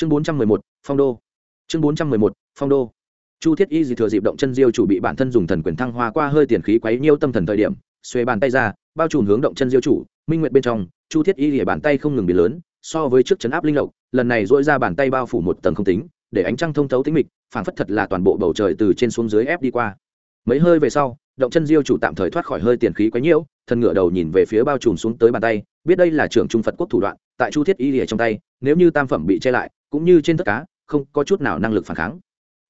chương bốn trăm mười một, phong đô. Chương bốn trăm mười một, phong đô. Chu thiết y gì thừa dịp động chân diêu chủ bị bản thân dùng thần quyền thăng hoa qua hơi tiền khí quấy nhiêu tâm thần thời điểm, xuê bàn tay ra, bao trùm hướng động chân diêu chủ, minh nguyện bên trong, chu thiết y lìa bàn tay không ngừng biến lớn, so với trước chấn áp linh lộc, lần này dỗi ra bàn tay bao phủ một tầng không tính, để ánh trăng thông thấu tính mịch, phảng phất thật là toàn bộ bầu trời từ trên xuống dưới ép đi qua. Mấy hơi về sau, động chân diêu chủ tạm thời thoát khỏi hơi tiền khí quấy nhiễu thần ngựa đầu nhìn về phía bao trùm xuống tới bàn tay, biết đây là trưởng trung phật quốc thủ đoạn, tại chu thiết y lìa trong tay, nếu như tam phẩm bị che lại cũng như trên tất cá, không có chút nào năng lực phản kháng.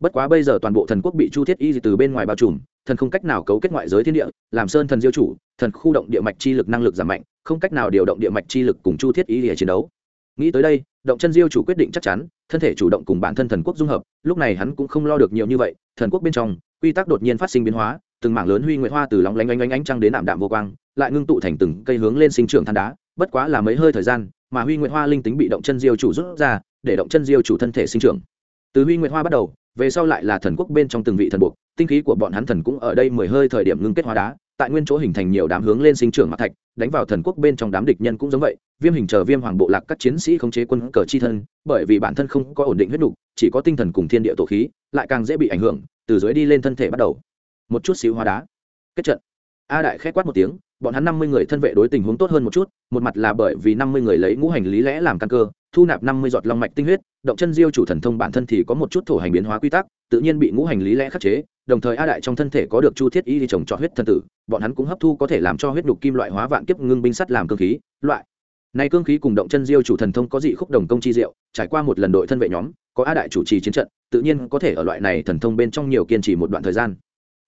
Bất quá bây giờ toàn bộ thần quốc bị chu thiết y từ bên ngoài bao trùm, thần không cách nào cấu kết ngoại giới thiên địa, làm sơn thần diêu chủ, thần khu động địa mạch chi lực năng lực giảm mạnh, không cách nào điều động địa mạch chi lực cùng chu thiết y để chiến đấu. Nghĩ tới đây, động chân diêu chủ quyết định chắc chắn, thân thể chủ động cùng bản thân thần quốc dung hợp, lúc này hắn cũng không lo được nhiều như vậy, thần quốc bên trong, quy tắc đột nhiên phát sinh biến hóa, từng mảng lớn huy nguyệt hoa từ lóng lánh ánh ánh ánh trăng đến ảm đạm vô quang, lại ngưng tụ thành từng cây hướng lên sinh trưởng than đá, bất quá là mấy hơi thời gian mà huy nguyệt hoa linh tính bị động chân diêu chủ rút ra để động chân diêu chủ thân thể sinh trưởng. Từ huy nguyệt hoa bắt đầu về sau lại là thần quốc bên trong từng vị thần buộc tinh khí của bọn hắn thần cũng ở đây mười hơi thời điểm ngưng kết hóa đá tại nguyên chỗ hình thành nhiều đám hướng lên sinh trưởng mặt thạch đánh vào thần quốc bên trong đám địch nhân cũng giống vậy viêm hình chờ viêm hoàng bộ lạc các chiến sĩ không chế quân cờ chi thân bởi vì bản thân không có ổn định huyết đủ, chỉ có tinh thần cùng thiên địa tổ khí lại càng dễ bị ảnh hưởng từ dưới đi lên thân thể bắt đầu. Một chút xíu hóa đá. Kết trận a đại khét quát một tiếng, bọn hắn năm mươi người thân vệ đối tình huống tốt hơn một chút, một mặt là bởi vì năm mươi người lấy ngũ hành lý lẽ làm căn cơ, thu nạp năm mươi giọt long mạch tinh huyết, động chân diêu chủ thần thông bản thân thì có một chút thổ hành biến hóa quy tắc, tự nhiên bị ngũ hành lý lẽ khắc chế, đồng thời a đại trong thân thể có được chu thiết y đi trồng cho huyết thân tử, bọn hắn cũng hấp thu có thể làm cho huyết đục kim loại hóa vạn kiếp ngưng binh sắt làm cơ khí, loại. Này cương khí cùng động chân diêu chủ thần thông có dị khúc đồng công chi diệu, trải qua một lần đội thân vệ nhóm, có a đại chủ trì chiến trận, tự nhiên có thể ở loại này thần thông bên trong nhiều kiên trì một đoạn thời gian.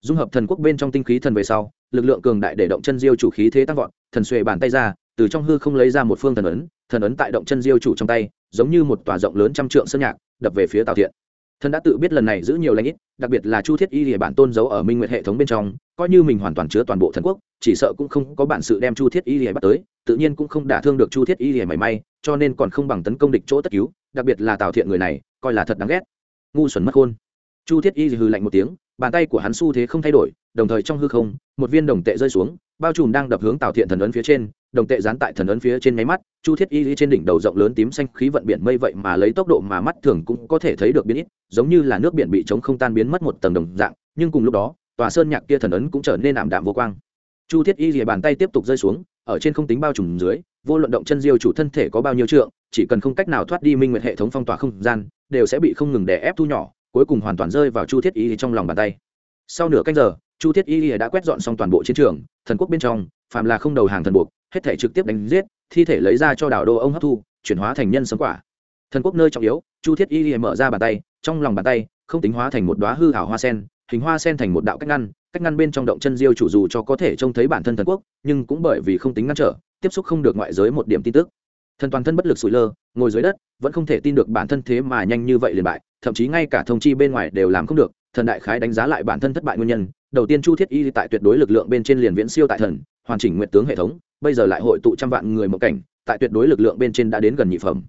Dung hợp thần quốc bên trong tinh khí thần về sau lực lượng cường đại để động chân diêu chủ khí thế tăng vọt, thần xuề bàn tay ra, từ trong hư không lấy ra một phương thần ấn thần ấn tại động chân diêu chủ trong tay, giống như một tòa rộng lớn trăm trượng sơn nhạc, đập về phía tào thiện. Thần đã tự biết lần này giữ nhiều lãnh ít, đặc biệt là chu thiết y thì bản tôn giấu ở minh nguyện hệ thống bên trong, coi như mình hoàn toàn chứa toàn bộ thần quốc, chỉ sợ cũng không có bản sự đem chu thiết y thì bắt tới, tự nhiên cũng không đả thương được chu thiết y thì mảy may, cho nên còn không bằng tấn công địch chỗ tất cứu, đặc biệt là tào thiện người này, coi là thật đáng ghét. Ngu xuẩn mất khôn chu thiết y hừ lạnh một tiếng bàn tay của hắn xu thế không thay đổi, đồng thời trong hư không, một viên đồng tệ rơi xuống, bao trùm đang đập hướng tào thiện thần ấn phía trên, đồng tệ dán tại thần ấn phía trên máy mắt, chu thiết y trên đỉnh đầu rộng lớn tím xanh khí vận biển mây vậy mà lấy tốc độ mà mắt thường cũng có thể thấy được biến ít, giống như là nước biển bị chống không tan biến mất một tầng đồng dạng, nhưng cùng lúc đó, tòa sơn nhạc kia thần ấn cũng trở nên ảm đạm vô quang. Chu thiết y rìa bàn tay tiếp tục rơi xuống, ở trên không tính bao trùm dưới, vô luận động chân diêu chủ thân thể có bao nhiêu trượng, chỉ cần không cách nào thoát đi minh nguyện hệ thống phong tỏa không gian, đều sẽ bị không ngừng đè ép thu nhỏ cuối cùng hoàn toàn rơi vào chu thiết y trong lòng bàn tay. Sau nửa canh giờ, chu thiết y đã quét dọn xong toàn bộ chiến trường, thần quốc bên trong, phàm là không đầu hàng thần buộc, hết thể trực tiếp đánh giết, thi thể lấy ra cho đảo đô ông hấp thu, chuyển hóa thành nhân sống quả. Thần quốc nơi trọng yếu, chu thiết y mở ra bàn tay, trong lòng bàn tay, không tính hóa thành một đoá hư hảo hoa sen, hình hoa sen thành một đạo cách ngăn cách ngăn bên trong động chân diêu chủ dù cho có thể trông thấy bản thân thần quốc, nhưng cũng bởi vì không tính ngăn trở, tiếp xúc không được ngoại giới một điểm tin tức thần toàn thân bất lực sủi lơ, ngồi dưới đất, vẫn không thể tin được bản thân thế mà nhanh như vậy liền bại, thậm chí ngay cả thông chi bên ngoài đều làm không được. Thần đại khái đánh giá lại bản thân thất bại nguyên nhân, đầu tiên chu thiết y tại tuyệt đối lực lượng bên trên liền viễn siêu tại thần, hoàn chỉnh nguyện tướng hệ thống, bây giờ lại hội tụ trăm vạn người một cảnh, tại tuyệt đối lực lượng bên trên đã đến gần nhị phẩm.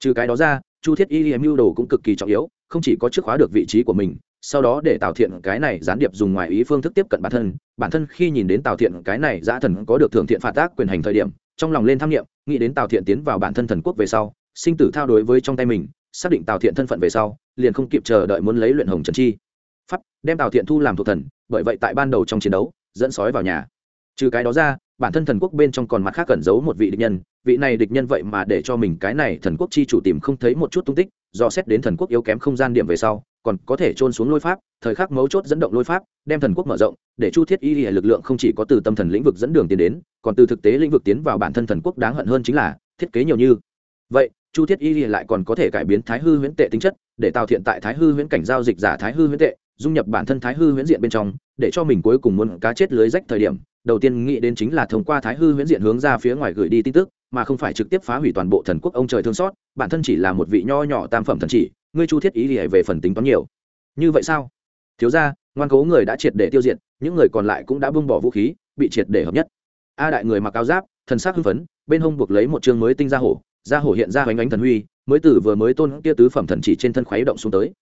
Trừ cái đó ra, chu thiết y mưu đồ cũng cực kỳ trọng yếu, không chỉ có chức khóa được vị trí của mình, sau đó để tạo thiện cái này gián điệp dùng ngoài ý phương thức tiếp cận bản thân bản thân khi nhìn đến tạo thiện cái này giã thần có được thượng thiện phạt tác quyền hành thời điểm trong lòng lên tham nghiệm nghĩ đến tào thiện tiến vào bản thân thần quốc về sau, sinh tử thao đối với trong tay mình, xác định tào thiện thân phận về sau, liền không kịp chờ đợi muốn lấy luyện hồng trần chi. Pháp, đem tào thiện thu làm thuộc thần, bởi vậy tại ban đầu trong chiến đấu, dẫn sói vào nhà. Trừ cái đó ra, bản thân thần quốc bên trong còn mặt khác cẩn giấu một vị địch nhân, vị này địch nhân vậy mà để cho mình cái này thần quốc chi chủ tìm không thấy một chút tung tích, do xét đến thần quốc yếu kém không gian điểm về sau, còn có thể trôn xuống lôi pháp, thời khắc mấu chốt dẫn động lôi pháp, đem thần quốc mở rộng, để chu thiết y lực lượng không chỉ có từ tâm thần lĩnh vực dẫn đường tiến đến còn từ thực tế lĩnh vực tiến vào bản thân thần quốc đáng hận hơn chính là thiết kế nhiều như. Vậy, chu thiết y lại còn có thể cải biến thái hư huyễn tệ tính chất, để tạo thiện tại thái hư huyễn cảnh giao dịch giả thái hư huyễn tệ, dung nhập bản thân thái hư huyễn diện bên trong, để cho mình cuối cùng muốn cá chết lưới rách thời điểm, đầu tiên nghĩ đến chính là thông qua thái hư huyễn diện hướng ra phía ngoài gửi đi tin tức, mà không phải trực tiếp phá hủy toàn bộ thần quốc ông trời thương xót, bản thân chỉ là một vị nho nhỏ tam phẩm thần chỉ, ngươi chu thiết ý thì về phần tính toán nhiều. Như vậy sao? Thiếu ra ngoan cố người đã triệt để tiêu diệt, những người còn lại cũng đã buông bỏ vũ khí, bị triệt để hợp nhất a đại người mặc áo giáp, thần sắc hưng phấn, bên hông buộc lấy một chương mới tinh ra hổ ra hổ hiện ra hoành ánh thần huy, mới tử vừa mới tôn kia tứ phẩm thần chỉ trên thân khuấy động xuống tới.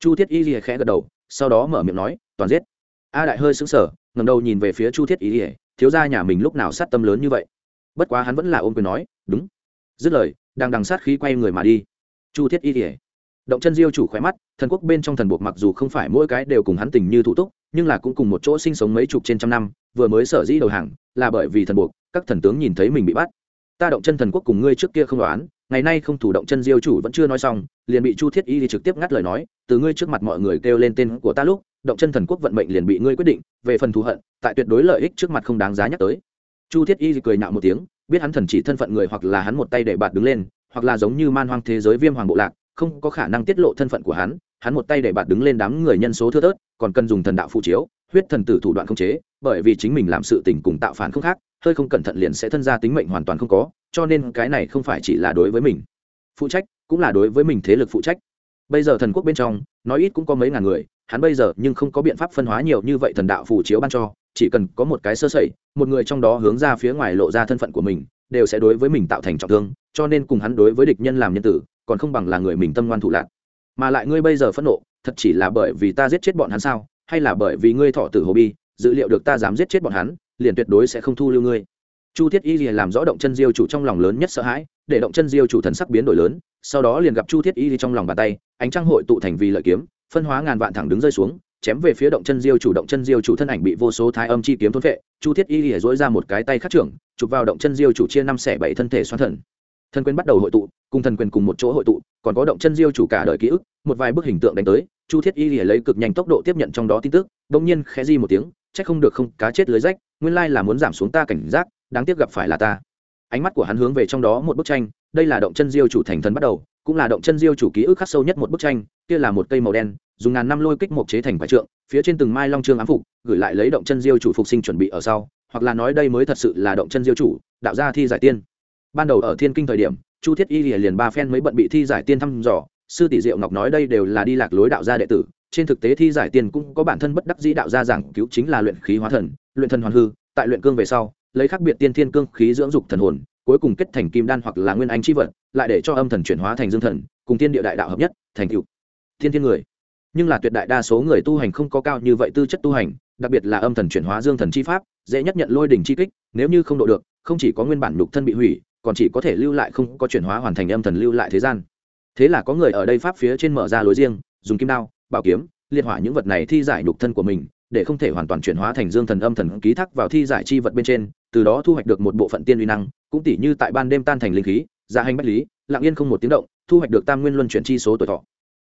Chu thiết y lìa khẽ gật đầu, sau đó mở miệng nói, toàn giết. A đại hơi sững sờ ngầm đầu nhìn về phía chu thiết y lìa, thiếu gia nhà mình lúc nào sát tâm lớn như vậy? Bất quá hắn vẫn là ôm quyền nói, đúng. Dứt lời, đang đằng sát khí quay người mà đi. Chu thiết y lìa. Động chân diêu chủ khỏe mắt, thần quốc bên trong thần buộc mặc dù không phải mỗi cái đều cùng hắn tình như thủ túc nhưng là cũng cùng một chỗ sinh sống mấy chục trên trăm năm, vừa mới sở dĩ đầu hàng, là bởi vì thần buộc, các thần tướng nhìn thấy mình bị bắt. Ta động chân thần quốc cùng ngươi trước kia không đoán, ngày nay không thủ động chân diêu chủ vẫn chưa nói xong, liền bị chu thiết y trực tiếp ngắt lời nói, từ ngươi trước mặt mọi người kêu lên tên của ta lúc, động chân thần quốc vận mệnh liền bị ngươi quyết định, về phần thù hận, tại tuyệt đối lợi ích trước mặt không đáng giá nhắc tới. Chu thiết y cười nhạo một tiếng, biết hắn thần chỉ thân phận người hoặc là hắn một tay để bạt đứng lên, hoặc là giống như man hoang thế giới viêm hoàng bộ lạc, không có khả năng tiết lộ thân phận của hắn hắn một tay để bạt đứng lên đám người nhân số thưa thớt, còn cần dùng thần đạo phụ chiếu, huyết thần tử thủ đoạn không chế, bởi vì chính mình làm sự tình cùng tạo phản không khác, hơi không cẩn thận liền sẽ thân ra tính mệnh hoàn toàn không có, cho nên cái này không phải chỉ là đối với mình. Phụ trách, cũng là đối với mình thế lực phụ trách. Bây giờ thần quốc bên trong, nói ít cũng có mấy ngàn người, hắn bây giờ nhưng không có biện pháp phân hóa nhiều như vậy thần đạo phù chiếu ban cho, chỉ cần có một cái sơ sẩy, một người trong đó hướng ra phía ngoài lộ ra thân phận của mình, đều sẽ đối với mình tạo thành trọng thương, cho nên cùng hắn đối với địch nhân làm nhân tử, còn không bằng là người mình tâm ngoan thủ lạc mà lại ngươi bây giờ phẫn nộ, thật chỉ là bởi vì ta giết chết bọn hắn sao? Hay là bởi vì ngươi thọ tử hồ bi dữ liệu được ta dám giết chết bọn hắn, liền tuyệt đối sẽ không thu lưu ngươi. Chu thiết y lìa làm rõ động chân diêu chủ trong lòng lớn nhất sợ hãi, để động chân diêu chủ thần sắc biến đổi lớn, sau đó liền gặp chu thiết y trong lòng bàn tay, ánh trăng hội tụ thành vì lợi kiếm, phân hóa ngàn vạn thẳng đứng rơi xuống, chém về phía động chân diêu chủ, động chân diêu chủ thân ảnh bị vô số thái âm chi kiếm thôn vệ chu thiết y lìa dối ra một cái tay khắc trưởng, chụp vào động chân diêu chủ chia năm xẻ bảy thân thể xoắn thần. Thân quyền bắt đầu hội tụ cùng thần quyền cùng một chỗ hội tụ, còn có động chân diêu chủ cả đời ký ức, một vài bức hình tượng đánh tới, chu thiết y lìa lấy cực nhanh tốc độ tiếp nhận trong đó tin tức bỗng nhiên khẽ di một tiếng trách không được không, cá chết lưới rách, nguyên lai là muốn giảm xuống ta cảnh giác, đáng tiếc gặp phải là ta. Ánh mắt của hắn hướng về trong đó một bức tranh, đây là động chân diêu chủ thành thần bắt đầu, cũng là động chân diêu chủ ký ức khắc sâu nhất một bức tranh, kia là một cây màu đen, dùng ngàn năm lôi kích mộc chế thành vải trượng, phía trên từng mai long trương ám phục, gửi lại lấy động chân diêu chủ phục sinh chuẩn bị ở sau, hoặc là nói đây mới thật sự là động chân diêu chủ, đạo gia thi giải tiên. Ban đầu ở thiên kinh thời điểm chu thiết y liền ba phen mới bận bị thi giải tiên thăm dò. Sư tỷ diệu ngọc nói đây đều là đi lạc lối đạo gia đệ tử. Trên thực tế thi giải tiên cũng có bản thân bất đắc dĩ đạo gia giảng cứu chính là luyện khí hóa thần, luyện thần hoàn hư. Tại luyện cương về sau, lấy khác biệt tiên thiên cương khí dưỡng dục thần hồn, cuối cùng kết thành kim đan hoặc là nguyên anh chi vật, lại để cho âm thần chuyển hóa thành dương thần, cùng tiên địa đại đạo hợp nhất, thành cựu thiên thiên người. Nhưng là tuyệt đại đa số người tu hành không có cao như vậy tư chất tu hành, đặc biệt là âm thần chuyển hóa dương thần chi pháp, dễ nhất nhận lôi đỉnh chi kích, nếu như không độ được, không chỉ có nguyên bản nhục thân bị hủy còn chỉ có thể lưu lại không có chuyển hóa hoàn thành âm thần lưu lại thế gian. Thế là có người ở đây pháp phía trên mở ra lối riêng, dùng kim đao, bảo kiếm, liệt hỏa những vật này thi giải nhục thân của mình, để không thể hoàn toàn chuyển hóa thành dương thần âm thần ký thác vào thi giải chi vật bên trên, từ đó thu hoạch được một bộ phận tiên uy năng, cũng tỉ như tại ban đêm tan thành linh khí, gia hành bách lý, lặng yên không một tiếng động, thu hoạch được tam nguyên luân chuyển chi số tuổi thọ.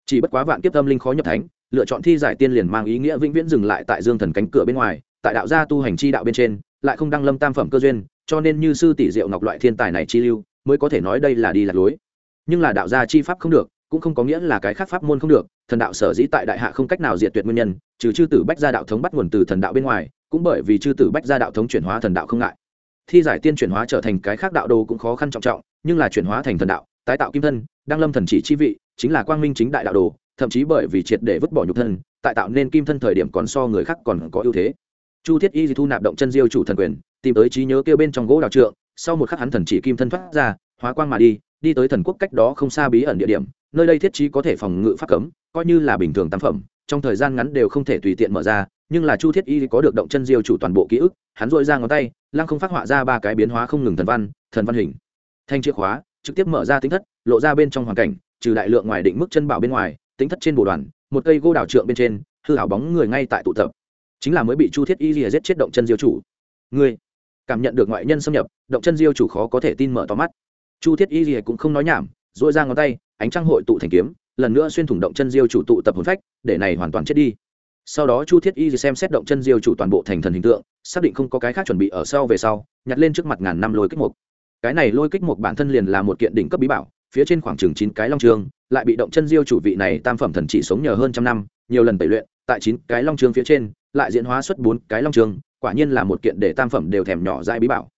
Chỉ bất quá vạn kiếp tâm linh khó nhập thánh, lựa chọn thi giải tiên liền mang ý nghĩa vĩnh viễn dừng lại tại dương thần cánh cửa bên ngoài, tại đạo gia tu hành chi đạo bên trên, lại không đăng lâm tam phẩm cơ duyên cho nên như sư tỷ diệu ngọc loại thiên tài này chi lưu, mới có thể nói đây là đi lạc lối. Nhưng là đạo gia chi pháp không được, cũng không có nghĩa là cái khác pháp môn không được, thần đạo sở dĩ tại đại hạ không cách nào diệt tuyệt nguyên nhân, trừ chư tử bách gia đạo thống bắt nguồn từ thần đạo bên ngoài, cũng bởi vì chư tử bách gia đạo thống chuyển hóa thần đạo không ngại. Thi giải tiên chuyển hóa trở thành cái khác đạo đồ cũng khó khăn trọng trọng, nhưng là chuyển hóa thành thần đạo, tái tạo kim thân, đăng lâm thần chỉ chi vị, chính là quang minh chính đại đạo đồ, thậm chí bởi vì triệt để vứt bỏ nhục thân, tại tạo nên kim thân thời điểm còn so người khác còn có ưu thế chu thiết y thu nạp động chân diêu chủ thần quyền, tìm tới trí nhớ kêu bên trong gỗ đào trượng, sau một khắc hắn thần chỉ kim thân thoát ra, hóa quang mà đi đi tới thần quốc cách đó không xa bí ẩn địa điểm, nơi đây thiết trí có thể phòng ngự pháp cấm, coi như là bình thường tam phẩm, trong thời gian ngắn đều không thể tùy tiện mở ra, nhưng là chu thiết y có được động chân diêu chủ toàn bộ ký ức, hắn dội ra ngón tay, lăng không phát họa ra ba cái biến hóa không ngừng thần văn thần văn hình. Thanh chìa khóa, trực tiếp mở ra tính thất, lộ ra bên trong hoàn cảnh, trừ đại lượng ngoài định mức chân bảo bên ngoài, tính thất trên bồ đoàn, một cây gô đào trượng bên trên, hư hảo bóng người ngay tại tụ tập chính là mới bị chu thiết y lìa giết chết động chân diêu chủ. Người cảm nhận được ngoại nhân xâm nhập, động chân diêu chủ khó có thể tin mở to mắt. Chu thiết y lìa cũng không nói nhảm dội ra ngón tay, ánh trăng hội tụ thành kiếm, lần nữa xuyên thủng động chân diêu chủ tụ tập hồn phách, để này hoàn toàn chết đi. Sau đó chu thiết y xem xét động chân diêu chủ toàn bộ thành thần hình tượng, xác định không có cái khác chuẩn bị ở sau về sau, nhặt lên trước mặt ngàn năm lôi kích mục. Cái này lôi kích mục bản thân liền là một kiện đỉnh cấp bí bảo, phía trên khoảng chừng chín cái long trường lại bị động chân diêu chủ vị này tam phẩm thần chỉ sống nhờ hơn trăm năm, nhiều lần tẩy luyện, tại chín cái long trường phía trên lại diễn hóa xuất bốn cái long trường, quả nhiên là một kiện để tam phẩm đều thèm nhỏ dại bí bảo.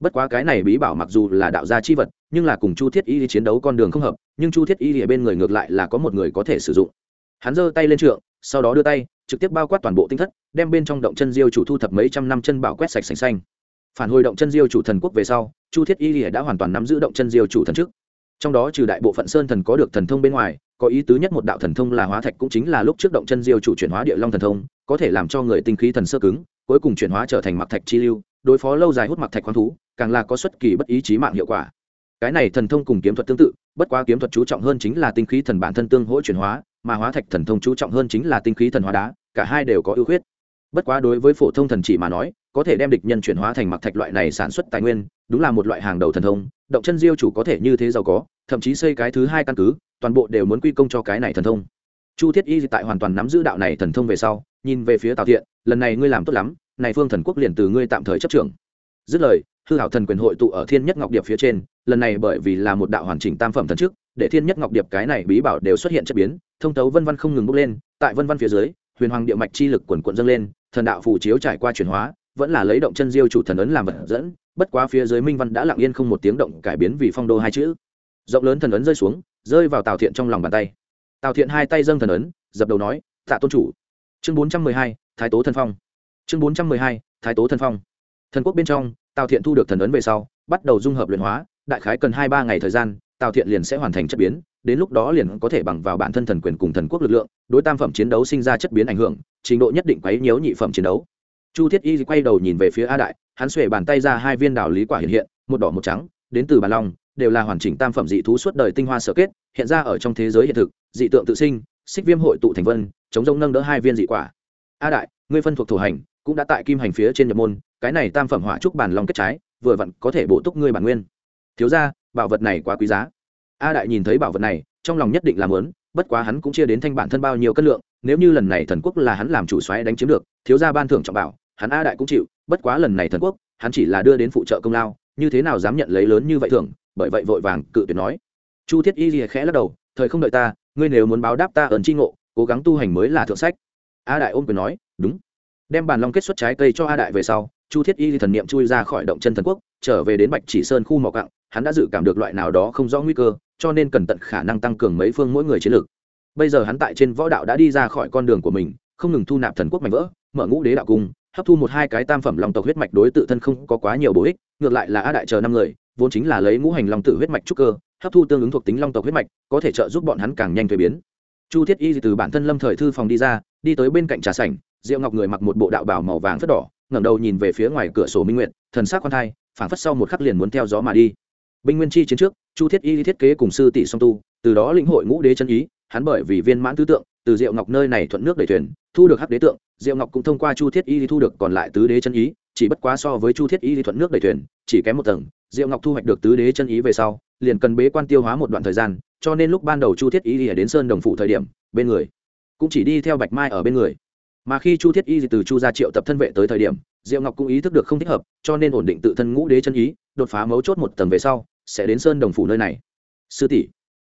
Bất quá cái này bí bảo mặc dù là đạo gia chi vật, nhưng là cùng chu thiết y chiến đấu con đường không hợp, nhưng chu thiết y ở bên người ngược lại là có một người có thể sử dụng. Hắn giơ tay lên trượng, sau đó đưa tay, trực tiếp bao quát toàn bộ tinh thất, đem bên trong động chân diêu chủ thu thập mấy trăm năm chân bảo quét sạch sành xanh. Phản hồi động chân diêu chủ thần quốc về sau, chu thiết y đã hoàn toàn nắm giữ động chân diêu chủ thần trước trong đó trừ đại bộ phận sơn thần có được thần thông bên ngoài, có ý tứ nhất một đạo thần thông là hóa thạch cũng chính là lúc trước động chân diêu chủ chuyển hóa địa long thần thông, có thể làm cho người tinh khí thần sơ cứng, cuối cùng chuyển hóa trở thành mặc thạch chi lưu, đối phó lâu dài hút mặc thạch khoáng thú, càng là có xuất kỳ bất ý chí mạng hiệu quả. Cái này thần thông cùng kiếm thuật tương tự, bất quá kiếm thuật chú trọng hơn chính là tinh khí thần bản thân tương hỗ chuyển hóa, mà hóa thạch thần thông chú trọng hơn chính là tinh khí thần hóa đá, cả hai đều có ưu khuyết. Bất quá đối với phổ thông thần chỉ mà nói, có thể đem địch nhân chuyển hóa thành mặc thạch loại này sản xuất tài nguyên, đúng là một loại hàng đầu thần thông động chân diêu chủ có thể như thế giàu có, thậm chí xây cái thứ hai căn cứ, toàn bộ đều muốn quy công cho cái này thần thông. Chu thiết y tại hoàn toàn nắm giữ đạo này thần thông về sau, nhìn về phía tào thiện, lần này ngươi làm tốt lắm, này phương thần quốc liền từ ngươi tạm thời chấp trưởng. Dứt lời, hư hảo thần quyền hội tụ ở thiên nhất ngọc điệp phía trên, lần này bởi vì là một đạo hoàn chỉnh tam phẩm thần trước, để thiên nhất ngọc điệp cái này bí bảo đều xuất hiện chất biến, thông tấu vân văn không ngừng bốc lên, tại vân văn phía dưới, huyền hoàng địa mạch chi lực quần quận dâng lên, thần đạo phù chiếu trải qua chuyển hóa, vẫn là lấy động chân diêu chủ thần ấn làm vật dẫn bất quá phía dưới minh văn đã lặng yên không một tiếng động cải biến vì phong đô hai chữ. Rộng lớn thần ấn rơi xuống, rơi vào tào thiện trong lòng bàn tay. Tào thiện hai tay dâng thần ấn, dập đầu nói, tạ tôn chủ. Chương bốn trăm mười hai, thái tố thần phong. Chương bốn trăm mười hai, thái tố thần phong. Thần quốc bên trong, tào thiện thu được thần ấn về sau, bắt đầu dung hợp luyện hóa, đại khái cần hai ba ngày thời gian, tào thiện liền sẽ hoàn thành chất biến, đến lúc đó liền có thể bằng vào bản thân thần quyền cùng thần quốc lực lượng, đối tam phẩm chiến đấu sinh ra chất biến ảnh hưởng, trình độ nhất định quấy nhiễu nhị phẩm chiến đấu. Chu thiết y quay đầu nhìn về phía a đại hắn xuề bàn tay ra hai viên đảo lý quả hiện hiện, một đỏ một trắng, đến từ bàn long, đều là hoàn chỉnh tam phẩm dị thú suốt đời tinh hoa sở kết, hiện ra ở trong thế giới hiện thực, dị tượng tự sinh, xích viêm hội tụ thành vân, chống rông nâng đỡ hai viên dị quả. A đại, ngươi phân thuộc thổ hành, cũng đã tại kim hành phía trên nhập môn, cái này tam phẩm hỏa trúc bản long kết trái, vừa vặn có thể bổ túc ngươi bản nguyên. Thiếu ra bảo vật này quá quý giá. A đại nhìn thấy bảo vật này, trong lòng nhất định làm lớn, bất quá hắn cũng chia đến thanh bản thân bao nhiêu cân lượng, nếu như lần này thần quốc là hắn làm chủ xoáy đánh chiếm được, thiếu ra ban thưởng trọng bảo hắn a đại cũng chịu, bất quá lần này thần quốc, hắn chỉ là đưa đến phụ trợ công lao, như thế nào dám nhận lấy lớn như vậy thường bởi vậy vội vàng cự tuyệt nói. Chu thiết y gì khẽ lắc đầu, thời không đợi ta, ngươi nếu muốn báo đáp ta ơn tri ngộ, cố gắng tu hành mới là thượng sách. A đại ôm quyền nói, đúng. Đem bàn long kết xuất trái cây cho a đại về sau, chu thiết y thần niệm chui ra khỏi động chân thần quốc, trở về đến bạch chỉ sơn khu mỏ cặng hắn đã dự cảm được loại nào đó không rõ nguy cơ, cho nên cần tận khả năng tăng cường mấy phương mỗi người chiến lược. Bây giờ hắn tại trên võ đạo đã đi ra khỏi con đường của mình, không ngừng thu nạp thần quốc mạnh vỡ, mở ngũ đế đạo cung hấp thu một hai cái tam phẩm lòng tộc huyết mạch đối tự thân không có quá nhiều bổ ích, ngược lại là a đại chờ năm người, vốn chính là lấy ngũ hành long tử huyết mạch trúc cơ, hấp thu tương ứng thuộc tính long tộc huyết mạch, có thể trợ giúp bọn hắn càng nhanh thuế biến. Chu thiết y từ bản thân lâm thời thư phòng đi ra, đi tới bên cạnh trà sảnh diệu ngọc người mặc một bộ đạo bào màu vàng phất đỏ, ngẩng đầu nhìn về phía ngoài cửa sổ minh nguyện thần sắc quan thai, phảng phất sau một khắc liền muốn theo gió mà đi. Binh nguyên chi chiến trước, chu thiết y thiết kế cùng sư tỷ song tu, từ đó lĩnh hội ngũ đế chân ý, hắn bởi vì viên mãn tứ tượng từ diệu ngọc nơi này thuận nước đẩy thuyền, thu được hắc đế tượng, diệu ngọc cũng thông qua chu thiết y thu được còn lại tứ đế chân ý, chỉ bất quá so với chu thiết y thuận nước đẩy thuyền, chỉ kém một tầng, diệu ngọc thu hoạch được tứ đế chân ý về sau, liền cần bế quan tiêu hóa một đoạn thời gian, cho nên lúc ban đầu chu thiết y đến sơn đồng phụ thời điểm, bên người, cũng chỉ đi theo bạch mai ở bên người. Mà khi chu thiết y từ chu gia triệu tập thân vệ tới thời điểm, diệu ngọc cũng ý thức được không thích hợp, cho nên ổn định tự thân ngũ đế chân ý, đột phá mấu chốt một tầng về sau, sẽ đến sơn đồng phủ nơi này. Sư tỷ.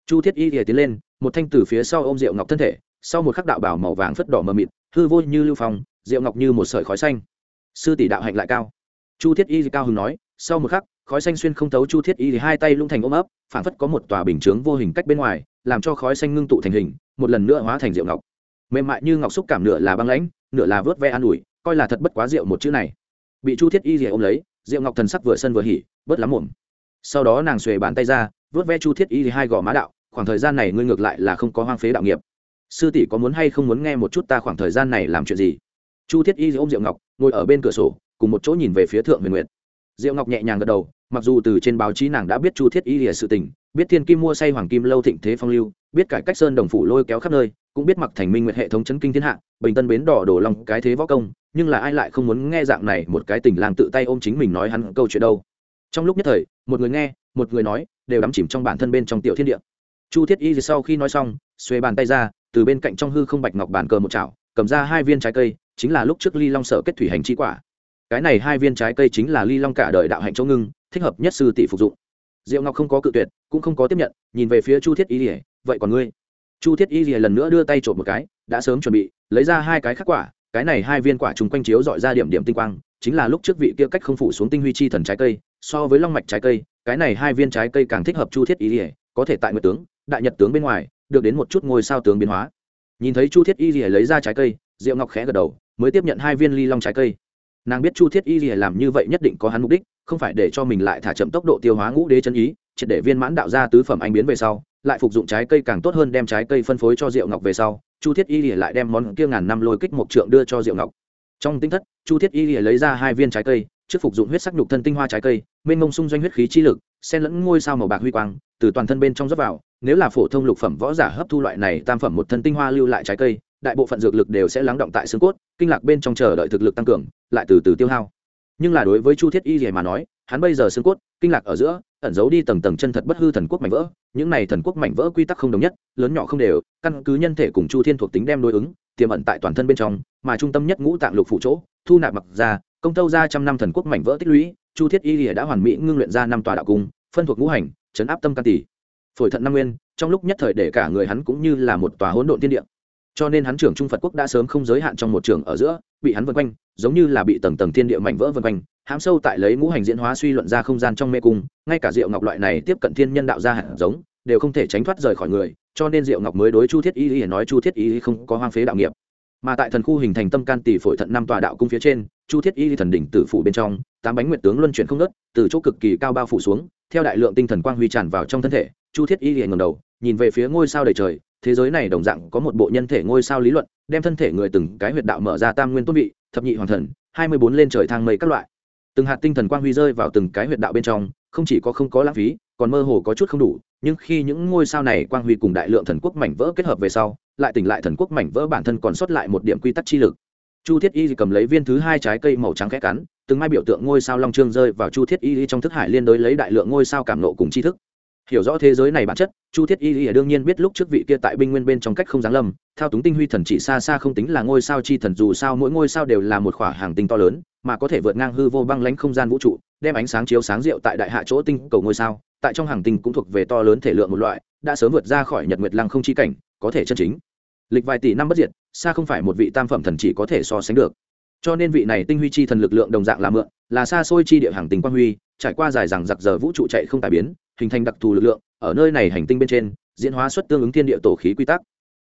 Chu thiết y thì tiến lên, một thanh từ phía sau ô m diệu ngọc thân thể sau một khắc đạo bảo màu vàng phất đỏ mờ mịt, hư vô như lưu phong, diệu ngọc như một sợi khói xanh. Sư tỷ đạo hạnh lại cao. Chu thiết y cao hứng nói, sau một khắc, khói xanh xuyên không thấu chu thiết y thì hai tay lung thành ôm ấp phản phất có một tòa bình chướng vô hình cách bên ngoài, làm cho khói xanh ngưng tụ thành hình, một lần nữa hóa thành diệu ngọc. Mềm mại như ngọc xúc cảm nửa là băng lãnh, nửa là vớt ve an ủi, coi là thật bất quá rượu một chữ này. Bị chu thiết y thì ôm lấy, rượu ngọc thần sắc vừa sân vừa hỉ, bớt lắm mồm sau đó nàng xuề bàn tay ra, vớt ve chu thiết y thì hai gò má đạo, khoảng thời gian này ngươi ngược lại là không có hoang phế đạo nghiệp sư tỷ có muốn hay không muốn nghe một chút ta khoảng thời gian này làm chuyện gì? Chu thiết y ôm Diệu ngọc, ngồi ở bên cửa sổ, cùng một chỗ nhìn về phía thượng huyền nguyệt. Diệu ngọc nhẹ nhàng gật đầu, mặc dù từ trên báo chí nàng đã biết chu thiết y lìa sự tình, biết thiên kim mua say hoàng kim lâu thịnh thế phong lưu, biết cải cách sơn đồng phủ lôi kéo khắp nơi, cũng biết mặc thành minh nguyệt hệ thống chấn kinh thiên hạ, bình tân bến đỏ đổ lòng cái thế võ công, nhưng là ai lại không muốn nghe dạng này một cái tình làng tự tay ôm chính mình nói hắn câu chuyện đâu. Trong lúc nhất thời, một người nghe, một người nói, đều đắm chìm trong bản thân bên trong tiểu thiên địa. Chu thiết y sau khi nói xong xuê bàn tay ra từ bên cạnh trong hư không bạch ngọc bàn cờ một chảo, cầm ra hai viên trái cây, chính là lúc trước ly long sở kết thủy hành chi quả. Cái này hai viên trái cây chính là ly long cả đời đạo hạnh châu ngưng, thích hợp nhất sư tỷ phục dụng. Diệu ngọc không có cự tuyệt, cũng không có tiếp nhận, nhìn về phía chu thiết y lìa, vậy còn ngươi? Chu thiết y lìa lần nữa đưa tay trộm một cái, đã sớm chuẩn bị, lấy ra hai cái khắc quả, cái này hai viên quả trùng quanh chiếu dọi ra điểm điểm tinh quang, chính là lúc trước vị kia cách không phủ xuống tinh huy chi thần trái cây, so với long mạch trái cây, cái này hai viên trái cây càng thích hợp chu thiết y lìa, có thể tại nguyệt tướng, đại nhật tướng bên ngoài được đến một chút ngôi sao tướng biến hóa. Nhìn thấy chu thiết y lìa lấy ra trái cây, diệu ngọc khẽ gật đầu, mới tiếp nhận hai viên ly long trái cây. Nàng biết chu thiết y lìa làm như vậy nhất định có hắn mục đích, không phải để cho mình lại thả chậm tốc độ tiêu hóa ngũ đế chân ý, triệt để viên mãn đạo ra tứ phẩm anh biến về sau, lại phục dụng trái cây càng tốt hơn đem trái cây phân phối cho diệu ngọc về sau, chu thiết y lìa lại đem món kia ngàn năm lôi kích mộc trượng đưa cho diệu ngọc. Trong tinh thất, chu thiết y lìa lấy ra hai viên trái cây, trước phục dụng huyết sắc nhục thân tinh hoa trái cây, mênh mông xung doanh huyết khí chi lực xen lẫn ngôi sao màu bạc huy quang, từ toàn thân bên trong rót vào, nếu là phổ thông lục phẩm võ giả hấp thu loại này tam phẩm một thân tinh hoa lưu lại trái cây, đại bộ phận dược lực đều sẽ lắng động tại xương cốt, kinh lạc bên trong chờ đợi thực lực tăng cường, lại từ từ tiêu hao. Nhưng là đối với chu thiết y gì mà nói, hắn bây giờ xương cốt, kinh lạc ở giữa, ẩn giấu đi tầng tầng chân thật bất hư thần quốc mảnh vỡ, những này thần quốc mảnh vỡ quy tắc không đồng nhất, lớn nhỏ không đều, căn cứ nhân thể cùng chu thiên thuộc tính đem đối ứng, tiềm ẩn tại toàn thân bên trong, mà trung tâm nhất ngũ tạng lục phụ chỗ, thu nạp mặc ra, công tâu ra trăm năm thần quốc mảnh vỡ tích lũy chu thiết y lìa đã hoàn mỹ ngưng luyện ra năm tòa đạo cung, phân thuộc ngũ hành, chấn áp tâm can tỷ. Phổi thận năm nguyên, trong lúc nhất thời để cả người hắn cũng như là một tòa hỗn độn thiên địa. Cho nên hắn trưởng trung phật quốc đã sớm không giới hạn trong một trường ở giữa, bị hắn vân quanh, giống như là bị tầng tầng thiên địa mảnh vỡ vân quanh, hãm sâu tại lấy ngũ hành diễn hóa suy luận ra không gian trong mê cung, ngay cả diệu ngọc loại này tiếp cận thiên nhân đạo ra hạt giống, đều không thể tránh thoát rời khỏi người, cho nên diệu ngọc mới đối chu thiết y y nói chu thiết y không có hoang phế đạo nghiệp. Mà tại thần khu hình thành tâm can tỷ phổi thận năm tòa đạo cung phía trên, chu thiết y thần đỉnh tử phủ bên trong tám bánh nguyệt tướng luân chuyển không ngớt từ chỗ cực kỳ cao bao phủ xuống, theo đại lượng tinh thần quang huy tràn vào trong thân thể, chu thiết y liền ngầm đầu, nhìn về phía ngôi sao đầy trời, thế giới này đồng dạng có một bộ nhân thể ngôi sao lý luận, đem thân thể người từng cái huyệt đạo mở ra tam nguyên tôn vị, thập nhị hoàng thần, hai mươi bốn lên trời thang mây các loại. Từng hạt tinh thần quang huy rơi vào từng cái huyệt đạo bên trong, không chỉ có không có lãng phí, còn mơ hồ có chút không đủ, nhưng khi những ngôi sao này quang huy cùng đại lượng thần quốc mảnh vỡ kết hợp về sau, lại tỉnh lại thần quốc mảnh vỡ bản thân còn sót lại một điểm quy tắc chi lực chu thiết y cầm lấy viên thứ hai trái cây màu trắng khẽ cắn, từng mai biểu tượng ngôi sao long trương rơi vào chu thiết y trong thức hải liên đối lấy đại lượng ngôi sao cảm nộ cùng tri thức. Hiểu rõ thế giới này bản chất, chu thiết y đương nhiên biết lúc trước vị kia tại binh nguyên bên trong cách không giáng lâm, thao túng tinh huy thần chỉ xa xa không tính là ngôi sao chi thần, dù sao mỗi ngôi sao đều là một khỏa hàng tinh to lớn, mà có thể vượt ngang hư vô băng lánh không gian vũ trụ, đem ánh sáng chiếu sáng rượu tại đại hạ chỗ tinh cầu ngôi sao, tại trong hàng tinh cũng thuộc về to lớn thể lượng một loại, đã sớm vượt ra khỏi nhật nguyệt lăng không chi cảnh, có thể chân chính lịch vài tỷ năm bất diệt, xa không phải một vị tam phẩm thần chỉ có thể so sánh được. Cho nên vị này tinh huy chi thần lực lượng đồng dạng là mượn, là xa xôi chi địa hàng tinh quang huy, trải qua dài rằng giặc giờ vũ trụ chạy không tài biến, hình thành đặc thù lực lượng, ở nơi này hành tinh bên trên, diễn hóa xuất tương ứng thiên địa tổ khí quy tắc.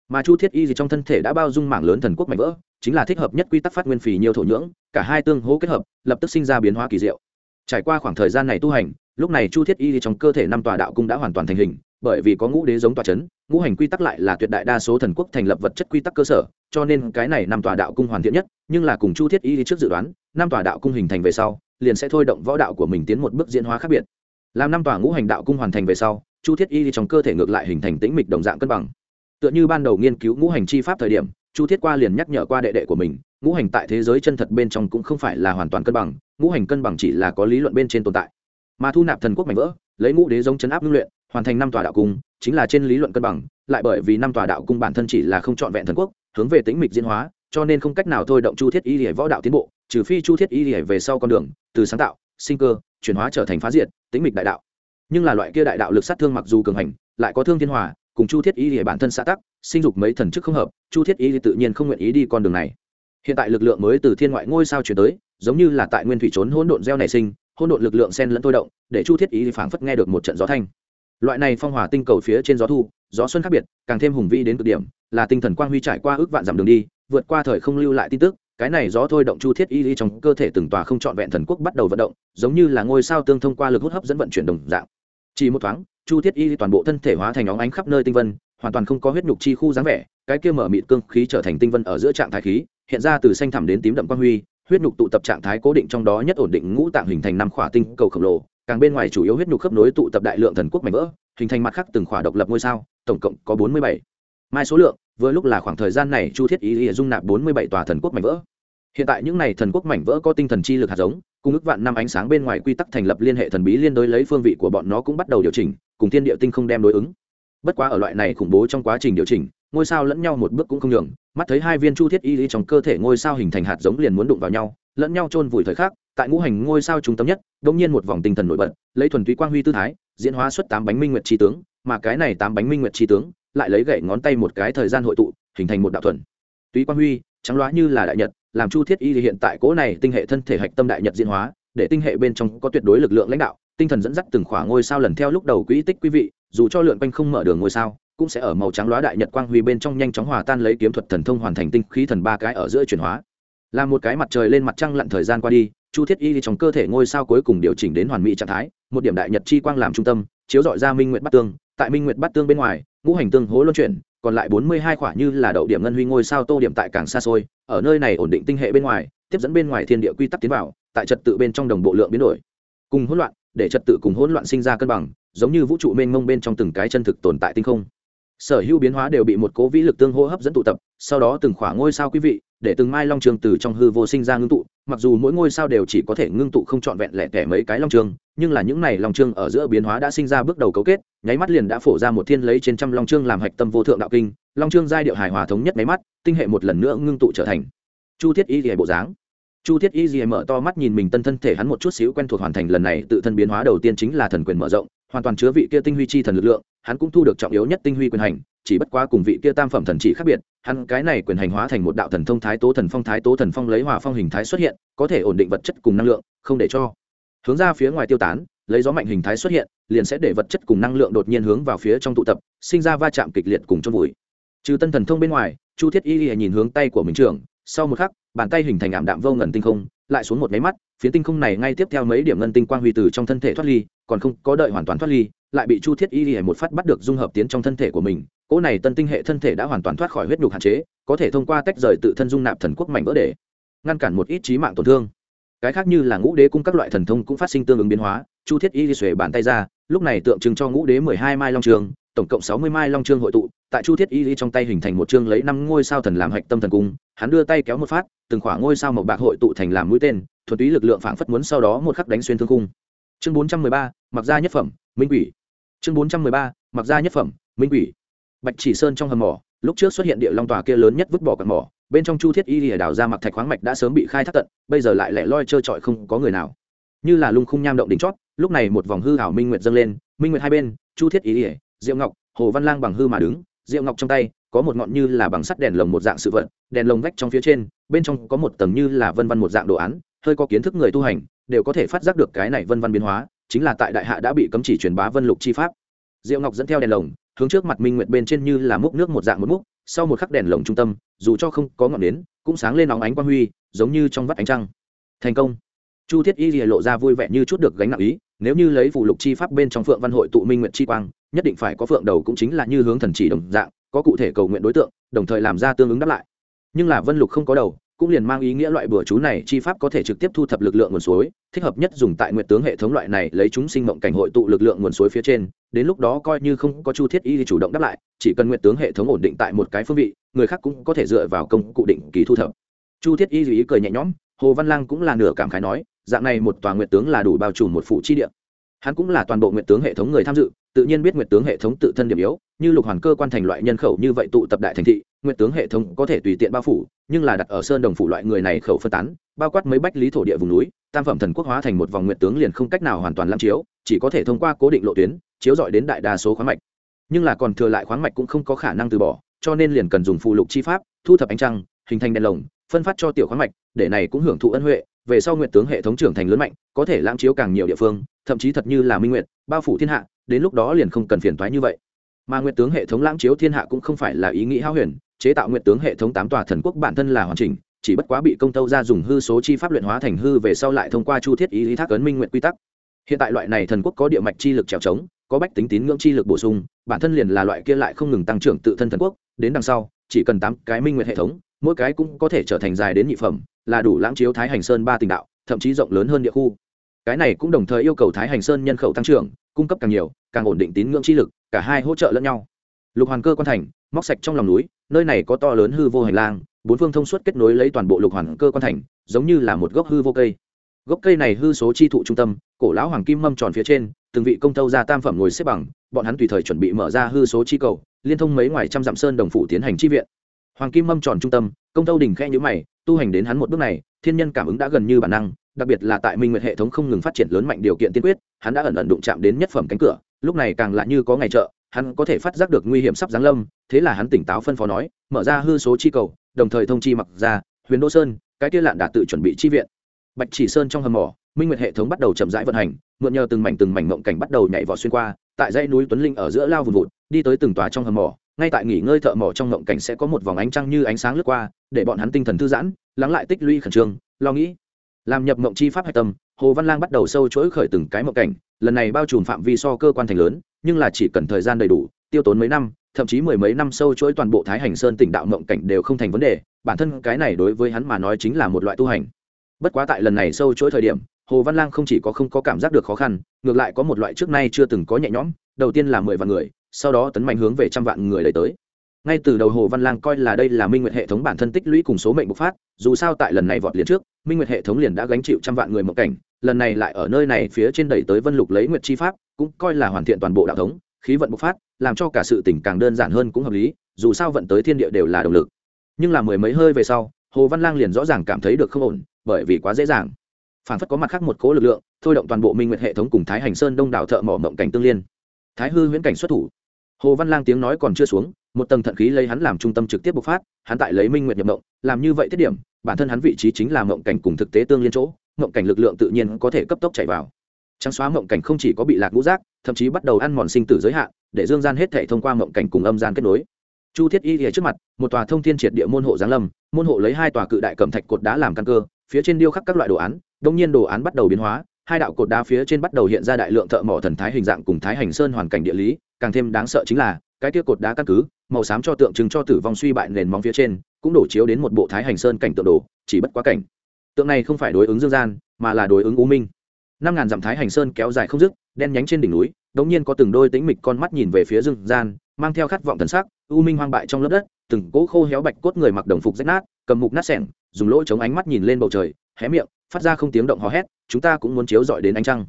Mà chu thiết y gì trong thân thể đã bao dung mảng lớn thần quốc mạnh vỡ, chính là thích hợp nhất quy tắc phát nguyên phì nhiều thổ nhưỡng, cả hai tương hỗ kết hợp, lập tức sinh ra biến hóa kỳ diệu. Trải qua khoảng thời gian này tu hành, lúc này chu thiết y trong cơ thể năm tòa đạo cung đã hoàn toàn thành hình bởi vì có ngũ đế giống tòa c h ấ n ngũ hành quy tắc lại là tuyệt đại đa số thần quốc thành lập vật chất quy tắc cơ sở, cho nên cái này năm tòa đạo cung hoàn thiện nhất, nhưng là cùng chu thiết y trước dự đoán, năm tòa đạo cung hình thành về sau, liền sẽ thôi động võ đạo của mình tiến một bước diễn hóa khác biệt. Làm năm tòa ngũ hành đạo cung hoàn thành về sau, chu thiết y trong cơ thể ngược lại hình thành tĩnh mịch đồng dạng cân bằng. Tựa như ban đầu nghiên cứu ngũ hành chi pháp thời điểm, chu thiết qua liền nhắc nhở qua đệ đệ của mình, ngũ hành tại thế giới chân thật bên trong cũng không phải là hoàn toàn cân bằng, ngũ hành cân bằng chỉ là có lý luận bên trên tồn tại. Mà thu nạp thần quốc mạnh vỡ, lấy ngũ đế giống chấn áp ngưng luyện hoàn thành năm tòa đạo cung, chính là trên lý luận cân bằng, lại bởi vì năm tòa đạo cung bản thân chỉ là không trọn vẹn thần quốc, hướng về tính mịch diễn hóa, cho nên không cách nào thôi động chu thiết y lìa võ đạo tiến bộ, trừ phi chu thiết y lìa về sau con đường, từ sáng tạo, sinh cơ, chuyển hóa trở thành phá diệt tính mịch đại đạo. Nhưng là loại kia đại đạo lực sát thương mặc dù cường hành, lại có thương thiên hòa, cùng chu thiết y lìa bản thân xã tắc, sinh dục mấy thần chức không hợp, chu thiết y tự nhiên không nguyện ý đi con đường này. Hiện tại lực lượng mới từ thiên ngoại ngôi sao chuyển tới, giống như là tại nguyên thủy trốn hỗn độn gieo nảy sinh, hỗn độn lực lượng sen lẫn tôi động, để chu thiết y phảng phất nghe được một trận gió thanh loại này phong hỏa tinh cầu phía trên gió thu, gió xuân khác biệt, càng thêm hùng vĩ đến cực điểm, là tinh thần quang huy trải qua ước vạn dặm đường đi, vượt qua thời không lưu lại tin tức, cái này gió thôi động chu thiết y trong cơ thể từng tòa không trọn vẹn thần quốc bắt đầu vận động, giống như là ngôi sao tương thông qua lực hút hấp dẫn vận chuyển đồng dạng. Chỉ một thoáng, chu thiết y toàn bộ thân thể hóa thành óng ánh khắp nơi tinh vân, hoàn toàn không có huyết nhục chi khu dáng vẻ, cái kia mở mịt cương khí trở thành tinh vân ở giữa trạng thái khí, hiện ra từ xanh thẳm đến tím đậm quang huy, huyết nhục tụ tập trạng thái cố định trong đó nhất ổn định ngũ tạng hình thành năm khỏa tinh cầu khổng lồ càng bên ngoài chủ yếu huyết nhục khớp nối tụ tập đại lượng thần quốc mảnh vỡ, hình thành mặt khác từng khỏa độc lập ngôi sao, tổng cộng có bốn mươi bảy. Mai số lượng, vừa lúc là khoảng thời gian này chu thiết ý ý dung nạp bốn mươi bảy tòa thần quốc mảnh vỡ. Hiện tại những này thần quốc mảnh vỡ có tinh thần chi lực hạt giống, cùng ước vạn năm ánh sáng bên ngoài quy tắc thành lập liên hệ thần bí liên đối lấy phương vị của bọn nó cũng bắt đầu điều chỉnh, cùng thiên địa tinh không đem đối ứng. Bất quá ở loại này khủng bố trong quá trình điều chỉnh, ngôi sao lẫn nhau một bước cũng không nhường, mắt thấy hai viên chu thiết y lý trong cơ thể ngôi sao hình thành hạt giống liền muốn đụng vào nhau, lẫn nhau chôn vùi thời khắc tại ngũ hành ngôi sao trung tâm nhất đông nhiên một vòng tinh thần nổi bật, lấy thuần túy quang huy tư thái, diễn hóa xuất tám bánh minh nguyệt tri tướng, mà cái này tám bánh minh nguyệt tri tướng lại lấy gậy ngón tay một cái thời gian hội tụ, hình thành một đạo thuần. Túy quang huy, trắng loá như là đại nhật, làm chu thiết y hiện tại cỗ này tinh hệ thân thể hạch tâm đại nhật diễn hóa, để tinh hệ bên trong có tuyệt đối lực lượng lãnh đạo, tinh thần dẫn dắt từng khoảng ngôi sao lần theo lúc đầu quỹ tích quý vị, dù cho lượn quanh không mở đường ngôi sao, cũng sẽ ở màu trắng loá đại nhật quang huy bên trong nhanh chóng hòa tan lấy kiếm thuật thần thông hoàn thành tinh khí thần ba cái ở giữa chuyển hóa. Là một cái mặt trời lên mặt trăng lặn thời gian qua đi chu thiết y trong cơ thể ngôi sao cuối cùng điều chỉnh đến hoàn mỹ trạng thái, một điểm đại nhật chi quang làm trung tâm, chiếu dọi ra minh nguyện bắt tương. Tại minh nguyện bắt tương bên ngoài, ngũ hành tương hố luân chuyển, còn lại bốn mươi hai khỏa như là đậu điểm ngân huy ngôi sao tô điểm tại càng xa xôi. Ở nơi này ổn định tinh hệ bên ngoài, tiếp dẫn bên ngoài thiên địa quy tắc tiến vào, tại trật tự bên trong đồng bộ lượng biến đổi. Cùng hỗn loạn, để trật tự cùng hỗn loạn sinh ra cân bằng, giống như vũ trụ mênh mông bên trong từng cái chân thực tồn tại tinh không. Sở hữu biến hóa đều bị một cố vĩ lực tương hô hấp dẫn tụ tập, sau đó từng khoảng ngôi sao quý vị, để từng mai long trường từ trong hư vô sinh ra ngưng tụ mặc dù mỗi ngôi sao đều chỉ có thể ngưng tụ không trọn vẹn lẻ tẻ mấy cái long trường nhưng là những này long trường ở giữa biến hóa đã sinh ra bước đầu cấu kết, nháy mắt liền đã phổ ra một thiên lấy trên trăm long trường làm hạch tâm vô thượng đạo kinh, long trường giai điệu hài hòa thống nhất nháy mắt, tinh hệ một lần nữa ngưng tụ trở thành chu thiết y rìa bộ dáng. Chu thiết y rìa mở to mắt nhìn mình tân thân thể hắn một chút xíu quen thuộc hoàn thành lần này tự thân biến hóa đầu tiên chính là thần quyền mở rộng, hoàn toàn chứa vị kia tinh huy chi thần lực lượng, hắn cũng thu được trọng yếu nhất tinh huy quyền hành chỉ bất quá cùng vị kia tam phẩm thần chỉ khác biệt, hắn cái này quyền hành hóa thành một đạo thần thông thái tố thần phong thái tố thần phong lấy hòa phong hình thái xuất hiện, có thể ổn định vật chất cùng năng lượng, không để cho. Hướng ra phía ngoài tiêu tán, lấy gió mạnh hình thái xuất hiện, liền sẽ để vật chất cùng năng lượng đột nhiên hướng vào phía trong tụ tập, sinh ra va chạm kịch liệt cùng trong vùi. Trừ tân thần thông bên ngoài, chu thiết y nhìn hướng tay của mình trưởng, sau một khắc, bàn tay hình thành ảm đạm vô ngần tinh không, lại xuống một máy mắt, phía tinh không này ngay tiếp theo mấy điểm ngân tinh quang huy từ trong thân thể thoát ly, còn không có đợi hoàn toàn thoát ly, lại bị chu thiết y y một phát bắt được dung hợp tiến trong thân thể của mình cỗ này tân tinh hệ thân thể đã hoàn toàn thoát khỏi huyết nhục hạn chế, có thể thông qua tách rời tự thân dung nạp thần quốc mạnh vỡ để ngăn cản một ít trí mạng tổn thương. Cái khác như là ngũ đế cung các loại thần thông cũng phát sinh tương ứng biến hóa, chu thiết y xuề bàn tay ra, lúc này tượng trưng cho ngũ đế mười hai mai long trường, tổng cộng sáu mươi mai long trương hội tụ, tại chu thiết y trong tay hình thành một chương lấy năm ngôi sao thần làm hạch tâm thần cung, hắn đưa tay kéo một phát, từng khoảng ngôi sao màu bạc hội tụ thành làm mũi tên, thuần túy lực lượng phảng phất muốn sau đó một khắc đánh xuyên thương cung chương bốn trăm mười ba, mặc gia nhất phẩm, minh quỷ. Chương bốn trăm mười ba, mặc gia nhất phẩm, minh quỷ bạch chỉ sơn trong hầm mỏ, lúc trước xuất hiện địa long tòa kia lớn nhất vứt bỏ cặn mỏ, bên trong chu thiết y lìa đào ra mặc thạch khoáng mạch đã sớm bị khai thác tận, bây giờ lại lẻ loi trơ trọi không có người nào. Như là lung khung nham động đỉnh chót, lúc này một vòng hư hảo minh nguyệt dâng lên, minh nguyệt hai bên, chu thiết y lìa, diệu ngọc, hồ văn lang bằng hư mà đứng, diệu ngọc trong tay, có một ngọn như là bằng sắt đèn lồng một dạng sự vật, đèn lồng vách trong phía trên, bên trong có một tầng như là vân vân một dạng đồ án, hơi có kiến thức người tu hành, đều có thể phát giác được cái này vân vân biến hóa, chính là tại đại hạ đã bị cấm chỉ truyền bá vân lục chi pháp. Diệu ngọc dẫn theo đèn lồng hướng trước mặt minh nguyệt bên trên như là múc nước một dạng một múc, sau một khắc đèn lồng trung tâm, dù cho không có ngọn nến, cũng sáng lên nóng ánh quang huy, giống như trong vắt ánh trăng. Thành công. Chu thiết y lìa lộ ra vui vẻ như chút được gánh nặng ý, nếu như lấy phụ lục chi pháp bên trong phượng văn hội tụ minh nguyện chi quang, nhất định phải có phượng đầu cũng chính là như hướng thần chỉ đồng dạng, có cụ thể cầu nguyện đối tượng, đồng thời làm ra tương ứng đáp lại. Nhưng là vân lục không có đầu cũng liền mang ý nghĩa loại bừa chú này, chi pháp có thể trực tiếp thu thập lực lượng nguồn suối, thích hợp nhất dùng tại nguyện tướng hệ thống loại này, lấy chúng sinh mộng cảnh hội tụ lực lượng nguồn suối phía trên, đến lúc đó coi như không có chu thiết y thì chủ động đáp lại, chỉ cần nguyện tướng hệ thống ổn định tại một cái phương vị, người khác cũng có thể dựa vào công cụ định kỳ thu thập. Chu thiết y ý cười nhẹ nhõm, hồ văn lang cũng là nửa cảm khái nói, dạng này một tòa nguyện tướng là đủ bao trùm một phụ chi địa. Hắn cũng là toàn bộ nguyện tướng hệ thống người tham dự, tự nhiên biết nguyện tướng hệ thống tự thân điểm yếu, như lục hoàn cơ quan thành loại nhân khẩu như vậy tụ tập đại thành thị nguyệt tướng hệ thống có thể tùy tiện bao phủ, nhưng là đặt ở sơn đồng phủ loại người này khẩu phân tán, bao quát mấy bách lý thổ địa vùng núi, tam phẩm thần quốc hóa thành một vòng nguyệt tướng liền không cách nào hoàn toàn lăng chiếu, chỉ có thể thông qua cố định lộ tuyến, chiếu dọi đến đại đa số khoáng mạch. Nhưng là còn thừa lại khoáng mạch cũng không có khả năng từ bỏ, cho nên liền cần dùng phụ lục chi pháp, thu thập ánh trăng, hình thành đèn lồng, phân phát cho tiểu khoáng mạch, để này cũng hưởng thụ ân huệ, về sau nguyệt tướng hệ thống trưởng thành lớn mạnh, có thể lãng chiếu càng nhiều địa phương, thậm chí thật như là minh nguyện bao phủ thiên hạ, đến lúc đó liền không cần phiền toái như vậy. Mà nguyệt tướng hệ thống lãng chiếu thiên hạ cũng không phải là ý nghĩ hao huyền chế tạo nguyệt tướng hệ thống tám tòa thần quốc bản thân là hoàn chỉnh, chỉ bất quá bị công tâu ra dùng hư số chi pháp luyện hóa thành hư về sau lại thông qua chu thiết ý lý thác ấn minh nguyện quy tắc. Hiện tại loại này thần quốc có địa mạch chi lực trèo trống, có bách tính tín ngưỡng chi lực bổ sung, bản thân liền là loại kia lại không ngừng tăng trưởng tự thân thần quốc, đến đằng sau, chỉ cần tám cái minh nguyện hệ thống, mỗi cái cũng có thể trở thành dài đến nhị phẩm, là đủ lãng chiếu thái hành sơn ba tình đạo, thậm chí rộng lớn hơn địa khu. Cái này cũng đồng thời yêu cầu thái hành sơn nhân khẩu tăng trưởng, cung cấp càng nhiều, càng ổn định tín ngưỡng chi lực, cả hai hỗ trợ lẫn nhau. Lục hoàn cơ quan thành móc sạch trong lòng núi, nơi này có to lớn hư vô hành lang, bốn phương thông suốt kết nối lấy toàn bộ lục hoàn cơ quan thành, giống như là một gốc hư vô cây. Gốc cây này hư số chi thụ trung tâm, cổ lão hoàng kim mâm tròn phía trên, từng vị công tâu ra tam phẩm ngồi xếp bằng, bọn hắn tùy thời chuẩn bị mở ra hư số chi cầu, liên thông mấy ngoài trăm dặm sơn đồng phủ tiến hành chi viện. Hoàng kim mâm tròn trung tâm, công tâu đỉnh khẽ nhữ mày, tu hành đến hắn một bước này, thiên nhân cảm ứng đã gần như bản năng, đặc biệt là tại minh nguyệt hệ thống không ngừng phát triển lớn mạnh điều kiện tiên quyết, hắn đã ẩn ẩn đụng chạm đến nhất phẩm cánh cửa, lúc này càng lạ như có ngày trợ hắn có thể phát giác được nguy hiểm sắp giáng lâm, thế là hắn tỉnh táo phân phó nói, mở ra hư số chi cầu, đồng thời thông chi mặc ra huyền đô sơn, cái kia lạn đã tự chuẩn bị chi viện. Bạch chỉ sơn trong hầm mỏ, minh nguyệt hệ thống bắt đầu chậm rãi vận hành, mượn nhờ từng mảnh từng mảnh mộng cảnh bắt đầu nhảy vọt xuyên qua, tại dãy núi tuấn linh ở giữa lao vùng vụt, đi tới từng tòa trong hầm mỏ, ngay tại nghỉ ngơi thợ mỏ trong mộng cảnh sẽ có một vòng ánh trăng như ánh sáng lướt qua, để bọn hắn tinh thần thư giãn, lắng lại tích lũy khẩn trương, lo nghĩ. Làm nhập mộng chi pháp hạch tâm, hồ văn lang bắt đầu sâu chuỗi khởi từng cái mộng cảnh, lần này bao trùm phạm vi so cơ quan thành lớn nhưng là chỉ cần thời gian đầy đủ, tiêu tốn mấy năm, thậm chí mười mấy năm sâu chuỗi toàn bộ thái hành sơn tỉnh đạo mộng cảnh đều không thành vấn đề, bản thân cái này đối với hắn mà nói chính là một loại tu hành. Bất quá tại lần này sâu chuỗi thời điểm, hồ văn lang không chỉ có không có cảm giác được khó khăn, ngược lại có một loại trước nay chưa từng có nhẹ nhõm, đầu tiên là mười vạn người, sau đó tấn mạnh hướng về trăm vạn người lấy tới. Ngay từ đầu hồ văn lang coi là đây là minh nguyệt hệ thống bản thân tích lũy cùng số mệnh bộc phát, dù sao tại lần này vọt liền trước, minh nguyệt hệ thống liền đã gánh chịu trăm vạn người một cảnh lần này lại ở nơi này phía trên đẩy tới vân lục lấy nguyệt chi pháp, cũng coi là hoàn thiện toàn bộ đạo thống, khí vận bộc phát, làm cho cả sự tỉnh càng đơn giản hơn cũng hợp lý, dù sao vận tới thiên địa đều là động lực. Nhưng là mười mấy hơi về sau, hồ văn lang liền rõ ràng cảm thấy được không ổn, bởi vì quá dễ dàng. Phản phất có mặt khác một cố lực lượng, thôi động toàn bộ minh nguyệt hệ thống cùng thái hành sơn đông đảo thợ mỏ mộng cảnh tương liên. Thái hư huyễn cảnh xuất thủ. Hồ văn lang tiếng nói còn chưa xuống, một tầng thận khí lấy hắn làm trung tâm trực tiếp bộc phát, hắn tại lấy minh nguyệt nhập mộng, làm như vậy tiết điểm, bản thân hắn vị trí chính là mộng cảnh cùng thực tế tương liên chỗ mộng cảnh lực lượng tự nhiên có thể cấp tốc chạy vào. Trắng xóa mộng cảnh không chỉ có bị lạc ngũ giác, thậm chí bắt đầu ăn mòn sinh tử giới hạn, để dương gian hết thể thông qua mộng cảnh cùng âm gian kết nối. Chu thiết y ở trước mặt, một tòa thông thiên triệt địa môn hộ giáng lâm, môn hộ lấy hai tòa cự đại cẩm thạch cột đá làm căn cơ, phía trên điêu khắc các loại đồ án, đông nhiên đồ án bắt đầu biến hóa, hai đạo cột đá phía trên bắt đầu hiện ra đại lượng thợ mỏ thần thái hình dạng cùng thái hành sơn hoàn cảnh địa lý, càng thêm đáng sợ chính là, cái kia cột đá căn cứ, màu xám cho tượng trưng cho tử vong suy bại nền móng phía trên, cũng đổ chiếu đến một bộ thái hành sơn cảnh tượng đồ, chỉ bất quá cảnh tượng này không phải đối ứng dương gian, mà là đối ứng u minh. Năm ngàn dặm thái hành sơn kéo dài không dứt, đen nhánh trên đỉnh núi, đống nhiên có từng đôi tĩnh mịch con mắt nhìn về phía dương gian, mang theo khát vọng thần sắc, u minh hoang bại trong lớp đất, từng cỗ khô héo bạch cốt người mặc đồng phục rách nát, cầm mục nát sẻng, dùng lỗ chống ánh mắt nhìn lên bầu trời, hé miệng, phát ra không tiếng động hò hét, chúng ta cũng muốn chiếu dọi đến ánh trăng.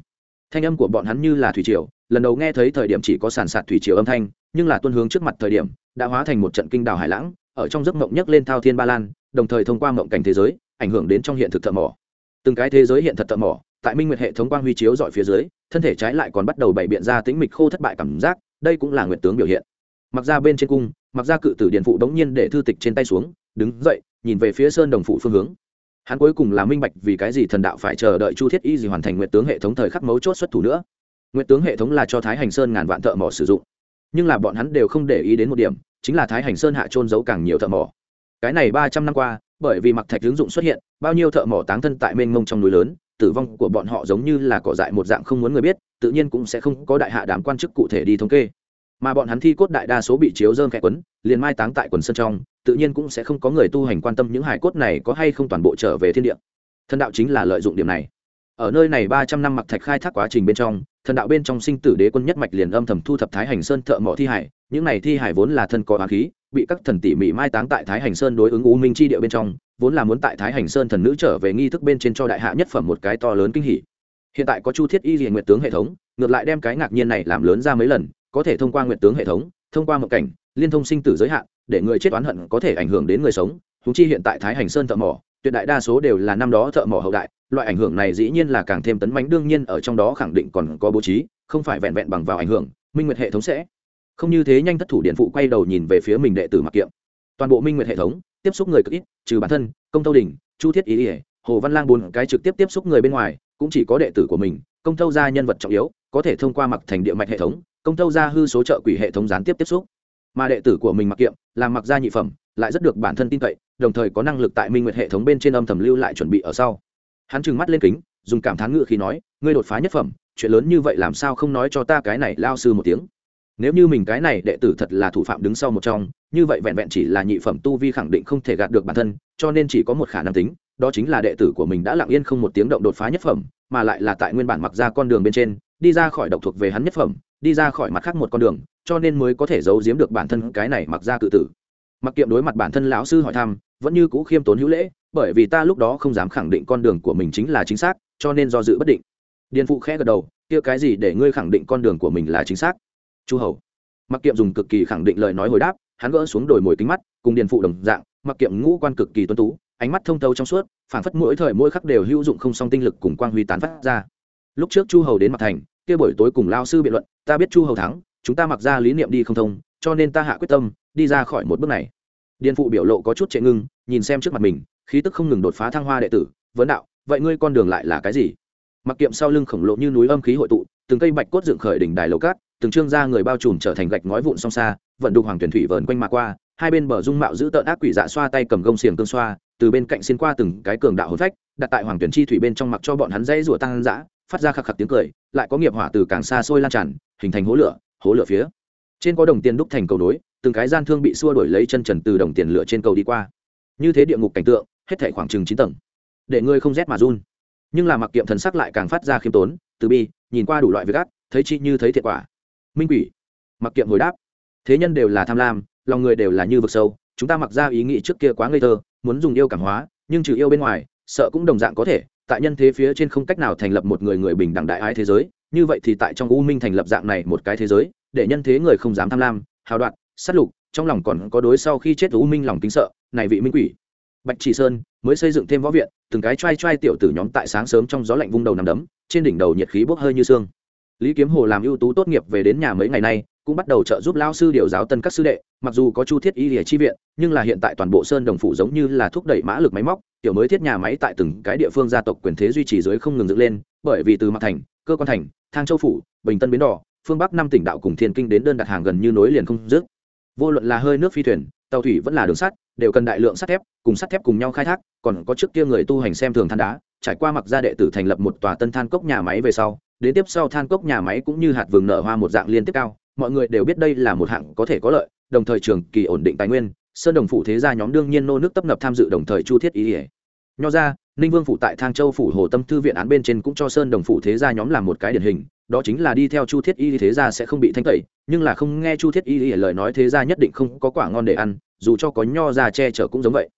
Thanh âm của bọn hắn như là thủy triều, lần đầu nghe thấy thời điểm chỉ có sàn sạt thủy triều âm thanh, nhưng là tuân hướng trước mặt thời điểm, đã hóa thành một trận kinh đảo hải lãng, ở trong giấc mộng nhấc lên thao thiên ba lan, đồng thời thông qua mộng cảnh thế giới ảnh hưởng đến trong hiện thực thợ mỏ. Từng cái thế giới hiện thật thợ mỏ, tại minh nguyệt hệ thống quang huy chiếu dọi phía dưới, thân thể trái lại còn bắt đầu bày biện ra tính mịch khô thất bại cảm giác, đây cũng là nguyện tướng biểu hiện. Mặc ra bên trên cung, mặc ra cự tử điện phụ đống nhiên để thư tịch trên tay xuống, đứng dậy, nhìn về phía sơn đồng phụ phương hướng. Hắn cuối cùng là minh bạch vì cái gì thần đạo phải chờ đợi chu thiết y gì hoàn thành nguyện tướng hệ thống thời khắc mấu chốt xuất thủ nữa. Nguyện tướng hệ thống là cho thái hành sơn ngàn vạn thợ mỏ sử dụng. Nhưng là bọn hắn đều không để ý đến một điểm, chính là thái hành sơn hạ trôn giấu càng nhiều thợ mỏ. Cái này ba trăm năm qua bởi vì mặc thạch ứng dụng xuất hiện, bao nhiêu thợ mỏ táng thân tại mênh mông trong núi lớn, tử vong của bọn họ giống như là cỏ dại một dạng không muốn người biết, tự nhiên cũng sẽ không có đại hạ đám quan chức cụ thể đi thống kê. Mà bọn hắn thi cốt đại đa số bị chiếu dơm khẽ quấn, liền mai táng tại quần sân trong, tự nhiên cũng sẽ không có người tu hành quan tâm những hải cốt này có hay không toàn bộ trở về thiên địa. Thần đạo chính là lợi dụng điểm này. Ở nơi này ba trăm năm mặc thạch khai thác quá trình bên trong, thần đạo bên trong sinh tử đế quân nhất mạch liền âm thầm thu thập thái hành sơn thợ mỏ thi hải, những này thi hải vốn là thân có á khí bị các thần tỉ mỉ mai táng tại thái hành sơn đối ứng u minh chi địa bên trong, vốn là muốn tại thái hành sơn thần nữ trở về nghi thức bên trên cho đại hạ nhất phẩm một cái to lớn kinh hỉ. Hiện tại có chu thiết y diện nguyệt tướng hệ thống, ngược lại đem cái ngạc nhiên này làm lớn ra mấy lần, có thể thông qua nguyệt tướng hệ thống, thông qua một cảnh, liên thông sinh tử giới hạn, để người chết oán hận có thể ảnh hưởng đến người sống. Húng chi hiện tại thái hành sơn thợ mỏ, tuyệt đại đa số đều là năm đó thợ mỏ hậu đại, loại ảnh hưởng này dĩ nhiên là càng thêm tấn mánh đương nhiên ở trong đó khẳng định còn có bố trí, không phải vẹn vẹn bằng vào ảnh hưởng, minh nguyệt hệ thống sẽ không như thế nhanh thất thủ điện phụ quay đầu nhìn về phía mình đệ tử mặc kiệm. Toàn bộ minh nguyệt hệ thống, tiếp xúc người cực ít, trừ bản thân, công tâu đình, chu thiết ý ỉa hồ văn lang bốn cái trực tiếp tiếp xúc người bên ngoài, cũng chỉ có đệ tử của mình, công tâu ra nhân vật trọng yếu, có thể thông qua mặc thành địa mạch hệ thống, công tâu ra hư số trợ quỷ hệ thống gián tiếp tiếp xúc. Mà đệ tử của mình mặc kiệm làm mặc gia nhị phẩm, lại rất được bản thân tin cậy, đồng thời có năng lực tại minh nguyệt hệ thống bên trên âm thầm lưu lại chuẩn bị ở sau. Hắn trừng mắt lên kính, dùng cảm thán ngự khi nói, ngươi đột phá nhất phẩm, chuyện lớn như vậy làm sao không nói cho ta cái này, lao sư một tiếng? Nếu như mình cái này đệ tử thật là thủ phạm đứng sau một trong, như vậy vẹn vẹn chỉ là nhị phẩm tu vi khẳng định không thể gạt được bản thân, cho nên chỉ có một khả năng tính, đó chính là đệ tử của mình đã lặng yên không một tiếng động đột phá nhất phẩm, mà lại là tại nguyên bản mặc ra con đường bên trên, đi ra khỏi độc thuộc về hắn nhất phẩm, đi ra khỏi mặt khác một con đường, cho nên mới có thể giấu giếm được bản thân cái này mặc ra tự tử. Mặc kiệm đối mặt bản thân lão sư hỏi thăm, vẫn như cũ khiêm tốn hữu lễ, bởi vì ta lúc đó không dám khẳng định con đường của mình chính là chính xác, cho nên do dự bất định. Điền phụ khẽ gật đầu, kia cái gì để ngươi khẳng định con đường của mình là chính xác? Chu hầu. Mặc kiệm dùng cực kỳ khẳng định lời nói hồi đáp, hắn gỡ xuống đồi mồi kính mắt, cùng điền phụ đồng dạng mặc kiệm ngũ quan cực kỳ tuân tú, ánh mắt thông thấu trong suốt, phảng phất mỗi thời mỗi khắc đều hữu dụng không song tinh lực cùng quang huy tán phát ra. Lúc trước chu hầu đến mặt thành, kia buổi tối cùng lao sư biện luận, ta biết chu hầu thắng, chúng ta mặc ra lý niệm đi không thông, cho nên ta hạ quyết tâm, đi ra khỏi một bước này. Điền phụ biểu lộ có chút trệ ngưng, nhìn xem trước mặt mình, khí tức không ngừng đột phá thăng hoa đệ tử, vấn đạo, vậy ngươi con đường lại là cái gì? Mặc kiệm sau lưng khổng lồ như núi âm khí hội tụ, từng cây bạch cốt dựng khởi đỉnh đài lầu cát từng trương ra người bao trùm trở thành gạch ngói vụn song xa, vận đục hoàng tuyển thủy vờn quanh mà qua, hai bên bờ dung mạo giữ tợn ác quỷ dạ xoa tay cầm gông xiềng tương xoa, từ bên cạnh xuyên qua từng cái cường đạo hồn phách, đặt tại hoàng tuyển chi thủy bên trong mặc cho bọn hắn dãy rủa tăng dã, phát ra khạc khạc tiếng cười, lại có nghiệp hỏa từ càng xa xôi lan tràn, hình thành hố lửa hố lửa phía. Trên có đồng tiền đúc thành cầu nối, từng cái gian thương bị xua đổi lấy chân trần từ đồng tiền lửa trên cầu đi qua. Như thế địa ngục cảnh tượng, hết thảy khoảng chừng chín tầng. Để ngươi không rét mà run. Nhưng là mặc kiệm thần sắc lại càng phát ra khiêm tốn, từ bi, nhìn qua đủ loại việc ác, thấy chi như thấy thiệt quả minh quỷ. Mặc kiệm hồi đáp, thế nhân đều là tham lam, lòng người đều là như vực sâu, chúng ta mặc ra ý nghĩ trước kia quá ngây thơ, muốn dùng yêu cảm hóa, nhưng trừ yêu bên ngoài, sợ cũng đồng dạng có thể, tại nhân thế phía trên không cách nào thành lập một người người bình đẳng đại ái thế giới, như vậy thì tại trong u minh thành lập dạng này một cái thế giới, để nhân thế người không dám tham lam, hào đoạn sát lục, trong lòng còn có đối sau khi chết u minh lòng kính sợ, này vị minh quỷ. Bạch chỉ sơn mới xây dựng thêm võ viện, từng cái t r a i t r a i tiểu tử nhóm tại sáng sớm trong gió lạnh vung đầu nằm đấm, trên đỉnh đầu nhiệt khí bốc hơi như xương lý kiếm hồ làm ưu tú tốt nghiệp về đến nhà mấy ngày nay, cũng bắt đầu trợ giúp lao sư điều giáo tân các sư đệ, mặc dù có chu thiết y lìa chi viện, nhưng là hiện tại toàn bộ sơn đồng phủ giống như là thúc đẩy mã lực máy móc tiểu mới thiết nhà máy tại từng cái địa phương gia tộc quyền thế duy trì dưới không ngừng dựng lên, bởi vì từ mặt thành, cơ quan thành, thang châu phủ, bình tân bến đỏ, phương bắc năm tỉnh đạo cùng thiên kinh đến đơn đặt hàng gần như nối liền không dứt. Vô luận là hơi nước phi thuyền, tàu thủy vẫn là đường sắt, đều cần đại lượng sắt thép, cùng sắt thép cùng nhau khai thác, còn có trước kia người tu hành xem thường than đá trải qua mặc gia đệ tử thành lập một tòa tân than cốc nhà máy về sau, đến tiếp sau than cốc nhà máy cũng như hạt vườn nở hoa một dạng liên tiếp cao, mọi người đều biết đây là một hạng có thể có lợi, đồng thời trường kỳ ổn định tài nguyên, sơn đồng phủ thế gia nhóm đương nhiên nô nước tấp nập tham dự đồng thời chu thiết ý ỉa nho ra, ninh vương phủ tại thang châu phủ hồ tâm thư viện án bên trên cũng cho sơn đồng phủ thế gia nhóm làm một cái điển hình, đó chính là đi theo chu thiết y thế gia sẽ không bị thanh tẩy, nhưng là không nghe chu thiết y lời nói thế gia nhất định không có quả ngon để ăn, dù cho có nho ra che chở cũng giống vậy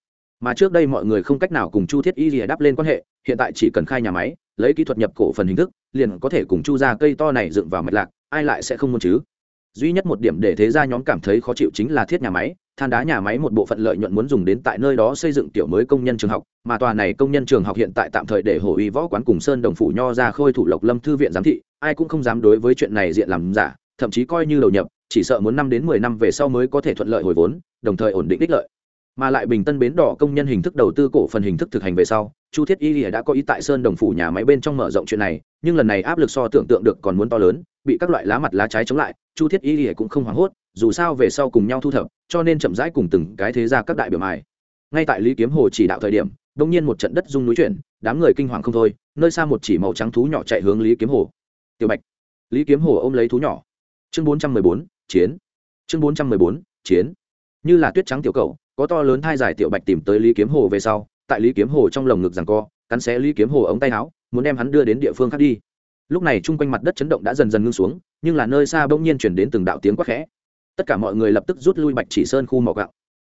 mà trước đây mọi người không cách nào cùng chu thiết y lìa đáp lên quan hệ, hiện tại chỉ cần khai nhà máy, lấy kỹ thuật nhập cổ phần hình thức, liền có thể cùng chu ra cây to này dựng vào mạch lạc, ai lại sẽ không muốn chứ? Duy nhất một điểm để thế gia nhóm cảm thấy khó chịu chính là thiết nhà máy, than đá nhà máy một bộ phận lợi nhuận muốn dùng đến tại nơi đó xây dựng tiểu mới công nhân trường học, mà tòa này công nhân trường học hiện tại tạm thời để hồ uy võ quán cùng sơn đồng phủ nho ra khôi thủ lộc lâm thư viện giám thị, ai cũng không dám đối với chuyện này diện làm giả, thậm chí coi như đầu nhập, chỉ sợ muốn năm đến mười năm về sau mới có thể thuận lợi hồi vốn, đồng thời ổn định đích lợi mà lại bình tân bến đỏ công nhân hình thức đầu tư cổ phần hình thức thực hành về sau, chu thiết y lìa đã có ý tại sơn đồng phủ nhà máy bên trong mở rộng chuyện này, nhưng lần này áp lực so tưởng tượng được còn muốn to lớn, bị các loại lá mặt lá trái chống lại, chu thiết y lìa cũng không hoảng hốt, dù sao về sau cùng nhau thu thập, cho nên chậm rãi cùng từng cái thế ra các đại biểu mài. Ngay tại lý kiếm hồ chỉ đạo thời điểm đông nhiên một trận đất rung núi chuyển, đám người kinh hoàng không thôi, nơi xa một chỉ màu trắng thú nhỏ chạy hướng lý kiếm hồ. Tiểu bạch. Lý kiếm hồ ôm lấy thú nhỏ. Chương bốn trăm mười bốn, chiến. Chương bốn trăm mười bốn, chiến. Như là tuyết trắng tiểu cầu có to lớn thai giải tiểu bạch tìm tới lý kiếm hồ về sau, tại lý kiếm hồ trong lồng ngực rằng co, cắn xé lý kiếm hồ ống tay áo, muốn đem hắn đưa đến địa phương khác đi. Lúc này chung quanh mặt đất chấn động đã dần dần ngưng xuống, nhưng là nơi xa bỗng nhiên chuyển đến từng đạo tiếng quát khẽ. Tất cả mọi người lập tức rút lui bạch chỉ sơn khu mỏ gạo.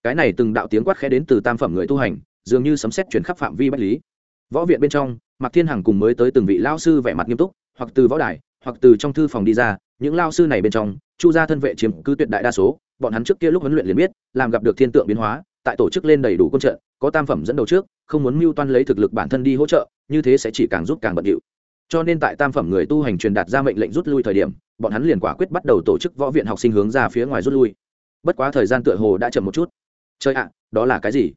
Cái này từng đạo tiếng quát khẽ đến từ tam phẩm người tu hành, dường như sấm xét chuyển khắp phạm vi bách lý. Võ viện bên trong, mạc thiên hằng cùng mới tới từng vị lao sư vẻ mặt nghiêm túc, hoặc từ võ đài, hoặc từ trong thư phòng đi ra, những lao sư này bên trong, chu gia thân vệ chiếm cứ tuyệt đại đa số bọn hắn trước kia lúc huấn luyện liền biết, làm gặp được thiên tượng biến hóa, tại tổ chức lên đầy đủ quân trận, có tam phẩm dẫn đầu trước, không muốn mưu toan lấy thực lực bản thân đi hỗ trợ, như thế sẽ chỉ càng giúp càng bận điệu. Cho nên tại tam phẩm người tu hành truyền đạt ra mệnh lệnh rút lui thời điểm, bọn hắn liền quả quyết bắt đầu tổ chức võ viện học sinh hướng ra phía ngoài rút lui. Bất quá thời gian tựa hồ đã chậm một chút. Chơi ạ, đó là cái gì?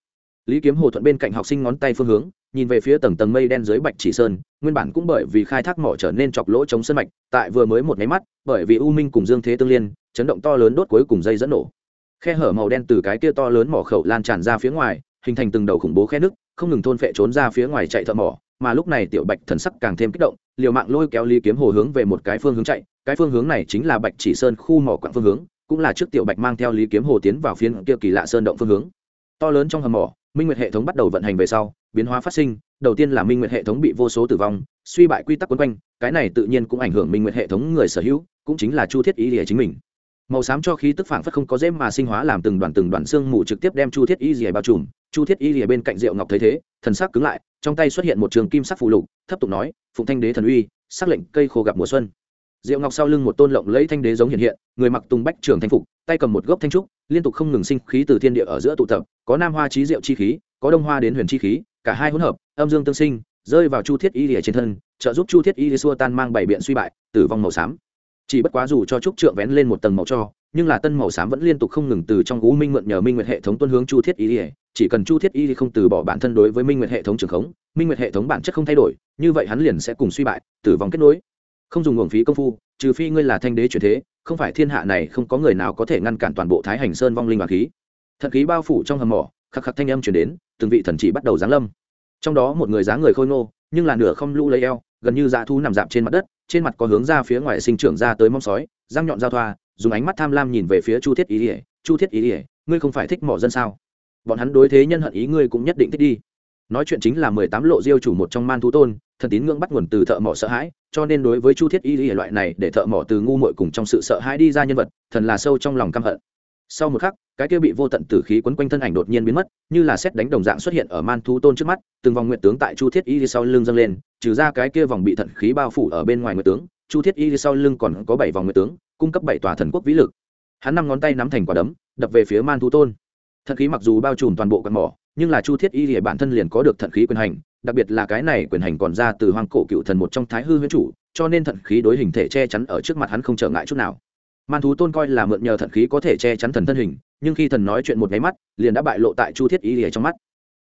Lý kiếm hồ thuận bên cạnh học sinh ngón tay phương hướng, nhìn về phía tầng tầng mây đen dưới bạch chỉ sơn, nguyên bản cũng bởi vì khai thác mỏ trở nên chọc lỗ chống sân mạch, tại vừa mới một nháy mắt, bởi vì u minh cùng dương thế tương liên chấn động to lớn đốt cuối cùng dây dẫn nổ. Khe hở màu đen từ cái kia to lớn mỏ khẩu lan tràn ra phía ngoài, hình thành từng đầu khủng bố khe nước, không ngừng thôn phệ trốn ra phía ngoài chạy thợ mỏ, mà lúc này tiểu bạch thần sắc càng thêm kích động, liều mạng lôi kéo ly kiếm hồ hướng về một cái phương hướng chạy, cái phương hướng này chính là bạch chỉ sơn khu mỏ quặng phương hướng, cũng là trước tiểu bạch mang theo lý kiếm hồ tiến vào phiên kia kỳ lạ sơn động phương hướng. To lớn trong hầm mỏ, minh nguyệt hệ thống bắt đầu vận hành về sau, biến hóa phát sinh, đầu tiên là minh nguyệt hệ thống bị vô số tử vong, suy bại quy tắc quấn quanh, cái này tự nhiên cũng ảnh hưởng minh nguyệt hệ thống người sở hữu, cũng chính là chu thiết ý lìa chính mình màu xám cho khí tức phảng phất không có dễ mà sinh hóa làm từng đoàn từng đoàn xương mù trực tiếp đem chu thiết y rìa bao trùm. Chu thiết y rìa bên cạnh rượu ngọc thấy thế, thần sắc cứng lại, trong tay xuất hiện một trường kim sắc phù lục, thấp tục nói, phụng thanh đế thần uy, sắc lệnh cây khô gặp mùa xuân. Rượu ngọc sau lưng một tôn lộng lấy thanh đế giống hiện hiện, người mặc tùng bách trường thanh phục, tay cầm một gốc thanh trúc, liên tục không ngừng sinh khí từ thiên địa ở giữa tụ tập, có nam hoa trí diệu chi khí, có đông hoa đến huyền chi khí, cả hai hỗn hợp, âm dương tương sinh, rơi vào chu thiết y rìa trên thân, trợ giúp chu thiết y xua tan mang bảy biện suy bại, tử vong màu xám chỉ bất quá dù cho trúc trượng vén lên một tầng màu cho, nhưng là tân màu xám vẫn liên tục không ngừng từ trong u minh mượn nhờ minh nguyệt hệ thống tuân hướng chu thiết y chỉ cần chu thiết y không từ bỏ bản thân đối với minh nguyệt hệ thống trường khống, minh nguyệt hệ thống bản chất không thay đổi, như vậy hắn liền sẽ cùng suy bại, tử vong kết nối. Không dùng nguồn phí công phu, trừ phi ngươi là thanh đế chuyển thế, không phải thiên hạ này không có người nào có thể ngăn cản toàn bộ thái hành sơn vong linh và khí. Thật khí bao phủ trong hầm mỏ, khắc khắc thanh âm chuyển đến, từng vị thần chỉ bắt đầu giáng lâm. Trong đó một người dáng người khôi ngô, nhưng là nửa không lũ lấy eo, gần như dạ thu nằm dạp trên mặt đất trên mặt có hướng ra phía ngoài sinh trưởng ra tới mong sói, răng nhọn giao thoa, dùng ánh mắt tham lam nhìn về phía chu thiết ý ỉa chu thiết ý ỉa ngươi không phải thích mỏ dân sao? Bọn hắn đối thế nhân hận ý ngươi cũng nhất định thích đi. Nói chuyện chính là mười tám lộ diêu chủ một trong man thú tôn, thần tín ngưỡng bắt nguồn từ thợ mỏ sợ hãi, cho nên đối với chu thiết y lìa loại này để thợ mỏ từ ngu muội cùng trong sự sợ hãi đi ra nhân vật, thần là sâu trong lòng căm hận sau một khắc, cái kia bị vô tận tử khí quấn quanh thân ảnh đột nhiên biến mất, như là xét đánh đồng dạng xuất hiện ở man thú tôn trước mắt, từng vòng nguyện tướng tại chu thiết y sau lưng dâng lên, trừ ra cái kia vòng bị thận khí bao phủ ở bên ngoài nguyện tướng, chu thiết y sau lưng còn có bảy vòng nguyện tướng, cung cấp bảy tòa thần quốc vĩ lực. Hắn năm ngón tay nắm thành quả đấm, đập về phía man thú tôn. Thận khí mặc dù bao trùm toàn bộ căn mỏ, nhưng là chu thiết y thì bản thân liền có được thận khí quyền hành, đặc biệt là cái này quyền hành còn ra từ hoàng cổ cựu thần một trong thái hư huyễn chủ, cho nên thận khí đối hình thể che chắn ở trước mặt hắn không trở ngại chút nào man thú tôn coi là mượn nhờ thận khí có thể che chắn thần thân hình, nhưng khi thần nói chuyện một nháy mắt, liền đã bại lộ tại chu thiết y lìa trong mắt.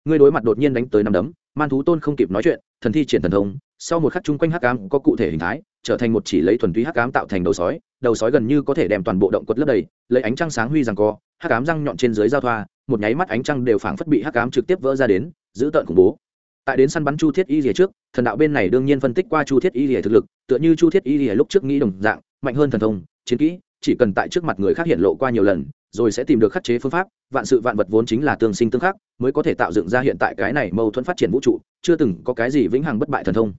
Ngươi đối mặt đột nhiên đánh tới nằm đấm, man thú tôn không kịp nói chuyện, thần thi triển thần thông, sau một khắc chung quanh hắc ám có cụ thể hình thái, trở thành một chỉ lấy thuần túy hắc ám tạo thành đầu sói đầu sói gần như có thể đem toàn bộ động quật lấp đầy, lấy ánh trăng sáng huy rằng co, hắc ám răng nhọn trên dưới giao thoa, một nháy mắt ánh trăng đều phảng phất bị hắc ám trực tiếp vỡ ra đến, giữ tợn khủng bố. Tại đến săn bắn chu thiết y rìa trước, thần đạo bên này đương nhiên phân tích qua chu thiết y rìa thực lực, tựa như chu thiết y rìa lúc trước nghĩ đồng dạng, mạnh hơn thần thông, chiến kỹ chỉ cần tại trước mặt người khác hiện lộ qua nhiều lần, rồi sẽ tìm được khắc chế phương pháp, vạn sự vạn vật vốn chính là tương sinh tương khắc, mới có thể tạo dựng ra hiện tại cái này mâu thuẫn phát triển vũ trụ, chưa từng có cái gì vĩnh hằng bất bại thần thông.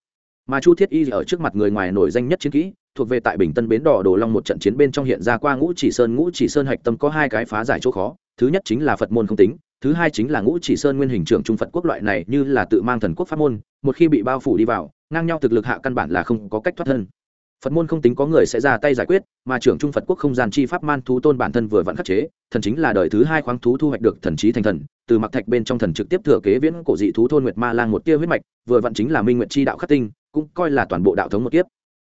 Mà chu thiết y ở trước mặt người ngoài nổi danh nhất chiến kỹ, thuộc về tại bình tân bến đỏ đồ long một trận chiến bên trong hiện ra qua ngũ chỉ sơn, ngũ chỉ sơn hạch tâm có hai cái phá giải chỗ khó, thứ nhất chính là phật môn không tính, thứ hai chính là ngũ chỉ sơn nguyên hình trưởng trung phật quốc loại này như là tự mang thần quốc pháp môn, một khi bị bao phủ đi vào, ngang nhau thực lực hạ căn bản là không có cách thoát thân phật môn không tính có người sẽ ra tay giải quyết, mà trưởng trung phật quốc không gian chi pháp man thú tôn bản thân vừa vặn khắc chế, thần chính là đời thứ hai khoáng thú thu hoạch được thần trí thành thần, từ mặc thạch bên trong thần trực tiếp thừa kế viễn cổ dị thú thôn nguyệt ma lang một tia huyết mạch, vừa vặn chính là minh nguyện chi đạo khắc tinh, cũng coi là toàn bộ đạo thống một kiếp.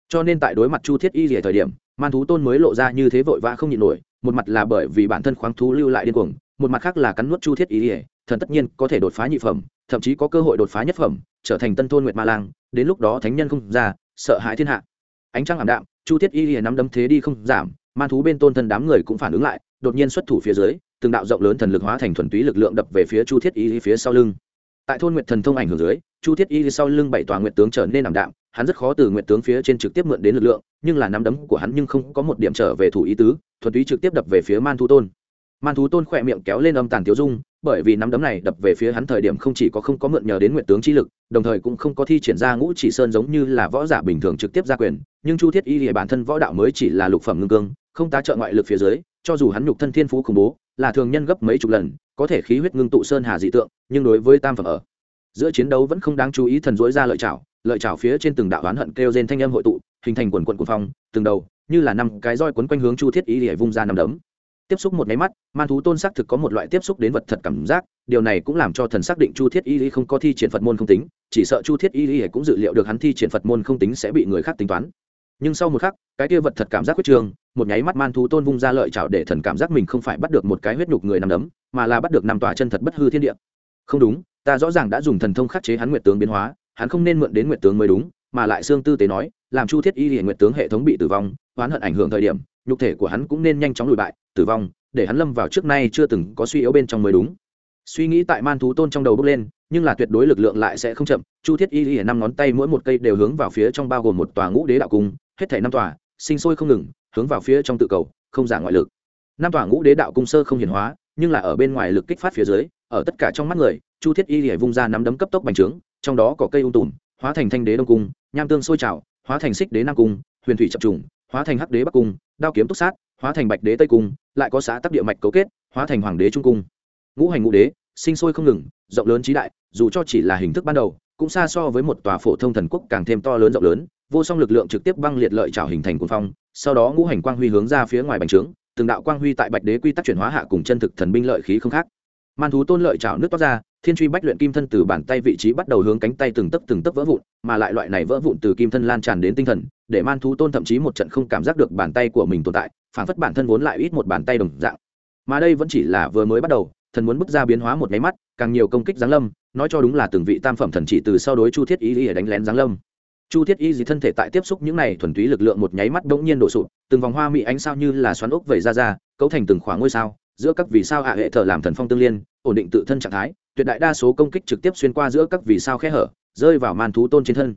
Cho nên tại đối mặt chu thiết y rỉa thời điểm, man thú tôn mới lộ ra như thế vội vã không nhịn nổi, một mặt là bởi vì bản thân khoáng thú lưu lại điên cuồng, một mặt khác là cắn nuốt chu thiết y rỉa thần tất nhiên có thể đột phá nhị phẩm, thậm chí có cơ hội đột phá nhất phẩm, trở thành tân thôn nguyệt ma lang, đến lúc đó thánh nhân không ra, sợ hãi thiên hạ ánh trăng ảm đạm, chu thiết y rỉa nắm đấm thế đi không giảm man thú bên tôn thân đám người cũng phản ứng lại, đột nhiên xuất thủ phía dưới, từng đạo rộng lớn thần lực hóa thành thuần túy lực lượng đập về phía chu thiết y phía sau lưng. Tại thôn nguyệt thần thông ảnh hưởng dưới, chu thiết y sau lưng bảy tòa nguyệt tướng trở nên ảm đạm, hắn rất khó từ nguyệt tướng phía trên trực tiếp mượn đến lực lượng, nhưng là nắm đấm của hắn nhưng không có một điểm trở về thủ ý tứ, thuần túy trực tiếp đập về phía man thú tôn. Man thú tôn khỏe miệng kéo lên âm tàn tiêu dung bởi vì nắm đấm này đập về phía hắn thời điểm không chỉ có không có mượn nhờ đến nguyệt tướng chi lực, đồng thời cũng không có thi triển ra ngũ chỉ sơn giống như là võ giả bình thường trực tiếp ra quyền, nhưng chu thiết y thì bản thân võ đạo mới chỉ là lục phẩm ngưng cương, không tá trợ ngoại lực phía dưới, cho dù hắn nhục thân thiên phú khủng bố, là thường nhân gấp mấy chục lần, có thể khí huyết ngưng tụ sơn hà dị tượng, nhưng đối với tam phẩm ở giữa chiến đấu vẫn không đáng chú ý thần dối ra lợi chảo lợi chảo phía trên từng đạo oán hận kêu trên thanh âm hội tụ, hình thành quần quận quần phong, từng đầu, như là năm cái roi quấn quanh hướng chu thiết y để vung ra nằm đấm tiếp xúc một máy mắt, man thú tôn xác thực có một loại tiếp xúc đến vật thật cảm giác, điều này cũng làm cho thần xác định chu thiết y lý không có thi triển phật môn không tính, chỉ sợ chu thiết y lý cũng dự liệu được hắn thi triển phật môn không tính sẽ bị người khác tính toán. Nhưng sau một khắc, cái kia vật thật cảm giác quyết trường, một nháy mắt man thú tôn vung ra lợi chảo để thần cảm giác mình không phải bắt được một cái huyết nhục người nằm đấm, mà là bắt được năm tòa chân thật bất hư thiên địa. Không đúng, ta rõ ràng đã dùng thần thông khắc chế hắn nguyệt tướng biến hóa, hắn không nên mượn đến nguyệt tướng mới đúng, mà lại xương tư tế nói, làm chu thiết y hiện nguyệt tướng hệ thống bị tử vong oán hận ảnh hưởng thời điểm, nhục thể của hắn cũng nên nhanh chóng lùi bại tử vong, để hắn lâm vào trước nay chưa từng có suy yếu bên trong mới đúng. Suy nghĩ tại man thú tôn trong đầu bước lên, nhưng là tuyệt đối lực lượng lại sẽ không chậm. Chu thiết y y năm ngón tay mỗi một cây đều hướng vào phía trong bao gồm một tòa ngũ đế đạo cung, hết thể năm tòa, sinh sôi không ngừng, hướng vào phía trong tự cầu, không giả ngoại lực. Năm tòa ngũ đế đạo cung sơ không hiển hóa, nhưng là ở bên ngoài lực kích phát phía dưới, ở tất cả trong mắt người, chu thiết y y vung ra nắm đấm cấp tốc bành trướng, trong đó có cây ung tùm, hóa thành thanh đế đông cung, nham tương sôi trào, hóa thành xích đế nam cung, huyền thủy chập trùng, hóa thành hắc đế bắc cung, đao kiếm túc sát, hóa thành bạch đế tây cung lại có xã tắc địa mạch cấu kết, hóa thành hoàng đế trung cung. Ngũ hành ngũ đế, sinh sôi không ngừng, rộng lớn trí đại, dù cho chỉ là hình thức ban đầu, cũng xa so với một tòa phổ thông thần quốc càng thêm to lớn rộng lớn, vô song lực lượng trực tiếp băng liệt lợi trào hình thành quân phong, sau đó ngũ hành quang huy hướng ra phía ngoài bành trướng, từng đạo quang huy tại bạch đế quy tắc chuyển hóa hạ cùng chân thực thần binh lợi khí không khác. Man thú tôn lợi trào nước toát ra, thiên truy bách luyện kim thân từ bàn tay vị trí bắt đầu hướng cánh tay từng tấc từng tấc vỡ vụn, mà lại loại này vỡ vụn từ kim thân lan tràn đến tinh thần, để man thú tôn thậm chí một trận không cảm giác được bàn tay của mình tồn tại phản phất bản thân vốn lại ít một bàn tay đồng dạng. Mà đây vẫn chỉ là vừa mới bắt đầu, thần muốn bước ra biến hóa một nháy mắt, càng nhiều công kích giáng lâm, nói cho đúng là từng vị tam phẩm thần chỉ từ sau đối chu thiết y để đánh lén giáng lâm. Chu thiết y dì thân thể tại tiếp xúc những này thuần túy lực lượng một nháy mắt bỗng nhiên đổ sụp, từng vòng hoa mỹ ánh sao như là xoắn ốc vẩy ra ra, cấu thành từng khoảng ngôi sao, giữa các vì sao hạ hệ thờ làm thần phong tương liên, ổn định tự thân trạng thái, tuyệt đại đa số công kích trực tiếp xuyên qua giữa các vì sao khe hở, rơi vào màn thú tôn trên thân.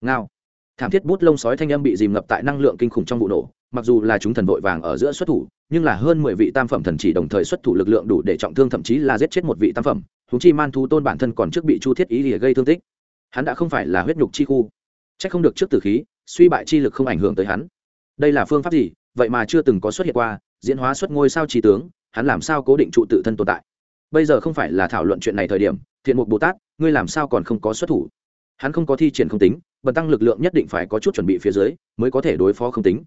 Ngao. Thảm thiết bút lông sói thanh âm bị dìm ngập tại năng lượng kinh khủng trong vụ nổ mặc dù là chúng thần vội vàng ở giữa xuất thủ nhưng là hơn mười vị tam phẩm thần chỉ đồng thời xuất thủ lực lượng đủ để trọng thương thậm chí là giết chết một vị tam phẩm húng chi man thu tôn bản thân còn trước bị chu thiết ý lìa gây thương tích hắn đã không phải là huyết nhục chi khu Chắc không được trước tử khí, suy bại chi lực không ảnh hưởng tới hắn. Đây là phương pháp gì, vậy mà chưa từng có xuất hiện qua, diễn hóa xuất ngôi sao trí tướng, hắn làm sao cố định trụ tự thân tồn tại. Bây giờ không phải là thảo luận chuyện này thời điểm, Thiện Mục Bồ Tát, ngươi làm sao còn không có xuất thủ? Hắn không có thi triển không tính, bần tăng lực lượng nhất định phải có chút chuẩn bị phía dưới, mới có thể đối phó không tính.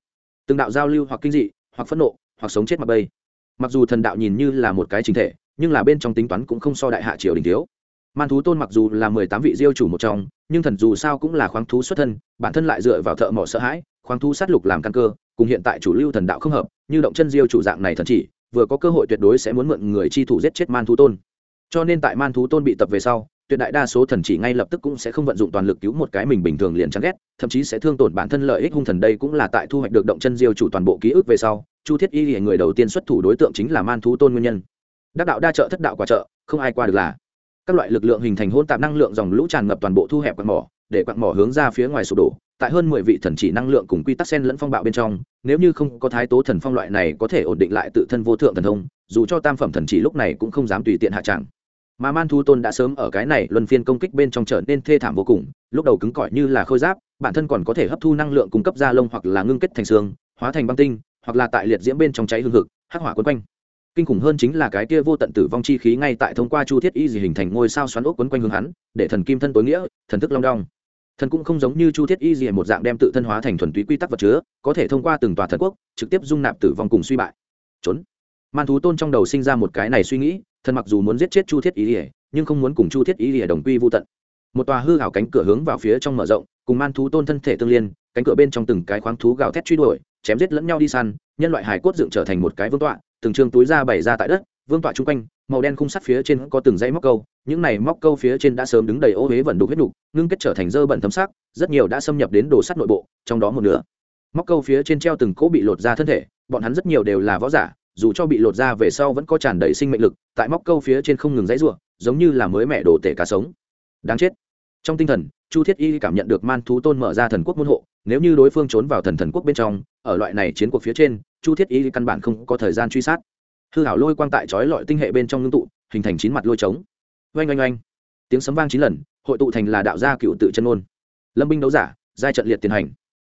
Từng đạo giao lưu hoặc kinh dị, hoặc phẫn nộ, hoặc sống chết mặc bây. Mặc dù thần đạo nhìn như là một cái chính thể, nhưng là bên trong tính toán cũng không so đại hạ triều đình thiếu man thú tôn mặc dù là mười tám vị diêu chủ một trong nhưng thần dù sao cũng là khoáng thú xuất thân bản thân lại dựa vào thợ mỏ sợ hãi khoáng thú sát lục làm căn cơ cùng hiện tại chủ lưu thần đạo không hợp như động chân diêu chủ dạng này thần chỉ vừa có cơ hội tuyệt đối sẽ muốn mượn người chi thủ giết chết man thú tôn cho nên tại man thú tôn bị tập về sau tuyệt đại đa số thần chỉ ngay lập tức cũng sẽ không vận dụng toàn lực cứu một cái mình bình thường liền chán ghét, thậm chí sẽ thương tổn bản thân lợi ích hung thần. Đây cũng là tại thu hoạch được động chân diêu chủ toàn bộ ký ức về sau, chu thiết y người đầu tiên xuất thủ đối tượng chính là man thú tôn nguyên nhân. Đắc đạo đa trợ, thất đạo quả trợ, không ai qua được là. Các loại lực lượng hình thành hôn tạp năng lượng dòng lũ tràn ngập toàn bộ thu hẹp quặng mỏ, để quặng mỏ hướng ra phía ngoài sụp đổ. Tại hơn mười vị thần chỉ năng lượng cùng quy tắc sen lẫn phong bạo bên trong, nếu như không có thái tố thần phong loại này có thể ổn định lại tự thân vô thượng thần thông, dù cho tam phẩm thần chỉ lúc này cũng không dám tùy tiện hạ tràng mà man thu tôn đã sớm ở cái này luân phiên công kích bên trong trở nên thê thảm vô cùng, lúc đầu cứng cỏi như là khôi giáp, bản thân còn có thể hấp thu năng lượng cung cấp da lông hoặc là ngưng kết thành xương, hóa thành băng tinh, hoặc là tại liệt diễm bên trong cháy hương thực hắc hỏa quấn quanh. Kinh khủng hơn chính là cái kia vô tận tử vong chi khí ngay tại thông qua chu thiết y gì hình thành ngôi sao xoắn ốc quấn quanh hướng hắn, để thần kim thân tối nghĩa, thần thức long đong. Thần cũng không giống như chu thiết y gì một dạng đem tự thân hóa thành thuần túy quy tắc vật chứa, có thể thông qua từng tòa thần quốc, trực tiếp dung nạp tử vong cùng suy bại. Trốn man thú tôn trong đầu sinh ra một cái này suy nghĩ, thần mặc dù muốn giết chết chu thiết y ỉa nhưng không muốn cùng chu thiết y ỉa đồng quy vô tận. Một tòa hư hảo cánh cửa hướng vào phía trong mở rộng, cùng man thú tôn thân thể tương liên, cánh cửa bên trong từng cái khoáng thú gào thét truy đuổi, chém giết lẫn nhau đi săn, nhân loại hải cốt dựng trở thành một cái vương tọa, từng trường túi da bày ra tại đất, vương tọa chung quanh, màu đen khung sắt phía trên có từng dãy móc câu, những này móc câu phía trên đã sớm đứng đầy ô huế vẩn đục huyết đục ngưng kết trở thành dơ bẩn thấm sắc, rất nhiều đã xâm nhập đến đồ sắt nội bộ, trong đó một nửa. Móc câu phía trên treo từng cỗ bị lột ra thân thể, bọn hắn rất nhiều đều là võ giả dù cho bị lột ra về sau vẫn có tràn đầy sinh mệnh lực, tại móc câu phía trên không ngừng dãy ruộng giống như là mới mẹ đồ tể cá sống. Đáng chết. Trong tinh thần, chu thiết y cảm nhận được man thú tôn mở ra thần quốc môn hộ, nếu như đối phương trốn vào thần thần quốc bên trong, ở loại này chiến cuộc phía trên, chu thiết y căn bản không có thời gian truy sát. Hư hảo lôi quang tại trói lọi tinh hệ bên trong ngưng tụ, hình thành chín mặt lôi trống. Oanh oanh oanh. Tiếng sấm vang chín lần, hội tụ thành là đạo gia cựu tự chân ôn lâm binh đấu giả, giai trận liệt tiến hành.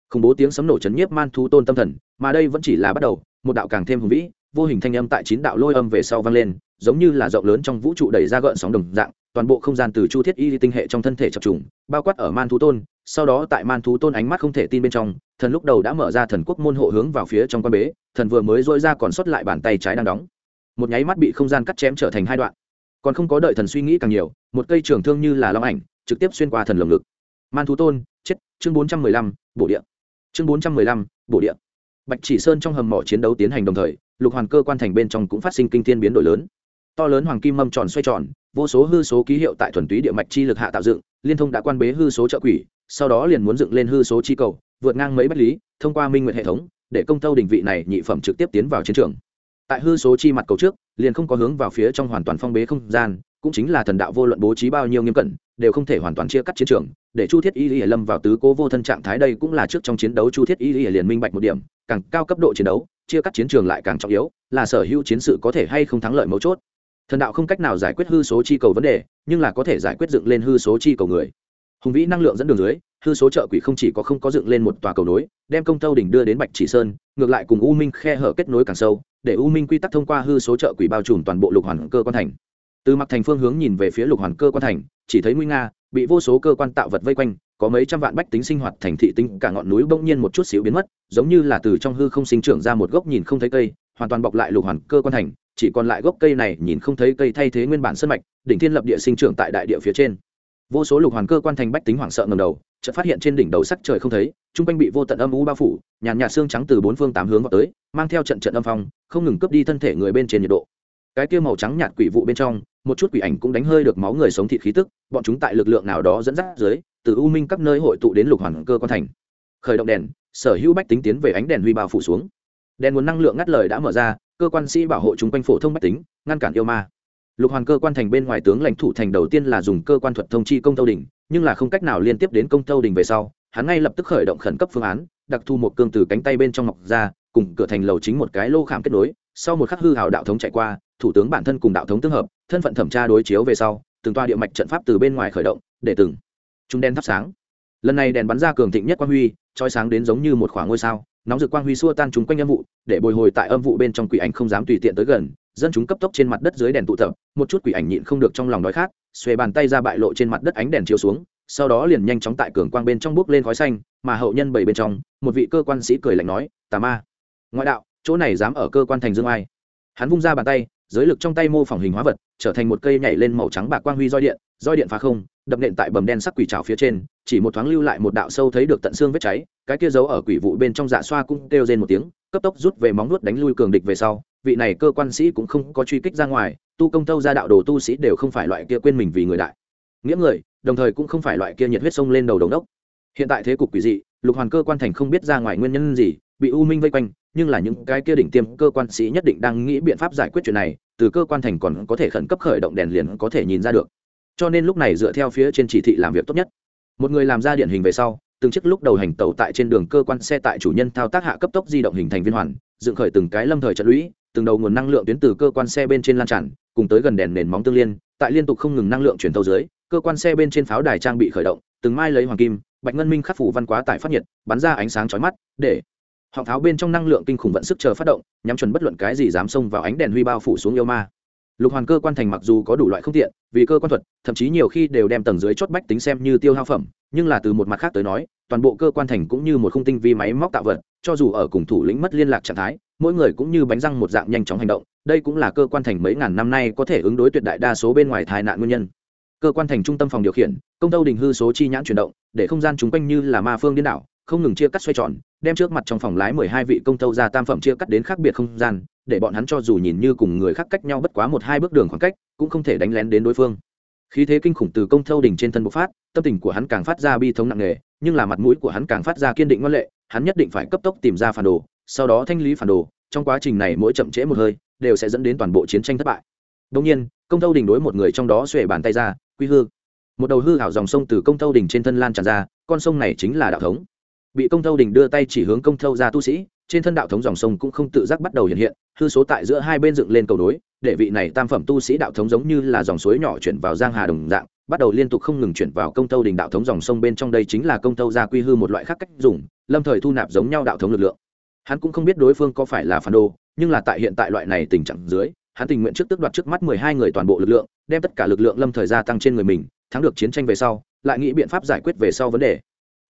Khủng bố tiếng sấm nổ chấn nhiếp man thú tôn tâm thần, mà đây vẫn chỉ là bắt đầu, một đạo càng thêm hùng vĩ vô hình thanh âm tại chín đạo lôi âm về sau vang lên, giống như là rộng lớn trong vũ trụ đẩy ra gợn sóng đồng dạng, toàn bộ không gian từ chu thiết y tinh hệ trong thân thể chập trùng, bao quát ở man thú tôn, sau đó tại man thú tôn ánh mắt không thể tin bên trong, thần lúc đầu đã mở ra thần quốc môn hộ hướng vào phía trong quan bế, thần vừa mới dôi ra còn sót lại bàn tay trái đang đóng. Một nháy mắt bị không gian cắt chém trở thành hai đoạn. Còn không có đợi thần suy nghĩ càng nhiều, một cây trường thương như là long ảnh, trực tiếp xuyên qua thần lồng ngực. Man thú tôn, chết, chương bốn trăm mười lăm, bổ địa. Chương bốn trăm mười lăm, bổ địa. Bạch chỉ sơn trong hầm mỏ chiến đấu tiến hành đồng thời lục hoàn cơ quan thành bên trong cũng phát sinh kinh thiên biến đổi lớn. To lớn hoàng kim mâm tròn xoay tròn, vô số hư số ký hiệu tại thuần túy địa mạch chi lực hạ tạo dựng, liên thông đã quan bế hư số trợ quỷ, sau đó liền muốn dựng lên hư số chi cầu, vượt ngang mấy bách lý, thông qua minh nguyện hệ thống, để công tâu định vị này nhị phẩm trực tiếp tiến vào chiến trường. Tại hư số chi mặt cầu trước, liền không có hướng vào phía trong hoàn toàn phong bế không gian, cũng chính là thần đạo vô luận bố trí bao nhiêu nghiêm cẩn, đều không thể hoàn toàn chia cắt chiến trường, để chu thiết y y lâm vào tứ cố vô thân trạng thái đây cũng là trước trong chiến đấu chu thiết y y liền minh bạch một điểm, càng cao cấp độ chiến đấu chia cắt chiến trường lại càng trọng yếu, là sở hữu chiến sự có thể hay không thắng lợi mấu chốt. Thần đạo không cách nào giải quyết hư số chi cầu vấn đề, nhưng là có thể giải quyết dựng lên hư số chi cầu người. Hùng vĩ năng lượng dẫn đường dưới, hư số trợ quỷ không chỉ có không có dựng lên một tòa cầu nối, đem công tâu đỉnh đưa đến bạch chỉ sơn, ngược lại cùng u minh khe hở kết nối càng sâu, để u minh quy tắc thông qua hư số trợ quỷ bao trùm toàn bộ lục hoàn cơ quan thành. Từ mặt thành phương hướng nhìn về phía lục hoàn cơ quan thành, chỉ thấy nguy nga, bị vô số cơ quan tạo vật vây quanh có mấy trăm vạn bách tính sinh hoạt thành thị tinh cả ngọn núi bỗng nhiên một chút xíu biến mất, giống như là từ trong hư không sinh trưởng ra một gốc nhìn không thấy cây, hoàn toàn bọc lại lục hoàn cơ quan thành, chỉ còn lại gốc cây này nhìn không thấy cây thay thế nguyên bản sân mạch, đỉnh thiên lập địa sinh trưởng tại đại địa phía trên. Vô số lục hoàn cơ quan thành bách tính hoảng sợ ngầm đầu, chợt phát hiện trên đỉnh đầu sắc trời không thấy, chung quanh bị vô tận âm u bao phủ, nhàn nhạt xương trắng từ bốn phương tám hướng vào tới, mang theo trận trận âm phong, không ngừng cướp đi thân thể người bên trên nhiệt độ. Cái kia màu trắng nhạt quỷ vụ bên trong, một chút quỷ ảnh cũng đánh hơi được máu người sống thịt khí tức, bọn chúng tại lực lượng nào đó dẫn dắt dưới từ u minh các nơi hội tụ đến lục hoàn cơ quan thành. Khởi động đèn, sở hữu bách tính tiến về ánh đèn huy bao phủ xuống. Đèn nguồn năng lượng ngắt lời đã mở ra, cơ quan sĩ bảo hộ chúng quanh phổ thông bách tính, ngăn cản yêu ma. Lục hoàn cơ quan thành bên ngoài tướng lãnh thủ thành đầu tiên là dùng cơ quan thuật thông chi công tâu đình nhưng là không cách nào liên tiếp đến công tâu đình về sau, hắn ngay lập tức khởi động khẩn cấp phương án, đặc thu một cương từ cánh tay bên trong ngọc ra, cùng cửa thành lầu chính một cái lô khảm kết nối, sau một khắc hư hào đạo thống chạy qua, thủ tướng bản thân cùng đạo thống tương hợp, thân phận thẩm tra đối chiếu về sau, từng toa địa mạch trận pháp từ bên ngoài khởi động, để từng chúng đen thắp sáng. Lần này đèn bắn ra cường thịnh nhất quang huy, trói sáng đến giống như một khoảng ngôi sao, nóng rực quang huy xua tan chúng quanh âm vụ, để bồi hồi tại âm vụ bên trong quỷ ảnh không dám tùy tiện tới gần, dân chúng cấp tốc trên mặt đất dưới đèn tụ tập, một chút quỷ ảnh nhịn không được trong lòng đói khát, xuề bàn tay ra bại lộ trên mặt đất ánh đèn chiếu xuống, sau đó liền nhanh chóng tại cường quang bên trong bước lên khói xanh, mà hậu nhân bảy bên trong, một vị cơ quan sĩ cười lạnh nói, tà ma. Ngoại đạo, chỗ này dám ở cơ quan thành dương ai. Hắn vung ra bàn tay, giới lực trong tay mô phỏng hình hóa vật, trở thành một cây nhảy lên màu trắng bạc quang huy roi điện roi điện phá không đập nện tại bầm đen sắc quỷ trào phía trên, chỉ một thoáng lưu lại một đạo sâu thấy được tận xương vết cháy, cái kia giấu ở quỷ vụ bên trong dạ xoa cũng kêu rên một tiếng, cấp tốc rút về móng nuốt đánh lui cường địch về sau. Vị này cơ quan sĩ cũng không có truy kích ra ngoài, tu công tâu ra đạo đồ tu sĩ đều không phải loại kia quên mình vì người đại. Nghĩa người, đồng thời cũng không phải loại kia nhiệt huyết sông lên đầu đồng đốc. Hiện tại thế cục quỷ dị, lục hoàn cơ quan thành không biết ra ngoài nguyên nhân gì, bị u minh vây quanh, nhưng là những cái kia đỉnh tiêm cơ quan sĩ nhất định đang nghĩ biện pháp giải quyết chuyện này, từ cơ quan thành còn có thể khẩn cấp khởi động đèn liền có thể nhìn ra được cho nên lúc này dựa theo phía trên chỉ thị làm việc tốt nhất. Một người làm ra điển hình về sau, từng chiếc lúc đầu hành tàu tại trên đường cơ quan xe tại chủ nhân thao tác hạ cấp tốc di động hình thành viên hoàn, dựng khởi từng cái lâm thời trận lũy, từng đầu nguồn năng lượng tuyến từ cơ quan xe bên trên lan tràn, cùng tới gần đèn nền móng tương liên, tại liên tục không ngừng năng lượng chuyển tàu dưới, cơ quan xe bên trên pháo đài trang bị khởi động, từng mai lấy hoàng kim, bạch ngân minh khắc phủ văn quá tải phát nhiệt, bắn ra ánh sáng chói mắt, để họ tháo bên trong năng lượng kinh khủng vận sức chờ phát động, nhắm chuẩn bất luận cái gì dám xông vào ánh đèn huy bao phủ xuống yêu ma lục hoàn cơ quan thành mặc dù có đủ loại không tiện, vì cơ quan thuật, thậm chí nhiều khi đều đem tầng dưới chốt bách tính xem như tiêu hao phẩm, nhưng là từ một mặt khác tới nói, toàn bộ cơ quan thành cũng như một khung tinh vi máy móc tạo vật, cho dù ở cùng thủ lĩnh mất liên lạc trạng thái, mỗi người cũng như bánh răng một dạng nhanh chóng hành động, đây cũng là cơ quan thành mấy ngàn năm nay có thể ứng đối tuyệt đại đa số bên ngoài tai nạn nguyên nhân. Cơ quan thành trung tâm phòng điều khiển, công tâu đình hư số chi nhãn chuyển động, để không gian chung quanh như là ma phương điên đảo không ngừng chia cắt xoay tròn, đem trước mặt trong phòng lái mười hai vị công tâu ra tam phẩm chia cắt đến khác biệt không gian, để bọn hắn cho dù nhìn như cùng người khác cách nhau bất quá một hai bước đường khoảng cách, cũng không thể đánh lén đến đối phương. Khí thế kinh khủng từ công thâu đỉnh trên thân bộc phát, tâm tình của hắn càng phát ra bi thống nặng nề, nhưng là mặt mũi của hắn càng phát ra kiên định ngoan lệ, hắn nhất định phải cấp tốc tìm ra phản đồ, sau đó thanh lý phản đồ, trong quá trình này mỗi chậm trễ một hơi, đều sẽ dẫn đến toàn bộ chiến tranh thất bại. Đông nhiên, công thâu đình đối một người trong đó xuể bàn tay ra, quy hư. Một đầu hư hảo dòng sông từ công thâu đình trên thân lan tràn ra, con sông này chính là đạo thống bị công thâu đình đưa tay chỉ hướng công thâu ra tu sĩ, trên thân đạo thống dòng sông cũng không tự giác bắt đầu hiện hiện, hư số tại giữa hai bên dựng lên cầu đối, để vị này tam phẩm tu sĩ đạo thống giống như là dòng suối nhỏ chuyển vào giang hà đồng dạng, bắt đầu liên tục không ngừng chuyển vào công thâu đình đạo thống dòng sông bên trong đây chính là công thâu gia quy hư một loại khác cách dùng, lâm thời thu nạp giống nhau đạo thống lực lượng. Hắn cũng không biết đối phương có phải là phản đồ, nhưng là tại hiện tại loại này tình trạng dưới, hắn tình nguyện trước tức đoạt trước mắt mười hai người toàn bộ lực lượng, đem tất cả lực lượng lâm thời gia tăng trên người mình, thắng được chiến tranh về sau, lại nghĩ biện pháp giải quyết về sau vấn đề.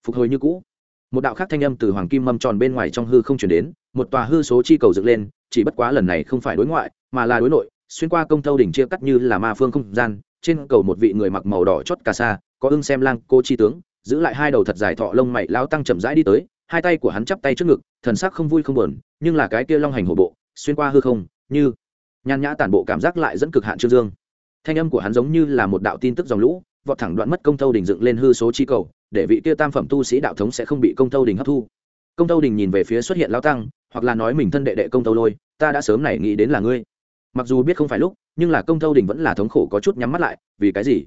Phục hồi như cũ một đạo khác thanh âm từ hoàng kim mâm tròn bên ngoài trong hư không chuyển đến, một tòa hư số chi cầu dựng lên, chỉ bất quá lần này không phải đối ngoại, mà là đối nội, xuyên qua công thâu đỉnh chia cắt như là ma phương không gian, trên cầu một vị người mặc màu đỏ chót cà sa, có ưng xem lang, cô chi tướng, giữ lại hai đầu thật dài thọ lông mày lao tăng chậm rãi đi tới, hai tay của hắn chắp tay trước ngực, thần sắc không vui không buồn, nhưng là cái kia long hành hổ bộ, xuyên qua hư không, như nhàn nhã tản bộ cảm giác lại dẫn cực hạn trương dương. Thanh âm của hắn giống như là một đạo tin tức dòng lũ, vọt thẳng đoạn mất công thâu đỉnh dựng lên hư số chi cầu để vị kia tam phẩm tu sĩ đạo thống sẽ không bị công thâu đình hấp thu. Công thâu đình nhìn về phía xuất hiện lao tăng, hoặc là nói mình thân đệ đệ công thâu lôi, ta đã sớm này nghĩ đến là ngươi. Mặc dù biết không phải lúc, nhưng là công thâu đình vẫn là thống khổ có chút nhắm mắt lại, vì cái gì?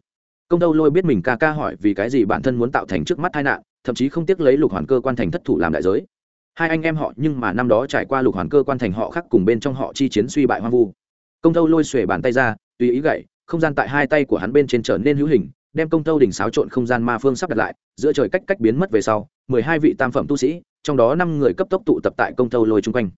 Công thâu lôi biết mình ca ca hỏi vì cái gì bản thân muốn tạo thành trước mắt tai nạn, thậm chí không tiếc lấy lục hoàn cơ quan thành thất thủ làm đại giới. Hai anh em họ nhưng mà năm đó trải qua lục hoàn cơ quan thành họ khác cùng bên trong họ chi chiến suy bại hoang vu. Công thâu lôi xuề bàn tay ra, tùy ý gậy, không gian tại hai tay của hắn bên trên trở nên hữu hình đem công thâu đỉnh xáo trộn không gian ma phương sắp đặt lại, giữa trời cách cách biến mất về sau, mười hai vị tam phẩm tu sĩ, trong đó năm người cấp tốc tụ tập tại công thâu lôi chung quanh.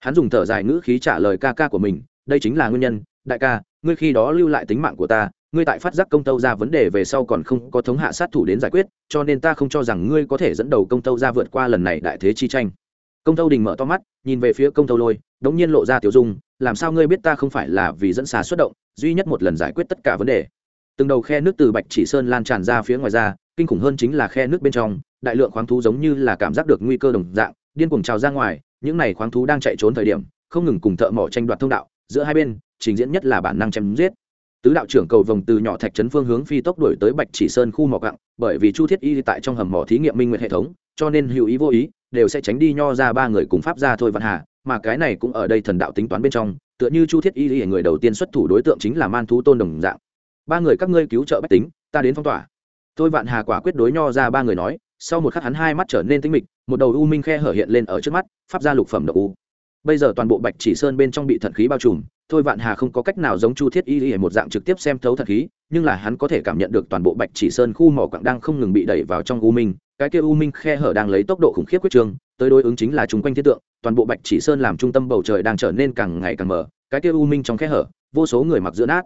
Hắn dùng thở dài ngữ khí trả lời ca ca của mình, đây chính là nguyên nhân, đại ca, ngươi khi đó lưu lại tính mạng của ta, ngươi tại phát giác công tâu ra vấn đề về sau còn không có thống hạ sát thủ đến giải quyết, cho nên ta không cho rằng ngươi có thể dẫn đầu công tâu ra vượt qua lần này đại thế chi tranh. Công tâu đình mở to mắt, nhìn về phía công tâu lôi, đống nhiên lộ ra tiểu dung, làm sao ngươi biết ta không phải là vì dẫn xà xuất động, duy nhất một lần giải quyết tất cả vấn đề? Từng đầu khe nước từ bạch chỉ sơn lan tràn ra phía ngoài ra, kinh khủng hơn chính là khe nước bên trong, đại lượng khoáng thú giống như là cảm giác được nguy cơ đồng dạng, điên cuồng trào ra ngoài, những này khoáng thú đang chạy trốn thời điểm, không ngừng cùng thợ mỏ tranh đoạt thông đạo, giữa hai bên, trình diễn nhất là bản năng chém giết. Tứ đạo trưởng cầu vòng từ nhỏ thạch trấn phương hướng phi tốc đuổi tới bạch chỉ sơn khu mỏ cặng bởi vì chu thiết y tại trong hầm mỏ thí nghiệm minh nguyện hệ thống, cho nên hữu ý vô ý, đều sẽ tránh đi nho ra ba người cùng pháp ra thôi văn hà, mà cái này cũng ở đây thần đạo tính toán bên trong, tựa như chu thiết y người đầu tiên xuất thủ đối tượng chính là man thú tôn đồng dạng ba người các ngươi cứu trợ bách tính, ta đến phong tỏa. Thôi vạn hà quả quyết đối nho ra ba người nói, sau một khắc hắn hai mắt trở nên tinh mịch, một đầu u minh khe hở hiện lên ở trước mắt, pháp ra lục phẩm độc u. Bây giờ toàn bộ bạch chỉ sơn bên trong bị thận khí bao trùm thôi vạn hà không có cách nào giống chu thiết y y một dạng trực tiếp xem thấu thận khí, nhưng là hắn có thể cảm nhận được toàn bộ bạch chỉ sơn khu mỏ quặng đang không ngừng bị đẩy vào trong u minh, cái kia u minh khe hở đang lấy tốc độ khủng khiếp quyết trương tới đối ứng chính là chung quanh thiết tượng, toàn bộ bạch chỉ sơn làm trung tâm bầu trời đang trở nên càng ngày càng mở cái kia u minh trong khe hở, vô số người mặc giữa nát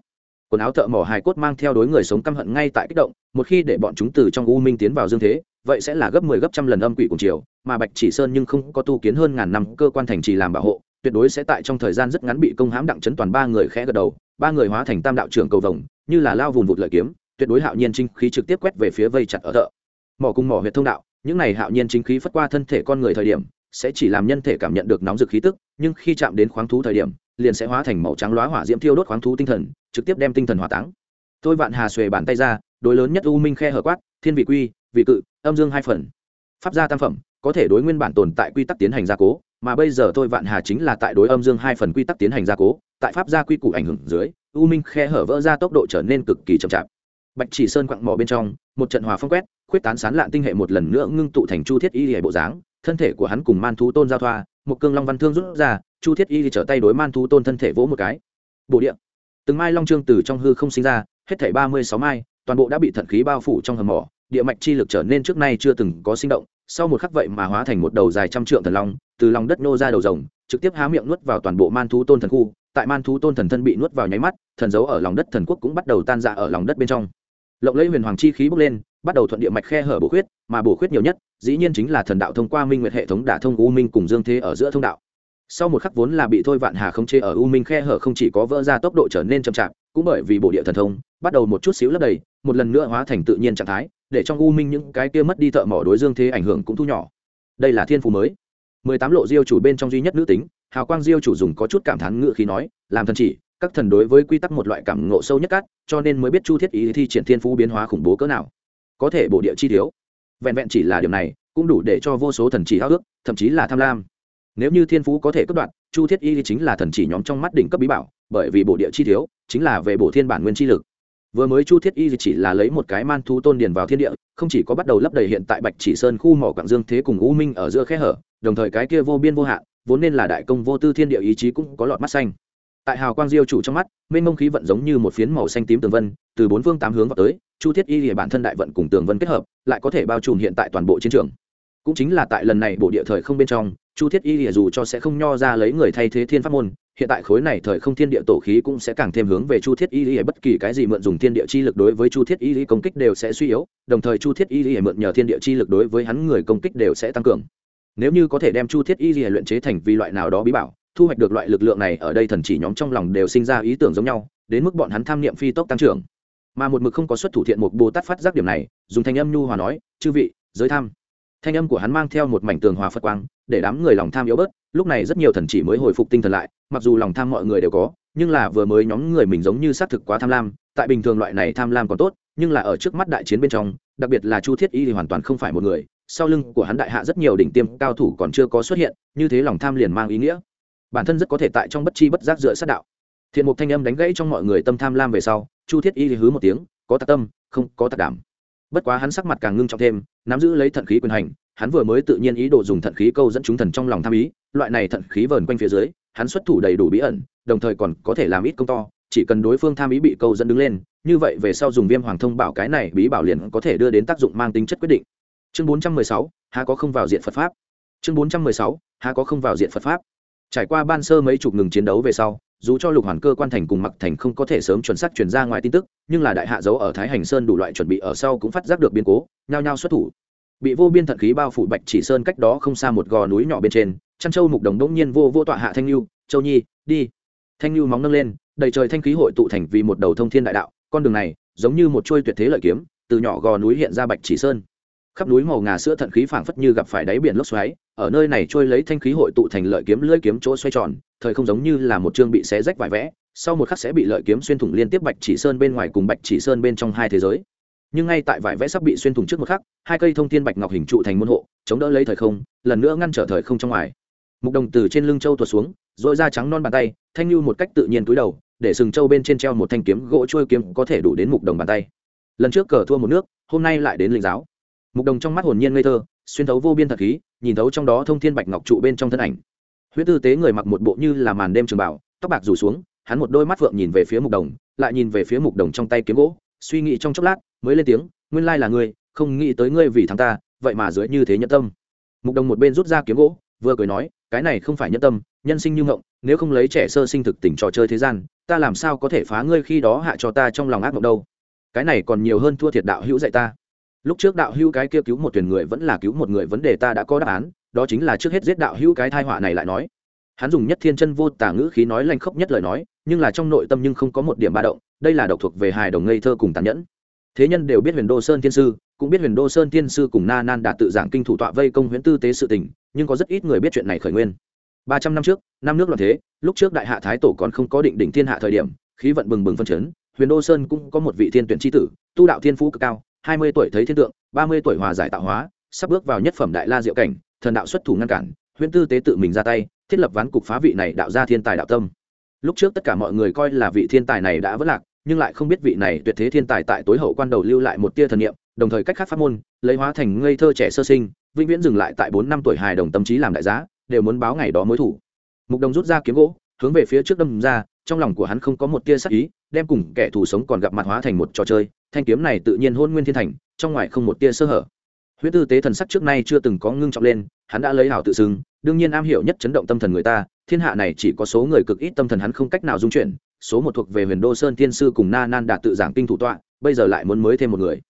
quần áo thợ mỏ hài cốt mang theo đối người sống căm hận ngay tại kích động, một khi để bọn chúng từ trong u minh tiến vào dương thế, vậy sẽ là gấp mười 10 gấp trăm lần âm quỷ cùng chiều mà bạch chỉ sơn nhưng không có tu kiến hơn ngàn năm cơ quan thành trì làm bảo hộ, tuyệt đối sẽ tại trong thời gian rất ngắn bị công hãm đặng chấn toàn ba người khẽ gật đầu, ba người hóa thành tam đạo trưởng cầu vồng, như là lao vùng vụt lợi kiếm, tuyệt đối hạo nhiên chính khí trực tiếp quét về phía vây chặt ở thợ. Mỏ cùng mỏ huyệt thông đạo, những này hạo nhiên chính khí phất qua thân thể con người thời điểm, sẽ chỉ làm nhân thể cảm nhận được nóng dực khí tức, nhưng khi chạm đến khoáng thú thời điểm liền sẽ hóa thành màu trắng lóa hỏa diễm thiêu đốt khoáng thú tinh thần, trực tiếp đem tinh thần hỏa táng. Tôi vạn hà xuề bàn tay ra, đối lớn nhất u minh khe hở quát, thiên vị quy, vị cự, âm dương hai phần. Pháp gia tam phẩm, có thể đối nguyên bản tồn tại quy tắc tiến hành gia cố, mà bây giờ tôi vạn hà chính là tại đối âm dương hai phần quy tắc tiến hành gia cố, tại pháp gia quy củ ảnh hưởng dưới, u minh khe hở vỡ ra tốc độ trở nên cực kỳ chậm chạp. Bạch chỉ sơn quặng mỏ bên trong, một trận hòa phong quét, khuyết tán sán lạn tinh hệ một lần nữa ngưng tụ thành chu thiết y hệ bộ dáng, thân thể của hắn cùng man thú tôn giao thoa một cương long văn thương rút ra, chu thiết y trở tay đối man thú tôn thân thể vỗ một cái. Bổ địa. Từng mai long trương từ trong hư không sinh ra, hết thảy ba mươi sáu mai, toàn bộ đã bị thận khí bao phủ trong hầm mỏ, địa mạch chi lực trở nên trước nay chưa từng có sinh động, sau một khắc vậy mà hóa thành một đầu dài trăm trượng thần long, từ lòng đất nô ra đầu rồng, trực tiếp há miệng nuốt vào toàn bộ man thú tôn thần khu, tại man thú tôn thần thân bị nuốt vào nháy mắt, thần dấu ở lòng đất thần quốc cũng bắt đầu tan ra ở lòng đất bên trong. Lộng lấy huyền hoàng chi khí bốc lên bắt đầu thuận địa mạch khe hở bổ khuyết, mà bổ khuyết nhiều nhất, dĩ nhiên chính là thần đạo thông qua minh nguyệt hệ thống đả thông u minh cùng dương thế ở giữa thông đạo. Sau một khắc vốn là bị thôi vạn hà không chê ở u minh khe hở không chỉ có vỡ ra tốc độ trở nên chậm chạp, cũng bởi vì bộ địa thần thông, bắt đầu một chút xíu lấp đầy, một lần nữa hóa thành tự nhiên trạng thái, để trong u minh những cái kia mất đi thợ mỏ đối dương thế ảnh hưởng cũng thu nhỏ. Đây là thiên phú mới. Mười tám lộ diêu chủ bên trong duy nhất nữ tính, hào quang diêu chủ dùng có chút cảm thán ngự khí nói, làm thần chỉ, các thần đối với quy tắc một loại cảm ngộ sâu nhất cát, cho nên mới biết chu thiết ý thi triển thiên phú biến hóa khủng bố cỡ nào có thể bổ địa chi thiếu. Vẹn vẹn chỉ là điều này, cũng đủ để cho vô số thần chỉ háo ước, thậm chí là tham lam. Nếu như thiên phú có thể cất đoạn, chu thiết y chính là thần chỉ nhóm trong mắt đỉnh cấp bí bảo, bởi vì bổ địa chi thiếu, chính là về bổ thiên bản nguyên chi lực. Vừa mới chu thiết y chỉ là lấy một cái man thú tôn điền vào thiên địa, không chỉ có bắt đầu lấp đầy hiện tại bạch chỉ sơn khu mỏ quảng dương thế cùng u minh ở giữa khe hở, đồng thời cái kia vô biên vô hạn, vốn nên là đại công vô tư thiên địa ý chí cũng có lọt mắt xanh. Tại hào quang diêu chủ trong mắt, mênh mông khí vận giống như một phiến màu xanh tím tường vân, từ bốn phương tám hướng vào tới chu thiết y lìa bản thân đại vận cùng tường vân kết hợp, lại có thể bao trùm hiện tại toàn bộ chiến trường. Cũng chính là tại lần này bộ địa thời không bên trong, chu thiết y lìa dù cho sẽ không nho ra lấy người thay thế thiên pháp môn, hiện tại khối này thời không thiên địa tổ khí cũng sẽ càng thêm hướng về chu thiết y lìa bất kỳ cái gì mượn dùng thiên địa chi lực đối với chu thiết y lìa công kích đều sẽ suy yếu, đồng thời chu thiết y lìa mượn nhờ thiên địa chi lực đối với hắn người công kích đều sẽ tăng cường. Nếu như có thể đem chu thiết y lìa luyện chế thành vì loại nào đó bí bảo, thu hoạch được loại lực lượng này, ở đây thần chỉ nhóm trong lòng đều sinh ra ý tưởng giống nhau, đến mức bọn hắn tham niệm phi tốc tăng trưởng mà một mực không có xuất thủ thiện một bồ tát phát giác điểm này, dùng thanh âm nhu hòa nói, chư vị, giới tham. Thanh âm của hắn mang theo một mảnh tường hòa phật quang, để đám người lòng tham yếu bớt, lúc này rất nhiều thần chỉ mới hồi phục tinh thần lại, mặc dù lòng tham mọi người đều có, nhưng là vừa mới nhóm người mình giống như xác thực quá tham lam, tại bình thường loại này tham lam còn tốt, nhưng là ở trước mắt đại chiến bên trong, đặc biệt là chu thiết y thì hoàn toàn không phải một người, sau lưng của hắn đại hạ rất nhiều đỉnh tiêm cao thủ còn chưa có xuất hiện, như thế lòng tham liền mang ý nghĩa. Bản thân rất có thể tại trong bất chi bất giác dựa sát đạo. Thiện mục thanh âm đánh gãy trong mọi người tâm tham lam về sau chu thiết y thì hứ một tiếng, có tạc tâm, không có tạc đảm. Bất quá hắn sắc mặt càng ngưng trọng thêm, nắm giữ lấy thận khí quyền hành, hắn vừa mới tự nhiên ý đồ dùng thận khí câu dẫn chúng thần trong lòng tham ý, loại này thận khí vờn quanh phía dưới, hắn xuất thủ đầy đủ bí ẩn, đồng thời còn có thể làm ít công to, chỉ cần đối phương tham ý bị câu dẫn đứng lên, như vậy về sau dùng viêm hoàng thông bảo cái này bí bảo liền có thể đưa đến tác dụng mang tính chất quyết định. Chương bốn trăm mười sáu, há có không vào diện phật pháp. Chương bốn trăm mười sáu, há có không vào diện phật pháp. Trải qua ban sơ mấy chục ngừng chiến đấu về sau dù cho lục hoàn cơ quan thành cùng mặc thành không có thể sớm chuẩn xác truyền ra ngoài tin tức, nhưng là đại hạ giấu ở thái hành sơn đủ loại chuẩn bị ở sau cũng phát giác được biến cố, nhao nhao xuất thủ. Bị vô biên thận khí bao phủ bạch chỉ sơn cách đó không xa một gò núi nhỏ bên trên chăn châu mục đồng đống nhiên vô vô tọa hạ thanh lưu châu nhi, đi. Thanh lưu móng nâng lên, đầy trời thanh khí hội tụ thành vì một đầu thông thiên đại đạo, con đường này giống như một chuôi tuyệt thế lợi kiếm, từ nhỏ gò núi hiện ra bạch chỉ sơn. Khắp núi màu ngà sữa thận khí phảng phất như gặp phải đáy biển lốc xoáy ở nơi này trôi lấy thanh khí hội tụ thành lợi kiếm lưỡi kiếm chỗ xoay tròn, thời không giống như là một chương bị xé rách vải vẽ, sau một khắc sẽ bị lợi kiếm xuyên thủng liên tiếp bạch chỉ sơn bên ngoài cùng bạch chỉ sơn bên trong hai thế giới. Nhưng ngay tại vải vẽ sắp bị xuyên thủng trước một khắc, hai cây thông thiên bạch ngọc hình trụ thành môn hộ, chống đỡ lấy thời không, lần nữa ngăn trở thời không trong ngoài. Mục đồng từ trên lưng châu tuột xuống dội da trắng non bàn tay, thanh lưu một cách tự nhiên cúi đầu, để sừng châu bên trên treo một thanh kiếm gỗ trôi kiếm có thể đủ đến mục đồng bàn tay. Lần trước cờ thua một nước, hôm nay lại đến linh giáo. Mục đồng trong mắt hồn nhiên ngây thơ xuyên thấu vô biên thật khí, nhìn thấu trong đó thông thiên bạch ngọc trụ bên trong thân ảnh. Huyết tư tế người mặc một bộ như là màn đêm trường bảo, tóc bạc rủ xuống, hắn một đôi mắt phượng nhìn về phía mục đồng, lại nhìn về phía mục đồng trong tay kiếm gỗ, suy nghĩ trong chốc lát, mới lên tiếng, nguyên lai là ngươi, không nghĩ tới ngươi vì thắng ta, vậy mà dưới như thế nhẫn tâm. Mục đồng một bên rút ra kiếm gỗ, vừa cười nói, cái này không phải nhẫn tâm, nhân sinh như ngộng, nếu không lấy trẻ sơ sinh thực tỉnh trò chơi thế gian, ta làm sao có thể phá ngươi khi đó hạ cho ta trong lòng ác mộng đâu? Cái này còn nhiều hơn thua thiệt đạo hữu dạy ta lúc trước đạo hữu cái kia cứu một thuyền người vẫn là cứu một người vấn đề ta đã có đáp án, đó chính là trước hết giết đạo hữu cái thai họa này lại nói. Hắn dùng nhất thiên chân vô tả ngữ khí nói lanh khốc nhất lời nói, nhưng là trong nội tâm nhưng không có một điểm ba động, đây là độc thuộc về hài đồng ngây thơ cùng tàn nhẫn. Thế nhân đều biết huyền đô sơn thiên sư, cũng biết huyền đô sơn thiên sư cùng na nan đạt tự giảng kinh thủ tọa vây công huyễn tư tế sự tình, nhưng có rất ít người biết chuyện này khởi nguyên. Ba trăm năm trước, năm nước loạn thế, lúc trước đại hạ thái tổ còn không có định đỉnh thiên hạ thời điểm, khí vận bừng bừng phân chấn, huyền đô sơn cũng có một vị thiên tuyển tri tử, tu đạo thiên phú cực cao hai mươi tuổi thấy thiên tượng, ba mươi tuổi hòa giải tạo hóa, sắp bước vào nhất phẩm đại la diệu cảnh, thần đạo xuất thủ ngăn cản, huyễn tư tế tự mình ra tay, thiết lập ván cục phá vị này đạo ra thiên tài đạo tâm. Lúc trước tất cả mọi người coi là vị thiên tài này đã vất lạc, nhưng lại không biết vị này tuyệt thế thiên tài tại tối hậu quan đầu lưu lại một tia thần niệm, đồng thời cách khác pháp môn, lấy hóa thành ngây thơ trẻ sơ sinh, vĩnh viễn dừng lại tại bốn năm tuổi hài đồng tâm trí làm đại giá, đều muốn báo ngày đó mối thủ. Mục đồng rút ra kiếm gỗ, hướng về phía trước đâm ra, trong lòng của hắn không có một tia sắc ý đem cùng kẻ thù sống còn gặp mặt hóa thành một trò chơi, thanh kiếm này tự nhiên hôn nguyên thiên thành, trong ngoài không một tia sơ hở. Huyết tư tế thần sắc trước nay chưa từng có ngưng trọng lên, hắn đã lấy hảo tự xưng, đương nhiên am hiểu nhất chấn động tâm thần người ta, thiên hạ này chỉ có số người cực ít tâm thần hắn không cách nào dung chuyển, số một thuộc về huyền đô sơn thiên sư cùng na nan đạt tự giảng kinh thủ tọa, bây giờ lại muốn mới thêm một người.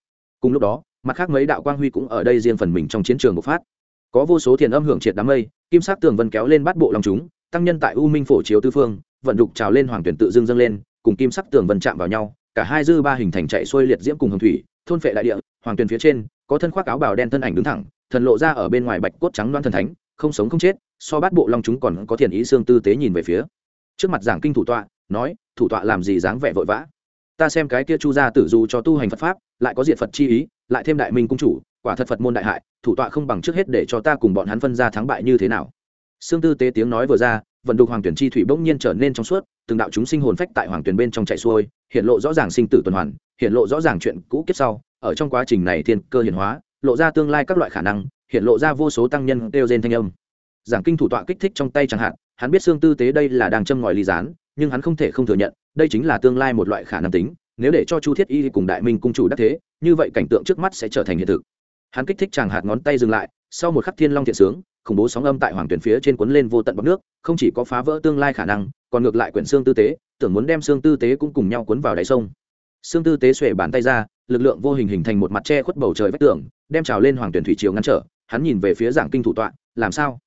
Cùng lúc đó, mặt khác mấy đạo quang huy cũng ở đây riêng phần mình trong chiến trường bộc phát. Có vô số thiền âm hưởng triệt đám mây, kim sắc tường vân kéo lên bắt bộ lòng chúng, tăng nhân tại u minh phổ chiếu tư phương, vận đục trào lên hoàng tuyển tự dưng dâng lên cùng kim sắc tường vân chạm vào nhau, cả hai dư ba hình thành chạy xuôi liệt diễm cùng hồng thủy, thôn phệ đại địa, hoàng tuyền phía trên, có thân khoác áo bào đen thân ảnh đứng thẳng, thần lộ ra ở bên ngoài bạch cốt trắng loan thần thánh, không sống không chết, so bát bộ long chúng còn có thiền ý xương tư tế nhìn về phía. Trước mặt giảng kinh thủ tọa, nói, thủ tọa làm gì dáng vẻ vội vã? Ta xem cái kia chu gia tử dù cho tu hành phật pháp, lại có diện phật chi ý, lại thêm đại minh cung chủ, quả thật phật môn đại hại, thủ tọa không bằng trước hết để cho ta cùng bọn hắn phân ra thắng bại như thế nào. Xương tư tế tiếng nói vừa ra vận đục hoàng tuyển chi thủy bỗng nhiên trở nên trong suốt, từng đạo chúng sinh hồn phách tại hoàng tuyển bên trong chạy xuôi, hiện lộ rõ ràng sinh tử tuần hoàn, hiện lộ rõ ràng chuyện cũ kiếp sau. Ở trong quá trình này thiên cơ hiển hóa, lộ ra tương lai các loại khả năng, hiện lộ ra vô số tăng nhân đều gen thanh âm. Giảng kinh thủ tọa kích thích trong tay chẳng hạn, hắn biết xương tư tế đây là đang châm ngòi ly gián, nhưng hắn không thể không thừa nhận, đây chính là tương lai một loại khả năng tính, nếu để cho chu thiết y cùng đại minh cung chủ đắc thế, như vậy cảnh tượng trước mắt sẽ trở thành hiện thực. Hắn kích thích chàng hạt ngón tay dừng lại, sau một khắc thiên long thiện sướng khủng bố sóng âm tại hoàng tuyển phía trên cuốn lên vô tận bọc nước, không chỉ có phá vỡ tương lai khả năng, còn ngược lại quyển xương tư tế, tưởng muốn đem xương tư tế cũng cùng nhau cuốn vào đáy sông. Xương tư tế xuể bàn tay ra, lực lượng vô hình hình thành một mặt che khuất bầu trời vách tường, đem trào lên hoàng tuyển thủy triều ngăn trở, hắn nhìn về phía giảng kinh thủ tọa, làm sao?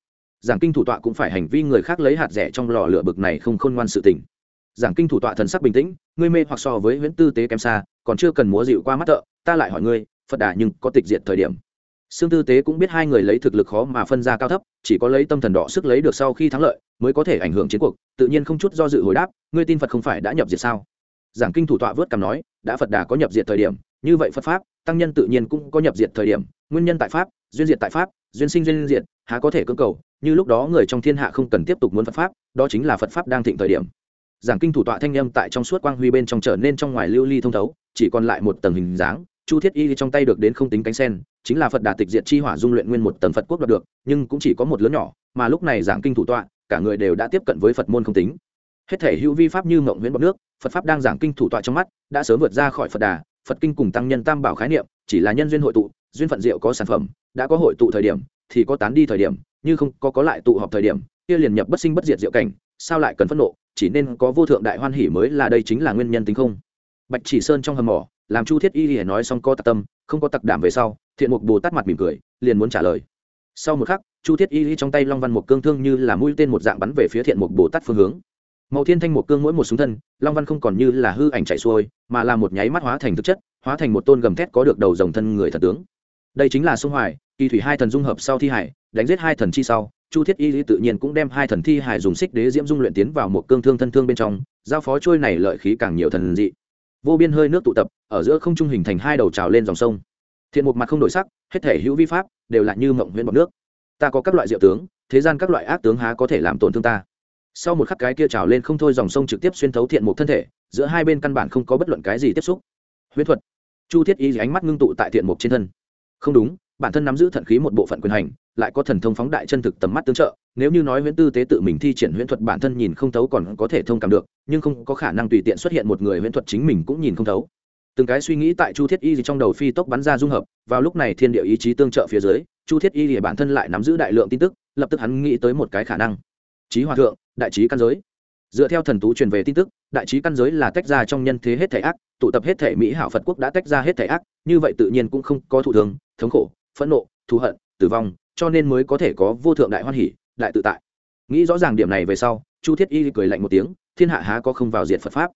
Giảng kinh thủ tọa cũng phải hành vi người khác lấy hạt rẻ trong lò lửa bực này không khôn ngoan sự tình. Giảng kinh thủ tọa thần sắc bình tĩnh, ngươi mê hoặc so với huyễn tư tế kém xa, còn chưa cần múa dịu qua mắt thợ, ta lại hỏi ngươi, phật đà nhưng có tịch diệt thời điểm. Sương Tư Tế cũng biết hai người lấy thực lực khó mà phân ra cao thấp, chỉ có lấy tâm thần đỏ sức lấy được sau khi thắng lợi, mới có thể ảnh hưởng chiến cuộc, tự nhiên không chút do dự hồi đáp, ngươi tin Phật không phải đã nhập diệt sao? Giảng kinh thủ tọa vớt cằm nói, đã Phật Đà có nhập diệt thời điểm, như vậy Phật pháp, tăng nhân tự nhiên cũng có nhập diệt thời điểm, nguyên nhân tại pháp, duyên diệt tại pháp, duyên sinh duyên diệt, há có thể cưỡng cầu, như lúc đó người trong thiên hạ không cần tiếp tục muốn Phật pháp, đó chính là Phật pháp đang thịnh thời điểm. Giảng kinh thủ tọa thanh âm tại trong suốt quang huy bên trong trở nên trong ngoài lưu ly thông thấu, chỉ còn lại một tầng hình dáng, chu thiết y trong tay được đến không tính cánh sen chính là phật đà tịch diệt chi hỏa dung luyện nguyên một tầng phật quốc đoạt được, nhưng cũng chỉ có một lớn nhỏ, mà lúc này giảng kinh thủ tọa, cả người đều đã tiếp cận với phật môn không tính. Hết thể hữu vi pháp như mộng nguyễn bọc nước, phật pháp đang giảng kinh thủ tọa trong mắt, đã sớm vượt ra khỏi phật đà, phật kinh cùng tăng nhân tam bảo khái niệm, chỉ là nhân duyên hội tụ, duyên phận diệu có sản phẩm, đã có hội tụ thời điểm, thì có tán đi thời điểm, như không có có lại tụ họp thời điểm, kia liền nhập bất sinh bất diệt diệu cảnh, sao lại cần phẫn nộ, chỉ nên có vô thượng đại hoan hỉ mới là đây chính là nguyên nhân tính không? Bạch chỉ sơn trong hầm mỏ, làm chu thiết y thì nói xong có tặc tâm, không có tặc đảm về sau thiện mục bồ tát mặt mỉm cười, liền muốn trả lời. Sau một khắc, chu thiết y trong tay long văn một cương thương như là mũi tên một dạng bắn về phía thiện mục bồ tát phương hướng. Màu thiên thanh một cương mỗi một súng thân, long văn không còn như là hư ảnh chạy xuôi, mà là một nháy mắt hóa thành thực chất, hóa thành một tôn gầm thét có được đầu dòng thân người thần tướng. Đây chính là sông hoài, kỳ thủy hai thần dung hợp sau thi hải, đánh giết hai thần chi sau, chu thiết y tự nhiên cũng đem hai thần thi hải dùng xích đế diễm dung luyện tiến vào một cương thương thân thương bên trong, giao phó trôi này lợi khí càng nhiều thần dị. Vô biên hơi nước tụ tập, ở giữa không trung hình thành hai đầu trào lên dòng sông thiện một mặt không đổi sắc, hết thể hữu vi pháp, đều là như mộng huyễn bọc nước. Ta có các loại diệu tướng, thế gian các loại ác tướng há có thể làm tổn thương ta. Sau một khắc cái kia trào lên không thôi, dòng sông trực tiếp xuyên thấu thiện một thân thể, giữa hai bên căn bản không có bất luận cái gì tiếp xúc. Huyễn thuật. Chu thiết y ánh mắt ngưng tụ tại thiện mục trên thân. Không đúng, bản thân nắm giữ thận khí một bộ phận quyền hành, lại có thần thông phóng đại chân thực tầm mắt tương trợ. Nếu như nói huyễn tư tế tự mình thi triển huyễn thuật bản thân nhìn không thấu còn có thể thông cảm được, nhưng không có khả năng tùy tiện xuất hiện một người huyễn thuật chính mình cũng nhìn không thấu từng cái suy nghĩ tại chu thiết y gì trong đầu phi tốc bắn ra dung hợp, vào lúc này thiên địa ý chí tương trợ phía dưới, chu thiết y thì bản thân lại nắm giữ đại lượng tin tức, lập tức hắn nghĩ tới một cái khả năng. Trí hòa thượng, đại trí căn giới. Dựa theo thần tú truyền về tin tức, đại trí căn giới là tách ra trong nhân thế hết thể ác, tụ tập hết thể mỹ hảo phật quốc đã tách ra hết thể ác, như vậy tự nhiên cũng không có thụ thường, thống khổ, phẫn nộ, thù hận, tử vong, cho nên mới có thể có vô thượng đại hoan hỷ, đại tự tại. Nghĩ rõ ràng điểm này về sau, chu thiết y cười lạnh một tiếng, thiên hạ há có không vào diện phật pháp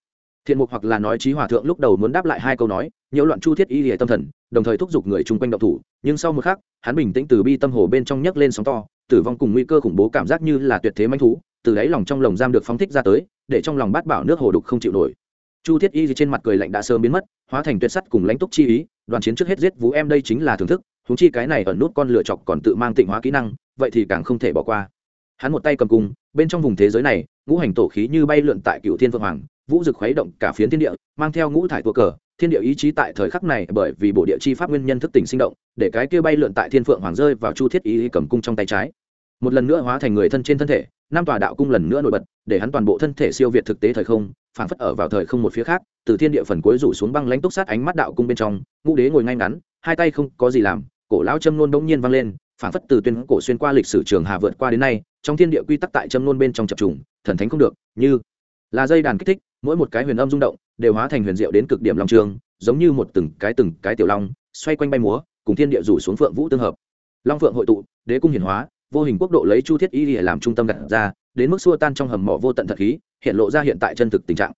thiện mục hoặc là nói trí hòa thượng lúc đầu muốn đáp lại hai câu nói, nhiễu loạn chu thiết y lìa tâm thần, đồng thời thúc giục người chung quanh động thủ, nhưng sau một khắc, hắn bình tĩnh từ bi tâm hồ bên trong nhấc lên sóng to, tử vong cùng nguy cơ khủng bố cảm giác như là tuyệt thế manh thú, từ đáy lòng trong lồng giam được phóng thích ra tới, để trong lòng bát bảo nước hồ đục không chịu nổi. Chu thiết y trên mặt cười lạnh đã sớm biến mất, hóa thành tuyệt sắt cùng lãnh túc chi ý, đoàn chiến trước hết giết vũ em đây chính là thưởng thức thúng chi cái này ở nút con lựa chọc còn tự mang tịnh hóa kỹ năng, vậy thì càng không thể bỏ qua. Hắn một tay cầm cung, bên trong vùng thế giới này, ngũ hành tổ khí như bay lượn tại cựu thiên vương hoàng vũ dực khuấy động cả phiến thiên địa, mang theo ngũ thải tua cờ. Thiên địa ý chí tại thời khắc này bởi vì bộ địa chi pháp nguyên nhân thức tỉnh sinh động, để cái kia bay lượn tại thiên phượng hoàng rơi vào chu thiết ý cầm cung trong tay trái. Một lần nữa hóa thành người thân trên thân thể nam tòa đạo cung lần nữa nổi bật, để hắn toàn bộ thân thể siêu việt thực tế thời không, phảng phất ở vào thời không một phía khác, từ thiên địa phần cuối rủ xuống băng lãnh túc sát ánh mắt đạo cung bên trong, ngũ đế ngồi ngay ngắn, hai tay không có gì làm, cổ lão châm nôn bỗng nhiên vang lên, phảng phất từ tuyên cổ xuyên qua lịch sử trường hà vượt qua đến nay, trong thiên địa quy tắc tại châm nôn bên trong chập trùng, thần thánh không được, như là dây đàn kích thích mỗi một cái huyền âm rung động đều hóa thành huyền diệu đến cực điểm long trường, giống như một từng cái từng cái tiểu long, xoay quanh bay múa, cùng thiên địa rủ xuống phượng vũ tương hợp. Long phượng hội tụ, đế cung hiển hóa, vô hình quốc độ lấy chu thiết y để làm trung tâm đặt ra, đến mức xua tan trong hầm mỏ vô tận thật khí, hiện lộ ra hiện tại chân thực tình trạng.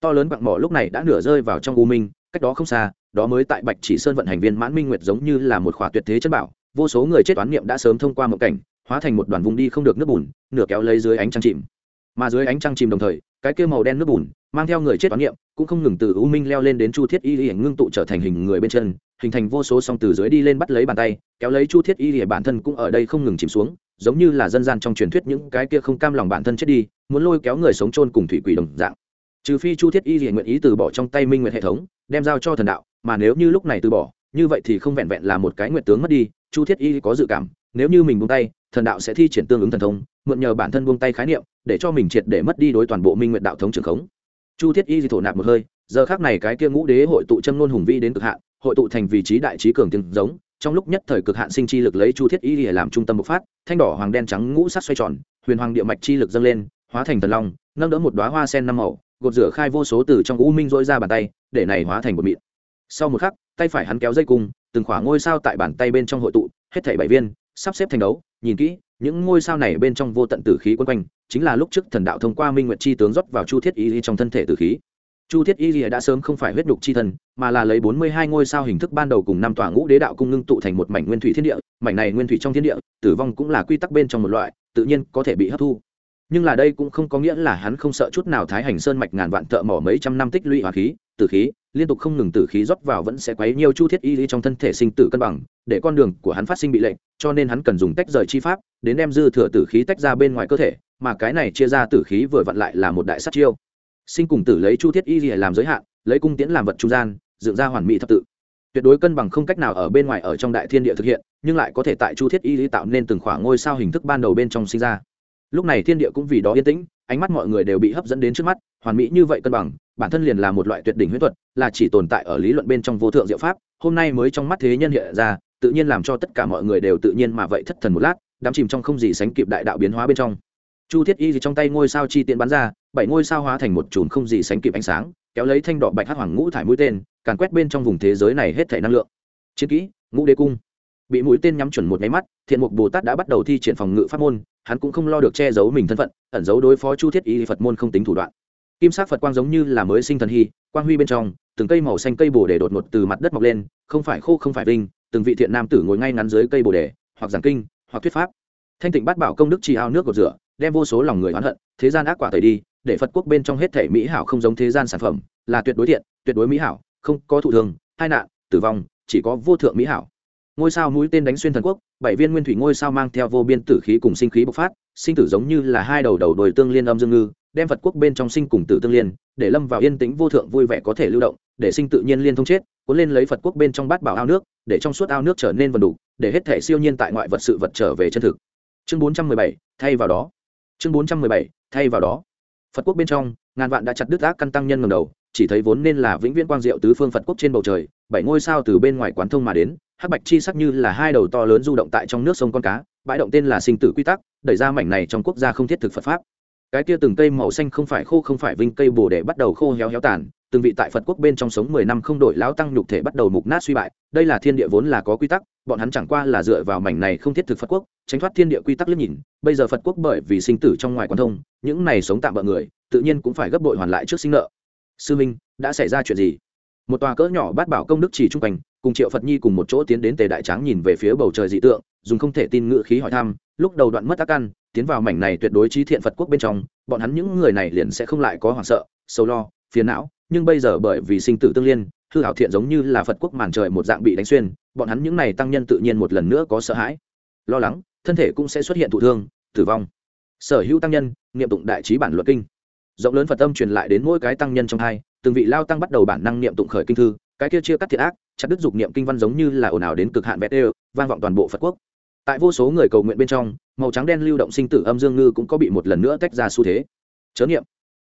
To lớn quặng mỏ lúc này đã nửa rơi vào trong u minh, cách đó không xa, đó mới tại bạch chỉ sơn vận hành viên mãn minh nguyệt giống như là một khóa tuyệt thế chân bảo, vô số người chết toán niệm đã sớm thông qua một cảnh, hóa thành một đoàn vùng đi không được nước bùn, nửa kéo lấy dưới ánh trăng chìm. Mà dưới ánh trăng chìm đồng thời, cái kia màu đen nước bùn mang theo người chết toán niệm, cũng không ngừng từ u minh leo lên đến chu thiết y lìa ngưng tụ trở thành hình người bên chân, hình thành vô số song từ dưới đi lên bắt lấy bàn tay, kéo lấy chu thiết y lìa bản thân cũng ở đây không ngừng chìm xuống, giống như là dân gian trong truyền thuyết những cái kia không cam lòng bản thân chết đi, muốn lôi kéo người sống chôn cùng thủy quỷ đồng dạng. Trừ phi chu thiết y lìa nguyện ý từ bỏ trong tay minh nguyện hệ thống, đem giao cho thần đạo, mà nếu như lúc này từ bỏ, như vậy thì không vẹn vẹn là một cái nguyện tướng mất đi, chu thiết y có dự cảm, nếu như mình buông tay, thần đạo sẽ thi triển tương ứng thần thông, mượn nhờ bản thân buông tay khái niệm, để cho mình triệt để mất đi đối toàn bộ minh nguyện đạo thống trường khống chu thiết y thì thổ nạp một hơi, giờ khác này cái kia ngũ đế hội tụ châm nôn hùng vi đến cực hạn, hội tụ thành vị trí đại trí cường tiếng giống, trong lúc nhất thời cực hạn sinh chi lực lấy chu thiết y để làm trung tâm bộc phát, thanh đỏ hoàng đen trắng ngũ sắc xoay tròn, huyền hoàng địa mạch chi lực dâng lên, hóa thành thần long, nâng đỡ một đoá hoa sen năm màu, gột rửa khai vô số từ trong u minh dỗi ra bàn tay, để này hóa thành một mịn. Sau một khắc, tay phải hắn kéo dây cung, từng khoảng ngôi sao tại bàn tay bên trong hội tụ, hết thảy bảy viên, sắp xếp thành đấu, nhìn kỹ những ngôi sao này bên trong vô tận tử khí quân quanh, chính là lúc trước thần đạo thông qua minh nguyện chi tướng rót vào chu thiết y trong thân thể tử khí. Chu thiết y đã sớm không phải huyết nhục chi thần mà là lấy bốn mươi hai ngôi sao hình thức ban đầu cùng năm tòa ngũ đế đạo cung ngưng tụ thành một mảnh nguyên thủy thiên địa, mảnh này nguyên thủy trong thiên địa, tử vong cũng là quy tắc bên trong một loại, tự nhiên có thể bị hấp thu. Nhưng là đây cũng không có nghĩa là hắn không sợ chút nào thái hành sơn mạch ngàn vạn thợ mỏ mấy trăm năm tích lũy hỏa khí, tử khí liên tục không ngừng tử khí rót vào vẫn sẽ quấy nhiều chu thiết y lý trong thân thể sinh tử cân bằng, để con đường của hắn phát sinh bị lệnh cho nên hắn cần dùng tách rời chi pháp, đến đem dư thừa tử khí tách ra bên ngoài cơ thể, mà cái này chia ra tử khí vừa vặn lại là một đại sát chiêu. Sinh cùng tử lấy chu thiết y lý làm giới hạn, lấy cung tiễn làm vật trung gian, dựng ra hoàn mỹ thập tự. Tuyệt đối cân bằng không cách nào ở bên ngoài ở trong đại thiên địa thực hiện, nhưng lại có thể tại chu thiết y lý tạo nên từng khoảng ngôi sao hình thức ban đầu bên trong sinh ra. Lúc này thiên địa cũng vì đó yên tĩnh, ánh mắt mọi người đều bị hấp dẫn đến trước mắt, hoàn mỹ như vậy cân bằng bản thân liền là một loại tuyệt đỉnh huyễn thuật, là chỉ tồn tại ở lý luận bên trong vô thượng diệu pháp, hôm nay mới trong mắt thế nhân hiện ra, tự nhiên làm cho tất cả mọi người đều tự nhiên mà vậy thất thần một lát đắm chìm trong không gì sánh kịp đại đạo biến hóa bên trong. Chu thiết y gì trong tay ngôi sao chi tiện bắn ra, bảy ngôi sao hóa thành một chùm không gì sánh kịp ánh sáng, kéo lấy thanh đỏ bạch hắc hoàng ngũ thải mũi tên, càn quét bên trong vùng thế giới này hết thể năng lượng. Chiến kỹ, ngũ đế cung. Bị mũi tên nhắm chuẩn một máy mắt, thiện mục bồ tát đã bắt đầu thi triển phòng ngự pháp môn, hắn cũng không lo được che giấu mình thân phận, ẩn giấu đối phó chu thiết y phật môn không tính thủ đoạn kim sắc phật quang giống như là mới sinh thần hy, quang huy bên trong, từng cây màu xanh cây bồ đề đột ngột từ mặt đất mọc lên, không phải khô không phải vinh, từng vị thiện nam tử ngồi ngay ngắn dưới cây bồ đề, hoặc giảng kinh, hoặc thuyết pháp. Thanh tịnh bát bảo công đức trì ao nước gột rửa, đem vô số lòng người oán hận, thế gian ác quả tẩy đi, để phật quốc bên trong hết thể mỹ hảo không giống thế gian sản phẩm, là tuyệt đối thiện, tuyệt đối mỹ hảo, không có thụ thường hai nạn, tử vong, chỉ có vô thượng mỹ hảo. Ngôi sao mũi tên đánh xuyên thần quốc, bảy viên nguyên thủy ngôi sao mang theo vô biên tử khí cùng sinh khí bộc phát, sinh tử giống như là hai đầu đầu đồi tương liên âm dương ngư đem phật quốc bên trong sinh cùng tử tương liên, để lâm vào yên tĩnh vô thượng vui vẻ có thể lưu động, để sinh tự nhiên liên thông chết, cuốn lên lấy phật quốc bên trong bát bảo ao nước, để trong suốt ao nước trở nên vần đủ, để hết thể siêu nhiên tại ngoại vật sự vật trở về chân thực. Chương bốn trăm mười bảy, thay vào đó. Chương bốn trăm mười bảy, thay vào đó. Phật quốc bên trong, ngàn vạn đã chặt đứt ác căn tăng nhân ngầm đầu, chỉ thấy vốn nên là vĩnh viễn quang diệu tứ phương phật quốc trên bầu trời, bảy ngôi sao từ bên ngoài quán thông mà đến, hắc bạch chi sắc như là hai đầu to lớn du động tại trong nước sông con cá, bãi động tên là sinh tử quy tắc, đẩy ra mảnh này trong quốc gia không thiết thực phật pháp cái kia từng cây màu xanh không phải khô không phải vinh cây bồ để bắt đầu khô héo héo tàn, từng vị tại phật quốc bên trong sống mười năm không đổi lão tăng nhục thể bắt đầu mục nát suy bại. Đây là thiên địa vốn là có quy tắc, bọn hắn chẳng qua là dựa vào mảnh này không thiết thực phật quốc, tránh thoát thiên địa quy tắc liếc nhìn. Bây giờ phật quốc bởi vì sinh tử trong ngoài quan thông, những này sống tạm bỡ người, tự nhiên cũng phải gấp bội hoàn lại trước sinh nợ. Sư minh, đã xảy ra chuyện gì? Một tòa cỡ nhỏ bát bảo công đức chỉ trung thành cùng triệu phật nhi cùng một chỗ tiến đến tề đại tráng nhìn về phía bầu trời dị tượng, dùng không thể tin ngự khí hỏi thăm, lúc đầu đoạn mất ác ăn tiến vào mảnh này tuyệt đối trí thiện phật quốc bên trong, bọn hắn những người này liền sẽ không lại có hoảng sợ sâu lo, phiền não, nhưng bây giờ bởi vì sinh tử tương liên, hư hảo thiện giống như là phật quốc màn trời một dạng bị đánh xuyên, bọn hắn những này tăng nhân tự nhiên một lần nữa có sợ hãi. Lo lắng, thân thể cũng sẽ xuất hiện thụ thương, tử vong. Sở hữu tăng nhân, niệm tụng đại trí bản luật kinh. Rộng lớn phật tâm truyền lại đến mỗi cái tăng nhân trong hai, từng vị lao tăng bắt đầu bản năng niệm tụng khởi kinh thư, cái kia chia cắt thiệt ác chặt đứt dục niệm kinh văn giống như là ồn ào đến cực hạn vẹt đều, vang vọng toàn bộ phật quốc. Tại vô số người cầu nguyện bên trong, màu trắng đen lưu động sinh tử âm dương ngư cũng có bị một lần nữa tách ra xu thế. Chớ niệm.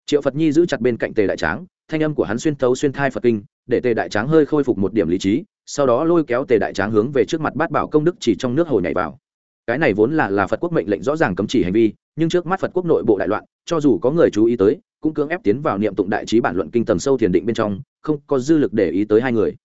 Triệu phật nhi giữ chặt bên cạnh tề đại tráng, thanh âm của hắn xuyên thấu xuyên thai phật kinh, để tề đại tráng hơi khôi phục một điểm lý trí, sau đó lôi kéo tề đại tráng hướng về trước mặt bát bảo công đức chỉ trong nước hồ nhảy vào. Cái này vốn là là phật quốc mệnh lệnh rõ ràng cấm chỉ hành vi, nhưng trước mắt phật quốc nội bộ đại loạn, cho dù có người chú ý tới, cũng cưỡng ép tiến vào niệm tụng đại trí bản luận kinh tầng sâu thiền định bên trong, không có dư lực để ý tới hai người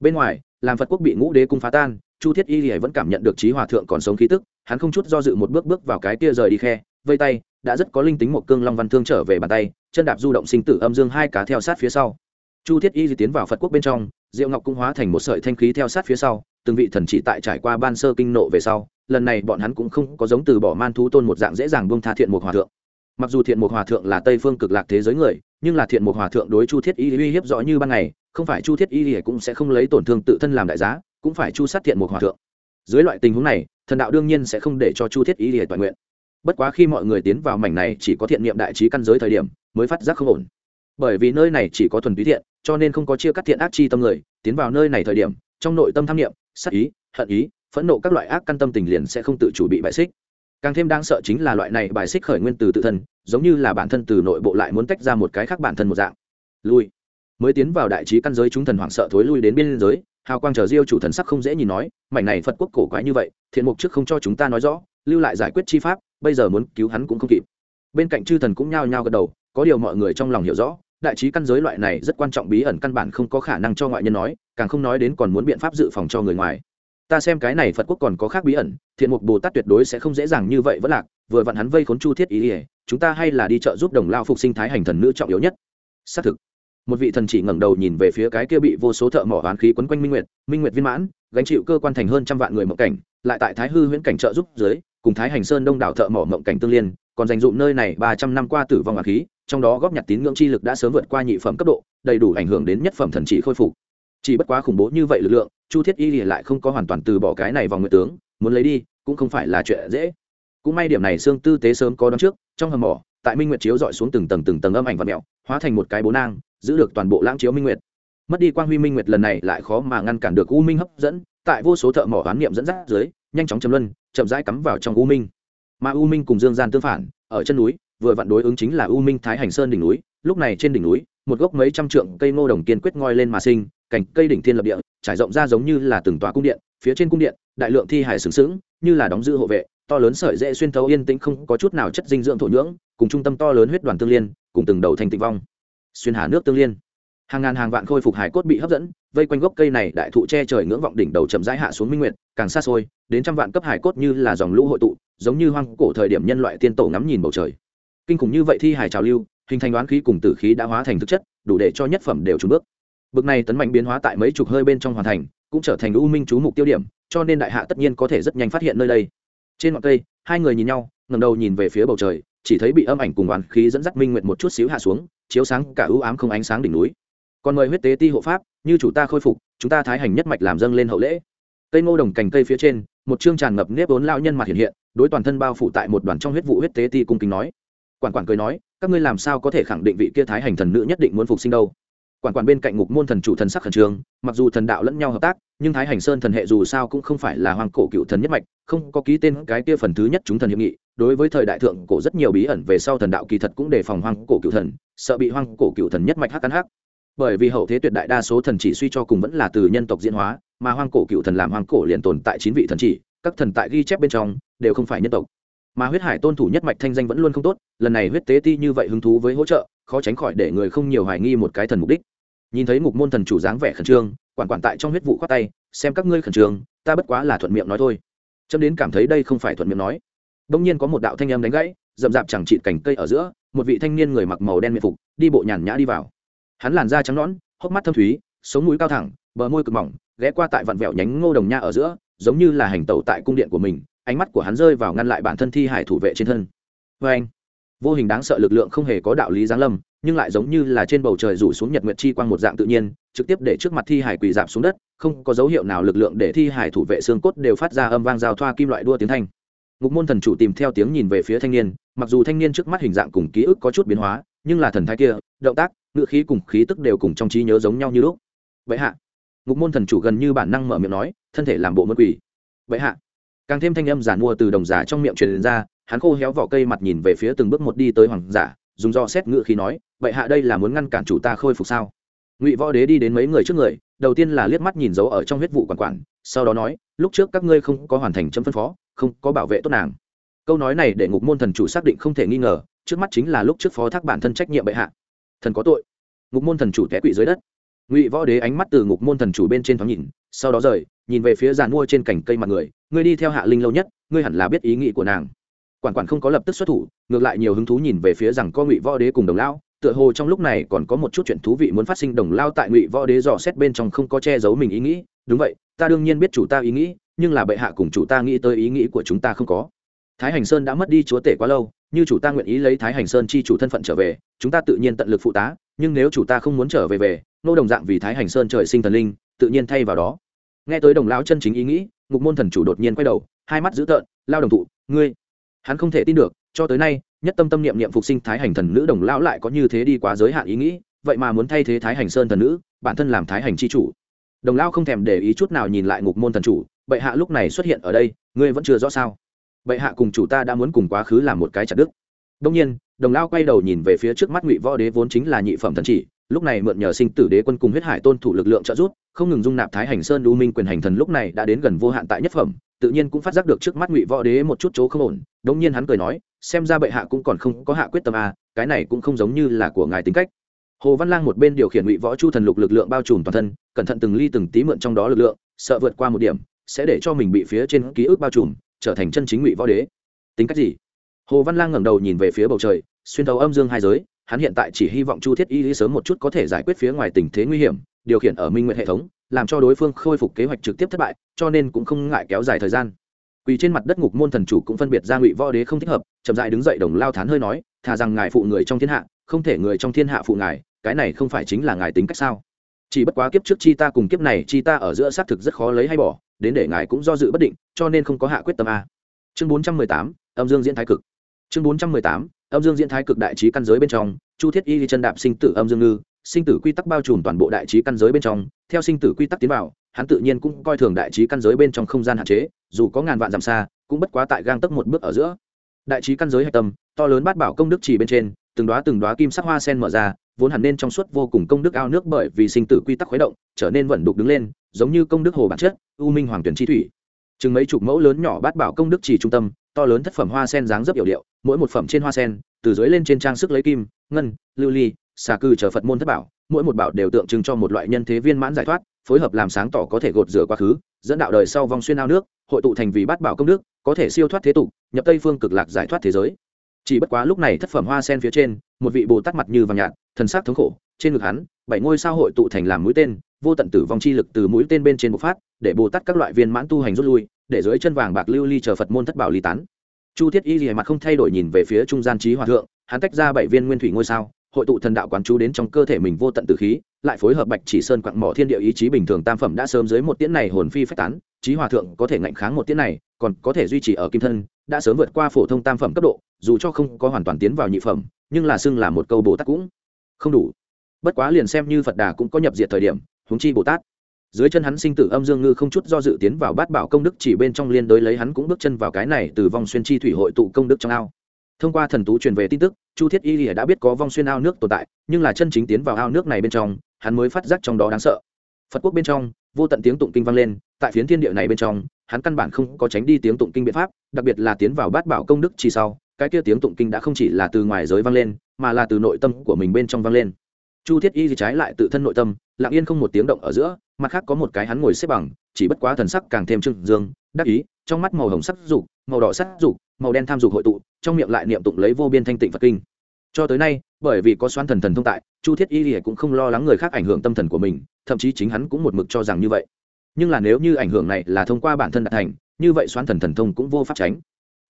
bên ngoài, làm phật quốc bị ngũ đế cung phá tan, chu thiết y thì vẫn cảm nhận được trí hòa thượng còn sống khí tức, hắn không chút do dự một bước bước vào cái kia rời đi khe, vây tay, đã rất có linh tính một cương long văn thương trở về bàn tay, chân đạp du động sinh tử âm dương hai cá theo sát phía sau. Chu thiết y thì tiến vào phật quốc bên trong, diệu ngọc cũng hóa thành một sợi thanh khí theo sát phía sau, từng vị thần chỉ tại trải qua ban sơ kinh nộ về sau, lần này bọn hắn cũng không có giống từ bỏ man thú tôn một dạng dễ dàng buông tha thiện một hòa thượng. Mặc dù thiện một hòa thượng là tây phương cực lạc thế giới người nhưng là thiện một hòa thượng đối chu thiết y uy hiếp rõ như ban ngày, không phải chu thiết y cũng sẽ không lấy tổn thương tự thân làm đại giá, cũng phải chu sát thiện một hòa thượng. Dưới loại tình huống này, thần đạo đương nhiên sẽ không để cho chu thiết y toàn nguyện. Bất quá khi mọi người tiến vào mảnh này chỉ có thiện niệm đại trí căn giới thời điểm, mới phát giác không ổn. Bởi vì nơi này chỉ có thuần túy thiện, cho nên không có chia cắt thiện ác chi tâm người, tiến vào nơi này thời điểm, trong nội tâm tham niệm sắc ý, hận ý, phẫn nộ các loại ác căn tâm tình liền sẽ không tự chủ bị bại xích. Càng thêm đáng sợ chính là loại này bài xích khởi nguyên từ tự thân giống như là bản thân từ nội bộ lại muốn tách ra một cái khác bản thân một dạng. Lui. Mới tiến vào đại trí căn giới chúng thần hoảng sợ thối lui đến biên giới, hào quang chờ diêu chủ thần sắc không dễ nhìn nói, mảnh này phật quốc cổ quái như vậy, thiện mục trước không cho chúng ta nói rõ, lưu lại giải quyết chi pháp, bây giờ muốn cứu hắn cũng không kịp. Bên cạnh chư thần cũng nhao nhao gật đầu, có điều mọi người trong lòng hiểu rõ, đại trí căn giới loại này rất quan trọng bí ẩn căn bản không có khả năng cho ngoại nhân nói, càng không nói đến còn muốn biện pháp dự phòng cho người ngoài. Ta xem cái này phật quốc còn có khác bí ẩn, thiện mục bồ tát tuyệt đối sẽ không dễ dàng như vậy vẫn lạc vừa vặn hắn vây khốn chu thiết ý ỉa chúng ta hay là đi chợ giúp đồng lao phục sinh thái hành thần nữ trọng yếu nhất. Xác thực. Một vị thần chỉ ngẩng đầu nhìn về phía cái kia bị vô số thợ mỏ hoán khí quấn quanh minh nguyệt minh nguyệt viên mãn, gánh chịu cơ quan thành hơn trăm vạn người mộng cảnh, lại tại thái hư huyễn cảnh trợ giúp dưới, cùng thái hành sơn đông đảo thợ mỏ mộng cảnh tương liên, còn dành dụng nơi này ba trăm năm qua tử vong hoán khí, trong đó góp nhặt tín ngưỡng chi lực đã sớm vượt qua nhị phẩm cấp độ, đầy đủ ảnh hưởng đến nhất phẩm thần chỉ khôi phục. Chỉ bất quá khủng bố như vậy lực lượng, chu thiết y lại không có hoàn toàn từ bỏ cái này vào nguyệt tướng, muốn lấy đi, cũng không phải là chuyện dễ cũng may điểm này xương tư tế sớm có đón trước, trong hầm mỏ, tại minh nguyệt chiếu dọi xuống từng tầng từng tầng âm ảnh và mẹo, hóa thành một cái bố nang, giữ được toàn bộ lãng chiếu minh nguyệt. Mất đi quang huy minh nguyệt lần này lại khó mà ngăn cản được u minh hấp dẫn, tại vô số thợ mỏ hoán niệm dẫn dắt dưới, nhanh chóng chấm luân, chậm rãi cắm vào trong u minh. Mà u minh cùng dương gian tương phản, ở chân núi, vừa vặn đối ứng chính là u minh thái hành sơn đỉnh núi, lúc này trên đỉnh núi, một gốc mấy trăm trượng cây ngô đồng kiên quyết ngoi lên mà sinh, cành cây đỉnh thiên lập địa, trải rộng ra giống như là từng tòa cung điện, phía trên cung điện, đại lượng thi hải sừng sững, như là đóng giữ hộ vệ to lớn sợi dễ xuyên thấu yên tĩnh không có chút nào chất dinh dưỡng thổ nhưỡng, cùng trung tâm to lớn huyết đoàn tương liên, cùng từng đầu thành tịnh vong. Xuyên hà nước tương liên. Hàng ngàn hàng vạn khôi phục hải cốt bị hấp dẫn, vây quanh gốc cây này đại thụ che trời ngưỡng vọng đỉnh đầu chậm rãi hạ xuống minh nguyệt, càng xa xôi, đến trăm vạn cấp hải cốt như là dòng lũ hội tụ, giống như hoang cổ thời điểm nhân loại tiên tổ ngắm nhìn bầu trời. Kinh khủng như vậy thi hải trào lưu, hình thành đoán khí cùng tử khí đã hóa thành thực chất, đủ để cho nhất phẩm đều trùn bước. Bực này tấn mạnh biến hóa tại mấy chục hơi bên trong hoàn thành, cũng trở thành u minh chú mục tiêu điểm, cho nên đại hạ tất nhiên có thể rất nhanh phát hiện nơi đây trên ngọn cây, hai người nhìn nhau ngầm đầu nhìn về phía bầu trời, chỉ thấy bị âm ảnh cùng oán khí dẫn dắt minh nguyện một chút xíu hạ xuống, chiếu sáng cả ưu ám không ánh sáng đỉnh núi. Còn mời huyết tế ti hộ pháp, như chủ ta khôi phục, chúng ta thái hành nhất mạch làm dâng lên hậu lễ. Cây ngô đồng cành cây phía trên, một chương tràn ngập nếp vốn lao nhân mặt hiện hiện, đối toàn thân bao phủ tại một đoàn trong huyết vụ huyết tế ti cung kính nói. Quản quản cười nói, các ngươi làm sao có thể khẳng định vị kia thái hành thần nữ nhất định muốn phục sinh đâu? Quản quản bên cạnh ngục môn thần chủ thần sắc khẩn trương, mặc dù thần đạo lẫn nhau hợp tác nhưng thái hành sơn thần hệ dù sao cũng không phải là hoàng cổ cựu thần nhất mạch, không có ký tên cái kia phần thứ nhất chúng thần hiệp nghị. Đối với thời đại thượng cổ rất nhiều bí ẩn về sau thần đạo kỳ thật cũng đề phòng hoàng cổ cựu thần, sợ bị hoàng cổ cựu thần nhất mạch hắc cắn hắc. Bởi vì hậu thế tuyệt đại đa số thần chỉ suy cho cùng vẫn là từ nhân tộc diễn hóa, mà hoang cổ cựu thần làm hoang cổ liền tồn tại chín vị thần chỉ, các thần tại ghi chép bên trong đều không phải nhân tộc. Mà huyết hải tôn thủ nhất mạch thanh danh vẫn luôn không tốt, lần này huyết tế ti như vậy hứng thú với hỗ trợ, khó tránh khỏi để người không nhiều hoài nghi một cái thần mục đích nhìn thấy ngục môn thần chủ dáng vẻ khẩn trương, quản quản tại trong huyết vụ khoát tay, xem các ngươi khẩn trương, ta bất quá là thuận miệng nói thôi. Chấm đến cảm thấy đây không phải thuận miệng nói. Đông nhiên có một đạo thanh âm đánh gãy, rậm rạp chẳng trị cành cây ở giữa, một vị thanh niên người mặc màu đen miệng phục, đi bộ nhàn nhã đi vào. Hắn làn da trắng nõn, hốc mắt thâm thúy, sống mũi cao thẳng, bờ môi cực mỏng, ghé qua tại vặn vẹo nhánh ngô đồng nha ở giữa, giống như là hành tẩu tại cung điện của mình, ánh mắt của hắn rơi vào ngăn lại bản thân thi hải thủ vệ trên thân. Vê anh vô hình đáng sợ lực lượng không hề có đạo lý giáng lâm nhưng lại giống như là trên bầu trời rủ xuống nhật nguyệt chi quang một dạng tự nhiên, trực tiếp để trước mặt thi hải quỳ dạp xuống đất, không có dấu hiệu nào lực lượng để thi hải thủ vệ xương cốt đều phát ra âm vang giao thoa kim loại đua tiếng thanh. Ngục môn thần chủ tìm theo tiếng nhìn về phía thanh niên, mặc dù thanh niên trước mắt hình dạng cùng ký ức có chút biến hóa, nhưng là thần thái kia, động tác ngự khí cùng khí tức đều cùng trong trí nhớ giống nhau như lúc. Vậy hạ. Ngục môn thần chủ gần như bản năng mở miệng nói, thân thể làm bộ mất quỷ vậy hạ. Càng thêm thanh âm giản mua từ đồng giả trong miệng truyền ra, hắn khô héo vỏ cây mặt nhìn về phía từng bước một đi tới hoàng giả dùng do xét ngựa khi nói vậy hạ đây là muốn ngăn cản chủ ta khôi phục sao? Ngụy võ đế đi đến mấy người trước người, đầu tiên là liếc mắt nhìn dấu ở trong huyết vụ quản quản, sau đó nói, lúc trước các ngươi không có hoàn thành chấm phân phó, không có bảo vệ tốt nàng. Câu nói này để ngục môn thần chủ xác định không thể nghi ngờ, trước mắt chính là lúc trước phó thác bản thân trách nhiệm bệ hạ. Thần có tội. Ngục môn thần chủ té quỵ dưới đất. Ngụy võ đế ánh mắt từ ngục môn thần chủ bên trên thoáng nhìn, sau đó rời, nhìn về phía giàn mua trên cành cây mặt người, ngươi đi theo hạ linh lâu nhất, ngươi hẳn là biết ý nghĩ của nàng quản quản không có lập tức xuất thủ, ngược lại nhiều hứng thú nhìn về phía rằng có ngụy võ đế cùng đồng lao. tựa hồ trong lúc này còn có một chút chuyện thú vị muốn phát sinh đồng lao tại ngụy võ đế dò xét bên trong không có che giấu mình ý nghĩ, đúng vậy, ta đương nhiên biết chủ ta ý nghĩ, nhưng là bệ hạ cùng chủ ta nghĩ tới ý nghĩ của chúng ta không có thái hành sơn đã mất đi chúa tể quá lâu, như chủ ta nguyện ý lấy thái hành sơn chi chủ thân phận trở về, chúng ta tự nhiên tận lực phụ tá, nhưng nếu chủ ta không muốn trở về về, nô đồng dạng vì thái hành sơn trời sinh thần linh, tự nhiên thay vào đó nghe tới đồng lão chân chính ý nghĩ, ngục môn thần chủ đột nhiên quay đầu, hai mắt dữ tợn, lao đồng thụ, ngươi hắn không thể tin được, cho tới nay, nhất tâm tâm niệm niệm phục sinh thái hành thần nữ đồng lão lại có như thế đi quá giới hạn ý nghĩ, vậy mà muốn thay thế thái hành sơn thần nữ, bản thân làm thái hành chi chủ. Đồng lão không thèm để ý chút nào nhìn lại ngục môn thần chủ, bệ hạ lúc này xuất hiện ở đây, ngươi vẫn chưa rõ sao? Bệ hạ cùng chủ ta đã muốn cùng quá khứ làm một cái chặt đức đông nhiên, đồng lão quay đầu nhìn về phía trước mắt ngụy võ đế vốn chính là nhị phẩm thần chỉ lúc này mượn nhờ sinh tử đế quân cùng huyết hải tôn thủ lực lượng trợ giúp, không ngừng dung nạp thái hành sơn, u minh quyền hành thần lúc này đã đến gần vô hạn tại nhất phẩm, tự nhiên cũng phát giác được trước mắt ngụy võ đế một chút chỗ không ổn đông nhiên hắn cười nói, xem ra bệ hạ cũng còn không có hạ quyết tâm a cái này cũng không giống như là của ngài tính cách. Hồ văn lang một bên điều khiển ngụy võ chu thần lục lực lượng bao trùm toàn thân, cẩn thận từng ly từng tí mượn trong đó lực lượng, sợ vượt qua một điểm, sẽ để cho mình bị phía trên ký ức bao trùm, trở thành chân chính ngụy võ đế. Tính cách gì? Hồ văn lang ngẩng đầu nhìn về phía bầu trời, xuyên thấu âm dương hai giới hắn hiện tại chỉ hy vọng chu thiết y lý sớm một chút có thể giải quyết phía ngoài tình thế nguy hiểm, điều khiển ở minh nguyện hệ thống, làm cho đối phương khôi phục kế hoạch trực tiếp thất bại, cho nên cũng không ngại kéo dài thời gian. Quỳ trên mặt đất ngục môn thần chủ cũng phân biệt ra ngụy võ đế không thích hợp, chậm dại đứng dậy đồng lao thán hơi nói, thà rằng ngài phụ người trong thiên hạ, không thể người trong thiên hạ phụ ngài, cái này không phải chính là ngài tính cách sao? Chỉ bất quá kiếp trước chi ta cùng kiếp này chi ta ở giữa xác thực rất khó lấy hay bỏ, đến để ngài cũng do dự bất định, cho nên không có hạ quyết tâm a. Chương bốn trăm mười tám, âm dương diễn thái cực. Chương bốn trăm mười tám âm dương diễn thái cực đại trí căn giới bên trong, chu thiết y chân đạp sinh tử âm dương ngư, sinh tử quy tắc bao trùm toàn bộ đại trí căn giới bên trong, theo sinh tử quy tắc tiến vào, hắn tự nhiên cũng coi thường đại trí căn giới bên trong không gian hạn chế, dù có ngàn vạn dặm xa, cũng bất quá tại gang tấp một bước ở giữa. Đại trí căn giới hạch tâm, to lớn bát bảo công đức chỉ bên trên, từng đoá từng đoá kim sắc hoa sen mở ra, vốn hẳn nên trong suốt vô cùng công đức ao nước bởi vì sinh tử quy tắc khuấy động, trở nên vận đục đứng lên, giống như công đức hồ bản chất, u minh hoàng tuyển chi thủy. Chừng mấy chục mẫu lớn nhỏ bát bảo công đức chỉ trung tâm to lớn thất phẩm hoa sen dáng rất yểu điệu, mỗi một phẩm trên hoa sen, từ dưới lên trên trang sức lấy kim, ngân, lưu ly, xà cư chờ phật môn thất bảo, mỗi một bảo đều tượng trưng cho một loại nhân thế viên mãn giải thoát, phối hợp làm sáng tỏ có thể gột rửa quá khứ, dẫn đạo đời sau vòng xuyên ao nước, hội tụ thành vì bát bảo công đức, có thể siêu thoát thế tục, nhập tây phương cực lạc giải thoát thế giới. Chỉ bất quá lúc này thất phẩm hoa sen phía trên, một vị bồ tát mặt như vàng nhạt, thần sắc thống khổ, trên ngực hắn, bảy ngôi sao hội tụ thành làm mũi tên, vô tận tử vong chi lực từ mũi tên bên trên bộc phát để bồ tát các loại viên mãn tu hành rút lui, để dưới chân vàng bạc lưu ly chờ phật môn thất bảo ly tán. Chu thiết y gì mặt không thay đổi nhìn về phía trung gian trí hòa thượng, hắn tách ra bảy viên nguyên thủy ngôi sao, hội tụ thần đạo quán chú đến trong cơ thể mình vô tận từ khí, lại phối hợp bạch chỉ sơn quặng mỏ thiên địa ý chí bình thường tam phẩm đã sớm dưới một tiễn này hồn phi phách tán, trí hòa thượng có thể ngạnh kháng một tiễn này, còn có thể duy trì ở kim thân, đã sớm vượt qua phổ thông tam phẩm cấp độ, dù cho không có hoàn toàn tiến vào nhị phẩm, nhưng là xưng là một câu bồ tát cũng không đủ. Bất quá liền xem như phật đà cũng có nhập diệt thời điểm, huống chi bồ tát dưới chân hắn sinh tử âm dương ngư không chút do dự tiến vào bát bảo công đức, chỉ bên trong liên đối lấy hắn cũng bước chân vào cái này từ vong xuyên chi thủy hội tụ công đức trong ao. Thông qua thần tú truyền về tin tức, chu thiết y lìa đã biết có vong xuyên ao nước tồn tại, nhưng là chân chính tiến vào ao nước này bên trong, hắn mới phát giác trong đó đáng sợ. Phật quốc bên trong, vô tận tiếng tụng kinh vang lên, tại phiến thiên địa này bên trong, hắn căn bản không có tránh đi tiếng tụng kinh biện pháp, đặc biệt là tiến vào bát bảo công đức chỉ sau, cái kia tiếng tụng kinh đã không chỉ là từ ngoài giới vang lên, mà là từ nội tâm của mình bên trong vang lên chu thiết y thì trái lại tự thân nội tâm, lặng yên không một tiếng động ở giữa, mặt khác có một cái hắn ngồi xếp bằng, chỉ bất quá thần sắc càng thêm trưng dương, đắc ý, trong mắt màu hồng sắc dục, màu đỏ sắc dục, màu đen tham dục hội tụ, trong miệng lại niệm tụng lấy vô biên thanh tịnh phật kinh. Cho tới nay, bởi vì có xoan thần thần thông tại, chu thiết y thì cũng không lo lắng người khác ảnh hưởng tâm thần của mình, thậm chí chính hắn cũng một mực cho rằng như vậy. Nhưng là nếu như ảnh hưởng này là thông qua bản thân đạt thành, như vậy xoan thần thần thông cũng vô pháp tránh.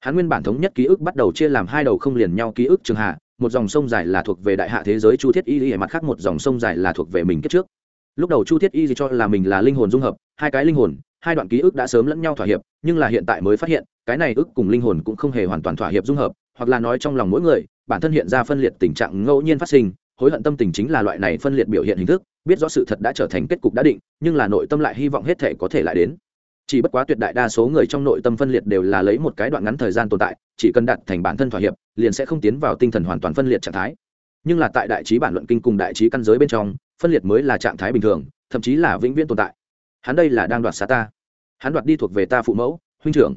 Hắn nguyên bản thống nhất ký ức bắt đầu chia làm hai đầu không liền nhau ký ức trường hạ một dòng sông dài là thuộc về đại hạ thế giới, chu thiết y y mặt khác một dòng sông dài là thuộc về mình kết trước. Lúc đầu chu thiết y cho là mình là linh hồn dung hợp, hai cái linh hồn, hai đoạn ký ức đã sớm lẫn nhau thỏa hiệp, nhưng là hiện tại mới phát hiện, cái này ức cùng linh hồn cũng không hề hoàn toàn thỏa hiệp dung hợp, hoặc là nói trong lòng mỗi người, bản thân hiện ra phân liệt tình trạng ngẫu nhiên phát sinh, hối hận tâm tình chính là loại này phân liệt biểu hiện hình thức, biết rõ sự thật đã trở thành kết cục đã định, nhưng là nội tâm lại hy vọng hết thể có thể lại đến chỉ bất quá tuyệt đại đa số người trong nội tâm phân liệt đều là lấy một cái đoạn ngắn thời gian tồn tại, chỉ cần đặt thành bản thân thỏa hiệp, liền sẽ không tiến vào tinh thần hoàn toàn phân liệt trạng thái. Nhưng là tại đại trí bản luận kinh cùng đại trí căn giới bên trong, phân liệt mới là trạng thái bình thường, thậm chí là vĩnh viễn tồn tại. Hắn đây là đang đoạt xa ta. Hắn đoạt đi thuộc về ta phụ mẫu, huynh trưởng.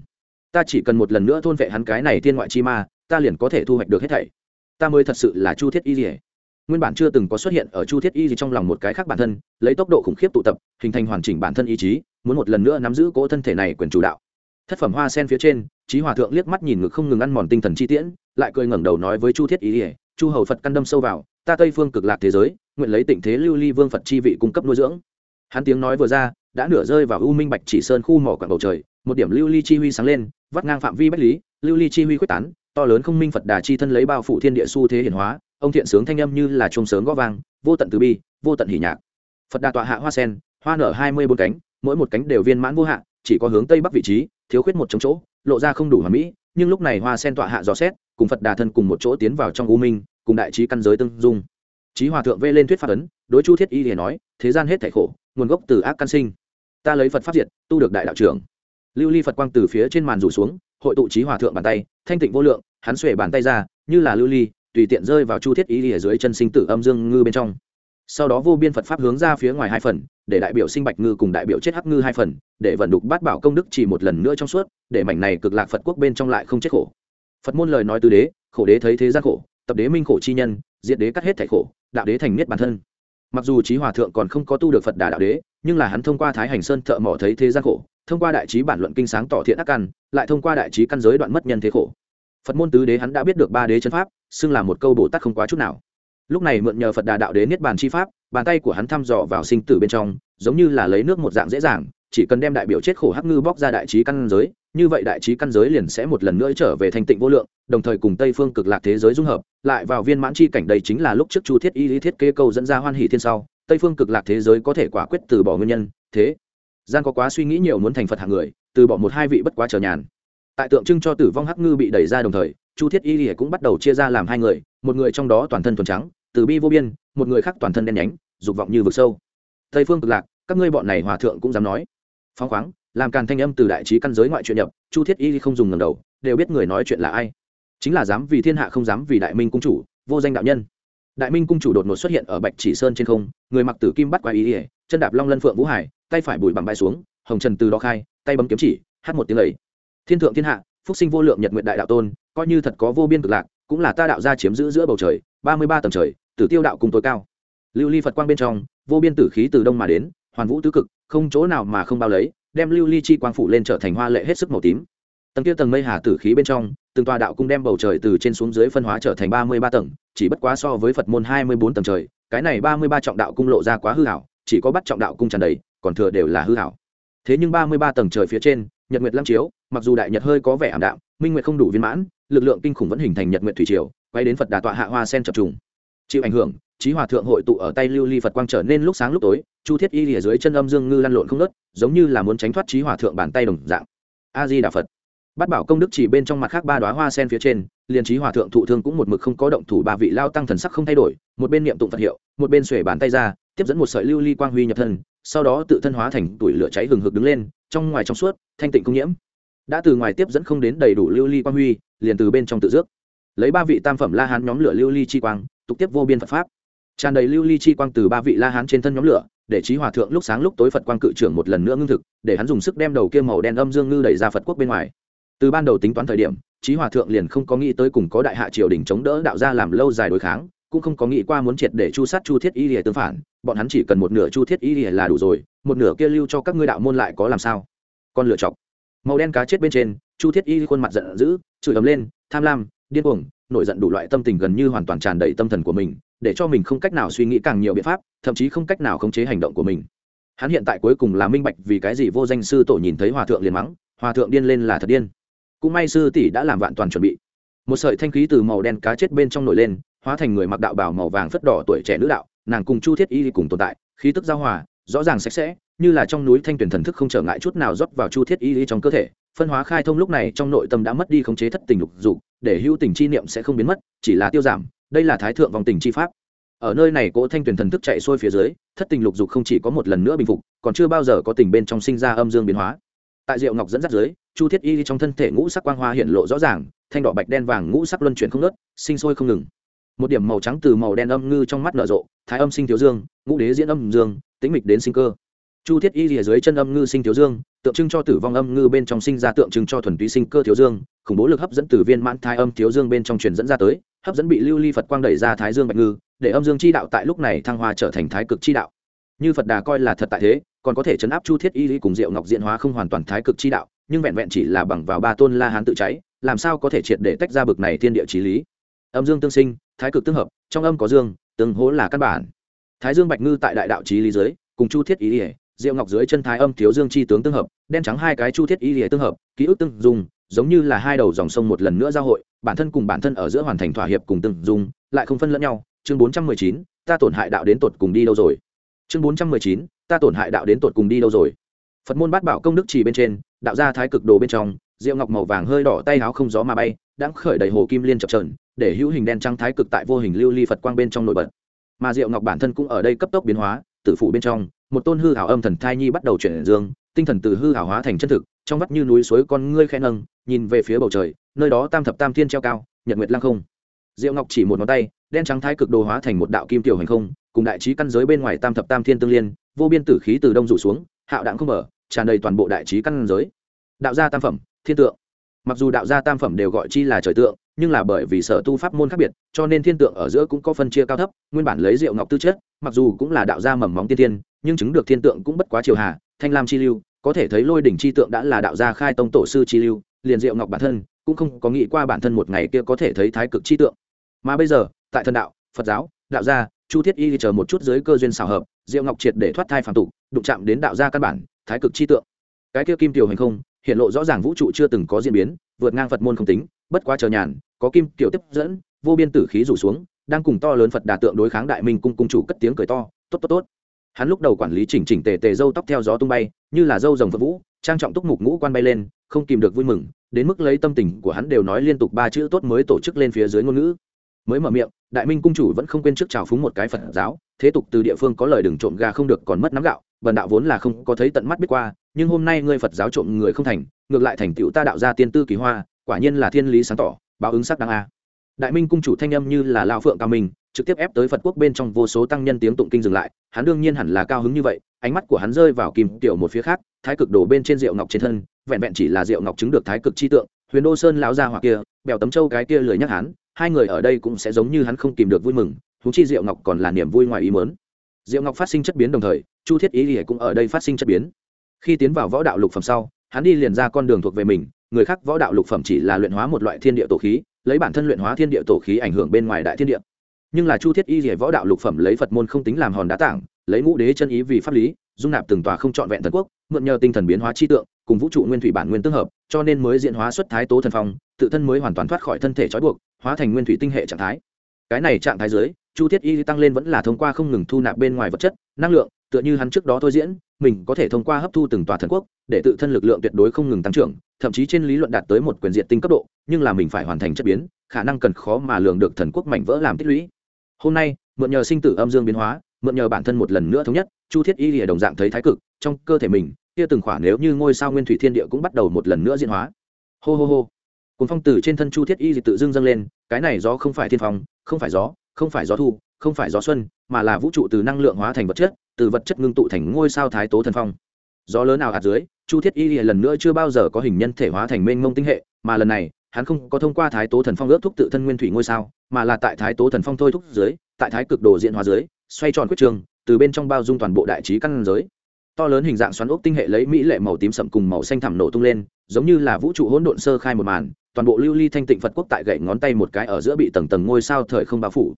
Ta chỉ cần một lần nữa thôn vệ hắn cái này thiên ngoại chi ma, ta liền có thể thu hoạch được hết thảy. Ta mới thật sự là chu thiết y dỉa nguyên bản chưa từng có xuất hiện ở chu thiết y gì trong lòng một cái khác bản thân, lấy tốc độ khủng khiếp tụ tập, hình thành hoàn chỉnh bản thân ý chí muốn một lần nữa nắm giữ cỗ thân thể này quyền chủ đạo. Thất phẩm hoa sen phía trên trí hòa thượng liếc mắt nhìn ngực không ngừng ăn mòn tinh thần chi tiễn, lại cười ngẩng đầu nói với chu thiết ý ỉa chu hầu phật căn đâm sâu vào, ta tây phương cực lạc thế giới, nguyện lấy tịnh thế lưu ly vương phật chi vị cung cấp nuôi dưỡng. Hắn tiếng nói vừa ra, đã nửa rơi vào u minh bạch chỉ sơn khu mỏ quảng bầu trời, một điểm lưu ly chi huy sáng lên, vắt ngang phạm vi bách lý, lưu ly chi huy quyết tán, to lớn không minh phật đà chi thân lấy bao phủ thiên địa su thế hiển hóa, ông thiện sướng thanh âm như là trông sớm gõ vang, vô tận từ bi, vô tận hỉ nhạc. Phật đà tọa hạ hoa sen, hoa nở hai mươi bốn cánh mỗi một cánh đều viên mãn vô hạn, chỉ có hướng tây bắc vị trí, thiếu khuyết một trống chỗ, lộ ra không đủ hoàn mỹ, nhưng lúc này hoa sen tọa hạ dò xét, cùng phật đà thân cùng một chỗ tiến vào trong u minh, cùng đại trí căn giới tương dung. Trí hòa thượng vê lên thuyết pháp ấn, đối chu thiết y thì nói, thế gian hết thảy khổ, nguồn gốc từ ác căn sinh. Ta lấy phật pháp diệt, tu được đại đạo trưởng. Lưu ly phật quang từ phía trên màn rủ xuống, hội tụ trí hòa thượng bàn tay, thanh tịnh vô lượng, hắn xuể bàn tay ra, như là lưu ly, tùy tiện rơi vào chu thiết y ở dưới chân sinh tử âm dương ngư bên trong. Sau đó vô biên phật pháp hướng ra phía ngoài hai phần để đại biểu sinh bạch ngư cùng đại biểu chết hắc ngư hai phần, để vận đục bát bảo công đức chỉ một lần nữa trong suốt, để mảnh này cực lạc phật quốc bên trong lại không chết khổ. Phật môn lời nói từ đế, khổ đế thấy thế gian khổ, tập đế minh khổ chi nhân, diệt đế cắt hết thảy khổ, đạo đế thành niết bản thân. Mặc dù trí hòa thượng còn không có tu được phật đà đạo đế, nhưng là hắn thông qua thái hành sơn thợ mỏ thấy thế gian khổ, thông qua đại trí bản luận kinh sáng tỏ thiện ác căn, lại thông qua đại trí căn giới đoạn mất nhân thế khổ. Phật môn tứ đế hắn đã biết được ba đế chân pháp, xưng là một câu bồ tát không quá chút nào lúc này mượn nhờ phật đà đạo đến niết bàn chi pháp, bàn tay của hắn thăm dò vào sinh tử bên trong, giống như là lấy nước một dạng dễ dàng, chỉ cần đem đại biểu chết khổ hắc ngư bóc ra đại trí căn giới, như vậy đại trí căn giới liền sẽ một lần nữa trở về thành tịnh vô lượng, đồng thời cùng tây phương cực lạc thế giới dung hợp, lại vào viên mãn chi cảnh đây chính là lúc trước chu thiết y lý thiết kế câu dẫn ra hoan hỷ thiên sau, tây phương cực lạc thế giới có thể quả quyết từ bỏ nguyên nhân, thế. Gian có quá suy nghĩ nhiều muốn thành phật hạng người, từ bỏ một hai vị bất quá trở nhàn. Tại tượng trưng cho tử vong hắc ngư bị đẩy ra đồng thời, chu thiết y cũng bắt đầu chia ra làm hai người, một người trong đó toàn thân thuần trắng từ bi vô biên, một người khác toàn thân đen nhánh, dục vọng như vực sâu. Tây phương cực lạc, các ngươi bọn này hòa thượng cũng dám nói. Phóng khoáng, làm càn thanh âm từ đại trí căn giới ngoại chuyện nhập, chu thiết y không dùng ngầm đầu, đều biết người nói chuyện là ai. Chính là dám vì thiên hạ không dám vì đại minh cung chủ, vô danh đạo nhân. Đại minh cung chủ đột ngột xuất hiện ở bạch chỉ sơn trên không, người mặc tử kim bắt qua ý ỉa chân đạp long lân phượng vũ hải, tay phải bùi bằng bay xuống, hồng trần từ đó khai, tay bấm kiếm chỉ, hát một tiếng lầy thiên thượng thiên hạ, phúc sinh vô lượng nhật nguyện đại đạo tôn, coi như thật có vô biên cực lạc, cũng là ta đạo gia chiếm giữ giữa bầu trời ba mươi ba tầng trời, tử tiêu đạo cùng tối cao. Lưu ly phật quang bên trong, vô biên tử khí từ đông mà đến, hoàn vũ tứ cực, không chỗ nào mà không bao lấy, đem lưu ly chi quang phủ lên trở thành hoa lệ hết sức màu tím. Tầng kia tầng mây hà tử khí bên trong, từng tòa đạo cung đem bầu trời từ trên xuống dưới phân hóa trở thành ba mươi ba tầng, chỉ bất quá so với phật môn hai mươi bốn tầng trời, cái này ba mươi ba trọng đạo cung lộ ra quá hư hảo, chỉ có bắt trọng đạo cung tràn đầy, còn thừa đều là hư hảo. Thế nhưng ba mươi ba tầng trời phía trên, nhật nguyệt lăng chiếu, mặc dù đại nhật hơi có vẻ ảm đạm, minh nguyệt không đủ viên mãn, lực lượng kinh khủng vẫn hình thành nhật nguyệt thủy triều quay đến phật đà tọa hạ hoa sen chập trùng. Chịu ảnh hưởng trí hòa thượng hội tụ ở tay lưu ly phật quang trở nên lúc sáng lúc tối, chu thiết y lìa dưới chân âm dương ngư lăn lộn không nớt giống như là muốn tránh thoát trí hòa thượng bàn tay đồng dạng. A di đà phật. Bắt bảo công đức chỉ bên trong mặt khác ba đoá hoa sen phía trên, liền trí hòa thượng thụ thương cũng một mực không có động thủ, ba vị lao tăng thần sắc không thay đổi, một bên niệm tụng phật hiệu, một bên xuể bàn tay ra, tiếp dẫn một sợi lưu ly quang huy nhập thân, sau đó tự thân hóa thành tuổi lửa cháy hừng hực đứng lên, trong ngoài trong suốt, thanh tịnh không nhiễm. Đã từ ngoài tiếp dẫn không đến đầy đủ lưu ly quang huy, liền từ bên trong tự dước lấy ba vị tam phẩm la hán nhóm lửa lưu ly chi quang, tục tiếp vô biên phật pháp. Tràn đầy lưu ly chi quang từ ba vị la hán trên thân nhóm lửa, để trí hòa thượng lúc sáng lúc tối phật quang cự trưởng một lần nữa ngưng thực, để hắn dùng sức đem đầu kia màu đen âm dương ngư đẩy ra phật quốc bên ngoài. Từ ban đầu tính toán thời điểm, trí hòa thượng liền không có nghĩ tới cùng có đại hạ triều đình chống đỡ đạo gia làm lâu dài đối kháng, cũng không có nghĩ qua muốn triệt để chu sát chu thiết y lìa tương phản, bọn hắn chỉ cần một nửa chu thiết y lìa là đủ rồi, một nửa kia lưu cho các ngươi đạo môn lại có làm sao? Con lựa chọc. Màu đen cá chết bên trên, chu thiết y khuôn mặt giận dữ, chửi ấm lên, tham lam điên cuồng, nổi giận đủ loại tâm tình gần như hoàn toàn tràn đầy tâm thần của mình, để cho mình không cách nào suy nghĩ càng nhiều biện pháp, thậm chí không cách nào khống chế hành động của mình. Hắn hiện tại cuối cùng là minh bạch vì cái gì vô danh sư tổ nhìn thấy hòa thượng liền mắng, hòa thượng điên lên là thật điên. Cũng may sư tỷ đã làm vạn toàn chuẩn bị. Một sợi thanh khí từ màu đen cá chết bên trong nổi lên, hóa thành người mặc đạo bào màu vàng phất đỏ tuổi trẻ nữ đạo, nàng cùng chu thiết y cùng tồn tại, khí tức giao hòa, rõ ràng sạch sẽ, như là trong núi thanh tuyển thần thức không trở ngại chút nào rót vào chu thiết y trong cơ thể phân hóa khai thông lúc này trong nội tâm đã mất đi khống chế thất tình lục dục, để hữu tình chi niệm sẽ không biến mất, chỉ là tiêu giảm, đây là thái thượng vòng tình chi pháp. Ở nơi này cỗ thanh tuyển thần thức chạy xuôi phía dưới, thất tình lục dục không chỉ có một lần nữa bình phục, còn chưa bao giờ có tình bên trong sinh ra âm dương biến hóa. Tại diệu ngọc dẫn dắt dưới, chu thiết y trong thân thể ngũ sắc quang hoa hiện lộ rõ ràng, thanh đỏ bạch đen vàng ngũ sắc luân chuyển không nớt sinh sôi không ngừng. Một điểm màu trắng từ màu đen âm ngư trong mắt nở rộ, thái âm sinh thiếu dương, ngũ đế diễn âm dương, tĩnh mịch đến sinh cơ. Chu thiết y rìa dưới chân âm ngư sinh thiếu dương tượng trưng cho tử vong âm ngư bên trong sinh ra tượng trưng cho thuần túy sinh cơ thiếu dương, khủng bố lực hấp dẫn từ viên mãn thái âm thiếu dương bên trong truyền dẫn ra tới, hấp dẫn bị lưu ly phật quang đẩy ra thái dương bạch ngư, để âm dương chi đạo tại lúc này thăng hoa trở thành thái cực chi đạo. Như phật đà coi là thật tại thế, còn có thể chấn áp chu thiết y lý cùng diệu ngọc diện hóa không hoàn toàn thái cực chi đạo, nhưng vẹn vẹn chỉ là bằng vào ba tôn la hán tự cháy, làm sao có thể triệt để tách ra bực này thiên địa trí lý? Âm dương tương sinh, thái cực tương hợp, trong âm có dương, tương hố là căn bản. Thái dương bạch ngư tại đại đạo trí lý giới, cùng chu thiết y ỉa diệu ngọc dưới chân thái âm thiếu dương chi tướng tương hợp, đen trắng hai cái chu thiết y lìa tương hợp, ký ức tương dùng giống như là hai đầu dòng sông một lần nữa giao hội, bản thân cùng bản thân ở giữa hoàn thành thỏa hiệp cùng từng dùng lại không phân lẫn nhau. Chương bốn trăm mười chín, ta tổn hại đạo đến tột cùng đi đâu rồi? Chương bốn trăm mười chín, ta tổn hại đạo đến tột cùng đi đâu rồi? Phật môn bát bảo công đức trì bên trên, đạo gia thái cực đồ bên trong, diệu ngọc màu vàng hơi đỏ tay áo không gió mà bay, đang khởi đầy hồ kim liên chập trờn để hữu hình đen trắng thái cực tại vô hình lưu ly phật quang bên trong nổi bật. Mà diệu ngọc bản thân cũng ở đây cấp tốc biến hóa tự phủ bên trong một tôn hư hảo âm thần thai nhi bắt đầu chuyển dương, tinh thần từ hư hảo hóa thành chân thực, trong vắt như núi suối con ngươi khen nâng, nhìn về phía bầu trời, nơi đó tam thập tam thiên treo cao, nhật nguyệt lăng không. Diệu ngọc chỉ một ngón tay, đen trắng thái cực đồ hóa thành một đạo kim tiểu hành không, cùng đại trí căn giới bên ngoài tam thập tam thiên tương liên, vô biên tử khí từ đông rụ xuống, hạo đạn không mở, tràn đầy toàn bộ đại trí căn giới. Đạo gia tam phẩm, thiên tượng. Mặc dù đạo gia tam phẩm đều gọi chi là trời tượng, nhưng là bởi vì sở tu pháp môn khác biệt, cho nên thiên tượng ở giữa cũng có phân chia cao thấp, nguyên bản lấy rượu ngọc tư chất, mặc dù cũng là đạo gia mầm móng tiên tiên nhưng chứng được thiên tượng cũng bất quá triều hà, thanh lam chi lưu, có thể thấy lôi đỉnh chi tượng đã là đạo gia khai tông tổ sư chi lưu, liền diệu ngọc bản thân, cũng không có nghĩ qua bản thân một ngày kia có thể thấy thái cực chi tượng. Mà bây giờ, tại thần đạo, phật giáo, đạo gia, chu thiết y chờ một chút dưới cơ duyên xảo hợp, diệu ngọc triệt để thoát thai phản tục, đụng chạm đến đạo gia căn bản, thái cực chi tượng. Cái kia kim tiểu hành không, hiện lộ rõ ràng vũ trụ chưa từng có diễn biến, vượt ngang phật môn không tính, bất quá chờ nhàn, có kim tiểu tiếp dẫn, vô biên tử khí rủ xuống, đang cùng to lớn phật đà tượng đối kháng đại minh cung cung chủ cất tiếng cười to, tốt tốt tốt hắn lúc đầu quản lý chỉnh chỉnh tề tề dâu tóc theo gió tung bay, như là dâu rồng phật vũ, trang trọng túc mục ngũ quan bay lên, không kìm được vui mừng, đến mức lấy tâm tình của hắn đều nói liên tục ba chữ tốt mới tổ chức lên phía dưới ngôn ngữ. Mới mở miệng, đại minh cung chủ vẫn không quên trước trào phúng một cái phật giáo, thế tục từ địa phương có lời đừng trộm gà không được còn mất nắm gạo vần đạo vốn là không có thấy tận mắt biết qua, nhưng hôm nay ngươi phật giáo trộm người không thành, ngược lại thành tựu ta đạo ra tiên tư kỳ hoa, quả nhiên là thiên lý sáng tỏ, báo ứng sắc đáng a. Đại minh cung chủ thanh âm như là lao phượng cao minh trực tiếp ép tới phật quốc bên trong vô số tăng nhân tiếng tụng kinh dừng lại, hắn đương nhiên hẳn là cao hứng như vậy, ánh mắt của hắn rơi vào kim tiểu một phía khác, thái cực đổ bên trên rượu ngọc trên thân, vẹn vẹn chỉ là rượu ngọc chứng được thái cực chi tượng, huyền đô sơn lão ra hoặc kia, bèo tấm châu cái kia lười nhắc hắn, hai người ở đây cũng sẽ giống như hắn không kìm được vui mừng thú chi diệu ngọc còn là niềm vui ngoài ý mớn diệu ngọc phát sinh chất biến đồng thời, chu thiết ý ỉa cũng ở đây phát sinh chất biến. Khi tiến vào võ đạo lục phẩm sau, hắn đi liền ra con đường thuộc về mình, người khác võ đạo lục phẩm chỉ là luyện hóa một loại thiên địa tổ khí, lấy bản thân luyện hóa thiên địa tổ khí ảnh hưởng bên ngoài đại thiên địa nhưng là chu thiết y rỉa võ đạo lục phẩm lấy phật môn không tính làm hòn đá tảng, lấy ngũ đế chân ý vì pháp lý, dung nạp từng tòa không trọn vẹn thần quốc, mượn nhờ tinh thần biến hóa chi tượng, cùng vũ trụ nguyên thủy bản nguyên tương hợp, cho nên mới diễn hóa xuất thái tố thần phong, tự thân mới hoàn toàn thoát khỏi thân thể trói buộc, hóa thành nguyên thủy tinh hệ trạng thái. Cái này trạng thái dưới, chu thiết y tăng lên vẫn là thông qua không ngừng thu nạp bên ngoài vật chất, năng lượng, tựa như hắn trước đó thôi diễn, mình có thể thông qua hấp thu từng tòa thần quốc, để tự thân lực lượng tuyệt đối không ngừng tăng trưởng, thậm chí trên lý luận đạt tới một quyền diện tinh cấp độ, nhưng là mình phải hoàn thành chất biến, khả năng cần khó mà lường được thần quốc mảnh vỡ làm tích lũy hôm nay, mượn nhờ sinh tử âm dương biến hóa, mượn nhờ bản thân một lần nữa thống nhất, chu thiết y lìa đồng dạng thấy thái cực, trong cơ thể mình, kia từng khoảng nếu như ngôi sao nguyên thủy thiên địa cũng bắt đầu một lần nữa diễn hóa. Hô hô hô. Cuốn phong tử trên thân chu thiết y thì tự dưng dâng lên, cái này gió không phải thiên phong, không phải gió, không phải gió thu, không phải gió xuân, mà là vũ trụ từ năng lượng hóa thành vật chất, từ vật chất ngưng tụ thành ngôi sao thái tố thần phong. Gió lớn nào hạt dưới, chu thiết y lần nữa chưa bao giờ có hình nhân thể hóa thành mênh mông tinh hệ, mà lần này hắn không có thông qua thái tố thần phong ước thúc tự thân nguyên thủy ngôi sao, mà là tại thái tố thần phong thôi thúc dưới, tại thái cực đồ diện hóa dưới, xoay tròn quyết trường, từ bên trong bao dung toàn bộ đại trí căn giới. To lớn hình dạng xoắn ốc tinh hệ lấy mỹ lệ màu tím sậm cùng màu xanh thẳm nổ tung lên, giống như là vũ trụ hỗn độn sơ khai một màn, toàn bộ lưu ly thanh tịnh phật quốc tại gậy ngón tay một cái ở giữa bị tầng tầng ngôi sao thời không bao phủ.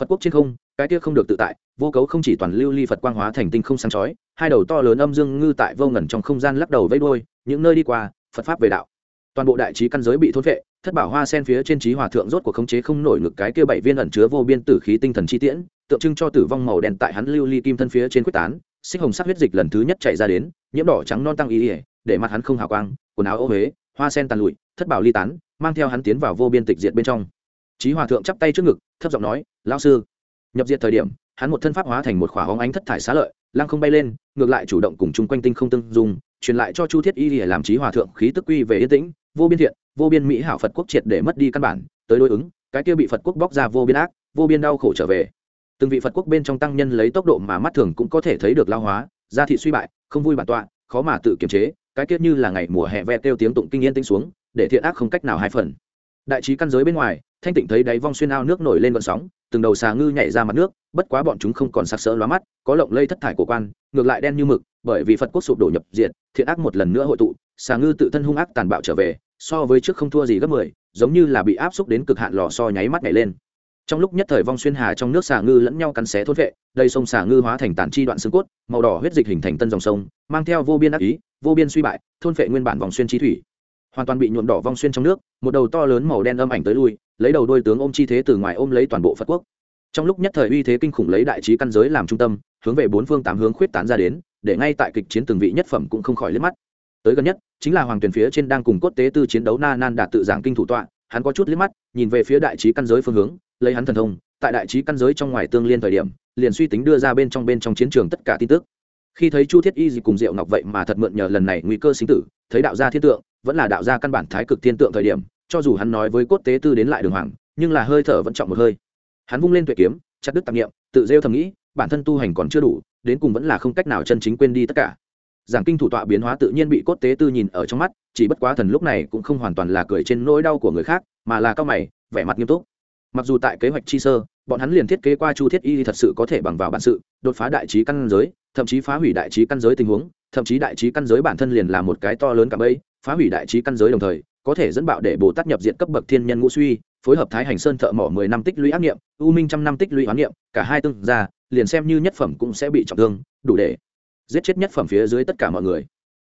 Phật quốc trên không, cái kia không được tự tại, vô cấu không chỉ toàn lưu ly phật quang hóa thành tinh không sáng chói, hai đầu to lớn âm dương ngư tại vô ngẩn trong không gian lắc đầu vây đôi những nơi đi qua, phật pháp về đạo toàn bộ đại trí căn giới bị thôn vệ thất bảo hoa sen phía trên trí hòa thượng rốt cuộc khống chế không nổi ngực cái kia bảy viên ẩn chứa vô biên tử khí tinh thần chi tiễn tượng trưng cho tử vong màu đen tại hắn lưu ly kim thân phía trên quyết tán xích hồng sắc huyết dịch lần thứ nhất chạy ra đến nhiễm đỏ trắng non tăng ý ỉa để mặt hắn không hào quang quần áo ô huế hoa sen tàn lụi thất bảo ly tán mang theo hắn tiến vào vô biên tịch diệt bên trong. Trí hòa thượng chắp tay trước ngực thấp giọng nói lão sư. Nhập diệt thời điểm hắn một thân pháp hóa thành một khỏa hóng ánh thất thải xá lợi lăng không bay lên ngược lại chủ động cùng chung quanh tinh không tương dung, truyền lại cho chu thiết y để làm trí hòa thượng khí tức quy về yên tĩnh vô biên thiện, vô biên mỹ hảo phật quốc triệt để mất đi căn bản, tới đối ứng, cái kia bị phật quốc bóc ra vô biên ác, vô biên đau khổ trở về. Từng vị phật quốc bên trong tăng nhân lấy tốc độ mà mắt thường cũng có thể thấy được lao hóa gia thị suy bại, không vui bản tọa, khó mà tự kiềm chế, cái kia như là ngày mùa hè ve kêu tiếng tụng kinh yên tĩnh xuống, để thiện ác không cách nào hai phần. Đại trí căn giới bên ngoài, thanh tịnh thấy đáy vong xuyên ao nước nổi lên vận sóng, từng đầu xà ngư nhảy ra mặt nước, bất quá bọn chúng không còn sặc sỡ lóa mắt, có lộng lây thất thải của quan, ngược lại đen như mực, bởi vì phật quốc sụp đổ nhập diệt, thiện ác một lần nữa hội tụ xà ngư tự thân hung ác tàn bạo trở về, so với trước không thua gì gấp mười, giống như là bị áp xúc đến cực hạn lò so nháy mắt nhảy lên. Trong lúc nhất thời vong xuyên hà trong nước xà ngư lẫn nhau cắn xé thốt vệ, đây sông xà ngư hóa thành tàn chi đoạn xương cốt, màu đỏ huyết dịch hình thành tân dòng sông, mang theo vô biên ác ý, vô biên suy bại, thôn vệ nguyên bản vòng xuyên trí thủy. Hoàn toàn bị nhuộm đỏ vong xuyên trong nước, một đầu to lớn màu đen âm ảnh tới lui, lấy đầu đôi tướng ôm chi thế từ ngoài ôm lấy toàn bộ phật quốc. Trong lúc nhất thời uy thế kinh khủng lấy đại trí căn giới làm trung tâm, hướng về bốn phương tám hướng khuyết tán ra đến, để ngay tại kịch chiến từng vị nhất phẩm cũng không khỏi liếc mắt tới gần nhất, chính là hoàng tuyển phía trên đang cùng cốt tế tư chiến đấu na nan đạt tự giảng kinh thủ tọa, hắn có chút liếc mắt, nhìn về phía đại trí căn giới phương hướng, lấy hắn thần thông, tại đại trí căn giới trong ngoài tương liên thời điểm, liền suy tính đưa ra bên trong bên trong chiến trường tất cả tin tức. Khi thấy chu thiết y gì cùng diệu ngọc vậy mà thật mượn nhờ lần này nguy cơ sinh tử, thấy đạo gia thiên tượng, vẫn là đạo gia căn bản thái cực thiên tượng thời điểm, cho dù hắn nói với cốt tế tư đến lại đường hoàng, nhưng là hơi thở vẫn trọng một hơi. Hắn vung lên tuệ kiếm, chặt đứt tạp nghiệm tự rêu thầm nghĩ, bản thân tu hành còn chưa đủ, đến cùng vẫn là không cách nào chân chính quên đi tất cả giảng kinh thủ tọa biến hóa tự nhiên bị cốt tế tư nhìn ở trong mắt, chỉ bất quá thần lúc này cũng không hoàn toàn là cười trên nỗi đau của người khác, mà là cao mày, vẻ mặt nghiêm túc. Mặc dù tại kế hoạch chi sơ, bọn hắn liền thiết kế qua chu thiết y thật sự có thể bằng vào bản sự, đột phá đại trí căn giới, thậm chí phá hủy đại trí căn giới tình huống, thậm chí đại trí căn giới bản thân liền là một cái to lớn cả bẫy, phá hủy đại trí căn giới đồng thời, có thể dẫn bạo để bồ tát nhập diện cấp bậc thiên nhân ngũ suy, phối hợp thái hành sơn thợ mỏ mười năm tích lũy ác nghiệm, u minh trăm năm tích lũy ác nghiệm, cả hai tương ra liền xem như nhất phẩm cũng sẽ bị trọng thương, đủ để giết chết nhất phẩm phía dưới tất cả mọi người.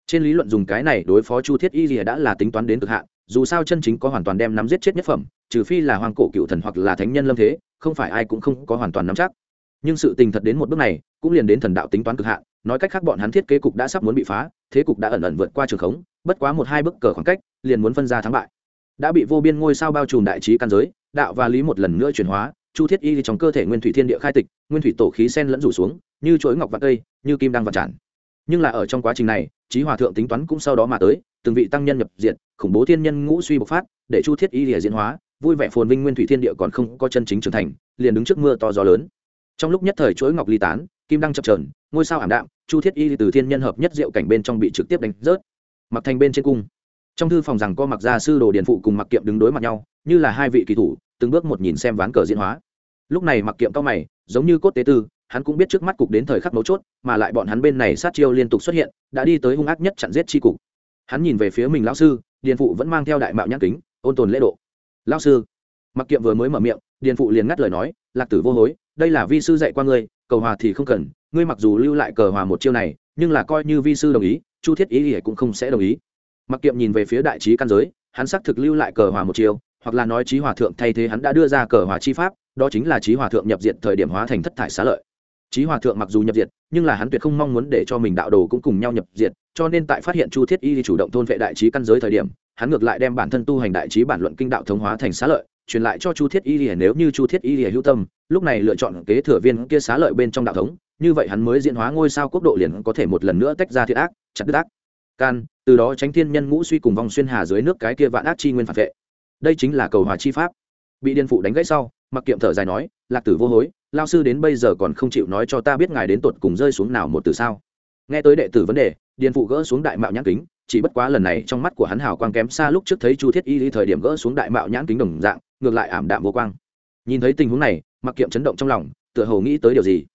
Trên lý luận dùng cái này đối phó chu thiết y lìa đã là tính toán đến cực hạn, dù sao chân chính có hoàn toàn đem nắm giết chết nhất phẩm, trừ phi là hoàng cổ cựu thần hoặc là thánh nhân lâm thế, không phải ai cũng không có hoàn toàn nắm chắc. Nhưng sự tình thật đến một bước này, cũng liền đến thần đạo tính toán cực hạn, nói cách khác bọn hắn thiết kế cục đã sắp muốn bị phá, thế cục đã ẩn ẩn vượt qua trường khống, bất quá một hai bước cờ khoảng cách, liền muốn phân ra thắng bại. Đã bị vô biên ngôi sao bao trùm đại trí căn giới, đạo và lý một lần nữa chuyển hóa chu thiết y trong cơ thể nguyên thủy thiên địa khai tịch, nguyên thủy tổ khí sen lẫn rủ xuống, như chuỗi ngọc vạn cây, như kim đang vạn tràn. Nhưng là ở trong quá trình này trí hòa thượng tính toán cũng sau đó mà tới, từng vị tăng nhân nhập diện khủng bố thiên nhân ngũ suy bộc phát, để chu thiết y lìa diễn hóa, vui vẻ phồn vinh nguyên thủy thiên địa còn không có chân chính trưởng thành, liền đứng trước mưa to gió lớn. Trong lúc nhất thời chuỗi ngọc ly tán, kim đang chập trờn ngôi sao ảm đạm, chu thiết y từ thiên nhân hợp nhất diệu cảnh bên trong bị trực tiếp đánh rớt. Mặc thành bên trên cung. Trong thư phòng rằng co mặc gia sư đồ điền phụ cùng mặc kiệm đứng đối mặt nhau, như là hai vị kỳ thủ từng bước một nhìn xem ván cờ diễn hóa. Lúc này mặc kiệm cao mày, giống như cốt tế tư, hắn cũng biết trước mắt cục đến thời khắc mấu chốt, mà lại bọn hắn bên này sát chiêu liên tục xuất hiện, đã đi tới hung ác nhất chặn giết chi cục. Hắn nhìn về phía mình lão sư, điền phụ vẫn mang theo đại mạo nhãn kính, ôn tồn lễ độ. Lão sư. Mặc kiệm vừa mới mở miệng, điền phụ liền ngắt lời nói, lạc tử vô hối, đây là vi sư dạy qua ngươi, cầu hòa thì không cần, ngươi mặc dù lưu lại cờ hòa một chiêu này, nhưng là coi như vi sư đồng ý, chu thiết ý thì cũng không sẽ đồng ý. Mặc kiệm nhìn về phía đại trí căn giới, hắn xác thực lưu lại cờ hòa một chiêu hoặc là nói trí hòa thượng thay thế hắn đã đưa ra cờ hòa chi pháp, đó chính là trí hòa thượng nhập diện thời điểm hóa thành thất thải xá lợi. Trí hòa thượng mặc dù nhập diệt, nhưng là hắn tuyệt không mong muốn để cho mình đạo đồ cũng cùng nhau nhập diệt, cho nên tại phát hiện chu thiết y chủ động thôn vệ đại trí căn giới thời điểm, hắn ngược lại đem bản thân tu hành đại trí bản luận kinh đạo thống hóa thành xá lợi, truyền lại cho chu thiết y lìa nếu như chu thiết y lìa hữu tâm, lúc này lựa chọn kế thừa viên kia xá lợi bên trong đạo thống, như vậy hắn mới diễn hóa ngôi sao quốc độ liền có thể một lần nữa tách ra thiệt ác, chặt đứt ác can, từ đó tránh thiên nhân ngũ suy cùng vòng xuyên hà dưới nước cái kia vạn ác chi nguyên phản vệ đây chính là cầu hòa chi pháp. Bị điên phụ đánh gãy sau mặc kiệm thở dài nói, lạc tử vô hối, lao sư đến bây giờ còn không chịu nói cho ta biết ngài đến tột cùng rơi xuống nào một từ sao? Nghe tới đệ tử vấn đề, điền phụ gỡ xuống đại mạo nhãn kính, chỉ bất quá lần này trong mắt của hắn hào quang kém xa lúc trước thấy chu thiết y lý thời điểm gỡ xuống đại mạo nhãn kính đồng dạng, ngược lại ảm đạm vô quang. Nhìn thấy tình huống này mặc kiệm chấn động trong lòng, tựa hồ nghĩ tới điều gì.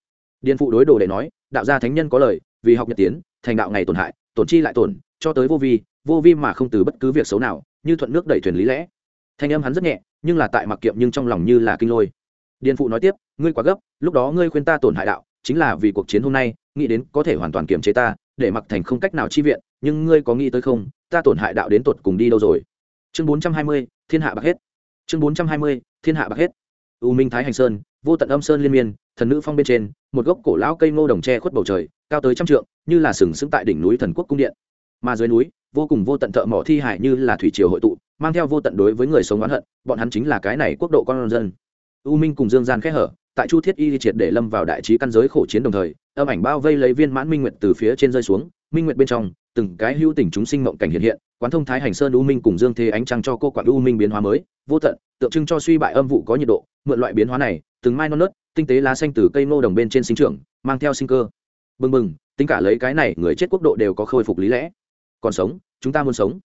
Điền phụ đối đồ để nói, đạo gia thánh nhân có lời, vì học nhật tiến, thành đạo ngày tổn hại, tổn chi lại tổn, cho tới vô vi vô vi mà không từ bất cứ việc xấu nào, như thuận nước đẩy thuyền lý lẽ thanh âm hắn rất nhẹ, nhưng là tại mặc kiệm nhưng trong lòng như là kinh lôi. Điền phụ nói tiếp, ngươi quá gấp, lúc đó ngươi khuyên ta tổn hại đạo, chính là vì cuộc chiến hôm nay, nghĩ đến có thể hoàn toàn kiềm chế ta, để mặc thành không cách nào chi viện, nhưng ngươi có nghĩ tới không, ta tổn hại đạo đến tột cùng đi đâu rồi? Chương bốn trăm hai mươi, thiên hạ bạc hết. Chương bốn trăm hai mươi, thiên hạ bạc hết. U minh thái hành sơn, vô tận âm sơn liên miên, thần nữ phong bên trên, một gốc cổ lão cây ngô đồng tre khuất bầu trời, cao tới trăm trượng, như là sừng sững tại đỉnh núi thần quốc cung điện. Mà dưới núi, vô cùng vô tận thợ mỏ thi hải như là thủy triều hội tụ mang theo vô tận đối với người sống oán hận, bọn hắn chính là cái này quốc độ con dân. U minh cùng dương gian khẽ hở, tại chu thiết y triệt để lâm vào đại trí căn giới khổ chiến đồng thời, âm ảnh bao vây lấy viên mãn minh nguyệt từ phía trên rơi xuống, minh nguyệt bên trong, từng cái hữu tình chúng sinh mộng cảnh hiện hiện, quán thông thái hành sơn u minh cùng dương thế ánh trăng cho cô quản u minh biến hóa mới, vô tận, tượng trưng cho suy bại âm vụ có nhiệt độ, mượn loại biến hóa này, từng mai non nớt, tinh tế lá xanh từ cây ngô đồng bên trên sinh trưởng, mang theo sinh cơ. Bừng bừng, tính cả lấy cái này người chết quốc độ đều có khôi phục lý lẽ. Còn sống, chúng ta muốn sống.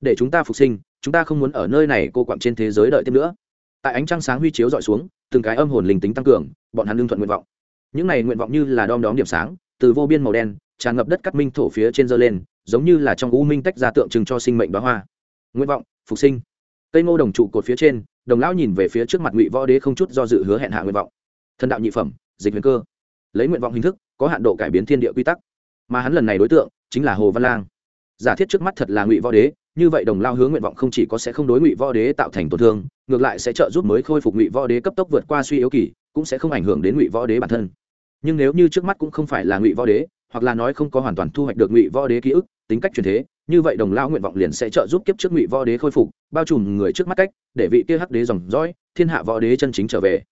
Để chúng ta phục sinh chúng ta không muốn ở nơi này cô quặng trên thế giới đợi thêm nữa. Tại ánh trăng sáng huy chiếu dọi xuống, từng cái âm hồn linh tính tăng cường, bọn hắn lương thuận nguyện vọng. Những này nguyện vọng như là đom đóm điểm sáng, từ vô biên màu đen, tràn ngập đất cắt minh thổ phía trên dơ lên, giống như là trong u minh tách ra tượng trưng cho sinh mệnh bá hoa. Nguyện vọng, phục sinh. Cây ngô đồng trụ cột phía trên, đồng lão nhìn về phía trước mặt ngụy võ đế không chút do dự hứa hẹn hạ nguyện vọng. Thần đạo nhị phẩm, dịch huyền cơ. Lấy nguyện vọng hình thức, có hạn độ cải biến thiên địa quy tắc. Mà hắn lần này đối tượng, chính là hồ văn lang giả thiết trước mắt thật là ngụy võ đế, như vậy đồng lao hướng nguyện vọng không chỉ có sẽ không đối ngụy võ đế tạo thành tổn thương, ngược lại sẽ trợ giúp mới khôi phục ngụy võ đế cấp tốc vượt qua suy yếu kỳ, cũng sẽ không ảnh hưởng đến ngụy võ đế bản thân. Nhưng nếu như trước mắt cũng không phải là ngụy võ đế, hoặc là nói không có hoàn toàn thu hoạch được ngụy võ đế ký ức, tính cách truyền thế, như vậy đồng lao nguyện vọng liền sẽ trợ giúp kiếp trước ngụy võ đế khôi phục, bao trùm người trước mắt cách, để vị kia hắc đế dòng dõi, thiên hạ võ đế chân chính trở về.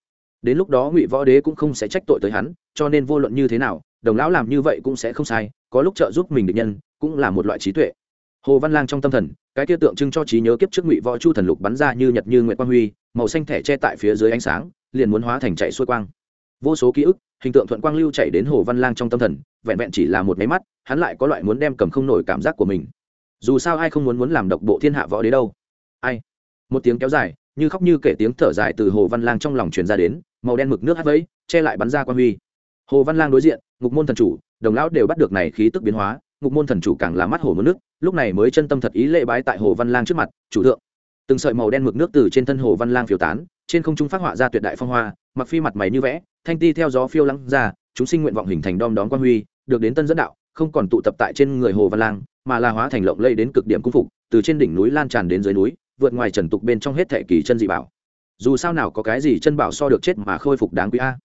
Đến lúc đó ngụy võ đế cũng không sẽ trách tội tới hắn, cho nên vô luận như thế nào, đồng lão làm như vậy cũng sẽ không sai, có lúc trợ giúp mình định nhân cũng là một loại trí tuệ. Hồ văn lang trong tâm thần, cái kia tượng trưng cho trí nhớ kiếp trước ngụy võ chu thần lục bắn ra như nhật như nguyệt quang huy, màu xanh thẻ che tại phía dưới ánh sáng, liền muốn hóa thành chạy xuôi quang. Vô số ký ức, hình tượng thuận quang lưu chạy đến hồ văn lang trong tâm thần, vẹn vẹn chỉ là một máy mắt, hắn lại có loại muốn đem cầm không nổi cảm giác của mình. Dù sao ai không muốn muốn làm độc bộ thiên hạ võ đế đâu. Ai? Một tiếng kéo dài, như khóc như kể tiếng thở dài từ hồ văn lang trong lòng truyền ra đến, màu đen mực nước hát vẫy, che lại bắn ra quang huy. Hồ văn lang đối diện, ngục môn thần chủ, đồng lão đều bắt được này khí tức biến hóa ngục môn thần chủ càng là mắt hồ mất nước, lúc này mới chân tâm thật ý lễ bái tại hồ văn lang trước mặt, chủ thượng. Từng sợi màu đen mực nước từ trên thân hồ văn lang phiêu tán, trên không trung phát họa ra tuyệt đại phong hoa, mặc phi mặt mày như vẽ, thanh ti theo gió phiêu lắng ra, chúng sinh nguyện vọng hình thành đom đóm quan huy, được đến tân dẫn đạo, không còn tụ tập tại trên người hồ văn lang, mà là hóa thành lộng lây đến cực điểm cung phục, từ trên đỉnh núi lan tràn đến dưới núi, vượt ngoài trần tục bên trong hết thệ kỳ chân dị bảo. Dù sao nào có cái gì chân bảo so được chết mà khôi phục đáng quý a.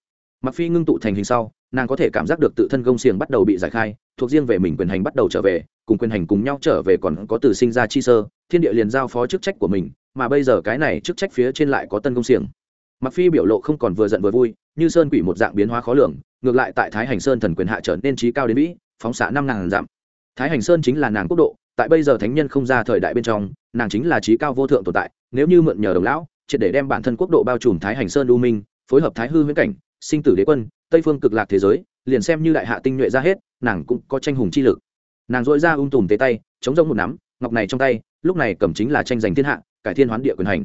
Mặc phi ngưng tụ thành hình sau nàng có thể cảm giác được tự thân gông xiềng bắt đầu bị giải khai thuộc riêng về mình quyền hành bắt đầu trở về cùng quyền hành cùng nhau trở về còn có từ sinh ra chi sơ thiên địa liền giao phó chức trách của mình mà bây giờ cái này chức trách phía trên lại có tân công xiềng. Mặc phi biểu lộ không còn vừa giận vừa vui như sơn quỷ một dạng biến hóa khó lường ngược lại tại thái hành sơn thần quyền hạ trở nên trí cao đến mỹ, phóng xạ năm ngàn dặm. Thái hành sơn chính là nàng quốc độ tại bây giờ thánh nhân không ra thời đại bên trong nàng chính là trí cao vô thượng tồn tại nếu như mượn nhờ đồng lão triệt để đem bản thân quốc độ bao trùm thái hành sơn u minh phối hợp thái hư huyễn cảnh sinh tử đế quân tây phương cực lạc thế giới, liền xem như đại hạ tinh nhuệ ra hết, nàng cũng có tranh hùng chi lực. Nàng dội ra ung tùm tế tay, chống rông một nắm, ngọc này trong tay, lúc này cầm chính là tranh giành thiên hạ, cải thiên hoán địa quyền hành.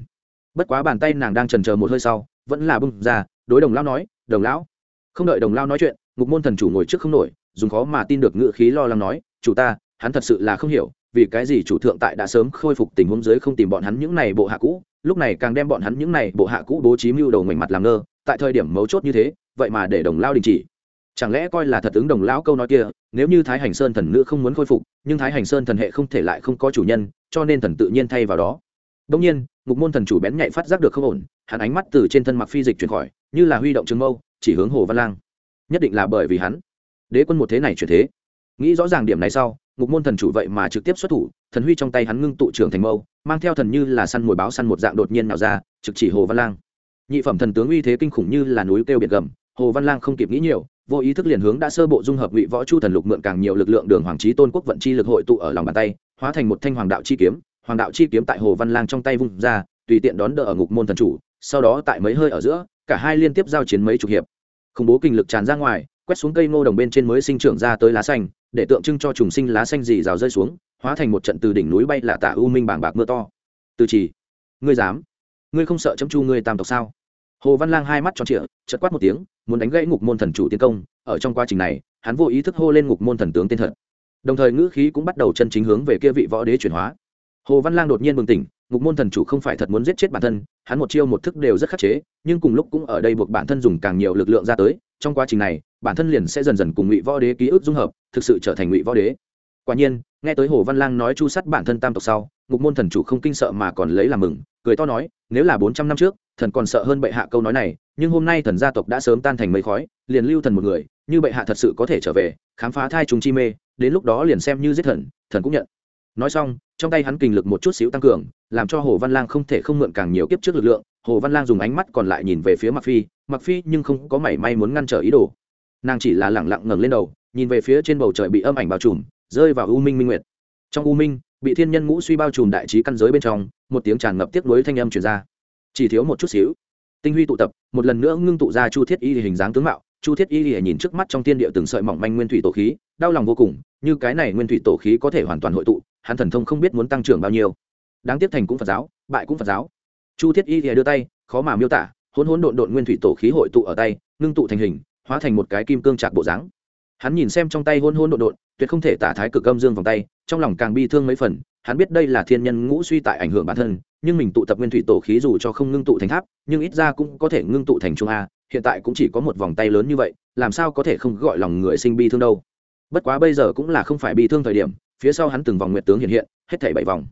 Bất quá bàn tay nàng đang trần chờ một hơi sau, vẫn là bưng ra, đối đồng lão nói, đồng lão. Không đợi đồng lão nói chuyện, ngục môn thần chủ ngồi trước không nổi, dùng khó mà tin được ngự khí lo lắng nói, chủ ta, hắn thật sự là không hiểu, vì cái gì chủ thượng tại đã sớm khôi phục tình huống dưới không tìm bọn hắn những này bộ hạ cũ, lúc này càng đem bọn hắn những này bộ hạ cũ bố trí mưu đầu ngoảnh mặt làm ngơ tại thời điểm mấu chốt như thế, vậy mà để đồng lao đình chỉ. Chẳng lẽ coi là thật ứng đồng lão câu nói kia, nếu như thái hành sơn thần nữ không muốn khôi phục, nhưng thái hành sơn thần hệ không thể lại không có chủ nhân, cho nên thần tự nhiên thay vào đó. Đông nhiên ngục môn thần chủ bén nhạy phát giác được không ổn, hắn ánh mắt từ trên thân mặc phi dịch chuyển khỏi, như là huy động trường mâu, chỉ hướng hồ văn lang. Nhất định là bởi vì hắn. Đế quân một thế này chuyển thế. Nghĩ rõ ràng điểm này sau ngục môn thần chủ vậy mà trực tiếp xuất thủ, thần huy trong tay hắn ngưng tụ trưởng thành mâu, mang theo thần như là săn mồi báo săn một dạng đột nhiên nào ra, trực chỉ hồ văn lang nhị phẩm thần tướng uy thế kinh khủng như là núi kêu biệt gầm, hồ văn lang không kịp nghĩ nhiều, vô ý thức liền hướng đã sơ bộ dung hợp ngụy võ chu thần lục mượn càng nhiều lực lượng đường hoàng trí tôn quốc vận chi lực hội tụ ở lòng bàn tay, hóa thành một thanh hoàng đạo chi kiếm, hoàng đạo chi kiếm tại hồ văn lang trong tay vung ra, tùy tiện đón đỡ ở ngục môn thần chủ, sau đó tại mấy hơi ở giữa, cả hai liên tiếp giao chiến mấy chục hiệp. Khủng bố kinh lực tràn ra ngoài, quét xuống cây ngô đồng bên trên mới sinh trưởng ra tới lá xanh, để tượng trưng cho trùng sinh lá xanh dì rào rơi xuống, hóa thành một trận từ đỉnh núi bay là tả u minh bảng bạc mưa to. Từ chỉ, ngươi dám? Ngươi không sợ chấm chu ngươi tam tộc sao? Hồ văn lang hai mắt tròn trịa chật quát một tiếng, muốn đánh gãy ngục môn thần chủ tiến công. Ở trong quá trình này, hắn vô ý thức hô lên ngục môn thần tướng tên thật. Đồng thời ngữ khí cũng bắt đầu chân chính hướng về kia vị võ đế chuyển hóa. Hồ văn lang đột nhiên bừng tỉnh, ngục môn thần chủ không phải thật muốn giết chết bản thân, hắn một chiêu một thức đều rất khắc chế, nhưng cùng lúc cũng ở đây buộc bản thân dùng càng nhiều lực lượng ra tới. Trong quá trình này, bản thân liền sẽ dần dần cùng ngụy võ đế ký ức dung hợp, thực sự trở thành ngụy võ đế. Quả nhiên, nghe tới hồ văn lang nói chu sắt bản thân tam tộc sau, ngục môn thần chủ không kinh sợ mà còn lấy làm mừng, cười to nói nếu là bốn trăm năm trước, thần còn sợ hơn bệ hạ câu nói này, nhưng hôm nay thần gia tộc đã sớm tan thành mây khói, liền lưu thần một người, như bệ hạ thật sự có thể trở về, khám phá thai trùng chi mê, đến lúc đó liền xem như giết thần thần cũng nhận. Nói xong, trong tay hắn kinh lực một chút xíu tăng cường, làm cho hồ văn lang không thể không mượn càng nhiều kiếp trước lực lượng, hồ văn lang dùng ánh mắt còn lại nhìn về phía mặc phi mặc phi nhưng không có mảy may muốn ngăn trở ý đồ. Nàng chỉ là lẳng lặng ngẩng lên đầu, nhìn về phía trên bầu trời bị âm ảnh bao trùm, rơi vào u minh minh nguyệt. Trong u minh bị thiên nhân ngũ suy bao trùm đại trí căn giới bên trong, một tiếng tràn ngập tiếc nuối thanh âm truyền ra. Chỉ thiếu một chút xíu. Tinh huy tụ tập, một lần nữa ngưng tụ ra chu thiết y hình dáng tướng mạo. Chu thiết y nhìn trước mắt trong thiên địa từng sợi mỏng manh nguyên thủy tổ khí, đau lòng vô cùng, như cái này nguyên thủy tổ khí có thể hoàn toàn hội tụ, hắn thần thông không biết muốn tăng trưởng bao nhiêu. Đáng tiếc thành cũng phật giáo, bại cũng phật giáo. Chu thiết y đưa tay, khó mà miêu tả, hỗn hỗn độn độn nguyên thủy tổ khí hội tụ ở tay, ngưng tụ thành hình, hóa thành một cái kim cương trạc bộ dáng. Hắn nhìn xem trong tay hôn hôn độn độn, tuyệt không thể tả thái cực âm dương vòng tay trong lòng càng bi thương mấy phần, hắn biết đây là thiên nhân ngũ suy tại ảnh hưởng bản thân, nhưng mình tụ tập nguyên thủy tổ khí dù cho không ngưng tụ thành tháp, nhưng ít ra cũng có thể ngưng tụ thành trung a, hiện tại cũng chỉ có một vòng tay lớn như vậy, làm sao có thể không gọi lòng người sinh bi thương đâu. Bất quá bây giờ cũng là không phải bi thương thời điểm, phía sau hắn từng vòng nguyệt tướng hiện hiện, hết thảy bảy vòng.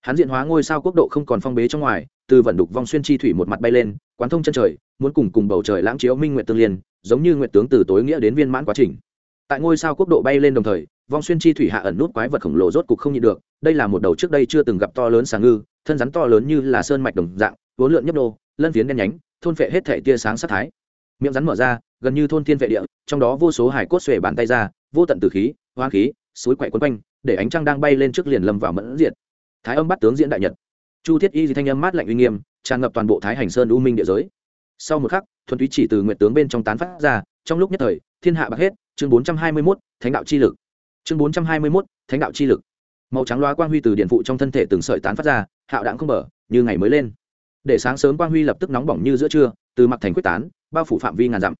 Hắn diện hóa ngôi sao quốc độ không còn phong bế trong ngoài, từ vận đục vong xuyên chi thủy một mặt bay lên, quán thông chân trời, muốn cùng cùng bầu trời lãng chiếu minh nguyệt tương liên, giống như nguyệt tướng từ tối nghĩa đến viên mãn quá trình tại ngôi sao quốc độ bay lên đồng thời, vong xuyên chi thủy hạ ẩn nút quái vật khổng lồ rốt cục không nhịn được, đây là một đầu trước đây chưa từng gặp to lớn xà ngư, thân rắn to lớn như là sơn mạch đồng dạng vốn lượn nhấp đô lân phiến đen nhánh, thôn phệ hết thể tia sáng sát thái. Miệng rắn mở ra, gần như thôn thiên vệ địa, trong đó vô số hải cốt xuể bàn tay ra, vô tận từ khí hoa khí, suối quậy quấn quanh, để ánh trăng đang bay lên trước liền lâm vào mẫn diện thái âm bắt tướng diễn đại nhật. Chu thiết y di thanh âm mát lạnh uy nghiêm, tràn ngập toàn bộ thái hành sơn u minh địa giới. Sau một khắc, thuần túy chỉ từ nguyện tướng bên trong tán phát ra, trong lúc nhất thời, thiên hạ bạc hết chương bốn trăm hai mươi mốt, thánh đạo chi lực. Chương bốn trăm hai mươi mốt, thánh đạo chi lực. Màu trắng loá quang huy từ điện phụ trong thân thể từng sợi tán phát ra, hạo đạn không mở như ngày mới lên. Để sáng sớm quang huy lập tức nóng bỏng như giữa trưa, từ mặt thành quyết tán, bao phủ phạm vi ngàn dặm.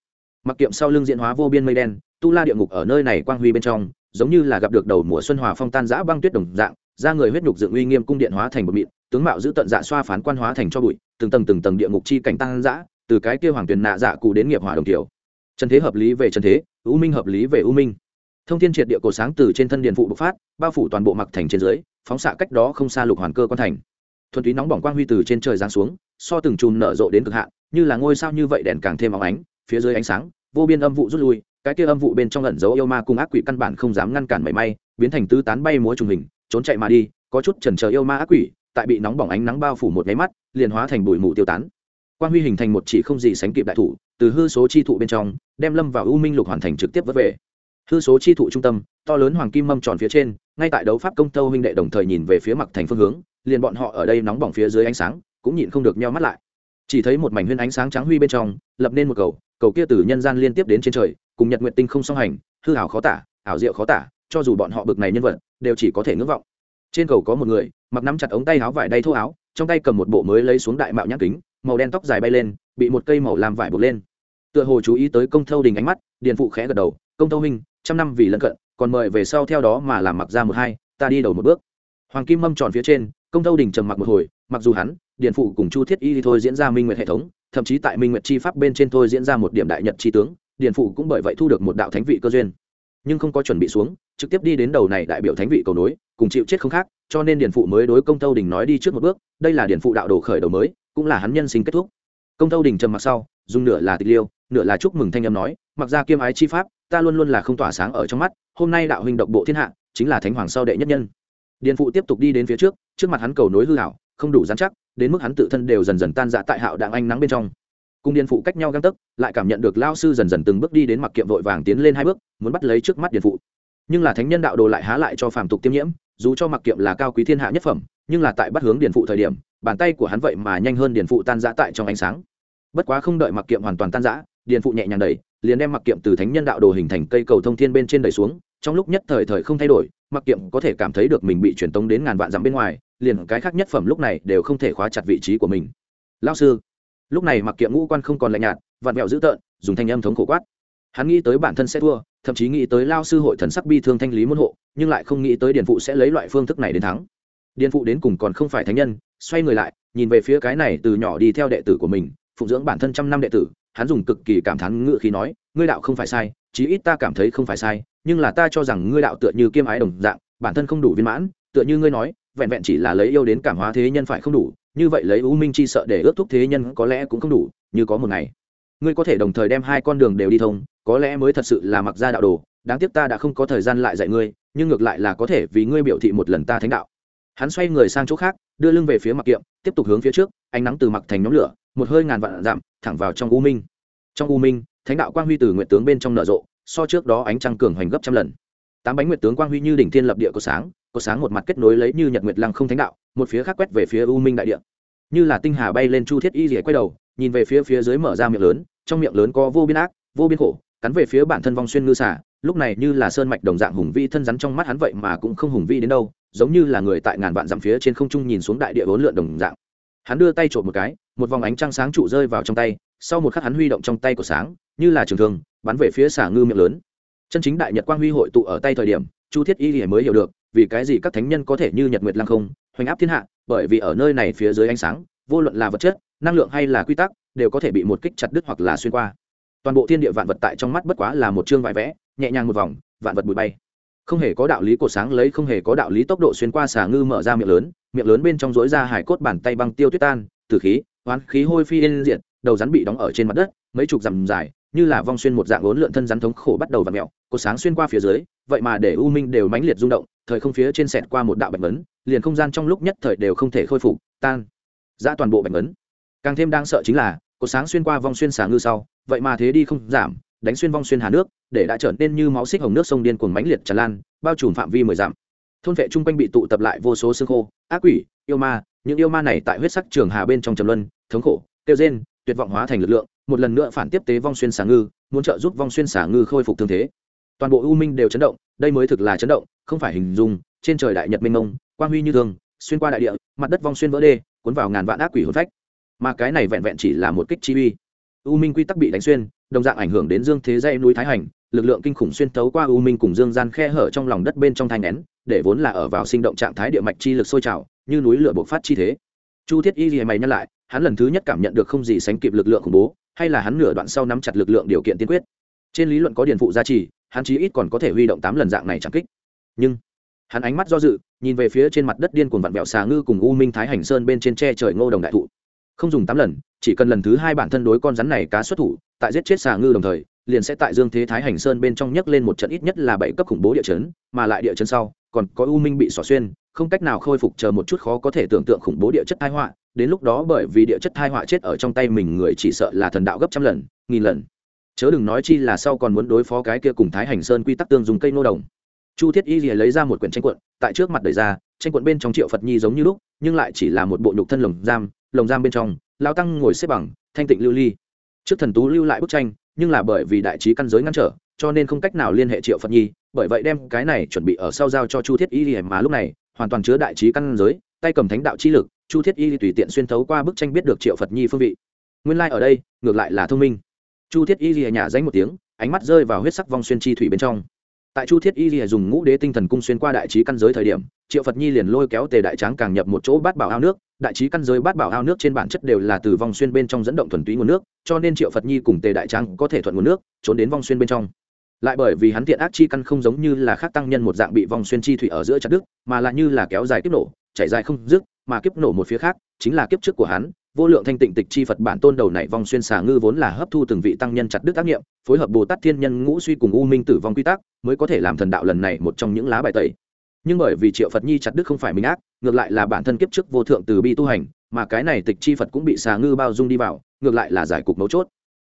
Mặc kiệm sau lưng diễn hóa vô biên mây đen, tu la địa ngục ở nơi này quang huy bên trong, giống như là gặp được đầu mùa xuân hòa phong tan giã băng tuyết đồng dạng ra người huyết nhục dựng uy nghiêm cung điện hóa thành một mịn, tướng mạo giữ tận dạ xoa phán quan hóa thành cho bụi, từng tầng từng tầng địa ngục chi cảnh tăng giã từ cái kia hoàng tuyền nạ dạ cụ đến nghiệp hỏa đồng tiểu trần thế hợp lý về trần thế ưu minh hợp lý về ưu minh. Thông thiên triệt địa cổ sáng từ trên thân điện phụ bộc phát, bao phủ toàn bộ mặc thành trên dưới, phóng xạ cách đó không xa lục hoàn cơ quan thành. Thuần túy nóng bỏng quang huy từ trên trời giáng xuống, so từng chùm nở rộ đến cực hạn, như là ngôi sao như vậy đèn càng thêm óng ánh, phía dưới ánh sáng, vô biên âm vụ rút lui, cái kia âm vụ bên trong ẩn dấu yêu ma cùng ác quỷ căn bản không dám ngăn cản mảy may, biến thành tứ tán bay múa trùng hình, trốn chạy mà đi, có chút chần chờ yêu ma ác quỷ, tại bị nóng bỏng ánh nắng bao phủ một nháy mắt, liền hóa thành bụi mù tiêu tán quan huy hình thành một chỉ không gì sánh kịp đại thủ, từ hư số chi thụ bên trong, đem lâm vào u minh lục hoàn thành trực tiếp vớt về. Hư số chi thụ trung tâm, to lớn hoàng kim mâm tròn phía trên, ngay tại đấu pháp công tâu huynh đệ đồng thời nhìn về phía mặt thành phương hướng, liền bọn họ ở đây nóng bỏng phía dưới ánh sáng, cũng nhịn không được nhau mắt lại. Chỉ thấy một mảnh huyên ánh sáng trắng huy bên trong, lập nên một cầu cầu kia từ nhân gian liên tiếp đến trên trời, cùng nhật nguyện tinh không song hành, hư hảo khó tả, ảo diệu khó tả, cho dù bọn họ bực này nhân vật, đều chỉ có thể ngưỡng vọng. Trên cầu có một người, mặc nắm chặt ống tay áo vải đay thô áo, trong tay cầm một bộ mới lấy xuống đại mạo nhãn kính màu đen tóc dài bay lên, bị một cây màu làm vải buộc lên. Tựa hồ chú ý tới công thâu đình ánh mắt, điền phụ khẽ gật đầu, công thâu huynh, trăm năm vì lân cận, còn mời về sau theo đó mà làm mặc ra một hai, ta đi đầu một bước. Hoàng kim mâm tròn phía trên, công thâu đình trầm mặc một hồi, mặc dù hắn, điền phụ cùng chu thiết y thì thôi diễn ra minh nguyệt hệ thống, thậm chí tại minh nguyệt chi pháp bên trên thôi diễn ra một điểm đại nhật chi tướng, điền phụ cũng bởi vậy thu được một đạo thánh vị cơ duyên. Nhưng không có chuẩn bị xuống, trực tiếp đi đến đầu này đại biểu thánh vị cầu nối, cùng chịu chết không khác, cho nên điền phụ mới đối công thâu đình nói đi trước một bước, đây là điền phụ đạo đồ khởi đầu mới cũng là hắn nhân sinh kết thúc. Công tâu đình trầm mặc sau, dùng nửa là tịch liêu, nửa là chúc mừng thanh âm nói, mặc ra kiêm ái chi pháp, ta luôn luôn là không tỏa sáng ở trong mắt, hôm nay đạo huynh độc bộ thiên hạ, chính là thánh hoàng sau đệ nhất nhân. Điền phụ tiếp tục đi đến phía trước trước mặt hắn cầu nối hư hảo không đủ dán chắc, đến mức hắn tự thân đều dần dần tan dạ tại hạo đạng anh nắng bên trong. Cung điền phụ cách nhau găng tấc, lại cảm nhận được lao sư dần dần từng bước đi đến mặc kiệm vội vàng tiến lên hai bước, muốn bắt lấy trước mắt điền phụ. Nhưng là thánh nhân đạo đồ lại há lại cho phàm tục tiêm nhiễm, dù cho mặc kiệm là cao quý thiên hạ nhất phẩm, nhưng là tại bắt hướng điền phụ thời điểm bàn tay của hắn vậy mà nhanh hơn điền phụ tan giã tại trong ánh sáng. Bất quá không đợi mặc kiệm hoàn toàn tan rã, điền phụ nhẹ nhàng đẩy, liền đem mặc kiệm từ thánh nhân đạo đồ hình thành cây cầu thông thiên bên trên đẩy xuống, trong lúc nhất thời thời không thay đổi, mặc kiệm có thể cảm thấy được mình bị truyền tống đến ngàn vạn dặm bên ngoài, liền cái khác nhất phẩm lúc này đều không thể khóa chặt vị trí của mình. Lao sư, lúc này mặc kiệm ngũ quan không còn lạnh nhạt, vặn vẹo dữ tợn, dùng thanh âm thống khổ quát. Hắn nghĩ tới bản thân sẽ thua, thậm chí nghĩ tới lao sư hội thần sắc bi thương thanh lý môn hộ, nhưng lại không nghĩ tới điền phụ sẽ lấy loại phương thức này đến thắng. Điền phụ đến cùng còn không phải thánh nhân xoay người lại, nhìn về phía cái này từ nhỏ đi theo đệ tử của mình, phụng dưỡng bản thân trăm năm đệ tử, hắn dùng cực kỳ cảm thán ngự khi nói, ngươi đạo không phải sai, chí ít ta cảm thấy không phải sai, nhưng là ta cho rằng ngươi đạo tựa như kiêm ái đồng dạng, bản thân không đủ viên mãn, tựa như ngươi nói, vẹn vẹn chỉ là lấy yêu đến cảm hóa thế nhân phải không đủ, như vậy lấy u minh chi sợ để ước thúc thế nhân có lẽ cũng không đủ, như có một ngày, ngươi có thể đồng thời đem hai con đường đều đi thông, có lẽ mới thật sự là mặc ra đạo đồ, đáng tiếc ta đã không có thời gian lại dạy ngươi, nhưng ngược lại là có thể vì ngươi biểu thị một lần ta thánh đạo. Hắn xoay người sang chỗ khác đưa lưng về phía mặc kiệm, tiếp tục hướng phía trước, ánh nắng từ mặc thành nhóm lửa, một hơi ngàn vạn giảm thẳng vào trong u minh. Trong u minh, thánh đạo quang huy từ nguyện tướng bên trong nở rộ, so trước đó ánh trăng cường hoành gấp trăm lần. Tám bánh nguyệt tướng quang huy như đỉnh thiên lập địa có sáng có sáng một mặt kết nối lấy như nhật nguyệt lăng không thánh đạo, một phía khác quét về phía u minh đại địa. Như là tinh hà bay lên chu thiết y rỉa quay đầu, nhìn về phía phía dưới mở ra miệng lớn, trong miệng lớn có vô biên ác, vô biên khổ, cắn về phía bản thân vong xuyên ngư xả lúc này như là sơn mạch đồng dạng hùng vi thân rắn trong mắt hắn vậy mà cũng không hùng vi đến đâu giống như là người tại ngàn vạn dặm phía trên không trung nhìn xuống đại địa bốn lượn đồng dạng. Hắn đưa tay trộm một cái, một vòng ánh trăng sáng trụ rơi vào trong tay, sau một khắc hắn huy động trong tay của sáng, như là trường thương, bắn về phía xả ngư miệng lớn. Chân chính đại nhật quang huy hội tụ ở tay thời điểm, chu thiết y thì mới hiểu được, vì cái gì các thánh nhân có thể như nhật nguyệt lăng không, hoành áp thiên hạ, bởi vì ở nơi này phía dưới ánh sáng, vô luận là vật chất, năng lượng hay là quy tắc, đều có thể bị một kích chặt đứt hoặc là xuyên qua. Toàn bộ thiên địa vạn vật tại trong mắt bất quá là một chương vải vẽ, nhẹ nhàng một vòng, vạn vật bụi bay không hề có đạo lý cột sáng lấy, không hề có đạo lý tốc độ xuyên qua xà ngư mở ra miệng lớn miệng lớn bên trong rối ra hải cốt bàn tay băng tiêu tuyết tan, tử khí, hoán khí hôi phi yên diện đầu rắn bị đóng ở trên mặt đất, mấy chục dặm dài, như là vong xuyên một dạng ốn lượn thân rắn thống khổ bắt đầu và mẹo cột sáng xuyên qua phía dưới, vậy mà để u minh đều mãnh liệt rung động, thời không phía trên sẹt qua một đạo bạch vấn liền không gian trong lúc nhất thời đều không thể khôi phục, tan, ra toàn bộ bạch vấn càng thêm đang sợ chính là cột sáng xuyên qua vong xuyên xà ngư sau, vậy mà thế đi không giảm đánh xuyên vong xuyên hà nước, để đã trở nên như máu xích hồng nước sông điên cuồng mãnh liệt tràn lan, bao trùm phạm vi mười dặm. Thôn vệ chung quanh bị tụ tập lại vô số xương khô, ác quỷ, yêu ma, những yêu ma này tại huyết sắc trường hà bên trong trầm luân, thống khổ tiêu rên, tuyệt vọng hóa thành lực lượng, một lần nữa phản tiếp tế vong xuyên xà ngư, muốn trợ giúp vong xuyên xà ngư khôi phục thương thế. Toàn bộ u minh đều chấn động, đây mới thực là chấn động, không phải hình dung, trên trời đại nhật minh mông, quang huy như thường, xuyên qua đại địa, mặt đất vong xuyên vỡ đê, cuốn vào ngàn vạn ác quỷ hồn phách. Mà cái này vẹn vẹn chỉ là một kích chi uy. U minh quy tắc bị đánh xuyên đồng dạng ảnh hưởng đến dương thế dây núi thái hành, lực lượng kinh khủng xuyên tấu qua u minh cùng dương gian khe hở trong lòng đất bên trong thai nén để vốn là ở vào sinh động trạng thái địa mạch chi lực sôi trào, như núi lửa bộc phát chi thế. Chu thiết y gì mày nhắc lại, hắn lần thứ nhất cảm nhận được không gì sánh kịp lực lượng khủng bố, hay là hắn nửa đoạn sau nắm chặt lực lượng điều kiện tiên quyết. Trên lý luận có điền phụ gia trì, hắn chí ít còn có thể huy động tám lần dạng này chẳng kích. Nhưng, hắn ánh mắt do dự, nhìn về phía trên mặt đất điên cuồng vặn vẹo xà ngư cùng u minh thái hành sơn bên trên tre trời ngô đồng đại thụ. Không dùng tám lần, chỉ cần lần thứ hai bản thân đối con rắn này cá xuất thủ tại giết chết xà ngư đồng thời, liền sẽ tại dương thế thái hành sơn bên trong nhấc lên một trận ít nhất là bảy cấp khủng bố địa chấn, mà lại địa chấn sau, còn có u minh bị xỏ xuyên, không cách nào khôi phục chờ một chút khó có thể tưởng tượng khủng bố địa chất thai họa, đến lúc đó bởi vì địa chất thai họa chết ở trong tay mình người chỉ sợ là thần đạo gấp trăm lần, nghìn lần. Chớ đừng nói chi là sau còn muốn đối phó cái kia cùng thái hành sơn quy tắc tương dùng cây nô đồng. Chu thiết y lìa lấy ra một quyển tranh quận, tại trước mặt đời ra, tranh quận bên trong triệu phật nhi giống như lúc, nhưng lại chỉ là một bộ nhục thân lồng giam lồng giam bên trong lao tăng ngồi xếp bằng, thanh tịnh lưu ly trước thần tú lưu lại bức tranh, nhưng là bởi vì đại trí căn giới ngăn trở, cho nên không cách nào liên hệ triệu phật nhi, bởi vậy đem cái này chuẩn bị ở sau giao cho chu thiết y lìa mà lúc này, hoàn toàn chứa đại trí căn giới, tay cầm thánh đạo chi lực, chu thiết y tùy tiện xuyên thấu qua bức tranh biết được triệu phật nhi phương vị. Nguyên lai、like、ở đây, ngược lại là thông minh. Chu thiết y lìa nhả danh một tiếng, ánh mắt rơi vào huyết sắc vong xuyên chi thủy bên trong tại chu thiết y lìa dùng ngũ đế tinh thần cung xuyên qua đại trí căn giới thời điểm, triệu phật nhi liền lôi kéo tề đại tráng càng nhập một chỗ bát bảo ao nước. Đại trí căn giới bát bảo ao nước trên bản chất đều là từ vong xuyên bên trong dẫn động thuần túy nguồn nước, cho nên triệu phật nhi cùng tề đại tráng có thể thuận nguồn nước, trốn đến vong xuyên bên trong. Lại bởi vì hắn tiện ác chi căn không giống như là khác tăng nhân một dạng bị vong xuyên chi thủy ở giữa chặt đức mà là như là kéo dài kiếp nổ, chảy dài không dứt, mà kiếp nổ một phía khác, chính là kiếp trước của hắn vô lượng thanh tịnh tịch chi phật bản tôn đầu này vong xuyên xà ngư vốn là hấp thu từng vị tăng nhân chặt đức tác nghiệm, phối hợp bồ tát thiên nhân ngũ suy cùng u minh tử vong quy tắc, mới có thể làm thần đạo lần này một trong những lá bài tẩy. Nhưng bởi vì triệu phật nhi chặt đức không phải minh ác, ngược lại là bản thân kiếp trước vô thượng từ bi tu hành, mà cái này tịch chi phật cũng bị xà ngư bao dung đi vào, ngược lại là giải cục mấu chốt.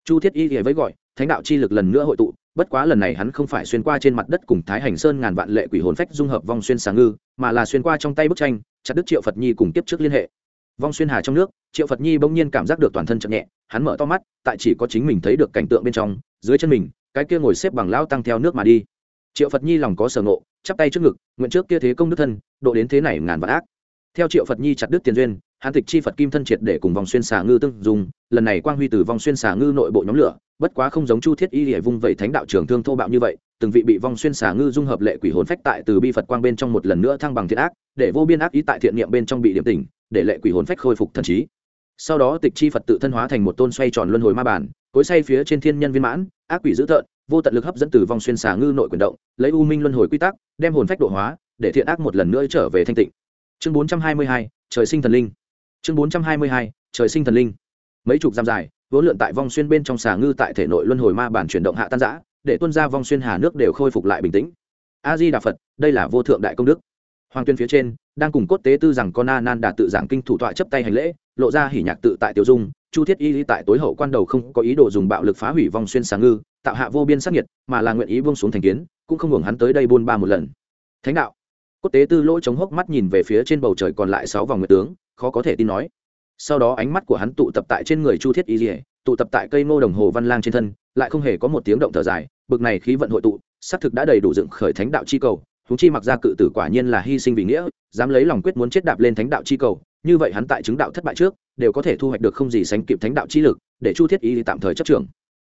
Chu thiết y thì với gọi, thánh đạo chi lực lần nữa hội tụ, bất quá lần này hắn không phải xuyên qua trên mặt đất cùng thái hành sơn ngàn vạn lệ quỷ hồn phách dung hợp vong xuyên xà ngư, mà là xuyên qua trong tay bức tranh, chặt đức triệu phật nhi cùng kiếp trước liên hệ vong xuyên hà trong nước, triệu phật nhi bỗng nhiên cảm giác được toàn thân chậm nhẹ, hắn mở to mắt, tại chỉ có chính mình thấy được cảnh tượng bên trong, dưới chân mình, cái kia ngồi xếp bằng lao tăng theo nước mà đi. Triệu phật nhi lòng có sở ngộ, chắp tay trước ngực, nguyện trước kia thế công đức thân, độ đến thế này ngàn vạn ác. Theo triệu phật nhi chặt đứt tiền duyên hàn tịch chi phật kim thân triệt để cùng vòng xuyên xà ngư tương dùng lần này quang huy từ vòng xuyên xà ngư nội bộ nhóm lửa, bất quá không giống chu thiết y hệ vung vẩy thánh đạo trường thương thô bạo như vậy, từng vị bị Vòng xuyên xà ngư dung hợp lệ quỷ hồn phách tại từ bi phật quang bên trong một lần nữa thăng bằng thiện ác, để vô biên ác ý tại thiện niệm bên trong bị điểm tỉnh để lệ quỷ hồn phách khôi phục thần trí. Sau đó tịch chi phật tự thân hóa thành một tôn xoay tròn luân hồi ma bản cối say phía trên thiên nhân viên mãn, ác quỷ dữ tợn, vô tận lực hấp dẫn từ vong xuyên xà ngư nội quyền động, lấy u minh luân hồi quy tắc, đem hồn phách độ hóa, để thiện ác một lần nữa trở về thanh tịnh. Chương bốn trăm hai mươi hai, trời sinh thần linh. Chương bốn trăm hai mươi hai, trời sinh thần linh. Mấy chục giam dài, vốn lượn tại vong xuyên bên trong xà ngư tại thể nội luân hồi ma bản chuyển động hạ tan giã để tuân ra vong xuyên hà nước đều khôi phục lại bình tĩnh. A di đà phật, đây là vô thượng đại công đức hoàng tuyên phía trên, đang cùng cốt tế tư rằng con a nan đạt tự giảng kinh thủ tọa chấp tay hành lễ, lộ ra hỉ nhạc tự tại tiểu dung, chu thiết y lý tại tối hậu quan đầu không có ý đồ dùng bạo lực phá hủy vòng xuyên sáng ngư, tạo hạ vô biên sắc nhiệt mà là nguyện ý buông xuống thành kiến, cũng không hưởng hắn tới đây buôn ba một lần. Thánh đạo. Cốt tế tư lỗ chống hốc mắt nhìn về phía trên bầu trời còn lại sáu vòng nguyệt tướng, khó có thể tin nói. Sau đó ánh mắt của hắn tụ tập tại trên người chu thiết y dỉa tụ tập tại cây ngô đồng hồ văn lang trên thân, lại không hề có một tiếng động thở dài, bực này khí vận hội tụ xác thực đã đầy đủ dựng khởi thánh đạo chi cầu húng chi mặc ra cự tử quả nhiên là hy sinh vì nghĩa, dám lấy lòng quyết muốn chết đạp lên thánh đạo chi cầu, như vậy hắn tại chứng đạo thất bại trước, đều có thể thu hoạch được không gì sánh kịp thánh đạo chi lực, để chu thiết y tạm thời chấp trường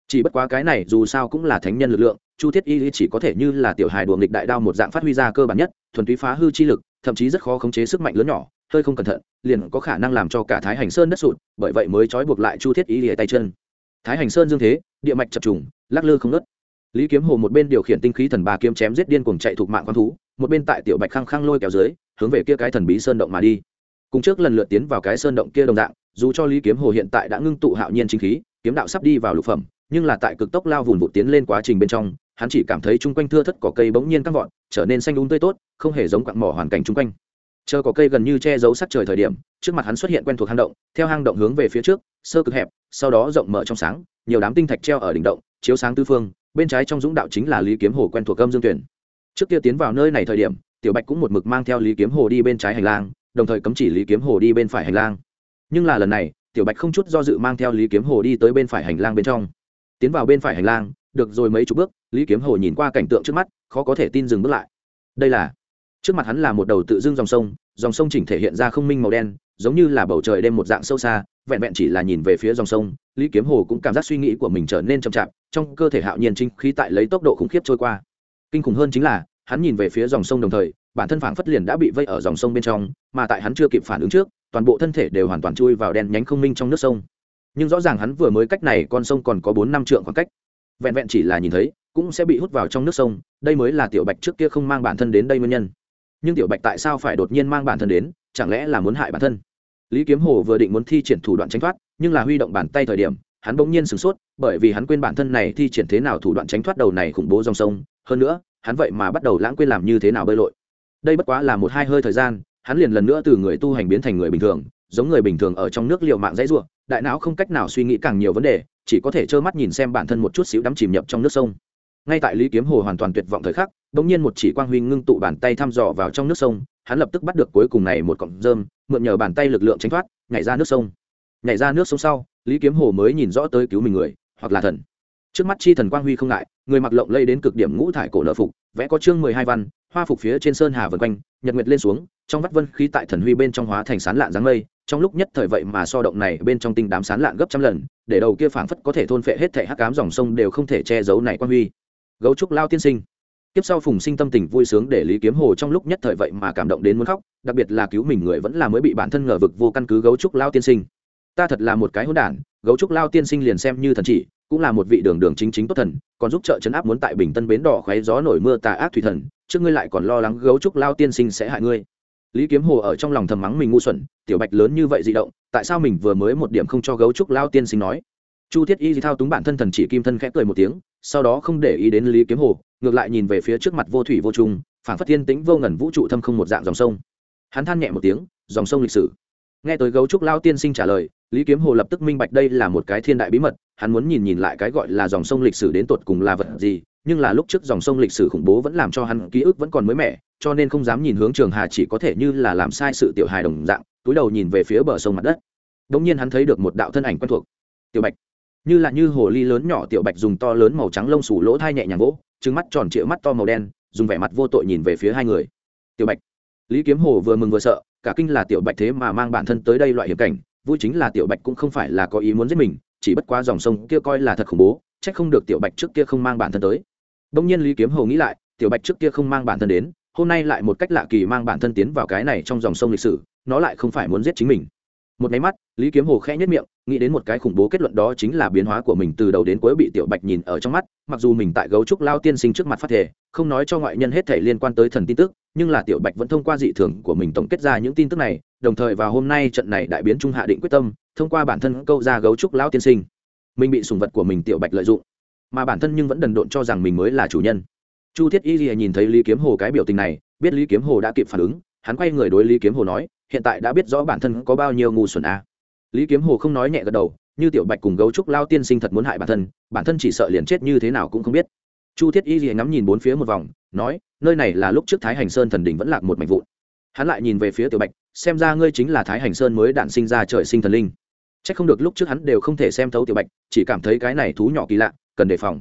chỉ bất quá cái này dù sao cũng là thánh nhân lực lượng, chu thiết y chỉ có thể như là tiểu hài đùa nghịch đại đao một dạng phát huy ra cơ bản nhất, thuần túy phá hư chi lực, thậm chí rất khó khống chế sức mạnh lớn nhỏ, hơi không cẩn thận, liền có khả năng làm cho cả thái hành sơn đất sụt, bởi vậy mới trói buộc lại chu thiết y lìa tay chân. Thái hành sơn dương thế, địa mạch chập trùng, lắc lư không nớt lý kiếm hồ một bên điều khiển tinh khí thần ba kiếm chém giết điên cuồng chạy thuộc mạng quan thú, một bên tại tiểu bạch khăng khăng lôi kéo dưới, hướng về kia cái thần bí sơn động mà đi. Cùng trước lần lượt tiến vào cái sơn động kia đồng dạng, dù cho lý kiếm hồ hiện tại đã ngưng tụ hạo nhiên chính khí, kiếm đạo sắp đi vào lục phẩm, nhưng là tại cực tốc lao vụn vụt tiến lên quá trình bên trong, hắn chỉ cảm thấy chung quanh thưa thất cỏ cây bỗng nhiên căng vọt, trở nên xanh đúng tươi tốt, không hề giống quặng mỏ hoàn cảnh chung quanh. Chờ có cây gần như che giấu sắc trời thời điểm, trước mặt hắn xuất hiện quen thuộc hang động, theo hang động hướng về phía trước, sơ cực hẹp, sau đó rộng mở trong sáng, nhiều đám tinh thạch treo ở đỉnh động, chiếu sáng tư phương bên trái trong dũng đạo chính là lý kiếm hồ quen thuộc âm dương tuyển. Trước kia tiến vào nơi này thời điểm, tiểu bạch cũng một mực mang theo lý kiếm hồ đi bên trái hành lang, đồng thời cấm chỉ lý kiếm hồ đi bên phải hành lang. Nhưng là lần này, tiểu bạch không chút do dự mang theo lý kiếm hồ đi tới bên phải hành lang bên trong. Tiến vào bên phải hành lang, được rồi mấy chục bước, lý kiếm hồ nhìn qua cảnh tượng trước mắt, khó có thể tin dừng bước lại. Đây là, trước mặt hắn là một đầu tự dưng dòng sông dòng sông chỉnh thể hiện ra không minh màu đen, giống như là bầu trời đêm một dạng sâu xa, vẹn vẹn chỉ là nhìn về phía dòng sông, lý kiếm hồ cũng cảm giác suy nghĩ của mình trở nên chậm chạp trong cơ thể hạo nhiên trinh khí tại lấy tốc độ khủng khiếp trôi qua. Kinh khủng hơn chính là, hắn nhìn về phía dòng sông đồng thời, bản thân phảng phất liền đã bị vây ở dòng sông bên trong, mà tại hắn chưa kịp phản ứng trước, toàn bộ thân thể đều hoàn toàn chui vào đen nhánh không minh trong nước sông. Nhưng rõ ràng hắn vừa mới cách này con sông còn có bốn năm trượng khoảng cách. Vẹn vẹn chỉ là nhìn thấy, cũng sẽ bị hút vào trong nước sông, đây mới là tiểu bạch trước kia không mang bản thân đến đây nguyên nhân. Nhưng tiểu bạch tại sao phải đột nhiên mang bản thân đến, chẳng lẽ là muốn hại bản thân? Lý kiếm hồ vừa định muốn thi triển thủ đoạn tranh thoát, nhưng là huy động bàn tay thời điểm hắn bỗng nhiên sửng sốt, bởi vì hắn quên bản thân này thi triển thế nào thủ đoạn tránh thoát đầu này khủng bố dòng sông. Hơn nữa, hắn vậy mà bắt đầu lãng quên làm như thế nào bơi lội. Đây bất quá là một hai hơi thời gian, hắn liền lần nữa từ người tu hành biến thành người bình thường, giống người bình thường ở trong nước liệu mạng dãy ruộng đại não không cách nào suy nghĩ càng nhiều vấn đề, chỉ có thể trơ mắt nhìn xem bản thân một chút xíu đắm chìm nhập trong nước sông. Ngay tại lý kiếm hồ hoàn toàn tuyệt vọng thời khắc đ ỗ n g nhiên một chỉ quang huy ngưng tụ bàn tay thăm dò vào trong nước sông, hắn lập tức bắt được cuối cùng này một cọng rơm, mượn nhờ bàn tay lực lượng tránh thoát, nhảy ra nước sông. Nhảy ra nước sông sau lý kiếm hồ mới nhìn rõ tới cứu mình người, hoặc là thần. Trước mắt chi thần quang huy không ngại, người mặc lộng lây đến cực điểm ngũ thải cổ lợ phục, vẽ có chương mười hai văn, hoa phục phía trên sơn hà vân quanh, nhật nguyệt lên xuống, trong vắt vân khí tại thần huy bên trong hóa thành sán lạn dáng mây, trong lúc nhất thời vậy mà so động này bên trong tinh đám sán lạn gấp trăm lần, để đầu kia phảng phất có thể thôn phệ hết thể hắc cám dòng sông đều không thể che giấu này quan huy. Gấu trúc lao tiên sinh. Tiếp sau phùng sinh tâm tình vui sướng để lý kiếm hồ trong lúc nhất thời vậy mà cảm động đến muốn khóc, đặc biệt là cứu mình người vẫn là mới bị bản thân ngờ vực vô căn cứ gấu trúc lao tiên sinh ta thật là một cái hỗn đản, gấu trúc lao tiên sinh liền xem như thần chỉ, cũng là một vị đường đường chính chính tốt thần, còn giúp trợ chấn áp muốn tại bình tân bến đỏ khoáy gió nổi mưa tà ác thủy thần, trước ngươi lại còn lo lắng gấu trúc lao tiên sinh sẽ hại ngươi. Lý kiếm hồ ở trong lòng thầm mắng mình ngu xuẩn, tiểu bạch lớn như vậy di động, tại sao mình vừa mới một điểm không cho gấu trúc lao tiên sinh nói? Chu thiết y thao túng bản thân thần chỉ kim thân khẽ cười một tiếng, sau đó không để ý đến lý kiếm hồ, ngược lại nhìn về phía trước mặt vô thủy vô trung phản phất thiên tĩnh vô ngần vũ trụ thâm không một dạng dòng sông. Hắn than nhẹ một tiếng, dòng sông lịch sử nghe tới gấu trúc lao tiên sinh trả lời, lý kiếm hồ lập tức minh bạch đây là một cái thiên đại bí mật, hắn muốn nhìn nhìn lại cái gọi là dòng sông lịch sử đến tột cùng là vật gì, nhưng là lúc trước dòng sông lịch sử khủng bố vẫn làm cho hắn ký ức vẫn còn mới mẻ, cho nên không dám nhìn hướng trường hà chỉ có thể như là làm sai sự tiểu hài đồng dạng, túi đầu nhìn về phía bờ sông mặt đất. Đ ỗ n g nhiên hắn thấy được một đạo thân ảnh quen thuộc. Tiểu bạch. Như là như hồ ly lớn nhỏ, tiểu bạch dùng to lớn màu trắng lông sủ lỗ thai nhẹ nhàng gỗ trứng mắt tròn trịa mắt to màu đen, dùng vẻ mặt vô tội nhìn về phía hai người. Tiểu bạch lý kiếm hồ vừa mừng vừa sợ, cả kinh là tiểu bạch thế mà mang bản thân tới đây loại hiểm cảnh, vui chính là tiểu bạch cũng không phải là có ý muốn giết mình, chỉ bất quá dòng sông kia coi là thật khủng bố c h ắ c không được tiểu bạch trước kia không mang bản thân tới. Đông nhiên lý kiếm hồ nghĩ lại, tiểu bạch trước kia không mang bản thân đến, hôm nay lại một cách lạ kỳ mang bản thân tiến vào cái này trong dòng sông lịch sử, nó lại không phải muốn giết chính mình. Một máy mắt, lý kiếm hồ khẽ nhất miệng, nghĩ đến một cái khủng bố kết luận đó chính là biến hóa của mình từ đầu đến cuối bị tiểu bạch nhìn ở trong mắt, mặc dù mình tại gấu trúc lao tiên sinh trước mặt phát thể không nói cho ngoại nhân hết thể liên quan tới thần tin tức nhưng là tiểu bạch vẫn thông qua dị thường của mình tổng kết ra những tin tức này, đồng thời vào hôm nay trận này đại biến trung hạ định quyết tâm, thông qua bản thân câu ra gấu trúc lão tiên sinh. Mình bị sùng vật của mình tiểu bạch lợi dụng, mà bản thân nhưng vẫn đần độn cho rằng mình mới là chủ nhân. Chu thiết y gì nhìn thấy lý kiếm hồ cái biểu tình này, biết lý kiếm hồ đã kịp phản ứng, hắn quay người đối lý kiếm hồ nói, hiện tại đã biết rõ bản thân có bao nhiêu ngu xuẩn a à. lý kiếm hồ không nói nhẹ gật đầu, như tiểu bạch cùng gấu trúc lao tiên sinh thật muốn hại bản thân bản thân chỉ sợ liền chết như thế nào cũng không biết chu thiết y gì ngắm nhìn bốn phía một vòng, nói, nơi này là lúc trước thái hành sơn thần đỉnh vẫn lạc một mảnh vụn. Hắn lại nhìn về phía tiểu bạch, xem ra ngươi chính là thái hành sơn mới đản sinh ra trời sinh thần linh. C h ắ c không được lúc trước hắn đều không thể xem thấu tiểu bạch, chỉ cảm thấy cái này thú nhỏ kỳ lạ, cần đề phòng.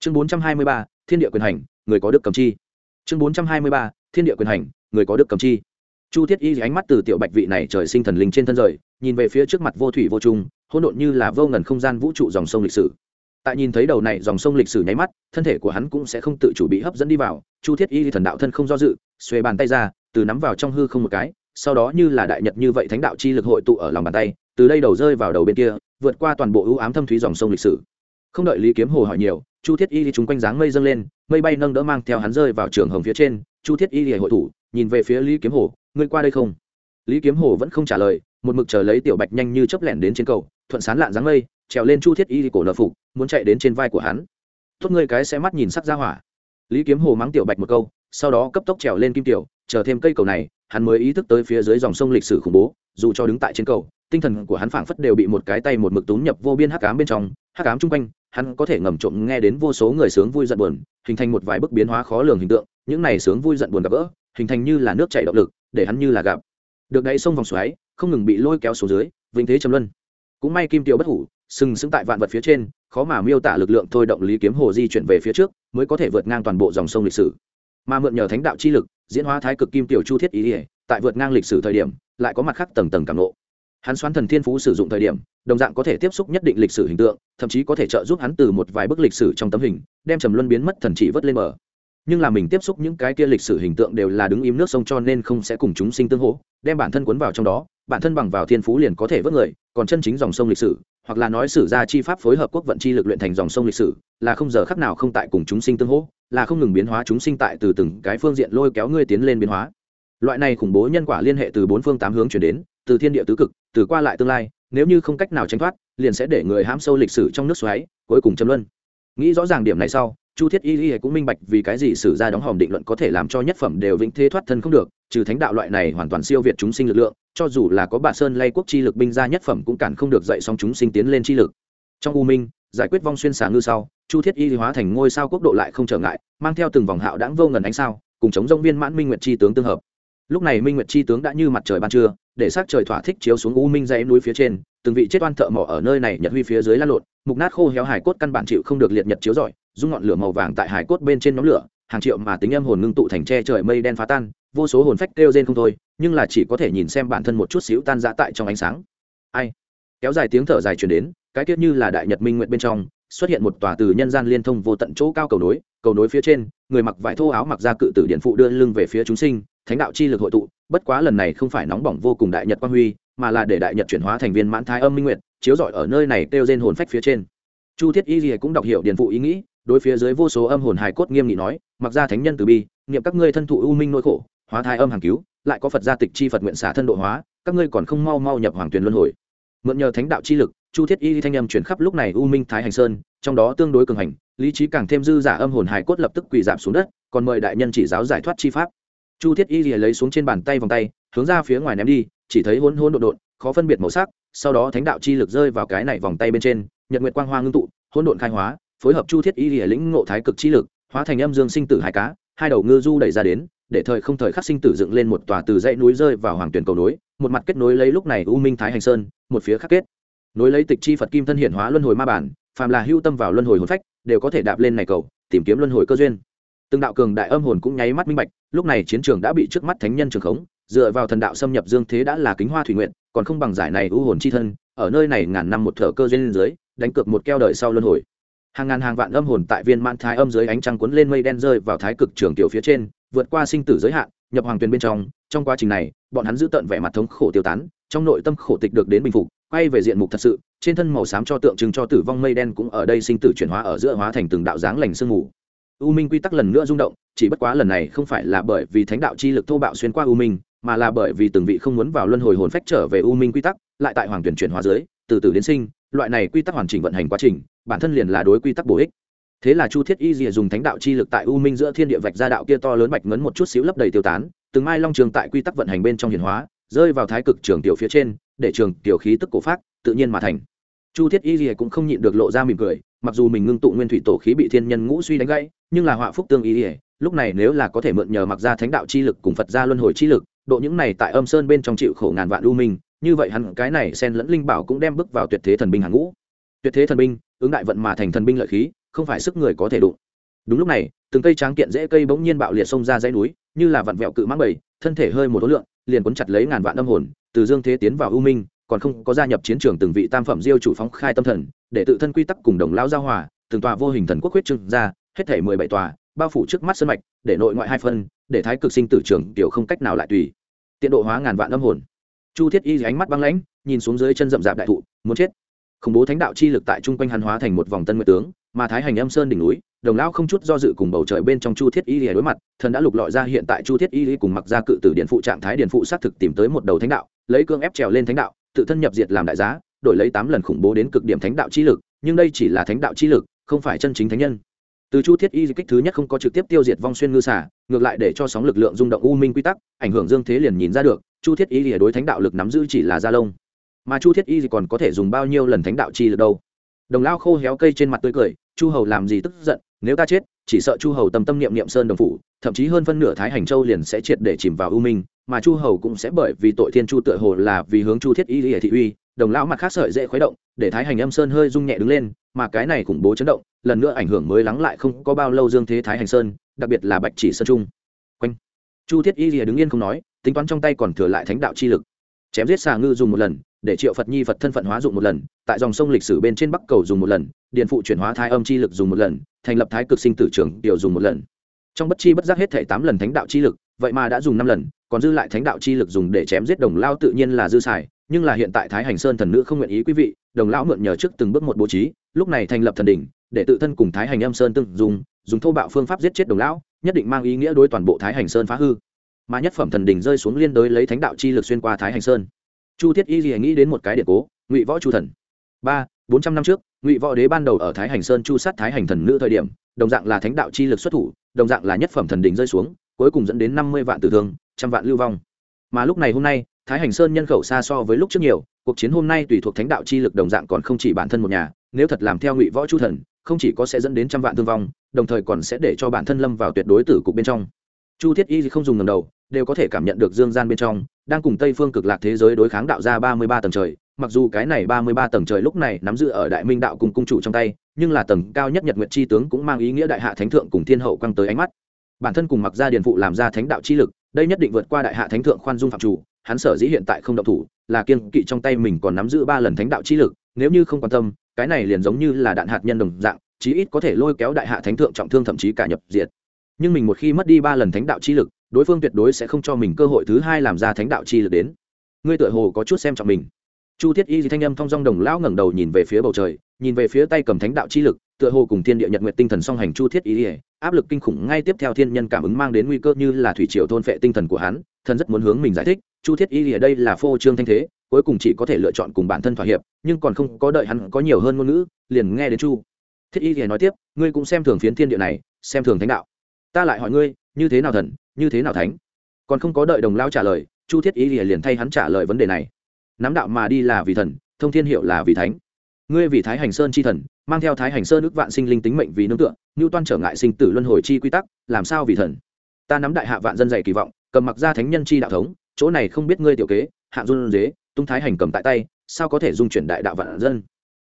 Chương bốn trăm hai mươi ba, thiên địa quyền hành, người có đức cầm chi. Chương bốn trăm hai mươi ba, thiên địa quyền hành, người có đức cầm chi. Chu thiết y ánh mắt từ tiểu bạch vị này trời sinh thần linh trên thân rời, nhìn về phía trước mặt vô thủy vô trung, hỗn độn như là vô ngần không gian vũ trụ dòng sông lịch sử tại nhìn thấy đầu này dòng sông lịch sử nháy mắt, thân thể của hắn cũng sẽ không tự chủ bị hấp dẫn đi vào. Chu thiết y thần đạo thân không do dự xuê bàn tay ra, từ nắm vào trong hư không một cái, sau đó như là đại nhật như vậy thánh đạo chi lực hội tụ ở lòng bàn tay, từ đây đầu rơi vào đầu bên kia, vượt qua toàn bộ ưu ám thâm thúy dòng sông lịch sử. Không đợi lý kiếm hồ hỏi nhiều, chu thiết y thì chúng quanh dáng mây dâng lên, mây bay nâng đỡ mang theo hắn rơi vào trường hồng phía trên. Chu thiết y thì hội thủ, nhìn về phía lý kiếm hồ, ngươi qua đây không? Lý kiếm hồ vẫn không trả lời, một mực chờ lấy tiểu bạch nhanh như chớp lẻn đến trên cầu, thuận sán lạn dáng mây trèo lên chu thiết y cổ nợ phục, muốn chạy đến trên vai của hắn. Tốt ngươi cái sẽ mắt nhìn sắc ra hỏa. Lý kiếm hồ mắng tiểu bạch một câu, sau đó cấp tốc trèo lên kim tiểu, chờ thêm cây cầu này, hắn mới ý thức tới phía dưới dòng sông lịch sử khủng bố, dù cho đứng tại trên cầu, tinh thần của hắn phảng phất đều bị một cái tay một mực túm nhập vô biên hắc ám bên trong, hắc ám chung quanh, hắn có thể ngầm trộm nghe đến vô số người sướng vui giận buồn, hình thành một vài bức biến hóa khó lường hình tượng, những này sướng vui giận buồn gặp gỡ, hình thành như là nước chảy động lực, để hắn như là gặp. Được đáy sông vòng xoáy, không ngừng bị lôi kéo xuống dưới vinh thế trầm luân. Cũng may kim tiểu bất hủ sừng sững tại vạn vật phía trên, khó mà miêu tả lực lượng thôi động lý kiếm hồ di chuyển về phía trước, mới có thể vượt ngang toàn bộ dòng sông lịch sử. Mà mượn nhờ thánh đạo chi lực, diễn hóa thái cực kim tiểu chu thiết ý ỉa tại vượt ngang lịch sử thời điểm, lại có mặt khác tầng tầng cảm lộ. Hắn xoắn thần thiên phú sử dụng thời điểm, đồng dạng có thể tiếp xúc nhất định lịch sử hình tượng, thậm chí có thể trợ giúp hắn từ một vài bức lịch sử trong tấm hình, đem trầm luân biến mất thần chỉ vớt lên bờ. Nhưng là mình tiếp xúc những cái kia lịch sử hình tượng đều là đứng im nước sông cho nên không sẽ cùng chúng sinh tương hỗ, đem bản thân cuốn vào trong đó, bản thân bằng vào thiên phú liền có thể vớt người, còn chân chính dòng sông lịch sử hoặc là nói sử gia chi pháp phối hợp quốc vận chi lực luyện thành dòng sông lịch sử, là không giờ khắc nào không tại cùng chúng sinh tương hỗ, là không ngừng biến hóa chúng sinh tại từ từng cái phương diện lôi kéo ngươi tiến lên biến hóa. Loại này khủng bố nhân quả liên hệ từ bốn phương tám hướng chuyển đến, từ thiên địa tứ cực, từ qua lại tương lai, nếu như không cách nào tránh thoát, liền sẽ để người hãm sâu lịch sử trong nước xoáy, cuối cùng châm luân. Nghĩ rõ ràng điểm này sau chu thiết y y cũng minh bạch vì cái gì sử gia đóng hòm định luận có thể làm cho nhất phẩm đều vĩnh thế thoát thân không được, trừ thánh đạo loại này hoàn toàn siêu việt chúng sinh lực lượng, cho dù là có bà sơn lay quốc chi lực binh ra nhất phẩm cũng cản không được dậy song chúng sinh tiến lên chi lực. Trong u minh, giải quyết vong xuyên xà ngư sau, chu thiết y hóa thành ngôi sao quốc độ lại không trở ngại, mang theo từng vòng hạo đáng vô ngần ánh sao, cùng chống dông viên mãn minh nguyệt chi tướng tương hợp. Lúc này minh nguyệt chi tướng đã như mặt trời ban trưa để sắc trời thỏa thích chiếu xuống u minh dãy núi phía trên, từng vị chết oan thợ mỏ ở nơi này nhật huy phía dưới lan lộn, mục nát khô héo hải cốt căn bản chịu không được liệt nhật chiếu rọi, dung ngọn lửa màu vàng tại hải cốt bên trên nhóm lửa, hàng triệu mà tính âm hồn ngưng tụ thành tre trời mây đen phá tan, vô số hồn phách kêu rên không thôi, nhưng là chỉ có thể nhìn xem bản thân một chút xíu tan dã tại trong ánh sáng. Ai? Kéo dài tiếng thở dài truyền đến, cái tiết như là đại nhật minh nguyện bên trong, xuất hiện một tòa từ nhân gian liên thông vô tận chỗ cao cầu nối cầu nối phía trên, người mặc vải thô áo mặc ra cự tử điện phụ đưa lưng về phía chúng sinh thánh đạo chi lực hội tụ, bất quá lần này không phải nóng bỏng vô cùng đại nhật quang huy, mà là để đại nhật chuyển hóa thành viên mãn thái âm minh nguyệt, chiếu rọi ở nơi này kêu trên hồn phách phía trên. Chu thiết y lìa cũng đọc hiểu điện phụ ý nghĩ, đối phía dưới vô số âm hồn hài cốt nghiêm nghị nói, mặc ra thánh nhân từ bi, niệm các ngươi thân thụ ưu minh nỗi khổ, hóa thai âm hàng cứu, lại có phật gia tịch chi phật nguyện xả thân độ hóa, các ngươi còn không mau mau nhập hoàng tuyền luân hồi. Mượn nhờ thánh đạo chi lực, chu thiết y thanh âm chuyển khắp lúc này u minh thái hành sơn, trong đó tương đối cường hành, lý trí càng thêm dư giả âm hồn hài cốt lập tức quỳ giảm xuống đất, còn mời đại nhân chỉ giáo giải thoát chi pháp chu thiết y lìa lấy xuống trên bàn tay vòng tay, hướng ra phía ngoài ném đi, chỉ thấy hôn hôn đột đột khó phân biệt màu sắc, sau đó thánh đạo chi lực rơi vào cái này vòng tay bên trên, nhật nguyệt quang hoa ngưng tụ hôn độn khai hóa, phối hợp chu thiết y lìa lĩnh ngộ thái cực chi lực, hóa thành âm dương sinh tử hai cá, hai đầu ngư du đẩy ra đến, để thời không thời khắc sinh tử dựng lên một tòa từ dãy núi rơi vào hoàng tuyển cầu nối, một mặt kết nối lấy lúc này u minh thái hành sơn, một phía khắc kết. Nối lấy tịch chi phật kim thân hiển hóa luân hồi ma bản, phàm là hưu tâm vào luân hồi hồn phách, đều có thể đạp lên này cầu, tìm kiếm luân hồi cơ duyên. Từng đạo cường đại âm hồn cũng nháy mắt minh bạch lúc này chiến trường đã bị trước mắt thánh nhân trường khống, dựa vào thần đạo xâm nhập dương thế đã là kính hoa thủy nguyện, còn không bằng giải này u hồn chi thân, ở nơi này ngàn năm một thở cơ duyên dưới, đánh cược một keo đời sau luân hồi. Hàng ngàn hàng vạn âm hồn tại viên mãn thái âm dưới ánh trăng cuốn lên mây đen rơi vào thái cực trường tiểu phía trên, vượt qua sinh tử giới hạn, nhập hoàng tuyền bên trong. Trong quá trình này, bọn hắn giữ tận vẻ mặt thống khổ tiêu tán, trong nội tâm khổ tịch được đến bình phục, quay về diện mục thật sự, trên thân màu xám cho tượng trưng cho tử vong mây đen cũng ở đây sinh tử chuyển hóa ở giữa hóa thành từng đạo dáng lành sương mù u minh quy tắc lần nữa rung động, chỉ bất quá lần này không phải là bởi vì thánh đạo chi lực thô bạo xuyên qua u minh, mà là bởi vì từng vị không muốn vào luân hồi hồn phách trở về u minh quy tắc, lại tại hoàng tuyển chuyển hóa dưới, từ từ đến sinh, loại này quy tắc hoàn chỉnh vận hành quá trình, bản thân liền là đối quy tắc bổ ích. Thế là chu thiết y dìa dùng thánh đạo chi lực tại u minh giữa thiên địa vạch ra đạo kia to lớn bạch ngấn một chút xíu lấp đầy tiêu tán, từng mai long trường tại quy tắc vận hành bên trong hiển hóa, rơi vào thái cực trường tiểu phía trên, để trường tiểu khí tức cổ phát, tự nhiên mà thành. Chu thiết y dìa cũng không nhịn được lộ ra mỉm cười mặc dù mình ngưng tụ nguyên thủy tổ khí bị thiên nhân ngũ suy đánh gãy, nhưng là họa phúc tương ý ỉa lúc này nếu là có thể mượn nhờ mặc ra thánh đạo chi lực cùng phật gia luân hồi chi lực, độ những này tại âm sơn bên trong chịu khổ ngàn vạn lưu minh, như vậy hắn cái này xen lẫn linh bảo cũng đem bước vào tuyệt thế thần binh hàng ngũ. Tuyệt thế thần binh, ứng đại vận mà thành thần binh lợi khí, không phải sức người có thể đụng. Đúng lúc này, từng cây tráng kiện dễ cây bỗng nhiên bạo liệt xông ra dãy núi, như là vặn vẹo cự mãng bầy, thân thể hơi một đối lượng liền cuốn chặt lấy ngàn vạn âm hồn, từ dương thế tiến vào ưu minh còn không có gia nhập chiến trường từng vị tam phẩm diêu chủ phóng khai tâm thần, để tự thân quy tắc cùng đồng lão giao hòa, từng tòa vô hình thần quốc huyết trưng ra, hết thể mười bảy tòa, bao phủ trước mắt sân mạch, để nội ngoại hai phân, để thái cực sinh tử trường tiểu không cách nào lại tùy. Tiện độ hóa ngàn vạn âm hồn. Chu thiết y ánh mắt băng lãnh, nhìn xuống dưới chân rậm rạp đại thụ, muốn chết. Khủng bố thánh đạo chi lực tại trung quanh hắn hóa thành một vòng tân nguyệt tướng, mà thái hành âm sơn đỉnh núi, đồng lão không chút do dự cùng bầu trời bên trong chu thiết y lìa đối mặt, thần đã lục lọi ra hiện tại chu thiết y lìa cùng mặc ra cự tử điện phụ trạng thái điện phụ xác thực tìm tới một đầu thánh đạo, lấy cương ép trèo lên thánh đạo tự thân nhập diệt làm đại giá, đổi lấy tám lần khủng bố đến cực điểm thánh đạo chi lực, nhưng đây chỉ là thánh đạo chi lực, không phải chân chính thánh nhân. Từ chu thiết y kích thứ nhất không có trực tiếp tiêu diệt vong xuyên ngư xả ngược lại để cho sóng lực lượng rung động u minh quy tắc, ảnh hưởng dương thế liền nhìn ra được, chu thiết y lìa đối thánh đạo lực nắm giữ chỉ là gia lông. Mà chu thiết y còn có thể dùng bao nhiêu lần thánh đạo chi lực đâu? Đồng lao khô héo cây trên mặt tươi cười, chu hầu làm gì tức giận nếu ta chết, chỉ sợ chu hầu tâm tâm niệm niệm sơn đồng phủ, thậm chí hơn phân nửa thái hành châu liền sẽ triệt để chìm vào ưu minh, mà chu hầu cũng sẽ bởi vì tội thiên chu tựa hồ là vì hướng chu thiết y lìa thị uy, đồng lão mặt khác sợi dễ khuấy động, để thái hành âm sơn hơi rung nhẹ đứng lên, mà cái này khủng bố chấn động, lần nữa ảnh hưởng mới lắng lại không có bao lâu dương thế thái hành sơn, đặc biệt là bạch chỉ sơn trung. Quanh. Chu thiết y lìa đứng yên không nói, tính toán trong tay còn thừa lại thánh đạo chi lực. Chém giết xà ngư dùng một lần, để triệu phật nhi phật thân phận hóa dụng một lần, tại dòng sông lịch sử bên trên bắc cầu dùng một lần, điện phụ chuyển hóa thái âm chi lực dùng một lần thành lập thái cực sinh tử trường điều dùng một lần. Trong bất chi bất giác hết thể tám lần thánh đạo chi lực, vậy mà đã dùng năm lần, còn dư lại thánh đạo chi lực dùng để chém giết đồng lao tự nhiên là dư xài, nhưng là hiện tại thái hành sơn thần nữ không nguyện ý quý vị, đồng lão mượn nhờ trước từng bước một bố trí, lúc này thành lập thần đỉnh, để tự thân cùng thái hành âm sơn tương dùng dùng thô bạo phương pháp giết chết đồng lão, nhất định mang ý nghĩa đối toàn bộ thái hành sơn phá hư. Mà nhất phẩm thần đỉnh rơi xuống liên đối lấy thánh đạo chi lực xuyên qua thái hành sơn. Chu thiết y gì nghĩ đến một cái điện cố, ngụy võ chu thần. Ba bốn trăm năm trước, ngụy võ đế ban đầu ở thái hành sơn chu sát thái hành thần nữ thời điểm, đồng dạng là thánh đạo chi lực xuất thủ, đồng dạng là nhất phẩm thần đình rơi xuống, cuối cùng dẫn đến năm mươi vạn tử thương, trăm vạn lưu vong. Mà lúc này hôm nay, thái hành sơn nhân khẩu xa so với lúc trước nhiều, cuộc chiến hôm nay tùy thuộc thánh đạo chi lực đồng dạng còn không chỉ bản thân một nhà, nếu thật làm theo ngụy võ chu thần, không chỉ có sẽ dẫn đến trăm vạn thương vong, đồng thời còn sẽ để cho bản thân lâm vào tuyệt đối tử cục bên trong. Chu thiết y không dùng ngầm đầu, đều có thể cảm nhận được dương gian bên trong, đang cùng tây phương cực lạc thế giới đối kháng đạo ra ba mươi ba tầng trời mặc dù cái này ba mươi ba tầng trời lúc này nắm giữ ở đại minh đạo cùng cung chủ trong tay, nhưng là tầng cao nhất nhật nguyện chi tướng cũng mang ý nghĩa đại hạ thánh thượng cùng thiên hậu quăng tới ánh mắt. Bản thân cùng mặc ra điền phụ làm ra thánh đạo chi lực, đây nhất định vượt qua đại hạ thánh thượng khoan dung phạm chủ, hắn sở dĩ hiện tại không động thủ, là kiên kỵ trong tay mình còn nắm giữ ba lần thánh đạo chi lực, nếu như không quan tâm, cái này liền giống như là đạn hạt nhân đồng dạng, chí ít có thể lôi kéo đại hạ thánh thượng trọng thương thậm chí cả nhập diệt. Nhưng mình một khi mất đi ba lần thánh đạo chi lực, đối phương tuyệt đối sẽ không cho mình cơ hội thứ hai làm ra thánh đạo chi lực đến. Ngươi tựa hồ có chút xem trọng mình chu thiết y di thanh âm thong dong đồng lão ngẩng đầu nhìn về phía bầu trời, nhìn về phía tay cầm thánh đạo chi lực, tựa hồ cùng thiên địa nhật nguyện tinh thần song hành chu thiết y, áp lực kinh khủng ngay tiếp theo thiên nhân cảm ứng mang đến nguy cơ như là thủy triều thôn phệ tinh thần của hắn, thần rất muốn hướng mình giải thích, chu thiết y ở đây là phô trương thanh thế, cuối cùng chỉ có thể lựa chọn cùng bản thân thỏa hiệp, nhưng còn không có đợi hắn có nhiều hơn ngôn ngữ, liền nghe đến chu thiết y thì nói tiếp, ngươi cũng xem thường phiến thiên địa này, xem thường thánh đạo. Ta lại hỏi ngươi, như thế nào thần, như thế nào thánh? Còn không có đợi đồng lao trả lời, chu thiết y liền thay hắn trả lời vấn đề này nắm đạo mà đi là vì thần, thông thiên hiệu là vì thánh. Ngươi vì thái hành sơn c h i thần, mang theo thái hành sơn ước vạn sinh linh tính mệnh vì nương tựa như toan trở ngại sinh tử luân hồi chi quy tắc, làm sao vì thần? Ta nắm đại hạ vạn dân dày kỳ vọng, cầm mặc ra thánh nhân chi đạo thống, chỗ này không biết ngươi tiểu kế, hạ run dế tung thái hành cầm tại tay, sao có thể dung chuyển đại đạo vạn dân?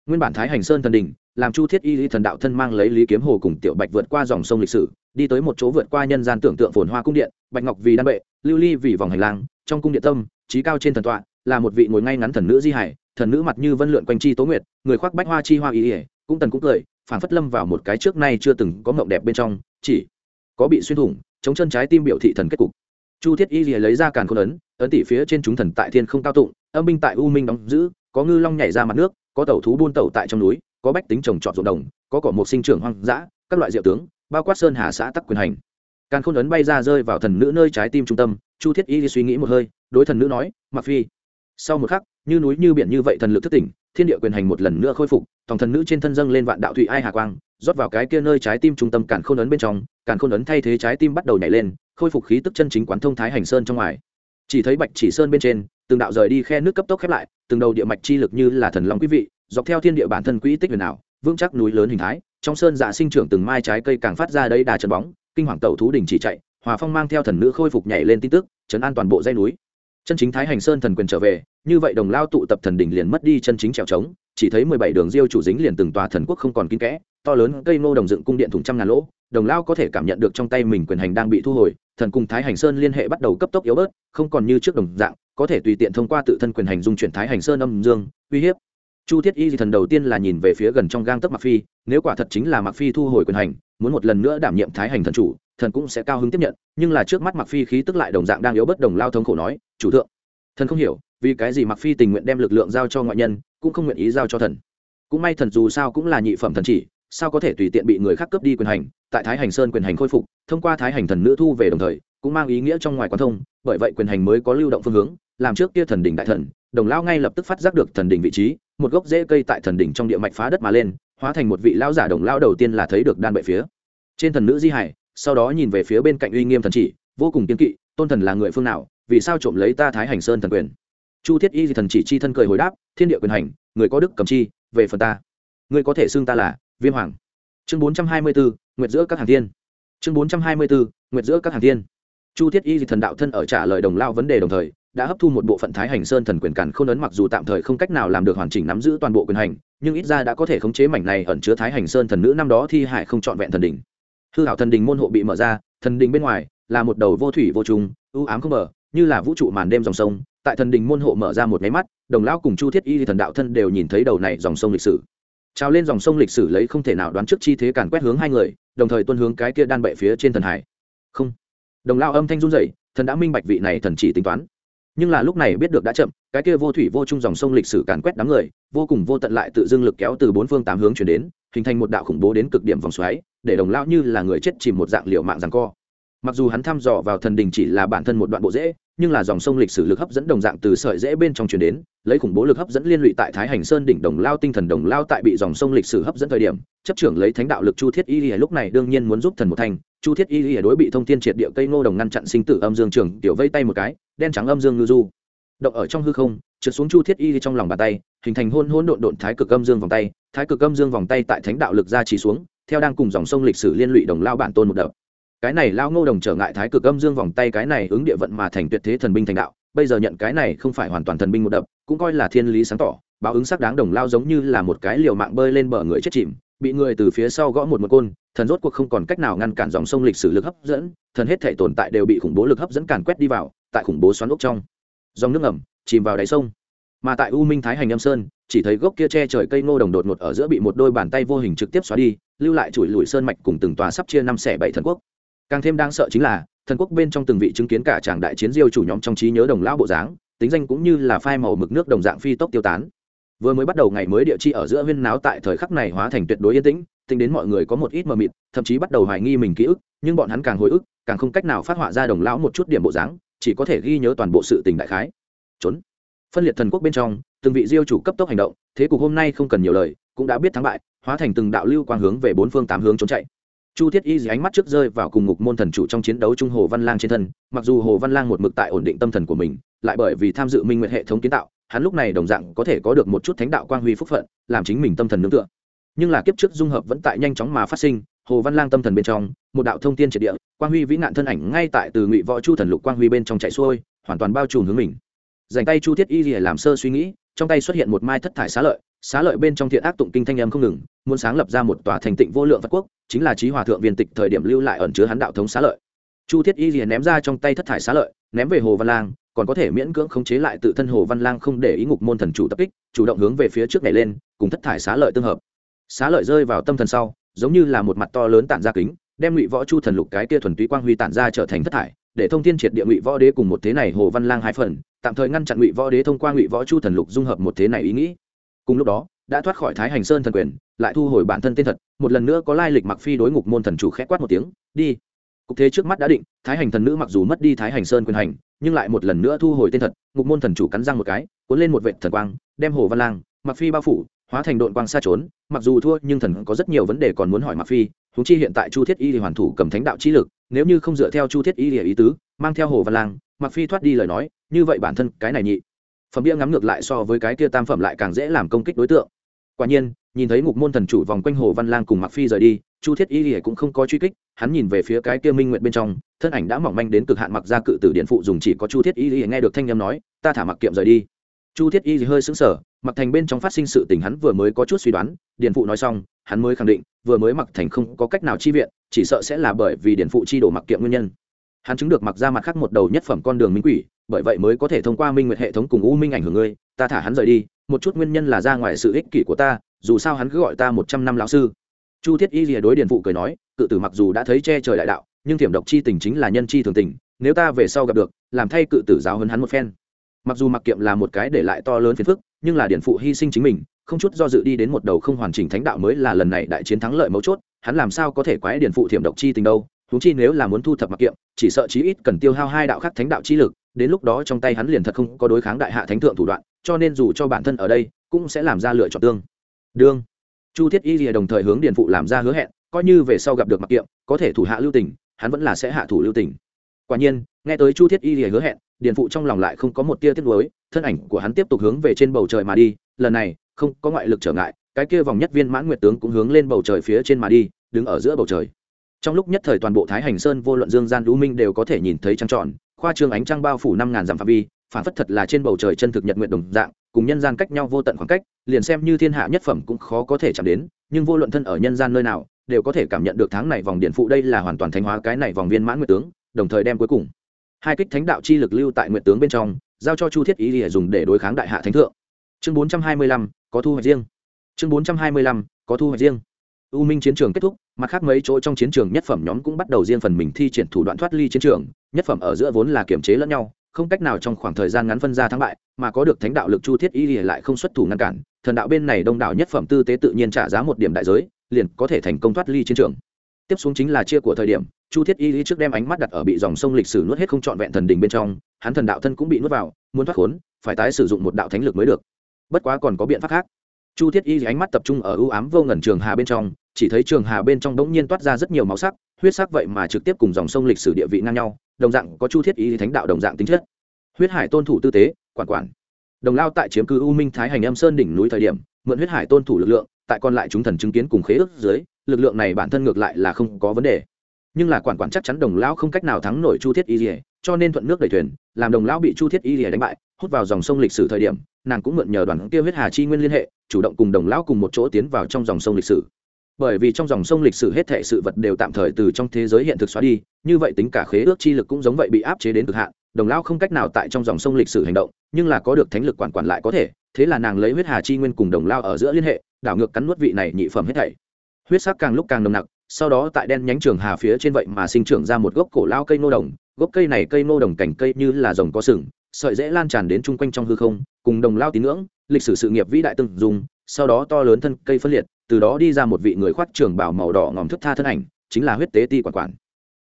Nguyên bản thái hành sơn thần đình, làm chu thiết y lý thần đạo thân mang lấy lý kiếm hồ cùng tiểu bạch vượt qua dòng sông lịch sử, đi tới một chỗ vượt qua nhân gian tưởng tượng phồn hoa cung điện, bạch ngọc vì đan bệ, lưu ly vì vòng hành lang, trong cung điện tâm, trí cao trên thần tọa là một vị ngồi ngay ngắn thần nữ di hải, thần nữ mặt như vân lượn quanh chi tố nguyệt, người khoác bách hoa chi hoa ý ỉa cũng tần cũng cười phản phất lâm vào một cái trước nay chưa từng có mộng đẹp bên trong, chỉ có bị xuyên thủng, chống chân trái tim biểu thị thần kết cục. Chu thiết y lìa lấy ra càn khôn ấn ấn tỷ phía trên chúng thần tại thiên không cao tụng, âm binh tại u minh đóng giữ, có ngư long nhảy ra mặt nước, có tàu thú buôn tàu tại trong núi, có bách tính trồng trọt ruộng đồng, có cỏ một sinh trưởng hoang dã, các loại diệu tướng, bao quát sơn hà xã tắc quyền hành. Càn khôn ấn bay ra rơi vào thần nữ nơi trái tim trung tâm, chu thiết y suy nghĩ một hơi, đối thần nữ nói mặc phi sau một khắc, như núi như biển như vậy thần lực thức tỉnh, thiên địa quyền hành một lần nữa khôi phục, tòng thần nữ trên thân dâng lên vạn đạo thụy ai hà quang, rót vào cái kia nơi trái tim trung tâm càn khôn ấn bên trong, càn khôn ấn thay thế trái tim bắt đầu nhảy lên, khôi phục khí tức chân chính quán thông thái hành sơn trong ngoài. Chỉ thấy bạch chỉ sơn bên trên, từng đạo rời đi khe nước cấp tốc khép lại, từng đầu địa mạch chi lực như là thần long quý vị, dọc theo thiên địa bản thân quỹ tích huyền ảo, vững chắc núi lớn hình thái, trong sơn dạ sinh trưởng từng mai trái cây càng phát ra đấy đà chân bóng, kinh hoàng tẩu thú đình chỉ chạy, hòa phong mang theo thần nữ khôi phục nhảy lên tin tức, chấn an toàn bộ dây núi chân chính thái hành sơn thần quyền trở về, như vậy đồng lao tụ tập thần đỉnh liền mất đi chân chính trèo trống, chỉ thấy mười bảy đường diêu chủ dính liền từng tòa thần quốc không còn kín kẽ, to lớn cây ngô đồng dựng cung điện thủng trăm ngàn lỗ, đồng lao có thể cảm nhận được trong tay mình quyền hành đang bị thu hồi, thần cùng thái hành sơn liên hệ bắt đầu cấp tốc yếu bớt, không còn như trước đồng dạng, có thể tùy tiện thông qua tự thân quyền hành dung chuyển thái hành sơn âm dương, uy hiếp. Chu thiết y di thần đầu tiên là nhìn về phía gần trong gang tấc mặc phi, nếu quả thật chính là mặc phi thu hồi quyền hành, muốn một lần nữa đảm nhiệm thái hành thần chủ, thần cũng sẽ cao hứng tiếp nhận, nhưng là trước mắt mặc phi khí tức lại đồng dạng đang yếu bất đồng lao thống khổ nói chủ thượng. Thần không hiểu, vì cái gì mặc phi tình nguyện đem lực lượng giao cho ngoại nhân, cũng không nguyện ý giao cho thần. Cũng may thần dù sao cũng là nhị phẩm thần chỉ, sao có thể tùy tiện bị người khác cướp đi quyền hành, tại thái hành sơn quyền hành khôi phục, thông qua thái hành thần nữ thu về đồng thời, cũng mang ý nghĩa trong ngoài quan thông, bởi vậy quyền hành mới có lưu động phương hướng, làm trước kia thần đỉnh đại thần, đồng lao ngay lập tức phát giác được thần đỉnh vị trí, một gốc rễ cây tại thần đỉnh trong địa mạch phá đất mà lên, hóa thành một vị lao giả đồng lao đầu tiên là thấy được đan bệ phía. Trên thần nữ di hải, sau đó nhìn về phía bên cạnh uy nghiêm thần chỉ, vô cùng kiên kỵ, tôn thần là người phương nào vì sao trộm lấy ta thái hành sơn thần quyền? Chu thiết y thần chỉ chi thân cười hồi đáp, thiên địa quyền hành, người có đức cầm chi, về phần ta. Người có thể xưng ta là viêm hoàng. Chương bốn trăm hai mươi bốn nguyệt giữa các hàng thiên. Chương bốn trăm hai mươi bốn nguyệt giữa các hàng thiên. Chu thiết y thần đạo thân ở trả lời đồng lao vấn đề đồng thời, đã hấp thu một bộ phận thái hành sơn thần quyền cản không ấn mặc dù tạm thời không cách nào làm được hoàn chỉnh nắm giữ toàn bộ quyền hành, nhưng ít ra đã có thể khống chế mảnh này ẩn chứa thái hành sơn thần nữ năm đó thi hải không trọn vẹn thần đỉnh. Hư hảo thần đình môn hộ bị mở ra, thần đình bên ngoài là một đầu vô thủy vô trùng ưu ám không mở như là vũ trụ màn đêm dòng sông, tại thần đình môn hộ mở ra một máy mắt, đồng lão cùng chu thiết y thần đạo thân đều nhìn thấy đầu này dòng sông lịch sử. Trào lên dòng sông lịch sử lấy không thể nào đoán trước chi thế càn quét hướng hai người, đồng thời tuân hướng cái kia đan bệ phía trên thần hải. Không. Đồng lao âm thanh run rẩy, thần đã minh bạch vị này thần chỉ tính toán. Nhưng là lúc này biết được đã chậm, cái kia vô thủy vô chung dòng sông lịch sử càn quét đám người, vô cùng vô tận lại tự dưng lực kéo từ bốn phương tám hướng chuyển đến, hình thành một đạo khủng bố đến cực điểm vòng xoáy, để đồng lao như là người chết chìm một dạng liệu mạng rằng co. Mặc dù hắn thăm dò vào thần đình chỉ là bản thân một đoạn bộ dễ nhưng là dòng sông lịch sử lực hấp dẫn đồng dạng từ sợi dễ bên trong truyền đến, lấy khủng bố lực hấp dẫn liên lụy tại thái hành sơn đỉnh đồng lao tinh thần đồng lao tại bị dòng sông lịch sử hấp dẫn thời điểm, chấp trưởng lấy thánh đạo lực chu thiết y lìa lúc này đương nhiên muốn giúp thần một thành. Chu thiết y lìa đối bị thông thiên triệt địa cây ngô đồng ngăn chặn sinh tử âm dương trưởng tiểu vây tay một cái, đen trắng âm dương ngư du. Động ở trong hư không, trượt xuống chu thiết y trong lòng bàn tay, hình thành hôn hôn độn độn thái cực âm dương vòng tay, thái cực âm dương vòng tay tại thánh đạo lực ra chỉ xuống, theo đang cùng dòng sông lịch sử liên lụy đồng lao bản tôn một đợt cái này lao ngô đồng trở ngại thái cực âm dương vòng tay cái này ứng địa vận mà thành tuyệt thế thần binh thành đạo, bây giờ nhận cái này không phải hoàn toàn thần binh một đập, cũng coi là thiên lý sáng tỏ, báo ứng sắc đáng đồng lao giống như là một cái liều mạng bơi lên bờ người chết chìm, bị người từ phía sau gõ một một côn, thần rốt cuộc không còn cách nào ngăn cản dòng sông lịch sử lực hấp dẫn, thần hết thể tồn tại đều bị khủng bố lực hấp dẫn càn quét đi vào, tại khủng bố xoắn ốc trong. Dòng nước ngầm chìm vào đáy sông. Mà tại u minh thái hành âm sơn, chỉ thấy gốc kia che trời cây ngô đồng đột ngột ở giữa bị một đôi bàn tay vô hình trực tiếp xóa đi, lưu lại chùi lùi sơn mạch cùng từng tòa sắp chia năm xẻ bảy thần quốc càng thêm đáng sợ chính là, thần quốc bên trong từng vị chứng kiến cả tràng đại chiến diêu chủ nhóm trong trí nhớ đồng lão bộ dáng, tính danh cũng như là phai màu mực nước đồng dạng phi tốc tiêu tán. Vừa mới bắt đầu ngày mới địa chi ở giữa huyên náo tại thời khắc này hóa thành tuyệt đối yên tĩnh, tính đến mọi người có một ít mờ mịt, thậm chí bắt đầu hoài nghi mình ký ức, nhưng bọn hắn càng hồi ức, càng không cách nào phát họa ra đồng lão một chút điểm bộ dáng, chỉ có thể ghi nhớ toàn bộ sự tình đại khái. Trốn. Phân liệt thần quốc bên trong, từng vị diêu chủ cấp tốc hành động, thế cục hôm nay không cần nhiều lời, cũng đã biết thắng bại, hóa thành từng đạo lưu quang hướng về bốn phương tám hướng trốn chạy chu thiết y dì ánh mắt trước rơi vào cùng ngục môn thần chủ trong chiến đấu trung hồ văn lang trên thân, mặc dù hồ văn lang một mực tại ổn định tâm thần của mình, lại bởi vì tham dự minh nguyện hệ thống kiến tạo, hắn lúc này đồng dạng có thể có được một chút thánh đạo quang huy phúc phận, làm chính mình tâm thần nương tựa. Nhưng là kiếp trước dung hợp vẫn tại nhanh chóng mà phát sinh, hồ văn lang tâm thần bên trong, một đạo thông tiên triệt địa, quang huy vĩ nạn thân ảnh ngay tại từ ngụy võ chu thần lục quang huy bên trong chạy xuôi, hoàn toàn bao trùm hướng mình. Dành tay chu thiết y lìa làm sơ suy nghĩ, trong tay xuất hiện một mai thất thải xá lợi xá lợi bên trong thiện ác tụng kinh thanh âm không ngừng, muốn sáng lập ra một tòa thành tịnh vô lượng phật quốc chính là trí hòa thượng viên tịch thời điểm lưu lại ẩn chứa hắn đạo thống xá lợi. Chu thiết y liền ném ra trong tay thất thải xá lợi, ném về hồ văn lang, còn có thể miễn cưỡng khống chế lại tự thân hồ văn lang không để ý ngục môn thần chủ tập kích, chủ động hướng về phía trước này lên, cùng thất thải xá lợi tương hợp. Xá lợi rơi vào tâm thần sau, giống như là một mặt to lớn tản ra kính, đem ngụy võ chu thần lục cái kia thuần túy quang huy tản ra trở thành thất thải, để thông thiên triệt địa ngụy võ đế cùng một thế này hồ văn lang hai phần, tạm thời ngăn chặn ngụy võ đế thông qua ngụy võ chu thần lục dung hợp một thế này ý nghĩ. Cùng lúc đó đã thoát khỏi thái hành sơn thần quyền, lại thu hồi bản thân tên thật, một lần nữa có lai lịch mặc phi đối ngục môn thần chủ khẽ quát một tiếng, đi. Cục thế trước mắt đã định, thái hành thần nữ mặc dù mất đi thái hành sơn quyền hành, nhưng lại một lần nữa thu hồi tên thật, ngục môn thần chủ cắn răng một cái, cuốn lên một vệ thần quang, đem hồ văn lang mặc phi bao phủ, hóa thành đội quang xa trốn, mặc dù thua, nhưng thần có rất nhiều vấn đề còn muốn hỏi mặc phi, Huống chi hiện tại chu thiết y thì hoàn thủ cầm thánh đạo Chi lực, nếu như không dựa theo chu thiết y thì ý tứ, mang theo hồ văn lang mặc phi thoát đi lời nói, như vậy bản thân cái này nhị, phẩm bia ngắm ngược lại so với cái kia tam phẩm lại càng dễ làm công kích đối tượng quả nhiên, nhìn thấy ngục môn thần chủ vòng quanh hồ văn lang cùng mặc phi rời đi, chu thiết y lìa cũng không có truy kích, hắn nhìn về phía cái kia minh nguyện bên trong, thân ảnh đã mỏng manh đến cực hạn mặc ra cự tử điện phụ dùng chỉ có chu thiết y lìa nghe được thanh â nói, ta thả mặc kiệm rời đi. Chu thiết y hơi sững sờ mặc thành bên trong phát sinh sự tình hắn vừa mới có chút suy đoán, điện phụ nói xong, hắn mới khẳng định, vừa mới mặc thành không có cách nào chi viện, chỉ sợ sẽ là bởi vì điện phụ chi đổ mặc kiệm nguyên nhân. Hắn chứng được mặc ra mặt khác một đầu nhất phẩm con đường minh quỷ, bởi vậy mới có thể thông qua minh nguyệt hệ thống cùng u minh ảnh hưởng ngươi, ta thả hắn rời đi một chút nguyên nhân là ra ngoài sự ích kỷ của ta, dù sao hắn cứ gọi ta một trăm năm lão sư. Chu thiết y rìa đối điền phụ cười nói, cự tử mặc dù đã thấy che trời đại đạo, nhưng thiểm độc chi tình chính là nhân chi thường tình, nếu ta về sau gặp được, làm thay cự tử giáo hơn hắn một phen. Mặc dù mặc kiệm là một cái để lại to lớn phiền phức, nhưng là điển phụ hy sinh chính mình, không chút do dự đi đến một đầu không hoàn chỉnh thánh đạo mới là lần này đại chiến thắng lợi mấu chốt, hắn làm sao có thể quái điển phụ thiểm độc chi tình đâu thú chi nếu là muốn thu thập mặc kiệm, chỉ sợ chí ít cần tiêu hao hai đạo khác thánh đạo chi lực, đến lúc đó trong tay hắn liền thật không có đối kháng đại hạ thánh thượng thủ đoạn cho nên dù cho bản thân ở đây, cũng sẽ làm ra lựa chọn tương đương. Chu thiết y rìa đồng thời hướng Điền phụ làm ra hứa hẹn, coi như về sau gặp được mặc kiệm, có thể thủ hạ lưu tình, hắn vẫn là sẽ hạ thủ lưu tình. Quả nhiên, nghe tới chu thiết y rìa hứa hẹn, Điền phụ trong lòng lại không có một tia tiếc nuối, thân ảnh của hắn tiếp tục hướng về trên bầu trời mà đi, lần này, không có ngoại lực trở ngại, cái kia vòng nhất viên mãn nguyệt tướng cũng hướng lên bầu trời phía trên mà đi, đứng ở giữa bầu trời. Trong lúc nhất thời toàn bộ thái hành sơn vô luận dương gian lũ minh đều có thể nhìn thấy trăng tròn, khoa trương ánh trăng bao phủ năm ngàn dặm phạm vi phản phất thật là trên bầu trời chân thực nhật nguyện đồng dạng, cùng nhân gian cách nhau vô tận khoảng cách, liền xem như thiên hạ nhất phẩm cũng khó có thể chạm đến, nhưng vô luận thân ở nhân gian nơi nào, đều có thể cảm nhận được tháng này vòng điện phụ đây là hoàn toàn thánh hóa cái này vòng viên mãn nguyệt tướng, đồng thời đem cuối cùng hai kích thánh đạo chi lực lưu tại nguyệt tướng bên trong, giao cho chu thiết ý để dùng để đối kháng đại hạ thánh thượng. Chương bốn trăm hai mươi lăm, có thu hoạch riêng. Chương bốn trăm hai mươi lăm, có thu hoạch riêng. U minh chiến trường kết thúc, mặt khác mấy chỗ trong chiến trường nhất phẩm nhóm cũng bắt đầu riêng phần mình thi triển thủ đoạn thoát ly chiến trường, nhất phẩm ở giữa vốn là kiểm chế lẫn nhau không cách nào trong khoảng thời gian ngắn phân ra thắng bại, mà có được thánh đạo lực chu thiết y lại không xuất thủ ngăn cản, thần đạo bên này đông đảo nhất phẩm tư tế tự nhiên trả giá một điểm đại giới, liền có thể thành công thoát ly chiến trường. Tiếp xuống chính là chia của thời điểm, chu thiết y lý trước đem ánh mắt đặt ở bị dòng sông lịch sử nuốt hết không trọn vẹn thần đình bên trong, hắn thần đạo thân cũng bị nuốt vào, muốn thoát khốn, phải tái sử dụng một đạo thánh lực mới được. Bất quá còn có biện pháp khác. Chu thiết y ánh mắt tập trung ở ưu ám vô ngần trường hà bên trong chỉ thấy trường hà bên trong đống nhiên toát ra rất nhiều màu sắc, huyết sắc vậy mà trực tiếp cùng dòng sông lịch sử địa vị ngang nhau, đồng dạng có chu thiết y thánh đạo đồng dạng tính chất. Huyết hải tôn thủ tư tế, quản quản. Đồng lao tại chiếm cứ u minh thái hành âm sơn đỉnh núi thời điểm, mượn huyết hải tôn thủ lực lượng, tại còn lại chúng thần chứng kiến cùng khế ước dưới, lực lượng này bản thân ngược lại là không có vấn đề. Nhưng là quản quản chắc chắn đồng lão không cách nào thắng nổi chu thiết y rỉa cho nên thuận nước đẩy thuyền, làm đồng lão bị chu thiết y rỉa đánh bại, hút vào dòng sông lịch sử thời điểm, nàng cũng mượn nhờ đoàn kia huyết hà chi nguyên liên hệ, chủ động cùng đồng lão cùng một chỗ tiến vào trong dòng sông lịch sử bởi vì trong dòng sông lịch sử hết thể sự vật đều tạm thời từ trong thế giới hiện thực xóa đi, như vậy tính cả khế ước chi lực cũng giống vậy bị áp chế đến cực hạn, đồng lao không cách nào tại trong dòng sông lịch sử hành động, nhưng là có được thánh lực quản quản lại có thể, thế là nàng lấy huyết hà chi nguyên cùng đồng lao ở giữa liên hệ, đảo ngược cắn nuốt vị này nhị phẩm hết thảy. Huyết sắc càng lúc càng nồng nặc, sau đó tại đen nhánh trường hà phía trên vậy mà sinh trưởng ra một gốc cổ lao cây nô đồng, gốc cây này cây nô đồng cảnh cây như là rồng có sừng, sợi dễ lan tràn đến chung quanh trong hư không, cùng đồng lao tín ngưỡng, lịch sử sự nghiệp vĩ đại từng dùng, sau đó to lớn thân cây phân liệt từ đó đi ra một vị người khoác trường bảo màu đỏ ngòm thức tha thân ảnh, chính là huyết tế ti quản quản.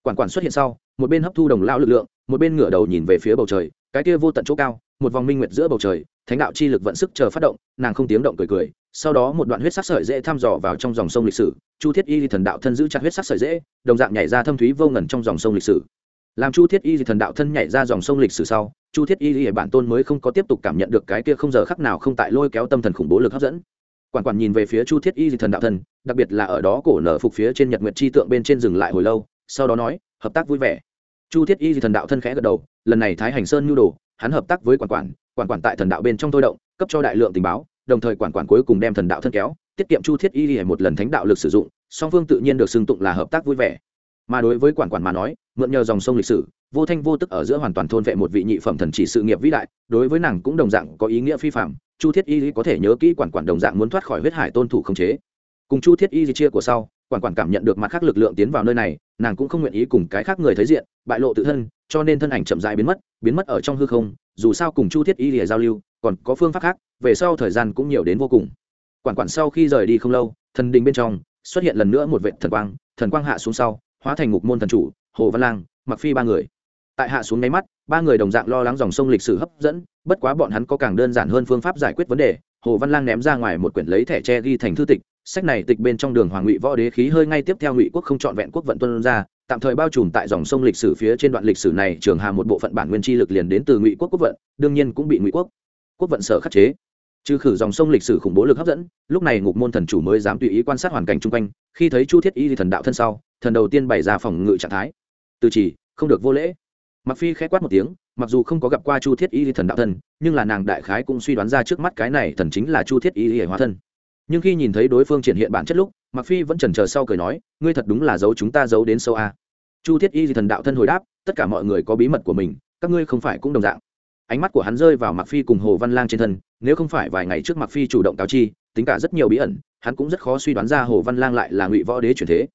Quản quản xuất hiện sau, một bên hấp thu đồng lao lực lượng, một bên ngửa đầu nhìn về phía bầu trời, cái kia vô tận chỗ cao, một vòng minh nguyệt giữa bầu trời, thánh đạo chi lực vận sức chờ phát động, nàng không tiếng động cười cười, sau đó một đoạn huyết sắc sợi dễ thăm dò vào trong dòng sông lịch sử, chu thiết y thần đạo thân giữ chặt huyết sắc sợi dễ, đồng dạng nhảy ra thâm thúy vô ngần trong dòng sông lịch sử. Làm chu thiết y thần đạo thân nhảy ra dòng sông lịch sử sau, chu thiết y bản tôn mới không có tiếp tục cảm nhận được cái kia không giờ khắc nào không tại lôi kéo tâm thần khủng bố lực hấp dẫn quản quản nhìn về phía chu thiết y Dị thần đạo thân đặc biệt là ở đó cổ nở phục phía trên nhật nguyệt chi tượng bên trên dừng lại hồi lâu, sau đó nói, hợp tác vui vẻ. Chu thiết y Dị thần đạo thân khẽ gật đầu, lần này thái hành sơn nhu đồ, hắn hợp tác với quản quản quản quản tại thần đạo bên trong thôi động, cấp cho đại lượng tình báo, đồng thời quản quản cuối cùng đem thần đạo thân kéo, tiết kiệm chu thiết y hề một lần thánh đạo lực sử dụng, song phương tự nhiên được xưng tụng là hợp tác vui vẻ. Mà đối với quản quản mà nói, mượn nhờ dòng sông lịch sử, vô thanh vô tức ở giữa hoàn toàn thôn vệ một vị nhị phẩm thần chỉ sự nghiệp vĩ đại, đối với nàng cũng đồng dạng có ý nghĩa phi phạm chu thiết y có thể nhớ kỹ quản quản đồng dạng muốn thoát khỏi huyết hải tôn thủ không chế. Cùng chu thiết y chia của sau, quản quản cảm nhận được mặt khác lực lượng tiến vào nơi này, nàng cũng không nguyện ý cùng cái khác người thấy diện, bại lộ tự thân, cho nên thân ảnh chậm dại biến mất biến mất ở trong hư không, dù sao cùng chu thiết y lìa giao lưu, còn có phương pháp khác, về sau thời gian cũng nhiều đến vô cùng. Quản quản sau khi rời đi không lâu, thần đình bên trong, xuất hiện lần nữa một vệ thần quang thần quang hạ xuống sau, hóa thành ngục môn thần chủ, hồ văn lang mặc phi ba người. Tại hạ xuống nháy mắt, ba người đồng dạng lo lắng dòng sông lịch sử hấp dẫn bất quá bọn hắn có càng đơn giản hơn phương pháp giải quyết vấn đề, hồ văn lang ném ra ngoài một quyển lấy thẻ tre ghi thành thư tịch, sách này tịch bên trong đường hoàng ngụy võ đế khí hơi ngay tiếp theo ngụy quốc không trọn vẹn quốc vận tuân ra, tạm thời bao trùm tại dòng sông lịch sử phía trên đoạn lịch sử này, trường hà một bộ phận bản nguyên chi lực liền đến từ ngụy quốc quốc vận, đương nhiên cũng bị ngụy quốc quốc vận sở khắc chế. Trừ khử dòng sông lịch sử khủng bố lực hấp dẫn, lúc này ngục môn thần chủ mới dám tùy ý quan sát hoàn cảnh chung quanh, khi thấy chu thiết y thần đạo thân sau, thần đầu tiên bày ra phòng ngự trạng thái. Từ chỉ, không được vô lễ mặc phi khẽ quát một tiếng, mặc dù không có gặp qua chu thiết y thần đạo thân nhưng là nàng đại khái cũng suy đoán ra trước mắt cái này thần chính là chu thiết y thì hóa thân nhưng khi nhìn thấy đối phương triển hiện bản chất lúc mặc phi vẫn chần chờ sau cười nói, ngươi thật đúng là giấu chúng ta giấu đến sâu a. Chu thiết y thần đạo thân hồi đáp, tất cả mọi người có bí mật của mình, các ngươi không phải cũng đồng dạng. Ánh mắt của hắn rơi vào mặc phi cùng hồ văn lang trên thân, nếu không phải vài ngày trước mặc phi chủ động cáo chi, tính cả rất nhiều bí ẩn, hắn cũng rất khó suy đoán ra hồ văn lang lại là ngụy võ đế chuyển thế.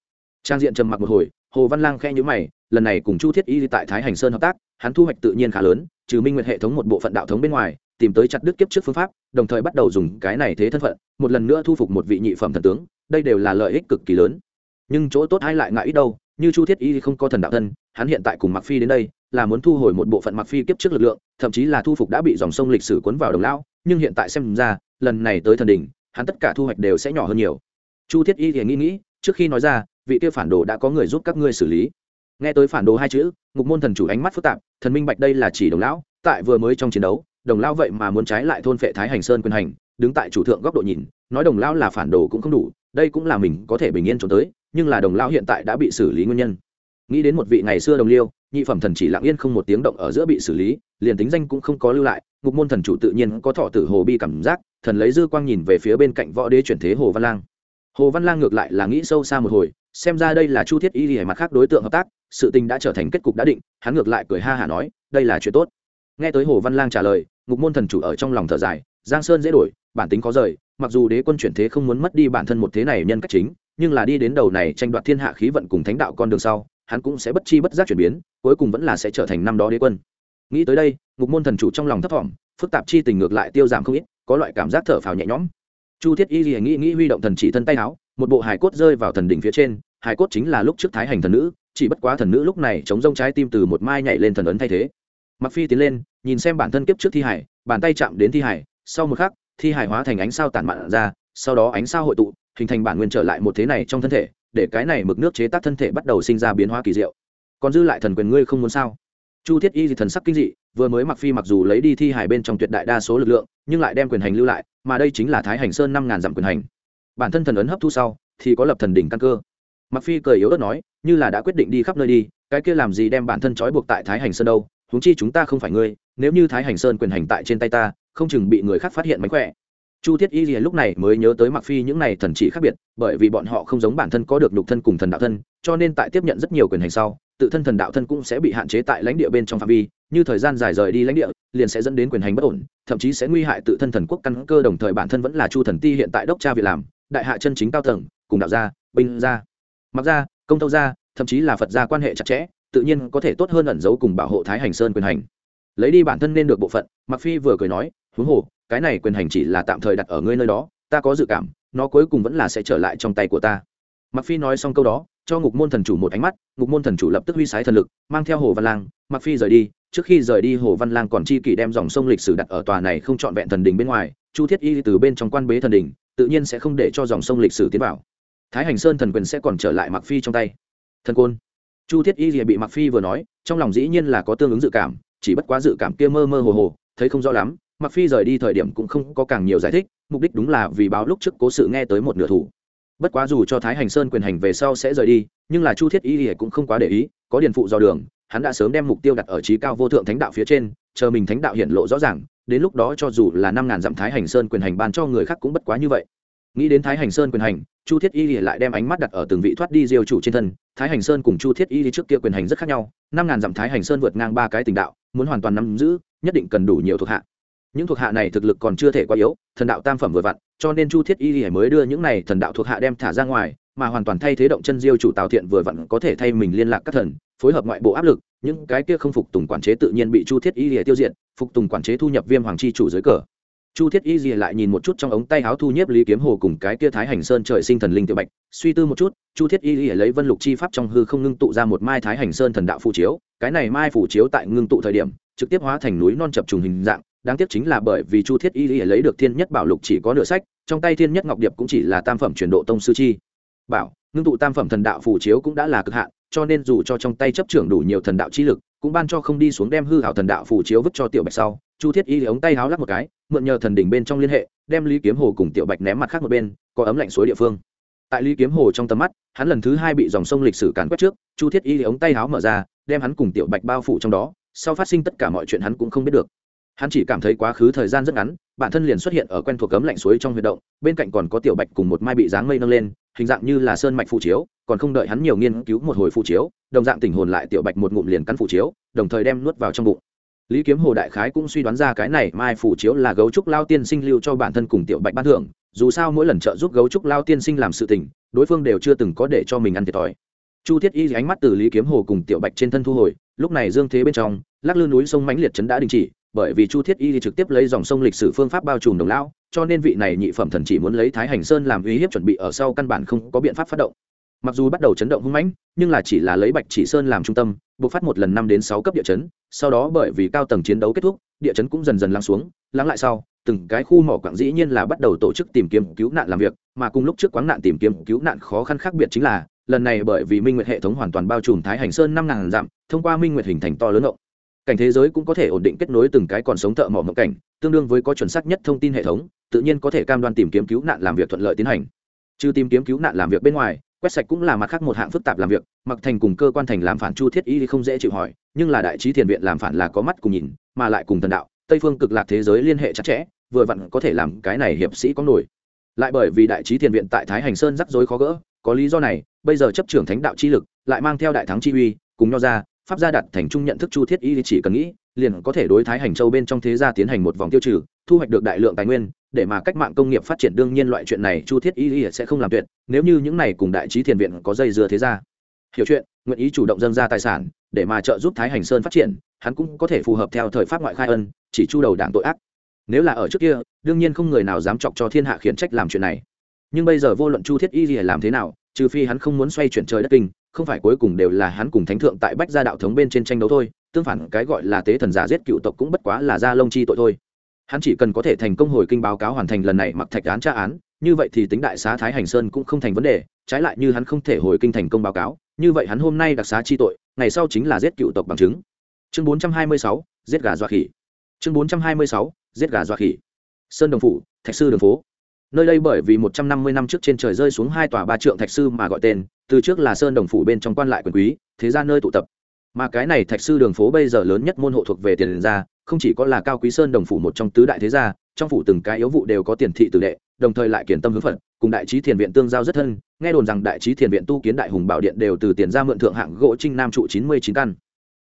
Trang diện trầm mặc một hồi, hồ văn lang khe nhíu mày lần này cùng chu thiết y tại thái hành sơn hợp tác, hắn thu hoạch tự nhiên khá lớn, trừ minh nguyện hệ thống một bộ phận đạo thống bên ngoài, tìm tới chặt đứt kiếp trước phương pháp, đồng thời bắt đầu dùng cái này thế thân phận, một lần nữa thu phục một vị nhị phẩm thần tướng, đây đều là lợi ích cực kỳ lớn. Nhưng chỗ tốt hay lại ngại ít đâu, như chu thiết y không có thần đạo thân, hắn hiện tại cùng mặc phi đến đây, là muốn thu hồi một bộ phận mặc phi kiếp trước lực lượng, thậm chí là thu phục đã bị dòng sông lịch sử cuốn vào đồng lão, nhưng hiện tại xem ra, lần này tới thần đỉnh, hắn tất cả thu hoạch đều sẽ nhỏ hơn nhiều. Chu thiết y thì nghĩ nghĩ, trước khi nói ra, vị kia phản đồ đã có người giúp các ngươi xử lý nghe tới phản đồ hai chữ, ngục môn thần chủ ánh mắt phức tạp, thần minh bạch đây là chỉ đồng lão, tại vừa mới trong chiến đấu, đồng lão vậy mà muốn trái lại thôn phệ thái hành sơn quyền hành, đứng tại chủ thượng góc độ nhìn, nói đồng lão là phản đồ cũng không đủ, đây cũng là mình có thể bình yên trốn tới, nhưng là đồng lão hiện tại đã bị xử lý nguyên nhân. Nghĩ đến một vị ngày xưa đồng liêu, nhị phẩm thần chỉ lặng yên không một tiếng động ở giữa bị xử lý, liền tính danh cũng không có lưu lại, ngục môn thần chủ tự nhiên có thọ tử hồ bi cảm giác, thần lấy dư quang nhìn về phía bên cạnh võ đế chuyển thế hồ văn lang. Hồ văn lang ngược lại là nghĩ sâu xa một hồi, xem ra đây là chu thiết y hề mặt khác đối tượng hợp tác sự tình đã trở thành kết cục đã định, hắn ngược lại cười ha hả nói, đây là chuyện tốt. Nghe tới hồ văn lang trả lời, ngục môn thần chủ ở trong lòng thở dài, giang sơn dễ đổi, bản tính có rời, mặc dù đế quân chuyển thế không muốn mất đi bản thân một thế này nhân cách chính, nhưng là đi đến đầu này tranh đoạt thiên hạ khí vận cùng thánh đạo con đường sau, hắn cũng sẽ bất chi bất giác chuyển biến, cuối cùng vẫn là sẽ trở thành năm đó đế quân. Nghĩ tới đây, ngục môn thần chủ trong lòng thấp thỏm, phức tạp chi tình ngược lại tiêu giảm không ít, có loại cảm giác thở phào nhẹ nhõm. Chu thiết y lìa nghĩ nghĩ huy động thần chỉ thân tay áo, một bộ hài cốt rơi vào thần đỉnh phía trên, hài cốt chính là lúc trước thái hành thần nữ chỉ bất quá thần nữ lúc này chống rông trái tim từ một mai nhảy lên thần ấn thay thế. Mặc phi tiến lên, nhìn xem bản thân kiếp trước thi hải, bàn tay chạm đến thi hải, sau một khắc, thi hải hóa thành ánh sao tản mạn ra, sau đó ánh sao hội tụ, hình thành bản nguyên trở lại một thế này trong thân thể, để cái này mực nước chế tác thân thể bắt đầu sinh ra biến hóa kỳ diệu. Còn dư lại thần quyền ngươi không muốn sao? Chu thiết y thì thần sắc kinh dị, vừa mới mặc phi mặc dù lấy đi thi hải bên trong tuyệt đại đa số lực lượng, nhưng lại đem quyền hành lưu lại, mà đây chính là thái hành sơn năm ngàn dặm quyền hành. Bản thân thần ấn hấp thu sau, thì có lập thần đỉnh căn cơ mặc phi cười yếu ớt nói, như là đã quyết định đi khắp nơi đi, cái kia làm gì đem bản thân trói buộc tại thái hành sơn đâu? Huống chi chúng ta không phải ngươi, nếu như thái hành sơn quyền hành tại trên tay ta, không chừng bị người khác phát hiện mánh khỏe. Chu thiết y lìa lúc này mới nhớ tới mặc phi những này thần chỉ khác biệt, bởi vì bọn họ không giống bản thân có được nhục thân cùng thần đạo thân, cho nên tại tiếp nhận rất nhiều quyền hành sau, tự thân thần đạo thân cũng sẽ bị hạn chế tại lãnh địa bên trong phạm vi, như thời gian dài rời đi lãnh địa, liền sẽ dẫn đến quyền hành bất ổn, thậm chí sẽ nguy hại tự thân thần quốc căn cơ, đồng thời bản thân vẫn là chu thần ti hiện tại đốc cha việc làm, đại hạ chân chính cao tầng, cùng đạo gia, binh gia mặc gia công tâu gia thậm chí là phật gia quan hệ chặt chẽ, tự nhiên có thể tốt hơn ẩn giấu cùng bảo hộ thái hành sơn quyền hành. Lấy đi bản thân nên được bộ phận mặc phi vừa cười nói, huống hồ, cái này quyền hành chỉ là tạm thời đặt ở ngươi nơi đó, ta có dự cảm, nó cuối cùng vẫn là sẽ trở lại trong tay của ta. Mặc phi nói xong câu đó, cho ngục môn thần chủ một ánh mắt, ngục môn thần chủ lập tức huy sái thần lực, mang theo hồ văn lang mặc phi rời đi, trước khi rời đi hồ văn lang còn chi kỷ đem dòng sông lịch sử đặt ở tòa này không trọn vẹn thần đình bên ngoài, chu thiết y từ bên trong quan bế thần đình, tự nhiên sẽ không để cho dòng sông lịch sử tiến vào thái hành sơn thần quyền sẽ còn trở lại mặc phi trong tay. Thần côn. Chu thiết y bị mặc phi vừa nói, trong lòng dĩ nhiên là có tương ứng dự cảm, chỉ bất quá dự cảm kia mơ mơ hồ hồ, thấy không rõ lắm mặc phi rời đi thời điểm cũng không có càng nhiều giải thích, mục đích đúng là vì báo lúc trước cố sự nghe tới một nửa thủ. Bất quá dù cho thái hành sơn quyền hành về sau sẽ rời đi, nhưng là chu thiết y cũng không quá để ý, có điền phụ do đường, hắn đã sớm đem mục tiêu đặt ở trí cao vô thượng thánh đạo phía trên, chờ mình thánh đạo hiện lộ rõ ràng, đến lúc đó cho dù là năm ngàn dặm thái hành sơn quyền hành ban cho người khác cũng bất quá như vậy nghĩ đến thái hành sơn quyền hành, chu thiết y lại đem ánh mắt đặt ở từng vị thoát đi diêu chủ trên thân. Thái hành sơn cùng chu thiết y trước kia quyền hành rất khác nhau, năm ngàn dặm thái hành sơn vượt ngang ba cái tình đạo, muốn hoàn toàn nắm giữ, nhất định cần đủ nhiều thuộc hạ. Những thuộc hạ này thực lực còn chưa thể quá yếu, thần đạo tam phẩm vừa vặn, cho nên chu thiết y mới đưa những này thần đạo thuộc hạ đem thả ra ngoài, mà hoàn toàn thay thế động chân diêu chủ tào thiện vừa vặn có thể thay mình liên lạc các thần, phối hợp ngoại bộ áp lực, những cái kia không phục tùng quản chế tự nhiên bị chu thiết y lìa tiêu diệt, phục tùng quản chế thu nhập viêm hoàng chi chủ dưới cờ chu thiết y gì lại nhìn một chút trong ống tay áo thu nhiếp lý kiếm hồ cùng cái kia thái hành sơn trời sinh thần linh tiểu bạch, suy tư một chút, chu thiết y gì lấy vân lục chi pháp trong hư không ngưng tụ ra một mai thái hành sơn thần đạo phù chiếu, cái này mai phù chiếu tại ngưng tụ thời điểm, trực tiếp hóa thành núi non chập trùng hình dạng, đáng tiếc chính là bởi vì chu thiết y gì lấy được thiên nhất bảo lục chỉ có nửa sách, trong tay thiên nhất ngọc điệp cũng chỉ là tam phẩm truyền độ tông sư chi. Bảo, ngưng tụ tam phẩm thần đạo phù chiếu cũng đã là cực hạn, cho nên dù cho trong tay chấp trưởng đủ nhiều thần đạo chi lực, cũng ban cho không đi xuống đem hư hảo thần đạo phù chiếu vứt cho tiểu bạch sau chu thiết y ống tay háo lắc một cái, mượn nhờ thần đỉnh bên trong liên hệ, đem lý kiếm hồ cùng tiểu bạch ném mặt khác một bên, có ấm lạnh suối địa phương. Tại lý kiếm hồ trong tầm mắt, hắn lần thứ hai bị dòng sông lịch sử càn quét trước, chu thiết y ống tay háo mở ra, đem hắn cùng tiểu bạch bao phủ trong đó, sau phát sinh tất cả mọi chuyện hắn cũng không biết được. Hắn chỉ cảm thấy quá khứ thời gian rất ngắn, bản thân liền xuất hiện ở quen thuộc cấm lạnh suối trong huy động, bên cạnh còn có tiểu bạch cùng một mai bị dáng mây nâng lên, hình dạng như là sơn mạch phụ chiếu, còn không đợi hắn nhiều nghiên cứu một hồi phụ chiếu, đồng dạng tình hồn lại tiểu bạch một ngụm liền cắn phụ chiếu, đồng thời đem nuốt vào trong bụng lý kiếm hồ đại khái cũng suy đoán ra cái này mai phủ chiếu là gấu trúc lao tiên sinh lưu cho bản thân cùng tiểu bạch ban thưởng, dù sao mỗi lần trợ giúp gấu trúc lao tiên sinh làm sự tình, đối phương đều chưa từng có để cho mình ăn thiệt thòi. Chu thiết y ánh mắt từ lý kiếm hồ cùng tiểu bạch trên thân thu hồi, lúc này dương thế bên trong, lắc lư núi sông mãnh liệt chấn đã đình chỉ, bởi vì chu thiết y trực tiếp lấy dòng sông lịch sử phương pháp bao trùm đồng lão, cho nên vị này nhị phẩm thần chỉ muốn lấy thái hành sơn làm uy hiếp chuẩn bị ở sau căn bản không có biện pháp phát động mặc dù bắt đầu chấn động hung mãnh, nhưng là chỉ là lấy bạch chỉ sơn làm trung tâm buộc phát một lần năm đến sáu cấp địa chấn, sau đó bởi vì cao tầng chiến đấu kết thúc, địa chấn cũng dần dần lắng xuống, lắng lại sau, từng cái khu mỏ quảng dĩ nhiên là bắt đầu tổ chức tìm kiếm cứu nạn làm việc, mà cùng lúc trước quáng nạn tìm kiếm cứu nạn khó khăn khác biệt chính là, lần này bởi vì minh nguyệt hệ thống hoàn toàn bao trùm thái hành sơn năm ngàn dặm, thông qua minh nguyệt hình thành to lớn động. Cảnh thế giới cũng có thể ổn định kết nối từng cái còn sống thợ mỏ mộng cảnh, tương đương với có chuẩn xác nhất thông tin hệ thống, tự nhiên có thể cam đoan tìm kiếm cứu nạn làm việc thuận lợi tiến hành. Trừ tìm kiếm cứu nạn làm việc bên ngoài quét sạch cũng là mặt khác một hạng phức tạp làm việc mặc thành cùng cơ quan thành làm phản chu thiết y thì không dễ chịu hỏi, nhưng là đại trí thiền viện làm phản là có mắt cùng nhìn, mà lại cùng thần đạo, tây phương cực lạc thế giới liên hệ chặt chẽ, vừa vặn có thể làm cái này hiệp sĩ có nổi. Lại bởi vì đại trí thiền viện tại thái hành sơn rắc rối khó gỡ, có lý do này, bây giờ chấp trưởng thánh đạo chi lực, lại mang theo đại thắng chi uy, cùng nho ra, pháp gia đặt thành trung nhận thức chu thiết y chỉ cần nghĩ, liền có thể đối thái hành châu bên trong thế gia tiến hành một vòng tiêu trừ, thu hoạch được đại lượng tài nguyên để mà cách mạng công nghiệp phát triển đương nhiên loại chuyện này chu thiết y sẽ không làm tuyệt, nếu như những này cùng đại trí thiền viện có dây dưa thế ra. Hiểu chuyện, nguyện ý chủ động dâng ra tài sản, để mà trợ giúp thái hành sơn phát triển, hắn cũng có thể phù hợp theo thời pháp ngoại khai ân, chỉ chu đầu đảng tội ác. Nếu là ở trước kia, đương nhiên không người nào dám chọc cho thiên hạ khiển trách làm chuyện này. Nhưng bây giờ vô luận chu thiết y làm thế nào, trừ phi hắn không muốn xoay chuyển trời đất kinh, không phải cuối cùng đều là hắn cùng thánh thượng tại bách gia đạo thống bên trên tranh đấu thôi, tương phản cái gọi là tế thần giả giết cựu tộc cũng bất quá là gia lông chi tội thôi hắn chỉ cần có thể thành công hồi kinh báo cáo hoàn thành lần này mặc thạch án tra án như vậy thì tính đại xá thái hành sơn cũng không thành vấn đề trái lại như hắn không thể hồi kinh thành công báo cáo như vậy hắn hôm nay đặc xá chi tội ngày sau chính là giết cựu tộc bằng chứng. Chương 426, giết gà dọa khỉ. Chương 426, giết gà dọa khỉ. Sơn đồng phủ thạch sư đường phố. Nơi đây bởi vì một trăm năm mươi năm trước trên trời rơi xuống hai tòa ba trượng thạch sư mà gọi tên từ trước là sơn đồng phủ bên trong quan lại quyền quý thế ra nơi tụ tập. Mà cái này thạch sư đường phố bây giờ lớn nhất môn hộ thuộc về tiền gia không chỉ có là cao quý sơn đồng phủ một trong tứ đại thế gia, trong phủ từng cái yếu vụ đều có tiền thị tử đệ, đồng thời lại kiển tâm hướng phật, cùng đại trí thiền viện tương giao rất thân, nghe đồn rằng đại trí thiền viện tu kiến đại hùng bảo điện đều từ tiền ra mượn thượng hạng gỗ trinh nam trụ chín mươi chín căn.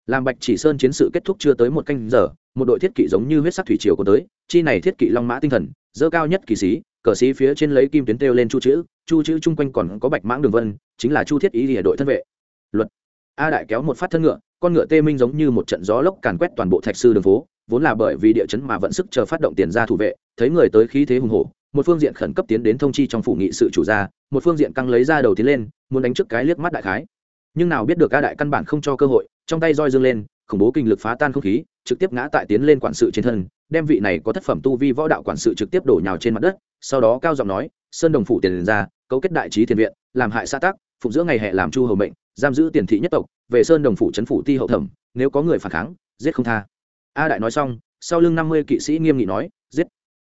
Làm bạch chỉ sơn chiến sự kết thúc chưa tới một canh giờ, một đội thiết kỵ giống như huyết sắc thủy triều có tới, chi này thiết kỵ long mã tinh thần, dơ cao nhất kỳ sĩ, cờ sĩ phía trên lấy kim tuyến têu lên chu chữ chu chữ chung quanh còn có bạch mãng đường vân, chính là chu thiết ý địa đội thân vệ. Luật. A đại kéo một phát thân ngựa, con ngựa tê minh giống như một trận gió lốc càn quét toàn bộ thạch sư đường phố vốn là bởi vì địa chấn mà vận sức chờ phát động tiền ra thủ vệ, thấy người tới khí thế hùng hổ, một phương diện khẩn cấp tiến đến thông chi trong phủ nghị sự chủ gia, một phương diện căng lấy ra đầu tiến lên, muốn đánh trước cái liếc mắt đại khái. Nhưng nào biết được a đại căn bản không cho cơ hội, trong tay roi dương lên, khủng bố kinh lực phá tan không khí, trực tiếp ngã tại tiến lên quản sự trên thân, đem vị này có thất phẩm tu vi võ đạo quản sự trực tiếp đổ nhào trên mặt đất, sau đó cao giọng nói, sơn đồng phủ tiền ra cấu kết đại trí thiền viện, làm hại xã tác phụng giữa ngày hè làm chu hầu mệnh, giam giữ tiền thị nhất tộc, về sơn đồng phủ trấn phủ ti hậu thẩm, nếu có người phản kháng, giết không tha a đại nói xong, sau lưng năm mươi kỵ sĩ nghiêm nghị nói, giết.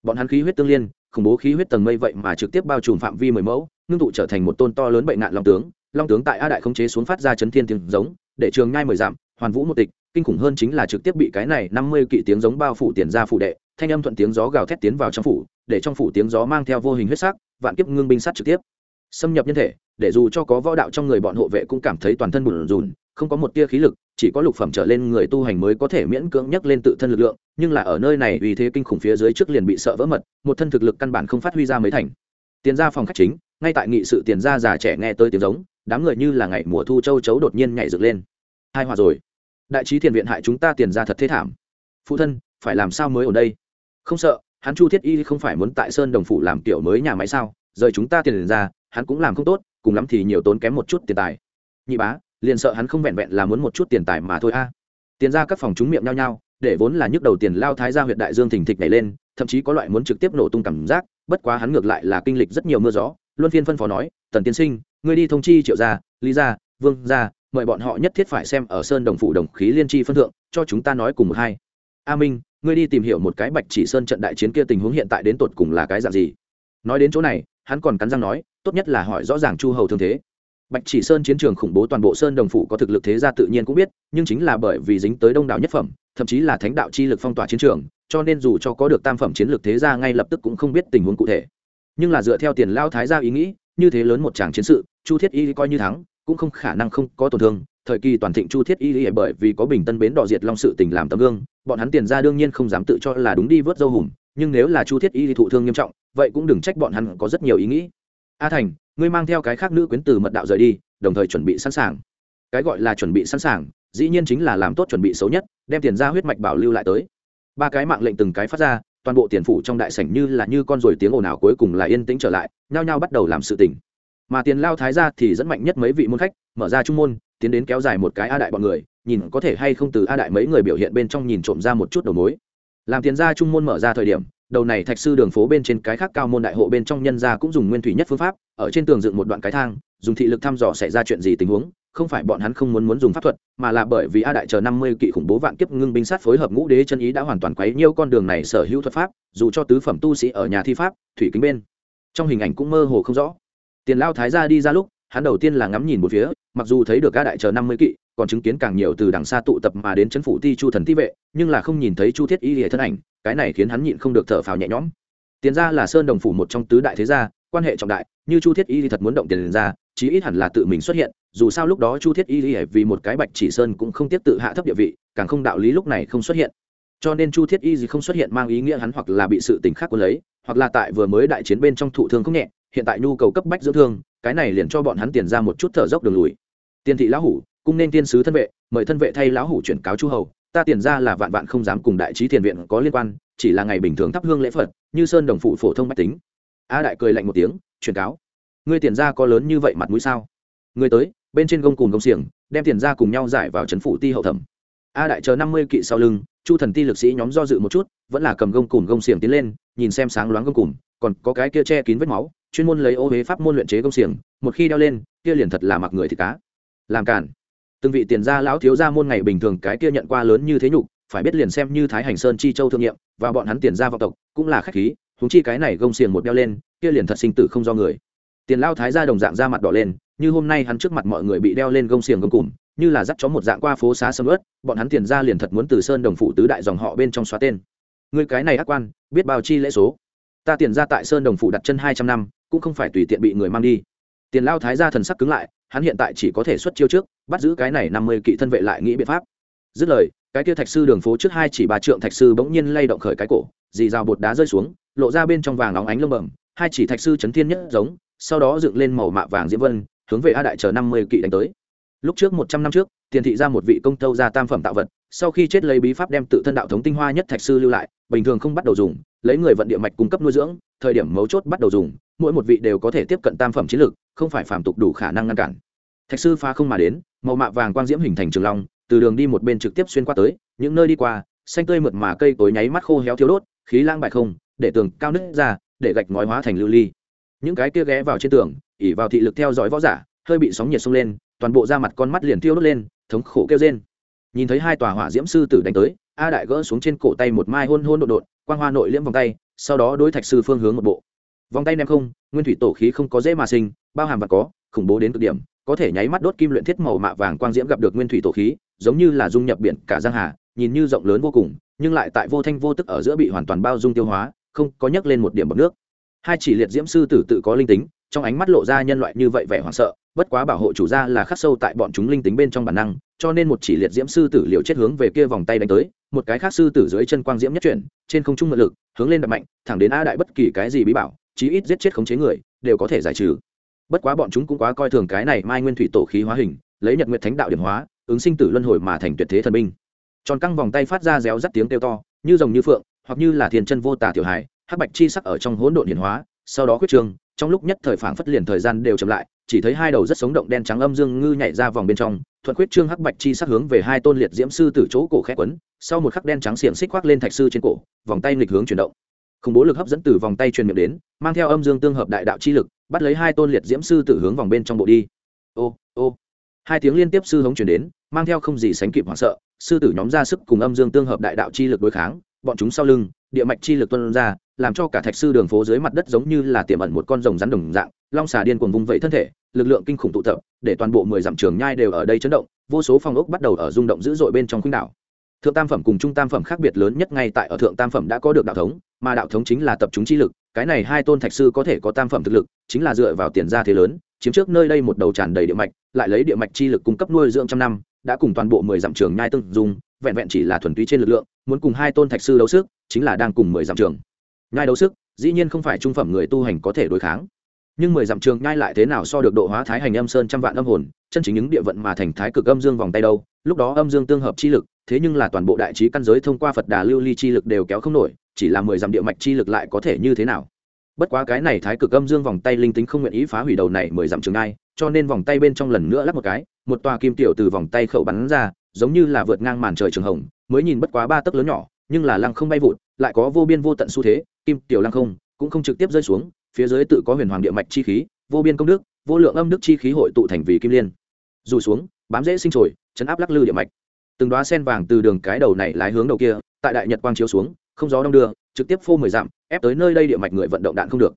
Bọn hắn khí huyết tương liên, khủng bố khí huyết tầng mây vậy mà trực tiếp bao trùm phạm vi mười mẫu, ngưng tụ trở thành một tôn to lớn bệnh nạn long tướng. Long tướng tại a đại khống chế xuống phát ra chấn thiên tiếng giống, để trường nhai mười dặm, hoàn vũ một tịch, kinh khủng hơn chính là trực tiếp bị cái này năm mươi kỵ tiếng giống bao phủ tiền ra phủ đệ, thanh âm thuận tiếng gió gào thét tiến vào trong phủ, để trong phủ tiếng gió mang theo vô hình huyết sắc, vạn kiếp ngưng binh sát trực tiếp. Xâm nhập nhân thể, để dù cho có võ đạo trong người bọn hộ vệ cũng cảm thấy toàn thân bùn rùn không có một tia khí lực, chỉ có lục phẩm trở lên người tu hành mới có thể miễn cưỡng nhắc lên tự thân lực lượng, nhưng là ở nơi này vì thế kinh khủng phía dưới trước liền bị sợ vỡ mật, một thân thực lực căn bản không phát huy ra mấy thành. Tiền ra phòng khách chính, ngay tại nghị sự tiền ra già trẻ nghe tới tiếng giống, đám người như là ngày mùa thu châu chấu đột nhiên nhảy dựng lên. Hai hòa rồi. Đại trí thiền viện hại chúng ta tiền ra thật thế thảm. Phụ thân, phải làm sao mới ở đây? Không sợ, hắn chu thiết y không phải muốn tại sơn đồng phủ làm kiểu mới nhà máy sao? Rời chúng ta tiền ra, hắn cũng làm không tốt, cùng lắm thì nhiều tốn kém một chút tiền tài. Nhị bá liền sợ hắn không vẹn vẹn là muốn một chút tiền tài mà thôi a. Tiền ra các phòng chúng miệng nhau nhau để vốn là nhức đầu tiền lao thái ra huyện đại dương thình thịch nhảy lên, thậm chí có loại muốn trực tiếp nổ tung cảm giác, bất quá hắn ngược lại là kinh lịch rất nhiều mưa gió. Luân phiên phân phó nói, tần tiên sinh, ngươi đi thông chi triệu gia, lý gia, vương gia, mời bọn họ nhất thiết phải xem ở sơn đồng phụ đồng khí liên tri phân thượng, cho chúng ta nói cùng một hai. A minh, ngươi đi tìm hiểu một cái bạch chỉ sơn trận đại chiến kia tình huống hiện tại đến tột cùng là cái dạng gì? Nói đến chỗ này, hắn còn cắn răng nói, tốt nhất là hỏi rõ ràng chu hầu thương thế bạch chỉ sơn chiến trường khủng bố toàn bộ sơn đồng phủ có thực lực thế gia tự nhiên cũng biết, nhưng chính là bởi vì dính tới đông đảo nhất phẩm, thậm chí là thánh đạo chi lực phong tỏa chiến trường, cho nên dù cho có được tam phẩm chiến lược thế gia ngay lập tức cũng không biết tình huống cụ thể. Nhưng là dựa theo tiền lao thái gia ý nghĩ, như thế lớn một tràng chiến sự, chu thiết y coi như thắng, cũng không khả năng không có tổn thương. Thời kỳ toàn thịnh chu thiết y bởi vì có bình tân bến đỏ diệt long sự tình làm tấm gương, bọn hắn tiền ra đương nhiên không dám tự cho là đúng đi vớt dâu hùm, nhưng nếu là chu thiết y thụ thương nghiêm trọng, vậy cũng đừng trách bọn hắn có rất nhiều ý nghĩ. A thành ngươi mang theo cái khác nữ quyến từ mật đạo rời đi, đồng thời chuẩn bị sẵn sàng. Cái gọi là chuẩn bị sẵn sàng, dĩ nhiên chính là làm tốt chuẩn bị xấu nhất, đem tiền ra huyết mạch bảo lưu lại tới. Ba cái mạng lệnh từng cái phát ra, toàn bộ tiền phủ trong đại sảnh như là như con ruồi tiếng ồn ào cuối cùng là yên tĩnh trở lại, nhao nhao bắt đầu làm sự tỉnh mà tiền lao thái ra thì dẫn mạnh nhất mấy vị môn khách, mở ra trung môn, tiến đến kéo dài một cái a đại bọn người, nhìn có thể hay không từ a đại mấy người biểu hiện bên trong nhìn trộm ra một chút đầu mối. Làm tiền ra trung môn mở ra thời điểm đầu này thạch sư đường phố bên trên cái khác cao môn đại hộ bên trong nhân gia cũng dùng nguyên thủy nhất phương pháp, ở trên tường dựng một đoạn cái thang, dùng thị lực thăm dò xảy ra chuyện gì tình huống, không phải bọn hắn không muốn muốn dùng pháp thuật, mà là bởi vì a đại chờ năm mươi kỵ khủng bố vạn kiếp ngưng binh sát phối hợp ngũ đế chân ý đã hoàn toàn quấy nhiêu con đường này sở hữu thuật pháp, dù cho tứ phẩm tu sĩ ở nhà thi pháp, thủy kính bên. Trong hình ảnh cũng mơ hồ không rõ. Tiền lao thái ra đi ra lúc, hắn đầu tiên là ngắm nhìn một phía, mặc dù thấy được a đại chờ năm mươi kỵ, còn chứng kiến càng nhiều từ đằng xa tụ tập mà đến chấn phủ ti chu thần ti vệ, nhưng là không nhìn thấy chu thiết y lìa thân ảnh cái này khiến hắn nhịn không được thở phào nhẹ nhõm. Tiền ra là sơn đồng phủ một trong tứ đại thế gia, quan hệ trọng đại, như chu thiết y thì thật muốn động tiền ra chí ít hẳn là tự mình xuất hiện, dù sao lúc đó chu thiết y vì một cái bạch chỉ sơn cũng không tiếp tự hạ thấp địa vị, càng không đạo lý lúc này không xuất hiện. Cho nên chu thiết y gì không xuất hiện mang ý nghĩa hắn hoặc là bị sự tình khác cuốn lấy, hoặc là tại vừa mới đại chiến bên trong thụ thương không nhẹ, hiện tại nhu cầu cấp bách dưỡng thương, cái này liền cho bọn hắn tiền ra một chút thở dốc đường lùi. Tiền thị lão hủ, cung nên tiên sứ thân vệ, mời thân vệ thay lão hủ chuyển cáo chu hầu ta tiền ra là vạn vạn không dám cùng đại trí thiền viện có liên quan, chỉ là ngày bình thường thắp hương lễ phật, như sơn đồng phụ phổ thông bách tính. A đại cười lạnh một tiếng, truyền cáo. Ngươi tiền ra có lớn như vậy mặt mũi sao? Người tới, bên trên gông cùng gông xiềng, đem tiền ra cùng nhau giải vào trấn phủ ti hậu thẩm. A đại chờ năm mươi kỵ sau lưng, chu thần ti lực sĩ nhóm do dự một chút, vẫn là cầm gông cùng gông xiềng tiến lên, nhìn xem sáng loáng gông cùng còn có cái kia che kín vết máu, chuyên môn lấy ô huế pháp môn luyện chế gông xiềng, một khi đeo lên, kia liền thật là mặc người thì cá. Làm cản từng vị tiền gia lão thiếu gia môn ngày bình thường cái kia nhận qua lớn như thế nhục, phải biết liền xem như thái hành sơn chi châu thương nghiệm và bọn hắn tiền gia vọng tộc, cũng là khách khí húng chi cái này gông xiềng một đeo lên, kia liền thật sinh tử không do người. Tiền lao thái gia đồng dạng ra mặt đỏ lên, như hôm nay hắn trước mặt mọi người bị đeo lên gông xiềng gông cùm như là dắt chó một dạng qua phố xá sầm ớt bọn hắn tiền ra liền thật muốn từ sơn đồng phụ tứ đại dòng họ bên trong xóa tên. Người cái này ác quan, biết bao chi lễ số. Ta tiền ra tại sơn đồng phụ đặt chân hai trăm năm, cũng không phải tùy tiện bị người mang đi. Tiền lao thái gia thần sắc cứng lại, hắn hiện tại chỉ có thể xuất chiêu trước bắt giữ cái này năm mươi kỵ thân vệ lại nghĩ biện pháp. Dứt lời, cái kia thạch sư đường phố trước hai chỉ bà trượng thạch sư bỗng nhiên lay động khởi cái cổ, dì rào bột đá rơi xuống, lộ ra bên trong vàng óng ánh lông bẩm, hai chỉ thạch sư chấn thiên nhất giống, sau đó dựng lên màu mạ vàng diễm vân, hướng về a đại chờ năm mươi kỵ đánh tới. Lúc trước một trăm năm trước, tiền thị ra một vị công tâu ra tam phẩm tạo vật, sau khi chết lấy bí pháp đem tự thân đạo thống tinh hoa nhất thạch sư lưu lại, bình thường không bắt đầu dùng, lấy người vận địa mạch cung cấp nuôi dưỡng, thời điểm mấu chốt bắt đầu dùng, mỗi một vị đều có thể tiếp cận tam phẩm chiến lược không phải phàm tục đủ khả năng ngăn cản. Thạch sư phá không mà đến màu mạ vàng quang diễm hình thành trường long, từ đường đi một bên trực tiếp xuyên qua tới, những nơi đi qua, xanh tươi mượt mà cây tối nháy mắt khô héo thiếu đốt, khí lang bại không, để tường cao nứt ra, để gạch ngói hóa thành lưu ly. Những cái kia ghé vào trên tường, ỉ vào thị lực theo dõi võ giả, hơi bị sóng nhiệt xông lên, toàn bộ da mặt con mắt liền thiêu đốt lên, thống khổ kêu rên. Nhìn thấy hai tòa hỏa diễm sư tử đánh tới, a đại gỡ xuống trên cổ tay một mai hôn hôn đột đột quang hoa nội liễm vòng tay, sau đó đối thạch sư phương hướng một bộ. Vòng tay nem không, nguyên thủy tổ khí không có dễ mà sinh, bao hàm và có, khủng bố đến cực điểm có thể nháy mắt đốt kim luyện thiết màu mạ vàng quang diễm gặp được nguyên thủy tổ khí, giống như là dung nhập biển cả giang hà, nhìn như rộng lớn vô cùng, nhưng lại tại vô thanh vô tức ở giữa bị hoàn toàn bao dung tiêu hóa, không có nhắc lên một điểm bọc nước. Hai chỉ liệt diễm sư tử tự có linh tính, trong ánh mắt lộ ra nhân loại như vậy vẻ hoảng sợ, bất quá bảo hộ chủ gia là khắc sâu tại bọn chúng linh tính bên trong bản năng, cho nên một chỉ liệt diễm sư tử liều chết hướng về kia vòng tay đánh tới, một cái khác sư tử dưới chân quang diễm nhất chuyển, trên không trung mượn lực, hướng lên đập mạnh, thẳng đến a đại bất kỳ cái gì bí bảo, chí ít giết chết khống chế người, đều có thể giải trừ bất quá bọn chúng cũng quá coi thường cái này mai nguyên thủy tổ khí hóa hình, lấy nhật nguyệt thánh đạo điểm hóa, ứng sinh tử luân hồi mà thành tuyệt thế thần binh. Tròn căng vòng tay phát ra réo rắt tiếng kêu to, như rồng như phượng, hoặc như là thiền chân vô tà tiểu hải hắc bạch chi sắc ở trong hỗn độn hiển hóa, sau đó quyết trường, trong lúc nhất thời phảng phất liền thời gian đều chậm lại, chỉ thấy hai đầu rất sống động đen trắng âm dương ngư nhảy ra vòng bên trong, thuận quyết trương hắc bạch chi sắc hướng về hai tôn liệt diễm sư từ chỗ cổ khẽ quấn, sau một khắc đen trắng xiềng xích khoác lên thạch sư trên cổ, vòng tay nghịch hướng chuyển động. Khủng bố lực hấp dẫn từ vòng tay truyền miệng đến, mang theo âm dương tương hợp đại đạo chi lực bắt lấy hai tôn liệt diễm sư tử hướng vòng bên trong bộ đi. Ô ô. Hai tiếng liên tiếp sư hống chuyển đến, mang theo không gì sánh kịp hoảng sợ, sư tử nhóm ra sức cùng âm dương tương hợp đại đạo chi lực đối kháng, bọn chúng sau lưng, địa mạch chi lực tuân ra, làm cho cả thạch sư đường phố dưới mặt đất giống như là tiềm ẩn một con rồng rắn đồng dạng, long xà điên cuồng vung vẫy thân thể, lực lượng kinh khủng tụ tập, để toàn bộ mười dặm trường nhai đều ở đây chấn động, vô số phòng ốc bắt đầu ở rung động dữ dội bên trong khuynh đảo. Thượng tam phẩm cùng trung tam phẩm khác biệt lớn nhất ngay tại ở thượng tam phẩm đã có được đạo thống, mà đạo thống chính là tập trung chi lực cái này hai tôn thạch sư có thể có tam phẩm thực lực, chính là dựa vào tiền gia thế lớn, chiếm trước nơi đây một đầu tràn đầy địa mạch, lại lấy địa mạch chi lực cung cấp nuôi dưỡng trăm năm, đã cùng toàn bộ mười dặm trường nhai tương dùng vẹn vẹn chỉ là thuần túy trên lực lượng, muốn cùng hai tôn thạch sư đấu sức, chính là đang cùng mười dặm trường nhai đấu sức, dĩ nhiên không phải trung phẩm người tu hành có thể đối kháng. Nhưng mười dặm trường nhai lại thế nào so được độ hóa thái hành âm sơn trăm vạn âm hồn, chân chính những địa vận mà thành thái cực âm dương vòng tay đâu, lúc đó âm dương tương hợp chi lực thế nhưng là toàn bộ đại trí căn giới thông qua phật đà lưu ly chi lực đều kéo không nổi chỉ là mười dặm địa mạch chi lực lại có thể như thế nào? Bất quá cái này thái cực âm dương vòng tay linh tính không nguyện ý phá hủy đầu này mười dặm trường ai, cho nên vòng tay bên trong lần nữa lắp một cái một tòa kim tiểu từ vòng tay khẩu bắn ra giống như là vượt ngang màn trời trường hồng mới nhìn bất quá ba tấc lớn nhỏ nhưng là lăng không bay vụt lại có vô biên vô tận xu thế kim tiểu lăng không cũng không trực tiếp rơi xuống phía dưới tự có huyền hoàng địa mạch chi khí vô biên công đức vô lượng âm đức chi khí hội tụ thành vì kim liên. Dù xuống bám dễ sinh trồi chấn áp lắc lư địa mạch từng đoá sen vàng từ đường cái đầu này lái hướng đầu kia, tại đại nhật quang chiếu xuống, không gió đông đưa, trực tiếp phô mười dặm, ép tới nơi đây địa mạch người vận động đạn không được.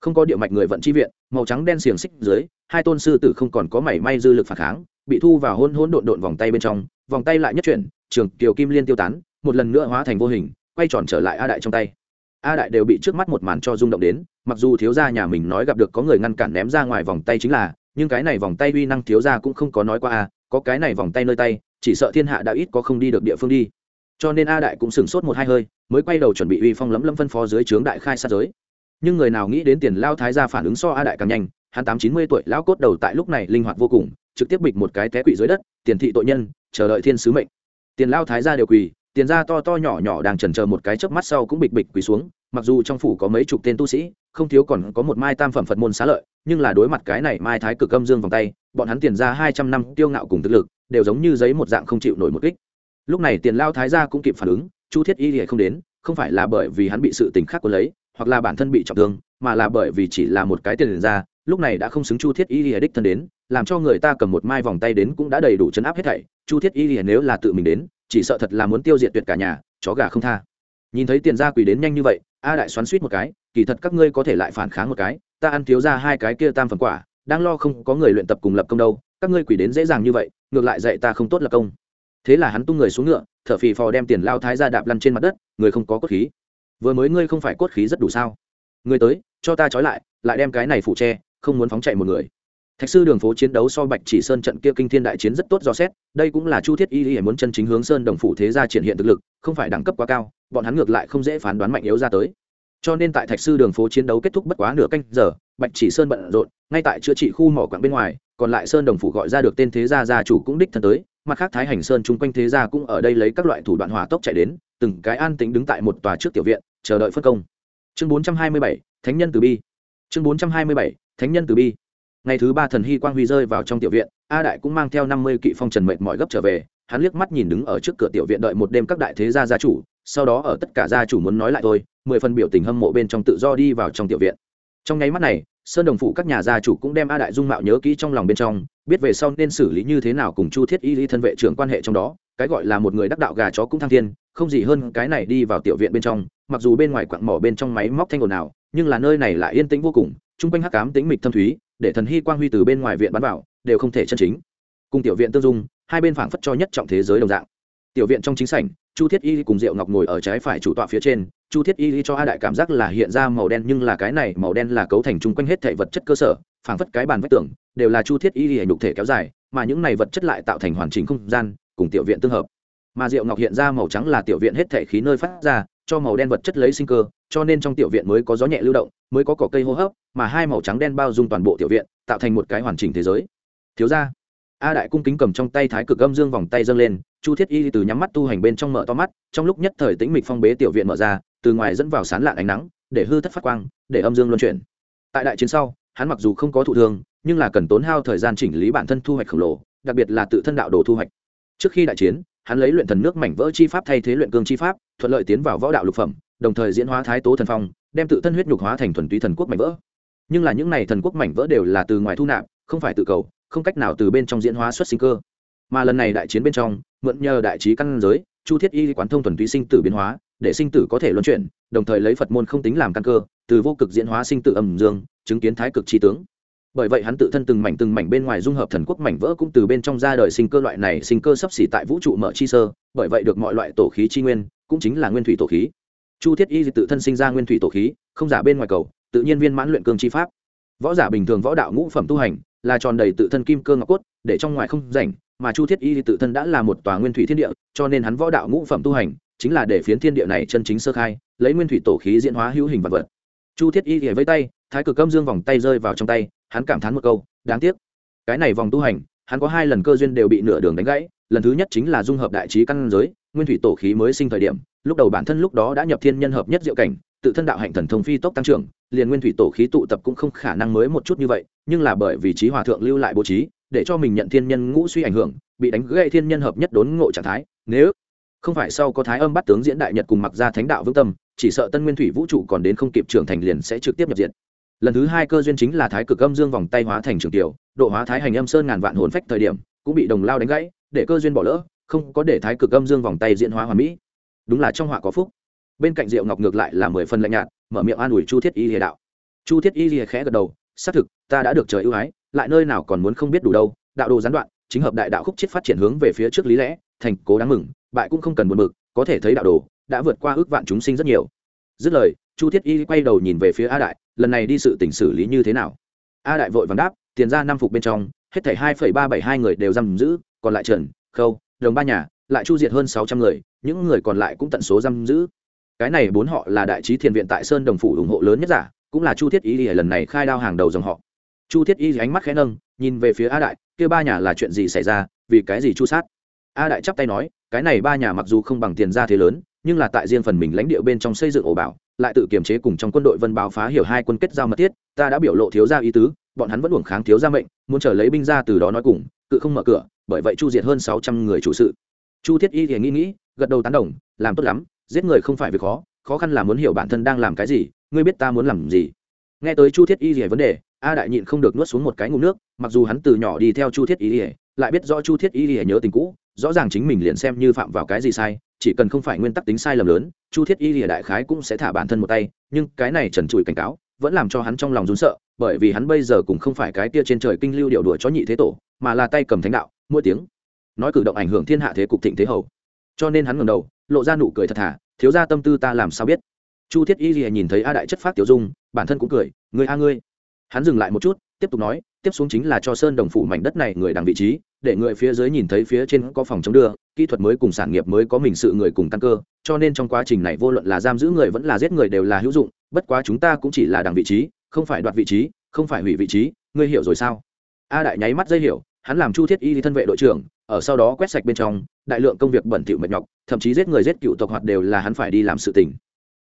Không có địa mạch người vận chi viện, màu trắng đen xiềng xích dưới, hai tôn sư tử không còn có mảy may dư lực phản kháng, bị thu vào hôn hôn độn độn vòng tay bên trong, vòng tay lại nhất chuyển, trường kiều kim liên tiêu tán, một lần nữa hóa thành vô hình, quay tròn trở lại a đại trong tay. A đại đều bị trước mắt một màn cho rung động đến, mặc dù thiếu gia nhà mình nói gặp được có người ngăn cản ném ra ngoài vòng tay chính là, nhưng cái này vòng tay uy năng thiếu gia cũng không có nói qua a có cái này vòng tay nơi tay chỉ sợ thiên hạ đã ít có không đi được địa phương đi. Cho nên a đại cũng sửng sốt một hai hơi, mới quay đầu chuẩn bị uy phong lấm lâm phân phó dưới trướng đại khai sát giới. Nhưng người nào nghĩ đến tiền lao thái gia phản ứng so a đại càng nhanh, hắn tám chín mươi tuổi, lão cốt đầu tại lúc này linh hoạt vô cùng, trực tiếp bịch một cái té quỵ dưới đất, tiền thị tội nhân, chờ đợi thiên sứ mệnh. Tiền lao thái gia đều quỳ, tiền ra to to nhỏ nhỏ đang chần chờ một cái chớp mắt sau cũng bịch bịch quỳ xuống, mặc dù trong phủ có mấy chục tên tu sĩ, không thiếu còn có một mai tam phẩm phật môn xá lợi, nhưng là đối mặt cái này mai thái cực âm dương vòng tay, bọn hắn tiền ra hai trăm năm tiêu ngạo cùng thực lực đều giống như giấy một dạng không chịu nổi một kích. Lúc này tiền lao thái gia cũng kịp phản ứng, chu thiết y thì không đến, không phải là bởi vì hắn bị sự tình khác của lấy, hoặc là bản thân bị trọng thương, mà là bởi vì chỉ là một cái tiền ra, lúc này đã không xứng chu thiết y lìa đích thân đến, làm cho người ta cầm một mai vòng tay đến cũng đã đầy đủ chấn áp hết thảy. Chu thiết y lìa nếu là tự mình đến, chỉ sợ thật là muốn tiêu diệt tuyệt cả nhà, chó gà không tha. Nhìn thấy tiền gia quỷ đến nhanh như vậy, a đại xoắn suýt một cái, kỳ thật các ngươi có thể lại phản kháng một cái, ta ăn thiếu ra hai cái kia tam phần quả đang lo không có người luyện tập cùng lập công đâu, các ngươi quỷ đến dễ dàng như vậy, ngược lại dạy ta không tốt lập công. Thế là hắn tung người xuống ngựa, thở phì phò đem tiền lao thái ra đạp lăn trên mặt đất, người không có cốt khí. Vừa mới ngươi không phải cốt khí rất đủ sao? Ngươi tới, cho ta trói lại lại đem cái này phủ tre không muốn phóng chạy một người. Thạch sư đường phố chiến đấu so bạch chỉ sơn trận kia kinh thiên đại chiến rất tốt do xét, đây cũng là chu thiết y y muốn chân chính hướng sơn đồng phủ thế gia triển hiện thực lực, không phải đẳng cấp quá cao, bọn hắn ngược lại không dễ phán đoán mạnh yếu ra tới cho nên tại thạch sư đường phố chiến đấu kết thúc bất quá nửa canh giờ, bạch chỉ sơn bận rộn, ngay tại chữa trị khu mỏ quặng bên ngoài, còn lại sơn đồng phủ gọi ra được tên thế gia gia chủ cũng đích thân tới, mặt khác thái hành sơn chung quanh thế gia cũng ở đây lấy các loại thủ đoạn hỏa tốc chạy đến, từng cái an tính đứng tại một tòa trước tiểu viện, chờ đợi phân công. Chương bốn trăm hai mươi bảy, thánh nhân từ bi. Chương bốn trăm hai mươi bảy, thánh nhân từ bi. Ngày thứ ba thần hy quang huy rơi vào trong tiểu viện, a đại cũng mang theo năm mươi kỵ phong trần mệt mỏi gấp trở về, hắn liếc mắt nhìn đứng ở trước cửa tiểu viện đợi một đêm các đại thế gia gia chủ, sau đó ở tất cả gia chủ muốn nói lại thôi mười phần biểu tình hâm mộ bên trong tự do đi vào trong tiểu viện. Trong nháy mắt này, sơn đồng phụ các nhà gia chủ cũng đem a đại dung mạo nhớ kỹ trong lòng bên trong, biết về sau nên xử lý như thế nào cùng chu thiết y lý thân vệ trưởng quan hệ trong đó, cái gọi là một người đắc đạo gà chó cũng thăng thiên, không gì hơn cái này đi vào tiểu viện bên trong, mặc dù bên ngoài quặng mỏ bên trong máy móc thanh ồn nào nhưng là nơi này lại yên tĩnh vô cùng, chung quanh hắc cám tĩnh mịch thâm thúy, để thần hy quang huy từ bên ngoài viện bắn vào, đều không thể chân chính. Cùng tiểu viện tương dung, hai bên phảng phất cho nhất trọng thế giới đồng dạng tiểu viện trong chính sảnh, chu thiết y cùng diệu ngọc ngồi ở trái phải chủ tọa phía trên. Chu thiết y cho a đại cảm giác là hiện ra màu đen, nhưng là cái này màu đen là cấu thành chung quanh hết thể vật chất cơ sở, phảng phất cái bàn vách tường, đều là chu thiết y nhục thể kéo dài, mà những này vật chất lại tạo thành hoàn chỉnh không gian, cùng tiểu viện tương hợp. Mà diệu ngọc hiện ra màu trắng là tiểu viện hết thể khí nơi phát ra, cho màu đen vật chất lấy sinh cơ, cho nên trong tiểu viện mới có gió nhẹ lưu động, mới có cỏ cây hô hấp, mà hai màu trắng đen bao dung toàn bộ tiểu viện, tạo thành một cái hoàn chỉnh thế giới. Thiếu ra a đại cung kính cầm trong tay thái cực âm dương vòng tay dâng lên chu thiết y từ nhắm mắt tu hành bên trong mở to mắt, trong lúc nhất thời tĩnh mịch phong bế tiểu viện mở ra, từ ngoài dẫn vào sán lạn ánh nắng, để hư thất phát quang, để âm dương luân chuyển. Tại đại chiến sau, hắn mặc dù không có thụ thương, nhưng là cần tốn hao thời gian chỉnh lý bản thân thu hoạch khổng lồ, đặc biệt là tự thân đạo đồ thu hoạch. Trước khi đại chiến, hắn lấy luyện thần nước mảnh vỡ chi pháp thay thế luyện cương chi pháp, thuận lợi tiến vào võ đạo lục phẩm, đồng thời diễn hóa thái tố thần phong, đem tự thân huyết nhục hóa thành thuần túy thần quốc mảnh vỡ. Nhưng là những này thần quốc mảnh vỡ đều là từ ngoài thu nạp, không phải tự cầu, không cách nào từ bên trong diễn hóa xuất sinh cơ mà lần này đại chiến bên trong, mượn nhờ đại trí căn giới, chu thiết y quán thông thuần túy sinh tử biến hóa, để sinh tử có thể luân chuyển, đồng thời lấy phật môn không tính làm căn cơ, từ vô cực diễn hóa sinh tử âm dương, chứng kiến thái cực chi tướng. Bởi vậy hắn tự thân từng mảnh từng mảnh bên ngoài dung hợp thần quốc mảnh vỡ cũng từ bên trong ra đời sinh cơ loại này sinh cơ sắp xỉ tại vũ trụ mở chi sơ, bởi vậy được mọi loại tổ khí chi nguyên, cũng chính là nguyên thủy tổ khí. Chu thiết y tự thân sinh ra nguyên thủy tổ khí, không giả bên ngoài cầu, tự nhiên viên mãn luyện cương chi pháp. Võ giả bình thường võ đạo ngũ phẩm tu hành, là tròn đầy tự thân kim cơ ngọc cốt để trong ngoài không rảnh, mà chu thiết y tự thân đã là một tòa nguyên thủy thiên địa, cho nên hắn võ đạo ngũ phẩm tu hành, chính là để phiến thiên địa này chân chính sơ khai, lấy nguyên thủy tổ khí diễn hóa hữu hình vật vật. Chu thiết y thì với tay, thái cực âm dương vòng tay rơi vào trong tay, hắn cảm thán một câu, đáng tiếc, cái này vòng tu hành, hắn có hai lần cơ duyên đều bị nửa đường đánh gãy, lần thứ nhất chính là dung hợp đại trí căn giới, nguyên thủy tổ khí mới sinh thời điểm, lúc đầu bản thân lúc đó đã nhập thiên nhân hợp nhất diệu cảnh, tự thân đạo hạnh thần thông phi tốc tăng trưởng, liền nguyên thủy tổ khí tụ tập cũng không khả năng mới một chút như vậy, nhưng là bởi vì trí hòa thượng lưu lại bố trí để cho mình nhận thiên nhân ngũ suy ảnh hưởng, bị đánh gãy thiên nhân hợp nhất đốn ngộ trạng thái, nếu không phải sau có thái âm bắt tướng diễn đại nhật cùng mặc ra thánh đạo vững tâm, chỉ sợ tân nguyên thủy vũ trụ còn đến không kịp trưởng thành liền sẽ trực tiếp nhập diện lần thứ hai cơ duyên chính là thái cực âm dương vòng tay hóa thành trường tiểu, độ hóa thái hành âm sơn ngàn vạn hồn phách thời điểm, cũng bị đồng lao đánh gãy, để cơ duyên bỏ lỡ, không có để thái cực âm dương vòng tay diễn hóa hoàn mỹ. Đúng là trong họa có phúc. Bên cạnh diệu ngọc ngược lại là mười phần lạnh nhạt, mở miệng an ủi chu thiết y lìa đạo. Chu thiết y lìa khẽ gật đầu, xác thực, ta đã được trời ưu ái lại nơi nào còn muốn không biết đủ đâu, đạo đồ gián đoạn, chính hợp đại đạo khúc chết phát triển hướng về phía trước lý lẽ, thành cố đáng mừng, bại cũng không cần buồn mực có thể thấy đạo đồ đã vượt qua ước vạn chúng sinh rất nhiều. Dứt lời, chu thiết y quay đầu nhìn về phía a đại, lần này đi sự tỉnh xử lý như thế nào? A đại vội vàng đáp, tiền ra năm phục bên trong, hết thảy hai phẩy ba bảy hai người đều giam giữ, còn lại trần, khâu, đồng ba nhà, lại chu diệt hơn sáu trăm người, những người còn lại cũng tận số giam giữ. Cái này bốn họ là đại trí thiền viện tại sơn đồng phủ ủng hộ lớn nhất giả, cũng là chu thiết y, lần này khai đao hàng đầu dòng họ chu thiết y ánh mắt khẽ nâng, nhìn về phía a đại, kia ba nhà là chuyện gì xảy ra? Vì cái gì chu sát? A đại chắp tay nói, cái này ba nhà mặc dù không bằng tiền ra thế lớn, nhưng là tại riêng phần mình lãnh địa bên trong xây dựng ổ bảo, lại tự kiềm chế cùng trong quân đội vân báo phá hiểu hai quân kết giao mật thiết, ta đã biểu lộ thiếu gia ý tứ, bọn hắn vẫn uổng kháng thiếu gia mệnh, muốn trở lấy binh ra từ đó nói cùng, cự không mở cửa, bởi vậy chu diệt hơn sáu trăm người chủ sự. Chu thiết y thì nghĩ nghĩ, gật đầu tán đồng, làm tốt lắm, giết người không phải việc khó khó khăn là muốn hiểu bản thân đang làm cái gì, ngươi biết ta muốn làm gì nghe tới chu thiết y rỉa vấn đề, a đại nhịn không được nuốt xuống một cái ngụm nước, mặc dù hắn từ nhỏ đi theo chu thiết y lại biết rõ chu thiết y nhớ tình cũ, rõ ràng chính mình liền xem như phạm vào cái gì sai, chỉ cần không phải nguyên tắc tính sai lầm lớn, chu thiết y rỉa đại khái cũng sẽ thả bản thân một tay, nhưng cái này trần trụi cảnh cáo, vẫn làm cho hắn trong lòng rún sợ, bởi vì hắn bây giờ cũng không phải cái tia trên trời kinh lưu điệu đuổi cho nhị thế tổ, mà là tay cầm thánh đạo, mỗi tiếng, nói cử động ảnh hưởng thiên hạ thế cục thịnh thế hầu. Cho nên hắn ngẩng đầu, lộ ra nụ cười thật thà, thiếu ra tâm tư ta làm sao biết? Chu thiết y lìa nhìn thấy a đại chất phát tiểu dung bản thân cũng cười người a ngươi. Hắn dừng lại một chút, tiếp tục nói, tiếp xuống chính là cho sơn đồng phủ mảnh đất này người đằng vị trí, để người phía dưới nhìn thấy phía trên có phòng chống đưa, kỹ thuật mới cùng sản nghiệp mới có mình sự người cùng tăng cơ, cho nên trong quá trình này vô luận là giam giữ người vẫn là giết người đều là hữu dụng, bất quá chúng ta cũng chỉ là đằng vị trí, không phải đoạt vị trí, không phải hủy vị trí, ngươi hiểu rồi sao? A đại nháy mắt dây hiểu, hắn làm chu thiết y thân vệ đội trưởng, ở sau đó quét sạch bên trong, đại lượng công việc bẩn thỉu mệt nhọc, thậm chí giết người giết cựu tộc hoạt đều là hắn phải đi làm sự tình.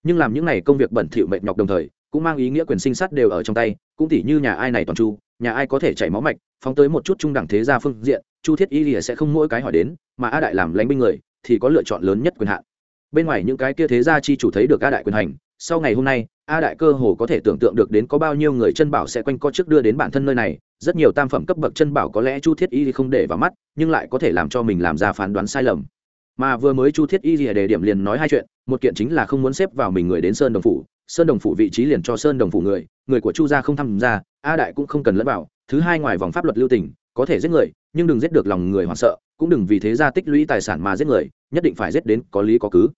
Nhưng làm những n à y công việc bẩn thỉu mệt nhọc đồng thời cũng mang ý nghĩa quyền sinh sát đều ở trong tay, cũng tỉ như nhà ai này toàn chu, nhà ai có thể chảy máu mạch, phóng tới một chút trung đẳng thế gia phương diện, chu thiết y lìa sẽ không mỗi cái hỏi đến, mà a đại làm lánh binh người, thì có lựa chọn lớn nhất quyền hạn. Bên ngoài những cái kia thế gia chi chủ thấy được a đại quyền hành, sau ngày hôm nay, a đại cơ hồ có thể tưởng tượng được đến có bao nhiêu người chân bảo sẽ quanh co trước đưa đến bản thân nơi này, rất nhiều tam phẩm cấp bậc chân bảo có lẽ chu thiết y không để vào mắt, nhưng lại có thể làm cho mình làm ra phán đoán sai lầm. Mà vừa mới chu thiết y rìa đề điểm liền nói hai chuyện, một kiện chính là không muốn xếp vào mình người đến sơn đồng phủ sơn đồng phủ vị trí liền cho sơn đồng phủ người người của chu gia không tham gia, a đại cũng không cần lẫn vào, thứ hai ngoài vòng pháp luật lưu tình, có thể giết người, nhưng đừng giết được lòng người hoảng sợ, cũng đừng vì thế ra tích lũy tài sản mà giết người, nhất định phải giết đến có lý có cứ.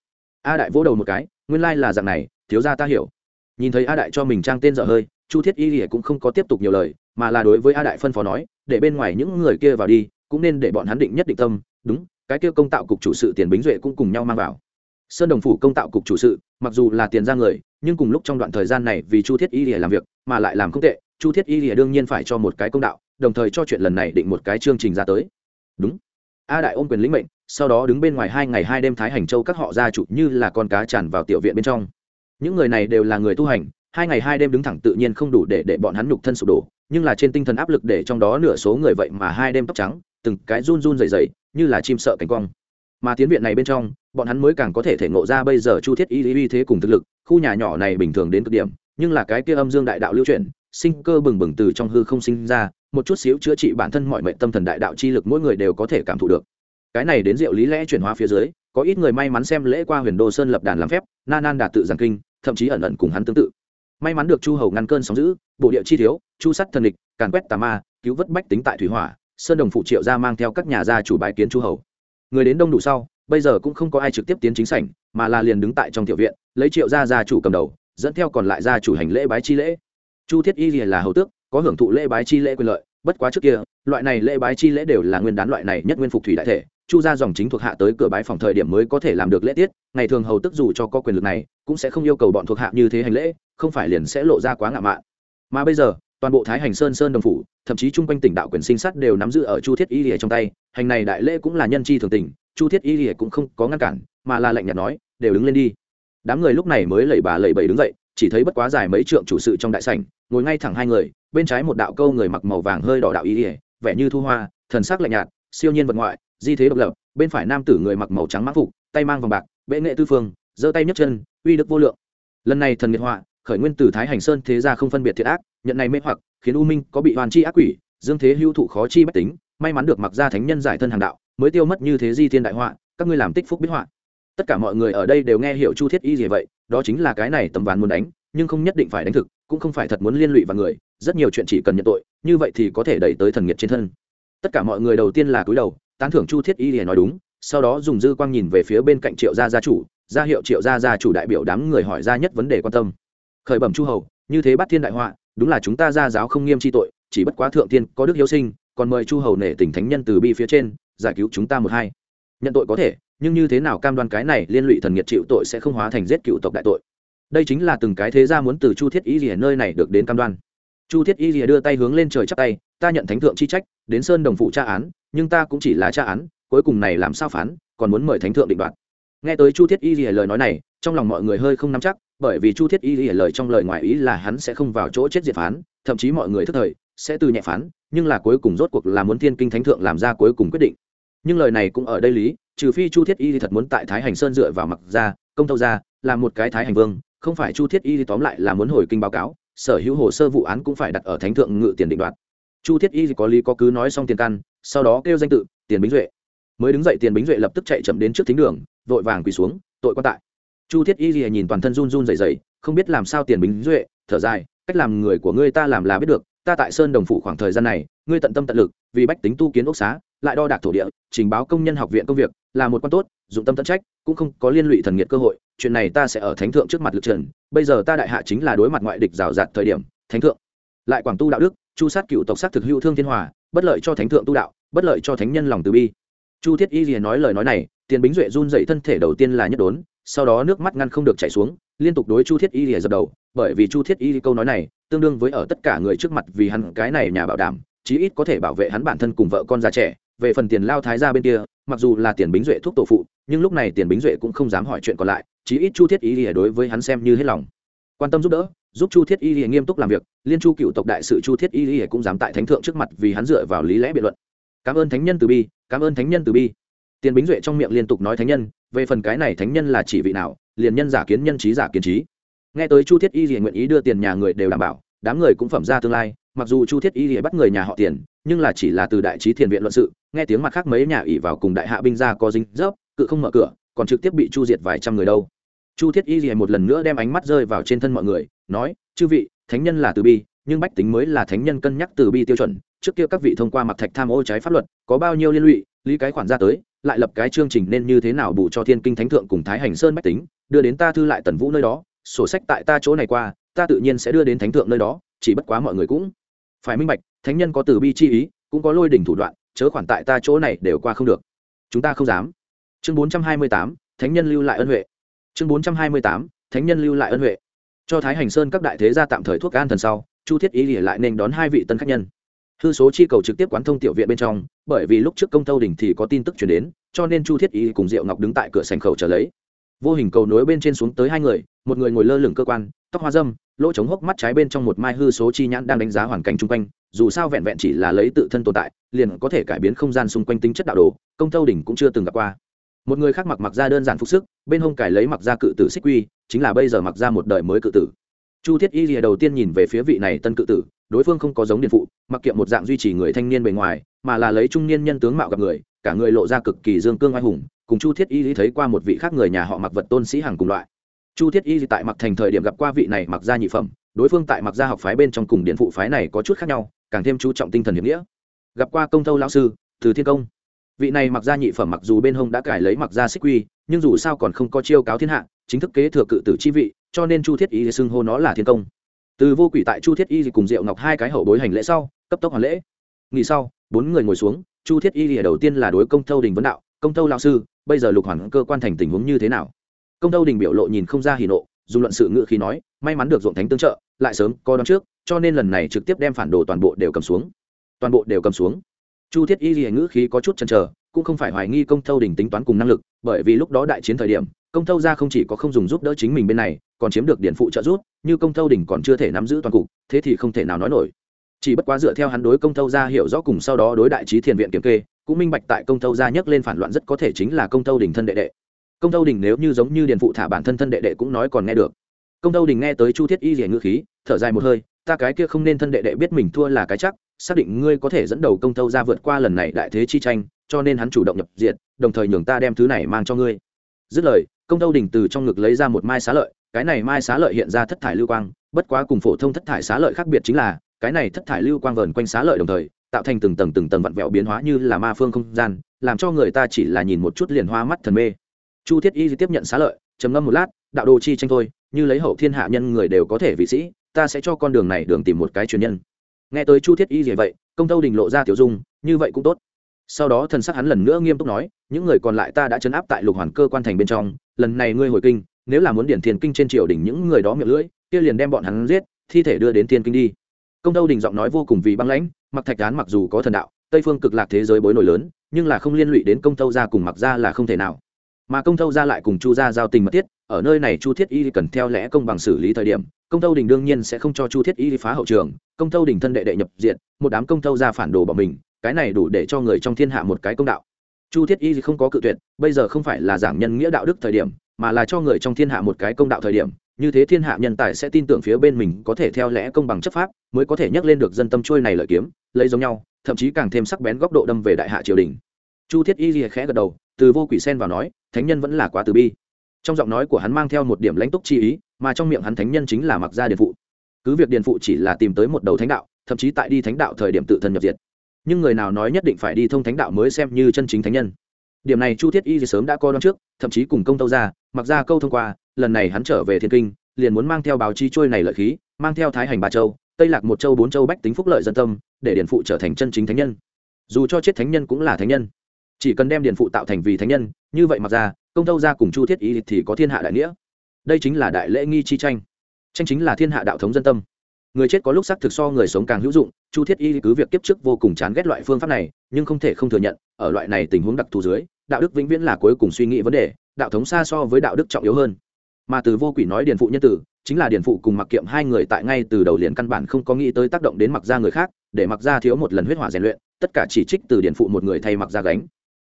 A đại vỗ đầu một cái, nguyên lai là dạng này, thiếu gia ta hiểu. Nhìn thấy a đại cho mình trang tên dở hơi, chu thiết y thì cũng không có tiếp tục nhiều lời, mà là đối với a đại phân phó nói, để bên ngoài những người kia vào đi, cũng nên để bọn hắn định nhất định tâm, đúng, cái kia công tạo cục chủ sự tiền bính duệ cũng cùng nhau mang vào sơn đồng phủ công tạo cục chủ sự, mặc dù là tiền ra người, nhưng cùng lúc trong đoạn thời gian này vì chu thiết y lìa làm việc, mà lại làm không tệ, chu thiết y lìa đương nhiên phải cho một cái công đạo, đồng thời cho chuyện lần này định một cái chương trình ra tới. Đúng. A đại ôm quyền lĩnh mệnh, sau đó đứng bên ngoài hai ngày hai đêm thái hành châu các họ gia chủ như là con cá tràn vào tiểu viện bên trong. Những người này đều là người tu hành, hai ngày hai đêm đứng thẳng tự nhiên không đủ để để bọn hắn nhục thân sụp đổ, nhưng là trên tinh thần áp lực để trong đó nửa số người vậy mà hai đêm tóc trắng, từng cái run run dày dày như là chim sợ cánh quang mà tiến viện này bên trong, bọn hắn mới càng có thể thể ngộ ra bây giờ chu thiết y uy thế cùng thực lực, khu nhà nhỏ này bình thường đến cực điểm, nhưng là cái kia âm dương đại đạo lưu chuyển, sinh cơ bừng bừng từ trong hư không sinh ra, một chút xíu chữa trị bản thân mọi mệnh tâm thần đại đạo chi lực mỗi người đều có thể cảm thụ được. Cái này đến diệu lý lẽ chuyển hóa phía dưới, có ít người may mắn xem lễ qua huyền đô sơn lập đàn làm phép, na nan đạt tự giảng kinh, thậm chí ẩn ẩn cùng hắn tương tự. May mắn được chu hầu ngăn cơn sóng giữ bộ địa chi thiếu, chu sắt thần địch, càn quét tà ma, cứu vớt bách tính tại thủy hỏa, sơn đồng phụ triệu ra mang theo các nhà gia chủ bái kiến chu hầu người đến đông đủ sau, bây giờ cũng không có ai trực tiếp tiến chính sảnh, mà là liền đứng tại trong tiểu viện, lấy triệu gia gia chủ cầm đầu, dẫn theo còn lại gia chủ hành lễ bái chi lễ. Chu thiết y là hầu tước, có hưởng thụ lễ bái chi lễ quyền lợi, bất quá trước kia, loại này lễ bái chi lễ đều là nguyên đán loại này nhất nguyên phục thủy đại thể, chu gia dòng chính thuộc hạ tới cửa bái phòng thời điểm mới có thể làm được lễ tiết, ngày thường hầu tức dù cho có quyền lực này, cũng sẽ không yêu cầu bọn thuộc hạ như thế hành lễ, không phải liền sẽ lộ ra quá ngạo mạn. Mà bây giờ toàn bộ thái hành sơn sơn đồng phủ, thậm chí chung quanh tỉnh đạo quyền sinh sát đều nắm giữ ở chu thiết y lìa trong tay. Hành này đại lễ cũng là nhân chi thường tình, chu thiết y lìa cũng không có ngăn cản, mà là lệnh nhạt nói, đều đứng lên đi. Đám người lúc này mới lẩy bà lẩy bẩy đứng dậy, chỉ thấy bất quá dài mấy trượng chủ sự trong đại sảnh, ngồi ngay thẳng hai người, bên trái một đạo câu người mặc màu vàng hơi đỏ đạo y lìa vẻ như thu hoa, thần sắc lạnh nhạt, siêu nhiên vật ngoại, di thế độc lập, bên phải nam tử người mặc màu trắng mã phục, tay mang vòng bạc, bệ nghệ tư phương, giơ tay nhấc chân, uy đức vô lượng. Lần này thần nghiệt họa, khởi nguyên từ thái hành sơn thế ra không phân biệt thiệt ác nhận này mê hoặc, khiến u minh có bị hoàn chi ác quỷ, dương thế hưu thụ khó chi bách tính, may mắn được mặc ra thánh nhân giải thân hàng đạo, mới tiêu mất như thế di thiên đại họa, các ngươi làm tích phúc biết họa. Tất cả mọi người ở đây đều nghe hiểu chu thiết y gì vậy, đó chính là cái này tầm ván muốn đánh, nhưng không nhất định phải đánh thực, cũng không phải thật muốn liên lụy vào người, rất nhiều chuyện chỉ cần nhận tội, như vậy thì có thể đẩy tới thần nghiệt trên thân. Tất cả mọi người đầu tiên là cúi đầu, tán thưởng chu thiết y thì nói đúng, sau đó dùng dư quang nhìn về phía bên cạnh triệu gia gia chủ, ra hiệu triệu gia gia chủ đại biểu đám người hỏi ra nhất vấn đề quan tâm. Khởi bẩm chu hầu, như thế bắt thiên đại họa đúng là chúng ta gia giáo không nghiêm chi tội, chỉ bất quá thượng tiên có đức hiếu sinh, còn mời chu hầu nể tình thánh nhân từ bi phía trên, giải cứu chúng ta một hai. Nhận tội có thể, nhưng như thế nào cam đoan cái này liên lụy thần nghiệt chịu tội sẽ không hóa thành giết cựu tộc đại tội? Đây chính là từng cái thế gia muốn từ chu thiết y rìa nơi này được đến cam đoan. Chu thiết y rìa đưa tay hướng lên trời chắp tay, ta nhận thánh thượng chi trách, đến sơn đồng phụ tra án, nhưng ta cũng chỉ là tra án, cuối cùng này làm sao phán, còn muốn mời thánh thượng định đoạt. Nghe tới chu thiết y rìa lời nói này, trong lòng mọi người hơi không nắm chắc bởi vì chu thiết y rìa lời trong lời ngoài ý là hắn sẽ không vào chỗ chết diệt phán, thậm chí mọi người thức thời sẽ từ nhẹ phán, nhưng là cuối cùng rốt cuộc là muốn thiên kinh thánh thượng làm ra cuối cùng quyết định. Nhưng lời này cũng ở đây lý, trừ phi chu thiết y thì thật muốn tại thái hành sơn dựa vào mặc ra công tâu ra là một cái thái hành vương, không phải chu thiết y thì tóm lại là muốn hồi kinh báo cáo, sở hữu hồ sơ vụ án cũng phải đặt ở thánh thượng ngự tiền định đoạt. Chu thiết y thì có lý có cứ nói xong tiền căn, sau đó kêu danh tự, tiền bính duệ. Mới đứng dậy tiền bính duệ lập tức chạy chậm đến trước thính đường, vội vàng quỳ xuống, tội quan tại chu thiết y lìa nhìn toàn thân run run dày dày không biết làm sao tiền bính duệ, thở dài, cách làm người của ngươi ta làm là biết được, ta tại sơn đồng phủ khoảng thời gian này, ngươi tận tâm tận lực, vì bách tính tu kiến ốc xá, lại đo đạc thổ địa, trình báo công nhân học viện công việc, là một quan tốt, dụng tâm tận trách, cũng không có liên lụy thần nghiệt cơ hội, chuyện này ta sẽ ở thánh thượng trước mặt lực trần, bây giờ ta đại hạ chính là đối mặt ngoại địch rào rạt thời điểm, thánh thượng. Lại quảng tu đạo đức, chu sát cựu tộc sát thực hữu thương thiên hòa, bất lợi cho thánh thượng tu đạo, bất lợi cho thánh nhân lòng từ bi. Chu thiết y liền nói lời nói này, tiền bính duệ run dậy thân thể đầu tiên là nhất đốn sau đó nước mắt ngăn không được chảy xuống, liên tục đối chu thiết y lìa dập đầu, bởi vì chu thiết y câu nói này tương đương với ở tất cả người trước mặt vì hắn cái này nhà bảo đảm, chí ít có thể bảo vệ hắn bản thân cùng vợ con già trẻ. Về phần tiền lao thái ra bên kia, mặc dù là tiền bính duệ thuốc tổ phụ, nhưng lúc này tiền bính duệ cũng không dám hỏi chuyện còn lại, chí ít chu thiết y lìa đối với hắn xem như hết lòng. Quan tâm giúp đỡ, giúp chu thiết y lìa nghiêm túc làm việc, liên chu cựu tộc đại sự chu thiết y lìa cũng dám tại thánh thượng trước mặt vì hắn dựa vào lý lẽ biện luận. Cảm ơn thánh nhân từ bi, cảm ơn thánh nhân từ bi tiền bính duệ trong miệng liên tục nói thánh nhân, về phần cái này thánh nhân là chỉ vị nào, liền nhân giả kiến nhân trí giả kiến trí. Nghe tới chu thiết y liền nguyện ý đưa tiền nhà người đều đảm bảo, đám người cũng phẩm ra tương lai, mặc dù chu thiết y liền bắt người nhà họ tiền, nhưng là chỉ là từ đại trí thiền viện luận sự, nghe tiếng mặt khác mấy nhà ỉ vào cùng đại hạ binh ra có dính dốc cự không mở cửa, còn trực tiếp bị chu diệt vài trăm người đâu. Chu thiết y gì một lần nữa đem ánh mắt rơi vào trên thân mọi người, nói, chư vị, thánh nhân là từ bi, nhưng bách tính mới là thánh nhân cân nhắc từ bi tiêu chuẩn, trước kia các vị thông qua mặc thạch tham ô trái pháp luật, có bao nhiêu liên lụy, lý cái khoản ra tới lại lập cái chương trình nên như thế nào bù cho thiên kinh thánh thượng cùng thái hành sơn bách tính, đưa đến ta thư lại tần vũ nơi đó, sổ sách tại ta chỗ này qua, ta tự nhiên sẽ đưa đến thánh thượng nơi đó, chỉ bất quá mọi người cũng phải minh bạch, thánh nhân có từ bi chi ý, cũng có lôi đỉnh thủ đoạn, chớ khoản tại ta chỗ này đều qua không được. Chúng ta không dám. Chương bốn trăm hai mươi tám, thánh nhân lưu lại ân huệ. Chương bốn trăm hai mươi tám, thánh nhân lưu lại ân huệ. Cho thái hành sơn các đại thế gia tạm thời thuốc an thần sau, chu thiết ý lìa lại nên đón hai vị tân khách nhân hư số chi cầu trực tiếp quán thông tiểu viện bên trong, bởi vì lúc trước công tâu đình thì có tin tức chuyển đến, cho nên chu thiết ý cùng diệu ngọc đứng tại cửa sành khẩu trở lấy. Vô hình cầu nối bên trên xuống tới hai người, một người ngồi lơ lửng cơ quan, tóc hoa dâm, lỗ chống hốc mắt trái bên trong một mai hư số chi nhãn đang đánh giá hoàn cảnh chung quanh, dù sao vẹn vẹn chỉ là lấy tự thân tồn tại, liền có thể cải biến không gian xung quanh tính chất đạo đồ, công tâu đỉnh cũng chưa từng gặp qua. Một người khác mặc mặc ra đơn giản phục sức, bên hông cải lấy mặc ra cự tử xích quy, chính là bây giờ mặc ra một đời mới cự tử. Chu thiết y lìa đầu tiên nhìn về phía vị này tân cự tử đối phương không có giống điện phụ, mặc kiệm một dạng duy trì người thanh niên bề ngoài, mà là lấy trung niên nhân tướng mạo gặp người, cả người lộ ra cực kỳ dương cương oai hùng, cùng chu thiết y lý thấy qua một vị khác người nhà họ mặc vật tôn sĩ hàng cùng loại. Chu thiết y tại mặc thành thời điểm gặp qua vị này mặc gia nhị phẩm, đối phương tại mặc gia học phái bên trong cùng điện phụ phái này có chút khác nhau, càng thêm chú trọng tinh thần hiệp nghĩa. Gặp qua công thâu lão sư, từ thiên công. Vị này mặc gia nhị phẩm mặc dù bên hông đã cải lấy mặc gia xích quy, nhưng dù sao còn không có chiêu cáo thiên hạ, chính thức kế thừa cự tử chi vị, cho nên chu thiết y xưng hô nó là thiên công từ vô quỷ tại chu thiết y cùng diệu ngọc hai cái hậu bối hành lễ sau, cấp tốc hoàn lễ. Nghỉ sau, bốn người ngồi xuống, chu thiết y đầu tiên là đối công thâu đình vấn đạo, công thâu lão sư, bây giờ lục hoàn cơ quan thành tình huống như thế nào? Công thâu đình biểu lộ nhìn không ra hỉ nộ dù luận sự ngự khí nói, may mắn được ruộng thánh tương trợ, lại sớm có đón trước, cho nên lần này trực tiếp đem phản đồ toàn bộ đều cầm xuống. Toàn bộ đều cầm xuống. Chu thiết y lìa ngữ khí có chút chần chờ, cũng không phải hoài nghi công thâu đình tính toán cùng năng lực, bởi vì lúc đó đại chiến thời điểm, công thâu ra không chỉ có không dùng giúp đỡ chính mình bên này, còn chiếm được điện phụ trợ giúp như công thâu đình còn chưa thể nắm giữ toàn cục, thế thì không thể nào nói nổi. Chỉ bất quá dựa theo hắn đối công thâu ra hiểu rõ cùng sau đó đối đại trí thiền viện kiểm kê, cũng minh bạch tại công thâu ra nhắc lên phản loạn rất có thể chính là công thâu đình thân đệ đệ. Công thâu đình nếu như giống như điền phụ thả bản thân thân đệ đệ cũng nói còn nghe được. Công thâu đình nghe tới chu thiết y rỉa ngữ khí, thở dài một hơi, ta cái kia không nên thân đệ đệ biết mình thua là cái chắc, xác định ngươi có thể dẫn đầu công thâu ra vượt qua lần này đại thế chi tranh, cho nên hắn chủ động nhập diện đồng thời nhường ta đem thứ này mang cho ngươi. Dứt lời, công thâu đình từ trong ngực lấy ra một mai xá lợi cái này mai xá lợi hiện ra thất thải lưu quang, bất quá cùng phổ thông thất thải xá lợi khác biệt chính là, cái này thất thải lưu quang vờn quanh xá lợi đồng thời, tạo thành từng tầng từng tầng vặn vẹo biến hóa như là ma phương không gian, làm cho người ta chỉ là nhìn một chút liền hoa mắt thần mê. Chu thiết y tiếp nhận xá lợi, trầm ngâm một lát, đạo đồ chi tranh thôi, như lấy hậu thiên hạ nhân người đều có thể vị sĩ, ta sẽ cho con đường này đường tìm một cái truyền nhân. Nghe tới chu thiết y gì vậy, công tâu đình lộ ra tiểu dung, như vậy cũng tốt. Sau đó thần sắc hắn lần nữa nghiêm túc nói, những người còn lại ta đã chấn áp tại lục hoàn cơ quan thành bên trong, lần này ngươi hồi kinh nếu là muốn điển thiên kinh trên triều đình những người đó miệng lưỡi, kia liền đem bọn hắn giết, thi thể đưa đến thiên kinh đi. Công tâu đình giọng nói vô cùng vì băng lãnh mặc thạch án mặc dù có thần đạo, tây phương cực lạc thế giới bối nổi lớn, nhưng là không liên lụy đến công tâu gia cùng mặc gia là không thể nào. Mà công tâu gia lại cùng chu gia giao tình mật thiết, ở nơi này chu thiết y cần theo lẽ công bằng xử lý thời điểm, công tâu đình đương nhiên sẽ không cho chu thiết y phá hậu trường, công tâu đình thân đệ đệ nhập diện, một đám công tâu gia phản đồ bỏ mình, cái này đủ để cho người trong thiên hạ một cái công đạo. Chu thiết y không có cự tuyệt, bây giờ không phải là giảng nhân nghĩa đạo đức thời điểm mà là cho người trong thiên hạ một cái công đạo thời điểm, như thế thiên hạ nhân tài sẽ tin tưởng phía bên mình có thể theo lẽ công bằng chấp pháp, mới có thể nhắc lên được dân tâm trôi này lợi kiếm, lấy giống nhau, thậm chí càng thêm sắc bén góc độ đâm về đại hạ triều đình. Chu thiết y lìa khẽ gật đầu, từ vô quỷ sen vào nói, thánh nhân vẫn là quá từ bi. Trong giọng nói của hắn mang theo một điểm lãnh túc chi ý, mà trong miệng hắn thánh nhân chính là mặc gia điện phụ. Cứ việc điện phụ chỉ là tìm tới một đầu thánh đạo, thậm chí tại đi thánh đạo thời điểm tự thân nhập diệt. Nhưng người nào nói nhất định phải đi thông thánh đạo mới xem như chân chính thánh nhân điểm này chu thiết y sớm đã coi đón trước, thậm chí cùng công tâu ra, mặc ra câu thông qua, lần này hắn trở về thiên kinh, liền muốn mang theo báo chi trôi này lợi khí, mang theo thái hành ba châu, tây lạc một châu, bốn châu, bách tính phúc lợi dân tâm, để điện phụ trở thành chân chính thánh nhân. Dù cho chết thánh nhân cũng là thánh nhân. Chỉ cần đem điện phụ tạo thành vì thánh nhân, như vậy mặc ra, công tâu ra cùng chu thiết y thì có thiên hạ đại nghĩa. Đây chính là đại lễ nghi chi tranh. Tranh chính là thiên hạ đạo thống dân tâm. Người chết có lúc xác thực so người sống càng hữu dụng, chu thiết y cứ việc kiếp trước vô cùng chán ghét loại phương pháp này, nhưng không thể không thừa nhận, ở loại này tình huống đặc thù dưới đạo đức vĩnh viễn là cuối cùng suy nghĩ vấn đề, đạo thống xa so với đạo đức trọng yếu hơn. Mà từ vô quỷ nói điền phụ nhân tử, chính là điền phụ cùng mặc kiệm hai người tại ngay từ đầu liền căn bản không có nghĩ tới tác động đến mặc gia người khác, để mặc gia thiếu một lần huyết hỏa rèn luyện, tất cả chỉ trích từ điền phụ một người thay mặc gia gánh.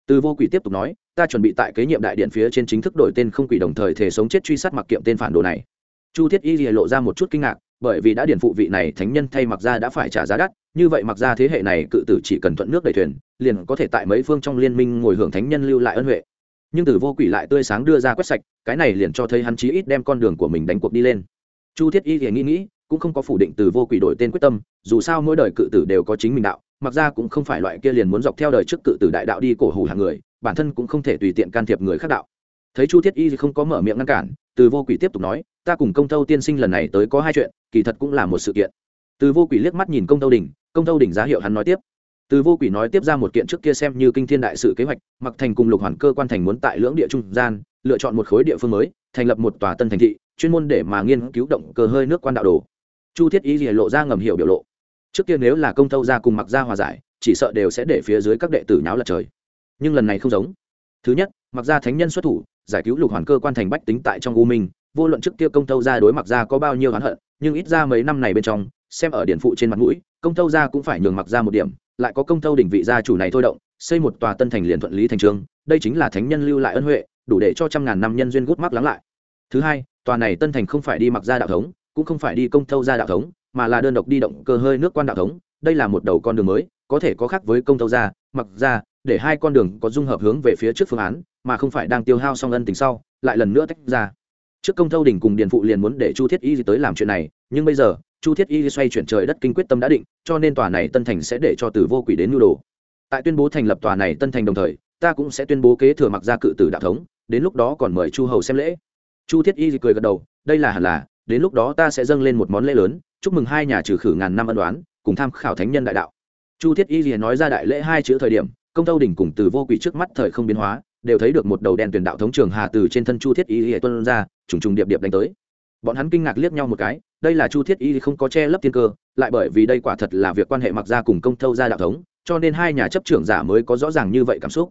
Từ vô quỷ tiếp tục nói, ta chuẩn bị tại kế nhiệm đại điện phía trên chính thức đổi tên không quỷ đồng thời thể sống chết truy sát mặc kiệm tên phản đồ này. Chu thiết y lộ ra một chút kinh ngạc bởi vì đã điển phụ vị này thánh nhân thay mặc ra đã phải trả giá đắt, như vậy mặc ra thế hệ này cự tử chỉ cần thuận nước đẩy thuyền, liền có thể tại mấy phương trong liên minh ngồi hưởng thánh nhân lưu lại ân huệ. Nhưng từ vô quỷ lại tươi sáng đưa ra quét sạch, cái này liền cho thấy hắn chí ít đem con đường của mình đánh cuộc đi lên. Chu thiết y thì nghĩ nghĩ, cũng không có phủ định từ vô quỷ đổi tên quyết tâm, dù sao mỗi đời cự tử đều có chính mình đạo, mặc ra cũng không phải loại kia liền muốn dọc theo đời trước cự tử đại đạo đi cổ hủ hàng người, bản thân cũng không thể tùy tiện can thiệp người khác đạo thấy chu thiết y thì không có mở miệng ngăn cản, từ vô quỷ tiếp tục nói, ta cùng công tâu tiên sinh lần này tới có hai chuyện, kỳ thật cũng là một sự kiện. Từ vô quỷ liếc mắt nhìn công tâu đình, công tâu đình giá hiệu hắn nói tiếp. Từ vô quỷ nói tiếp ra một kiện trước kia xem như kinh thiên đại sự kế hoạch, mặc thành cùng lục hoàn cơ quan thành muốn tại lưỡng địa trung gian, lựa chọn một khối địa phương mới, thành lập một tòa tân thành thị, chuyên môn để mà nghiên cứu động cơ hơi nước quan đạo đồ. Chu thiết y lộ ra ngầm hiệu biểu lộ. Trước kia nếu là công tâu ra cùng mặc ra hòa giải, chỉ sợ đều sẽ để phía dưới các đệ tử nháo lật trời. Nhưng lần này không giống. Thứ nhất, mặc ra thánh nhân xuất thủ giải cứu lục hoàn cơ quan thành bách tính tại trong u minh, vô luận trước kia công tâu ra đối mặc ra có bao nhiêu oán hận, nhưng ít ra mấy năm này bên trong, xem ở điển phụ trên mặt mũi, công tâu ra cũng phải nhường mặc ra một điểm, lại có công tâu đỉnh vị gia chủ này thôi động, xây một tòa tân thành liền thuận lý thành trường đây chính là thánh nhân lưu lại ân huệ, đủ để cho trăm ngàn năm nhân duyên gút mắc lắng lại. Thứ hai, tòa này tân thành không phải đi mặc ra đạo thống, cũng không phải đi công tâu ra đạo thống, mà là đơn độc đi động cơ hơi nước quan đạo thống, đây là một đầu con đường mới, có thể có khác với công tâu ra mặc ra, để hai con đường có dung hợp hướng về phía trước phương án mà không phải đang tiêu hao xong ân tình sau, lại lần nữa tách ra. Trước công thâu đình cùng điền phụ liền muốn để chu thiết y tới làm chuyện này, nhưng bây giờ, chu thiết y xoay chuyển trời đất kinh quyết tâm đã định, cho nên tòa này tân thành sẽ để cho từ vô quỷ đến nhu đồ. Tại tuyên bố thành lập tòa này tân thành đồng thời, ta cũng sẽ tuyên bố kế thừa mặc gia cự tử đạo thống, đến lúc đó còn mời chu hầu xem lễ. Chu thiết y cười gật đầu, đây là hẳn là, đến lúc đó ta sẽ dâng lên một món lễ lớn, chúc mừng hai nhà trừ khử ngàn năm ân đoán cùng tham khảo thánh nhân đại đạo. Chu thiết y nói ra đại lễ hai chữ thời điểm, công tâu đỉnh cùng từ vô quỷ trước mắt thời không biến hóa đều thấy được một đầu đèn tuyển đạo thống trường hà từ trên thân chu thiết y hệ tuân ra, trùng trùng điệp điệp đánh tới. Bọn hắn kinh ngạc liếc nhau một cái, đây là chu thiết y không có che lấp thiên cơ, lại bởi vì đây quả thật là việc quan hệ mặc ra cùng công thâu ra đạo thống, cho nên hai nhà chấp trưởng giả mới có rõ ràng như vậy cảm xúc.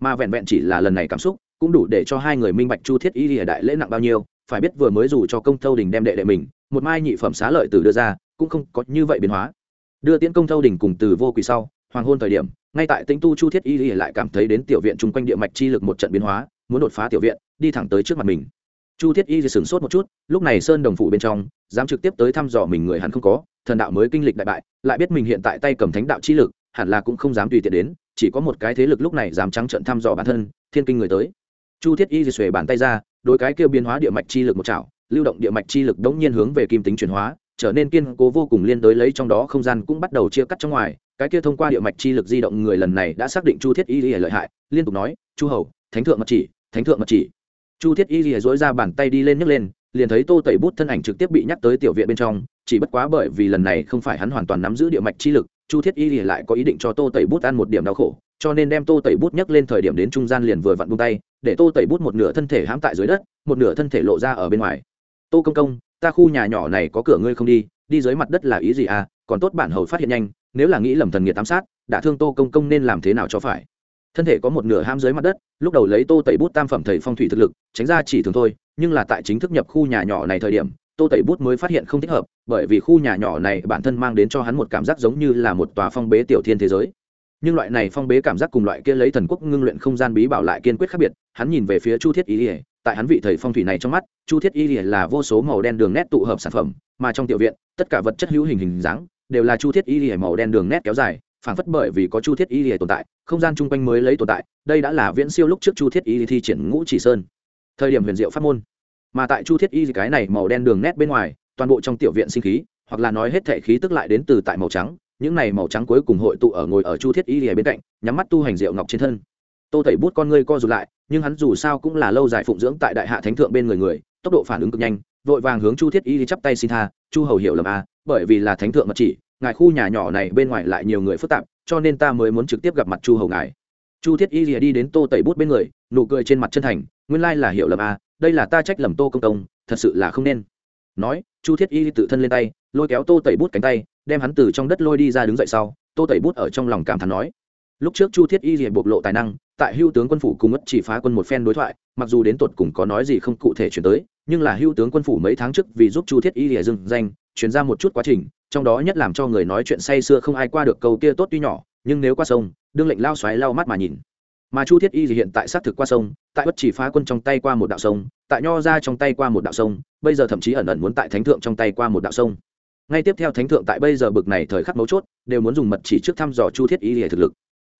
Mà vẹn vẹn chỉ là lần này cảm xúc, cũng đủ để cho hai người minh bạch chu thiết y hệ đại lễ nặng bao nhiêu, phải biết vừa mới dù cho công thâu đình đem đệ đệ mình, một mai nhị phẩm xá lợi từ đưa ra, cũng không có như vậy biến hóa. Đưa tiễn công thâu đình cùng từ vô quỳ sau, hoàng hôn thời điểm ngay tại tĩnh tu chu thiết y lại cảm thấy đến tiểu viện chung quanh địa mạch chi lực một trận biến hóa, muốn đột phá tiểu viện, đi thẳng tới trước mặt mình. Chu thiết y sửng sốt một chút, lúc này sơn đồng phụ bên trong, dám trực tiếp tới thăm dò mình người hắn không có, thần đạo mới kinh lịch đại bại, lại biết mình hiện tại tay cầm thánh đạo chi lực, hẳn là cũng không dám tùy tiện đến, chỉ có một cái thế lực lúc này dám trắng trận thăm dò bản thân, thiên kinh người tới. Chu thiết y xuề bàn tay ra đôi cái kêu biến hóa địa mạch chi lực một chảo, lưu động địa mạch chi lực đống nhiên hướng về kim tính chuyển hóa, trở nên kiên cố vô cùng liên đối lấy trong đó không gian cũng bắt đầu chia cắt trong ngoài cái kia thông qua địa mạch chi lực di động người lần này đã xác định chu thiết y lợi hại, liên tục nói, chu hầu, thánh thượng mật chỉ, thánh thượng mật chỉ. Chu thiết y lìa dối ra bàn tay đi lên nhấc lên, liền thấy tô tẩy bút thân ảnh trực tiếp bị nhắc tới tiểu viện bên trong, chỉ bất quá bởi vì lần này không phải hắn hoàn toàn nắm giữ địa mạch chi lực, chu thiết y lìa lại có ý định cho tô tẩy bút ăn một điểm đau khổ, cho nên đem tô tẩy bút nhấc lên thời điểm đến trung gian liền vừa vặn bung tay, để tô tẩy bút một nửa thân thể hãm tại dưới đất, một nửa thân thể lộ ra ở bên ngoài. Tô công công, ta khu nhà nhỏ này có cửa ngươi không đi đi dưới mặt đất là ý gì à còn tốt bản hầu phát hiện nhanh nếu là nghĩ lầm thần nghiệt ám sát, đã thương tô công công nên làm thế nào cho phải? Thân thể có một nửa ham dưới mặt đất, lúc đầu lấy tô tẩy bút tam phẩm thầy phong thủy thực lực, tránh ra chỉ thường thôi, nhưng là tại chính thức nhập khu nhà nhỏ này thời điểm, tô tẩy bút mới phát hiện không thích hợp, bởi vì khu nhà nhỏ này bản thân mang đến cho hắn một cảm giác giống như là một tòa phong bế tiểu thiên thế giới. Nhưng loại này phong bế cảm giác cùng loại kia lấy thần quốc ngưng luyện không gian bí bảo lại kiên quyết khác biệt, hắn nhìn về phía chu thiết y ỉa tại hắn vị thầy phong thủy này trong mắt, chu thiết y ỉa là vô số màu đen đường nét tụ hợp sản phẩm, mà trong tiểu viện, tất cả vật chất hữu hình hình dáng đều là chu thiết y lìa màu đen đường nét kéo dài phản phất bởi vì có chu thiết y lìa tồn tại, không gian chung quanh mới lấy tồn tại, đây đã là viễn siêu lúc trước chu thiết y thi triển ngũ chỉ sơn. Thời điểm huyền diệu pháp môn. Mà tại chu thiết y cái này màu đen đường nét bên ngoài, toàn bộ trong tiểu viện sinh khí, hoặc là nói hết thể khí tức lại đến từ tại màu trắng, những này màu trắng cuối cùng hội tụ ở ngồi ở chu thiết y lìa bên cạnh, nhắm mắt tu hành diệu ngọc trên thân. Tô tẩy bút con ngươi co rụt lại, nhưng hắn dù sao cũng là lâu dài phụng dưỡng tại đại hạ thánh thượng bên người người, tốc độ phản ứng cực nhanh, vội vàng hướng chu thiết y chắp tay xin tha, chu hầu hiểu lầm a bởi vì là thánh thượng mật chỉ, ngài khu nhà nhỏ này bên ngoài lại nhiều người phức tạp, cho nên ta mới muốn trực tiếp gặp mặt chu hầu ngài. Chu thiết y rìa đi đến tô tẩy bút bên người, nụ cười trên mặt chân thành, nguyên lai là hiểu lầm à đây là ta trách lầm tô công công, thật sự là không nên. Nói, chu thiết y tự thân lên tay, lôi kéo tô tẩy bút cánh tay, đem hắn từ trong đất lôi đi ra đứng dậy sau, tô tẩy bút ở trong lòng cảm thán nói. Lúc trước chu thiết y rìa bộc lộ tài năng, tại hưu tướng quân phủ cùng ất chỉ phá quân một phen đối thoại, mặc dù đến tột cùng có nói gì không cụ thể chuyển tới nhưng là hưu tướng quân phủ mấy tháng trước vì giúp chu thiết y lìa dừng danh chuyển ra một chút quá trình, trong đó nhất làm cho người nói chuyện say sưa không ai qua được câu kia tốt tuy nhỏ, nhưng nếu qua sông, đương lệnh lao xoáy lao mắt mà nhìn. Mà chu thiết y thì hiện tại xác thực qua sông, tại bất chỉ phá quân trong tay qua một đạo sông, tại nho ra trong tay qua một đạo sông, bây giờ thậm chí ẩn ẩn muốn tại thánh thượng trong tay qua một đạo sông. Ngay tiếp theo thánh thượng tại bây giờ bực này thời khắc mấu chốt, đều muốn dùng mật chỉ trước thăm dò chu thiết y thì thực lực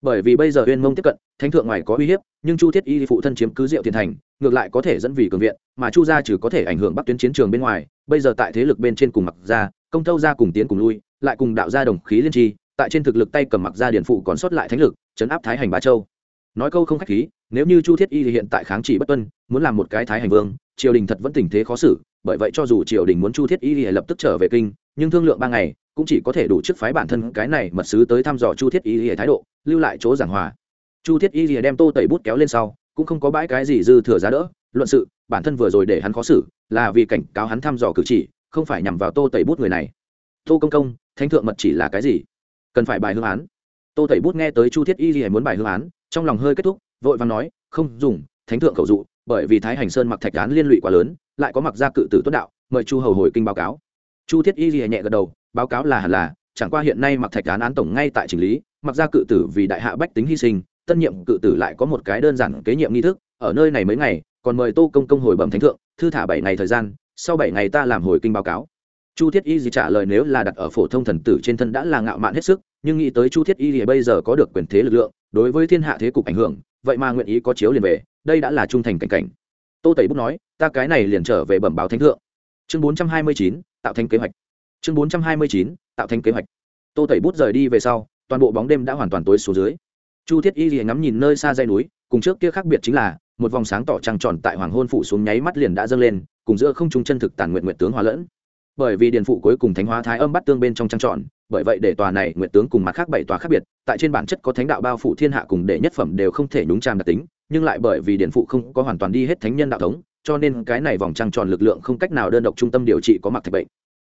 bởi vì bây giờ uyên mông tiếp cận, thánh thượng ngoài có uy hiếp, nhưng chu thiết y phụ thân chiếm cứ diệu thiền thành, ngược lại có thể dẫn vì cường viện, mà chu gia trừ có thể ảnh hưởng bắc tuyến chiến trường bên ngoài, bây giờ tại thế lực bên trên cùng mặc gia, công thâu gia cùng tiến cùng lui, lại cùng đạo gia đồng khí liên tri, tại trên thực lực tay cầm mặc gia điển phụ còn sót lại thánh lực chấn áp thái hành bá châu. Nói câu không khách khí, nếu như chu thiết y hiện tại kháng chỉ bất tuân, muốn làm một cái thái hành vương, triều đình thật vẫn tình thế khó xử, bởi vậy cho dù triều đình muốn chu thiết y lập tức trở về kinh, nhưng thương lượng ba ngày, cũng chỉ có thể đủ chức phái bản thân cái này mật sứ tới thăm dò chu thiết y thái độ lưu lại chỗ giảng hòa. Chu thiết y đem tô tẩy bút kéo lên sau, cũng không có bãi cái gì dư thừa giá đỡ. Luận sự, bản thân vừa rồi để hắn khó xử, là vì cảnh cáo hắn thăm dò cử chỉ, không phải nhằm vào tô tẩy bút người này. Tô công công, thánh thượng mật chỉ là cái gì? Cần phải bài hương án. Tô tẩy bút nghe tới chu thiết y rìa muốn bài hương án, trong lòng hơi kết thúc, vội vàng nói, không dùng, thánh thượng cầu dụ, bởi vì thái hành sơn mặc thạch án liên lụy quá lớn, lại có mặc gia cự tử tuất đạo, mời chu hầu hồi kinh báo cáo. Chu thiết y rìa nhẹ gật đầu, báo cáo là hẳn là, chẳng qua hiện nay mặc thạch án án tổng ngay tại chỉnh lý mặc ra cự tử vì đại hạ bách tính hy sinh, tân nhiệm cự tử lại có một cái đơn giản kế nhiệm nghi thức, ở nơi này mấy ngày, còn mời tô công công hồi bẩm thánh thượng, thư thả bảy ngày thời gian, sau bảy ngày ta làm hồi kinh báo cáo. Chu thiết y gì trả lời nếu là đặt ở phổ thông thần tử trên thân đã là ngạo mạn hết sức, nhưng nghĩ tới chu thiết y thì bây giờ có được quyền thế lực lượng, đối với thiên hạ thế cục ảnh hưởng, vậy mà nguyện ý có chiếu liền về, đây đã là trung thành cảnh cảnh. Tô tẩy bút nói, ta cái này liền trở về bẩm báo thánh thượng. Chương bốn trăm hai mươi chín, tạo thành kế hoạch. Chương bốn trăm hai mươi chín, tạo thành kế hoạch. Tô tẩy bút rời đi về sau toàn bộ bóng đêm đã hoàn toàn tối xuống dưới. Chu thiết y thì ngắm nhìn nơi xa dây núi, cùng trước kia khác biệt chính là, một vòng sáng tỏ trăng tròn tại hoàng hôn phủ xuống nháy mắt liền đã dâng lên, cùng giữa không trung chân thực tàn nguyện nguyện tướng hòa lẫn. Bởi vì điện phụ cuối cùng thánh hóa thái âm bắt tương bên trong trăng tròn, bởi vậy để tòa này nguyện tướng cùng mặt khác bảy tòa khác biệt, tại trên bản chất có thánh đạo bao phủ thiên hạ cùng đệ nhất phẩm đều không thể nhúng tràm đặc tính, nhưng lại bởi vì điện phụ không có hoàn toàn đi hết thánh nhân đạo thống, cho nên cái này vòng trăng tròn lực lượng không cách nào đơn độc trung tâm điều trị có mặc thạch bệnh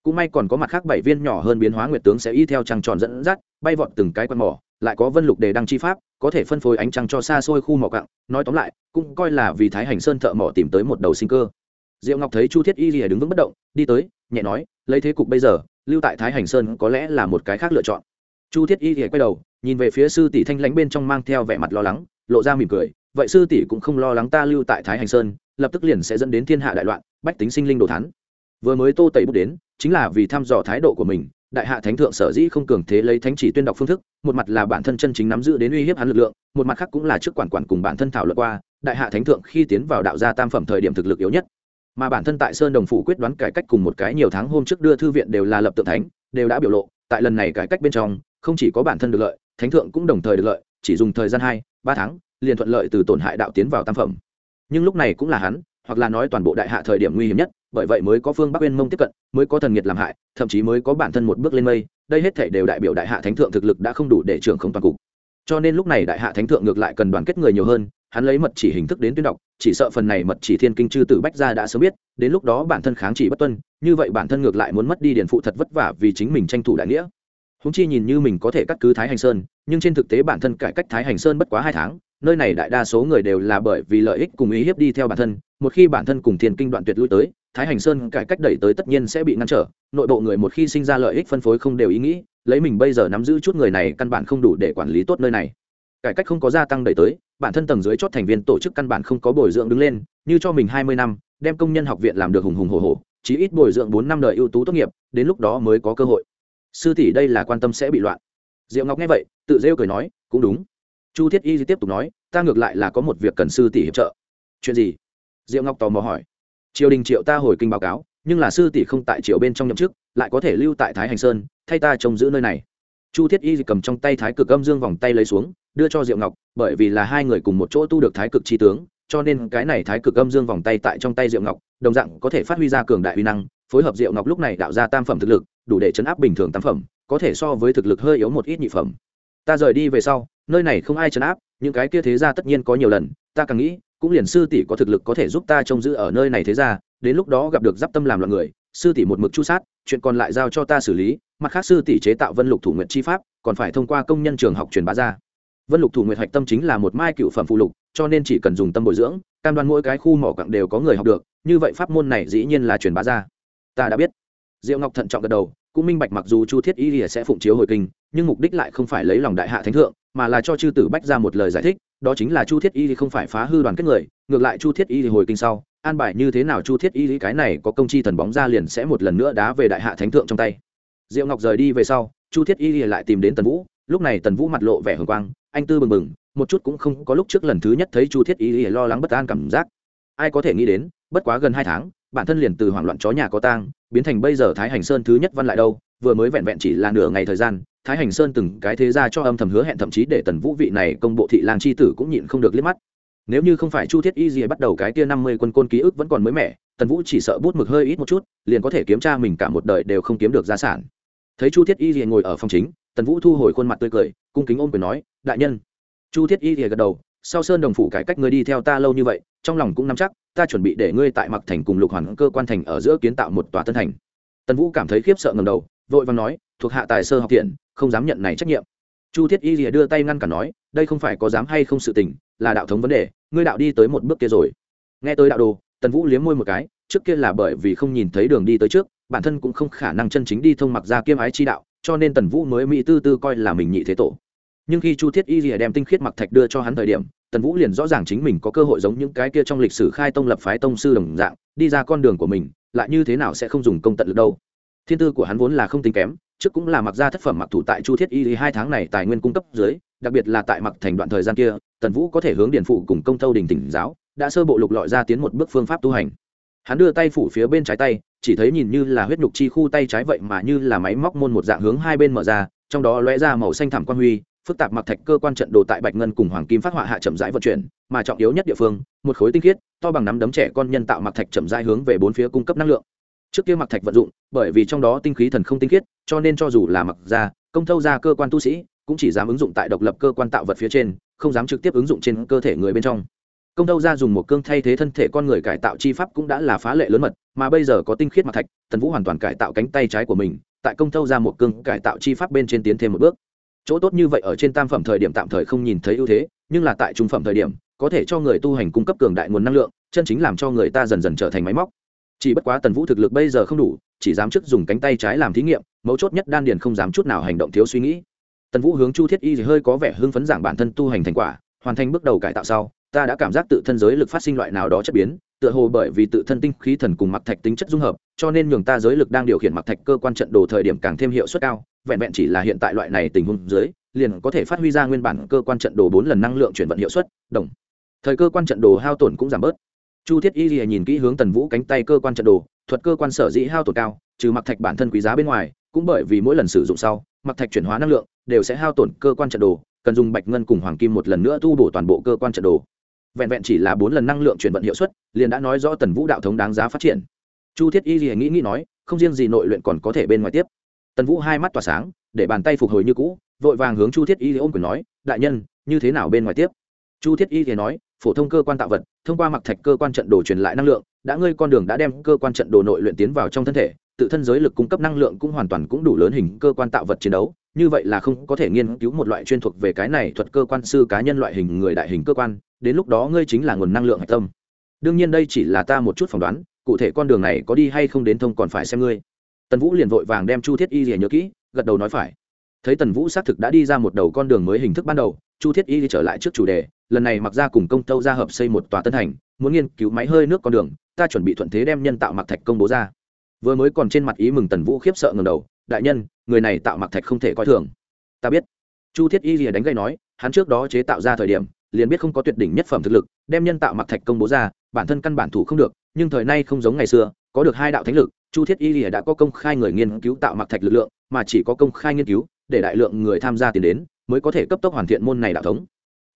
cũng may còn có mặt khác bảy viên nhỏ hơn biến hóa nguyệt tướng sẽ y theo trăng tròn dẫn dắt, bay vọt từng cái quan mỏ, lại có vân lục đề đăng chi pháp, có thể phân phối ánh trăng cho xa xôi khu mỏ cặng nói tóm lại, cũng coi là vì thái hành sơn thợ mỏ tìm tới một đầu sinh cơ. Diệu ngọc thấy chu thiết y lìa đứng vững bất động, đi tới, nhẹ nói, lấy thế cục bây giờ, lưu tại thái hành sơn có lẽ là một cái khác lựa chọn. Chu thiết y lìa quay đầu, nhìn về phía sư tỷ thanh lãnh bên trong mang theo vẻ mặt lo lắng, lộ ra mỉm cười, vậy sư tỷ cũng không lo lắng ta lưu tại thái hành sơn, lập tức liền sẽ dẫn đến thiên hạ đại loạn, bách tính sinh linh đồ thắn vừa mới tô tẩy bút đến chính là vì thăm dò thái độ của mình, đại hạ thánh thượng sở dĩ không cường thế lấy thánh chỉ tuyên đọc phương thức, một mặt là bản thân chân chính nắm giữ đến uy hiếp hắn lực lượng, một mặt khác cũng là trước quản quản cùng bản thân thảo luận qua, đại hạ thánh thượng khi tiến vào đạo gia tam phẩm thời điểm thực lực yếu nhất. Mà bản thân tại sơn đồng phủ quyết đoán cải cách cùng một cái nhiều tháng hôm trước đưa thư viện đều là lập tượng thánh, đều đã biểu lộ, tại lần này cải cách bên trong, không chỉ có bản thân được lợi, thánh thượng cũng đồng thời được lợi, chỉ dùng thời gian hai, ba tháng, liền thuận lợi từ tổn hại đạo tiến vào tam phẩm. Nhưng lúc này cũng là hắn, hoặc là nói toàn bộ đại hạ thời điểm nguy hiểm nhất bởi vậy mới có phương bắc uyên mông tiếp cận, mới có thần nghiệt làm hại, thậm chí mới có bản thân một bước lên mây, đây hết thể đều đại biểu đại hạ thánh thượng thực lực đã không đủ để trưởng không toàn cục. Cho nên lúc này đại hạ thánh thượng ngược lại cần đoàn kết người nhiều hơn, hắn lấy mật chỉ hình thức đến tuyên đọc, chỉ sợ phần này mật chỉ thiên kinh chư tử bách gia đã sớm biết, đến lúc đó bản thân kháng chỉ bất tuân, như vậy bản thân ngược lại muốn mất đi điển phụ thật vất vả vì chính mình tranh thủ đại nghĩa. Húng chi nhìn như mình có thể cắt cứ thái hành sơn, nhưng trên thực tế bản thân cải cách thái hành sơn bất quá hai tháng, nơi này đại đa số người đều là bởi vì lợi ích cùng ý hiếp đi theo bản thân, một khi bản thân cùng thiên kinh đoạn tuyệt lui tới thái hành sơn cải cách đẩy tới tất nhiên sẽ bị ngăn trở, nội bộ người một khi sinh ra lợi ích phân phối không đều ý nghĩ, lấy mình bây giờ nắm giữ chút người này căn bản không đủ để quản lý tốt nơi này. Cải cách không có gia tăng đẩy tới, bản thân tầng dưới chót thành viên tổ chức căn bản không có bồi dưỡng đứng lên, như cho mình hai mươi năm, đem công nhân học viện làm được hùng hùng hồ hồ chí ít bồi dưỡng bốn năm đời ưu tú tốt nghiệp, đến lúc đó mới có cơ hội. Sư tỷ đây là quan tâm sẽ bị loạn. Diệu ngọc nghe vậy, tự rêu cười nói, cũng đúng. Chu thiết y tiếp tục nói, ta ngược lại là có một việc cần sư tỷ hiệp trợ. Chuyện gì? Diệu ngọc tò mò hỏi triều đình triệu ta hồi kinh báo cáo, nhưng là sư tỷ không tại triều bên trong nhậm chức, lại có thể lưu tại thái hành sơn, thay ta trông giữ nơi này. Chu thiết y cầm trong tay thái cực âm dương vòng tay lấy xuống, đưa cho diệu ngọc, bởi vì là hai người cùng một chỗ tu được thái cực chi tướng, cho nên cái này thái cực âm dương vòng tay tại trong tay diệu ngọc, đồng dạng có thể phát huy ra cường đại uy năng, phối hợp diệu ngọc lúc này đạo ra tam phẩm thực lực, đủ để chấn áp bình thường tam phẩm, có thể so với thực lực hơi yếu một ít nhị phẩm. Ta rời đi về sau, nơi này không ai chấn áp, những cái kia thế ra tất nhiên có nhiều lần, ta càng nghĩ cũng liền sư tỷ có thực lực có thể giúp ta trông giữ ở nơi này thế ra, đến lúc đó gặp được giáp tâm làm loạn người, sư tỷ một mực chu sát, chuyện còn lại giao cho ta xử lý, mặt khác sư tỷ chế tạo vân lục thủ nguyện chi pháp, còn phải thông qua công nhân trường học truyền bá ra. Vân lục thủ nguyện hạch tâm chính là một mai cựu phẩm phụ lục, cho nên chỉ cần dùng tâm bồi dưỡng, cam đoan mỗi cái khu mỏ cặng đều có người học được, như vậy pháp môn này dĩ nhiên là truyền bá ra. Ta đã biết. Diệu ngọc thận trọng gật đầu, cũng minh bạch mặc dù chu thiết y sẽ phụng chiếu hồi kinh, nhưng mục đích lại không phải lấy lòng đại hạ thánh thượng mà là cho chư tử bách ra một lời giải thích, đó chính là chu thiết y không phải phá hư đoàn kết người, ngược lại chu thiết y hồi kinh sau, an bài như thế nào chu thiết y cái này có công chi thần bóng ra liền sẽ một lần nữa đá về đại hạ thánh thượng trong tay. Diệu ngọc rời đi về sau, chu thiết y lại tìm đến tần vũ, lúc này tần vũ mặt lộ vẻ hồng quang, anh tư bừng bừng, một chút cũng không có lúc trước lần thứ nhất thấy chu thiết y lo lắng bất an cảm giác. Ai có thể nghĩ đến, bất quá gần hai tháng, bản thân liền từ hoảng loạn chó nhà có tang, biến thành bây giờ thái hành sơn thứ nhất văn lại đâu, vừa mới vẹn vẹn chỉ là nửa ngày thời gian thái hành sơn từng cái thế ra cho âm thầm hứa hẹn, thậm chí để tần vũ vị này công bộ thị lang c h i tử cũng nhịn không được liếc mắt. Nếu như không phải chu thiết y gì bắt đầu cái tia năm mươi quân côn ký ức vẫn còn mới mẻ, tần vũ chỉ sợ bút mực hơi ít một chút, liền có thể kiếm tra mình cả một đời đều không kiếm được gia sản. Thấy chu thiết y gì ngồi ở phòng chính, tần vũ thu hồi khuôn mặt tươi cười, cung kính ôm quyền nói, đại nhân. Chu thiết y gì gật đầu, sau sơn đồng phủ cải cách ngươi đi theo ta lâu như vậy, trong lòng cũng nắm chắc, ta chuẩn bị để ngươi tại mặc thành cùng lục hoàn cơ quan thành ở giữa kiến tạo một tòa tân thành. Tần vũ cảm thấy khiếp sợ ngầm đầu, vội và nói, thuộc hạ tài sơ học thiện không dám nhận này trách nhiệm. Chu thiết y rìa đưa tay ngăn cản nói, đây không phải có dám hay không sự tình, là đạo thống vấn đề, ngươi đạo đi tới một bước kia rồi. Nghe tới đạo đồ, tần vũ liếm môi một cái, trước kia là bởi vì không nhìn thấy đường đi tới trước, bản thân cũng không khả năng chân chính đi thông mặc ra kiêm ái chi đạo, cho nên tần vũ mới mỹ tư tư coi là mình nhị thế tổ. Nhưng khi chu thiết y rìa đem tinh khiết mặc thạch đưa cho hắn thời điểm, tần vũ liền rõ ràng chính mình có cơ hội giống những cái kia trong lịch sử khai tông lập phái tông sư đồng dạng, đi ra con đường của mình, lại như thế nào sẽ không dùng công tận lực đâu. Thiên tư của hắn vốn là không tính kém trước cũng là mặc ra thất phẩm mặc thủ tại chu thiết y hai tháng này tài nguyên cung cấp dưới, đặc biệt là tại mặc thành đoạn thời gian kia, tần vũ có thể hướng điển phụ cùng công thâu đình tỉnh giáo, đã sơ bộ lục lọi ra tiến một bước phương pháp tu hành. Hắn đưa tay phủ phía bên trái tay, chỉ thấy nhìn như là huyết nhục chi khu tay trái vậy mà như là máy móc môn một dạng hướng hai bên mở ra, trong đó lóe ra màu xanh thẳm quan huy, phức tạp mặc thạch cơ quan trận đồ tại bạch ngân cùng hoàng kim phát họa hạ chậm rãi vận chuyển, mà trọng yếu nhất địa phương, một khối tinh khiết, to bằng nắm đấm trẻ con nhân tạo mặc thạch chậm rãi hướng về bốn phía cung cấp năng lượng trước kia mặc thạch vận dụng, bởi vì trong đó tinh khí thần không tinh khiết, cho nên cho dù là mặc ra, công thâu ra cơ quan tu sĩ, cũng chỉ dám ứng dụng tại độc lập cơ quan tạo vật phía trên, không dám trực tiếp ứng dụng trên cơ thể người bên trong. Công thâu ra dùng một cương thay thế thân thể con người cải tạo chi pháp cũng đã là phá lệ lớn mật, mà bây giờ có tinh khiết mặc thạch, tần vũ hoàn toàn cải tạo cánh tay trái của mình, tại công thâu ra một cương cải tạo chi pháp bên trên tiến thêm một bước. Chỗ tốt như vậy ở trên tam phẩm thời điểm tạm thời không nhìn thấy ưu thế, nhưng là tại trung phẩm thời điểm, có thể cho người tu hành cung cấp cường đại nguồn năng lượng, chân chính làm cho người ta dần dần trở thành máy móc chỉ bất quá tần vũ thực lực bây giờ không đủ, chỉ dám trước dùng cánh tay trái làm thí nghiệm, mấu chốt nhất đan điền không dám chút nào hành động thiếu suy nghĩ. Tần vũ hướng chu thiết y thì hơi có vẻ hưng phấn giảng bản thân tu hành thành quả, hoàn thành bước đầu cải tạo sau, ta đã cảm giác tự thân giới lực phát sinh loại nào đó chất biến, tựa hồ bởi vì tự thân tinh khí thần cùng mặc thạch tính chất dung hợp, cho nên nhường ta giới lực đang điều khiển mặc thạch cơ quan trận đồ thời điểm càng thêm hiệu suất cao, vẹn vẹn chỉ là hiện tại loại này tình huống dưới, liền có thể phát huy ra nguyên bản cơ quan trận đồ bốn lần năng lượng chuyển vận hiệu suất, đồng. Thời cơ quan trận đồ hao tổn cũng giảm bớt chu thiết y lìa nhìn kỹ hướng tần vũ cánh tay cơ quan trận đồ, thuật cơ quan sở dĩ hao tổn cao, trừ mặc thạch bản thân quý giá bên ngoài, cũng bởi vì mỗi lần sử dụng sau, mặc thạch chuyển hóa năng lượng, đều sẽ hao tổn cơ quan trận đồ, cần dùng bạch ngân cùng hoàng kim một lần nữa tu bổ toàn bộ cơ quan trận đồ. Vẹn vẹn chỉ là bốn lần năng lượng chuyển vận hiệu suất, liền đã nói rõ tần vũ đạo thống đáng giá phát triển. Chu thiết y lìa nghĩ nghĩ nói, không riêng gì nội luyện còn có thể bên ngoài tiếp. Tần vũ hai mắt tỏa sáng, để bàn tay phục hồi như cũ, vội vàng hướng chu thiết y ôm quyền nói, đại nhân, như thế nào bên ngoài tiếp? Chu thiết y thì nói phổ thông cơ quan tạo vật, thông qua mặc thạch cơ quan trận đồ truyền lại năng lượng, đã ngươi con đường đã đem cơ quan trận đồ nội luyện tiến vào trong thân thể, tự thân giới lực cung cấp năng lượng cũng hoàn toàn cũng đủ lớn hình cơ quan tạo vật chiến đấu. Như vậy là không có thể nghiên cứu một loại chuyên thuộc về cái này thuật cơ quan sư cá nhân loại hình người đại hình cơ quan, đến lúc đó ngươi chính là nguồn năng lượng hạch tâm. Đương nhiên đây chỉ là ta một chút phỏng đoán, cụ thể con đường này có đi hay không đến thông còn phải xem ngươi. Tần vũ liền vội vàng đem chu thiết y rìa nhớ kỹ, gật đầu nói phải. Thấy tần vũ xác thực đã đi ra một đầu con đường mới hình thức ban đầu, chu thiết y trở lại trước chủ đề lần này mặc ra cùng công tâu ra hợp xây một tòa tân thành, muốn nghiên cứu máy hơi nước con đường, ta chuẩn bị thuận thế đem nhân tạo mặc thạch công bố ra. Vừa mới còn trên mặt ý mừng tần vũ khiếp sợ ngầm đầu, đại nhân, người này tạo mặc thạch không thể coi thường. Ta biết. Chu thiết y rìa đánh gây nói, hắn trước đó chế tạo ra thời điểm, liền biết không có tuyệt đỉnh nhất phẩm thực lực, đem nhân tạo mặc thạch công bố ra, bản thân căn bản thủ không được, nhưng thời nay không giống ngày xưa, có được hai đạo thánh lực, chu thiết y lìa đã có công khai người nghiên cứu tạo mặc thạch lực lượng, mà chỉ có công khai nghiên cứu, để đại lượng người tham gia tiền đến, mới có thể cấp tốc hoàn thiện môn này đạo thống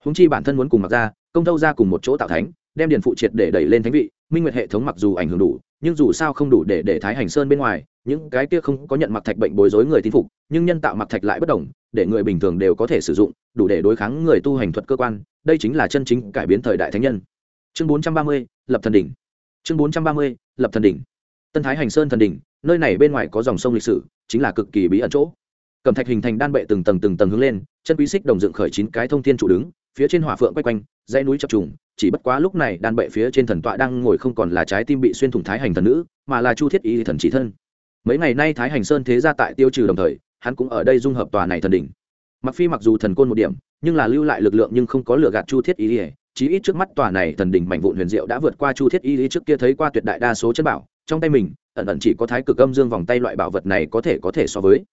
húng chi bản thân muốn cùng mặc ra, công thâu ra cùng một chỗ tạo thánh, đem điền phụ triệt để đẩy lên thánh vị, minh nguyệt hệ thống mặc dù ảnh hưởng đủ, nhưng dù sao không đủ để để thái hành sơn bên ngoài, những cái kia không có nhận mặc thạch bệnh bối rối người tin phục, nhưng nhân tạo mặc thạch lại bất đồng, để người bình thường đều có thể sử dụng, đủ để đối kháng người tu hành thuật cơ quan, đây chính là chân chính cải biến thời đại thánh nhân. Chương bốn trăm ba mươi, lập thần đỉnh. Chương bốn trăm ba mươi, lập thần đỉnh. Tân thái hành sơn thần đỉnh, nơi này bên ngoài có dòng sông lịch sử, chính là cực kỳ bí ẩn chỗ. Cầm thạch hình thành đan bệ từng tầng từng tầng hướng lên, chân quý xích đồng dựng khởi chín cái thông thiên trụ đứng phía trên hỏa phượng quay quanh, dãy núi chập trùng, chỉ bất quá lúc này đan bệ phía trên thần tọa đang ngồi không còn là trái tim bị xuyên thủng thái hành thần nữ, mà là chu thiết y thần chỉ thân. Mấy ngày nay thái hành sơn thế ra tại tiêu trừ đồng thời, hắn cũng ở đây dung hợp tòa này thần đỉnh. Mặc phi mặc dù thần côn một điểm, nhưng là lưu lại lực lượng nhưng không có lựa gạt chu thiết y ỉa chí ít trước mắt tòa này thần đỉnh mảnh vụn huyền diệu đã vượt qua chu thiết y trước kia thấy qua tuyệt đại đa số chân bảo, trong tay mình, ẩn ẩn chỉ có thái cực âm dương vòng tay loại bảo vật này có thể có thể so với.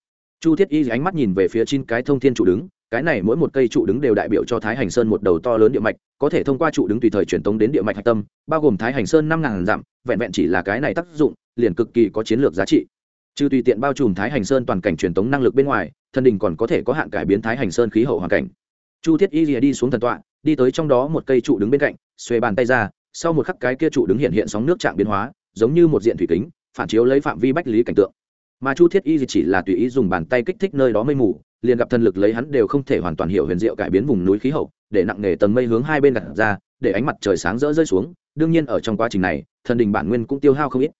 Chu thiết y ánh mắt nhìn về phía chín cái thông thiên trụ đứng cái này mỗi một cây trụ đứng đều đại biểu cho thái hành sơn một đầu to lớn địa mạch, có thể thông qua trụ đứng tùy thời truyền tống đến địa mạch hạch tâm, bao gồm thái hành sơn năm ngàn dặm, vẹn vẹn chỉ là cái này tác dụng, liền cực kỳ có chiến lược giá trị. Trừ tùy tiện bao trùm thái hành sơn toàn cảnh truyền tống năng lực bên ngoài thần đình còn có thể có hạn cải biến thái hành sơn khí hậu hoàn cảnh. Chu thiết y rìa đi xuống thần tọa, đi tới trong đó một cây trụ đứng bên cạnh, xuề bàn tay ra, sau một khắc cái kia trụ đứng hiện hiện sóng nước trạng biến hóa, giống như một diện thủy kính, phản chiếu lấy phạm vi bách lý cảnh tượng. Mà chu thiết y chỉ là tùy ý dùng bàn tay kích thích nơi đó mây mù liền gặp thần lực lấy hắn đều không thể hoàn toàn hiểu huyền diệu cải biến vùng núi khí hậu, để nặng nề tầng mây hướng hai bên đặt ra, để ánh mặt trời sáng rỡ rơi xuống. Đương nhiên ở trong quá trình này, thần đình bản nguyên cũng tiêu hao không ít.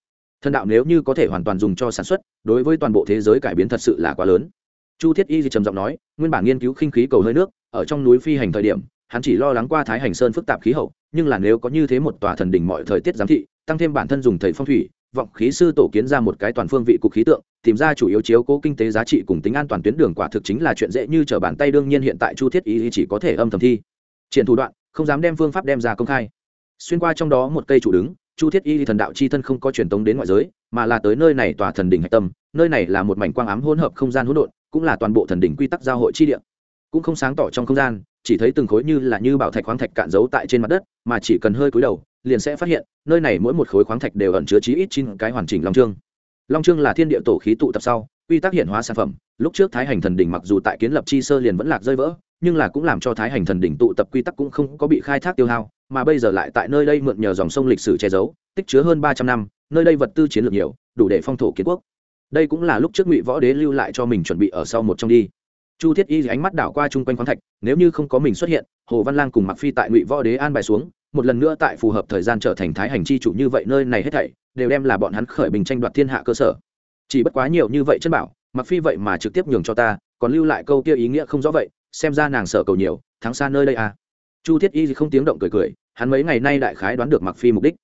Thần đạo nếu như có thể hoàn toàn dùng cho sản xuất, đối với toàn bộ thế giới cải biến thật sự là quá lớn. Chu thiết y trầm giọng nói, nguyên bản nghiên cứu khinh khí cầu hơi nước, ở trong núi phi hành thời điểm, hắn chỉ lo lắng qua thái hành sơn phức tạp khí hậu, nhưng là nếu có như thế một tòa thần đình mọi thời tiết giám thị, tăng thêm bản thân dùng thầy phong thủy vọng khí sư tổ kiến ra một cái toàn phương vị cục khí tượng, tìm ra chủ yếu chiếu cố kinh tế giá trị cùng tính an toàn tuyến đường quả thực chính là chuyện dễ như trở bàn tay, đương nhiên hiện tại chu thiết y chỉ có thể âm thầm thi. Triển thủ đoạn, không dám đem phương pháp đem ra công khai. Xuyên qua trong đó một cây trụ đứng, chu thiết y thần đạo c h i thân không có truyền tống đến ngoại giới, mà là tới nơi này tòa thần đỉnh hạch tâm, nơi này là một mảnh quang ám hỗn hợp không gian hỗn độn, cũng là toàn bộ thần đỉnh quy tắc giao hội chi địa. Cũng không sáng tỏ trong không gian, chỉ thấy từng khối như là như bảo thạch khoáng thạch cạn giấu tại trên mặt đất, mà chỉ cần hơi cúi đầu liền sẽ phát hiện, nơi này mỗi một khối khoáng thạch đều ẩn chứa chí ít chín cái hoàn chỉnh long trương. Long trương là thiên địa tổ khí tụ tập sau, quy tắc hiện hóa sản phẩm. Lúc trước thái hành thần đỉnh mặc dù tại kiến lập chi sơ liền vẫn lạc rơi vỡ, nhưng là cũng làm cho thái hành thần đỉnh tụ tập quy tắc cũng không có bị khai thác tiêu hao, mà bây giờ lại tại nơi đây mượn nhờ dòng sông lịch sử che giấu, tích chứa hơn ba trăm năm, nơi đây vật tư chiến lược nhiều, đủ để phong thổ kiến quốc. Đây cũng là lúc trước ngụy võ đế lưu lại cho mình chuẩn bị ở sau một trong đi. Chu thiết y ánh mắt đảo qua chung quanh khoáng thạch, nếu như không có mình xuất hiện, hồ văn lang cùng mặc phi tại ngụy võ đế an bài xuống một lần nữa tại phù hợp thời gian trở thành thái hành chi chủ như vậy nơi này hết thảy, đều đem là bọn hắn khởi bình tranh đoạt thiên hạ cơ sở. Chỉ bất quá nhiều như vậy chân bảo mặc phi vậy mà trực tiếp nhường cho ta, còn lưu lại câu kia ý nghĩa không rõ vậy, xem ra nàng sợ cầu nhiều, thắng xa nơi đây à. Chu thiết y không tiếng động cười cười, hắn mấy ngày nay đại khái đoán được mặc phi mục đích.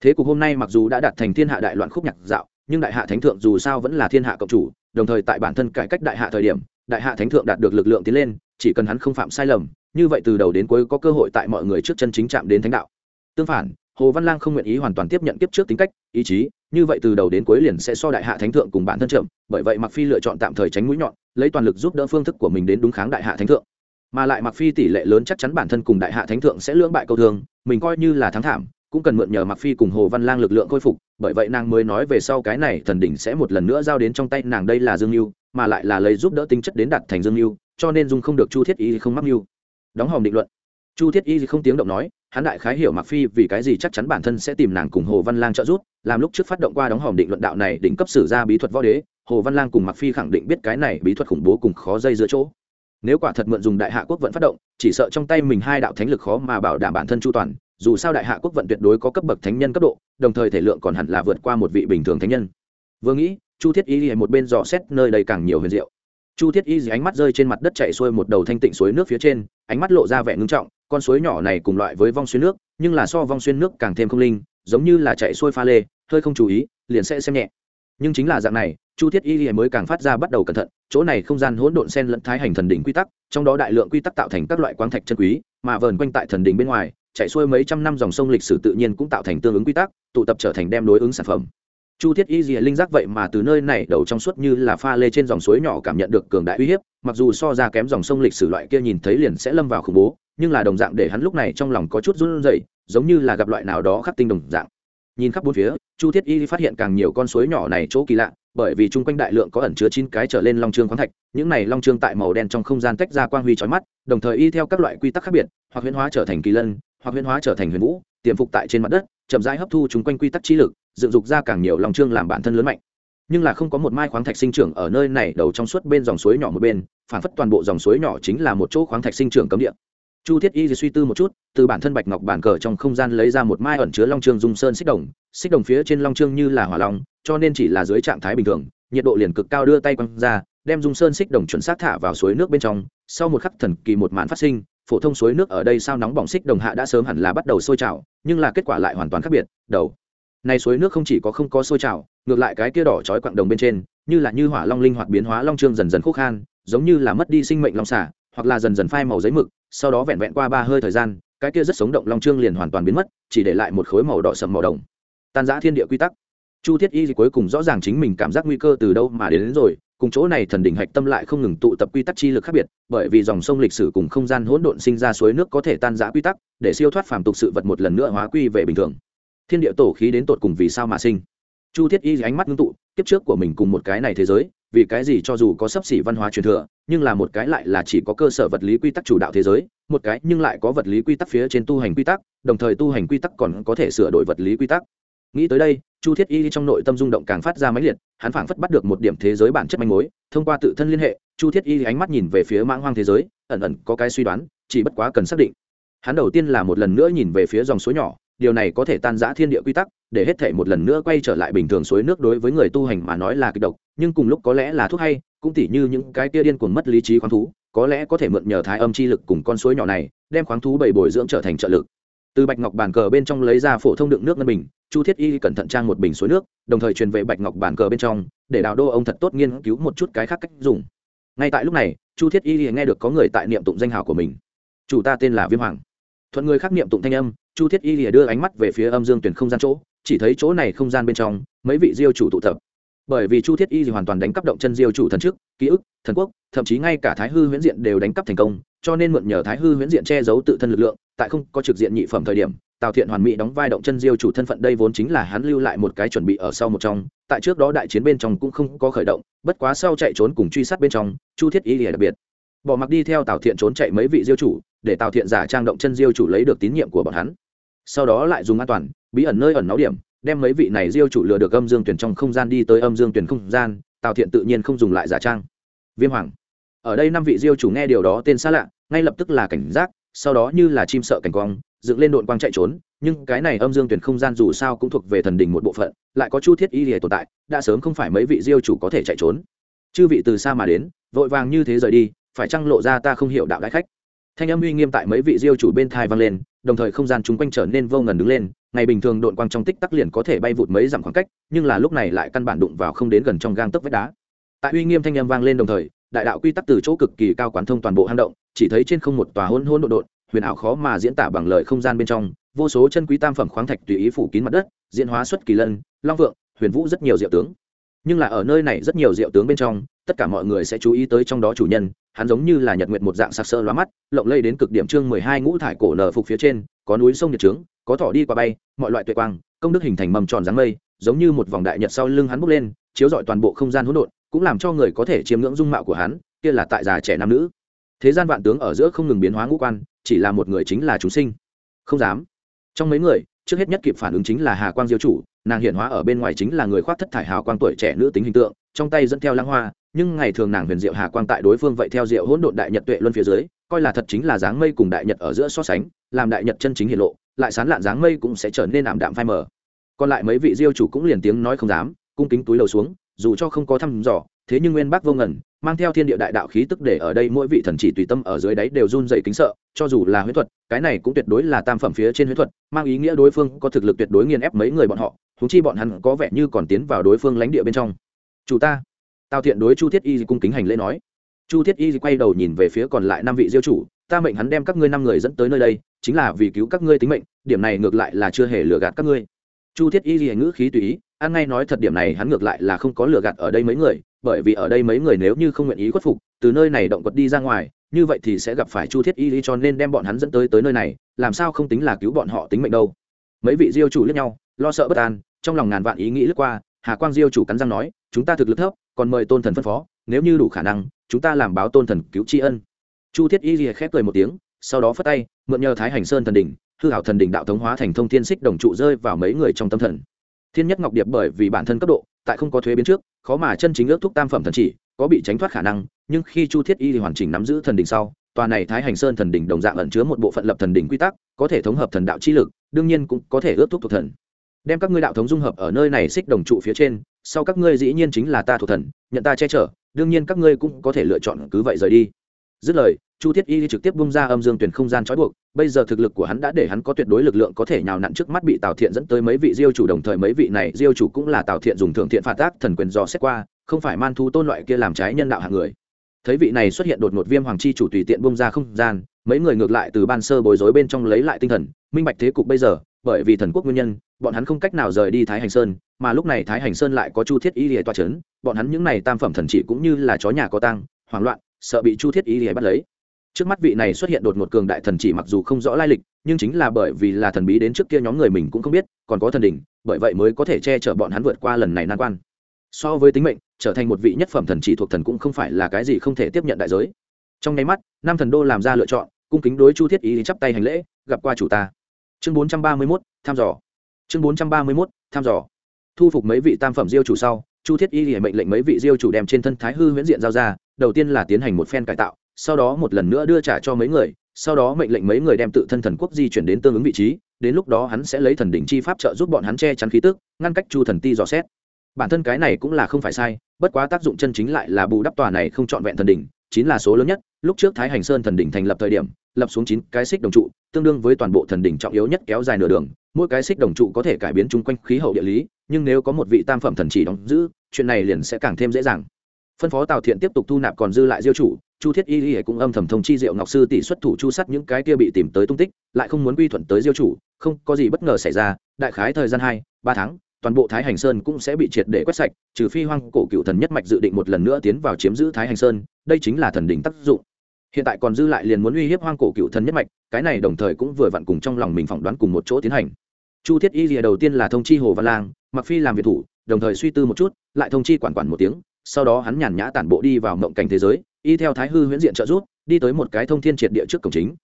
Thế cục hôm nay mặc dù đã đạt thành thiên hạ đại loạn khúc nhạc dạo, nhưng đại hạ thánh thượng dù sao vẫn là thiên hạ cộng chủ, đồng thời tại bản thân cải cách đại hạ thời điểm, đại hạ thánh thượng đạt được lực lượng tiến lên, chỉ cần hắn không phạm sai lầm như vậy từ đầu đến cuối có cơ hội tại mọi người trước chân chính chạm đến thánh đạo. Tương phản, hồ văn lang không nguyện ý hoàn toàn tiếp nhận kiếp trước tính cách, ý chí, như vậy từ đầu đến cuối liền sẽ so đại hạ thánh thượng cùng bản thân chậm, bởi vậy mặc phi lựa chọn tạm thời tránh mũi nhọn, lấy toàn lực giúp đỡ phương thức của mình đến đúng kháng đại hạ thánh thượng. Mà lại mặc phi tỷ lệ lớn chắc chắn bản thân cùng đại hạ thánh thượng sẽ lưỡng bại câu thương, mình coi như là thắng thảm, cũng cần mượn nhờ mặc phi cùng hồ văn lang lực lượng khôi phục, bởi vậy nàng mới nói về sau cái này thần đỉnh sẽ một lần nữa giao đến trong tay nàng đây là dương mưu mà lại là lấy giúp đỡ tính chất đến đặt thành dương mưu cho nên dung không được chu thiết ý không mắc mưu đóng hòm định luận. Chu thiết y không tiếng động nói, hắn đại khái hiểu mặc phi vì cái gì chắc chắn bản thân sẽ tìm nàng cùng hồ văn lang trợ giúp, làm lúc trước phát động qua đóng hòm định luận đạo này đỉnh cấp sử ra bí thuật võ đế, hồ văn lang cùng mặc phi khẳng định biết cái này bí thuật khủng bố cùng khó dây giữa chỗ. Nếu quả thật mượn dùng đại hạ quốc vận phát động, chỉ sợ trong tay mình hai đạo thánh lực khó mà bảo đảm bản thân chu toàn, dù sao đại hạ quốc vận tuyệt đối có cấp bậc thánh nhân cấp độ, đồng thời thể lượng còn hẳn là vượt qua một vị bình thường thánh nhân. Vừa nghĩ, chu thiết y một bên dò xét nơi đây càng nhiều huyền diệu chu thiết y ánh mắt rơi trên mặt đất chạy xuôi một đầu thanh tịnh suối nước phía trên, ánh mắt lộ ra vẻ ngưng trọng, con suối nhỏ này cùng loại với vong xuyên nước, nhưng là so vong xuyên nước càng thêm không linh, giống như là chạy xuôi pha lê, hơi không chú ý, liền sẽ xem nhẹ. Nhưng chính là dạng này, chu thiết y mới càng phát ra bắt đầu cẩn thận, chỗ này không gian hỗn độn sen lẫn thái hành thần đỉnh quy tắc, trong đó đại lượng quy tắc tạo thành các loại quang thạch chân quý, mà vờn quanh tại thần đỉnh bên ngoài, chạy xuôi mấy trăm năm dòng sông lịch sử tự nhiên cũng tạo thành tương ứng quy tắc, tụ tập trở thành đem đối ứng sản phẩm chu thiết y dìa linh giác vậy mà từ nơi này đầu trong suốt như là pha lê trên dòng suối nhỏ cảm nhận được cường đại uy hiếp, mặc dù so ra kém dòng sông lịch sử loại kia nhìn thấy liền sẽ lâm vào khủng bố, nhưng là đồng dạng để hắn lúc này trong lòng có chút run rẩy, giống như là gặp loại nào đó khắc tinh đồng dạng. Nhìn khắp bốn phía, chu thiết y phát hiện càng nhiều con suối nhỏ này chỗ kỳ lạ, bởi vì chung quanh đại lượng có ẩn chứa chín cái trở lên long trương khoáng thạch, những này long trương tại màu đen trong không gian tách ra quang huy trói mắt, đồng thời y theo các loại quy tắc khác biệt, hoặc huyễn hóa trở thành kỳ lân, hoặc huyễn hóa trở thành huyền vũ, tiềm phục tại trên mặt đất, chậm rãi hấp thu chung quanh quy tắc trí lực dựng dục ra càng nhiều long trương làm bản thân lớn mạnh. Nhưng là không có một mai khoáng thạch sinh trưởng ở nơi này, đầu trong suốt bên dòng suối nhỏ một bên, phản phất toàn bộ dòng suối nhỏ chính là một chỗ khoáng thạch sinh trưởng cấm địa. Chu thiết y suy tư một chút, từ bản thân bạch ngọc bản cờ trong không gian lấy ra một mai ẩn chứa long trương dung sơn xích đồng xích đồng phía trên long trương như là hỏa long, cho nên chỉ là dưới trạng thái bình thường, nhiệt độ liền cực cao đưa tay quăng ra, đem dung sơn xích đồng chuẩn xác thả vào suối nước bên trong. Sau một khắc thần kỳ một màn phát sinh, phổ thông suối nước ở đây sao nóng bỏng xích đồng hạ đã sớm hẳn là bắt đầu sôi trào, nhưng là kết quả lại hoàn toàn khác biệt, đầu này suối nước không chỉ có không có sôi trào ngược lại cái kia đỏ chói quặng đồng bên trên như là như hỏa long linh hoạt biến hóa long trương dần dần khúc khan giống như là mất đi sinh mệnh long xả hoặc là dần dần phai màu giấy mực sau đó vẹn vẹn qua ba hơi thời gian cái kia rất sống động long trương liền hoàn toàn biến mất chỉ để lại một khối màu đỏ sậm màu đồng. Tan giã thiên địa quy tắc. Chu thiết y cuối cùng rõ ràng chính mình cảm giác nguy cơ từ đâu mà đến, đến rồi cùng chỗ này thần đỉnh hạch tâm lại không ngừng tụ tập quy tắc chi lực khác biệt bởi vì dòng sông lịch sử cùng không gian hỗn độn sinh ra suối nước có thể tan giã quy tắc để siêu thoát phàm tục sự vật một lần nữa hóa quy về bình thường thiên địa tổ khí đến tột cùng vì sao mà sinh? Chu thiết y ánh mắt ngưng tụ, kiếp trước của mình cùng một cái này thế giới, vì cái gì cho dù có sấp xỉ văn hóa truyền thừa, nhưng là một cái lại là chỉ có cơ sở vật lý quy tắc chủ đạo thế giới, một cái nhưng lại có vật lý quy tắc phía trên tu hành quy tắc, đồng thời tu hành quy tắc còn có thể sửa đổi vật lý quy tắc. Nghĩ tới đây, chu thiết y trong nội tâm rung động càng phát ra máy liệt, hắn phảng phất bắt được một điểm thế giới bản chất manh mối, thông qua tự thân liên hệ, chu thiết y ánh mắt nhìn về phía mãng hoang thế giới, ẩn ẩn có cái suy đoán, chỉ bất quá cần xác định. Hắn đầu tiên là một lần nữa nhìn về phía dòng suối nhỏ điều này có thể tan giã thiên địa quy tắc, để hết thể một lần nữa quay trở lại bình thường suối nước đối với người tu hành mà nói là kịch độc, nhưng cùng lúc có lẽ là thuốc hay, cũng tỉ như những cái tia điên cuồng mất lý trí khoáng thú, có lẽ có thể mượn nhờ thái âm chi lực cùng con suối nhỏ này, đem khoáng thú bầy bồi dưỡng trở thành trợ lực. Từ bạch ngọc bàn cờ bên trong lấy ra phổ thông đựng nước ngân bình, chu thiết y cẩn thận trang một bình suối nước, đồng thời truyền về bạch ngọc bàn cờ bên trong, để đào đô ông thật tốt nghiên cứu một chút cái khác cách dùng. Ngay tại lúc này, chu thiết y nghe được có người tại niệm tụng danh hào của mình. Chủ ta tên là viêm hoàng. Thuận người khác niệm tụng thanh âm chu thiết y lìa đưa ánh mắt về phía âm dương tuyển không gian chỗ, chỉ thấy chỗ này không gian bên trong, mấy vị diêu chủ tụ tập. Bởi vì chu thiết y hoàn toàn đánh cắp động chân diêu chủ thần trước, ký ức, thần quốc, thậm chí ngay cả thái hư huyễn diện đều đánh cắp thành công, cho nên mượn nhờ thái hư huyễn diện che giấu tự thân lực lượng, tại không có trực diện nhị phẩm thời điểm, tào thiện hoàn mỹ đóng vai động chân diêu chủ thân phận đây vốn chính là hắn lưu lại một cái chuẩn bị ở sau một trong, tại trước đó đại chiến bên trong cũng không có khởi động, bất quá sau chạy trốn cùng truy sát bên trong, chu thiết y lìa đặc biệt. Bỏ mặc đi theo tào thiện trốn chạy mấy vị diêu chủ, để tào thiện giả trang động chân diêu chủ lấy được tín nhiệm của bọn hắn sau đó lại dùng an toàn, bí ẩn nơi ẩn náu điểm, đem mấy vị này diêu chủ lừa được âm dương tuyển trong không gian đi tới âm dương tuyển không gian, tào thiện tự nhiên không dùng lại giả trang. Viêm hoàng. Ở đây năm vị diêu chủ nghe điều đó tên xa lạ, ngay lập tức là cảnh giác, sau đó như là chim sợ cảnh quang, dựng lên đội quang chạy trốn, nhưng cái này âm dương tuyển không gian dù sao cũng thuộc về thần đình một bộ phận, lại có chu thiết y hề tồn tại, đã sớm không phải mấy vị diêu chủ có thể chạy trốn. Chư vị từ xa mà đến, vội vàng như thế rời đi, phải chăng lộ ra ta không hiểu đạo đại khách? Thanh âm uy nghiêm tại mấy vị diêu chủ bên thai vang lên, đồng thời không gian chung quanh trở nên vô ngần đứng lên, ngày bình thường đội quang trong tích tắc liền có thể bay vụt mấy dặm khoảng cách, nhưng là lúc này lại căn bản đụng vào không đến gần trong gang tấc vách đá. Tại uy nghiêm thanh âm vang lên đồng thời, đại đạo quy tắc từ chỗ cực kỳ cao quán thông toàn bộ hang động, chỉ thấy trên không một tòa hôn hôn độn độn, huyền ảo khó mà diễn tả bằng lời không gian bên trong, vô số chân quý tam phẩm khoáng thạch tùy ý phủ kín mặt đất, diễn hóa xuất kỳ lân, long vượng, huyền vũ rất nhiều diệu tướng nhưng là ở nơi này rất nhiều diệu tướng bên trong, tất cả mọi người sẽ chú ý tới trong đó chủ nhân, hắn giống như là nhật nguyệt một dạng sặc sỡ lóa mắt, lộng lây đến cực điểm chương mười hai ngũ thải cổ nở phục phía trên, có núi sông nhật trướng, có thỏ đi qua bay, mọi loại tuệ quang, công đức hình thành mầm tròn dáng mây, giống như một vòng đại nhật sau lưng hắn bốc lên, chiếu rọi toàn bộ không gian hỗn độn, cũng làm cho người có thể chiêm ngưỡng dung mạo của hắn, kia là tại già trẻ nam nữ. Thế gian vạn tướng ở giữa không ngừng biến hóa ngũ quan, chỉ là một người chính là chúng sinh. Không dám. Trong mấy người trước hết nhất kịp phản ứng chính là hà quang diêu chủ, nàng hiện hóa ở bên ngoài chính là người khoác thất thải hào quang tuổi trẻ nữ tính hình tượng, trong tay dẫn theo lãng hoa, nhưng ngày thường nàng huyền diệu hà quang tại đối phương vậy theo diệu hỗn độn đại nhật tuệ luân phía dưới, coi là thật chính là dáng mây cùng đại nhật ở giữa so sánh, làm đại nhật chân chính hiện lộ, lại sán lạn dáng mây cũng sẽ trở nên ảm đạm phai mờ. Còn lại mấy vị diêu chủ cũng liền tiếng nói không dám, cung kính túi lầu xuống, dù cho không có thăm dò, thế nhưng nguyên bác vô ngẩn mang theo thiên địa đại đạo khí tức để ở đây mỗi vị thần chỉ tùy tâm ở dưới đáy đều run dày kính sợ, cho dù là huyết thuật, cái này cũng tuyệt đối là tam phẩm phía trên huyết thuật, mang ý nghĩa đối phương có thực lực tuyệt đối nghiền ép mấy người bọn họ húng chi bọn hắn có vẻ như còn tiến vào đối phương lãnh địa bên trong. Chủ ta, tào thiện đối chu thiết y cung kính hành lễ nói. Chu thiết y quay đầu nhìn về phía còn lại năm vị diêu chủ, ta mệnh hắn đem các ngươi năm người dẫn tới nơi đây, chính là vì cứu các ngươi tính mệnh, điểm này ngược lại là chưa hề lừa gạt các ngươi. Chu thiết y ngữ khí tùy ý an ngay nói thật điểm này hắn ngược lại là không có lừa gạt ở đây mấy người bởi vì ở đây mấy người nếu như không nguyện ý khuất phục, từ nơi này động quật đi ra ngoài, như vậy thì sẽ gặp phải chu thiết y cho nên đem bọn hắn dẫn tới tới nơi này, làm sao không tính là cứu bọn họ tính mệnh đâu. Mấy vị diêu chủ lướt nhau, lo sợ bất an, trong lòng ngàn vạn ý nghĩ lướt qua, hà quang diêu chủ cắn răng nói, chúng ta thực lực thấp, còn mời tôn thần phân phó, nếu như đủ khả năng, chúng ta làm báo tôn thần cứu tri ân. Chu thiết y lìa khép cười một tiếng, sau đó phất tay, mượn nhờ thái hành sơn thần đỉnh, hư hảo thần đỉnh đạo thống hóa thành thông thiên xích đồng trụ rơi vào mấy người trong tâm thần. Thiên nhất ngọc điệp bởi vì bản thân cấp độ tại không có thuế biến trước, khó mà chân chính ước thúc tam phẩm thần chỉ, có bị tránh thoát khả năng, nhưng khi chu thiết y thì hoàn chỉnh nắm giữ thần đỉnh sau, tòa này thái hành sơn thần đỉnh đồng dạng ẩn chứa một bộ phận lập thần đỉnh quy tắc, có thể thống hợp thần đạo chi lực, đương nhiên cũng có thể ước thúc thuộc thần. Đem các ngươi đạo thống dung hợp ở nơi này xích đồng trụ phía trên, sau các ngươi dĩ nhiên chính là ta thuộc thần, nhận ta che chở, đương nhiên các ngươi cũng có thể lựa chọn cứ vậy rời đi dứt lời, chu thiết y trực tiếp bung ra âm dương tuyển không gian trói buộc, bây giờ thực lực của hắn đã để hắn có tuyệt đối lực lượng có thể nhào nặn trước mắt bị tào thiện dẫn tới mấy vị diêu chủ đồng thời mấy vị này diêu chủ cũng là tào thiện dùng thượng thiện phạt tác thần quyền dò xét qua, không phải man thu tôn loại kia làm trái nhân đạo hạng người. Thấy vị này xuất hiện đột ngột viêm hoàng chi chủ tùy tiện bung ra không gian, mấy người ngược lại từ ban sơ bối rối bên trong lấy lại tinh thần, minh bạch thế cục bây giờ, bởi vì thần quốc nguyên nhân, bọn hắn không cách nào rời đi thái hành sơn, mà lúc này thái hành sơn lại có chu thiết y lìa toa c h ấ n bọn hắn những này tam phẩm thần chỉ cũng như là chó nhà có tăng hoảng loạn sợ bị chu thiết y lìa bắt lấy. Trước mắt vị này xuất hiện đột ngột cường đại thần chỉ mặc dù không rõ lai lịch, nhưng chính là bởi vì là thần bí đến trước kia nhóm người mình cũng không biết, còn có thần đỉnh, bởi vậy mới có thể che chở bọn hắn vượt qua lần này nan quan. So với tính mệnh, trở thành một vị nhất phẩm thần chỉ thuộc thần cũng không phải là cái gì không thể tiếp nhận đại giới. Trong nháy mắt nam thần đô làm ra lựa chọn, cung kính đối chu thiết ý chắp tay hành lễ, gặp qua chủ ta. Chương bốn trăm ba mươi mốt dò. Chương bốn trăm ba mươi mốt dò. Thu phục mấy vị tam phẩm diêu chủ sau, chu thiết y mệnh lệnh mấy vị diêu chủ đem trên thân thái hư huyễn diện giao ra đầu tiên là tiến hành một phen cải tạo, sau đó một lần nữa đưa trả cho mấy người, sau đó mệnh lệnh mấy người đem tự thân thần quốc di chuyển đến tương ứng vị trí, đến lúc đó hắn sẽ lấy thần đỉnh chi pháp trợ giúp bọn hắn che chắn khí tức, ngăn cách chu thần ti dò xét. Bản thân cái này cũng là không phải sai, bất quá tác dụng chân chính lại là bù đắp tòa này không trọn vẹn thần đỉnh chính là số lớn nhất, lúc trước thái hành sơn thần đỉnh thành lập thời điểm, lập xuống chín cái xích đồng trụ, tương đương với toàn bộ thần đỉnh trọng yếu nhất kéo dài nửa đường, mỗi cái xích đồng trụ có thể cải biến chung quanh khí hậu địa lý, nhưng nếu có một vị tam phẩm thần chỉ đóng giữ, chuyện này liền sẽ càng thêm dễ dàng phân phó tào thiện tiếp tục thu nạp còn dư lại diêu chủ, chu thiết y y cũng âm thầm thông chi diệu ngọc sư tỷ xuất thủ chu sắt những cái kia bị tìm tới tung tích, lại không muốn quy thuận tới diêu chủ, không có gì bất ngờ xảy ra, đại khái thời gian hai, ba tháng, toàn bộ thái hành sơn cũng sẽ bị triệt để quét sạch, trừ phi hoang cổ cựu thần nhất mạch dự định một lần nữa tiến vào chiếm giữ thái hành sơn, đây chính là thần đỉnh tác dụng. Hiện tại còn dư lại liền muốn uy hiếp hoang cổ cựu thần nhất mạch, cái này đồng thời cũng vừa vặn cùng trong lòng mình phỏng đoán cùng một chỗ tiến hành. Chu thiết y lìa đầu tiên là thông chi hồ văn lang mặc phi làm việc thủ đồng thời suy tư một chút, lại thông chi quản quản một tiếng, sau đó hắn nhàn nhã tản bộ đi vào mộng cảnh thế giới, y theo thái hư huyễn diện trợ giúp, đi tới một cái thông thiên triệt địa trước cổng chính.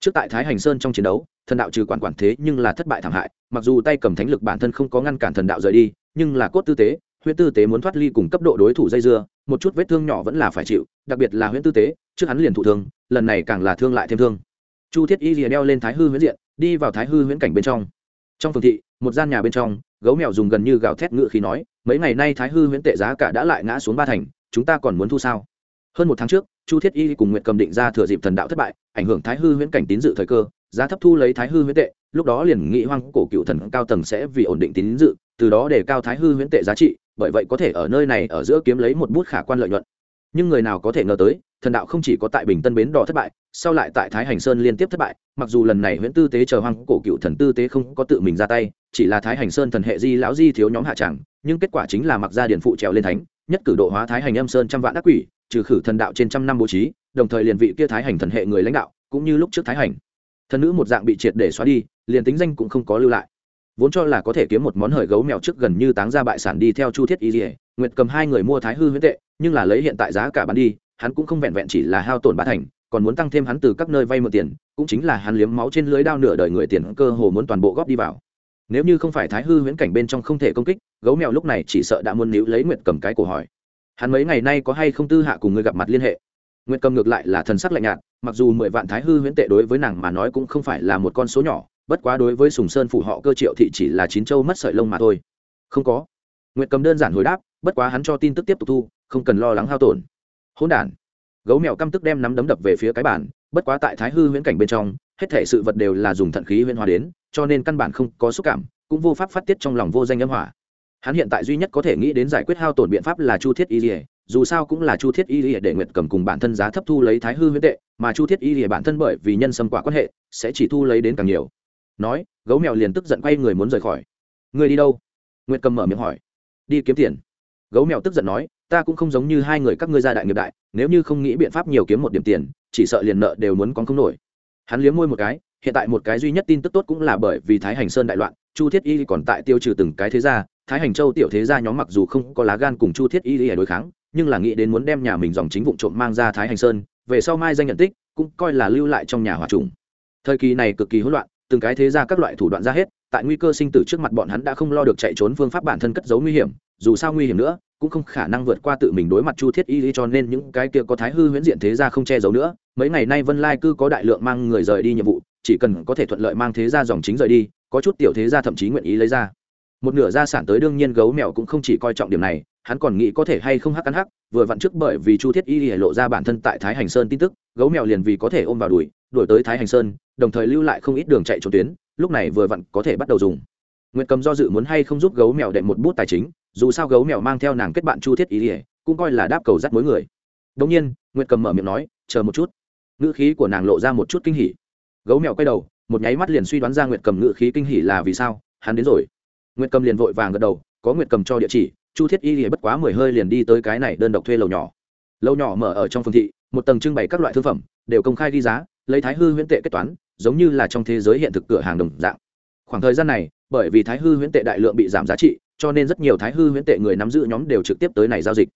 Trước tại thái hành sơn trong chiến đấu, thần đạo trừ quản quản thế nhưng là thất bại thảm hại, mặc dù tay cầm thánh lực bản thân không có ngăn cản thần đạo rời đi, nhưng là cốt tư tế, huyễn tư tế muốn thoát ly cùng cấp độ đối thủ dây dưa, một chút vết thương nhỏ vẫn là phải chịu, đặc biệt là huyễn tư tế, trước hắn liền thụ thương, lần này càng là thương lại thêm thương. Chu thiết y rìa đeo lên thái hư huyễn diện, đi vào thái hư huyễn cảnh bên trong. Trong phường thị, một gian nhà bên trong gấu mèo dùng gần như gào thét ngựa khi nói, mấy ngày nay thái hư huyễn tệ giá cả đã lại ngã xuống ba thành, chúng ta còn muốn thu sao? Hơn một tháng trước, chu thiết y cùng nguyện cầm định ra thừa dịp thần đạo thất bại, ảnh hưởng thái hư huyễn cảnh tín dự thời cơ, giá thấp thu lấy thái hư huyễn tệ, lúc đó liền nghị hoang cổ cựu thần cao tầng sẽ vì ổn định tín dự, từ đó để cao thái hư huyễn tệ giá trị, bởi vậy có thể ở nơi này ở giữa kiếm lấy một bút khả quan lợi nhuận. Nhưng người nào có thể ngờ tới thần đạo không chỉ có tại bình tân bến đỏ thất bại, sau lại tại thái hành sơn liên tiếp thất bại, mặc dù lần này huyễn tư tế chờ hoang cổ cựu thần tư tế không có tự mình ra tay, chỉ là thái hành sơn thần hệ di lão di thiếu nhóm hạ tràng nhưng kết quả chính là mặc ra điện phụ trèo lên thánh, nhất cử độ hóa thái hành âm sơn trăm vạn ác quỷ, trừ khử thần đạo trên trăm năm bố trí, đồng thời liền vị kia thái hành thần hệ người lãnh đạo, cũng như lúc trước thái hành. Thần nữ một dạng bị triệt để xóa đi, liền tính danh cũng không có lưu lại. Vốn cho là có thể kiếm một món hời gấu mèo trước gần như táng ra bại sản đi theo chu thiết y dỉa nguyệt cầm hai người mua thái hư huyễn tệ, nhưng là lấy hiện tại giá cả bán đi hắn cũng không vẹn vẹn chỉ là hao tổn bá thành, còn muốn tăng thêm hắn từ các nơi vay mượn tiền, cũng chính là hắn liếm máu trên lưới đao nửa đời người tiền cơ hồ muốn toàn bộ góp đi vào. Nếu như không phải thái hư huyễn cảnh bên trong không thể công kích, gấu mèo lúc này chỉ sợ đã muốn níu lấy nguyệt cầm cái cổ hỏi. Hắn mấy ngày nay có hay không tư hạ cùng người gặp mặt liên hệ? Nguyệt cầm ngược lại là thần sắc lạnh nhạt, mặc dù mười vạn thái hư huyễn tệ đối với nàng mà nói cũng không phải là một con số nhỏ, bất quá đối với sùng sơn phủ họ cơ triệu thị chỉ là chín châu mất sợi lông mà thôi. Không có. Nguyệt cầm đơn giản hồi đáp, bất quá hắn cho tin tức tiếp tục thu, không cần lo lắng hao tổn hỗn đản. Gấu mèo căm tức đem nắm đấm đập về phía cái bản bất quá tại thái hư huyễn cảnh bên trong, hết thể sự vật đều là dùng thận khí huyễn hóa đến, cho nên căn bản không có xúc cảm, cũng vô pháp phát tiết trong lòng vô danh âm hỏa. Hắn hiện tại duy nhất có thể nghĩ đến giải quyết hao tổn biện pháp là chu thiết y lìa, dù sao cũng là chu thiết y lìa để nguyệt cầm cùng bản thân giá thấp thu lấy thái hư huyễn tệ, mà chu thiết y lìa bản thân bởi vì nhân xâm quả quan hệ, sẽ chỉ thu lấy đến càng nhiều. Nói, gấu mèo liền tức giận quay người muốn rời khỏi. Người đi đâu? Nguyệt cầm mở miệng hỏi. Đi kiếm tiền. Gấu mèo tức giận nói ta cũng không giống như hai người các ngươi gia đại nghiệp đại, nếu như không nghĩ biện pháp nhiều kiếm một điểm tiền, chỉ sợ liền nợ đều muốn con không nổi. Hắn liếm môi một cái, hiện tại một cái duy nhất tin tức tốt cũng là bởi vì thái hành sơn đại loạn, chu thiết y còn tại tiêu trừ từng cái thế gia, thái hành châu tiểu thế gia nhóm mặc dù không có lá gan cùng chu thiết y để đối kháng, nhưng là nghĩ đến muốn đem nhà mình dòng chính vụ trộm mang ra thái hành sơn, về sau mai danh nhận tích, cũng coi là lưu lại trong nhà hòa trùng. Thời kỳ này cực kỳ hỗn loạn, từng cái thế gia các loại thủ đoạn ra hết, tại nguy cơ sinh tử trước mặt bọn hắn đã không lo được chạy trốn phương pháp bản thân cất giấu nguy hiểm dù sao nguy hiểm nữa, cũng không khả năng vượt qua tự mình đối mặt chu thiết y cho nên những cái kia có thái hư huyễn diện thế gia không che giấu nữa. Mấy ngày nay vân lai cư có đại lượng mang người rời đi nhiệm vụ, chỉ cần có thể thuận lợi mang thế gia dòng chính rời đi, có chút tiểu thế gia thậm chí nguyện ý lấy ra. Một nửa gia sản tới đương nhiên gấu mèo cũng không chỉ coi trọng điểm này, hắn còn nghĩ có thể hay không hắc ăn hắc, vừa vặn trước bởi vì chu thiết y hề lộ ra bản thân tại thái hành sơn tin tức, gấu mèo liền vì có thể ôm vào đuổi đuổi tới thái hành sơn, đồng thời lưu lại không ít đường chạy trốn tuyến, lúc này vừa vặn có thể bắt đầu dùng. Nguyệt cầm do dự muốn hay không giúp gấu mèo đệm một bút tài chính dù sao gấu mèo mang theo nàng kết bạn chu thiết y ỉa, cũng coi là đáp cầu dắt mối người. Đống nhiên, nguyệt cầm mở miệng nói, chờ một chút. Ngữ khí của nàng lộ ra một chút kinh hỉ. Gấu mèo quay đầu, một nháy mắt liền suy đoán ra nguyệt cầm ngữ khí kinh hỉ là vì sao, hắn đến rồi. Nguyệt cầm liền vội vàng gật đầu, có nguyệt cầm cho địa chỉ, chu thiết y thì bất quá mười hơi liền đi tới cái này đơn độc thuê lầu nhỏ. Lầu nhỏ mở ở trong phương thị, một tầng trưng bày các loại thương phẩm, đều công khai ghi giá, lấy thái hư huyễn tệ kết toán, giống như là trong thế giới hiện thực cửa hàng đồng dạng. Khoảng thời gian này, bởi vì thái hư huyễn tệ đại lượng bị giảm giá trị cho nên rất nhiều thái hư huyễn tệ người nắm giữ nhóm đều trực tiếp tới này giao dịch.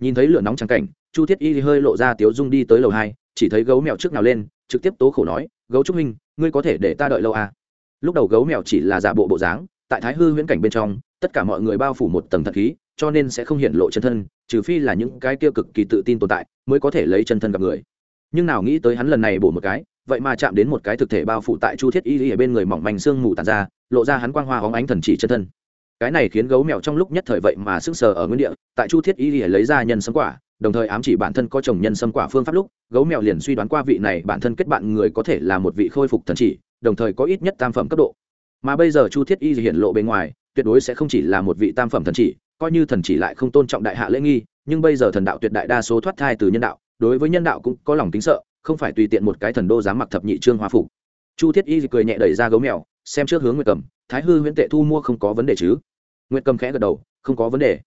Nhìn thấy lửa nóng trắng cảnh, chu thiết y hơi lộ ra tiếu dung đi tới lầu hai, chỉ thấy gấu mèo trước nào lên, trực tiếp tố khổ nói, gấu trúc minh ngươi có thể để ta đợi lâu à. lúc đầu gấu mèo chỉ là giả bộ bộ dáng, tại thái hư huyễn cảnh bên trong, tất cả mọi người bao phủ một tầng thật khí, cho nên sẽ không hiện lộ chân thân, trừ phi là những cái kia cực kỳ tự tin tồn tại, mới có thể lấy chân thân gặp người. Nhưng nào nghĩ tới hắn lần này bổ một cái, vậy mà chạm đến một cái thực thể bao phủ tại chu thiết y ở bên người mỏng manh xương mù tàn ra, lộ ra hắn quang hoa hóng ánh thần chỉ chân thân cái này khiến gấu mèo trong lúc nhất thời vậy mà sững sờ ở nguyên địa, tại chu thiết y lấy ra nhân sâm quả, đồng thời ám chỉ bản thân có chồng nhân sâm quả phương pháp lúc, gấu mèo liền suy đoán qua vị này bản thân kết bạn người có thể là một vị khôi phục thần chỉ, đồng thời có ít nhất tam phẩm cấp độ. Mà bây giờ chu thiết y hiện lộ bên ngoài, tuyệt đối sẽ không chỉ là một vị tam phẩm thần chỉ, coi như thần chỉ lại không tôn trọng đại hạ lễ nghi, nhưng bây giờ thần đạo tuyệt đại đa số thoát thai từ nhân đạo, đối với nhân đạo cũng có lòng kính sợ, không phải tùy tiện một cái thần đô dám mặc thập nhị trương hoa phục. Chu thiết y cười nhẹ đẩy ra gấu mèo, xem trước hướng nguyệt cầm thái hư huyễn tệ thu mua không có vấn đề chứ nguyệt cầm khẽ gật đầu, không có vấn đề.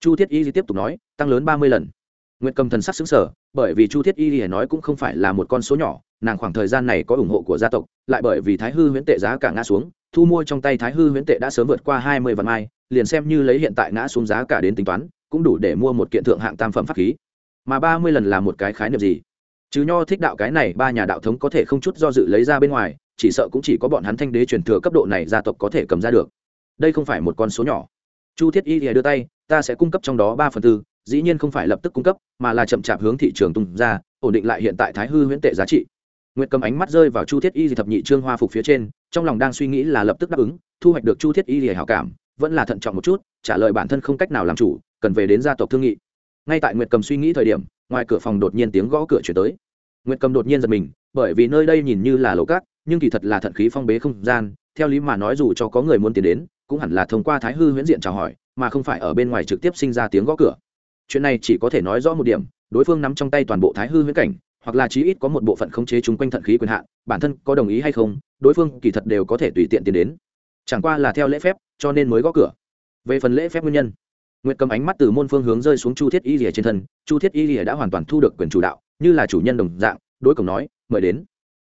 Chu thiết y tiếp tục nói, tăng lớn ba mươi lần. Nguyệt cầm thần sắc xứng sở bởi vì chu thiết y nói cũng không phải là một con số nhỏ, nàng khoảng thời gian này có ủng hộ của gia tộc, lại bởi vì thái hư huyễn tệ giá cả ngã xuống, thu mua trong tay thái hư huyễn tệ đã sớm vượt qua hai mươi vạn mai, liền xem như lấy hiện tại ngã xuống giá cả đến tính toán, cũng đủ để mua một kiện thượng hạng tam phẩm pháp khí. Mà ba mươi lần là một cái khái niệm gì? Chứ nho thích đạo cái này, ba nhà đạo thống có thể không chút do dự lấy ra bên ngoài, chỉ sợ cũng chỉ có bọn hắn thanh đế truyền thừa cấp độ này gia tộc có thể cầm ra được đây không phải một con số nhỏ. Chu thiết y thì đưa tay, ta sẽ cung cấp trong đó ba phần tư, dĩ nhiên không phải lập tức cung cấp, mà là chậm chạp hướng thị trường tung ra, ổn định lại hiện tại thái hư huyễn tệ giá trị. Nguyệt cầm ánh mắt rơi vào chu thiết y thì thập nhị trương hoa phục phía trên, trong lòng đang suy nghĩ là lập tức đáp ứng, thu hoạch được chu thiết y thì hảo cảm, vẫn là thận trọng một chút, trả lời bản thân không cách nào làm chủ, cần về đến gia tộc thương nghị. Ngay tại nguyệt cầm suy nghĩ thời điểm, ngoài cửa phòng đột nhiên tiếng gõ cửa chuyển tới. Nguyệt cầm đột nhiên giật mình, bởi vì nơi đây nhìn như là lầu cát, nhưng kỳ thật là thận khí phong bế không gian, theo lý mà nói dù cho có người muốn tiến đến cũng hẳn là thông qua thái hư huyễn diện chào hỏi, mà không phải ở bên ngoài trực tiếp sinh ra tiếng gõ cửa. Chuyện này chỉ có thể nói rõ một điểm, đối phương nắm trong tay toàn bộ thái hư huyễn cảnh, hoặc là chí ít có một bộ phận khống chế chung quanh thận khí quyền hạn, bản thân có đồng ý hay không, đối phương kỳ thật đều có thể tùy tiện tiến đến. Chẳng qua là theo lễ phép, cho nên mới gõ cửa. Về phần lễ phép nguyên nhân, nguyệt cầm ánh mắt từ môn phương hướng rơi xuống chu thiết y rìa trên thân, chu thiết y rìa đã hoàn toàn thu được quyền chủ đạo, như là chủ nhân đồng dạng, đối cổng nói, mời đến.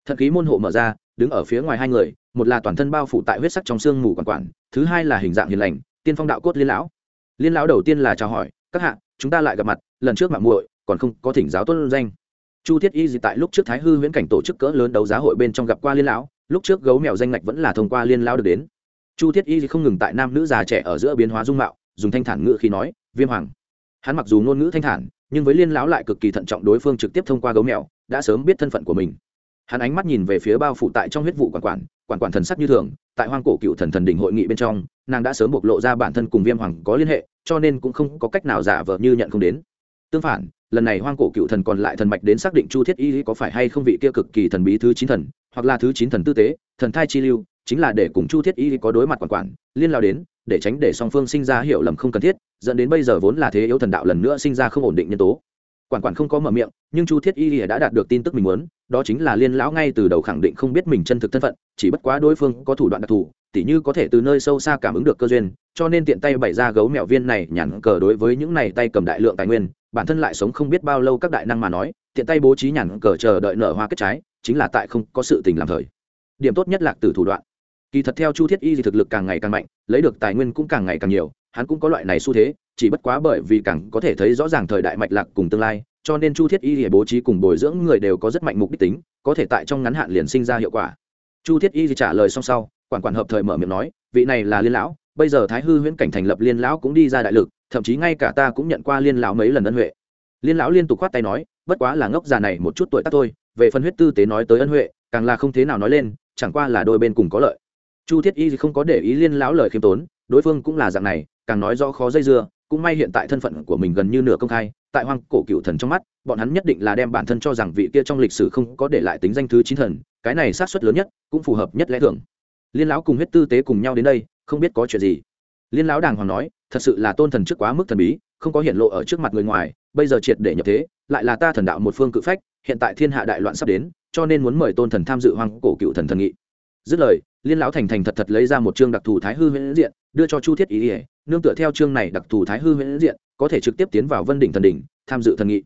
Thận khí môn hộ mở ra, đứng ở phía ngoài hai người một là toàn thân bao phủ tại huyết sắc trong xương mù quản quản, thứ hai là hình dạng hiền lành, tiên phong đạo cốt liên lão. Liên lão đầu tiên là chào hỏi, các hạ, chúng ta lại gặp mặt, lần trước mạng muội còn không có thỉnh giáo tuân danh. Chu thiết y gì tại lúc trước thái hư huyễn cảnh tổ chức cỡ lớn đấu giá hội bên trong gặp qua liên lão, lúc trước gấu mèo danh ngạch vẫn là thông qua liên lão được đến. Chu thiết y không ngừng tại nam nữ già trẻ ở giữa biến hóa dung mạo, dùng thanh thản ngữ khi nói, viêm hoàng. Hắn mặc dù ngôn ngữ thanh thản, nhưng với liên lão lại cực kỳ thận trọng đối phương trực tiếp thông qua gấu mèo, đã sớm biết thân phận của mình hắn ánh mắt nhìn về phía bao phủ tại trong huyết vụ quản quản quản quản thần sắc như thường, tại hoang cổ cựu thần thần đỉnh hội nghị bên trong, nàng đã sớm bộc lộ ra bản thân cùng viêm hoàng có liên hệ, cho nên cũng không có cách nào giả vờ như nhận không đến. Tương phản, lần này hoang cổ cựu thần còn lại thần mạch đến xác định chu thiết y có phải hay không vị kia cực kỳ thần bí thứ chín thần, hoặc là thứ chín thần tư tế, thần thai chi lưu, chính là để cùng chu thiết y có đối mặt quản quản, liên lao đến, để tránh để song phương sinh ra hiểu lầm không cần thiết, dẫn đến bây giờ vốn là thế yếu thần đạo lần nữa sinh ra không ổn định nhân tố quản quản không có mở miệng, nhưng chu thiết y đã đạt được tin tức mình muốn, đó chính là liên lão ngay từ đầu khẳng định không biết mình chân thực thân phận, chỉ bất quá đối phương có thủ đoạn đặc thù, tỉ như có thể từ nơi sâu xa cảm ứng được cơ duyên, cho nên tiện tay bày ra gấu mẹo viên này nhàn cờ đối với những này tay cầm đại lượng tài nguyên, bản thân lại sống không biết bao lâu các đại năng mà nói, tiện tay bố trí nhàn cờ chờ đợi nở hoa kết trái, chính là tại không có sự tình làm thời. Điểm tốt nhất là từ thủ đoạn. Kỳ thật theo chu thiết y thì thực lực càng ngày càng mạnh, lấy được tài nguyên cũng càng ngày càng nhiều, hắn cũng có loại này xu thế chỉ bất quá bởi vì càng có thể thấy rõ ràng thời đại mạch lạc cùng tương lai, cho nên chu thiết y thì bố trí cùng bồi dưỡng người đều có rất mạnh mục đích tính, có thể tại trong ngắn hạn liền sinh ra hiệu quả. Chu thiết y thì trả lời xong sau, quản quản hợp thời mở miệng nói, vị này là liên lão, bây giờ thái hư huyễn cảnh thành lập liên lão cũng đi ra đại lực, thậm chí ngay cả ta cũng nhận qua liên lão mấy lần ân huệ. Liên lão liên tục khoát tay nói, bất quá là ngốc già này một chút tuổi tác thôi, về phần huyết tư tế nói tới ân huệ, càng là không thế nào nói lên, chẳng qua là đôi bên cùng có lợi. Chu thiết y không có để ý liên lão lời khiêm tốn, đối phương cũng là dạng này, càng nói rõ khó dây dưa cũng may hiện tại thân phận của mình gần như nửa công khai, tại hoang cổ cựu thần trong mắt, bọn hắn nhất định là đem bản thân cho rằng vị kia trong lịch sử không có để lại tính danh thứ chín thần, cái này sát xuất lớn nhất, cũng phù hợp nhất lẽ thường. Liên lão cùng huyết tư tế cùng nhau đến đây, không biết có chuyện gì. Liên lão đàng hoàng nói, thật sự là tôn thần trước quá mức thần bí, không có hiện lộ ở trước mặt người ngoài, bây giờ triệt để nhập thế, lại là ta thần đạo một phương cự phách, hiện tại thiên hạ đại loạn sắp đến, cho nên muốn mời tôn thần tham dự hoang cổ cựu thần thần nghị. Dứt lời, liên lão thành thành thật thật lấy ra một chương đặc thù thái hư huyễn diện, đưa cho chu thiết ý ỉa nương tựa theo chương này đặc thù thái hư huyễn diện, có thể trực tiếp tiến vào vân đỉnh thần đỉnh, tham dự thần nghị.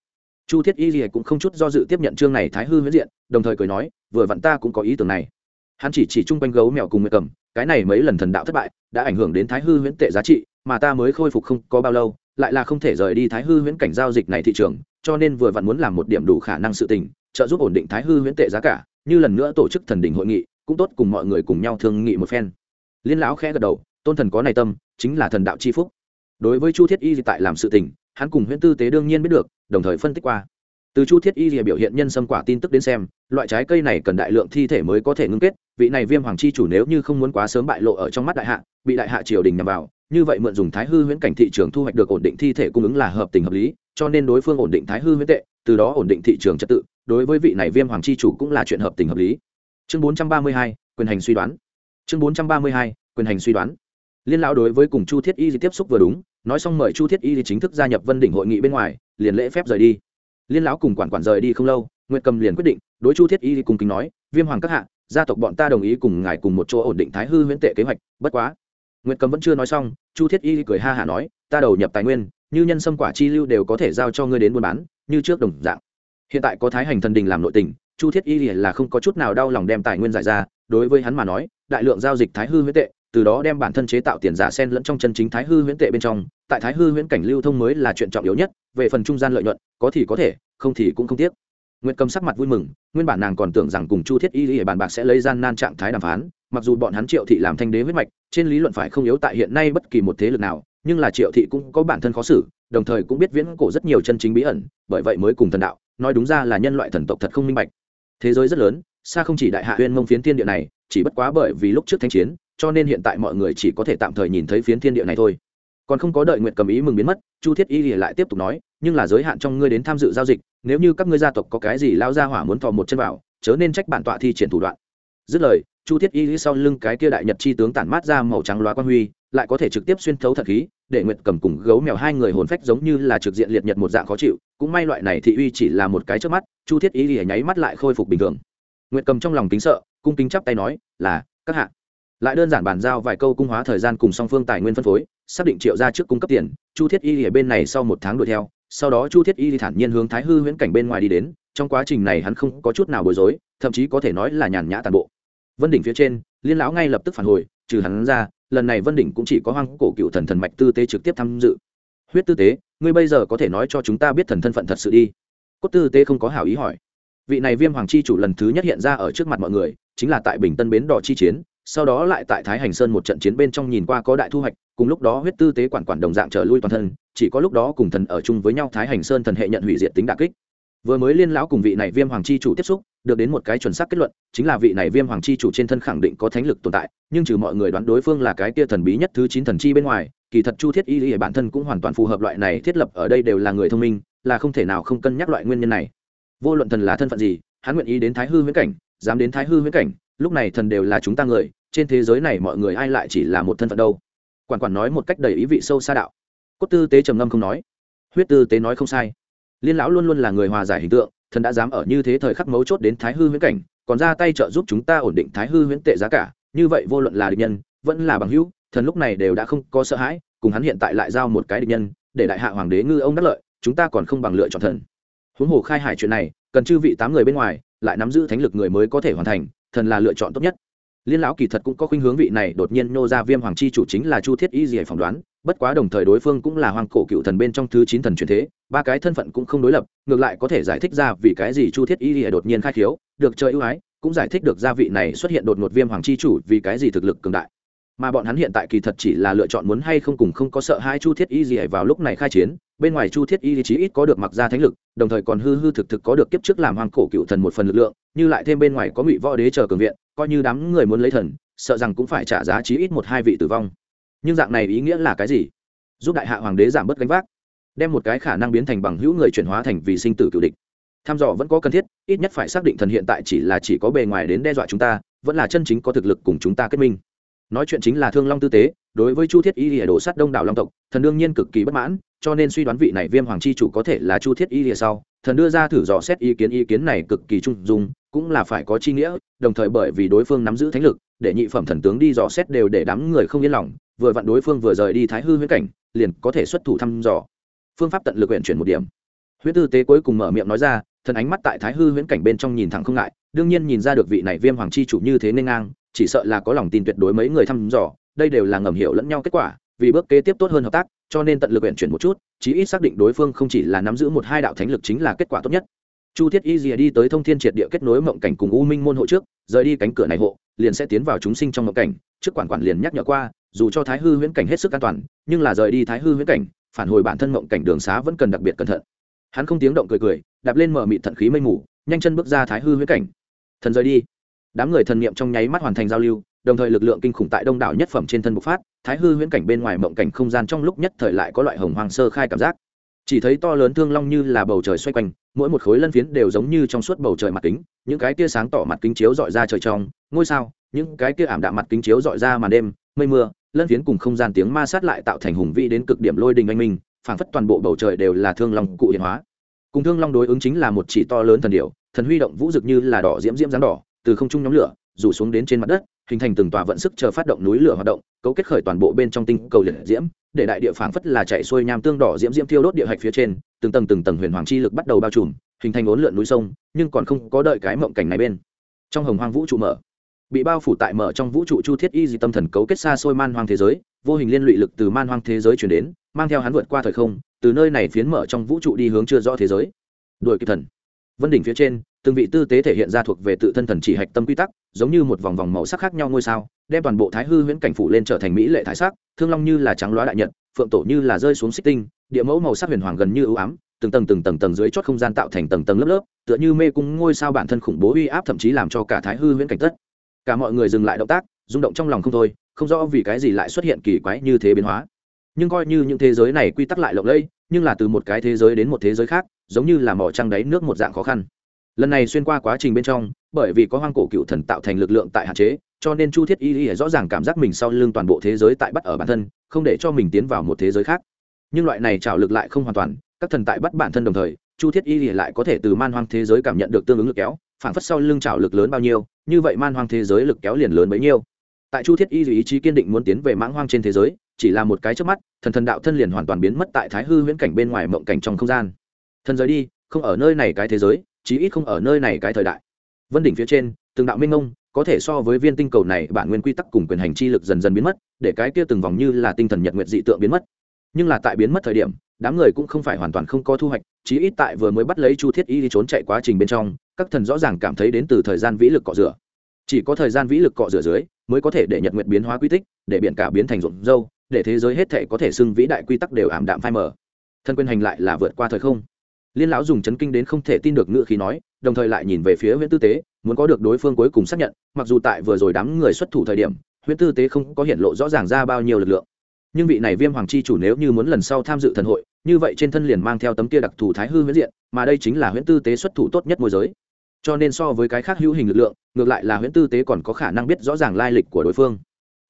Chu thiết y gì cũng không chút do dự tiếp nhận chương này thái hư huyễn diện, đồng thời cười nói, vừa vặn ta cũng có ý tưởng này. Hắn chỉ chỉ chung quanh gấu mèo cùng nguyệt cầm cái này mấy lần thần đạo thất bại, đã ảnh hưởng đến thái hư huyễn tệ giá trị, mà ta mới khôi phục không có bao lâu, lại là không thể rời đi thái hư huyễn cảnh giao dịch này thị trường, cho nên vừa vặn muốn làm một điểm đủ khả năng sự tình, trợ giúp ổn định thái hư huyễn tệ giá cả, như lần nữa tổ chức thần đỉnh hội nghị, cũng tốt cùng mọi người cùng nhau thương nghị một phen. Liên lão khẽ gật đầu tôn thần có này tâm chính là thần đạo chi phúc. Đối với chu thiết y tại làm sự tình hắn cùng huyễn tư tế đương nhiên biết được đồng thời phân tích qua. Từ chu thiết y biểu hiện nhân sâm quả tin tức đến xem loại trái cây này cần đại lượng thi thể mới có thể ngưng kết vị này viêm hoàng chi chủ nếu như không muốn quá sớm bại lộ ở trong mắt đại hạ bị đại hạ triều đình nhằm vào như vậy mượn dùng thái hư huyễn cảnh thị trường thu hoạch được ổn định thi thể cung ứng là hợp tình hợp lý cho nên đối phương ổn định thái hư huyễn tệ từ đó ổn định thị trường trật tự đối với vị này viêm hoàng chi chủ cũng là chuyện hợp tình hợp lý. Chương 432, quyền hành suy đoán. Chương 432, quyền hành suy đoán liên lão đối với cùng chu thiết y tiếp xúc vừa đúng, nói xong mời chu thiết y chính thức gia nhập vân đỉnh hội nghị bên ngoài, liền lễ phép rời đi. Liên lão cùng quản quản rời đi không lâu, nguyệt cầm liền quyết định, đối chu thiết y cùng kính nói, viêm hoàng các hạ, gia tộc bọn ta đồng ý cùng ngài cùng một chỗ ổn định thái hư huyễn tệ kế hoạch, bất quá. Nguyệt cầm vẫn chưa nói xong, chu thiết y cười ha hả nói, ta đầu nhập tài nguyên, như nhân sâm quả chi lưu đều có thể giao cho ngươi đến buôn bán, như trước đồng dạng. Hiện tại có thái hành thần đình làm nội tình, chu thiết y là không có chút nào đau lòng đem tài nguyên giải ra, đối với hắn mà nói, đại lượng giao dịch thái hư huyễn tệ từ đó đem bản thân chế tạo tiền giả sen lẫn trong chân chính thái hư huyễn tệ bên trong tại thái hư huyễn cảnh lưu thông mới là chuyện trọng yếu nhất về phần trung gian lợi nhuận có thì có thể không thì cũng không tiếc Nguyệt Cầm sắc mặt vui mừng, nguyên bản nàng còn tưởng rằng cùng Chu Thiết Y Y bàn bạc sẽ lấy gian nan trạng thái đàm phán, mặc dù bọn hắn Triệu thị làm thanh đế huyết mạch, trên lý luận phải không yếu tại hiện nay bất kỳ một thế lực nào, nhưng là Triệu thị cũng có bản thân khó xử, đồng thời cũng biết viễn cổ rất nhiều chân chính bí ẩn, bởi vậy mới cùng thần đạo, nói đúng ra là nhân loại thần tộc thật không minh bạch. Thế giới rất lớn, xa không chỉ đại hạ huyên mông phiến thiên địa này, chỉ bất quá bởi vì lúc trước thanh chiến, cho nên hiện tại mọi người chỉ có thể tạm thời nhìn thấy phiến thiên địa này thôi. Còn không có đợi nguyệt cầm ý mừng biến mất, chu thiết y lại tiếp tục nói, nhưng là giới hạn trong ngươi đến tham dự giao dịch, nếu như các ngươi gia tộc có cái gì lao ra hỏa muốn thò một chân vào, chớ nên trách bản tọa thi triển thủ đoạn. Dứt lời, chu thiết y sau lưng cái kia đại nhật chi tướng tản mát ra màu trắng loa quan huy, lại có thể trực tiếp xuyên thấu thật khí, để nguyệt cầm cùng gấu mèo hai người hồn phách giống như là trực diện liệt nhật một dạng khó chịu. Cũng may loại này thị uy chỉ là một cái trước mắt, chu thiết y nháy mắt lại khôi phục bình thường. Nguyệt cầm trong lòng kính sợ, cung kính chắp tay nói, là, các hạ lại đơn giản bàn giao vài câu cung hóa thời gian cùng song phương tài nguyên phân phối, xác định triệu ra trước cung cấp tiền, chu thiết y ở bên này sau một tháng đuổi theo, sau đó chu thiết y thản nhiên hướng thái hư huyễn cảnh bên ngoài đi đến, trong quá trình này hắn không có chút nào bối rối, thậm chí có thể nói là nhàn nhã tàn bộ. Vân đỉnh phía trên, liên lão ngay lập tức phản hồi, trừ hắn ra, lần này vân đỉnh cũng chỉ có hoang cổ cựu thần thần mạch tư tế trực tiếp tham dự. Huyết tư tế, ngươi bây giờ có thể nói cho chúng ta biết thần thân phận thật sự đi. Cốt tư tế không có hảo ý hỏi. Vị này viêm hoàng chi chủ lần thứ nhất hiện ra ở trước mặt mọi người, chính là tại bình tân bến đỏ chi chiến sau đó lại tại thái hành sơn một trận chiến bên trong nhìn qua có đại thu hoạch, cùng lúc đó huyết tư tế quản quản đồng dạng trở lui toàn thân, chỉ có lúc đó cùng thần ở chung với nhau thái hành sơn thần hệ nhận hủy diệt tính đà kích. Vừa mới liên lão cùng vị này viêm hoàng chi chủ tiếp xúc, được đến một cái chuẩn xác kết luận, chính là vị này viêm hoàng chi chủ trên thân khẳng định có thánh lực tồn tại, nhưng trừ mọi người đoán đối phương là cái kia thần bí nhất thứ chín thần chi bên ngoài, kỳ thật chu thiết y lý bản thân cũng hoàn toàn phù hợp loại này thiết lập ở đây đều là người thông minh, là không thể nào không cân nhắc loại nguyên nhân này. Vô luận thần là thân phận gì, hắn nguyện ý đến thái hư huyễn cảnh, dám đến thái hư huyễn cảnh lúc này thần đều là chúng ta người, trên thế giới này mọi người ai lại chỉ là một thân phận đâu? Quản quản nói một cách đầy ý vị sâu xa đạo. Cốt tư tế trầm ngâm không nói. Huyết tư tế nói không sai. Liên lão luôn luôn là người hòa giải hình tượng, thần đã dám ở như thế thời khắc mấu chốt đến thái hư huyễn cảnh, còn ra tay trợ giúp chúng ta ổn định thái hư huyễn tệ giá cả, như vậy vô luận là địch nhân, vẫn là bằng hữu, thần lúc này đều đã không có sợ hãi, cùng hắn hiện tại lại giao một cái địch nhân, để đại hạ hoàng đế ngư ông đắc lợi, chúng ta còn không bằng lựa chọn thần. Huống hồ khai hải chuyện này, cần chư vị tám người bên ngoài, lại nắm giữ thánh lực người mới có thể hoàn thành thần là lựa chọn tốt nhất. Liên lão kỳ thật cũng có khuynh hướng vị này, đột nhiên nô ra viêm hoàng chi chủ chính là chu thiết y dì phỏng đoán, bất quá đồng thời đối phương cũng là hoàng cổ cựu thần bên trong thứ chín thần truyền thế, ba cái thân phận cũng không đối lập, ngược lại có thể giải thích ra vì cái gì chu thiết y dì đột nhiên khai khiếu, được chơi ưu ái, cũng giải thích được gia vị này xuất hiện đột ngột viêm hoàng chi chủ vì cái gì thực lực cường đại. Mà bọn hắn hiện tại kỳ thật chỉ là lựa chọn muốn hay không cùng không có sợ hai chu thiết y gì vào lúc này khai chiến bên ngoài chu thiết y chí ít có được mặc ra thánh lực, đồng thời còn hư hư thực thực có được kiếp trước làm hoàng cổ cựu thần một phần lực lượng, như lại thêm bên ngoài có ngụy võ đế chờ cường viện, coi như đám người muốn lấy thần, sợ rằng cũng phải trả giá chí ít một hai vị tử vong. Nhưng dạng này ý nghĩa là cái gì? Giúp đại hạ hoàng đế giảm bớt gánh vác, đem một cái khả năng biến thành bằng hữu người chuyển hóa thành vì sinh tử cựu địch. Tham dò vẫn có cần thiết, ít nhất phải xác định thần hiện tại chỉ là chỉ có bề ngoài đến đe dọa chúng ta, vẫn là chân chính có thực lực cùng chúng ta kết minh. Nói chuyện chính là thương long tư tế, đối với chu thiết y lìa đổ sát đông đảo long tộc, thần đương nhiên cực kỳ bất mãn cho nên suy đoán vị này viêm hoàng chi chủ có thể là chu thiết y lìa sau, thần đưa ra thử dò xét ý kiến ý kiến này cực kỳ trung dung, cũng là phải có chi nghĩa, đồng thời bởi vì đối phương nắm giữ thánh lực, để nhị phẩm thần tướng đi dò xét đều để đám người không yên lòng, vừa vặn đối phương vừa rời đi thái hư huyễn cảnh, liền có thể xuất thủ thăm dò. Phương pháp tận lực huyện chuyển một điểm. Huyễn tư tế cuối cùng mở miệng nói ra, thần ánh mắt tại thái hư huyễn cảnh bên trong nhìn thẳng không ngại, đương nhiên nhìn ra được vị này viêm hoàng chi chủ như thế nên ngang, chỉ sợ là có lòng tin tuyệt đối mấy người thăm dò, đây đều là ngầm hiểu lẫn nhau kết quả vì bước kế tiếp tốt hơn hợp tác, cho nên tận lực huyện chuyển một chút, chí ít xác định đối phương không chỉ là nắm giữ một hai đạo thánh lực chính là kết quả tốt nhất. Chu thiết y rìa đi tới thông thiên triệt địa kết nối mộng cảnh cùng u minh môn hộ trước, rời đi cánh cửa này hộ, liền sẽ tiến vào chúng sinh trong mộng cảnh, trước quản quản liền nhắc nhở qua, dù cho thái hư huyễn cảnh hết sức an toàn, nhưng là rời đi thái hư huyễn cảnh, phản hồi bản thân mộng cảnh đường xá vẫn cần đặc biệt cẩn thận. Hắn không tiếng động cười cười, đạp lên mở mịt thận khí mây mù, nhanh chân bước ra thái hư huyễn cảnh. Thần rời đi. Đám người thần niệm trong nháy mắt hoàn thành giao lưu đồng thời lực lượng kinh khủng tại đông đảo nhất phẩm trên thân bộc phát, thái hư huyễn cảnh bên ngoài mộng cảnh không gian trong lúc nhất thời lại có loại hồng hoàng sơ khai cảm giác. Chỉ thấy to lớn thương long như là bầu trời xoay quanh, mỗi một khối lân phiến đều giống như trong suốt bầu trời mặt kính, những cái tia sáng tỏ mặt kính chiếu dọi ra trời trong, ngôi sao, những cái tia ảm đạm mặt kính chiếu dọi ra màn đêm, mây mưa, lân phiến cùng không gian tiếng ma sát lại tạo thành hùng vĩ đến cực điểm lôi đình anh minh, phảng phất toàn bộ bầu trời đều là thương long cụ hiện hóa. Cùng thương long đối ứng chính là một chỉ to lớn thần điệu thần huy động vũ dực như là đỏ diễm diễm rắn đỏ, từ không trung nhóm lửa, rủ xuống đến trên mặt đất hình thành từng tòa vận sức chờ phát động núi lửa hoạt động, cấu kết khởi toàn bộ bên trong tinh cầu liệt diễm, để đại địa phảng phất là chạy xuôi nham tương đỏ diễm diễm thiêu đốt địa hạch phía trên, từng tầng từng tầng huyền hoàng chi lực bắt đầu bao trùm, hình thành ốn lượn núi sông, nhưng còn không có đợi cái mộng cảnh này bên. Trong hồng hoang vũ trụ mở, bị bao phủ tại mở trong vũ trụ chu thiết y di tâm thần cấu kết xa xôi man hoang thế giới, vô hình liên lụy lực từ man hoang thế giới chuyển đến, mang theo hắn vượt qua thời không, từ nơi này phiến mở trong vũ trụ đi hướng chưa rõ thế giới. Đuổi kịp thần. Vân đỉnh phía trên từng vị tư tế thể hiện ra thuộc về tự thân thần chỉ hạch tâm quy tắc, giống như một vòng vòng màu sắc khác nhau ngôi sao, đem toàn bộ thái hư huyễn cảnh phủ lên trở thành mỹ lệ thái sắc, thương long như là trắng loá đại nhật, phượng tổ như là rơi xuống xích tinh, địa mẫu màu sắc huyền hoàng gần như ưu ám, từng tầng từng tầng tầng dưới chót không gian tạo thành tầng tầng lớp lớp, tựa như mê cung ngôi sao bản thân khủng bố uy áp thậm chí làm cho cả thái hư huyễn cảnh tất. Cả mọi người dừng lại động tác, rung động trong lòng không thôi, không rõ vì cái gì lại xuất hiện kỳ quái như thế biến hóa. Nhưng coi như những thế giới này quy tắc lại lộng lẫy, nhưng là từ một cái thế giới đến một thế giới khác, giống như là mỏ trăng đáy nước một dạng khó khăn lần này xuyên qua quá trình bên trong, bởi vì có hoang cổ cựu thần tạo thành lực lượng tại hạn chế, cho nên chu thiết y y rõ ràng cảm giác mình sau lưng toàn bộ thế giới tại bắt ở bản thân, không để cho mình tiến vào một thế giới khác. Nhưng loại này trào lực lại không hoàn toàn, các thần tại bắt bản thân đồng thời, chu thiết y y lại có thể từ man hoang thế giới cảm nhận được tương ứng lực kéo, phản phất sau lưng trào lực lớn bao nhiêu, như vậy man hoang thế giới lực kéo liền lớn bấy nhiêu. Tại chu thiết y ý chí kiên định muốn tiến về mãng hoang trên thế giới, chỉ là một cái trước mắt, thần thần đạo thân liền hoàn toàn biến mất tại thái hư huyễn cảnh bên ngoài mộng cảnh trong không gian. Thần rời đi, không ở nơi này cái thế giới chí ít không ở nơi này cái thời đại. Vân đỉnh phía trên, từng đạo minh ngông, có thể so với viên tinh cầu này bản nguyên quy tắc cùng quyền hành chi lực dần dần biến mất, để cái kia từng vòng như là tinh thần nhật nguyện dị tượng biến mất. Nhưng là tại biến mất thời điểm, đám người cũng không phải hoàn toàn không có thu hoạch, chí ít tại vừa mới bắt lấy chu thiết y đi trốn chạy quá trình bên trong, các thần rõ ràng cảm thấy đến từ thời gian vĩ lực cọ rửa. Chỉ có thời gian vĩ lực cọ rửa dưới, mới có thể để nhật nguyện biến hóa quy tích, để biển cả biến thành rộn dâu, để thế giới hết thể có thể xưng vĩ đại quy tắc đều ảm đạm phai mờ. Thân quyền hành lại là vượt qua thời không liên lão dùng chấn kinh đến không thể tin được ngựa khí nói, đồng thời lại nhìn về phía Huyễn tư tế, muốn có được đối phương cuối cùng xác nhận, mặc dù tại vừa rồi đám người xuất thủ thời điểm, Huyễn tư tế không có hiện lộ rõ ràng ra bao nhiêu lực lượng. Nhưng vị này viêm hoàng chi chủ nếu như muốn lần sau tham dự thần hội, như vậy trên thân liền mang theo tấm kia đặc thù thái hư huyễn diện, mà đây chính là huyễn tư tế xuất thủ tốt nhất môi giới. Cho nên so với cái khác hữu hình lực lượng, ngược lại là huyễn tư tế còn có khả năng biết rõ ràng lai lịch của đối phương.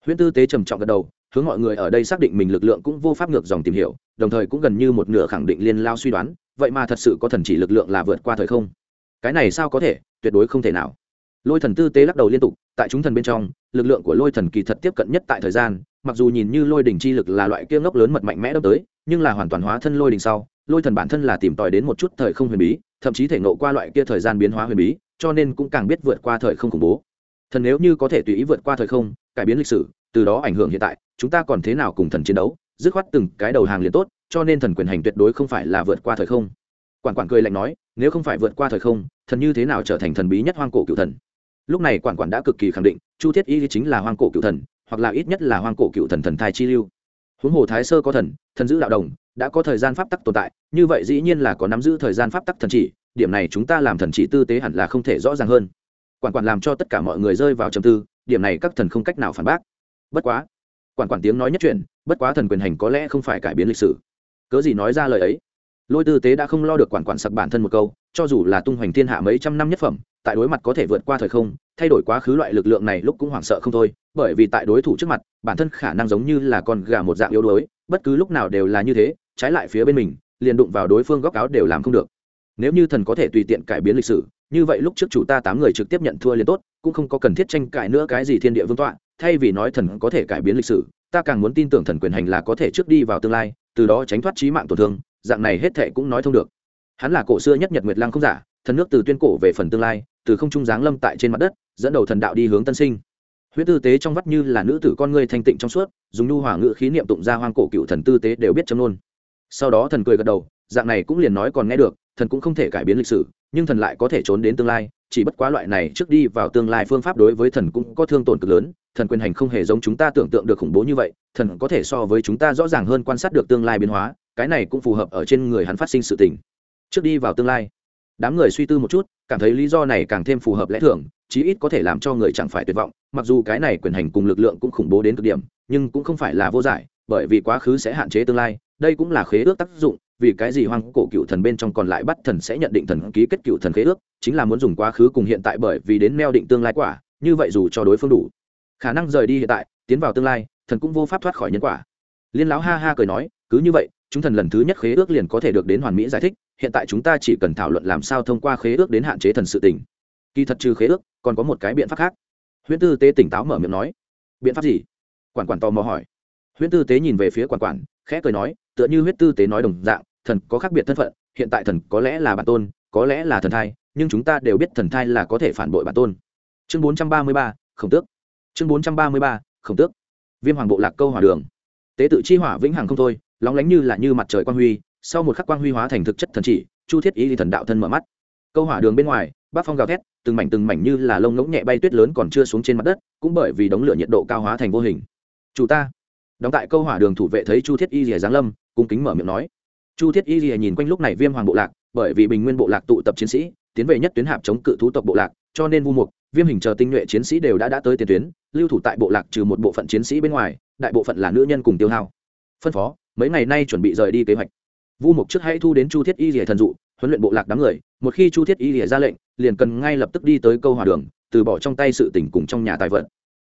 Huyễn tư tế trầm trọng gật đầu hướng mọi người ở đây xác định mình lực lượng cũng vô pháp ngược dòng tìm hiểu, đồng thời cũng gần như một nửa khẳng định liên lao suy đoán, vậy mà thật sự có thần chỉ lực lượng là vượt qua thời không? Cái này sao có thể, tuyệt đối không thể nào. Lôi thần tư tế lắc đầu liên tục, tại chúng thần bên trong, lực lượng của lôi thần kỳ thật tiếp cận nhất tại thời gian, mặc dù nhìn như lôi đỉnh chi lực là loại kia ngốc lớn mật mạnh mẽ đâm tới, nhưng là hoàn toàn hóa thân lôi đỉnh sau, lôi thần bản thân là tìm tòi đến một chút thời không huyền bí, thậm chí thể nộ qua loại kia thời gian biến hóa huyền bí, cho nên cũng càng biết vượt qua thời không khủng bố. Thần nếu như có thể tùy ý vượt qua thời không, cải biến lịch sử, từ đó ảnh hưởng hiện tại chúng ta còn thế nào cùng thần chiến đấu, dứt khoát từng cái đầu hàng liền tốt, cho nên thần quyền hành tuyệt đối không phải là vượt qua thời không. Quản quản cười lạnh nói, nếu không phải vượt qua thời không, thần như thế nào trở thành thần bí nhất hoang cổ cựu thần? Lúc này quản quản đã cực kỳ khẳng định, chu thiết y chính là hoang cổ cựu thần, hoặc là ít nhất là hoang cổ cựu thần thần thai chi lưu. Huống hồ thái sơ có thần thần giữ đạo đồng, đã có thời gian pháp tắc tồn tại, như vậy dĩ nhiên là có nắm giữ thời gian pháp tắc thần chỉ, điểm này chúng ta làm thần chỉ tư tế hẳn là không thể rõ ràng hơn. Quản quản làm cho tất cả mọi người rơi vào trầm tư, điểm này các thần không cách nào phản bác. Bất quá quản quản tiếng nói nhất chuyện bất quá thần quyền hành có lẽ không phải cải biến lịch sử. Cớ gì nói ra lời ấy? Lôi tư tế đã không lo được quản quản sặc bản thân một câu, cho dù là tung hoành thiên hạ mấy trăm năm nhất phẩm, tại đối mặt có thể vượt qua thời không, thay đổi quá khứ loại lực lượng này lúc cũng hoảng sợ không thôi, bởi vì tại đối thủ trước mặt, bản thân khả năng giống như là con gà một dạng yếu đuối, bất cứ lúc nào đều là như thế, trái lại phía bên mình, liền đụng vào đối phương góc áo đều làm không được. Nếu như thần có thể tùy tiện cải biến lịch sử như vậy lúc trước chủ ta tám người trực tiếp nhận thua liền tốt, cũng không có cần thiết tranh cãi nữa cái gì thiên địa vương tọa, thay vì nói thần có thể cải biến lịch sử, ta càng muốn tin tưởng thần quyền hành là có thể trước đi vào tương lai, từ đó tránh thoát trí mạng tổn thương, dạng này hết thệ cũng nói thông được. Hắn là cổ xưa nhất nhật nguyệt lăng không giả, thần nước từ tuyên cổ về phần tương lai, từ không trung giáng lâm tại trên mặt đất, dẫn đầu thần đạo đi hướng tân sinh. Huyết tư tế trong vắt như là nữ tử con ngươi thanh tịnh trong suốt, dùng nhu hòa ngữ khí niệm tụng ra hoang cổ cựu thần tư tế đều biết châm nôn sau đó thần cười gật đầu dạng này cũng liền nói còn nghe được, thần cũng không thể cải biến lịch sử, nhưng thần lại có thể trốn đến tương lai, chỉ bất quá loại này trước đi vào tương lai phương pháp đối với thần cũng có thương tổn cực lớn, thần quyền hành không hề giống chúng ta tưởng tượng được khủng bố như vậy, thần có thể so với chúng ta rõ ràng hơn quan sát được tương lai biến hóa, cái này cũng phù hợp ở trên người hắn phát sinh sự tình. Trước đi vào tương lai, đám người suy tư một chút, cảm thấy lý do này càng thêm phù hợp lẽ thường, chí ít có thể làm cho người chẳng phải tuyệt vọng, mặc dù cái này quyền hành cùng lực lượng cũng khủng bố đến cực điểm, nhưng cũng không phải là vô giải, bởi vì quá khứ sẽ hạn chế tương lai, đây cũng là khế ước tác dụng vì cái gì hoang cổ cựu thần bên trong còn lại bắt thần sẽ nhận định thần ký kết cựu thần khế ước, chính là muốn dùng quá khứ cùng hiện tại bởi vì đến neo định tương lai quả, như vậy dù cho đối phương đủ khả năng rời đi hiện tại, tiến vào tương lai, thần cũng vô pháp thoát khỏi nhân quả. Liên lão ha ha cười nói, cứ như vậy, chúng thần lần thứ nhất khế ước liền có thể được đến hoàn mỹ giải thích, hiện tại chúng ta chỉ cần thảo luận làm sao thông qua khế ước đến hạn chế thần sự tình. Kỳ thật trừ khế ước, còn có một cái biện pháp khác. Huyễn tư tế tỉnh táo mở miệng nói, biện pháp gì? Quản quản tò mò hỏi. Huyễn tư tế nhìn về phía quản quản, khẽ cười nói, tựa như huyết tư tế nói đồng dạng thần có khác biệt thân phận, hiện tại thần có lẽ là bản tôn, có lẽ là thần thai, nhưng chúng ta đều biết thần thai là có thể phản bội bản tôn. Chương bốn trăm ba mươi ba, khổng tước. Chương bốn trăm ba mươi ba, khổng tước. Viêm hoàng bộ lạc câu hỏa đường. Tế tự chi hỏa vĩnh hằng không thôi, lóng lánh như là như mặt trời quang huy, sau một khắc quang huy hóa thành thực chất thần chỉ, chu thiết ý thì thần đạo thân mở mắt. Câu hỏa đường bên ngoài bác phong gào thét, từng mảnh từng mảnh như là lông ngỗng nhẹ bay tuyết lớn còn chưa xuống trên mặt đất, cũng bởi vì đống lửa nhiệt độ cao hóa thành vô hình. Chủ ta. Đóng tại câu hỏa đường thủ vệ thấy chu thiết y rìa giáng lâm, cung kính mở miệng nói chu thiết y rìa nhìn quanh lúc này viêm hoàng bộ lạc, bởi vì bình nguyên bộ lạc tụ tập chiến sĩ, tiến về nhất tuyến hạp chống cự thú tộc bộ lạc, cho nên vu mục, viêm hình chờ tinh nhuệ chiến sĩ đều đã đã tới tiền tuyến, lưu thủ tại bộ lạc trừ một bộ phận chiến sĩ bên ngoài, đại bộ phận là nữ nhân cùng tiêu hao. Phân phó, mấy ngày nay chuẩn bị rời đi kế hoạch. Vu mục trước hãy thu đến chu thiết y rìa thần dụ, huấn luyện bộ lạc đám người, một khi chu thiết y rìa ra lệnh, liền cần ngay lập tức đi tới câu hòa đường, từ bỏ trong tay sự tỉnh cùng trong nhà tài vận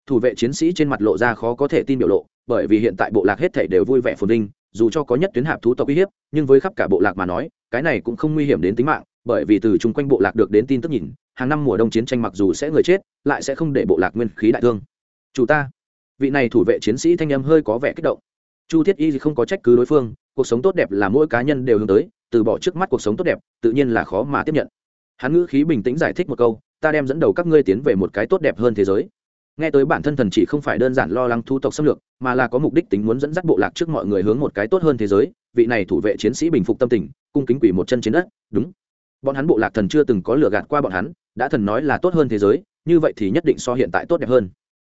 thủ vệ chiến sĩ trên mặt lộ ra khó có thể tin biểu lộ, bởi vì hiện tại bộ lạc hết thể đều vui vẻ phồn vinh dù cho có nhất tuyến hạp thú tộc uy hiếp, nhưng với khắp cả bộ lạc mà nói, cái này cũng không nguy hiểm đến tính mạng, bởi vì từ chung quanh bộ lạc được đến tin tức nhìn, hàng năm mùa đông chiến tranh mặc dù sẽ người chết, lại sẽ không để bộ lạc nguyên khí đại thương. Chủ ta. Vị này thủ vệ chiến sĩ thanh âm hơi có vẻ kích động. Chu thiết y không có trách cứ đối phương, cuộc sống tốt đẹp là mỗi cá nhân đều hướng tới, từ bỏ trước mắt cuộc sống tốt đẹp, tự nhiên là khó mà tiếp nhận. Hắn ngữ khí bình tĩnh giải thích một câu, ta đem dẫn đầu các ngươi tiến về một cái tốt đẹp hơn thế giới nghe tới bản thân thần chỉ không phải đơn giản lo lắng thu tộc xâm lược, mà là có mục đích tính muốn dẫn dắt bộ lạc trước mọi người hướng một cái tốt hơn thế giới, vị này thủ vệ chiến sĩ bình phục tâm tình, cung kính quỷ một chân trên đất, đúng. Bọn hắn bộ lạc thần chưa từng có lừa gạt qua bọn hắn, đã thần nói là tốt hơn thế giới, như vậy thì nhất định so hiện tại tốt đẹp hơn.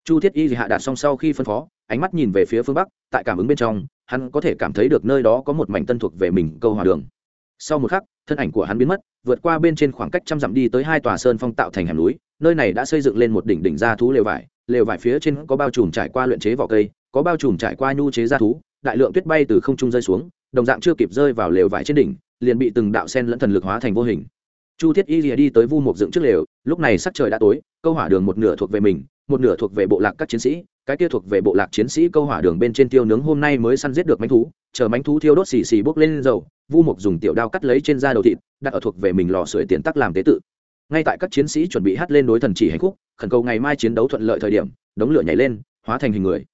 Chu thiết y hạ đạt xong sau khi phân phó, ánh mắt nhìn về phía phương bắc, tại cảm ứng bên trong, hắn có thể cảm thấy được nơi đó có một mảnh tân thuộc về mình câu hòa đường sau một khắc, thân ảnh của hắn biến mất, vượt qua bên trên khoảng cách trăm dặm đi tới hai tòa sơn phong tạo thành hẻm núi, nơi này đã xây dựng lên một đỉnh đỉnh gia thú lều vải lều vải phía trên có bao trùm trải qua luyện chế vỏ cây, có bao trùm trải qua nhu chế gia thú, đại lượng tuyết bay từ không trung rơi xuống, đồng dạng chưa kịp rơi vào lều vải trên đỉnh, liền bị từng đạo sen lẫn thần lực hóa thành vô hình. Chu thiết y rìa đi tới vu mục dựng trước lều, lúc này sắc trời đã tối, câu hỏa đường một nửa thuộc về mình một nửa thuộc về bộ lạc các chiến sĩ, cái kia thuộc về bộ lạc chiến sĩ câu hỏa đường bên trên tiêu nướng hôm nay mới săn giết được mánh thú, chờ mánh thú thiêu đốt xì xì bốc lên dầu, vu mục dùng tiểu đao cắt lấy trên da đầu thịt, đặt ở thuộc về mình lò sưởi tiền tắc làm tế tự. Ngay tại các chiến sĩ chuẩn bị hát lên đối thần chỉ hạnh phúc khẩn cầu ngày mai chiến đấu thuận lợi thời điểm, đống lửa nhảy lên, hóa thành hình người.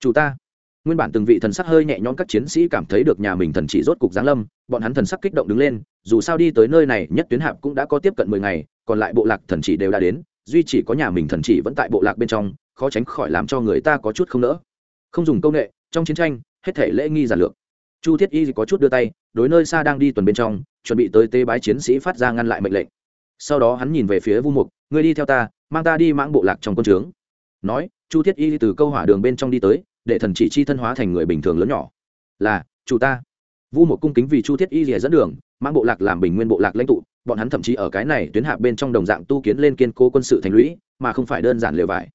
Chủ ta. Nguyên bản từng vị thần sắc hơi nhẹ nhõm các chiến sĩ cảm thấy được nhà mình thần chỉ rốt cục giáng lâm, bọn hắn thần sắc kích động đứng lên, dù sao đi tới nơi này, nhất tuyến hạp cũng đã có tiếp cận mười ngày, còn lại bộ lạc thần chỉ đều đã đến duy chỉ có nhà mình thần chỉ vẫn tại bộ lạc bên trong, khó tránh khỏi làm cho người ta có chút không nỡ. Không dùng công nghệ, trong chiến tranh, hết thể lễ nghi giản lược. Chu thiết y có chút đưa tay, đối nơi xa đang đi tuần bên trong, chuẩn bị tới tế bái chiến sĩ phát ra ngăn lại mệnh lệnh. Sau đó hắn nhìn về phía vu mục người đi theo ta, mang ta đi mãng bộ lạc trong quân trướng. Nói, chu thiết y từ câu hỏa đường bên trong đi tới, để thần chỉ chi thân hóa thành người bình thường lớn nhỏ. Là, chủ ta. Vu mục cung kính vì chu thiết y rìa dẫn đường mang bộ lạc làm bình nguyên bộ lạc lãnh tụ bọn hắn thậm chí ở cái này tuyến hạ bên trong đồng dạng tu kiến lên kiên cố quân sự thành lũy, mà không phải đơn giản lều vải.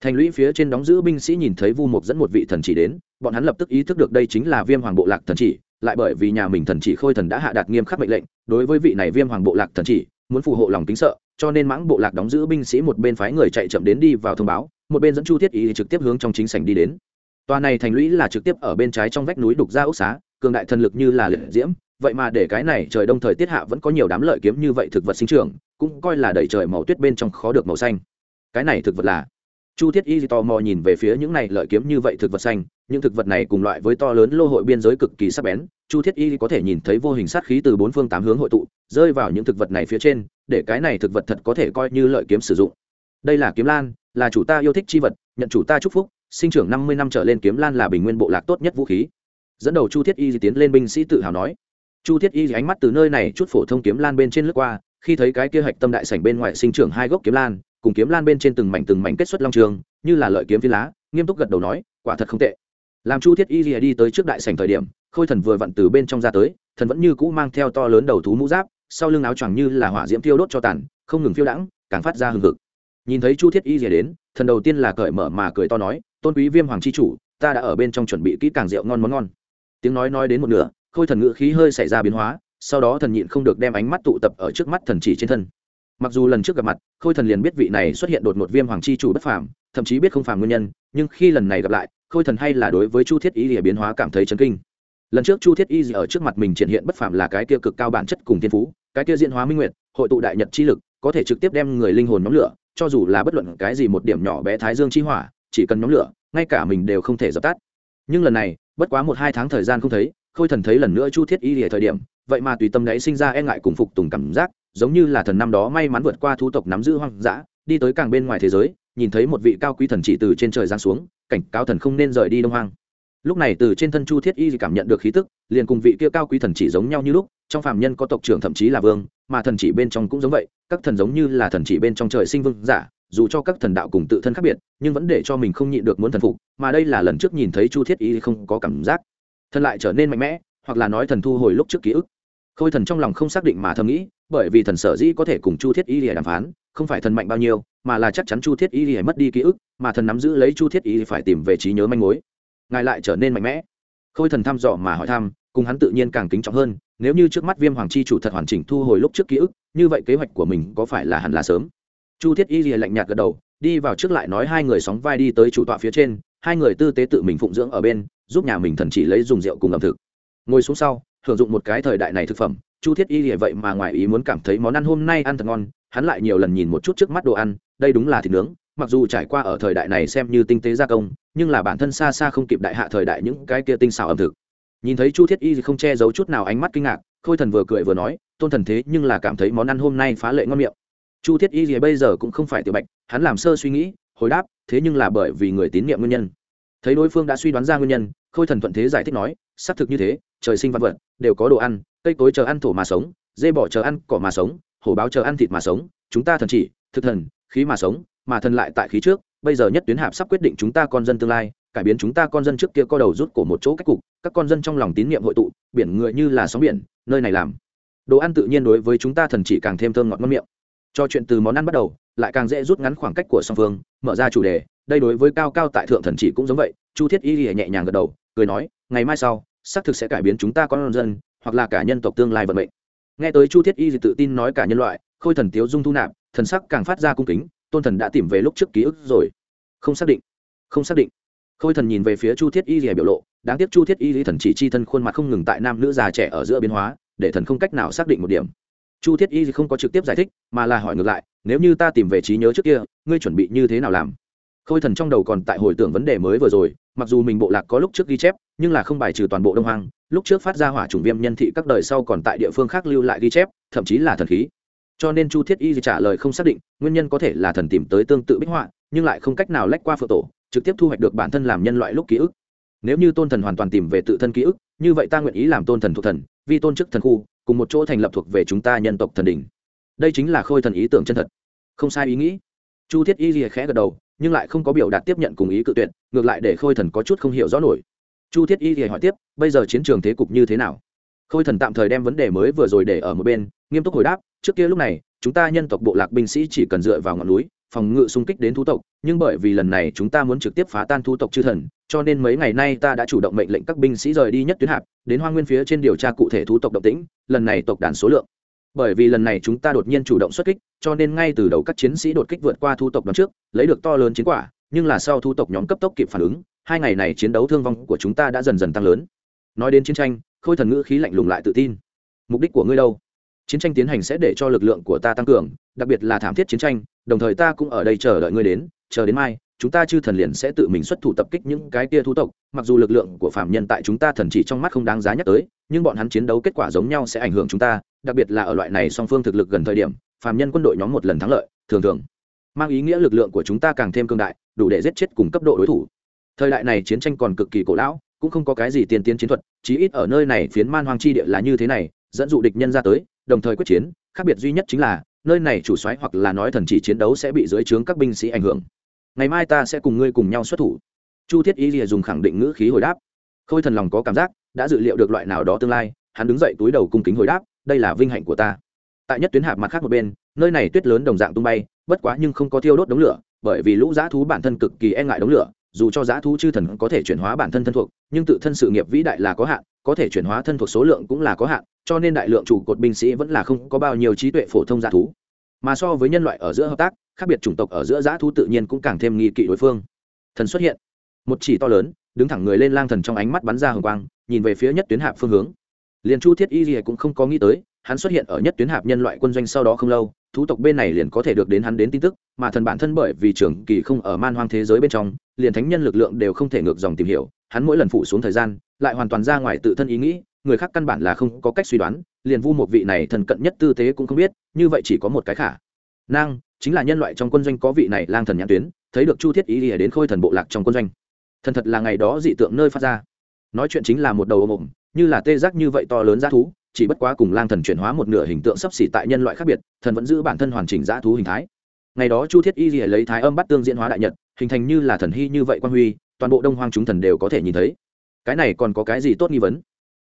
Thành lũy phía trên đóng giữ binh sĩ nhìn thấy vu mục dẫn một vị thần chỉ đến, bọn hắn lập tức ý thức được đây chính là viêm hoàng bộ lạc thần chỉ, lại bởi vì nhà mình thần chỉ khôi thần đã hạ đạt nghiêm khắc mệnh lệnh, đối với vị này viêm hoàng bộ lạc thần chỉ, muốn phù hộ lòng tính sợ, cho nên mãng bộ lạc đóng giữ binh sĩ một bên phái người chạy chậm đến đi vào thông báo, một bên dẫn chu thiết ý trực tiếp hướng trong chính sảnh đi đến. Tòa này thành lũy là trực tiếp ở bên trái trong vách núi đục ra ốc xá, cường đại thần lực như là liệt diễm vậy mà để cái này trời đông thời tiết hạ vẫn có nhiều đám lợi kiếm như vậy thực vật sinh trưởng, cũng coi là đầy trời màu tuyết bên trong khó được màu xanh. Cái này thực vật là? Chu thiết y tò mò nhìn về phía những này lợi kiếm như vậy thực vật xanh, những thực vật này cùng loại với to lớn lô hội biên giới cực kỳ sắc bén, chu thiết y có thể nhìn thấy vô hình sát khí từ bốn phương tám hướng hội tụ, rơi vào những thực vật này phía trên, để cái này thực vật thật có thể coi như lợi kiếm sử dụng. Đây là kiếm lan, là chủ ta yêu thích chi vật, nhận chủ ta chúc phúc, sinh trưởng năm mươi năm trở lên kiếm lan là bình nguyên bộ lạc tốt nhất vũ khí. Dẫn đầu chu thiết y tiến lên binh sĩ tự hào nói chu thiết y ánh mắt từ nơi này chút phổ thông kiếm lan bên trên lướt qua, khi thấy cái kia hạch tâm đại sảnh bên ngoài sinh trưởng hai gốc kiếm lan, cùng kiếm lan bên trên từng mảnh từng mảnh kết xuất long trường, như là lợi kiếm phi lá, nghiêm túc gật đầu nói, quả thật không tệ. Làm chu thiết y rìa đi tới trước đại sảnh thời điểm, khôi thần vừa vặn từ bên trong ra tới, thần vẫn như cũ mang theo to lớn đầu thú mũ giáp, sau lưng áo choàng như là hỏa diễm tiêu đốt cho tàn, không ngừng phiêu đãng, càng phát ra hừng hực. Nhìn thấy chu thiết y rìa đến, thần đầu tiên là cởi mở mà cười to nói, tôn quý viêm hoàng chi chủ, ta đã ở bên trong chuẩn bị kỹ càng rượu ngon món ngon. Tiếng nói nói đến một nửa khôi thần ngữ khí hơi xảy ra biến hóa, sau đó thần nhịn không được đem ánh mắt tụ tập ở trước mắt thần chỉ trên thân. Mặc dù lần trước gặp mặt, khôi thần liền biết vị này xuất hiện đột một viêm hoàng chi chủ bất phàm, thậm chí biết không phàm nguyên nhân, nhưng khi lần này gặp lại, khôi thần hay là đối với chu thiết y lìa biến hóa cảm thấy chấn kinh. Lần trước chu thiết y ở trước mặt mình triển hiện bất phàm là cái kia cực cao bản chất cùng thiên phú, cái kia diễn hóa minh nguyệt, hội tụ đại nhật chi lực, có thể trực tiếp đem người linh hồn nhóm lửa, cho dù là bất luận cái gì một điểm nhỏ bé thái dương chi hỏa, chỉ cần nhóm lửa, ngay cả mình đều không thể dập tắt. Nhưng lần này, bất quá một hai tháng thời gian không thấy khôi thần thấy lần nữa chu thiết y lìa thời điểm, vậy mà tùy tâm đấy sinh ra e ngại cùng phục tùng cảm giác, giống như là thần năm đó may mắn vượt qua thu tộc nắm giữ hoang dã, đi tới càng bên ngoài thế giới, nhìn thấy một vị cao quý thần chỉ từ trên trời giáng xuống, cảnh cáo thần không nên rời đi đông hoang. Lúc này từ trên thân chu thiết y cảm nhận được khí tức, liền cùng vị kia cao quý thần chỉ giống nhau như lúc, trong phàm nhân có tộc trưởng thậm chí là vương, mà thần chỉ bên trong cũng giống vậy, các thần giống như là thần chỉ bên trong trời sinh vương giả, dù cho các thần đạo cùng tự thân khác biệt, nhưng vẫn để cho mình không nhịn được muốn thần phục, mà đây là lần trước nhìn thấy chu thiết y không có cảm giác thần lại trở nên mạnh mẽ, hoặc là nói thần thu hồi lúc trước ký ức. Khôi thần trong lòng không xác định mà thầm nghĩ, bởi vì thần sở dĩ có thể cùng chu thiết y lìa đàm phán, không phải thần mạnh bao nhiêu, mà là chắc chắn chu thiết y lìa mất đi ký ức, mà thần nắm giữ lấy chu thiết y phải tìm về trí nhớ manh mối. Ngài lại trở nên mạnh mẽ. Khôi thần thăm dò mà hỏi thăm, cùng hắn tự nhiên càng kính trọng hơn, nếu như trước mắt viêm hoàng chi chủ thật hoàn chỉnh thu hồi lúc trước ký ức, như vậy kế hoạch của mình có phải là hẳn là sớm? Chu thiết y lìa lạnh nhạt gật đầu, đi vào trước lại nói hai người sóng vai đi tới chủ tọa phía trên hai người tư tế tự mình phụng dưỡng ở bên, giúp nhà mình thần chỉ lấy dùng rượu cùng ẩm thực. Ngồi xuống sau hưởng dụng một cái thời đại này thực phẩm, chu thiết y lìa vậy mà ngoài ý muốn cảm thấy món ăn hôm nay ăn thật ngon, hắn lại nhiều lần nhìn một chút trước mắt đồ ăn, đây đúng là thịt nướng, mặc dù trải qua ở thời đại này xem như tinh tế gia công, nhưng là bản thân xa xa không kịp đại hạ thời đại những cái kia tinh xảo ẩm thực. Nhìn thấy chu thiết y không che giấu chút nào ánh mắt kinh ngạc, khôi thần vừa cười vừa nói, tôn thần thế nhưng là cảm thấy món ăn hôm nay phá lệ ngon miệng. Chu thiết y gì bây giờ cũng không phải tiểu bạch, hắn làm sơ suy nghĩ hồi đáp, thế nhưng là bởi vì người tín nhiệm nguyên nhân. Thấy đối phương đã suy đoán ra nguyên nhân, khôi thần thuận thế giải thích nói, xác thực như thế, trời sinh văn vật, đều có đồ ăn, cây cối chờ ăn thổ mà sống, dê bỏ chờ ăn cỏ mà sống, hổ báo chờ ăn thịt mà sống, chúng ta thần chỉ, thực thần, khí mà sống, mà thần lại tại khí trước, bây giờ nhất tuyến hạp sắp quyết định chúng ta con dân tương lai, cải biến chúng ta con dân trước kia co đầu rút cổ một chỗ cách cục, các con dân trong lòng tín nhiệm hội tụ, biển người như là sóng biển, nơi này làm. Đồ ăn tự nhiên đối với chúng ta thần chỉ càng thêm thơm ngọt ngon miệng cho chuyện từ món ăn bắt đầu, lại càng dễ rút ngắn khoảng cách của song phương, mở ra chủ đề. Đây đối với cao cao tại thượng thần chỉ cũng giống vậy. Chu thiết y nhẹ nhàng gật đầu, cười nói, ngày mai sau, xác thực sẽ cải biến chúng ta con dân, hoặc là cả nhân tộc tương lai vận mệnh. Nghe tới chu thiết y tự tin nói cả nhân loại, khôi thần tiếu dung thu nạp, thần sắc càng phát ra cung kính, tôn thần đã tìm về lúc trước ký ức rồi. Không xác định, không xác định. Khôi thần nhìn về phía chu thiết y lìa biểu lộ, đáng tiếc chu thiết y lý thần chỉ chi thân khuôn mặt không ngừng tại nam nữ già trẻ ở giữa biến hóa, để thần không cách nào xác định một điểm chu thiết y không có trực tiếp giải thích, mà là hỏi ngược lại, nếu như ta tìm về trí nhớ trước kia, ngươi chuẩn bị như thế nào làm? Khôi thần trong đầu còn tại hồi tưởng vấn đề mới vừa rồi, mặc dù mình bộ lạc có lúc trước ghi chép, nhưng là không bài trừ toàn bộ đông hoang, lúc trước phát ra hỏa chủng viêm nhân thị các đời sau còn tại địa phương khác lưu lại ghi chép, thậm chí là thần khí. Cho nên chu thiết y trả lời không xác định, nguyên nhân có thể là thần tìm tới tương tự bích họa, nhưng lại không cách nào lách qua phượng tổ, trực tiếp thu hoạch được bản thân làm nhân loại lúc ký ức. Nếu như tôn thần hoàn toàn tìm về tự thân ký ức, như vậy ta nguyện ý làm tôn thần thuộc thần, vì tôn chức thần khu cùng một chỗ thành lập thuộc về chúng ta nhân tộc thần đình đây chính là khôi thần ý tưởng chân thật. Không sai ý nghĩ. Chu thiết y lì khẽ gật đầu, nhưng lại không có biểu đạt tiếp nhận cùng ý cự tuyệt, ngược lại để khôi thần có chút không hiểu rõ nổi. Chu thiết y lì hỏi tiếp, bây giờ chiến trường thế cục như thế nào? Khôi thần tạm thời đem vấn đề mới vừa rồi để ở một bên, nghiêm túc hồi đáp, trước kia lúc này, chúng ta nhân tộc bộ lạc binh sĩ chỉ cần dựa vào ngọn núi phòng ngự xung kích đến thú tộc, nhưng bởi vì lần này chúng ta muốn trực tiếp phá tan thú tộc chư thần, cho nên mấy ngày nay ta đã chủ động mệnh lệnh các binh sĩ rời đi nhất tuyến hạp, đến hoa nguyên phía trên điều tra cụ thể thú tộc động tĩnh, lần này tộc đàn số lượng. Bởi vì lần này chúng ta đột nhiên chủ động xuất kích, cho nên ngay từ đầu các chiến sĩ đột kích vượt qua thu tộc đón trước, lấy được to lớn chiến quả, nhưng là sau thu tộc nhóm cấp tốc kịp phản ứng, hai ngày này chiến đấu thương vong của chúng ta đã dần dần tăng lớn. Nói đến chiến tranh, khôi thần ngữ khí lạnh lùng lại tự tin. Mục đích của ngươi đâu? Chiến tranh tiến hành sẽ để cho lực lượng của ta tăng cường, đặc biệt là thảm thiết chiến tranh, đồng thời ta cũng ở đây chờ đợi ngươi đến, chờ đến mai, chúng ta chư thần liền sẽ tự mình xuất thủ tập kích những cái tia thú tộc, mặc dù lực lượng của phạm nhân tại chúng ta thần chỉ trong mắt không đáng giá nhắc tới, nhưng bọn hắn chiến đấu kết quả giống nhau sẽ ảnh hưởng chúng ta, đặc biệt là ở loại này song phương thực lực gần thời điểm phạm nhân quân đội nhóm một lần thắng lợi, thường thường mang ý nghĩa lực lượng của chúng ta càng thêm cương đại, đủ để giết chết cùng cấp độ đối thủ. Thời đại này chiến tranh còn cực kỳ cổ lão, cũng không có cái gì tiên tiến chiến thuật, chí ít ở nơi này phiến man hoang chi địa là như thế này, dẫn dụ địch nhân ra tới đồng thời quyết chiến, khác biệt duy nhất chính là, nơi này chủ soái hoặc là nói thần chỉ chiến đấu sẽ bị dưới trướng các binh sĩ ảnh hưởng. Ngày mai ta sẽ cùng ngươi cùng nhau xuất thủ. Chu thiết y lìa dùng khẳng định ngữ khí hồi đáp. Khôi thần lòng có cảm giác, đã dự liệu được loại nào đó tương lai, hắn đứng dậy túi đầu cung kính hồi đáp, đây là vinh hạnh của ta. Tại nhất tuyến hạp mặt khác một bên, nơi này tuyết lớn đồng dạng tung bay, bất quá nhưng không có thiêu đốt đống lửa, bởi vì lũ dã thú bản thân cực kỳ e ngại đống lửa, dù cho dã thú chư thần có thể chuyển hóa bản thân thân thuộc, nhưng tự thân sự nghiệp vĩ đại là có hạn có thể chuyển hóa thân thuộc số lượng cũng là có hạn, cho nên đại lượng chủ cột binh sĩ vẫn là không có bao nhiêu trí tuệ phổ thông dã thú. Mà so với nhân loại ở giữa hợp tác, khác biệt chủng tộc ở giữa dã thú tự nhiên cũng càng thêm nghi kỵ đối phương. Thần xuất hiện. Một chỉ to lớn, đứng thẳng người lên lang thần trong ánh mắt bắn ra hồng quang, nhìn về phía nhất tuyến hạp phương hướng. Liền chu thiết y gì cũng không có nghĩ tới, hắn xuất hiện ở nhất tuyến hạp nhân loại quân doanh sau đó không lâu, thú tộc bên này liền có thể được đến hắn đến tin tức, mà thần bản thân bởi vì trường kỳ không ở man hoang thế giới bên trong, liền thánh nhân lực lượng đều không thể ngược dòng tìm hiểu hắn mỗi lần phụ xuống thời gian, lại hoàn toàn ra ngoài tự thân ý nghĩ, người khác căn bản là không có cách suy đoán, liền vu một vị này thần cận nhất tư tế cũng không biết, như vậy chỉ có một cái khả năng, chính là nhân loại trong quân doanh có vị này lang thần nhãn tuyến, thấy được chu thiết ý ỉa đến khôi thần bộ lạc trong quân doanh. Thần thật là ngày đó dị tượng nơi phát ra. Nói chuyện chính là một đầu ôm ôm như là tê giác như vậy to lớn giá thú, chỉ bất quá cùng lang thần chuyển hóa một nửa hình tượng sấp xỉ tại nhân loại khác biệt, thần vẫn giữ bản thân hoàn chỉnh giá thú hình thái. Ngày đó chu thiết y lìa lấy thái âm bắt tương diễn hóa đại nhật, hình thành như là thần hy như vậy quan huy toàn bộ đông hoang chúng thần đều có thể nhìn thấy. Cái này còn có cái gì tốt nghi vấn?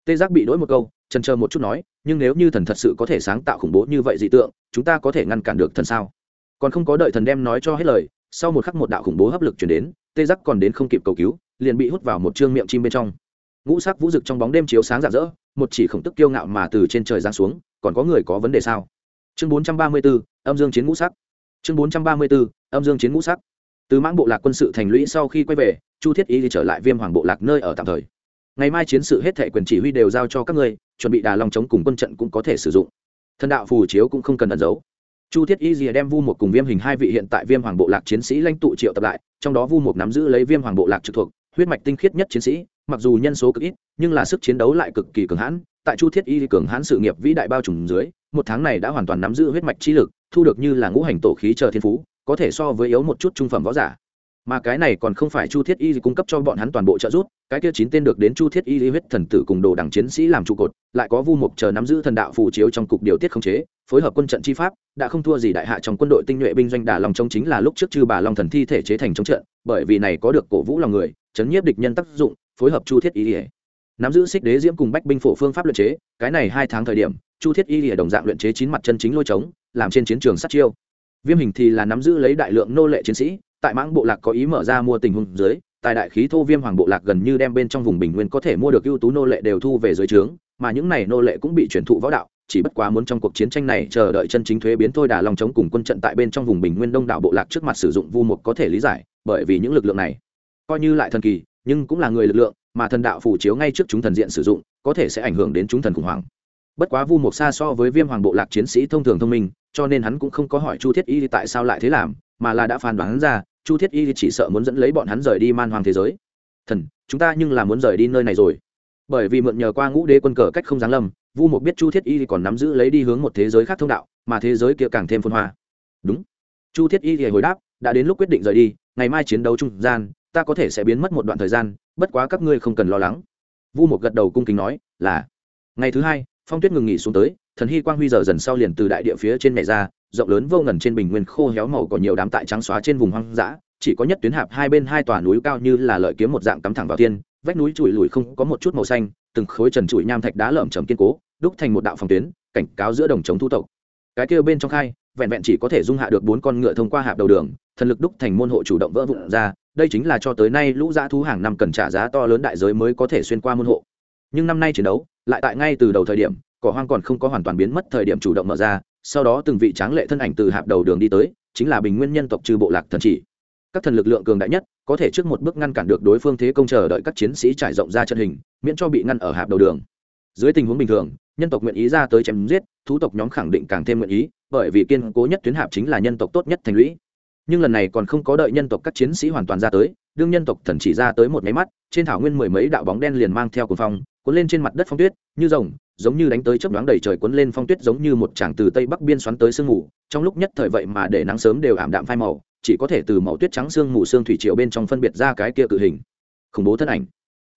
Tê giác bị đ ố i một câu trần chờ một chút nói nhưng nếu như thần thật sự có thể sáng tạo khủng bố như vậy dị tượng chúng ta có thể ngăn cản được thần sao? Còn không có đợi thần đem nói cho hết lời sau một khắc một đạo khủng bố hấp lực chuyển đến tê giác còn đến không kịp cầu cứu liền bị hút vào một chương miệng chim bên trong. Ngũ sắc vũ rực trong bóng đêm chiếu sáng rạng rỡ một chỉ khổng tức kiêu ngạo mà từ trên trời giáng xuống còn có người có vấn đề sao? Chương bốn trăm ba mươi 434, âm dương chiến ngũ sắc. Chương bốn trăm ba mươi 434, âm dương chiến ngũ sắc từ mãng bộ lạc quân sự thành lũy sau khi quay về, chu thiết y đi trở lại viêm hoàng bộ lạc nơi ở tạm thời. Ngày mai chiến sự hết thệ quyền chỉ huy đều giao cho các ngươi, chuẩn bị đà lòng chống cùng quân trận cũng có thể sử dụng. Thần đạo phù chiếu cũng không cần ẩn giấu. Chu thiết y rìa đem vu một cùng viêm hình hai vị hiện tại viêm hoàng bộ lạc chiến sĩ lãnh tụ triệu tập lại, trong đó vu một nắm giữ lấy viêm hoàng bộ lạc trực thuộc, huyết mạch tinh khiết nhất chiến sĩ, mặc dù nhân số cực ít, nhưng là sức chiến đấu lại cực kỳ cường hãn. Tại chu thiết y cường hãn sự nghiệp vĩ đại bao trùm dưới, một tháng này đã hoàn toàn nắm giữ huyết mạch trí lực, thu được như là ngũ hành tổ khí chờ thiên phú có thể so với yếu một chút trung phẩm võ giả. Mà cái này còn không phải chu thiết y cung cấp cho bọn hắn toàn bộ trợ giúp, cái kia chín tên được đến chu thiết y huyết thần tử cùng đồ đẳng chiến sĩ làm trụ cột, lại có vu mục chờ nắm giữ thần đạo phù chiếu trong cục điều tiết khống chế, phối hợp quân trận chi pháp, đã không thua gì đại hạ trong quân đội tinh nhuệ binh doanh đà lòng trông chính là lúc trước chư bà long thần thi thể chế thành chống trận, bởi vì này có được cổ vũ lòng người, chấn nhiếp địch nhân tác dụng, phối hợp chu thiết y nắm giữ xích đế diễm cùng bách binh phổ phương pháp luyện chế, cái này hai tháng thời điểm, chu thiết y đồng dạng luyện chế chín mặt chân chính lôi trống, làm trên chiến trường sát chiêu viêm hình thì là nắm giữ lấy đại lượng nô lệ chiến sĩ, tại mãng bộ lạc có ý mở ra mua tình huống dưới tại đại khí thô viêm hoàng bộ lạc gần như đem bên trong vùng bình nguyên có thể mua được ưu tú nô lệ đều thu về dưới trướng, mà những này nô lệ cũng bị chuyển thụ võ đạo, chỉ bất quá muốn trong cuộc chiến tranh này chờ đợi chân chính thuế biến thôi đà lòng chống cùng quân trận tại bên trong vùng bình nguyên đông đảo bộ lạc trước mặt sử dụng vu mục có thể lý giải, bởi vì những lực lượng này coi như lại thần kỳ, nhưng cũng là người lực lượng, mà thần đạo phủ chiếu ngay trước chúng thần diện sử dụng, có thể sẽ ảnh hưởng đến chúng thần khủng hoảng bất quá vu mục xa so với viêm hoàng bộ lạc chiến sĩ thông thường thông minh, cho nên hắn cũng không có hỏi chu thiết y tại sao lại thế làm, mà là đã phán đoán ra, chu thiết y chỉ sợ muốn dẫn lấy bọn hắn rời đi man hoàng thế giới. Thần, chúng ta nhưng là muốn rời đi nơi này rồi. Bởi vì mượn nhờ qua ngũ đế quân cờ cách không giáng lâm, vu mục biết chu thiết y còn nắm giữ lấy đi hướng một thế giới khác thông đạo, mà thế giới kia càng thêm phân hoa. Đúng. Chu thiết y thì hồi đáp, đã đến lúc quyết định rời đi, ngày mai chiến đấu trung gian, ta có thể sẽ biến mất một đoạn thời gian, bất quá các ngươi không cần lo lắng. Vu mộc gật đầu cung kính nói, là. Ngày thứ hai phong tuyết ngừng nghỉ xuống tới, thần hy quang huy giờ dần sau liền từ đại địa phía trên mẹ ra, rộng lớn vô ngần trên bình nguyên khô héo màu có nhiều đám tại trắng xóa trên vùng hoang dã, chỉ có nhất tuyến hạp hai bên hai tòa núi cao như là lợi kiếm một dạng cắm thẳng vào thiên vách núi trụi lùi không có một chút màu xanh, từng khối trần trụi nham thạch đá lởm chởm kiên cố, đúc thành một đạo phòng tuyến, cảnh cáo giữa đồng chống thu tộc. Cái kia bên trong khai, vẹn vẹn chỉ có thể dung hạ được bốn con ngựa thông qua hạp đầu đường, thần lực đúc thành môn hộ chủ động vỡ vụn ra, đây chính là cho tới nay lũ dã thú hàng năm cần trả giá to lớn đại giới mới có thể xuyên qua môn hộ nhưng năm nay chiến đấu lại tại ngay từ đầu thời điểm, cỏ hoang còn không có hoàn toàn biến mất, thời điểm chủ động mở ra, sau đó từng vị tráng lệ thân ảnh từ hạp đầu đường đi tới, chính là bình nguyên nhân tộc trừ bộ lạc thần chỉ. Các thần lực lượng cường đại nhất, có thể trước một bước ngăn cản được đối phương thế công chờ đợi các chiến sĩ trải rộng ra trận hình, miễn cho bị ngăn ở hạp đầu đường. Dưới tình huống bình thường, nhân tộc nguyện ý ra tới chém giết, thú tộc nhóm khẳng định càng thêm nguyện ý, bởi vì kiên cố nhất tuyến hạp chính là nhân tộc tốt nhất thành lũy nhưng lần này còn không có đợi nhân tộc các chiến sĩ hoàn toàn ra tới, đương nhân tộc thần chỉ ra tới một máy mắt, trên thảo nguyên mười mấy đạo bóng đen liền mang theo cuồng phong, cuốn lên trên mặt đất phong tuyết, như rồng, giống như đánh tới chớp nhoáng đầy trời cuốn lên phong tuyết giống như một tràng từ tây bắc biên xoắn tới sương mù. Trong lúc nhất thời vậy mà để nắng sớm đều ảm đạm phai màu, chỉ có thể từ màu tuyết trắng sương mù sương thủy triều bên trong phân biệt ra cái kia cự hình. Khủng bố thân ảnh.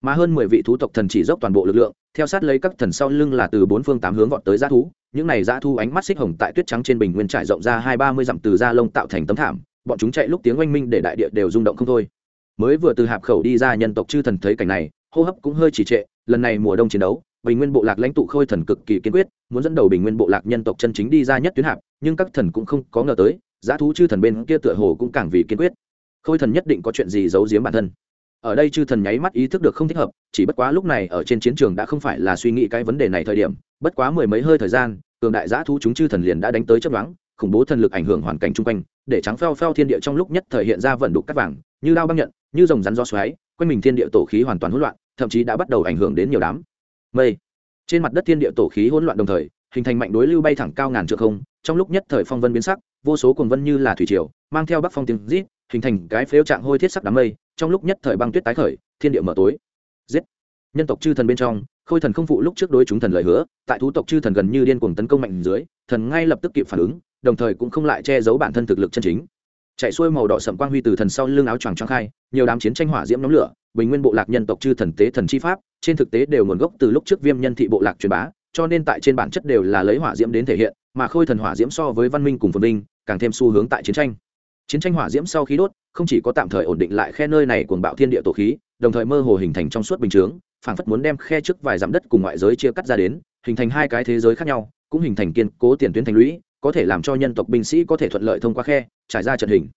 Mà hơn mười vị thú tộc thần chỉ dốc toàn bộ lực lượng, theo sát lấy các thần sau lưng là từ bốn phương tám hướng vọt tới g thú. Những này g thu ánh mắt xích hồng tại tuyết trắng trên bình nguyên trải rộng ra hai ba mươi dặm từ da lông tạo thành tấm thảm bọn chúng chạy lúc tiếng oanh minh để đại địa đều rung động không thôi. Mới vừa từ hạp khẩu đi ra nhân tộc chư thần thấy cảnh này, hô hấp cũng hơi trì trệ, lần này mùa đông chiến đấu, bình nguyên bộ lạc lãnh tụ khôi thần cực kỳ kiên quyết, muốn dẫn đầu bình nguyên bộ lạc nhân tộc chân chính đi ra nhất tuyến hạp, nhưng các thần cũng không có ngờ tới, giá thú chư thần bên kia tựa hồ cũng càng vì kiên quyết. Khôi thần nhất định có chuyện gì giấu giếm bản thân. Ở đây chư thần nháy mắt ý thức được không thích hợp, chỉ bất quá lúc này ở trên chiến trường đã không phải là suy nghĩ cái vấn đề này thời điểm, bất quá mười mấy hơi thời gian, cường đại giã thú chúng chư thần liền đã đánh tới chấp đoán khủng bố thần lực ảnh hưởng hoàn cảnh chung quanh, để trắng pheo pheo thiên địa trong lúc nhất thời hiện ra vận đục cắt vàng, như đao băng nhận, như rồng rắn do xoáy, quanh mình thiên địa tổ khí hoàn toàn hỗn loạn, thậm chí đã bắt đầu ảnh hưởng đến nhiều đám mây. Trên mặt đất thiên địa tổ khí hỗn loạn đồng thời, hình thành mạnh đối lưu bay thẳng cao ngàn trượng không, trong lúc nhất thời phong vân biến sắc, vô số cuồng vân như là thủy triều, mang theo bắc phong tiếng rít, hình thành cái phếu trạng hôi thiết sắc đám mây, trong lúc nhất thời băng tuyết tái khởi, thiên địa mở tối. Giết. Nhân tộc chư thần bên trong khôi thần không phụ lúc trước đối chúng thần lời hứa, tại thú tộc chư thần gần như điên cuồng tấn công mạnh dưới, thần ngay lập tức kịp phản ứng, đồng thời cũng không lại che giấu bản thân thực lực chân chính. Chạy xuôi màu đỏ sậm quang huy từ thần sau lưng áo choàng choàng khai, nhiều đám chiến tranh hỏa diễm nóng lửa, bình nguyên bộ lạc nhân tộc chư thần tế thần chi pháp, trên thực tế đều nguồn gốc từ lúc trước viêm nhân thị bộ lạc truyền bá, cho nên tại trên bản chất đều là lấy hỏa diễm đến thể hiện, mà khôi thần hỏa diễm so với văn minh cùng phồn vinh, càng thêm xu hướng tại chiến tranh. Chiến tranh hỏa diễm sau khi đốt, không chỉ có tạm thời ổn định lại khe nơi này cuồng bạo thiên địa tổ khí, đồng thời mơ hồ hình thành trong suốt bình chướng phảng phất muốn đem khe trước vài dặm đất cùng ngoại giới chia cắt ra đến, hình thành hai cái thế giới khác nhau, cũng hình thành kiên cố tiền tuyến thành lũy, có thể làm cho nhân tộc binh sĩ có thể thuận lợi thông qua khe, trải ra trận hình.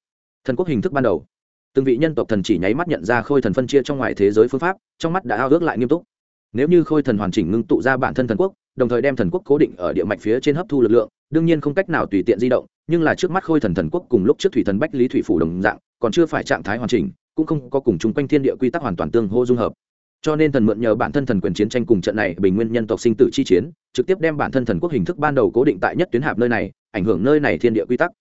Thần quốc hình thức ban đầu. Từng vị nhân tộc thần chỉ nháy mắt nhận ra khôi thần phân chia trong ngoài thế giới phương pháp, trong mắt đã ao ước lại nghiêm túc. Nếu như khôi thần hoàn chỉnh ngưng tụ ra bản thân thần quốc, đồng thời đem thần quốc cố định ở địa mạch phía trên hấp thu lực lượng, đương nhiên không cách nào tùy tiện di động, nhưng là trước mắt khôi thần thần quốc cùng lúc trước thủy thần bách lý thủy phủ đồng dạng, còn chưa phải trạng thái hoàn chỉnh, cũng không có cùng chung quanh thiên địa quy tắc hoàn toàn tương hô dung hợp cho nên thần mượn nhờ bản thân thần quyền chiến tranh cùng trận này bình nguyên nhân tộc sinh tử chi chiến, trực tiếp đem bản thân thần quốc hình thức ban đầu cố định tại nhất tuyến hạp nơi này, ảnh hưởng nơi này thiên địa quy tắc.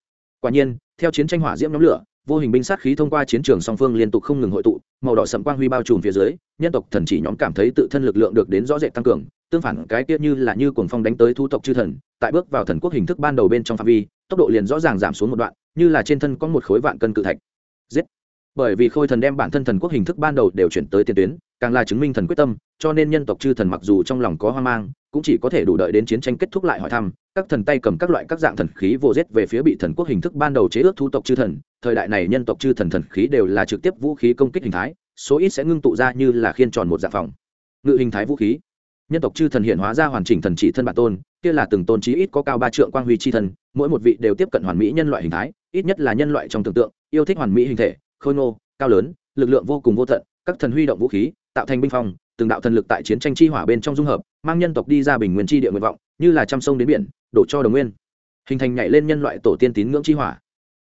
Quả nhiên, theo chiến tranh hỏa diễm nhóm lửa, vô hình binh sát khí thông qua chiến trường song phương liên tục không ngừng hội tụ, màu đỏ sầm quang huy bao trùm phía dưới, nhân tộc thần chỉ nhóm cảm thấy tự thân lực lượng được đến rõ rệt tăng cường, tương phản cái tiết như là như cuồng phong đánh tới thu tộc chư thần, tại bước vào thần quốc hình thức ban đầu bên trong phạm vi, tốc độ liền rõ ràng giảm xuống một đoạn, như là trên thân có một khối vạn cân cự thạch. Giết! Bởi vì khôi thần đem bản thân thần quốc hình thức ban đầu đều chuyển tới tiền tuyến, càng là chứng minh thần quyết tâm, cho nên nhân tộc chư thần mặc dù trong lòng có hoang mang, cũng chỉ có thể đủ đợi đến chiến tranh kết thúc lại hỏi thăm, các thần tay cầm các loại các dạng thần khí vô giết về phía bị thần quốc hình thức ban đầu chế ước thu tộc chư thần, thời đại này nhân tộc chư thần thần khí đều là trực tiếp vũ khí công kích hình thái, số ít sẽ ngưng tụ ra như là khiên tròn một dạng phòng. Ngự hình thái vũ khí. Nhân tộc chư thần hiện hóa ra hoàn chỉnh thần chỉ thân bản tôn, kia là từng tôn trí ít có cao ba trượng quang huy chi thần, mỗi một vị đều tiếp cận hoàn mỹ nhân loại hình thái, ít nhất là nhân loại trong tưởng tượng, yêu thích hoàn mỹ hình thể khôi ngô, cao lớn, lực lượng vô cùng vô tận, các thần huy động vũ khí, tạo thành binh phong, từng đạo thần lực tại chiến tranh chi hỏa bên trong dung hợp, mang nhân tộc đi ra bình nguyên chi địa nguyện vọng, như là trăm sông đến biển, đổ cho đồng nguyên. Hình thành nhảy lên nhân loại tổ tiên tín ngưỡng chi hỏa.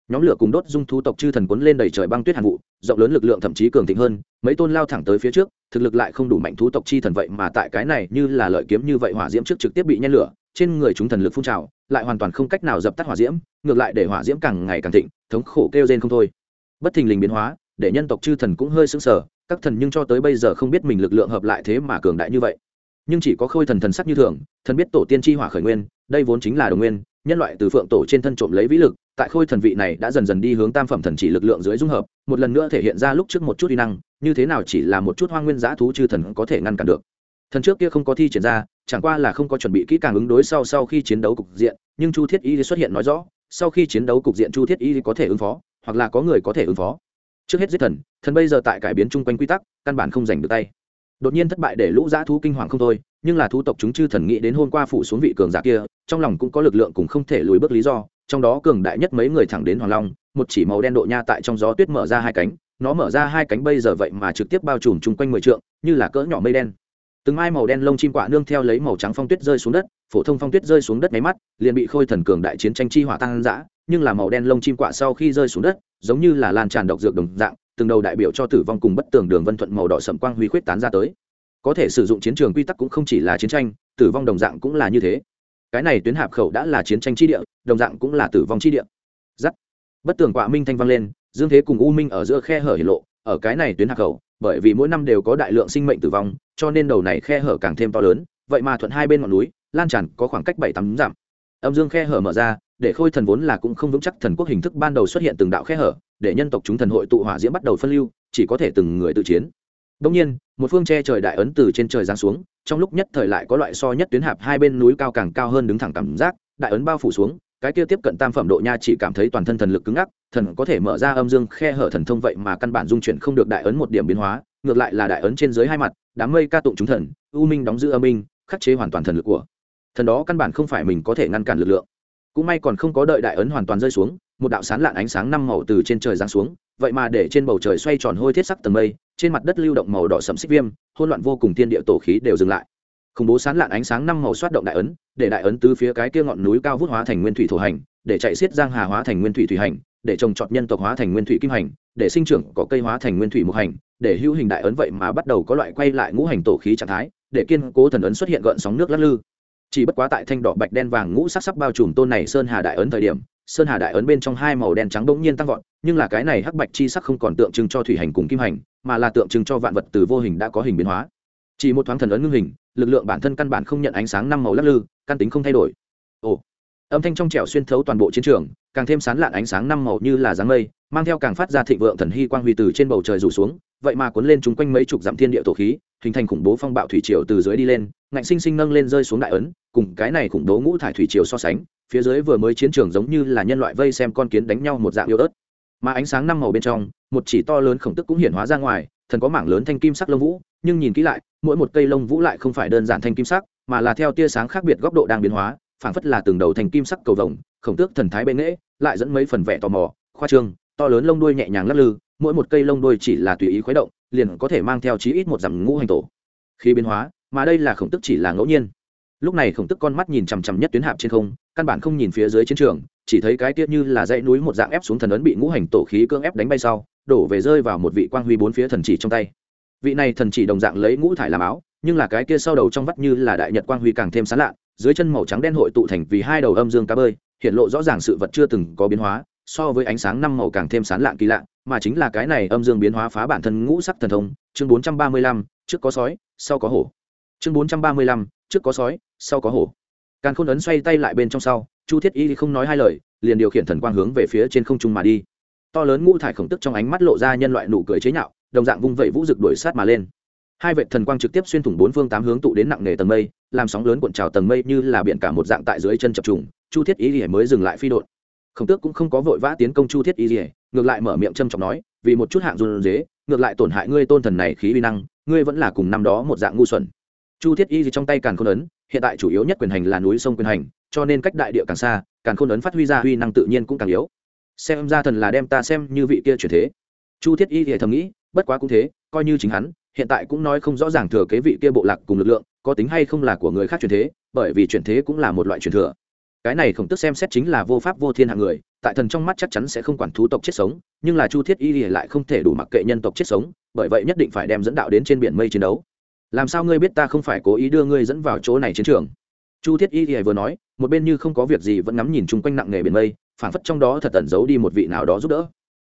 Nhóm lửa cùng đốt dung thú tộc chư thần cuốn lên đầy trời băng tuyết hàn vụ, rộng lớn lực lượng thậm chí cường thịnh hơn, mấy tôn lao thẳng tới phía trước, thực lực lại không đủ mạnh thú tộc chi thần vậy mà tại cái này như là lợi kiếm như vậy hỏa diễm trước trực tiếp bị nhen lửa, trên người chúng thần lực phun trào, lại hoàn toàn không cách nào dập tắt hỏa diễm, ngược lại để hỏa diễm càng ngày càng thịnh, thống khổ kêu rên không thôi bất thình lình biến hóa, để nhân tộc chư thần cũng hơi sững sờ, các thần nhưng cho tới bây giờ không biết mình lực lượng hợp lại thế mà cường đại như vậy. Nhưng chỉ có khôi thần thần sắc như thường, thần biết tổ tiên chi hỏa khởi nguyên, đây vốn chính là đồng nguyên, nhân loại từ phượng tổ trên thân trộm lấy vĩ lực, tại khôi thần vị này đã dần dần đi hướng tam phẩm thần chỉ lực lượng dưới dung hợp, một lần nữa thể hiện ra lúc trước một chút uy năng, như thế nào chỉ là một chút hoang nguyên giã thú chư thần có thể ngăn cản được. Thần trước kia không có thi triển ra, chẳng qua là không có chuẩn bị kỹ càng ứng đối sau sau khi chiến đấu cục diện, nhưng chu thiết y xuất hiện nói rõ, sau khi chiến đấu cục diện chu thiết y có thể ứng phó hoặc là có người có thể ứng phó. Trước hết giết thần thần bây giờ tại cải biến chung quanh quy tắc, căn bản không giành được tay. Đột nhiên thất bại để lũ dã thú kinh hoàng không thôi, nhưng là thú tộc chúng chư thần nghĩ đến hôm qua phủ xuống vị cường giả kia, trong lòng cũng có lực lượng cùng không thể lùi bước lý do, trong đó cường đại nhất mấy người thẳng đến hoàng long, một chỉ màu đen độ nha tại trong gió tuyết mở ra hai cánh, nó mở ra hai cánh bây giờ vậy mà trực tiếp bao trùm chung quanh mười trượng, như là cỡ nhỏ mây đen. Từng mai màu đen lông chim quạ nương theo lấy màu trắng phong tuyết rơi xuống đất, phổ thông phong tuyết rơi xuống đất máy mắt, liền bị khôi thần cường đại chiến tranh chi hỏa tăng giã nhưng là màu đen lông chim quạ sau khi rơi xuống đất, giống như là lan tràn độc dược đồng dạng, từng đầu đại biểu cho tử vong cùng bất tường đường vân thuận màu đỏ sậm quang huy khuyết tán ra tới. Có thể sử dụng chiến trường quy tắc cũng không chỉ là chiến tranh, tử vong đồng dạng cũng là như thế. Cái này tuyến hạp khẩu đã là chiến tranh chi địa, đồng dạng cũng là tử vong chi địa. Giắt bất tường quạ minh thanh vang lên, dương thế cùng u minh ở giữa khe hở hiển lộ, ở cái này tuyến hạp khẩu, bởi vì mỗi năm đều có đại lượng sinh mệnh tử vong, cho nên đầu này khe hở càng thêm to lớn, vậy mà thuận hai bên ngọn núi, lan tràn có khoảng cách bảy tám dặm âm dương khe hở mở ra, để khôi thần vốn là cũng không vững chắc thần quốc hình thức ban đầu xuất hiện từng đạo khe hở, để nhân tộc chúng thần hội tụ hỏa diễm bắt đầu phân lưu, chỉ có thể từng người tự chiến. Đông nhiên, một phương che trời đại ấn từ trên trời giáng xuống, trong lúc nhất thời lại có loại so nhất tuyến hạp hai bên núi cao càng cao hơn đứng thẳng cảm giác, đại ấn bao phủ xuống, cái kia tiếp cận tam phẩm độ nha chỉ cảm thấy toàn thân thần lực cứng ngắc, thần có thể mở ra âm dương khe hở thần thông vậy mà căn bản dung chuyển không được đại ấn một điểm biến hóa, ngược lại là đại ấn trên dưới hai mặt, đám mây ca tụng chúng thần, u minh đóng giữ âm minh, khắc chế hoàn toàn thần lực của thần đó căn bản không phải mình có thể ngăn cản lực lượng. Cũng may còn không có đợi đại ấn hoàn toàn rơi xuống, một đạo sán lạn ánh sáng năm màu từ trên trời giáng xuống, vậy mà để trên bầu trời xoay tròn hôi thiết sắc tầng mây, trên mặt đất lưu động màu đỏ sẫm xích viêm hôn loạn vô cùng thiên địa tổ khí đều dừng lại. Khủng bố sán lạn ánh sáng năm màu xoát động đại ấn, để đại ấn từ phía cái kia ngọn núi cao vút hóa thành nguyên thủy thổ hành, để chạy xiết giang hà hóa thành nguyên thủy thủy hành, để trồng trọt nhân tộc hóa thành nguyên thủy kim hành, để sinh trưởng có cây hóa thành nguyên thủy mục hành, để hữu hình đại ấn vậy mà bắt đầu có loại quay lại ngũ hành tổ khí trạng thái, để kiên cố thần ấn xuất hiện gợn sóng nước lắc lư chỉ bất quá tại thanh đỏ bạch đen vàng ngũ sắc sắc bao trùm tôn này sơn hà đại ấn thời điểm, sơn hà đại ấn bên trong hai màu đen trắng bỗng nhiên tăng vọt, nhưng là cái này hắc bạch chi sắc không còn tượng trưng cho thủy hành cùng kim hành, mà là tượng trưng cho vạn vật từ vô hình đã có hình biến hóa. Chỉ một thoáng thần ấn ngưng hình, lực lượng bản thân căn bản không nhận ánh sáng năm màu lắc lư, căn tính không thay đổi. Ồ. Âm thanh trong trẻo xuyên thấu toàn bộ chiến trường, càng thêm sán lạn ánh sáng năm màu như là dáng mây, mang theo càng phát ra thịnh vượng thần hy quang huy từ trên bầu trời rủ xuống, vậy mà cuốn lên chúng quanh mấy chục dặm thiên địa tổ khí, hình thành khủng bố phong bạo thủy triều từ dưới đi lên ngạnh sinh sinh nâng lên rơi xuống đại ấn, cùng cái này khủng bố ngũ thải thủy triều so sánh, phía dưới vừa mới chiến trường giống như là nhân loại vây xem con kiến đánh nhau một dạng yếu ớt. Mà ánh sáng năm màu bên trong, một chỉ to lớn khổng tức cũng hiển hóa ra ngoài, thần có mảng lớn thanh kim sắc lông vũ, nhưng nhìn kỹ lại, mỗi một cây lông vũ lại không phải đơn giản thanh kim sắc, mà là theo tia sáng khác biệt góc độ đang biến hóa, phảng phất là từng đầu thanh kim sắc cầu vồng, khổng tước thần thái bệ nghễ lại dẫn mấy phần vẻ tò mò, khoa trương, to lớn lông đuôi nhẹ nhàng lắc lư, mỗi một cây lông đuôi chỉ là tùy ý khuấy động, liền có thể mang theo chí ít một dặm ngũ hành tổ. Khi biến hóa mà đây là khổng tức chỉ là ngẫu nhiên. Lúc này khổng tức con mắt nhìn chằm chằm nhất tuyến hạp trên không, căn bản không nhìn phía dưới chiến trường, chỉ thấy cái tiết như là dãy núi một dạng ép xuống thần ấn bị ngũ hành tổ khí cưỡng ép đánh bay sau, đổ về rơi vào một vị quang huy bốn phía thần chỉ trong tay. Vị này thần chỉ đồng dạng lấy ngũ thải làm áo, nhưng là cái kia sau đầu trong vắt như là đại nhật quang huy càng thêm sán lạ, dưới chân màu trắng đen hội tụ thành vì hai đầu âm dương cá bơi, hiện lộ rõ ràng sự vật chưa từng có biến hóa, so với ánh sáng năm màu càng thêm sán lạn kỳ lạ, mà chính là cái này âm dương biến hóa phá bản thân ngũ sắc thần thông, chương bốn trăm ba mươi lăm, trước có sói, sau có hổ chương bốn trăm ba mươi lăm, trước có sói, sau có hổ. Càn khôn ấn xoay tay lại bên trong sau, chu thiết y không nói hai lời, liền điều khiển thần quang hướng về phía trên không trung mà đi. To lớn ngũ thải khổng tức trong ánh mắt lộ ra nhân loại nụ cười chế nhạo, đồng dạng vung vẩy vũ rực đuổi sát mà lên. Hai vệ thần quang trực tiếp xuyên thủng bốn phương tám hướng tụ đến nặng nề tầng mây, làm sóng lớn cuộn trào tầng mây như là biển cả một dạng tại dưới chân chập trùng, chu thiết y mới dừng lại phi đột khổng tước cũng không có vội vã tiến công chu thiết y ngược lại mở miệng châm trọng nói, vì một chút hạng run dế, ngược lại tổn hại ngươi tôn thần này khí vi năng, ngươi vẫn là cùng năm đó một dạng ngu xuẩn chu thiết y gì trong tay càn khôn ấn, hiện tại chủ yếu nhất quyền hành là núi sông quyền hành, cho nên cách đại địa càng xa, càn khôn ấn phát huy ra huy năng tự nhiên cũng càng yếu. Xem ra thần là đem ta xem như vị kia chuyển thế. Chu thiết y thì thầm nghĩ, bất quá cũng thế, coi như chính hắn, hiện tại cũng nói không rõ ràng thừa kế vị kia bộ lạc cùng lực lượng, có tính hay không là của người khác chuyển thế, bởi vì chuyển thế cũng là một loại truyền thừa. Cái này không tức xem xét chính là vô pháp vô thiên hạng người, tại thần trong mắt chắc chắn sẽ không quản thú tộc chết sống, nhưng là chu thiết y lại không thể đủ mặc kệ nhân tộc chết sống, bởi vậy nhất định phải đem dẫn đạo đến trên biển mây chiến đấu làm sao ngươi biết ta không phải cố ý đưa ngươi dẫn vào chỗ này chiến trường? Chu thiết y thì vừa nói, một bên như không có việc gì vẫn ngắm nhìn chung quanh nặng nghề biển mây, phảng phất trong đó thật tẩn giấu đi một vị nào đó giúp đỡ.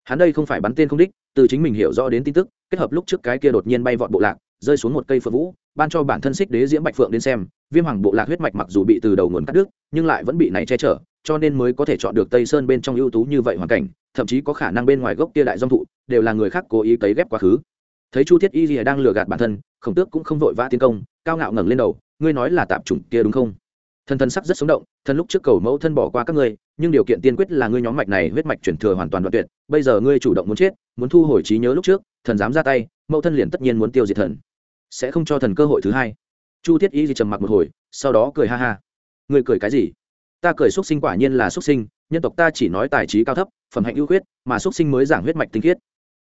Hắn đây không phải bắn tên không đích, từ chính mình hiểu rõ đến tin tức, kết hợp lúc trước cái kia đột nhiên bay vọt bộ lạc, rơi xuống một cây phượng vũ, ban cho bản thân xích đế diễm bạch phượng đến xem, viêm hoàng bộ lạc huyết mạch mặc dù bị từ đầu nguồn cắt đứt, nhưng lại vẫn bị này che chở, cho nên mới có thể chọn được tây sơn bên trong ưu tú như vậy hoàn cảnh, thậm chí có khả năng bên ngoài gốc kia đại dông thụ, đều là người khác cố ý cấy ghép quá khứ thấy chu thiết y rìa đang lừa gạt bản thân, khổng tước cũng không vội vã tiến công, cao ngạo ngẩng lên đầu, ngươi nói là tạp chủng kia đúng không? Thần thần sắc rất sống động, thần lúc trước cầu mẫu thân bỏ qua các ngươi, nhưng điều kiện tiên quyết là ngươi nhóm mạch này huyết mạch chuyển thừa hoàn toàn đoạn tuyệt, bây giờ ngươi chủ động muốn chết, muốn thu hồi trí nhớ lúc trước, thần dám ra tay, mẫu thân liền tất nhiên muốn tiêu diệt thần. Sẽ không cho thần cơ hội thứ hai. Chu thiết y thì trầm mặc một hồi, sau đó cười ha ha. Ngươi cười cái gì? Ta cười xuất sinh quả nhiên là xuất sinh, nhân tộc ta chỉ nói tài trí cao thấp, phẩm hạnh ưu khuyết, mà xuất sinh mới giảng huyết mạch tinh khiết.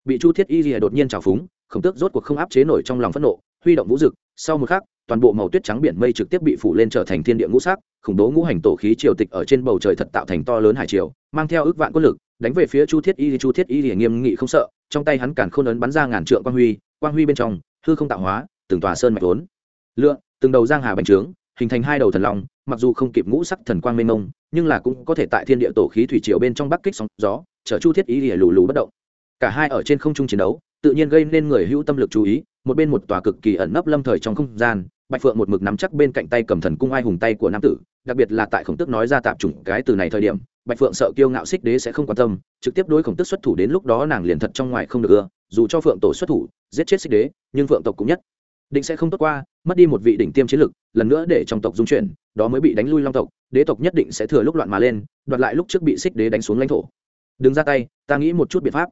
Bị chu thiết y thì đột nhiên trào phúng khổng tước rốt cuộc không áp chế nổi trong lòng phẫn nộ, huy động vũ dực, sau một khắc, toàn bộ màu tuyết trắng biển mây trực tiếp bị phủ lên trở thành thiên địa ngũ sắc, khủng bố ngũ hành tổ khí triều tịch ở trên bầu trời thật tạo thành to lớn hải triều, mang theo ước vạn quân lực, đánh về phía chu thiết y. Chu thiết y thì nghiêm nghị không sợ, trong tay hắn cản khôn ấn bắn ra ngàn trượng quang huy quang huy bên trong, hư không tạo hóa, từng tòa sơn mạch vốn. Lượn, từng đầu giang hà bành trướng, hình thành hai đầu thần long, mặc dù không kịp ngũ sắc thần quang mênh mông, nhưng là cũng có thể tại thiên địa tổ khí thủy triều bên trong bắc kích sóng gió, chở chu thiết y lìa lù lù bất động. Cả hai ở trên không trung chiến đấu tự nhiên gây nên người hữu tâm lực chú ý, một bên một tòa cực kỳ ẩn nấp lâm thời trong không gian, bạch phượng một mực nắm chắc bên cạnh tay cầm thần cung ai hùng tay của nam tử, đặc biệt là tại khổng tức nói ra tạp chủng cái từ này thời điểm, bạch phượng sợ kiêu ngạo xích đế sẽ không quan tâm, trực tiếp đối khổng tức xuất thủ đến lúc đó nàng liền thật trong ngoài không được ưa, dù cho phượng tổ xuất thủ, giết chết xích đế, nhưng phượng tộc cũng nhất định sẽ không tốt qua, mất đi một vị đỉnh tiêm chiến lực, lần nữa để trong tộc dung chuyển, đó mới bị đánh lui long tộc, đế tộc nhất định sẽ thừa lúc loạn mà lên, đoạt lại lúc trước bị xích đế đánh xuống lãnh thổ. Đừng ra tay, ta nghĩ một chút biện pháp.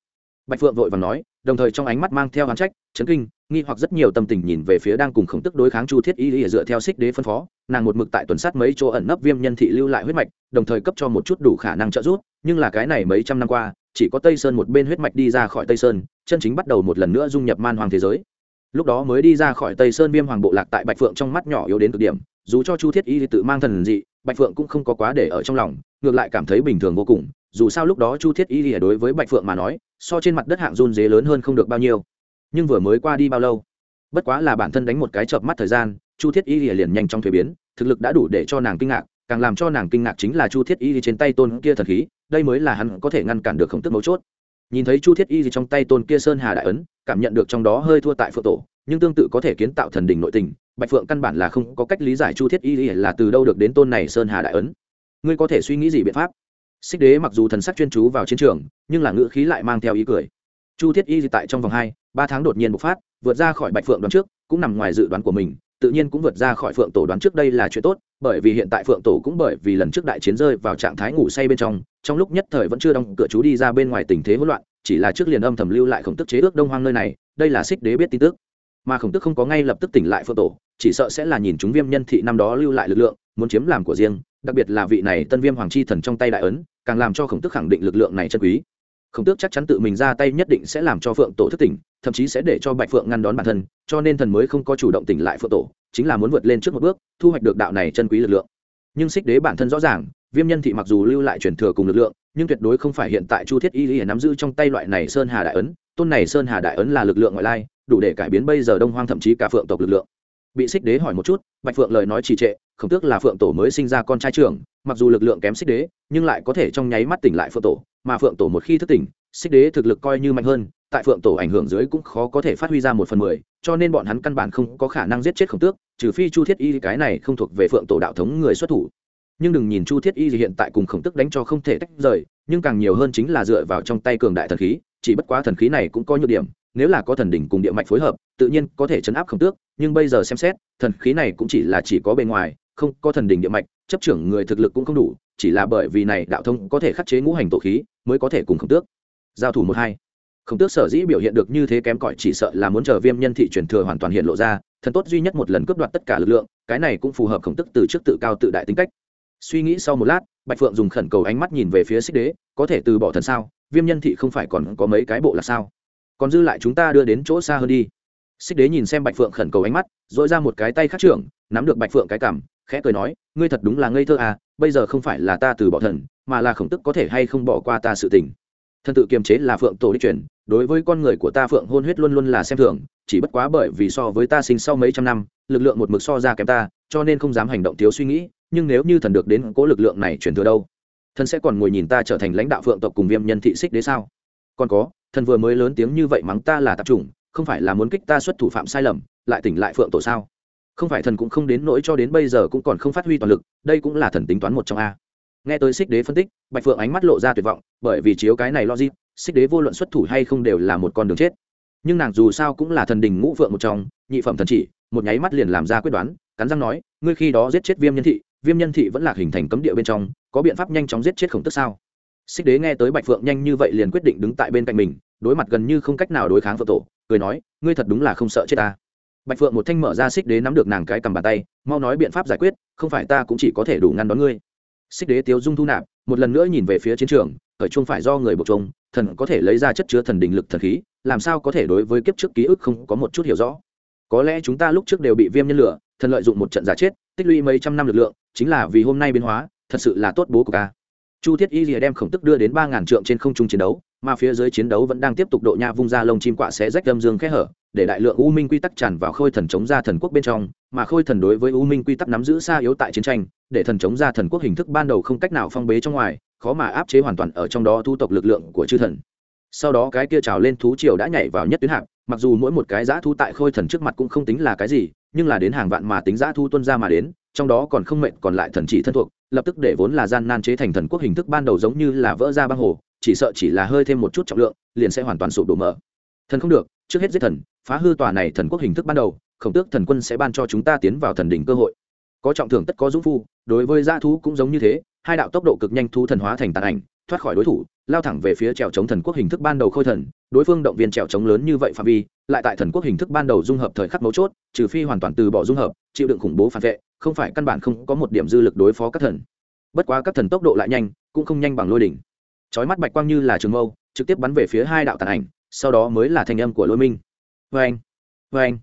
Bạch phượng vội và nói đồng thời trong ánh mắt mang theo hán trách, chấn kinh, nghi hoặc rất nhiều tâm tình nhìn về phía đang cùng khổng tức đối kháng chu thiết y y dựa theo xích đế phân phó, nàng một mực tại tuần sát mấy chỗ ẩn nấp viêm nhân thị lưu lại huyết mạch, đồng thời cấp cho một chút đủ khả năng trợ giúp, nhưng là cái này mấy trăm năm qua, chỉ có tây sơn một bên huyết mạch đi ra khỏi tây sơn, chân chính bắt đầu một lần nữa dung nhập man hoàng thế giới. Lúc đó mới đi ra khỏi tây sơn viêm hoàng bộ lạc tại bạch phượng trong mắt nhỏ yếu đến cực điểm, dù cho chu thiết y tự mang thần dị, bạch phượng cũng không có quá để ở trong lòng, ngược lại cảm thấy bình thường vô cùng dù sao lúc đó chu thiết y đối với bạch phượng mà nói, so trên mặt đất hạng run dế lớn hơn không được bao nhiêu. Nhưng vừa mới qua đi bao lâu? Bất quá là bản thân đánh một cái chợp mắt thời gian, chu thiết y liền nhanh trong thuế biến, thực lực đã đủ để cho nàng kinh ngạc, càng làm cho nàng kinh ngạc chính là chu thiết y trên tay tôn kia thần khí, đây mới là hắn có thể ngăn cản được khổng tức mấu chốt. Nhìn thấy chu thiết y trong tay tôn kia sơn hà đại ấn, cảm nhận được trong đó hơi thua tại phượng tổ, nhưng tương tự có thể kiến tạo thần đỉnh nội tình, bạch phượng căn bản là không có cách lý giải chu thiết y là từ đâu được đến tôn này sơn hà đại ấn. Ngươi có thể suy nghĩ gì biện pháp? Xích đế mặc dù thần sắc chuyên chú vào chiến trường, nhưng là ngữ khí lại mang theo ý cười. Chu thiết y tại trong vòng hai, ba tháng đột nhiên bộc phát, vượt ra khỏi bạch phượng đoán trước, cũng nằm ngoài dự đoán của mình, tự nhiên cũng vượt ra khỏi phượng tổ đoán trước đây là chuyện tốt, bởi vì hiện tại phượng tổ cũng bởi vì lần trước đại chiến rơi vào trạng thái ngủ say bên trong trong lúc nhất thời vẫn chưa đóng cửa chú đi ra bên ngoài tình thế hỗn loạn, chỉ là trước liền âm thầm lưu lại khổng tức chế ước đông hoang nơi này, đây là xích đế biết tin tức. Mà khổng tức không có ngay lập tức tỉnh lại phượng tổ, chỉ sợ sẽ là nhìn chúng viêm nhân thị năm đó lưu lại lực lượng, muốn chiếm làm của riêng đặc biệt là vị này tân viêm hoàng chi thần trong tay đại ấn, càng làm cho khổng tức khẳng định lực lượng này chân quý. Khổng tước chắc chắn tự mình ra tay nhất định sẽ làm cho phượng tổ thức tỉnh, thậm chí sẽ để cho bạch phượng ngăn đón bản thân, cho nên thần mới không có chủ động tỉnh lại phượng tổ, chính là muốn vượt lên trước một bước, thu hoạch được đạo này chân quý lực lượng. Nhưng xích đế bản thân rõ ràng, viêm nhân thị mặc dù lưu lại truyền thừa cùng lực lượng, nhưng tuyệt đối không phải hiện tại chu thiết y lý nắm giữ trong tay loại này sơn hà đại ấn, tôn này sơn hà đại ấn là lực lượng ngoại lai, đủ để cải biến bây giờ đông hoang thậm chí cả phượng tộc lực lượng. Bị xích đế hỏi một chút, bạch phượng lời nói trì trệ khổng tước là phượng tổ mới sinh ra con trai trưởng, mặc dù lực lượng kém xích đế, nhưng lại có thể trong nháy mắt tỉnh lại phượng tổ, mà phượng tổ một khi thức tỉnh, xích đế thực lực coi như mạnh hơn, tại phượng tổ ảnh hưởng dưới cũng khó có thể phát huy ra một phần mười, cho nên bọn hắn căn bản không có khả năng giết chết khổng tước, trừ phi chu thiết y cái này không thuộc về phượng tổ đạo thống người xuất thủ. Nhưng đừng nhìn chu thiết y hiện tại cùng khổng tức đánh cho không thể tách rời, nhưng càng nhiều hơn chính là dựa vào trong tay cường đại thần khí, chỉ bất quá thần khí này cũng có nhược điểm, nếu là có thần đỉnh cùng địa mạch phối hợp, tự nhiên có thể chấn áp khổng tước, nhưng bây giờ xem xét, thần khí này cũng chỉ là chỉ có bề ngoài không có thần đình địa mạch, chấp trưởng người thực lực cũng không đủ, chỉ là bởi vì này đạo thông có thể khắc chế ngũ hành tổ khí, mới có thể cùng khổng tước. Giao thủ một hai. Khổng tước sở dĩ biểu hiện được như thế kém cỏi chỉ sợ là muốn chờ viêm nhân thị truyền thừa hoàn toàn hiện lộ ra, thần tốt duy nhất một lần cướp đoạt tất cả lực lượng, cái này cũng phù hợp khổng tức từ trước tự cao tự đại tính cách. Suy nghĩ sau một lát, bạch phượng dùng khẩn cầu ánh mắt nhìn về phía xích đế, có thể từ bỏ thần sao? Viêm nhân thị không phải còn có mấy cái bộ là sao? Còn dư lại chúng ta đưa đến chỗ xa hơn đi. Xích đế nhìn xem bạch phượng khẩn cầu ánh mắt dội ra một cái tay khắc trưởng, nắm được bạch phượng cái cảm khẽ cười nói ngươi thật đúng là ngây thơ à bây giờ không phải là ta từ bỏ thần mà là khổng tức có thể hay không bỏ qua ta sự tình. Thần tự kiềm chế là phượng tổ đi truyền, đối với con người của ta phượng hôn huyết luôn luôn là xem thường chỉ bất quá bởi vì so với ta sinh sau mấy trăm năm lực lượng một mực so ra kém ta cho nên không dám hành động thiếu suy nghĩ nhưng nếu như thần được đến cố lực lượng này chuyển thừa đâu thần sẽ còn ngồi nhìn ta trở thành lãnh đạo phượng tộc cùng viêm nhân thị xích đế sao? Còn có thần vừa mới lớn tiếng như vậy mắng ta là tạp chủng không phải là muốn kích ta xuất thủ phạm sai lầm lại tỉnh lại phượng tổ sao? Không phải thần cũng không đến nỗi cho đến bây giờ cũng còn không phát huy toàn lực, đây cũng là thần tính toán một trong a. Nghe tới xích đế phân tích, bạch phượng ánh mắt lộ ra tuyệt vọng, bởi vì chiếu cái này logic, xích đế vô luận xuất thủ hay không đều là một con đường chết. Nhưng nàng dù sao cũng là thần đình ngũ phượng một trong, nhị phẩm thần chỉ, một nháy mắt liền làm ra quyết đoán, cắn răng nói, ngươi khi đó giết chết viêm nhân thị, viêm nhân thị vẫn là hình thành cấm địa bên trong, có biện pháp nhanh chóng giết chết khổng tức sao? Xích đế nghe tới bạch phượng nhanh như vậy liền quyết định đứng tại bên cạnh mình, đối mặt gần như không cách nào đối kháng phượng tổ, cười nói, ngươi thật đúng là không sợ chết ta bạch phượng một thanh mở ra xích đế nắm được nàng cái cầm bàn tay, mau nói biện pháp giải quyết, không phải ta cũng chỉ có thể đủ ngăn đón ngươi. Xích đế tiếu dung thu nạp, một lần nữa nhìn về phía chiến trường ở chung phải do người buộc chung thần có thể lấy ra chất chứa thần đình lực thần khí, làm sao có thể đối với kiếp trước ký ức không có một chút hiểu rõ. Có lẽ chúng ta lúc trước đều bị viêm nhân lửa, thần lợi dụng một trận giả chết, tích lũy mấy trăm năm lực lượng, chính là vì hôm nay biến hóa, thật sự là tốt bố của ca chu thiết y lìa đem khổng tức đưa đến ba ngàn trượng trên không trung chiến đấu, mà phía dưới chiến đấu vẫn đang tiếp tục độ nha vung ra lông chim quạ sẽ rách âm dương khẽ hở, để đại lượng u minh quy tắc tràn vào khôi thần chống ra thần quốc bên trong, mà khôi thần đối với u minh quy tắc nắm giữ xa yếu tại chiến tranh, để thần chống ra thần quốc hình thức ban đầu không cách nào phong bế trong ngoài, khó mà áp chế hoàn toàn ở trong đó thu tộc lực lượng của chư thần. Sau đó cái kia trào lên thú triều đã nhảy vào nhất tuyến hạng mặc dù mỗi một cái giã thu tại khôi thần trước mặt cũng không tính là cái gì, nhưng là đến hàng vạn mà tính giã thu tuân ra mà đến, trong đó còn không mệnh còn lại thần chỉ thân thuộc lập tức để vốn là gian nan chế thành thần quốc hình thức ban đầu giống như là vỡ ra băng hồ, chỉ sợ chỉ là hơi thêm một chút trọng lượng, liền sẽ hoàn toàn sụp đổ mở. Thần không được, trước hết giết thần, phá hư tòa này thần quốc hình thức ban đầu, khổng tước thần quân sẽ ban cho chúng ta tiến vào thần đỉnh cơ hội. Có trọng thưởng tất có dũng phu, đối với gia thú cũng giống như thế, hai đạo tốc độ cực nhanh thú thần hóa thành tàn ảnh, thoát khỏi đối thủ, lao thẳng về phía trèo chống thần quốc hình thức ban đầu khôi thần, đối phương động viên trèo chống lớn như vậy phạm vi, lại tại thần quốc hình thức ban đầu dung hợp thời khắc mấu chốt, trừ phi hoàn toàn từ bỏ dung hợp, chịu đựng khủng bố phản vệ không phải căn bản không có một điểm dư lực đối phó các thần. Bất quá các thần tốc độ lại nhanh, cũng không nhanh bằng lôi đỉnh. Chói mắt bạch quang như là trường mâu, trực tiếp bắn về phía hai đạo tàn ảnh, sau đó mới là thanh âm của lôi minh. Vê anh vê anh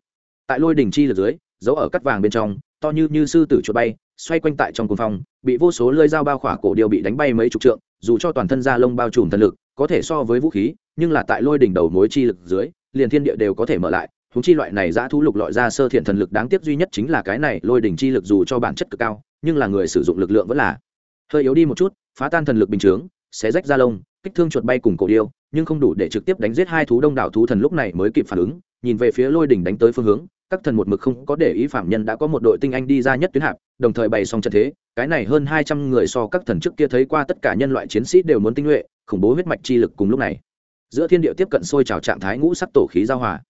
tại lôi đỉnh chi lực dưới giấu ở cắt vàng bên trong, to như như sư tử chuột bay, xoay quanh tại trong cuồng phong, bị vô số lơi dao bao khỏa cổ đều bị đánh bay mấy chục trượng, dù cho toàn thân da lông bao trùm thần lực, có thể so với vũ khí, nhưng là tại lôi đỉnh đầu mối chi lực dưới, liền thiên địa đều có thể mở lại húng chi loại này giã thu lục lọi ra sơ thiện thần lực đáng tiếc duy nhất chính là cái này lôi đỉnh chi lực dù cho bản chất cực cao, nhưng là người sử dụng lực lượng vẫn là hơi yếu đi một chút, phá tan thần lực bình chướng, xé rách da lông, kích thương chuột bay cùng cổ điêu, nhưng không đủ để trực tiếp đánh giết hai thú đông đảo thú thần lúc này mới kịp phản ứng, nhìn về phía lôi đỉnh đánh tới phương hướng, các thần một mực không có để ý phạm nhân đã có một đội tinh anh đi ra nhất tuyến hạp, đồng thời bày xong trận thế, cái này hơn hai trăm người so các thần trước kia thấy qua tất cả nhân loại chiến sĩ đều muốn tinh nhuệ, khủng bố huyết mạch chi lực cùng lúc này. Giữa thiên địa tiếp cận sôi trào trạng thái ngũ sắc tổ khí giao hòa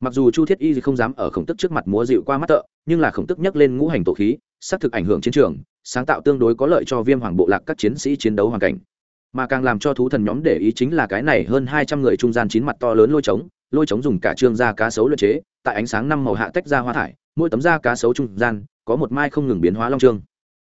mặc dù chu thiết y không dám ở khổng tức trước mặt múa dịu qua mắt tợ, nhưng là khổng tức nhắc lên ngũ hành tổ khí xác thực ảnh hưởng chiến trường, sáng tạo tương đối có lợi cho viêm hoàng bộ lạc các chiến sĩ chiến đấu hoàn cảnh. Mà càng làm cho thú thần nhóm để ý chính là cái này hơn hai trăm người trung gian chín mặt to lớn lôi trống lôi trống dùng cả trương da cá sấu luyện chế, tại ánh sáng năm màu hạ tách ra hoa thải, mỗi tấm da cá sấu trung gian, có một mai không ngừng biến hóa long trương.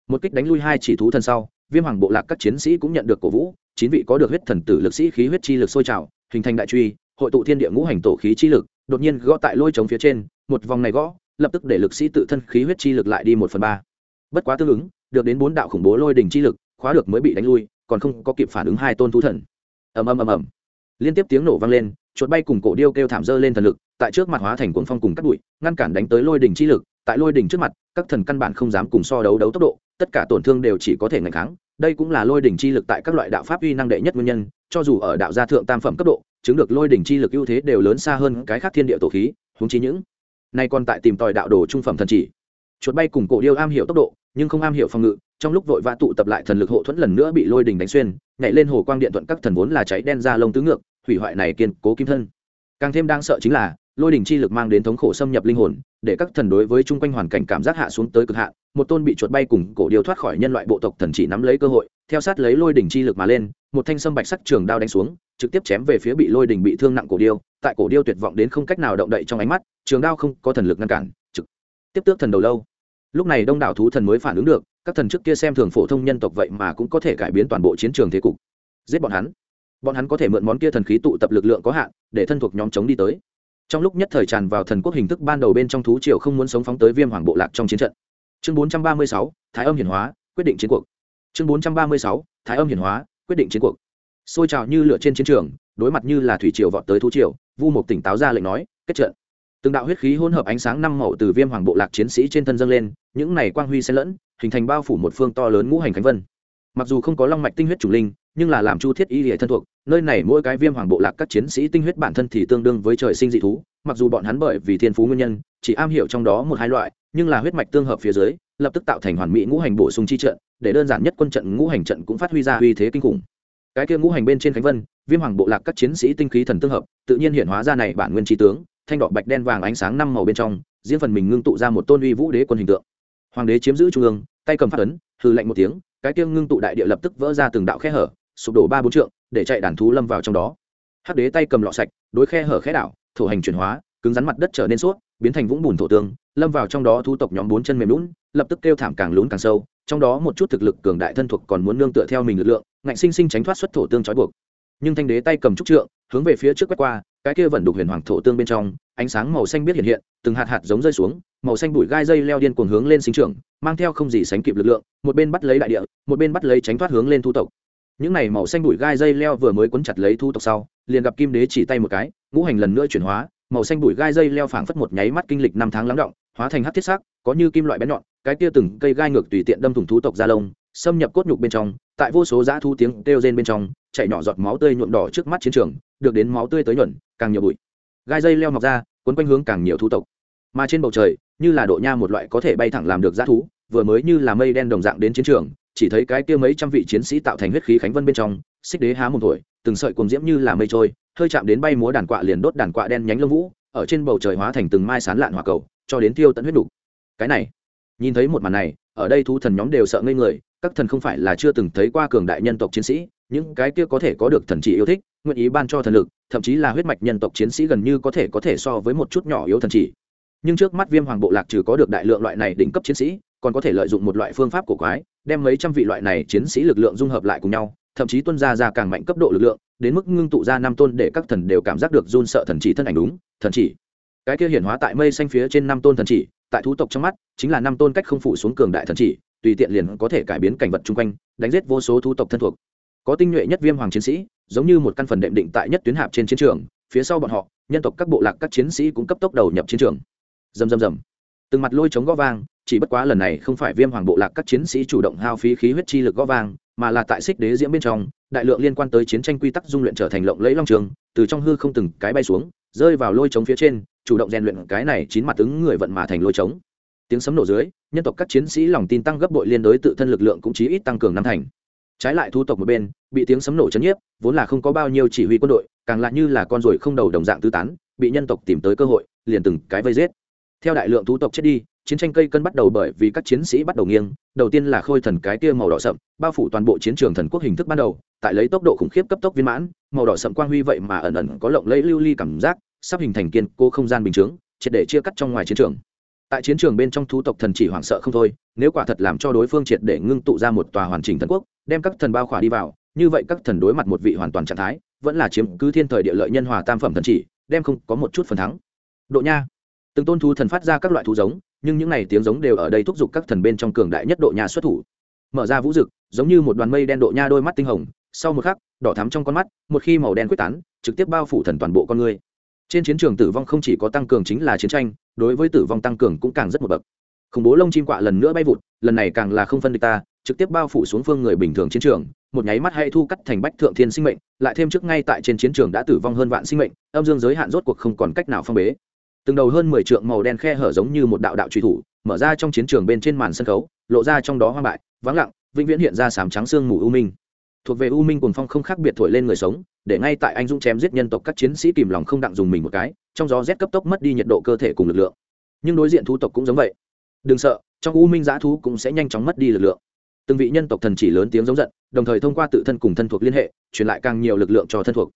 Một kích đánh lui hai chỉ thú thần sau, viêm hoàng bộ lạc các chiến sĩ cũng nhận được cổ vũ, chín vị có được huyết thần tử lực sĩ khí huyết chi lực sôi trào, hình thành đại truy, hội tụ thiên địa ngũ hành tổ khí chi lực đột nhiên gõ tại lôi trống phía trên, một vòng này gõ, lập tức để lực sĩ tự thân khí huyết chi lực lại đi một phần ba. Bất quá tương ứng, được đến bốn đạo khủng bố lôi đỉnh chi lực, khóa được mới bị đánh lui, còn không có kịp phản ứng hai tôn thú thần. Ầm ầm ầm ầm. Liên tiếp tiếng nổ vang lên, chuột bay cùng cổ điêu kêu thảm dơ lên thần lực, tại trước mặt hóa thành cuồng phong cùng cắt bụi, ngăn cản đánh tới lôi đỉnh chi lực, tại lôi đỉnh trước mặt, các thần căn bản không dám cùng so đấu đấu tốc độ, tất cả tổn thương đều chỉ có thể ngành kháng. Đây cũng là lôi đỉnh chi lực tại các loại đạo pháp uy năng đệ nhất nguyên nhân, cho dù ở đạo gia thượng tam phẩm cấp độ chứng được lôi đỉnh chi lực ưu thế đều lớn xa hơn cái khác thiên địa tổ khí húng chi những nay còn tại tìm tòi đạo đồ trung phẩm thần chỉ. Chuột bay cùng cổ điêu am hiểu tốc độ, nhưng không am hiểu phòng ngự, trong lúc vội vã tụ tập lại thần lực hộ thuẫn lần nữa bị lôi đình đánh xuyên, nhảy lên hồ quang điện thuận các thần vốn là cháy đen ra lông tứ ngược, hủy hoại này kiên cố kim thân. Càng thêm đáng sợ chính là, lôi đình chi lực mang đến thống khổ xâm nhập linh hồn, để các thần đối với chung quanh hoàn cảnh cảm giác hạ xuống tới cực hạn, một tôn bị chuột bay cùng cổ điêu thoát khỏi nhân loại bộ tộc thần chỉ nắm lấy cơ hội, theo sát lấy lôi đình chi lực mà lên, một thanh sâm bạch sắc trường đao đánh xuống trực tiếp chém về phía bị lôi đình bị thương nặng cổ điêu tại cổ điêu tuyệt vọng đến không cách nào động đậy trong ánh mắt trường đao không có thần lực ngăn cản trực tiếp tước thần đầu lâu. Lúc này đông đảo thú thần mới phản ứng được các thần trước kia xem thường phổ thông nhân tộc vậy mà cũng có thể cải biến toàn bộ chiến trường thế cục. Giết bọn hắn. Bọn hắn có thể mượn món kia thần khí tụ tập lực lượng có hạn để thân thuộc nhóm chống đi tới. Trong lúc nhất thời tràn vào thần quốc hình thức ban đầu bên trong thú triều không muốn sống phóng tới viêm hoàng bộ lạc trong chiến trận. Chương 436, thái âm hiển hóa quyết định chiến cuộc. Chương 436, thái âm hiển hóa quyết định chiến cuộc xôi trào như lửa trên chiến trường, đối mặt như là thủy triều vọt tới thú triều, vu mục tỉnh táo ra lệnh nói, kết trận. Từng đạo huyết khí hỗn hợp ánh sáng năm màu từ viêm hoàng bộ lạc chiến sĩ trên thân dâng lên, những này quang huy xen lẫn, hình thành bao phủ một phương to lớn ngũ hành khánh vân. Mặc dù không có long mạch tinh huyết chủ linh, nhưng là làm chu thiết y hệ thân thuộc, nơi này mỗi cái viêm hoàng bộ lạc các chiến sĩ tinh huyết bản thân thì tương đương với trời sinh dị thú, mặc dù bọn hắn bởi vì thiên phú nguyên nhân, chỉ am hiểu trong đó một hai loại, nhưng là huyết mạch tương hợp phía dưới, lập tức tạo thành hoàn mỹ ngũ hành bổ sung chi trận, để đơn giản nhất quân trận ngũ hành trận cũng phát huy ra uy thế kinh khủng cái kia ngũ hành bên trên khánh vân, viêm hoàng bộ lạc các chiến sĩ tinh khí thần tương hợp, tự nhiên hiện hóa ra này bản nguyên trí tướng, thanh đỏ bạch đen vàng ánh sáng năm màu bên trong, diễn phần mình ngưng tụ ra một tôn uy vũ đế quân hình tượng. Hoàng đế chiếm giữ trung ương, tay cầm phát ấn hư lạnh một tiếng, cái kia ngưng tụ đại địa lập tức vỡ ra từng đạo khe hở, sụp đổ ba bốn trượng, để chạy đàn thú lâm vào trong đó. Hắc đế tay cầm lọ sạch, đối khe hở khe đảo, thổ hành chuyển hóa, cứng rắn mặt đất trở nên suốt, biến thành vũng bùn thổ tương, lâm vào trong đó thu tộc nhóm bốn chân mềm lún lập tức kêu thảm càng lún càng sâu trong đó một chút thực lực cường đại thân thuộc còn muốn nương tựa theo mình lực lượng, ngạnh sinh sinh tránh thoát xuất thổ tương trói buộc. Nhưng thanh đế tay cầm trúc trượng, hướng về phía trước quét qua, cái kia vẫn đục huyền hoàng thổ tương bên trong, ánh sáng màu xanh biết hiện hiện, từng hạt hạt giống rơi xuống, màu xanh bụi gai dây leo điên cuồng hướng lên sinh trưởng, mang theo không gì sánh kịp lực lượng, một bên bắt lấy đại địa, một bên bắt lấy tránh thoát hướng lên thu tộc. Những này màu xanh bụi gai dây leo vừa mới quấn chặt lấy thu tộc sau, liền gặp kim đế chỉ tay một cái, ngũ hành lần nữa chuyển hóa, màu xanh bụi gai dây leo phảng phất một nháy mắt kinh lịch năm tháng lắng động hóa thành hát thiết sắc có như kim loại bén nhọn, cái kia từng cây gai ngược tùy tiện đâm thủng thú tộc da lông xâm nhập cốt nhục bên trong, tại vô số dã thu tiếng kêu rên bên trong, chạy nhỏ giọt máu tươi nhuộm đỏ trước mắt chiến trường, được đến máu tươi tới nhuận, càng nhiều bụi. Gai dây leo mọc ra quấn quanh hướng càng nhiều thú tộc. Mà trên bầu trời, như là độ nha một loại có thể bay thẳng làm được dã thú, vừa mới như là mây đen đồng dạng đến chiến trường, chỉ thấy cái kia mấy trăm vị chiến sĩ tạo thành huyết khí khánh vân bên trong, xích đế há một thổi, từng sợi cuồng diễm như là mây trôi, hơi chạm đến bay múa đàn quạ liền đốt đàn quạ đen nhánh lông vũ, ở trên bầu trời hóa thành từng mai sán lạn hỏa cầu cho đến tiêu tận huyết đủ. cái này, nhìn thấy một màn này, ở đây thú thần nhóm đều sợ ngây người, các thần không phải là chưa từng thấy qua cường đại nhân tộc chiến sĩ, những cái kia có thể có được thần chỉ yêu thích, nguyện ý ban cho thần lực, thậm chí là huyết mạch nhân tộc chiến sĩ gần như có thể có thể so với một chút nhỏ yếu thần chỉ nhưng trước mắt viêm hoàng bộ lạc trừ có được đại lượng loại này đỉnh cấp chiến sĩ, còn có thể lợi dụng một loại phương pháp cổ quái, đem mấy trăm vị loại này chiến sĩ lực lượng dung hợp lại cùng nhau, thậm chí tuân ra ra càng mạnh cấp độ lực lượng, đến mức ngưng tụ ra năm tôn để các thần đều cảm giác được run sợ thần chỉ thân ảnh đúng, thần chỉ cái kia hiển hóa tại mây xanh phía trên năm tôn thần chỉ, tại thú tộc trong mắt, chính là năm tôn cách không phủ xuống cường đại thần chỉ, tùy tiện liền có thể cải biến cảnh vật chung quanh, đánh giết vô số thú tộc thân thuộc. Có tinh nhuệ nhất viêm hoàng chiến sĩ, giống như một căn phần đệm định tại nhất tuyến hạp trên chiến trường, phía sau bọn họ, nhân tộc các bộ lạc các chiến sĩ cũng cấp tốc đầu nhập chiến trường. Dầm dầm dầm từng mặt lôi chống gõ vang, chỉ bất quá lần này không phải viêm hoàng bộ lạc các chiến sĩ chủ động hao phí khí huyết chi lực gõ vang, mà là tại xích đế diễm bên trong, đại lượng liên quan tới chiến tranh quy tắc dung luyện trở thành lộng lẫy long trường, từ trong hư không từng cái bay xuống rơi vào lôi chống phía trên, chủ động rèn luyện cái này chín mặt ứng người vận mà thành lôi chống tiếng sấm nổ dưới, nhân tộc các chiến sĩ lòng tin tăng gấp bội liên đối tự thân lực lượng cũng chí ít tăng cường năm thành. Trái lại thu tộc một bên, bị tiếng sấm nổ chấn nhiếp, vốn là không có bao nhiêu chỉ huy quân đội, càng lại như là con ruồi không đầu đồng dạng tứ tán, bị nhân tộc tìm tới cơ hội, liền từng cái vây giết. Theo đại lượng thú tộc chết đi chiến tranh cây cân bắt đầu bởi vì các chiến sĩ bắt đầu nghiêng, đầu tiên là khôi thần cái tia màu đỏ sậm, bao phủ toàn bộ chiến trường thần quốc hình thức ban đầu, tại lấy tốc độ khủng khiếp cấp tốc viên mãn, màu đỏ sậm quang huy vậy mà ẩn ẩn có lộng lẫy lưu ly cảm giác, sắp hình thành kiên cố không gian bình chướng, triệt để chia cắt trong ngoài chiến trường. Tại chiến trường bên trong thú tộc thần chỉ hoảng sợ không thôi, nếu quả thật làm cho đối phương triệt để ngưng tụ ra một tòa hoàn chỉnh thần quốc, đem các thần bao khỏa đi vào, như vậy các thần đối mặt một vị hoàn toàn trạng thái, vẫn là chiếm cứ thiên thời địa lợi nhân hòa tam phẩm thần chỉ, đem không có một chút phần thắng. Độ nha. Từng tôn thú thần phát ra các loại thú giống nhưng những n à y tiếng giống đều ở đây thúc giục các thần bên trong cường đại nhất độ nha xuất thủ. Mở ra vũ rực giống như một đoàn mây đen độ nha đôi mắt tinh hồng, sau một khắc, đỏ thắm trong con mắt, một khi màu đen quyết tán, trực tiếp bao phủ thần toàn bộ con người. Trên chiến trường tử vong không chỉ có tăng cường chính là chiến tranh, đối với tử vong tăng cường cũng càng rất một bậc. Khủng bố lông chim quạ lần nữa bay vụt, lần này càng là không phân địch ta, trực tiếp bao phủ xuống phương người bình thường chiến trường, một nháy mắt hay thu cắt thành bách thượng thiên sinh mệnh, lại thêm trước ngay tại trên chiến trường đã tử vong hơn vạn sinh mệnh, âm dương giới hạn rốt cuộc không còn cách nào phong bế từng đầu hơn mười trượng màu đen khe hở giống như một đạo đạo truy thủ, mở ra trong chiến trường bên trên màn sân khấu, lộ ra trong đó hoang bại, vắng lặng, vĩnh viễn hiện ra sám trắng sương mù u minh. Thuộc về u minh cùng phong không khác biệt thổi lên người sống, để ngay tại anh dũng chém giết nhân tộc các chiến sĩ kìm lòng không đặng dùng mình một cái, trong gió rét cấp tốc mất đi nhiệt độ cơ thể cùng lực lượng. Nhưng đối diện thú tộc cũng giống vậy. Đừng sợ, trong u minh giã thú cũng sẽ nhanh chóng mất đi lực lượng. Từng vị nhân tộc thần chỉ lớn tiếng giống giận, đồng thời thông qua tự thân cùng thân thuộc liên hệ, truyền lại càng nhiều lực lượng cho thân thuộc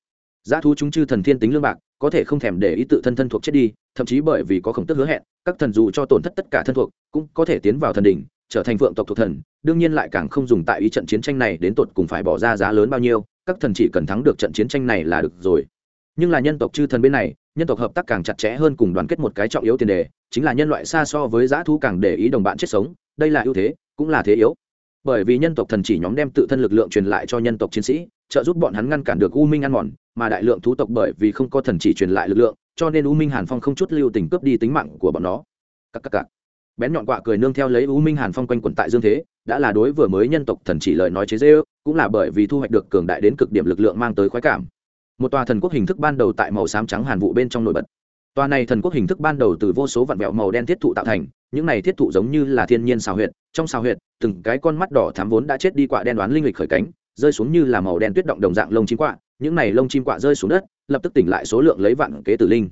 giá thú chúng chư thần thiên tính lương bạc, có thể không thèm để ý tự thân thân thuộc chết đi, thậm chí bởi vì có khổng tức hứa hẹn, các thần dù cho tổn thất tất cả thân thuộc, cũng có thể tiến vào thần đỉnh, trở thành phượng tộc thuộc thần, đương nhiên lại càng không dùng tại ý trận chiến tranh này đến tột cùng phải bỏ ra giá lớn bao nhiêu, các thần chỉ cần thắng được trận chiến tranh này là được rồi. Nhưng là nhân tộc chư thần bên này, nhân tộc hợp tác càng chặt chẽ hơn cùng đoàn kết một cái trọng yếu tiền đề, chính là nhân loại xa so với giã thú càng để ý đồng bạn chết sống, đây là ưu thế, cũng là thế yếu. Bởi vì nhân tộc thần chỉ nhóm đem tự thân lực lượng truyền lại cho nhân tộc chiến sĩ trợ giúp bọn hắn ngăn cản được u minh ăn mòn, mà đại lượng thú tộc bởi vì không có thần chỉ truyền lại lực lượng, cho nên u minh hàn phong không chút lưu tình cướp đi tính mạng của bọn nó. Các các các. Bén nhọn quạ cười nương theo lấy u minh hàn phong quanh quẩn tại dương thế, đã là đối vừa mới nhân tộc thần chỉ lời nói chế dễ cũng là bởi vì thu hoạch được cường đại đến cực điểm lực lượng mang tới khoái cảm. Một tòa thần quốc hình thức ban đầu tại màu xám trắng hàn vụ bên trong nổi bật. Tòa này thần quốc hình thức ban đầu từ vô số vạn vẹo màu đen thiết thụ tạo thành, những này thiết thụ giống như là thiên nhiên xào huyệt, trong xào huyệt, từng cái con mắt đỏ thám vốn đã chết đi quạ đen đoán linh lịch khởi cánh rơi xuống như là màu đen tuyết động đồng dạng lông chim quạ, những này lông chim quạ rơi xuống đất, lập tức tỉnh lại số lượng lấy vạn kế tử linh.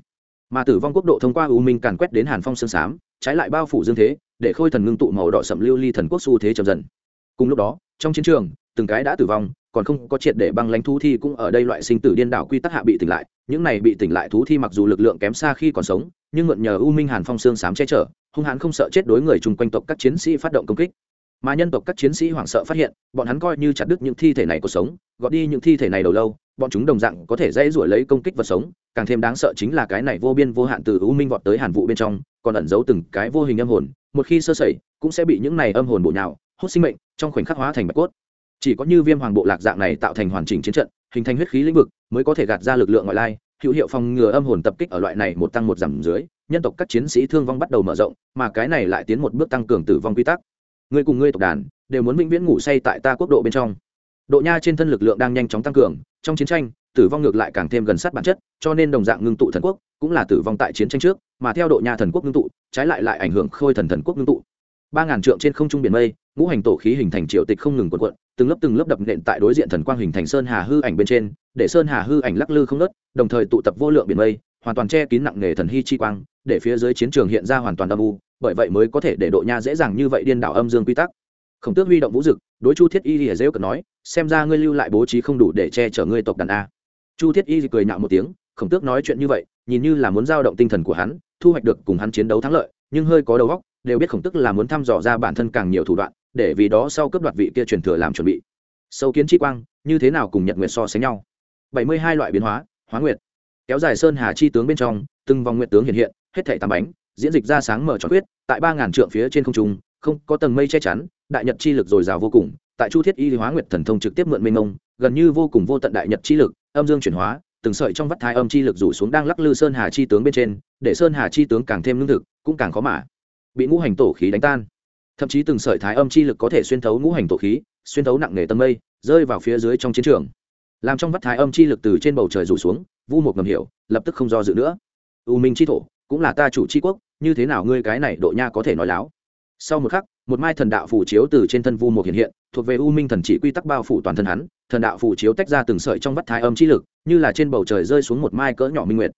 Mà tử vong quốc độ thông qua u minh càn quét đến hàn phong sương sám, trái lại bao phủ dương thế, để khôi thần ngưng tụ màu đỏ sậm lưu ly thần quốc xu thế chậm dần. Cùng lúc đó, trong chiến trường, từng cái đã tử vong, còn không có triệt để băng lãnh thú thi cũng ở đây loại sinh tử điên đảo quy tắc hạ bị tỉnh lại, những này bị tỉnh lại thú thi mặc dù lực lượng kém xa khi còn sống, nhưng mượn nhờ u minh hàn phong xương sám che chở, hung hãn không sợ chết đối người chung quanh tộc các chiến sĩ phát động công kích mà nhân tộc các chiến sĩ hoảng sợ phát hiện, bọn hắn coi như chặt đứt những thi thể này cuộc sống, gọt đi những thi thể này đầu lâu, bọn chúng đồng dạng có thể dễ ruổi lấy công kích vật sống. Càng thêm đáng sợ chính là cái này vô biên vô hạn từ u minh vọt tới hàn vụ bên trong, còn ẩn giấu từng cái vô hình âm hồn, một khi sơ sẩy, cũng sẽ bị những này âm hồn bộ nhào, hút sinh mệnh, trong khoảnh khắc hóa thành bạch cốt. Chỉ có như viêm hoàng bộ lạc dạng này tạo thành hoàn chỉnh chiến trận, hình thành huyết khí lĩnh vực, mới có thể gạt ra lực lượng ngoại lai, hữu hiệu phòng ngừa âm hồn tập kích ở loại này một tăng một giảm dưới, nhân tộc các chiến sĩ thương vong bắt đầu mở rộng, mà cái này lại tiến một bước tăng cường tử vong quy tắc ngươi cùng ngươi tộc đàn đều muốn vĩnh viễn ngủ say tại ta quốc độ bên trong. Độ nha trên thân lực lượng đang nhanh chóng tăng cường, trong chiến tranh, tử vong ngược lại càng thêm gần sát bản chất, cho nên đồng dạng ngưng tụ thần quốc, cũng là tử vong tại chiến tranh trước, mà theo độ nha thần quốc ngưng tụ, trái lại lại ảnh hưởng khôi thần thần quốc ngưng tụ. Ba ngàn trượng trên không trung biển mây, ngũ hành tổ khí hình thành triệu tịch không ngừng quần quận từng lớp từng lớp đập nện tại đối diện thần quang hình thành sơn hà hư ảnh bên trên, để sơn hà hư ảnh lắc lư không nớt đồng thời tụ tập vô lượng biển mây hoàn toàn che kín nặng nghề thần hy chi quang, để phía dưới chiến trường hiện ra hoàn toàn âm u, bởi vậy mới có thể để độ nha dễ dàng như vậy điên đảo âm dương quy tắc. Khổng tước huy động vũ dực, đối chu thiết y lìa dễ cận nói, xem ra ngươi lưu lại bố trí không đủ để che chở ngươi tộc đàn a. Chu thiết y cười nhạo một tiếng, khổng tước nói chuyện như vậy, nhìn như là muốn giao động tinh thần của hắn, thu hoạch được cùng hắn chiến đấu thắng lợi, nhưng hơi có đầu óc, đều biết khổng tức là muốn thăm dò ra bản thân càng nhiều thủ đoạn, để vì đó sau cấp đoạt vị kia truyền thừa làm chuẩn bị. Sâu kiến chi quang, như thế nào cùng nhật nguyệt so sánh nhau? Bảy mươi hai loại biến hóa hóa nguyệt kéo dài sơn hà chi tướng bên trong, từng vòng nguyệt tướng hiện hiện, hết thảy tám bánh, diễn dịch ra sáng mở tròn quyết tại ba ngàn trượng phía trên không trung, không có tầng mây che chắn, đại nhật chi lực dồi dào vô cùng, tại chu thiết y hóa nguyệt thần thông trực tiếp mượn mênh mông, gần như vô cùng vô tận đại nhật chi lực, âm dương chuyển hóa, từng sợi trong vắt thái âm chi lực rủ xuống đang lắc lư sơn hà chi tướng bên trên, để sơn hà chi tướng càng thêm lương thực, cũng càng khó mã bị ngũ hành tổ khí đánh tan. Thậm chí từng sợi thái âm chi lực có thể xuyên thấu ngũ hành tổ khí, xuyên thấu nặng nề tầng mây, rơi vào phía dưới trong chiến trường. Làm trong vắt thái âm chi lực từ trên bầu trời rủ xuống vu Mục ngầm hiểu, lập tức không do dự nữa. U minh chi thổ, cũng là ta chủ chi quốc, như thế nào ngươi cái này độ nha có thể nói láo? Sau một khắc, một mai thần đạo phủ chiếu từ trên thân vu Mục hiện hiện, thuộc về u minh thần chỉ quy tắc bao phủ toàn thân hắn, thần đạo phủ chiếu tách ra từng sợi trong vắt thái âm chi lực, như là trên bầu trời rơi xuống một mai cỡ nhỏ minh nguyệt.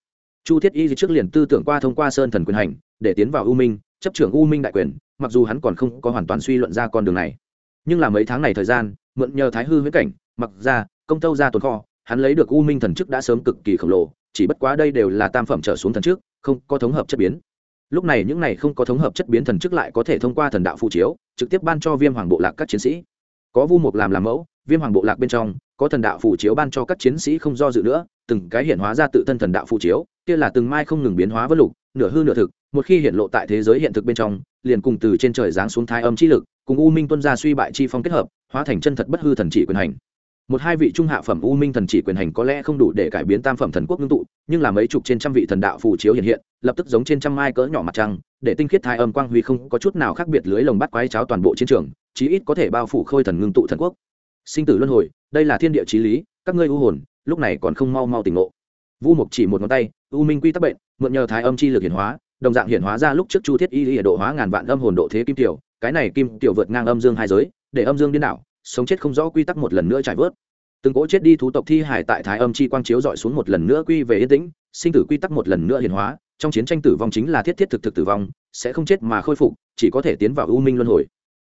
Chu thiết y trước liền tư tưởng qua thông qua sơn thần quyền hành, để tiến vào u minh, chấp trưởng u minh đại quyền, mặc dù hắn còn không có hoàn toàn suy luận ra con đường này. Nhưng là mấy tháng này thời gian, mượn nhờ thái hư huyễn cảnh, mặc ra, công tâu ra tồn kho hắn lấy được u minh thần chức đã sớm cực kỳ khổng lồ, chỉ bất quá đây đều là tam phẩm trở xuống thần trước không có thống hợp chất biến. Lúc này những này không có thống hợp chất biến thần chức lại có thể thông qua thần đạo phụ chiếu, trực tiếp ban cho viêm hoàng bộ lạc các chiến sĩ. Có vu mục làm làm mẫu, viêm hoàng bộ lạc bên trong, có thần đạo phụ chiếu ban cho các chiến sĩ không do dự nữa, từng cái hiện hóa ra tự thân thần đạo phụ chiếu, kia là từng mai không ngừng biến hóa vỡ lục, nửa hư nửa thực, một khi hiện lộ tại thế giới hiện thực bên trong, liền cùng từ trên trời giáng xuống thái âm chi lực, cùng u minh tuân gia suy bại chi phong kết hợp, hóa thành chân thật bất hư thần chỉ quyền hành một hai vị trung hạ phẩm u minh thần chỉ quyền hành có lẽ không đủ để cải biến tam phẩm thần quốc ngưng tụ, nhưng là mấy chục trên trăm vị thần đạo phù chiếu hiện hiện, lập tức giống trên trăm mai cỡ nhỏ mặt trăng, để tinh khiết thái âm quang huy không có chút nào khác biệt lưới lồng bắt quái cháo toàn bộ chiến trường, chí ít có thể bao phủ khôi thần ngưng tụ thần quốc. Sinh tử luân hồi, đây là thiên địa chí lý, các ngươi u hồn, lúc này còn không mau mau tỉnh ngộ. Vu mục chỉ một ngón tay, u minh quy tắc bệnh, mượn nhờ thái âm chi lực hiển hóa, đồng dạng hiển hóa ra lúc trước chu thiết y lý độ hóa ngàn vạn âm hồn độ thế kim tiểu, cái này kim tiểu vượt ngang âm dương hai giới, để âm dương điên đảo sống chết không rõ quy tắc một lần nữa trải vớt. Từng cỗ chết đi thú tộc thi hải tại thái âm chi quang chiếu dọi xuống một lần nữa quy về yên tĩnh, sinh tử quy tắc một lần nữa hiển hóa, trong chiến tranh tử vong chính là thiết thiết thực thực tử vong, sẽ không chết mà khôi phục, chỉ có thể tiến vào u minh luân hồi.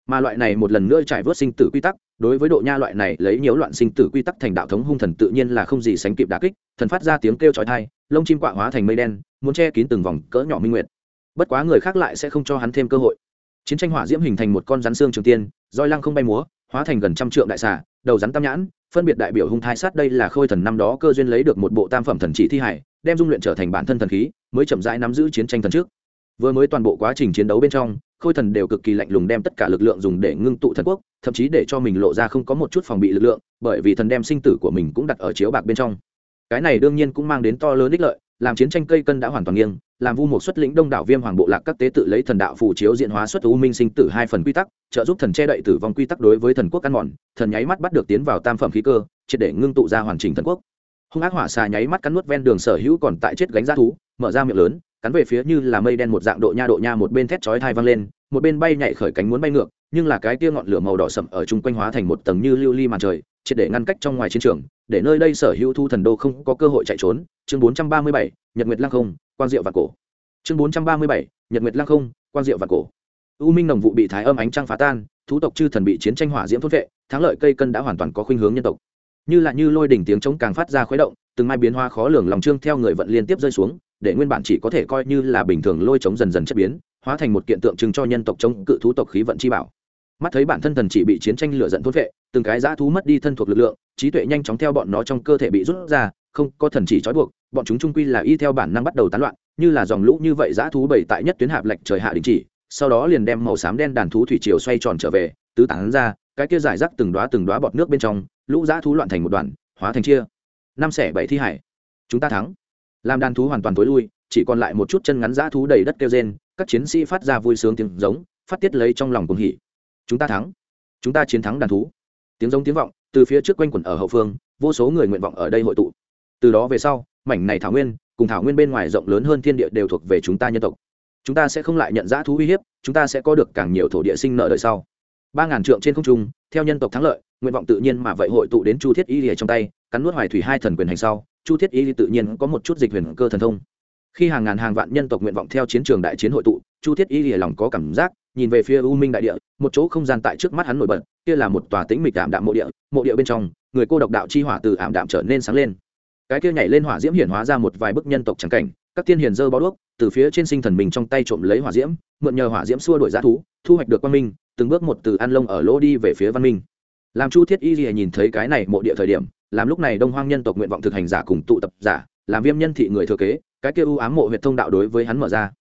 Mà loại này một lần nữa trải vớt sinh tử quy tắc, đối với độ nha loại này lấy nhiễu loạn sinh tử quy tắc thành đạo thống hung thần tự nhiên là không gì sánh kịp đà kích, thần phát ra tiếng kêu chói tai, lông chim quạ hóa thành mây đen, muốn che kín từng vòng cỡ nhỏ minh nguyệt. Bất quá người khác lại sẽ không cho hắn thêm cơ hội. Chiến tranh hỏa diễm hình thành một con rắn xương trường tiên, roi lăng không bay múa hóa thành gần trăm trượng đại xà, đầu rắn tam nhãn, phân biệt đại biểu hung thai sát đây là khôi thần năm đó cơ duyên lấy được một bộ tam phẩm thần chỉ thi hải, đem dung luyện trở thành bản thân thần khí, mới chậm rãi nắm giữ chiến tranh thần trước. Vừa mới toàn bộ quá trình chiến đấu bên trong, khôi thần đều cực kỳ lạnh lùng đem tất cả lực lượng dùng để ngưng tụ thần quốc, thậm chí để cho mình lộ ra không có một chút phòng bị lực lượng, bởi vì thần đem sinh tử của mình cũng đặt ở chiếu bạc bên trong. Cái này đương nhiên cũng mang đến to lớn ích lợi, làm chiến tranh cây cân đã hoàn toàn nghiêng làm vu một xuất lĩnh đông đảo viêm hoàng bộ lạc các tế tự lấy thần đạo phù chiếu diện hóa xuất u minh sinh tử hai phần quy tắc, trợ giúp thần che đậy tử vong quy tắc đối với thần quốc ăn mòn, thần nháy mắt bắt được tiến vào tam phẩm khí cơ, triệt để ngưng tụ ra hoàn chỉnh thần quốc. Hung ác hỏa xà nháy mắt cắn nuốt ven đường sở hữu còn tại chết gánh ra thú, mở ra miệng lớn, cắn về phía như là mây đen một dạng độ nha độ nha một bên thét chói thai văng lên, một bên bay nhảy khởi cánh muốn bay ngược, nhưng là cái tia ngọn lửa màu đỏ sậm ở chung quanh hóa thành một tầng như lưu ly màn trời triệt để ngăn cách trong ngoài chiến trường để nơi đây sở hữu thu thần đô không có cơ hội chạy trốn. Chương 437, nhật nguyệt lăng không quang diệu và cổ. Chương 437, nhật nguyệt lăng không quang diệu và cổ. U minh nồng vụ bị thái âm ánh trăng phá tan thú tộc chư thần bị chiến tranh hỏa diễm thốt vệ thắng lợi cây cân đã hoàn toàn có khuynh hướng nhân tộc. Như là như lôi đỉnh tiếng trống càng phát ra khuấy động từng mai biến hoa khó lường lòng trương theo người vận liên tiếp rơi xuống để nguyên bản chỉ có thể coi như là bình thường lôi trống dần dần chất biến hóa thành một kiện tượng trưng cho nhân tộc chống cự thú tộc khí vận chi bảo mắt thấy bản thân thần chỉ bị chiến tranh lửa giận thốt vệ từng cái dã thú mất đi thân thuộc lực lượng, trí tuệ nhanh chóng theo bọn nó trong cơ thể bị rút ra, không có thần chỉ trói buộc, bọn chúng trung quy là y theo bản năng bắt đầu tán loạn, như là dòng lũ như vậy dã thú bảy tại nhất tuyến hạp lệch trời hạ đình chỉ, sau đó liền đem màu xám đen đàn thú thủy triều xoay tròn trở về, tứ tán ra, cái kia giải rác từng đoá từng đoá bọt nước bên trong, lũ dã thú loạn thành một đoàn, hóa thành chia. Năm xẻ bảy thi hải. Chúng ta thắng. Làm đàn thú hoàn toàn tối lui, chỉ còn lại một chút chân ngắn dã thú đầy đất kêu rên, các chiến sĩ phát ra vui sướng tiếng giống, phát tiết lấy trong lòng cùng hỉ chúng ta thắng. Chúng ta chiến thắng đàn thú. Tiếng giống tiếng vọng, từ phía trước quanh quẩn ở hậu phương, vô số người nguyện vọng ở đây hội tụ. Từ đó về sau, mảnh này thảo nguyên, cùng thảo nguyên bên ngoài rộng lớn hơn thiên địa đều thuộc về chúng ta nhân tộc. Chúng ta sẽ không lại nhận giá thú uy hiếp, chúng ta sẽ có được càng nhiều thổ địa sinh nợ đời sau. Ba ngàn trượng trên không trung, theo nhân tộc thắng lợi, nguyện vọng tự nhiên mà vậy hội tụ đến chu thiết y lìa trong tay, cắn nuốt hoài thủy hai thần quyền hành sau, chu thiết y tự nhiên có một chút dịch huyền cơ thần thông. Khi hàng ngàn hàng vạn nhân tộc nguyện vọng theo chiến trường đại chiến hội tụ, chu thiết y lìa lòng có cảm giác nhìn về phía u minh đại địa, một chỗ không gian tại trước mắt hắn nổi bật, kia là một tòa tĩnh mịch ảm đạm mộ địa mộ địa bên trong, người cô độc đạo chi hỏa từ ảm đạm trở nên sáng lên. Cái kia nhảy lên hỏa diễm hiển hóa ra một vài bức nhân tộc trắng cảnh, các tiên hiền dơ bó đuốc, từ phía trên sinh thần mình trong tay trộm lấy hỏa diễm, mượn nhờ hỏa diễm xua đổi giá thú, thu hoạch được quan minh, từng bước một từ an lông ở lỗ đi về phía văn minh. Làm chu thiết y gì nhìn thấy cái này mộ địa thời điểm, làm lúc này đông hoang nhân tộc nguyện vọng thực hành giả cùng tụ tập giả, làm viêm nhân thị người thừa kế, cái kia ưu ám mộ huyện thông đạo đối với hắn mở ra.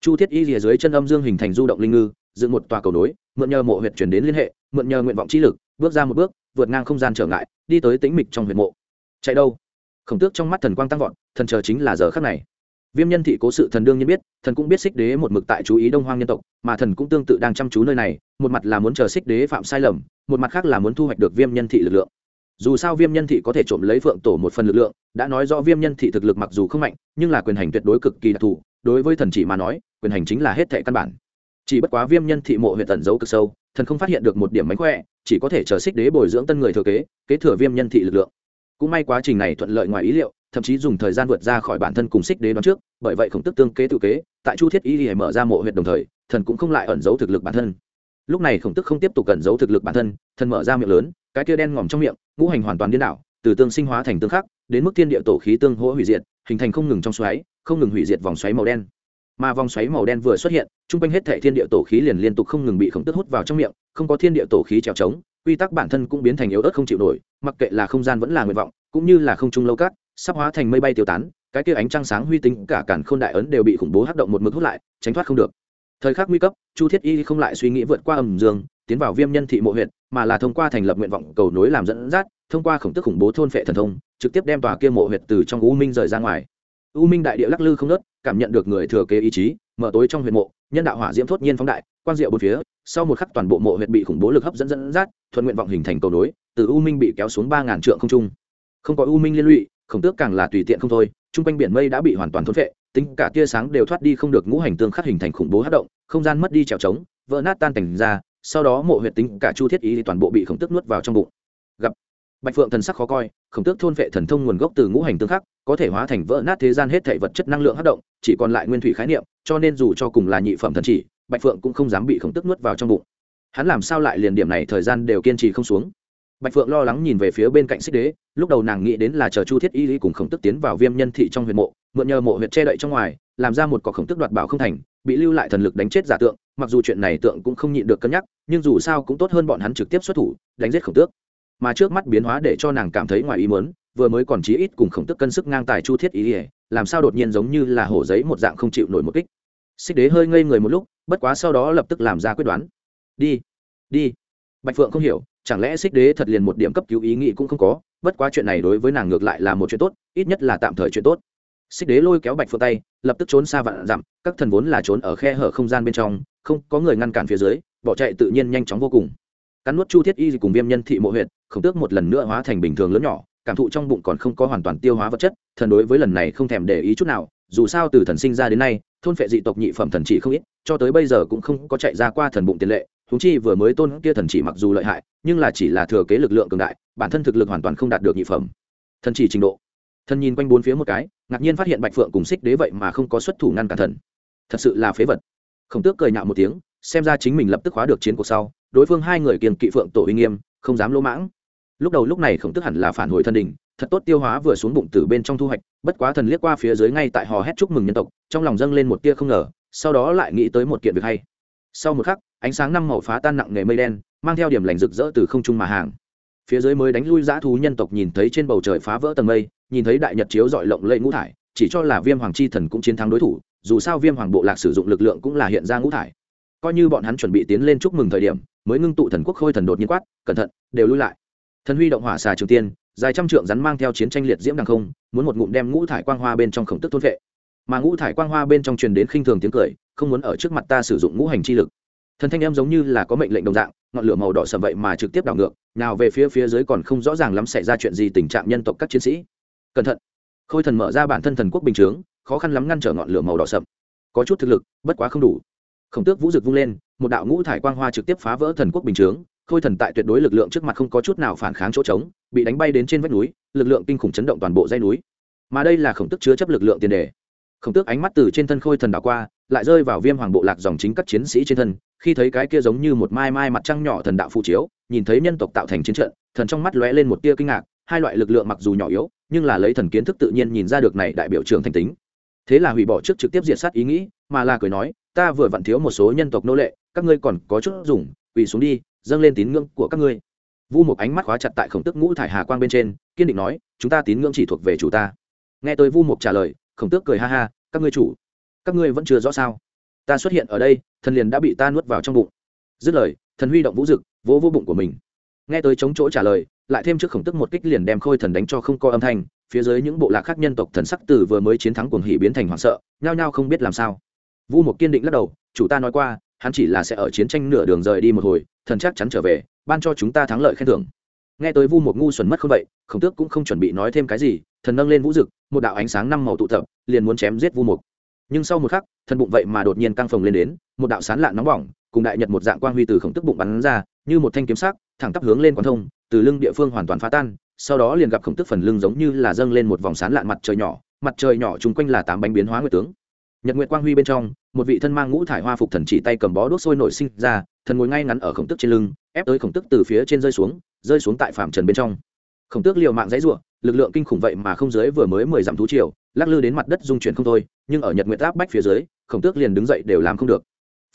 Chu thiết y rìa dưới chân âm dương hình thành du động linh ngư dựng một tòa cầu nối, mượn nhờ mộ huyệt chuyển đến liên hệ, mượn nhờ nguyện vọng trí lực, bước ra một bước, vượt ngang không gian trở ngại, đi tới tĩnh mịch trong huyệt mộ. Chạy đâu? Khổng tước trong mắt thần quang tăng vọt, thần chờ chính là giờ khắc này. Viêm nhân thị cố sự thần đương nhiên biết, thần cũng biết xích đế một mực tại chú ý đông hoang nhân tộc, mà thần cũng tương tự đang chăm chú nơi này, một mặt là muốn chờ xích đế phạm sai lầm, một mặt khác là muốn thu hoạch được viêm nhân thị lực lượng. Dù sao viêm nhân thị có thể trộm lấy phượng tổ một phần lực lượng, đã nói rõ viêm nhân thị thực lực mặc dù không mạnh, nhưng là quyền hành tuyệt đối cực kỳ đặc thù, đối với thần chỉ mà nói, quyền hành chính là hết thệ căn bản chỉ bất quá viêm nhân thị mộ huyện tẩn giấu cực sâu, thần không phát hiện được một điểm mánh khỏe, chỉ có thể chờ xích đế bồi dưỡng tân người thừa kế kế thừa viêm nhân thị lực lượng. Cũng may quá trình này thuận lợi ngoài ý liệu, thậm chí dùng thời gian vượt ra khỏi bản thân cùng xích đế đoán trước, bởi vậy khổng tức tương kế tự kế, tại chu thiết y hề mở ra mộ huyện đồng thời, thần cũng không lại ẩn giấu thực lực bản thân. Lúc này khổng tức không tiếp tục ẩn giấu thực lực bản thân, thần mở ra miệng lớn, cái kia đen ngòm trong miệng, ngũ hành hoàn toàn điên đảo, từ tương sinh hóa thành tương khắc, đến mức thiên địa tổ khí tương hỗ hủy diệt, hình thành không ngừng trong xoáy, không ngừng hủy diệt vòng xoáy màu đen mà vòng xoáy màu đen vừa xuất hiện, chung quanh hết thệ thiên địa tổ khí liền liên tục không ngừng bị khổng tức hút vào trong miệng, không có thiên địa tổ khí trèo trống, quy tắc bản thân cũng biến thành yếu ớt không chịu nổi, mặc kệ là không gian vẫn là nguyện vọng, cũng như là không trung lâu cát, sắp hóa thành mây bay tiêu tán, cái kia ánh trăng sáng huy tính cả cản khôn đại ấn đều bị khủng bố hắc động một mực hút lại, tránh thoát không được. Thời khắc nguy cấp, chu thiết y không lại suy nghĩ vượt qua ầm dương, tiến vào viêm nhân thị mộ huyện mà là thông qua thành lập nguyện vọng cầu nối làm dẫn dắt, thông qua khổng tức khủng bố thôn phệ thần thông, trực tiếp đem tòa kia mộ huyện từ trong u minh rời ra ngoài. U minh đại địa lắc lư không nớt cảm nhận được người thừa kế ý chí, mở tối trong huyện mộ, nhân đạo hỏa diễm thốt nhiên phóng đại, quang diệu bốn phía, sau một khắc toàn bộ mộ huyện bị khủng bố lực hấp dẫn dẫn dắt, thuận nguyện vọng hình thành cầu nối, từ u minh bị kéo xuống ba ngàn trượng không trung. Không có u minh liên lụy, khổng tước càng là tùy tiện không thôi, chung quanh biển mây đã bị hoàn toàn thốt phệ, tính cả tia sáng đều thoát đi không được ngũ hành tương khắc hình thành khủng bố hát động, không gian mất đi trèo trống, vỡ nát tan thành ra, sau đó mộ huyệt tính cả chu thiết ý thì toàn bộ bị khổng tước nuốt vào trong bụng. Gặp, bạch phượng thần sắc khó coi, khổng tước thôn vệ thần thông nguồn gốc từ ngũ hành tương khắc, có thể hóa thành vỡ nát thế gian hết thảy vật chất năng lượng hát động chỉ còn lại nguyên thủy khái niệm, cho nên dù cho cùng là nhị phẩm thần chỉ, bạch phượng cũng không dám bị khổng tước nuốt vào trong bụng. Hắn làm sao lại liền điểm này thời gian đều kiên trì không xuống? Bạch phượng lo lắng nhìn về phía bên cạnh xích đế, lúc đầu nàng nghĩ đến là chờ chu thiết y lý cùng khổng tức tiến vào viêm nhân thị trong huyện mộ, mượn nhờ mộ huyện che đậy trong ngoài, làm ra một cọc khổng tức đoạt bảo không thành, bị lưu lại thần lực đánh chết giả tượng, mặc dù chuyện này tượng cũng không nhịn được cân nhắc, nhưng dù sao cũng tốt hơn bọn hắn trực tiếp xuất thủ, đánh giết khổng tước. Mà trước mắt biến hóa để cho nàng cảm thấy ngoài ý mớn vừa mới còn chí ít cùng khổng tức cân sức ngang tài chu thiết ý ỉa làm sao đột nhiên giống như là hổ giấy một dạng không chịu nổi một kích. Xích đế hơi ngây người một lúc, bất quá sau đó lập tức làm ra quyết đoán. Đi đi. Bạch phượng không hiểu, chẳng lẽ xích đế thật liền một điểm cấp cứu ý nghĩ cũng không có, bất quá chuyện này đối với nàng ngược lại là một chuyện tốt, ít nhất là tạm thời chuyện tốt. Xích đế lôi kéo bạch phượng tay, lập tức trốn xa vạn dặm, các thần vốn là trốn ở khe hở không gian bên trong, không có người ngăn cản phía dưới, bỏ chạy tự nhiên nhanh chóng vô cùng. Cắn nuốt chu thiết y cùng viêm nhân thị mộ huyện không tước một lần nữa hóa thành bình thường lớn nhỏ cảm thụ trong bụng còn không có hoàn toàn tiêu hóa vật chất, thần đối với lần này không thèm để ý chút nào, dù sao từ thần sinh ra đến nay, thôn phệ dị tộc nhị phẩm thần chỉ không ít, cho tới bây giờ cũng không có chạy ra qua thần bụng tiền lệ thú chi vừa mới tôn kia thần chỉ mặc dù lợi hại, nhưng là chỉ là thừa kế lực lượng cường đại, bản thân thực lực hoàn toàn không đạt được nhị phẩm. Thần chỉ trình độ. Thần nhìn quanh bốn phía một cái, ngạc nhiên phát hiện bạch phượng cùng xích đế vậy mà không có xuất thủ ngăn cản thần. Thật sự là phế vật. Khổng tước cười nhạo một tiếng, xem ra chính mình lập tức hóa được chiến cuộc sau, đối phương hai người kiềm kỵ phượng tổ uy nghiêm, không dám lỗ mãng lúc đầu lúc này khổng tức hẳn là phản hồi thân đình, thật tốt tiêu hóa vừa xuống bụng từ bên trong thu hoạch, bất quá thần liếc qua phía dưới ngay tại hò hét chúc mừng nhân tộc, trong lòng dâng lên một tia không ngờ, sau đó lại nghĩ tới một kiện việc hay. Sau một khắc, ánh sáng năm màu phá tan nặng nghề mây đen, mang theo điểm lành rực rỡ từ không trung mà hàng. Phía dưới mới đánh lui dã thú nhân tộc nhìn thấy trên bầu trời phá vỡ tầng mây, nhìn thấy đại nhật chiếu dọi lộng lẫy ngũ thải, chỉ cho là viêm hoàng chi thần cũng chiến thắng đối thủ, dù sao viêm hoàng bộ lạc sử dụng lực lượng cũng là hiện ra ngũ thải. Coi như bọn hắn chuẩn bị tiến lên chúc mừng thời điểm, mới ngưng tụ thần quốc khôi thần đột nhiên quát, cẩn thận, đều lui lại thần huy động hỏa xà trường tiên, dài trăm trượng rắn mang theo chiến tranh liệt diễm đằng không, muốn một ngụm đem ngũ thải quang hoa bên trong khổng tức thôn vệ. Mà ngũ thải quang hoa bên trong truyền đến khinh thường tiếng cười, không muốn ở trước mặt ta sử dụng ngũ hành chi lực. Thần thanh em giống như là có mệnh lệnh đồng dạng, ngọn lửa màu đỏ sầm vậy mà trực tiếp đảo ngược, nào về phía phía dưới còn không rõ ràng lắm xảy ra chuyện gì tình trạng nhân tộc các chiến sĩ. Cẩn thận. Khôi thần mở ra bản thân thần quốc bình chướng, khó khăn lắm ngăn trở ngọn lửa màu đỏ sậm. Có chút thực lực, bất quá không đủ. Khổng tước vũ rực vung lên, một đạo ngũ thải quang hoa trực tiếp phá vỡ thần quốc bình chướng khôi thần tại tuyệt đối lực lượng trước mặt không có chút nào phản kháng chỗ trống, bị đánh bay đến trên vách núi, lực lượng kinh khủng chấn động toàn bộ dây núi. Mà đây là khổng tức chứa chấp lực lượng tiền đề. Khổng tước ánh mắt từ trên thân khôi thần đảo qua, lại rơi vào viêm hoàng bộ lạc dòng chính các chiến sĩ trên thân, khi thấy cái kia giống như một mai mai mặt trăng nhỏ thần đạo phụ chiếu, nhìn thấy nhân tộc tạo thành chiến trận, thần trong mắt lóe lên một tia kinh ngạc, hai loại lực lượng mặc dù nhỏ yếu, nhưng là lấy thần kiến thức tự nhiên nhìn ra được này đại biểu trưởng thành tính. Thế là hủy bỏ trước trực tiếp diệt sát ý nghĩ, mà là cười nói, ta vừa vặn thiếu một số nhân tộc nô lệ, các ngươi còn có chút dùng, quỳ xuống đi dâng lên tín ngưỡng của các ngươi. Vu một ánh mắt khóa chặt tại khổng tức ngũ thải hà quang bên trên, kiên định nói, chúng ta tín ngưỡng chỉ thuộc về chủ ta. Nghe tôi vu mục trả lời, khổng tước cười ha ha, các ngươi chủ, các ngươi vẫn chưa rõ sao? Ta xuất hiện ở đây, thần liền đã bị ta nuốt vào trong bụng. Dứt lời, thần huy động vũ dực, vỗ vô bụng của mình. Nghe tới chống chỗ trả lời, lại thêm trước khổng tức một kích liền đem khôi thần đánh cho không có âm thanh, phía dưới những bộ lạc khác nhân tộc thần sắc từ vừa mới chiến thắng cuồng hỉ biến thành hoảng sợ, nhao nhao không biết làm sao. Vu một kiên định lắc đầu, chủ ta nói qua, hắn chỉ là sẽ ở chiến tranh nửa đường rời đi một hồi thần chắc chắn trở về, ban cho chúng ta thắng lợi khen thưởng. Nghe tới vu một ngu xuẩn mất không vậy, khổng tước cũng không chuẩn bị nói thêm cái gì, thần nâng lên vũ dực, một đạo ánh sáng năm màu tụ tập, liền muốn chém giết vu mục nhưng sau một khắc, thần bụng vậy mà đột nhiên căng phồng lên đến, một đạo sán lạn nóng bỏng, cùng đại nhật một dạng quang huy từ khổng tức bụng bắn ra, như một thanh kiếm sắc, thẳng tắp hướng lên quán thông, từ lưng địa phương hoàn toàn phá tan, sau đó liền gặp khổng tức phần lưng giống như là dâng lên một vòng sán lạn mặt trời nhỏ, mặt trời nhỏ chung quanh là tám bánh biến hóa nguyệt tướng. Nhật nguyệt quang huy bên trong, một vị thân mang ngũ thải hoa phục thần chỉ tay cầm bó đốt sôi nổi sinh ra thần ngồi ngay ngắn ở khổng tức trên lưng, ép tới khổng tức từ phía trên rơi xuống rơi xuống tại phạm trần bên trong. Khổng tước liều mạng dãy ruộng lực lượng kinh khủng vậy mà không dưới vừa mới mười dặm thú triều, lắc lư đến mặt đất dung chuyển không thôi, nhưng ở nhật nguyệt áp bách phía dưới, khổng tước liền đứng dậy đều làm không được.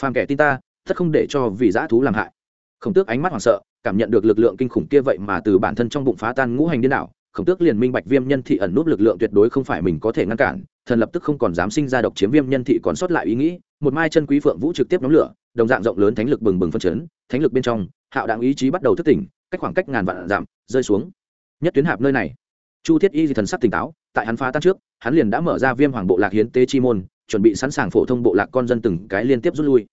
Phàm kẻ tin ta thất không để cho vì dã thú làm hại. Khổng tước ánh mắt hoảng sợ, cảm nhận được lực lượng kinh khủng kia vậy mà từ bản thân trong bụng phá tan ngũ hành điên đảo, khổng tước liền minh bạch viêm nhân thị ẩn nút lực lượng tuyệt đối không phải mình có thể ngăn cản, thần lập tức không còn dám sinh ra độc chiếm viêm nhân thị còn sót lại ý nghĩ, một mai chân quý phượng vũ trực tiếp nhóm lửa đồng dạng rộng lớn thánh lực bừng bừng phân chấn, thánh lực bên trong, hạo đặng ý chí bắt đầu thức tỉnh, cách khoảng cách ngàn vạn giảm rơi xuống. Nhất tuyến hạp nơi này, chu thiết y thần sắc tỉnh táo, tại hắn phá tan trước, hắn liền đã mở ra viêm hoàng bộ lạc hiến tế chi môn, chuẩn bị sẵn sàng phổ thông bộ lạc con dân từng cái liên tiếp rút lui.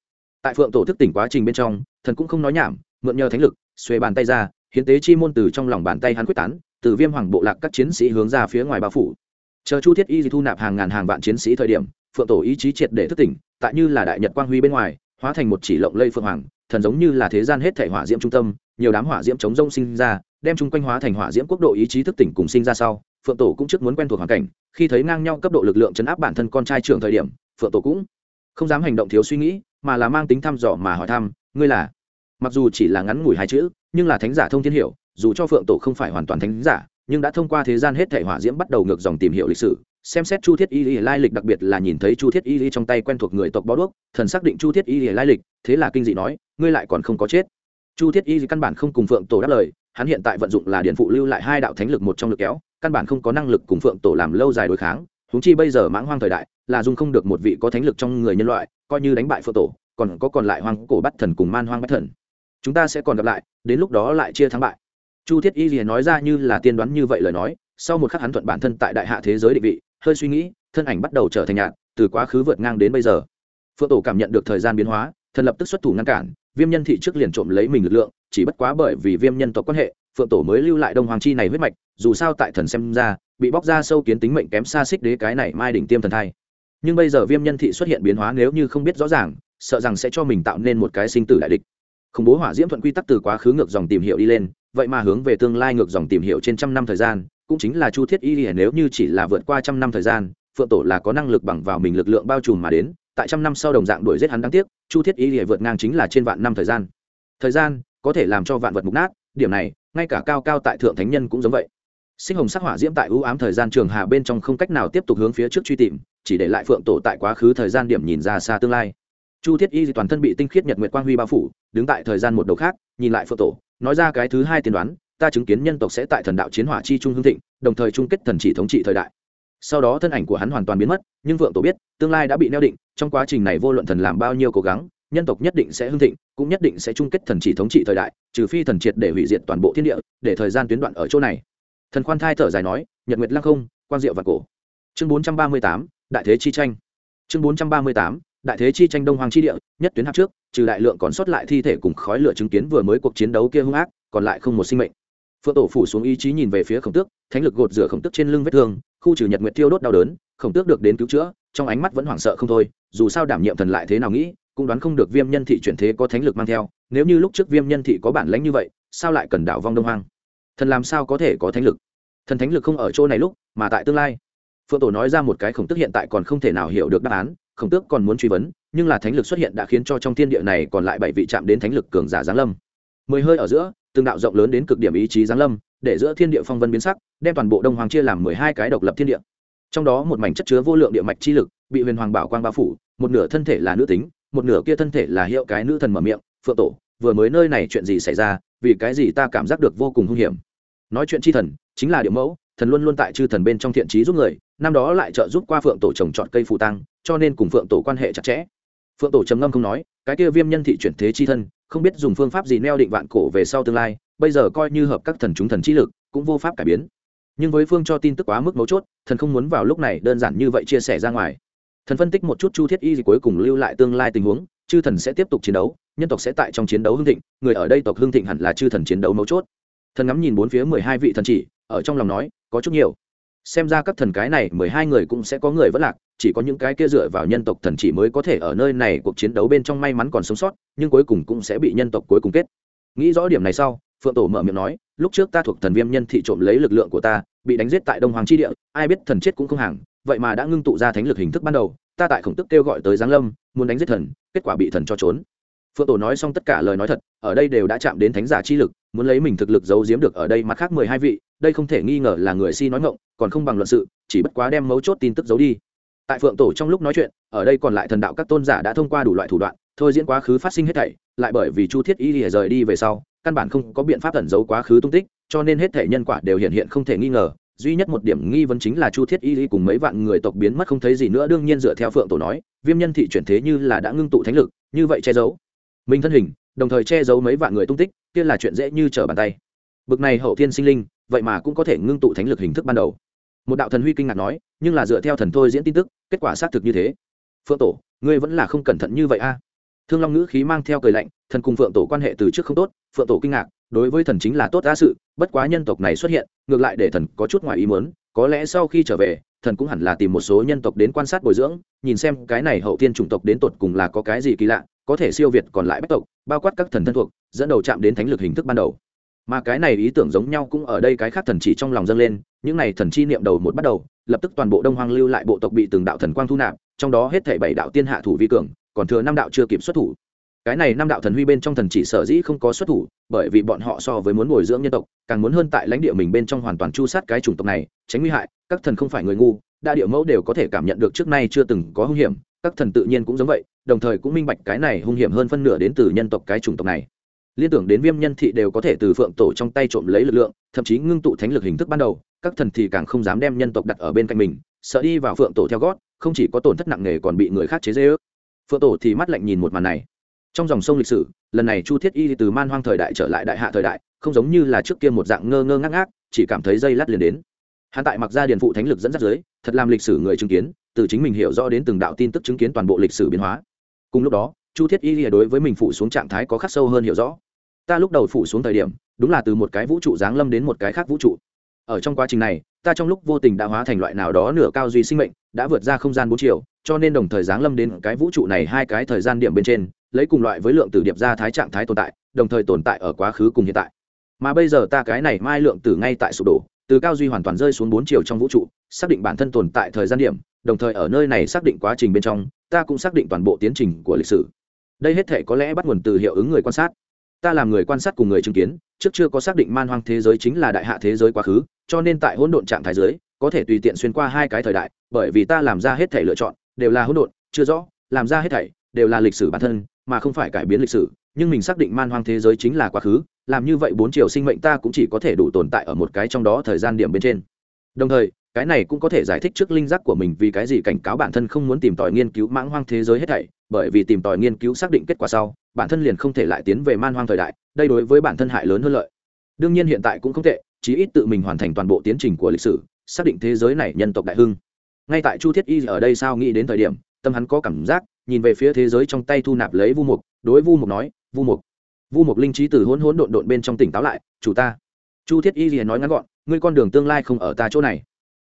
Tại phượng tổ thức tỉnh quá trình bên trong, thần cũng không nói nhảm, mượn nhờ thánh lực, xuề bàn tay ra, hiến tế chi môn từ trong lòng bàn tay hắn quyết tán, từ viêm hoàng bộ lạc các chiến sĩ hướng ra phía ngoài bao phủ. Chờ chu thiết y thu nạp hàng ngàn hàng vạn chiến sĩ thời điểm, phượng tổ ý chí triệt để thức tỉnh, tại như là đại nhật quang huy bên ngoài hóa thành một chỉ lộng lây phượng hoàng, thần giống như là thế gian hết thể hỏa diễm trung tâm, nhiều đám hỏa diễm chống rông sinh ra, đem chung quanh hóa thành hỏa diễm quốc độ ý chí thức tỉnh cùng sinh ra sau, phượng tổ cũng trước muốn quen thuộc hoàn cảnh, khi thấy ngang nhau cấp độ lực lượng chấn áp bản thân con trai trưởng thời điểm, phượng tổ cũng không dám hành động thiếu suy nghĩ, mà là mang tính thăm dò mà hỏi thăm, ngươi là? Mặc dù chỉ là ngắn ngủi hai chữ, nhưng là thánh giả thông thiên hiểu, dù cho phượng tổ không phải hoàn toàn thánh giả, nhưng đã thông qua thế gian hết thể hỏa diễm bắt đầu ngược dòng tìm hiểu lịch sử xem xét chu thiết y lìa lai lịch, đặc biệt là nhìn thấy chu thiết y lìa trong tay quen thuộc người tộc bó đuốc, thần xác định chu thiết y lìa lai lịch, thế là kinh dị nói, ngươi lại còn không có chết. Chu thiết y căn bản không cùng phượng tổ đáp lời, hắn hiện tại vận dụng là điện phụ lưu lại hai đạo thánh lực một trong lực kéo, căn bản không có năng lực cùng phượng tổ làm lâu dài đối kháng húng chi bây giờ mãng hoang thời đại, là dung không được một vị có thánh lực trong người nhân loại, coi như đánh bại phượng tổ, còn có còn lại hoang cổ bắt thần cùng man hoang bắt thần. Chúng ta sẽ còn gặp lại, đến lúc đó lại chia thắng bại. Chu thiết y liền nói ra như là tiên đoán như vậy lời nói sau một khắc hắn thuận bản thân tại đại hạ thế giới định vị, hơi suy nghĩ, thân ảnh bắt đầu trở thành nhạt, từ quá khứ vượt ngang đến bây giờ. Phượng tổ cảm nhận được thời gian biến hóa, thần lập tức xuất thủ ngăn cản, viêm nhân thị trước liền trộm lấy mình lực lượng, chỉ bất quá bởi vì viêm nhân tộc quan hệ, phượng tổ mới lưu lại đông hoàng chi này huyết mạch, dù sao tại thần xem ra, bị bóc ra sâu kiến tính mệnh kém xa xích đế cái này mai đỉnh tiêm thần thai. Nhưng bây giờ viêm nhân thị xuất hiện biến hóa nếu như không biết rõ ràng, sợ rằng sẽ cho mình tạo nên một cái sinh tử đại địch. Khủng bố hỏa diễm thuận quy tắc từ quá khứ ngược dòng tìm hiểu đi lên, vậy mà hướng về tương lai ngược dòng tìm hiểu trên trăm năm thời gian cũng chính là chu thiết y nếu như chỉ là vượt qua trăm năm thời gian, phượng tổ là có năng lực bằng vào mình lực lượng bao trùm mà đến, tại trăm năm sau đồng dạng đuổi giết hắn đáng tiếc, chu thiết y vượt ngang chính là trên vạn năm thời gian. Thời gian có thể làm cho vạn vật mục nát, điểm này, ngay cả cao cao tại thượng thánh nhân cũng giống vậy. Sinh hồng sắc hỏa diễm tại ưu ám thời gian trường hà bên trong không cách nào tiếp tục hướng phía trước truy tìm, chỉ để lại phượng tổ tại quá khứ thời gian điểm nhìn ra xa tương lai. Chu thiết y toàn thân bị tinh khiết nhật nguyệt quang huy bao phủ, đứng tại thời gian một đầu khác, nhìn lại phượng tổ, nói ra cái thứ hai tiên đoán ta chứng kiến nhân tộc sẽ tại thần đạo chiến hỏa chi trung hương thịnh, đồng thời chung kết thần chỉ thống trị thời đại. Sau đó thân ảnh của hắn hoàn toàn biến mất, nhưng vượng tổ biết, tương lai đã bị neo định, trong quá trình này vô luận thần làm bao nhiêu cố gắng, nhân tộc nhất định sẽ hưng thịnh, cũng nhất định sẽ chung kết thần chỉ thống trị thời đại, trừ phi thần triệt để hủy diệt toàn bộ thiên địa, để thời gian tuyến đoạn ở chỗ này. Thần khoan thai thở dài nói, nhật nguyệt lăng không quan diệu và cổ. Chương bốn trăm ba mươi tám, đại thế chi tranh. Chương bốn trăm ba mươi tám, đại thế chi tranh đông hoàng chi địa, nhất tuyến hạp trước, trừ đại lượng còn sót lại thi thể cùng khói lửa chứng kiến vừa mới cuộc chiến đấu kia hung ác, còn lại không một sinh mệnh phượng tổ phủ xuống ý chí nhìn về phía khổng tước, thánh lực gột rửa khổng tước trên lưng vết thương, khu trừ nhật nguyệt tiêu đốt đau đớn, khổng tước được đến cứu chữa, trong ánh mắt vẫn hoảng sợ không thôi, dù sao đảm nhiệm thần lại thế nào nghĩ, cũng đoán không được viêm nhân thị chuyển thế có thánh lực mang theo, nếu như lúc trước viêm nhân thị có bản lãnh như vậy, sao lại cần đảo vong đông hoang? Thần làm sao có thể có thánh lực? Thần thánh lực không ở chỗ này lúc, mà tại tương lai. Phượng tổ nói ra một cái khổng tức hiện tại còn không thể nào hiểu được đáp án, khổng tước còn muốn truy vấn, nhưng là thánh lực xuất hiện đã khiến cho trong thiên địa này còn lại bảy vị chạm đến thánh lực cường giả giáng lâm. Mười hơi ở giữa từng đạo rộng lớn đến cực điểm ý chí giáng lâm, để giữa thiên địa phong vân biến sắc, đem toàn bộ đông hoàng chia làm mười hai cái độc lập thiên địa. Trong đó một mảnh chất chứa vô lượng địa mạch chi lực, bị huyền hoàng bảo quang bao phủ, một nửa thân thể là nữ tính, một nửa kia thân thể là hiệu cái nữ thần mở miệng, phượng tổ, vừa mới nơi này chuyện gì xảy ra, vì cái gì ta cảm giác được vô cùng hung hiểm? Nói chuyện chi thần, chính là địa mẫu, thần luôn luôn tại chư thần bên trong thiện trí giúp người, năm đó lại trợ giúp qua phượng tổ trồng trọt cây phù tăng, cho nên cùng phượng tổ quan hệ chặt chẽ. Phượng tổ trầm ngâm không nói cái kia viêm nhân thị chuyển thế chi thân, không biết dùng phương pháp gì neo định vạn cổ về sau tương lai, bây giờ coi như hợp các thần chúng thần trí lực, cũng vô pháp cải biến. Nhưng với phương cho tin tức quá mức mấu chốt, thần không muốn vào lúc này đơn giản như vậy chia sẻ ra ngoài. Thần phân tích một chút chu thiết y gì cuối cùng lưu lại tương lai tình huống, chư thần sẽ tiếp tục chiến đấu, nhân tộc sẽ tại trong chiến đấu hưng thịnh, người ở đây tộc hưng thịnh hẳn là chư thần chiến đấu mấu chốt. Thần ngắm nhìn bốn phía mười hai vị thần chỉ, ở trong lòng nói, có chút nhiều xem ra các thần cái này mười hai người cũng sẽ có người vẫn lạc, chỉ có những cái kia dựa vào nhân tộc thần chỉ mới có thể ở nơi này cuộc chiến đấu bên trong may mắn còn sống sót, nhưng cuối cùng cũng sẽ bị nhân tộc cuối cùng kết. Nghĩ rõ điểm này sau, phượng tổ mở miệng nói, lúc trước ta thuộc thần viêm nhân thị trộm lấy lực lượng của ta, bị đánh giết tại đông hoàng tri địa, ai biết thần chết cũng không hàng, vậy mà đã ngưng tụ ra thánh lực hình thức ban đầu, ta tại khổng tức kêu gọi tới giáng lâm, muốn đánh giết thần, kết quả bị thần cho trốn. Phượng tổ nói xong tất cả lời nói thật, ở đây đều đã chạm đến thánh giả chi lực, muốn lấy mình thực lực giấu giếm được ở đây mặt khác mười hai vị đây không thể nghi ngờ là người si nói ngộng còn không bằng luận sự, chỉ bất quá đem mấu chốt tin tức giấu đi. Tại phượng tổ trong lúc nói chuyện, ở đây còn lại thần đạo các tôn giả đã thông qua đủ loại thủ đoạn, thôi diễn quá khứ phát sinh hết thảy, lại bởi vì chu thiết y lìa rời đi về sau, căn bản không có biện pháp ẩn giấu quá khứ tung tích, cho nên hết thể nhân quả đều hiện hiện không thể nghi ngờ. Duy nhất một điểm nghi vấn chính là chu thiết y cùng mấy vạn người tộc biến mất không thấy gì nữa, đương nhiên dựa theo phượng tổ nói, viêm nhân thị chuyển thế như là đã ngưng tụ thánh lực, như vậy che giấu. Mình thân hình, đồng thời che giấu mấy vạn người tung tích, kia là chuyện dễ như trở bàn tay. Bực này hậu thiên sinh linh vậy mà cũng có thể ngưng tụ thánh lực hình thức ban đầu. Một đạo thần huy kinh ngạc nói, nhưng là dựa theo thần thôi diễn tin tức, kết quả xác thực như thế. Phượng tổ, ngươi vẫn là không cẩn thận như vậy a. Thương long ngữ khí mang theo cười lạnh, thần cùng phượng tổ quan hệ từ trước không tốt, phượng tổ kinh ngạc, đối với thần chính là tốt ra sự, bất quá nhân tộc này xuất hiện, ngược lại để thần có chút ngoài ý muốn, có lẽ sau khi trở về, thần cũng hẳn là tìm một số nhân tộc đến quan sát bồi dưỡng, nhìn xem cái này hậu tiên chủng tộc đến tột cùng là có cái gì kỳ lạ, có thể siêu việt còn lại bách tộc, bao quát các thần thân thuộc, dẫn đầu chạm đến thánh lực hình thức ban đầu mà cái này ý tưởng giống nhau cũng ở đây cái khác thần chỉ trong lòng dâng lên, những này thần chi niệm đầu một bắt đầu, lập tức toàn bộ đông hoang lưu lại bộ tộc bị từng đạo thần quang thu nạp, trong đó hết thảy bảy đạo tiên hạ thủ vi cường, còn thừa năm đạo chưa kịp xuất thủ. Cái này năm đạo thần huy bên trong thần chỉ sở dĩ không có xuất thủ, bởi vì bọn họ so với muốn bồi dưỡng nhân tộc, càng muốn hơn tại lãnh địa mình bên trong hoàn toàn chu sát cái chủng tộc này, tránh nguy hại, các thần không phải người ngu, đa địa mẫu đều có thể cảm nhận được trước nay chưa từng có hung hiểm, các thần tự nhiên cũng giống vậy, đồng thời cũng minh bạch cái này hung hiểm hơn phân nửa đến từ nhân tộc cái chủng tộc này liên tưởng đến viêm nhân thị đều có thể từ phượng tổ trong tay trộm lấy lực lượng, thậm chí ngưng tụ thánh lực hình thức ban đầu, các thần thì càng không dám đem nhân tộc đặt ở bên cạnh mình, sợ đi vào phượng tổ theo gót, không chỉ có tổn thất nặng nề còn bị người khác chế dễ ước phượng tổ thì mắt lạnh nhìn một màn này. Trong dòng sông lịch sử, lần này chu thiết y từ man hoang thời đại trở lại đại hạ thời đại, không giống như là trước kia một dạng ngơ ngơ ngác ngác, chỉ cảm thấy dây lắt liền đến. Hắn tại mặc ra điền phụ thánh lực dẫn dắt dưới, thật làm lịch sử người chứng kiến, từ chính mình hiểu rõ đến từng đạo tin tức chứng kiến toàn bộ lịch sử biến hóa. Cùng lúc đó, chu thiết y đối với mình phụ xuống trạng thái có khắc sâu hơn hiểu rõ ta lúc đầu phủ xuống thời điểm, đúng là từ một cái vũ trụ giáng lâm đến một cái khác vũ trụ. Ở trong quá trình này, ta trong lúc vô tình đã hóa thành loại nào đó nửa cao duy sinh mệnh, đã vượt ra không gian bốn chiều, cho nên đồng thời giáng lâm đến cái vũ trụ này hai cái thời gian điểm bên trên, lấy cùng loại với lượng tử điệp ra thái trạng thái tồn tại, đồng thời tồn tại ở quá khứ cùng hiện tại. Mà bây giờ ta cái này mai lượng tử ngay tại sụp đổ, từ cao duy hoàn toàn rơi xuống bốn chiều trong vũ trụ, xác định bản thân tồn tại thời gian điểm, đồng thời ở nơi này xác định quá trình bên trong, ta cũng xác định toàn bộ tiến trình của lịch sử. Đây hết thể có lẽ bắt nguồn từ hiệu ứng người quan sát ta làm người quan sát cùng người chứng kiến, trước chưa có xác định man hoang thế giới chính là đại hạ thế giới quá khứ, cho nên tại hỗn độn trạng thái giới có thể tùy tiện xuyên qua hai cái thời đại, bởi vì ta làm ra hết thể lựa chọn, đều là hỗn độn, chưa rõ, làm ra hết thảy, đều là lịch sử bản thân, mà không phải cải biến lịch sử, nhưng mình xác định man hoang thế giới chính là quá khứ, làm như vậy bốn chiều sinh mệnh ta cũng chỉ có thể đủ tồn tại ở một cái trong đó thời gian điểm bên trên. Đồng thời cái này cũng có thể giải thích trước linh giác của mình vì cái gì cảnh cáo bản thân không muốn tìm tòi nghiên cứu mãng hoang thế giới hết thảy, bởi vì tìm tòi nghiên cứu xác định kết quả sau, bản thân liền không thể lại tiến về man hoang thời đại, đây đối với bản thân hại lớn hơn lợi. Đương nhiên hiện tại cũng không tệ, chí ít tự mình hoàn thành toàn bộ tiến trình của lịch sử, xác định thế giới này nhân tộc đại hưng. Ngay tại chu thiết y ở đây sao nghĩ đến thời điểm, tâm hắn có cảm giác, nhìn về phía thế giới trong tay thu nạp lấy vu mục, đối vu mục nói, vu mục vu mục linh trí từ hỗn hỗn độn độn bên trong tỉnh táo lại, chủ ta. Chu thiết y liền nói ngắn gọn, ngươi con đường tương lai không ở ta chỗ này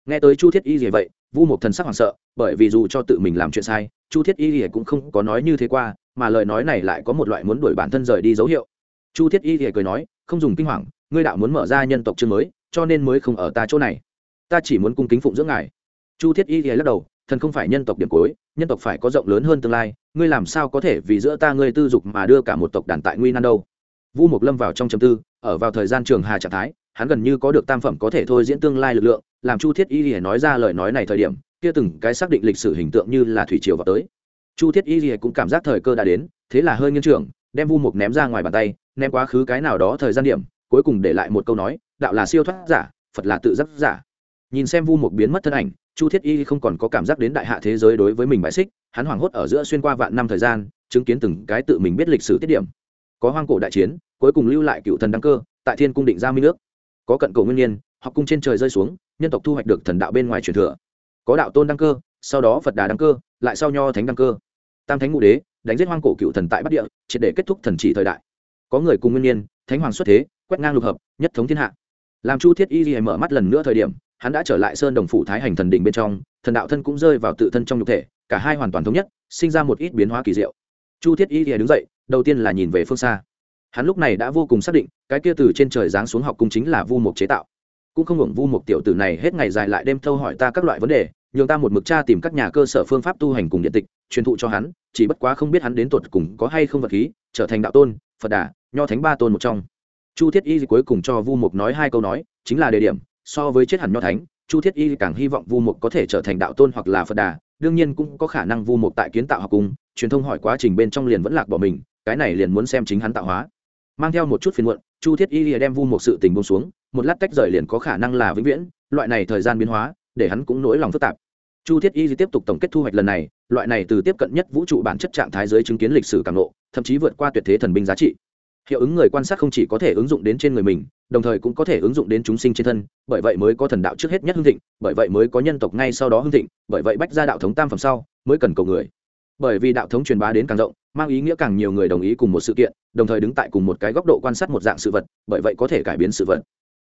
nghe tới chu thiết y gì vậy, vu mục thần sắc hoảng sợ, bởi vì dù cho tự mình làm chuyện sai, chu thiết y gì cũng không có nói như thế qua, mà lời nói này lại có một loại muốn đuổi bản thân rời đi dấu hiệu. Chu thiết y gì cười nói, không dùng kinh hoàng, ngươi đạo muốn mở ra nhân tộc chương mới, cho nên mới không ở ta chỗ này. Ta chỉ muốn cung kính phụng dưỡng ngài. Chu thiết y thì lắc đầu, thần không phải nhân tộc điểm cuối, nhân tộc phải có rộng lớn hơn tương lai, ngươi làm sao có thể vì giữa ta ngươi tư dục mà đưa cả một tộc đàn tại nguy nan đâu? Vu mục lâm vào trong chầm tư, ở vào thời gian trường hà trạng thái, hắn gần như có được tam phẩm có thể thôi diễn tương lai lực lượng, làm chu thiết y thì nói ra lời nói này thời điểm, kia từng cái xác định lịch sử hình tượng như là thủy triều vào tới. Chu thiết y thì cũng cảm giác thời cơ đã đến, thế là hơi nghiên trưởng, đem vu mục ném ra ngoài bàn tay, ném quá khứ cái nào đó thời gian điểm, cuối cùng để lại một câu nói, đạo là siêu thoát giả, phật là tự giác giả. Nhìn xem vu mục biến mất thân ảnh, chu thiết y không còn có cảm giác đến đại hạ thế giới đối với mình bãi xích, hắn hoảng hốt ở giữa xuyên qua vạn năm thời gian, chứng kiến từng cái tự mình biết lịch sử tiết điểm có hoang cổ đại chiến, cuối cùng lưu lại cựu thần đăng cơ, tại thiên cung định ra minh nước. Có cận cổ nguyên nhiên, học cung trên trời rơi xuống, nhân tộc thu hoạch được thần đạo bên ngoài truyền thừa. Có đạo tôn đăng cơ, sau đó phật đà đăng cơ, lại sau nho thánh đăng cơ. Tam thánh ngũ đế, đánh giết hoang cổ cựu thần tại bắc địa, triệt để kết thúc thần trị thời đại. Có người cùng nguyên nhiên, thánh hoàng xuất thế, quét ngang lục hợp, nhất thống thiên hạ. Làm chu thiết y ghi mở mắt lần nữa thời điểm, hắn đã trở lại sơn đồng phủ thái hành thần đỉnh bên trong, thần đạo thân cũng rơi vào tự thân trong nhục thể, cả hai hoàn toàn thống nhất, sinh ra một ít biến hóa kỳ diệu. Chu thiết y ghi đứng dậy đầu tiên là nhìn về phương xa. Hắn lúc này đã vô cùng xác định, cái kia từ trên trời giáng xuống học cung chính là vu mục chế tạo. Cũng không hưởng vu mục tiểu tử này hết ngày dài lại đêm thâu hỏi ta các loại vấn đề, nhường ta một mực cha tìm các nhà cơ sở phương pháp tu hành cùng điện tịch, truyền thụ cho hắn, chỉ bất quá không biết hắn đến tột cùng có hay không vật khí, trở thành đạo tôn, phật đà, nho thánh ba tôn một trong. Chu thiết y cuối cùng cho vu mục nói hai câu nói, chính là đề điểm, so với chết hẳn nho thánh, chu thiết y càng hy vọng vu mục có thể trở thành đạo tôn hoặc là phật đà, đương nhiên cũng có khả năng vu mục tại kiến tạo học cung, truyền thông hỏi quá trình bên trong liền vẫn lạc bỏ mình cái này liền muốn xem chính hắn tạo hóa. Mang theo một chút phiền muộn, chu thiết y đem vu một sự tình bông xuống, một lát tách rời liền có khả năng là vĩnh viễn, loại này thời gian biến hóa, để hắn cũng nỗi lòng phức tạp. Chu thiết y tiếp tục tổng kết thu hoạch lần này, loại này từ tiếp cận nhất vũ trụ bản chất trạng thái giới chứng kiến lịch sử càng lộ, thậm chí vượt qua tuyệt thế thần binh giá trị. Hiệu ứng người quan sát không chỉ có thể ứng dụng đến trên người mình, đồng thời cũng có thể ứng dụng đến chúng sinh trên thân, bởi vậy mới có thần đạo trước hết nhất hưng thịnh, bởi vậy mới có nhân tộc ngay sau đó hưng thịnh, bởi vậy bách ra đạo thống tam phẩm sau, mới cần cầu người bởi vì đạo thống truyền bá đến càng rộng, mang ý nghĩa càng nhiều người đồng ý cùng một sự kiện, đồng thời đứng tại cùng một cái góc độ quan sát một dạng sự vật, bởi vậy có thể cải biến sự vật.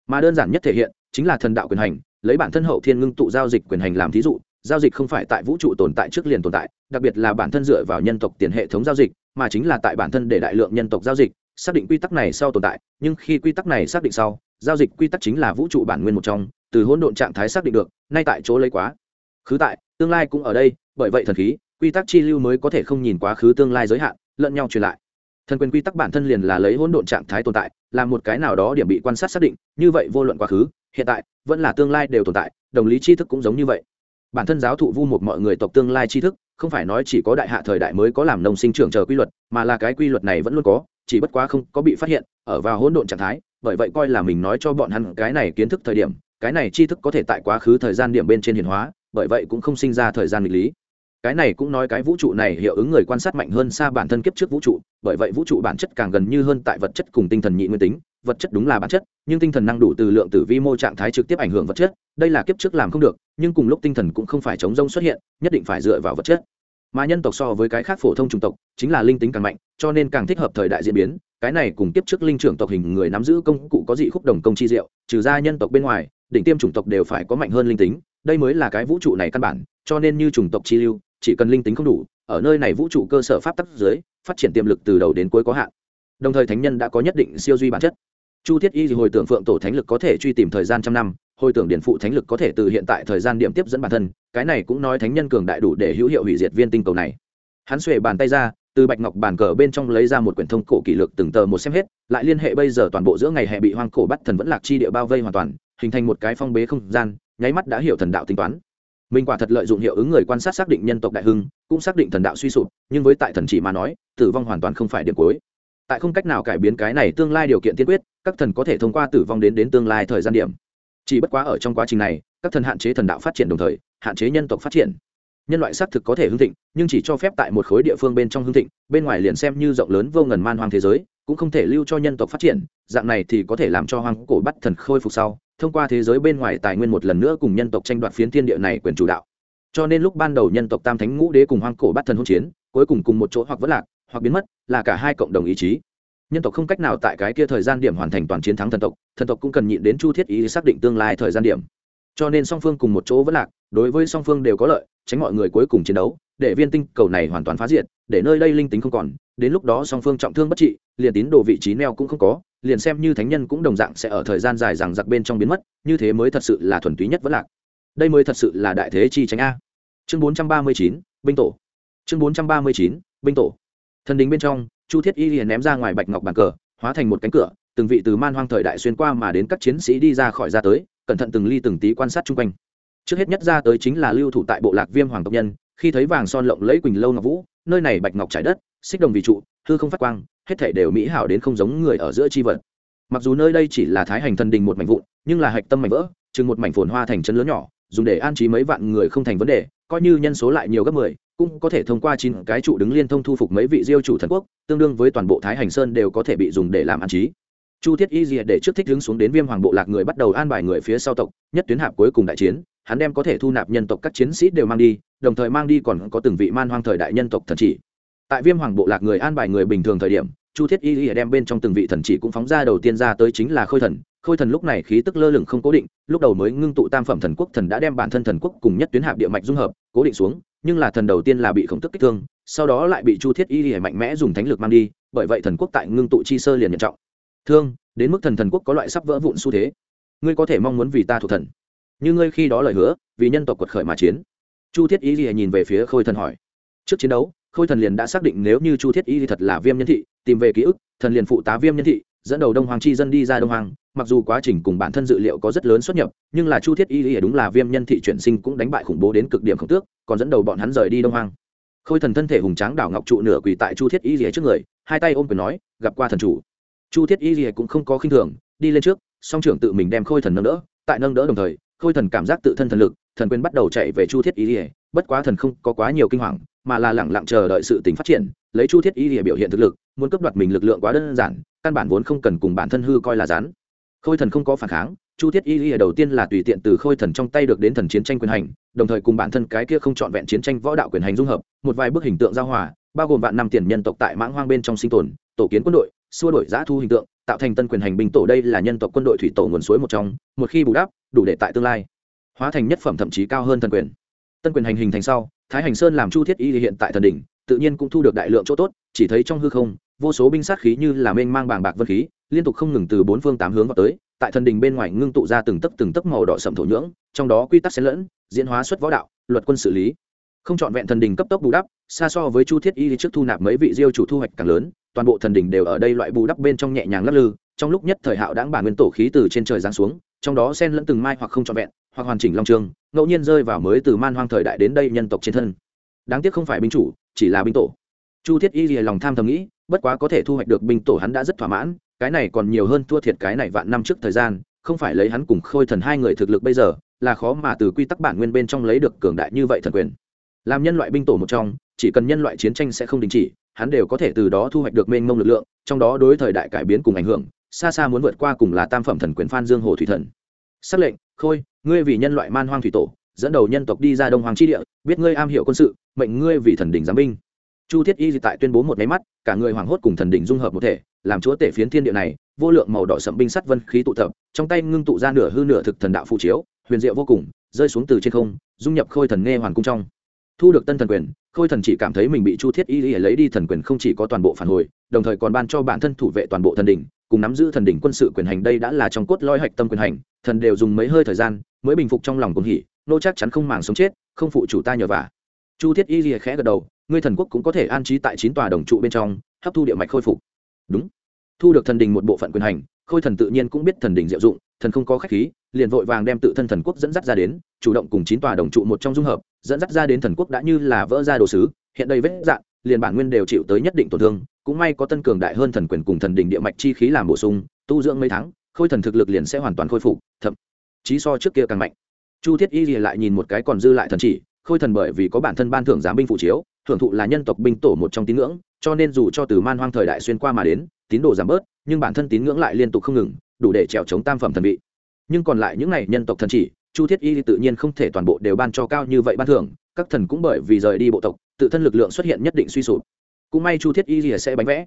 Mà đơn giản nhất thể hiện, chính là thần đạo quyền hành, lấy bản thân hậu thiên ngưng tụ giao dịch quyền hành làm thí dụ, giao dịch không phải tại vũ trụ tồn tại trước liền tồn tại, đặc biệt là bản thân dựa vào nhân tộc tiền hệ thống giao dịch, mà chính là tại bản thân để đại lượng nhân tộc giao dịch, xác định quy tắc này sau tồn tại, nhưng khi quy tắc này xác định sau, giao dịch quy tắc chính là vũ trụ bản nguyên một trong, từ hỗn độn trạng thái xác định được, nay tại chỗ lấy quá. Khứ tại, tương lai cũng ở đây, bởi vậy thần khí quy tắc chi lưu mới có thể không nhìn quá khứ tương lai giới hạn, lẫn nhau truyền lại. Thần quyền quy tắc bản thân liền là lấy hỗn độn trạng thái tồn tại, là một cái nào đó điểm bị quan sát xác định, như vậy vô luận quá khứ, hiện tại, vẫn là tương lai đều tồn tại, đồng lý tri thức cũng giống như vậy. Bản thân giáo thụ vu một mọi người tộc tương lai tri thức, không phải nói chỉ có đại hạ thời đại mới có làm nông sinh trưởng chờ quy luật, mà là cái quy luật này vẫn luôn có, chỉ bất quá không có bị phát hiện, ở vào hỗn độn trạng thái, bởi vậy coi là mình nói cho bọn hắn cái này kiến thức thời điểm, cái này tri thức có thể tại quá khứ thời gian điểm bên trên hiển hóa, bởi vậy cũng không sinh ra thời gian nghịch lý cái này cũng nói cái vũ trụ này hiệu ứng người quan sát mạnh hơn xa bản thân kiếp trước vũ trụ, bởi vậy vũ trụ bản chất càng gần như hơn tại vật chất cùng tinh thần nhị nguyên tính, vật chất đúng là bản chất, nhưng tinh thần năng đủ từ lượng tử vi mô trạng thái trực tiếp ảnh hưởng vật chất, đây là kiếp trước làm không được, nhưng cùng lúc tinh thần cũng không phải chống rông xuất hiện, nhất định phải dựa vào vật chất. Mà nhân tộc so với cái khác phổ thông chủng tộc, chính là linh tính càng mạnh, cho nên càng thích hợp thời đại diễn biến, cái này cùng kiếp trước linh trưởng tộc hình người nắm giữ công cụ có dị khúc đồng công chi diệu, trừ ra nhân tộc bên ngoài, đỉnh tiêm chủng tộc đều phải có mạnh hơn linh tính, đây mới là cái vũ trụ này căn bản, cho nên như chủng tộc chi lưu chỉ cần linh tính không đủ, ở nơi này vũ trụ cơ sở pháp tắc dưới, phát triển tiềm lực từ đầu đến cuối có hạn. Đồng thời thánh nhân đã có nhất định siêu duy bản chất. Chu thiết y thì hồi tưởng phượng tổ thánh lực có thể truy tìm thời gian trăm năm, hồi tưởng điển phụ thánh lực có thể từ hiện tại thời gian điểm tiếp dẫn bản thân, cái này cũng nói thánh nhân cường đại đủ để hữu hiệu hủy diệt viên tinh cầu này. Hắn xuề bàn tay ra, từ bạch ngọc bàn cờ bên trong lấy ra một quyển thông cổ kỷ lực từng tờ một xem hết, lại liên hệ bây giờ toàn bộ giữa ngày hè bị hoang cổ bắt thần vẫn lạc chi địa bao vây hoàn toàn, hình thành một cái phong bế không gian, nháy mắt đã hiểu thần đạo tính toán minh quả thật lợi dụng hiệu ứng người quan sát xác định nhân tộc đại hưng, cũng xác định thần đạo suy sụp, nhưng với tại thần chỉ mà nói, tử vong hoàn toàn không phải điểm cuối. Tại không cách nào cải biến cái này tương lai điều kiện tiên quyết, các thần có thể thông qua tử vong đến đến tương lai thời gian điểm. Chỉ bất quá ở trong quá trình này, các thần hạn chế thần đạo phát triển đồng thời, hạn chế nhân tộc phát triển. Nhân loại xác thực có thể hưng thịnh, nhưng chỉ cho phép tại một khối địa phương bên trong hưng thịnh, bên ngoài liền xem như rộng lớn vô ngần man hoang thế giới, cũng không thể lưu cho nhân tộc phát triển, dạng này thì có thể làm cho hoang cổ bắt thần khôi phục sau thông qua thế giới bên ngoài tài nguyên một lần nữa cùng nhân tộc tranh đoạt phiến thiên địa này quyền chủ đạo. Cho nên lúc ban đầu nhân tộc tam thánh ngũ đế cùng hoang cổ bắt thần hỗn chiến, cuối cùng cùng một chỗ hoặc vất lạc, hoặc biến mất, là cả hai cộng đồng ý chí. Nhân tộc không cách nào tại cái kia thời gian điểm hoàn thành toàn chiến thắng thần tộc thần tộc cũng cần nhịn đến chu thiết ý xác định tương lai thời gian điểm. Cho nên song phương cùng một chỗ vẫn lạc, đối với song phương đều có lợi, tránh mọi người cuối cùng chiến đấu, để viên tinh cầu này hoàn toàn phá diệt, để nơi đây linh tính không còn, đến lúc đó song phương trọng thương bất trị, liền tín đồ vị trí neo cũng không có liền xem như thánh nhân cũng đồng dạng sẽ ở thời gian dài rằng giặc bên trong biến mất, như thế mới thật sự là thuần túy nhất vẫn lạc. Đây mới thật sự là đại thế chi tránh a. Chương bốn trăm ba mươi chín, binh tổ. Chương bốn trăm ba mươi chín, binh tổ. Thần đình bên trong, chu thiết y liền ném ra ngoài bạch ngọc bàn cờ, hóa thành một cánh cửa, từng vị từ man hoang thời đại xuyên qua mà đến các chiến sĩ đi ra khỏi ra tới, cẩn thận từng ly từng tí quan sát chung quanh. Trước hết nhất ra tới chính là lưu thủ tại bộ lạc viêm hoàng tộc nhân, khi thấy vàng son lộng lẫy quỳnh lâu ngọc vũ, nơi này bạch ngọc trải đất xích đồng vì trụ, hư không phát quang, hết thể đều mỹ hảo đến không giống người ở giữa chi vật. Mặc dù nơi đây chỉ là thái hành thần đình một mảnh vụn, nhưng là hạch tâm mảnh vỡ, chừng một mảnh phồn hoa thành chân lớn nhỏ, dùng để an trí mấy vạn người không thành vấn đề, coi như nhân số lại nhiều gấp mười, cũng có thể thông qua chín cái trụ đứng liên thông thu phục mấy vị diêu chủ thần quốc, tương đương với toàn bộ thái hành sơn đều có thể bị dùng để làm an trí. Chu thiết y diệt để trước thích hướng xuống đến viêm hoàng bộ lạc người bắt đầu an bài người phía sau tộc, nhất tuyến hạp cuối cùng đại chiến, hắn đem có thể thu nạp nhân tộc các chiến sĩ đều mang đi, đồng thời mang đi còn có từng vị man hoang thời đại nhân tộc thần chỉ tại viêm hoàng bộ lạc người an bài người bình thường thời điểm, chu thiết y y đem bên trong từng vị thần chỉ cũng phóng ra đầu tiên ra tới chính là khôi thần. Khôi thần lúc này khí tức lơ lửng không cố định, lúc đầu mới ngưng tụ tam phẩm thần quốc thần đã đem bản thân thần quốc cùng nhất tuyến hạp địa mạch dung hợp, cố định xuống, nhưng là thần đầu tiên là bị khổng tức kích thương, sau đó lại bị chu thiết y y mạnh mẽ dùng thánh lực mang đi, bởi vậy thần quốc tại ngưng tụ chi sơ liền nhận trọng. Thương, đến mức thần thần quốc có loại sắp vỡ vụn xu thế. Ngươi có thể mong muốn vì ta thuộc thần. Như ngươi khi đó lời hứa, vì nhân tộc quật khởi mà chiến. Chu thiết y y nhìn về phía khôi thần hỏi. Trước chiến đấu khôi thần liền đã xác định nếu như chu thiết y thật là viêm nhân thị, tìm về ký ức, thần liền phụ tá viêm nhân thị, dẫn đầu đông hoàng chi dân đi ra đông hoàng. Mặc dù quá trình cùng bản thân dự liệu có rất lớn xuất nhập, nhưng là chu thiết y đúng là viêm nhân thị chuyển sinh cũng đánh bại khủng bố đến cực điểm khổng tước, còn dẫn đầu bọn hắn rời đi đông hoàng. Khôi thần thân thể hùng tráng đảo ngọc trụ nửa quỳ tại chu thiết y thì trước người, hai tay ôm quyền nói, gặp qua thần chủ. Chu thiết y thì cũng không có khinh thường, đi lên trước, song trưởng tự mình đem khôi thần nâng đỡ, tại nâng đỡ đồng thời, khôi thần cảm giác tự thân thần lực, thần quyền bắt đầu chạy về chu thiết y thì bất quá thần không có quá nhiều kinh hoàng, mà là lẳng lặng chờ đợi sự tình phát triển, lấy chu thiết y để biểu hiện thực lực, muốn cấp đoạt mình lực lượng quá đơn giản, căn bản vốn không cần cùng bản thân hư coi là rán khôi thần không có phản kháng, chu thiết y y đầu tiên là tùy tiện từ khôi thần trong tay được đến thần chiến tranh quyền hành, đồng thời cùng bản thân cái kia không trọn vẹn chiến tranh võ đạo quyền hành dung hợp, một vài bức hình tượng giao hòa, bao gồm vạn năm tiền nhân tộc tại mãng hoang bên trong sinh tồn, tổ kiến quân đội, xua đổi giã thu hình tượng, tạo thành tân quyền hành binh tổ đây là nhân tộc quân đội thủy tổ nguồn suối một trong, một khi bù đắp, đủ để tại tương lai hóa thành nhất phẩm thậm chí cao hơn thần quyền tân quyền hành hình thành sau, thái hành sơn làm chu thiết y hiện tại thần đỉnh, tự nhiên cũng thu được đại lượng chỗ tốt, chỉ thấy trong hư không, vô số binh sát khí như là mênh mang bàng bạc vân khí, liên tục không ngừng từ bốn phương tám hướng vào tới, tại thần đình bên ngoài ngưng tụ ra từng tấc từng tấc màu đỏ sậm thổ nhưỡng, trong đó quy tắc xen lẫn, diễn hóa xuất võ đạo, luật quân xử lý. Không chọn vẹn thần đình cấp tốc bù đắp, xa so với chu thiết y trước thu nạp mấy vị diêu chủ thu hoạch càng lớn, toàn bộ thần đình đều ở đây loại bù đắp bên trong nhẹ nhàng lắc lư, trong lúc nhất thời hạo đáng bản nguyên tổ khí từ trên trời giáng xuống, trong đó xen lẫn từng mai hoặc không chọn vẹn hoặc hoàn chỉnh long trường ngẫu nhiên rơi vào mới từ man hoang thời đại đến đây nhân tộc trên thân. Đáng tiếc không phải binh chủ, chỉ là binh tổ. Chu thiết y lòng tham thầm nghĩ, bất quá có thể thu hoạch được binh tổ hắn đã rất thỏa mãn, cái này còn nhiều hơn thua thiệt cái này vạn năm trước thời gian, không phải lấy hắn cùng khôi thần hai người thực lực bây giờ, là khó mà từ quy tắc bản nguyên bên trong lấy được cường đại như vậy thần quyền. Làm nhân loại binh tổ một trong, chỉ cần nhân loại chiến tranh sẽ không đình chỉ, hắn đều có thể từ đó thu hoạch được mênh mông lực lượng, trong đó đối thời đại cải biến cùng ảnh hưởng, xa xa muốn vượt qua cùng là tam phẩm thần quyền phan dương hồ thủy thần. Xác lệnh khôi, ngươi vì nhân loại man hoang thủy tổ, dẫn đầu nhân tộc đi ra đông hoàng tri địa, biết ngươi am hiểu quân sự, mệnh ngươi vì thần đình giám binh chu thiết y tại tuyên bố một máy mắt, cả người hoảng hốt cùng thần đình dung hợp một thể, làm chúa tể phiến thiên địa này, vô lượng màu đỏ sậm binh sắt vân khí tụ tập, trong tay ngưng tụ ra nửa hư nửa thực thần đạo phụ chiếu, huyền diệu vô cùng, rơi xuống từ trên không, dung nhập khôi thần nghe hoàng cung trong thu được tân thần quyền, khôi thần chỉ cảm thấy mình bị chu thiết y lấy đi thần quyền không chỉ có toàn bộ phản hồi, đồng thời còn ban cho bản thân thủ vệ toàn bộ thần đình cùng nắm giữ thần đỉnh quân sự quyền hành đây đã là trong cốt lõi hạch tâm quyền hành, thần đều dùng mấy hơi thời gian mới bình phục trong lòng cùng hỉ, nô chắc chắn không màng sống chết, không phụ chủ ta nhờ vả. Chu thiết y lìa khẽ gật đầu, ngươi thần quốc cũng có thể an trí tại chín tòa đồng trụ bên trong, hấp thu địa mạch khôi phục. Đúng. Thu được thần đình một bộ phận quyền hành, khôi thần tự nhiên cũng biết thần đình diệu dụng, thần không có khách khí, liền vội vàng đem tự thân thần quốc dẫn dắt ra đến, chủ động cùng chín tòa đồng trụ một trong dung hợp, dẫn dắt ra đến thần quốc đã như là vỡ ra đồ sứ, hiện đây vết dạng, liền bản nguyên đều chịu tới nhất định tổn thương cũng may có tân cường đại hơn thần quyền cùng thần đình địa mạch chi khí làm bổ sung, tu dưỡng mấy tháng, khôi thần thực lực liền sẽ hoàn toàn khôi phục, thậm chí so trước kia càng mạnh. Chu thiết y lại nhìn một cái còn dư lại thần chỉ, khôi thần bởi vì có bản thân ban thưởng giám binh phụ chiếu, thưởng thụ là nhân tộc binh tổ một trong tín ngưỡng, cho nên dù cho từ man hoang thời đại xuyên qua mà đến, tín đồ giảm bớt, nhưng bản thân tín ngưỡng lại liên tục không ngừng, đủ để trèo chống tam phẩm thần vị. Nhưng còn lại những này nhân tộc thần chỉ, chu thiết y tự nhiên không thể toàn bộ đều ban cho cao như vậy ban thưởng, các thần cũng bởi vì rời đi bộ tộc, tự thân lực lượng xuất hiện nhất định suy sụp cũng may chu thiết y sẽ bánh vẽ.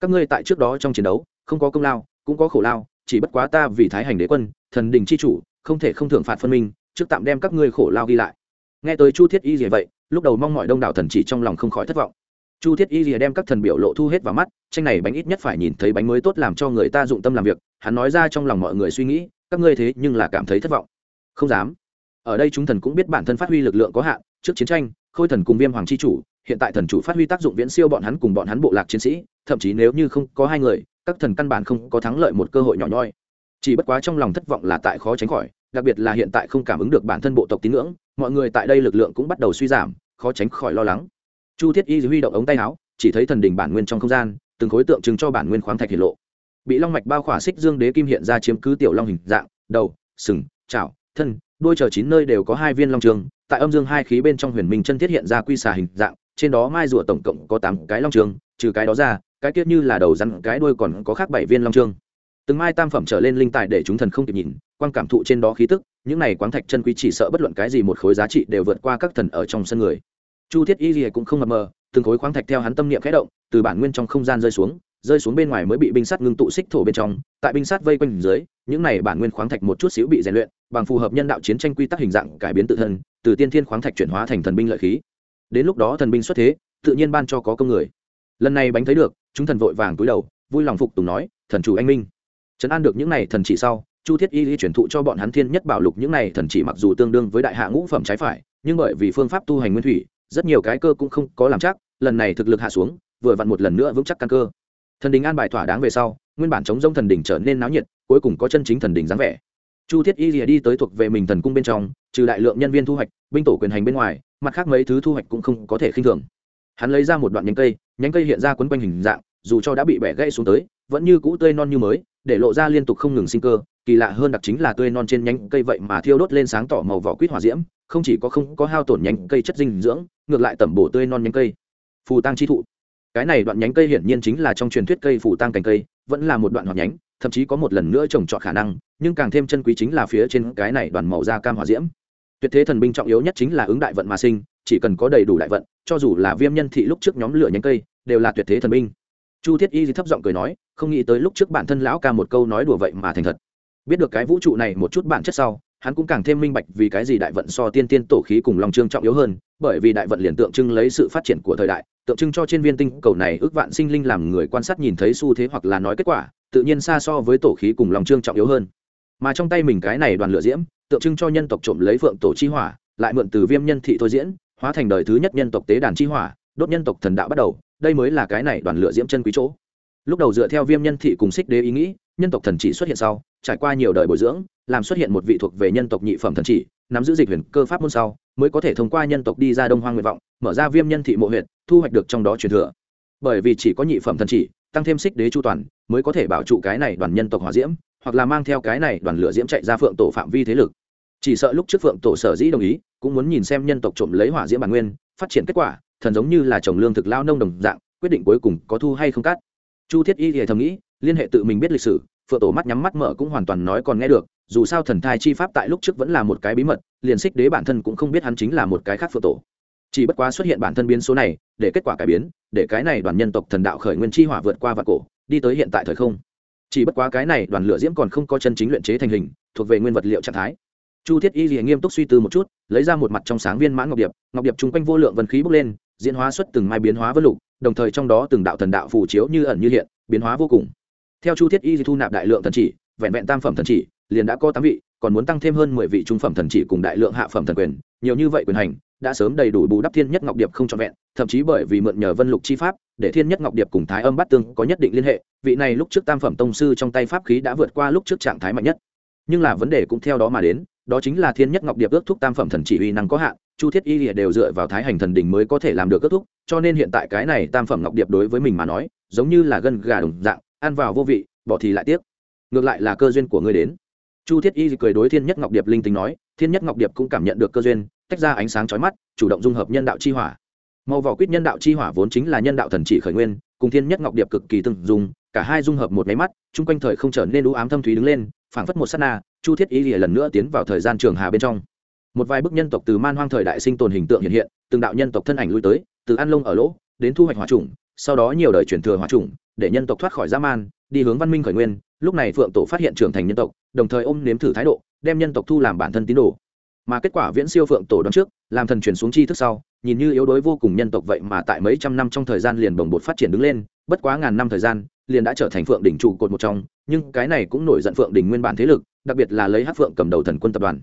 Các ngươi tại trước đó trong chiến đấu, không có công lao, cũng có khổ lao, chỉ bất quá ta vì thái hành đế quân, thần đình c h i chủ, không thể không thưởng phạt phân minh, trước tạm đem các ngươi khổ lao ghi lại. Nghe tới chu thiết y gì vậy, lúc đầu mong mọi đông đảo thần chỉ trong lòng không khỏi thất vọng. Chu thiết y rìa đem các thần biểu lộ thu hết vào mắt, tranh này bánh ít nhất phải nhìn thấy bánh mới tốt làm cho người ta dụng tâm làm việc, hắn nói ra trong lòng mọi người suy nghĩ, các ngươi thế nhưng là cảm thấy thất vọng. Không dám. Ở đây chúng thần cũng biết bản thân phát huy lực lượng có hạn, trước chiến tranh, khôi thần cùng viêm hoàng c h i chủ hiện tại thần chủ phát huy tác dụng viễn siêu bọn hắn cùng bọn hắn bộ lạc chiến sĩ, thậm chí nếu như không có hai người, các thần căn bản không có thắng lợi một cơ hội nhỏ nhoi. Chỉ bất quá trong lòng thất vọng là tại khó tránh khỏi, đặc biệt là hiện tại không cảm ứng được bản thân bộ tộc tín ngưỡng, mọi người tại đây lực lượng cũng bắt đầu suy giảm, khó tránh khỏi lo lắng. Chu thiết y huy động ống tay áo, chỉ thấy thần đình bản nguyên trong không gian, từng khối tượng trưng cho bản nguyên khoáng thạch hiện lộ. Bị long mạch bao khỏa xích dương đế kim hiện ra chiếm cứ tiểu long hình dạng, đầu, sừng, chảo, thân, đuôi chờ chín nơi đều có hai viên long trường, tại âm dương hai khí bên trong huyền minh chân thiết hiện ra quy xà hình dạng trên đó mai rùa tổng cộng có tám cái long trường, trừ cái đó ra, cái tiết như là đầu rắn, cái đuôi còn có khác bảy viên long trường. Từng mai tam phẩm trở lên linh tài để chúng thần không kịp nhìn quan cảm thụ trên đó khí tức, những này quáng thạch chân quý chỉ sợ bất luận cái gì một khối giá trị đều vượt qua các thần ở trong sân người. Chu thiết y gì cũng không mập mờ, từng khối khoáng thạch theo hắn tâm niệm khẽ động, từ bản nguyên trong không gian rơi xuống rơi xuống bên ngoài mới bị binh sắt ngưng tụ xích thổ bên trong, tại binh sắt vây quanh dưới, những này bản nguyên khoáng thạch một chút xíu bị rèn luyện, bằng phù hợp nhân đạo chiến tranh quy tắc hình dạng cải biến tự thân, từ tiên thiên khoáng thạch chuyển hóa thành thần binh lợi khí đến lúc đó thần binh xuất thế, tự nhiên ban cho có công người. Lần này bánh thấy được, chúng thần vội vàng túi đầu, vui lòng phục tùng nói, thần chủ anh minh. Trấn an được những này thần chỉ sau, chu thiết y lý chuyển thụ cho bọn hắn thiên nhất bảo lục những này thần chỉ mặc dù tương đương với đại hạ ngũ phẩm trái phải, nhưng bởi vì phương pháp tu hành nguyên thủy, rất nhiều cái cơ cũng không có làm chắc, lần này thực lực hạ xuống, vừa vặn một lần nữa vững chắc căn cơ. Thần đình an bài thỏa đáng về sau, nguyên bản chống g thần đình trở nên náo nhiệt, cuối cùng có chân chính thần đình dáng vẻ. Chu thiết y rìa đi tới thuộc về mình thần cung bên trong, trừ đại lượng nhân viên thu hoạch, binh tổ quyền hành bên ngoài mặt khác mấy thứ thu hoạch cũng không có thể khinh thường. Hắn lấy ra một đoạn nhánh cây nhánh cây hiện ra quấn quanh hình dạng, dù cho đã bị bẻ gãy xuống tới, vẫn như cũ tươi non như mới, để lộ ra liên tục không ngừng sinh cơ, kỳ lạ hơn đặc chính là tươi non trên nhánh cây vậy mà thiêu đốt lên sáng tỏ màu vỏ quýt hỏa diễm, không chỉ có không có hao tổn nhánh cây chất dinh dưỡng, ngược lại tẩm bổ tươi non nhánh cây. Phù tăng chi thụ. Cái này đoạn nhánh cây hiển nhiên chính là trong truyền thuyết cây phù tăng cành cây, vẫn là một đoạn hoạt nhánh, thậm chí có một lần nữa trồng trọt khả năng, nhưng càng thêm chân quý chính là phía trên cái này đoàn màu da cam hỏa diễm tuyệt thế thần binh trọng yếu nhất chính là ứng đại vận mà sinh, chỉ cần có đầy đủ đại vận, cho dù là viêm nhân thị lúc trước nhóm lửa nhánh cây, đều là tuyệt thế thần binh. Chu thiết y thấp giọng cười nói, không nghĩ tới lúc trước bản thân lão ca một câu nói đùa vậy mà thành thật. Biết được cái vũ trụ này một chút bản chất sau, hắn cũng càng thêm minh bạch vì cái gì đại vận so tiên tiên tổ khí cùng lòng trương trọng yếu hơn, bởi vì đại vận liền tượng trưng lấy sự phát triển của thời đại, tượng trưng cho trên viên tinh cầu này ước vạn sinh linh làm người quan sát nhìn thấy xu thế hoặc là nói kết quả, tự nhiên xa so với tổ khí cùng lòng trương trọng yếu hơn. Mà trong tay mình cái này đoàn lửa diễm tượng trưng cho nhân tộc trộm lấy phượng tổ chi hỏa, lại mượn từ viêm nhân thị thôi diễn, hóa thành đời thứ nhất nhân tộc tế đàn chi hỏa, đốt nhân tộc thần đạo bắt đầu, đây mới là cái này đoàn lửa diễm chân quý chỗ. Lúc đầu dựa theo viêm nhân thị cùng xích đế ý nghĩ, nhân tộc thần chỉ xuất hiện sau, trải qua nhiều đời bồi dưỡng, làm xuất hiện một vị thuộc về nhân tộc nhị phẩm thần chỉ, nắm giữ dịch huyền cơ pháp môn sau, mới có thể thông qua nhân tộc đi ra đông hoang nguyện vọng, mở ra viêm nhân thị mộ huyện thu hoạch được trong đó truyền thừa. Bởi vì chỉ có nhị phẩm thần chỉ, tăng thêm xích đế chu toàn, mới có thể bảo trụ cái này đoàn nhân tộc hỏa diễm hoặc là mang theo cái này đoàn lửa diễm chạy ra phượng tổ phạm vi thế lực. Chỉ sợ lúc trước phượng tổ sở dĩ đồng ý, cũng muốn nhìn xem nhân tộc trộm lấy hỏa diễm bản nguyên, phát triển kết quả, thần giống như là trồng lương thực lao nông đồng dạng, quyết định cuối cùng có thu hay không cắt. Chu thiết y thì thầm nghĩ, liên hệ tự mình biết lịch sử, phượng tổ mắt nhắm mắt mở cũng hoàn toàn nói còn nghe được, dù sao thần thai chi pháp tại lúc trước vẫn là một cái bí mật, liền xích đế bản thân cũng không biết hắn chính là một cái khác phượng tổ. Chỉ bất quá xuất hiện bản thân biến số này, để kết quả cải biến, để cái này đoàn nhân tộc thần đạo khởi nguyên chi hỏa vượt qua vạn cổ, đi tới hiện tại thời không chỉ bất quá cái này đoàn lửa diễm còn không có chân chính luyện chế thành hình, thuộc về nguyên vật liệu trạng thái. Chu thiết y liền nghiêm túc suy tư một chút, lấy ra một mặt trong sáng viên mãn ngọc điệp ngọc điệp chung quanh vô lượng vân khí bốc lên, diễn hóa xuất từng mai biến hóa vân lục, đồng thời trong đó từng đạo thần đạo phù chiếu như ẩn như hiện, biến hóa vô cùng. Theo chu thiết y thu nạp đại lượng thần chỉ, vẹn vẹn tam phẩm thần chỉ, liền đã có tám vị còn muốn tăng thêm hơn mười vị trung phẩm thần chỉ cùng đại lượng hạ phẩm thần quyền, nhiều như vậy quyền hành, đã sớm đầy đủ bù đắp thiên nhất ngọc điệp không trọn vẹn, thậm chí bởi vì mượn nhờ vân lục chi pháp, để thiên nhất ngọc điệp cùng thái âm bát tương có nhất định liên hệ, vị này lúc trước tam phẩm tông sư trong tay pháp khí đã vượt qua lúc trước trạng thái mạnh nhất. Nhưng là vấn đề cũng theo đó mà đến, đó chính là thiên nhất ngọc điệp ước thúc tam phẩm thần chỉ uy năng có hạn, chu thiết y lìa đều dựa vào thái hành thần đỉnh mới có thể làm được ước thúc, cho nên hiện tại cái này tam phẩm ngọc điệp đối với mình mà nói, giống như là gân gà đồng dạng, ăn vào vô vị, bỏ thì lại tiếc. Ngược lại là cơ duyên của ngươi đến chu thiết y cười đối thiên nhất ngọc điệp linh tính nói, thiên nhất ngọc điệp cũng cảm nhận được cơ duyên, tách ra ánh sáng chói mắt, chủ động dung hợp nhân đạo chi hỏa. Màu vỏ quýt nhân đạo chi hỏa vốn chính là nhân đạo thần chỉ khởi nguyên, cùng thiên nhất ngọc điệp cực kỳ tương dùng cả hai dung hợp một máy mắt, chung quanh thời không trở nên u ám thâm thúy đứng lên, phảng phất một sát na, chu thiết y lìa lần nữa tiến vào thời gian trường hà bên trong. Một vài bức nhân tộc từ man hoang thời đại sinh tồn hình tượng hiện hiện, từng đạo nhân tộc thân ảnh lui tới, từ an lông ở lỗ, đến thu hoạch hỏa trùng sau đó nhiều đời chuyển thừa hỏa trùng để nhân tộc thoát khỏi dã man đi hướng văn minh khởi nguyên, lúc này phượng tổ phát hiện trưởng thành nhân tộc, đồng thời ôm nếm thử thái độ, đem nhân tộc thu làm bản thân tín đồ. Mà kết quả viễn siêu phượng tổ đón trước, làm thần truyền xuống chi thức sau, nhìn như yếu đuối vô cùng nhân tộc vậy mà tại mấy trăm năm trong thời gian liền bồng bột phát triển đứng lên, bất quá ngàn năm thời gian, liền đã trở thành phượng đỉnh trụ cột một trong, nhưng cái này cũng nổi giận phượng đỉnh nguyên bản thế lực, đặc biệt là lấy hát phượng cầm đầu thần quân tập đoàn.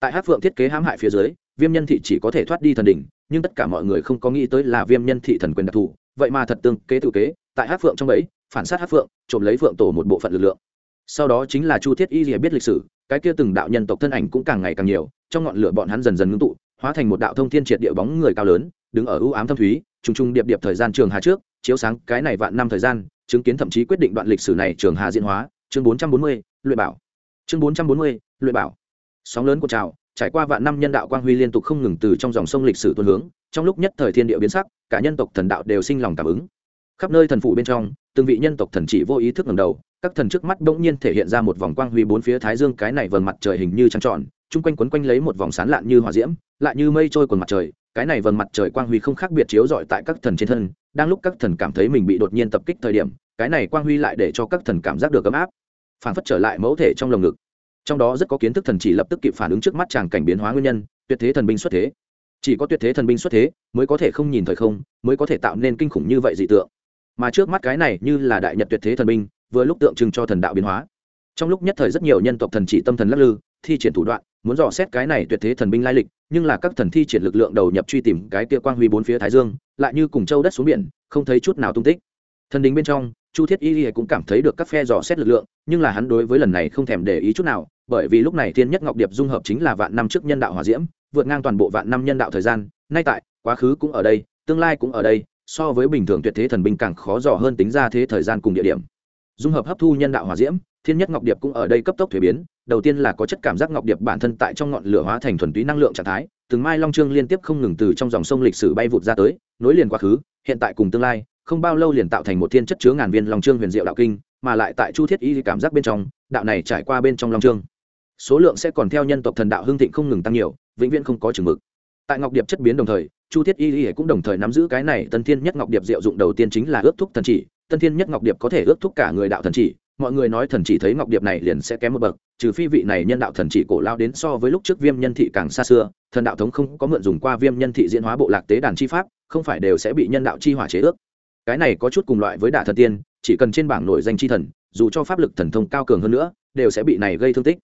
Tại hát phượng thiết kế hãm hại phía dưới, viêm nhân thị chỉ có thể thoát đi thần đỉnh, nhưng tất cả mọi người không có nghĩ tới là viêm nhân thị thần quyền đặc thù, vậy mà thật tương kế tự kế, tại hát phượng trong ấy phản sát hát phượng, trộm lấy phượng tổ một bộ phận lực lượng. Sau đó chính là chu thiết y rìa biết lịch sử, cái kia từng đạo nhân tộc thân ảnh cũng càng ngày càng nhiều, trong ngọn lửa bọn hắn dần dần ngưng tụ, hóa thành một đạo thông thiên triệt địa bóng người cao lớn, đứng ở ưu ám thâm thúy, trùng trùng điệp điệp thời gian trường hà trước, chiếu sáng cái này vạn năm thời gian, chứng kiến thậm chí quyết định đoạn lịch sử này trường hà diễn hóa, chương bốn trăm bốn mươi, luyện bảo. Chương bốn trăm bốn mươi, luyện bảo. Sóng lớn của trào, trải qua vạn năm nhân đạo quang huy liên tục không ngừng từ trong dòng sông lịch sử tuôn hướng, trong lúc nhất thời thiên địa biến sắc, cả nhân tộc thần đạo đều sinh lòng cảm ứng khắp nơi thần phụ bên trong, từng vị nhân tộc thần chỉ vô ý thức ngầm đầu, các thần trước mắt bỗng nhiên thể hiện ra một vòng quang huy bốn phía thái dương, cái này vầng mặt trời hình như trăng tròn, chung quanh quấn quanh lấy một vòng sán lạn như hòa diễm, lại như mây trôi quần mặt trời, cái này vầng mặt trời quang huy không khác biệt chiếu rọi tại các thần trên thân, đang lúc các thần cảm thấy mình bị đột nhiên tập kích thời điểm, cái này quang huy lại để cho các thần cảm giác được ấm áp phản phất trở lại mẫu thể trong lồng ngực. Trong đó rất có kiến thức thần chỉ lập tức kịp phản ứng trước mắt chàng cảnh biến hóa nguyên nhân, tuyệt thế thần binh xuất thế. Chỉ có tuyệt thế thần binh xuất thế, mới có thể không nhìn thời không, mới có thể tạo nên kinh khủng như vậy dị tượng mà trước mắt cái này như là đại nhật tuyệt thế thần binh, vừa lúc tượng trưng cho thần đạo biến hóa. Trong lúc nhất thời rất nhiều nhân tộc thần chỉ tâm thần lắc lư, thi triển thủ đoạn, muốn dò xét cái này tuyệt thế thần binh lai lịch, nhưng là các thần thi triển lực lượng đầu nhập truy tìm cái kia quang huy bốn phía thái dương, lại như cùng châu đất xuống biển, không thấy chút nào tung tích. Thần đình bên trong, chu thiết y cũng cảm thấy được các phe dò xét lực lượng, nhưng là hắn đối với lần này không thèm để ý chút nào, bởi vì lúc này thiên nhất ngọc điệp dung hợp chính là vạn năm trước nhân đạo hòa diễm, vượt ngang toàn bộ vạn năm nhân đạo thời gian, nay tại, quá khứ cũng ở đây, tương lai cũng ở đây so với bình thường tuyệt thế thần binh càng khó dò hơn tính ra thế thời gian cùng địa điểm. Dung hợp hấp thu nhân đạo hòa diễm, thiên nhất ngọc điệp cũng ở đây cấp tốc thuế biến, đầu tiên là có chất cảm giác ngọc điệp bản thân tại trong ngọn lửa hóa thành thuần túy năng lượng trạng thái, từng mai long trương liên tiếp không ngừng từ trong dòng sông lịch sử bay vụt ra tới, nối liền quá khứ, hiện tại cùng tương lai, không bao lâu liền tạo thành một thiên chất chứa ngàn viên long trương huyền diệu đạo kinh, mà lại tại chu thiết y cảm giác bên trong, đạo này trải qua bên trong long trương. Số lượng sẽ còn theo nhân tộc thần đạo hương thịnh không ngừng tăng nhiều, vĩnh viễn không có chừng mực. Tại ngọc điệp chất biến đồng thời chu thiết y y cũng đồng thời nắm giữ cái này, tân thiên nhất ngọc điệp diệu dụng đầu tiên chính là ước thúc thần chỉ. Tân thiên nhất ngọc điệp có thể ước thúc cả người đạo thần chỉ. Mọi người nói thần chỉ thấy ngọc điệp này liền sẽ kém một bậc, trừ phi vị này nhân đạo thần chỉ cổ lao đến so với lúc trước viêm nhân thị càng xa xưa. Thần đạo thống không có mượn dùng qua viêm nhân thị diễn hóa bộ lạc tế đàn chi pháp, không phải đều sẽ bị nhân đạo chi hỏa chế ước. Cái này có chút cùng loại với đả thần tiên, chỉ cần trên bảng nổi danh chi thần, dù cho pháp lực thần thông cao cường hơn nữa, đều sẽ bị này gây thương tích.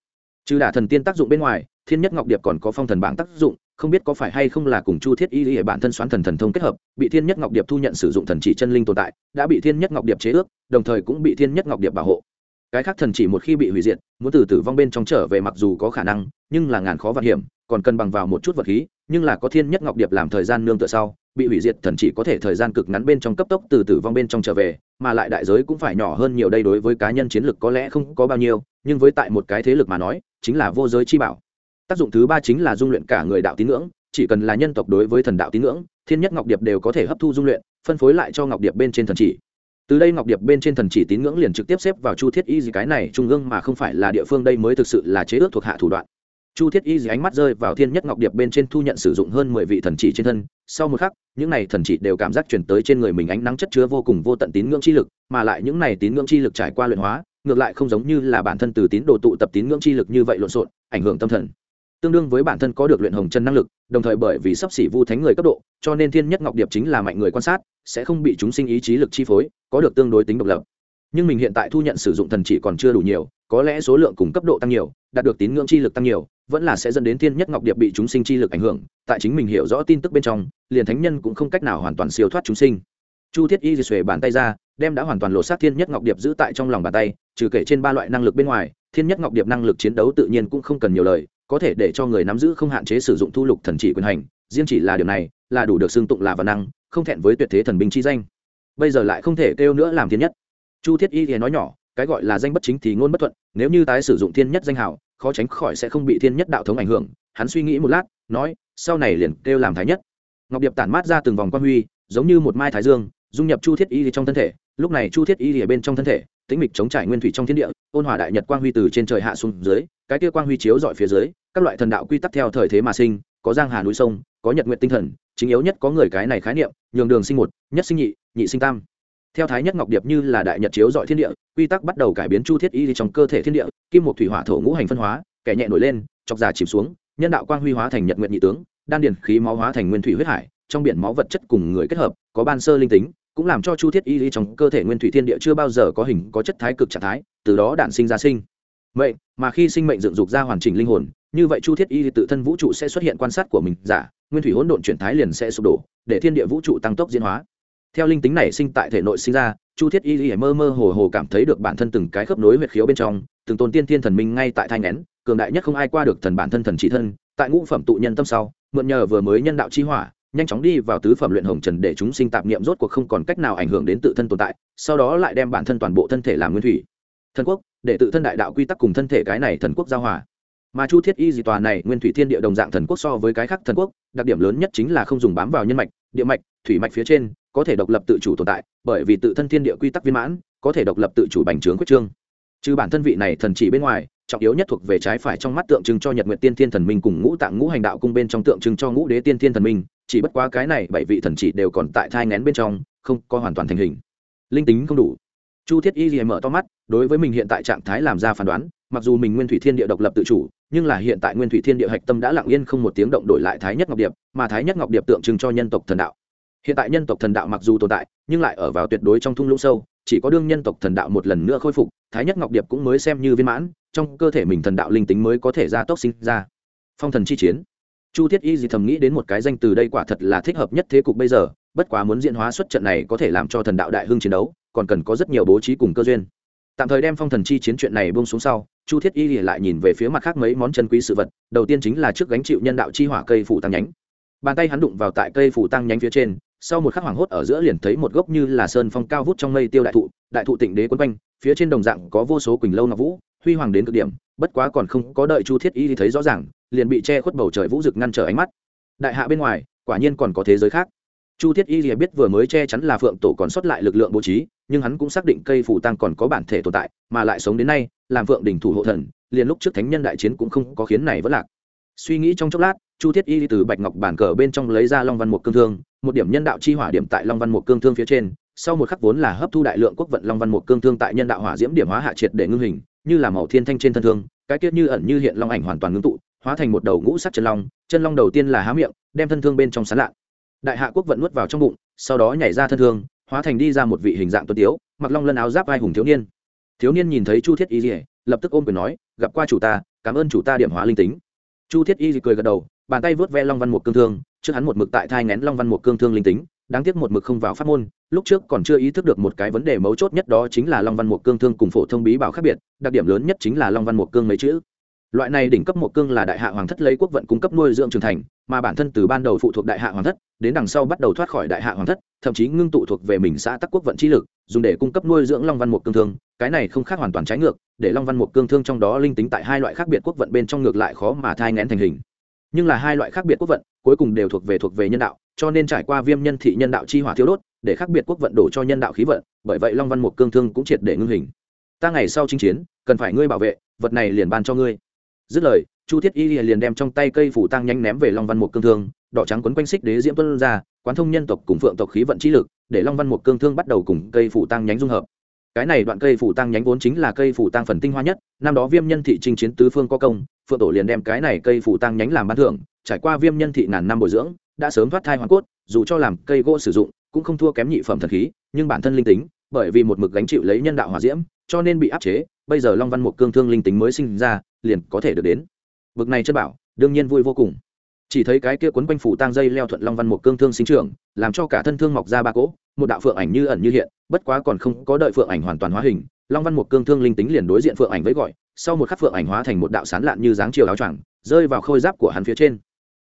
Trừ đả thần tiên tác dụng bên ngoài, thiên nhất ngọc điệp còn có phong thần bảng tác dụng không biết có phải hay không là cùng chu thiết y lý bản thân xoán thần thần thông kết hợp, bị thiên nhất ngọc điệp thu nhận sử dụng thần chỉ chân linh tồn tại, đã bị thiên nhất ngọc điệp chế ước, đồng thời cũng bị thiên nhất ngọc điệp bảo hộ. Cái khác thần chỉ một khi bị hủy diệt, muốn từ tử vong bên trong trở về mặc dù có khả năng, nhưng là ngàn khó vạn hiểm, còn cần bằng vào một chút vật khí, nhưng là có thiên nhất ngọc điệp làm thời gian nương tựa sau, bị hủy diệt thần chỉ có thể thời gian cực ngắn bên trong cấp tốc từ tử vong bên trong trở về, mà lại đại giới cũng phải nhỏ hơn nhiều đây đối với cá nhân chiến lực có lẽ không có bao nhiêu, nhưng với tại một cái thế lực mà nói, chính là vô giới chi bảo tác dụng thứ ba chính là dung luyện cả người đạo tín ngưỡng, chỉ cần là nhân tộc đối với thần đạo tín ngưỡng, thiên nhất ngọc điệp đều có thể hấp thu dung luyện, phân phối lại cho ngọc điệp bên trên thần chỉ. Từ đây ngọc điệp bên trên thần chỉ tín ngưỡng liền trực tiếp xếp vào chu thiết y gì cái này trung ương mà không phải là địa phương đây mới thực sự là chế ước thuộc hạ thủ đoạn. Chu thiết y gì ánh mắt rơi vào thiên nhất ngọc điệp bên trên thu nhận sử dụng hơn mười vị thần chỉ trên thân, sau một khắc, những này thần chỉ đều cảm giác chuyển tới trên người mình ánh nắng chất chứa vô cùng vô tận tín ngưỡng chi lực, mà lại những này tín ngưỡng chi lực trải qua luyện hóa, ngược lại không giống như là bản thân từ tín đồ tụ tập tín ngưỡng chi lực như vậy lộn xộn, ảnh hưởng tâm thần tương đương với bản thân có được luyện hồng chân năng lực, đồng thời bởi vì sắp xỉ vu thánh người cấp độ, cho nên thiên nhất ngọc điệp chính là mạnh người quan sát, sẽ không bị chúng sinh ý chí lực chi phối, có được tương đối tính độc lập. Nhưng mình hiện tại thu nhận sử dụng thần chỉ còn chưa đủ nhiều, có lẽ số lượng cùng cấp độ tăng nhiều, đạt được tín ngưỡng chi lực tăng nhiều, vẫn là sẽ dẫn đến thiên nhất ngọc điệp bị chúng sinh chi lực ảnh hưởng, tại chính mình hiểu rõ tin tức bên trong, liền thánh nhân cũng không cách nào hoàn toàn siêu thoát chúng sinh. Chu thiết y giơ xuề bàn tay ra, đem đã hoàn toàn lộ sát thiên nhất ngọc điệp giữ tại trong lòng bàn tay, trừ kể trên ba loại năng lực bên ngoài, thiên nhất ngọc điệp năng lực chiến đấu tự nhiên cũng không cần nhiều lời có thể để cho người nắm giữ không hạn chế sử dụng thu lục thần chỉ quyền hành, riêng chỉ là điều này, là đủ được xưng tụng là văn năng, không thẹn với tuyệt thế thần binh chi danh. Bây giờ lại không thể kêu nữa làm thiên nhất. Chu thiết y thì nói nhỏ, cái gọi là danh bất chính thì ngôn bất thuận, nếu như tái sử dụng thiên nhất danh hào, khó tránh khỏi sẽ không bị thiên nhất đạo thống ảnh hưởng. Hắn suy nghĩ một lát, nói, sau này liền kêu làm thái nhất. Ngọc điệp tản mát ra từng vòng quan huy, giống như một mai thái dương, dung nhập chu thiết y trong thân thể. Lúc này chu thiết y ở bên trong thân thể, tĩnh mịch chống trải nguyên thủy trong thiên địa, ôn hòa đại nhật quang huy từ trên trời hạ xuống dưới, cái kia quang huy chiếu dọi phía dưới các loại thần đạo quy tắc theo thời thế mà sinh, có giang hà núi sông, có nhật nguyện tinh thần, chính yếu nhất có người cái này khái niệm, nhường đường sinh một, nhất sinh nhị nhị sinh tam. Theo thái nhất ngọc điệp như là đại nhật chiếu dọi thiên địa, quy tắc bắt đầu cải biến chu thiết y trong cơ thể thiên địa, kim một thủy hỏa thổ ngũ hành phân hóa, kẻ nhẹ nổi lên, chọc già chìm xuống, nhân đạo quang huy hóa thành nhật nguyện nhị tướng, đan điền khí máu hóa thành nguyên thủy huyết hải, trong biển máu vật chất cùng người kết hợp, có ban sơ linh tính, cũng làm cho chu thiết y trong cơ thể nguyên thủy thiên địa chưa bao giờ có hình, có chất thái cực trạng thái, từ đó đản sinh ra sinh. Mệnh, mà khi sinh mệnh dựng dục ra hoàn chỉnh linh hồn như vậy chu thiết y tự thân vũ trụ sẽ xuất hiện quan sát của mình, giả, nguyên thủy hỗn độn chuyển thái liền sẽ sụp đổ, để thiên địa vũ trụ tăng tốc diễn hóa. Theo linh tính này sinh tại thể nội sinh ra, chu thiết y mơ mơ hồ hồ cảm thấy được bản thân từng cái khớp nối huyệt khiếu bên trong, từng tôn tiên thiên thần minh ngay tại thai n cường đại nhất không ai qua được thần bản thân thần chỉ thân, tại ngũ phẩm tụ nhân tâm sau, mượn nhờ vừa mới nhân đạo chi hỏa, nhanh chóng đi vào tứ phẩm luyện hồng trần để chúng sinh tạp niệm rốt cuộc không còn cách nào ảnh hưởng đến tự thân tồn tại, sau đó lại đem bản thân toàn bộ thân thể làm nguyên thủy. Thần quốc, để tự thân đại đạo quy tắc cùng thân thể cái này thần quốc giao hòa mà chu thiết y Dì tòa này nguyên thủy thiên địa đồng dạng thần quốc so với cái khác thần quốc, đặc điểm lớn nhất chính là không dùng bám vào nhân mạch, địa mạch, thủy mạch phía trên, có thể độc lập tự chủ tồn tại, bởi vì tự thân thiên địa quy tắc viên mãn, có thể độc lập tự chủ bành trướng quyết trương. Trừ bản thân vị này thần chỉ bên ngoài, trọng yếu nhất thuộc về trái phải trong mắt tượng trưng cho nhật nguyện tiên thiên thần minh cùng ngũ tạng ngũ hành đạo cung bên trong tượng trưng cho ngũ đế tiên thiên thần minh, chỉ bất quá cái này bảy vị thần chỉ đều còn tại thai ngén bên trong, không có hoàn toàn thành hình. Linh tính không đủ. Chu thiết y Dì mở to mắt, đối với mình hiện tại trạng thái làm ra phán đoán mặc dù mình nguyên thủy thiên địa độc lập tự chủ, nhưng là hiện tại nguyên thủy thiên địa hạch tâm đã lặng yên không một tiếng động đổi lại thái nhất ngọc điệp, mà thái nhất ngọc điệp tượng trưng cho nhân tộc thần đạo. Hiện tại nhân tộc thần đạo mặc dù tồn tại, nhưng lại ở vào tuyệt đối trong thung lũng sâu, chỉ có đương nhân tộc thần đạo một lần nữa khôi phục, thái nhất ngọc điệp cũng mới xem như viên mãn, trong cơ thể mình thần đạo linh tính mới có thể ra tốc sinh ra. Phong thần chi chiến. Chu thiết y gì thầm nghĩ đến một cái danh từ đây quả thật là thích hợp nhất thế cục bây giờ, bất quá muốn diễn hóa xuất trận này có thể làm cho thần đạo đại hưng chiến đấu, còn cần có rất nhiều bố trí cùng cơ duyên tạm thời đem phong thần chi chiến chuyện này buông xuống sau, chu thiết y lại nhìn về phía mặt khác mấy món chân quý sự vật, đầu tiên chính là trước gánh chịu nhân đạo chi hỏa cây phủ tăng nhánh. Bàn tay hắn đụng vào tại cây phủ tăng nhánh phía trên, sau một khắc hoàng hốt ở giữa liền thấy một gốc như là sơn phong cao vút trong mây tiêu đại thụ đại thụ tịnh đế quân quanh, phía trên đồng dạng có vô số quỳnh lâu ngọc vũ, huy hoàng đến cực điểm, bất quá còn không có đợi chu thiết y thì thấy rõ ràng, liền bị che khuất bầu trời vũ rực ngăn trở ánh mắt. Đại hạ bên ngoài, quả nhiên còn có thế giới khác. Chu thiết y thì biết vừa mới che chắn là phượng tổ còn sót lại lực lượng bố trí nhưng hắn cũng xác định cây phủ tăng còn có bản thể tồn tại, mà lại sống đến nay, làm phượng đỉnh thủ hộ thần, liền lúc trước thánh nhân đại chiến cũng không có khiến này vẫn lạc. Suy nghĩ trong chốc lát, chu thiết y từ bạch ngọc bản cờ bên trong lấy ra long văn một cương thương, một điểm nhân đạo chi hỏa điểm tại long văn một cương thương phía trên, sau một khắc vốn là hấp thu đại lượng quốc vận long văn một cương thương tại nhân đạo hỏa diễm điểm hóa hạ triệt để ngưng hình, như là màu thiên thanh trên thân thương, cái tiết như ẩn như hiện long ảnh hoàn toàn ngưng tụ, hóa thành một đầu ngũ sắc chân long chân long đầu tiên là há miệng, đem thân thương bên trong sán lạ. Đại hạ quốc vận nuốt vào trong bụng, sau đó nhảy ra thân thương hóa thành đi ra một vị hình dạng tuấn tiếu, mặc long lân áo giáp vai hùng thiếu niên. Thiếu niên nhìn thấy chu thiết y dỉa lập tức ôm quyền nói, gặp qua chủ ta, cảm ơn chủ ta điểm hóa linh tính. Chu thiết y cười gật đầu, bàn tay vớt ve long văn một cương thương, trước hắn một mực tại thai ngén long văn một cương thương linh tính, đáng tiếc một mực không vào pháp môn, lúc trước còn chưa ý thức được một cái vấn đề mấu chốt nhất đó chính là long văn Mục cương thương cùng phổ thông bí bảo khác biệt, đặc điểm lớn nhất chính là long văn Mục cương mấy chữ loại này đỉnh cấp một cương là đại hạ hoàng thất lấy quốc vận cung cấp nuôi dưỡng trưởng thành, mà bản thân từ ban đầu phụ thuộc đại hạ hoàng thất, đến đằng sau bắt đầu thoát khỏi đại hạ hoàng thất, thậm chí ngưng tụ thuộc về mình xã tắc quốc vận chi lực, dùng để cung cấp nuôi dưỡng long văn một cương thương. Cái này không khác hoàn toàn trái ngược, để long văn một cương thương trong đó linh tính tại hai loại khác biệt quốc vận bên trong ngược lại khó mà thai ngén thành hình. Nhưng là hai loại khác biệt quốc vận, cuối cùng đều thuộc về thuộc về nhân đạo, cho nên trải qua viêm nhân thị nhân đạo chi hỏa thiếu đốt, để khác biệt quốc vận đổ cho nhân đạo khí vận, bởi vậy long văn một cương thương cũng triệt để ngưng hình. Ta ngày sau chinh chiến, cần phải ngươi bảo vệ, vật này liền ban cho ngươi dứt lời, chu thiết y liền đem trong tay cây phủ tăng nhanh ném về long văn Mục cương thương, đỏ trắng quấn quanh xích đế diễm tuân ra, quán thông nhân tộc cùng phượng tộc khí vận chi lực, để long văn Mục cương thương bắt đầu cùng cây phủ tăng nhánh dung hợp. Cái này đoạn cây phủ tăng nhánh vốn chính là cây phủ tăng phần tinh hoa nhất, năm đó viêm nhân thị trinh chiến tứ phương có công, phượng tổ liền đem cái này cây phủ tăng nhánh làm ban thưởng, trải qua viêm nhân thị ngàn năm bồi dưỡng, đã sớm thoát thai hoàn cốt, dù cho làm cây gỗ sử dụng, cũng không thua kém nhị phẩm thần khí, nhưng bản thân linh tính, bởi vì một mực gánh chịu lấy nhân đạo hòa diễm, cho nên bị áp chế, bây giờ long văn Mục cương thương linh tính mới sinh ra liền có thể được đến. Bực này chất bảo, đương nhiên vui vô cùng. Chỉ thấy cái kia quấn quanh phủ tang dây leo thuận long văn một cương thương sinh trưởng, làm cho cả thân thương mọc ra ba cỗ, một đạo phượng ảnh như ẩn như hiện, bất quá còn không có đợi phượng ảnh hoàn toàn hóa hình, long văn một cương thương linh tính liền đối diện phượng ảnh với gọi, sau một khắc phượng ảnh hóa thành một đạo sán lạn như dáng chiều áo choàng, rơi vào khôi giáp của hắn phía trên.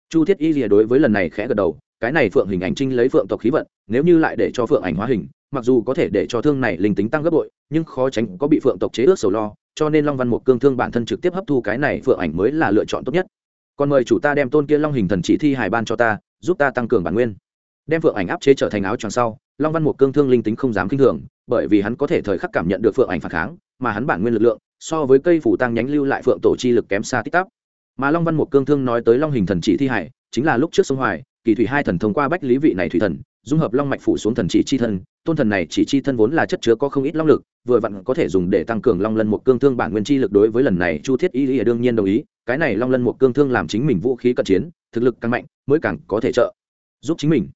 Chu thiết y rìa đối với lần này khẽ gật đầu, cái này phượng hình ảnh trinh lấy phượng tộc khí vận, nếu như lại để cho phượng ảnh hóa hình, mặc dù có thể để cho thương này linh tính tăng gấp bội, nhưng khó tránh có bị phượng tộc chế ước sầu lo cho nên long văn Mục cương thương bản thân trực tiếp hấp thu cái này phượng ảnh mới là lựa chọn tốt nhất. Còn mời chủ ta đem tôn kia long hình thần chỉ thi hài ban cho ta, giúp ta tăng cường bản nguyên. Đem phượng ảnh áp chế trở thành áo choàng sau, long văn Mục cương thương linh tính không dám kinh thường, bởi vì hắn có thể thời khắc cảm nhận được phượng ảnh phản kháng, mà hắn bản nguyên lực lượng, so với cây phủ tăng nhánh lưu lại phượng tổ chi lực kém xa tích tắp. Mà long văn Mục cương thương nói tới long hình thần chỉ thi hải, chính là lúc trước sông hoài, kỳ thủy hai thần thông qua bách lý vị này thủy thần, dung hợp long mạch phủ xuống thần chỉ chi thân tôn thần này chỉ chi thân vốn là chất chứa có không ít long lực, vừa vặn có thể dùng để tăng cường long lân một cương thương bản nguyên chi lực đối với lần này chu thiết y lìa đương nhiên đồng ý, cái này long lân một cương thương làm chính mình vũ khí cận chiến, thực lực càng mạnh, mới càng có thể trợ giúp chính mình.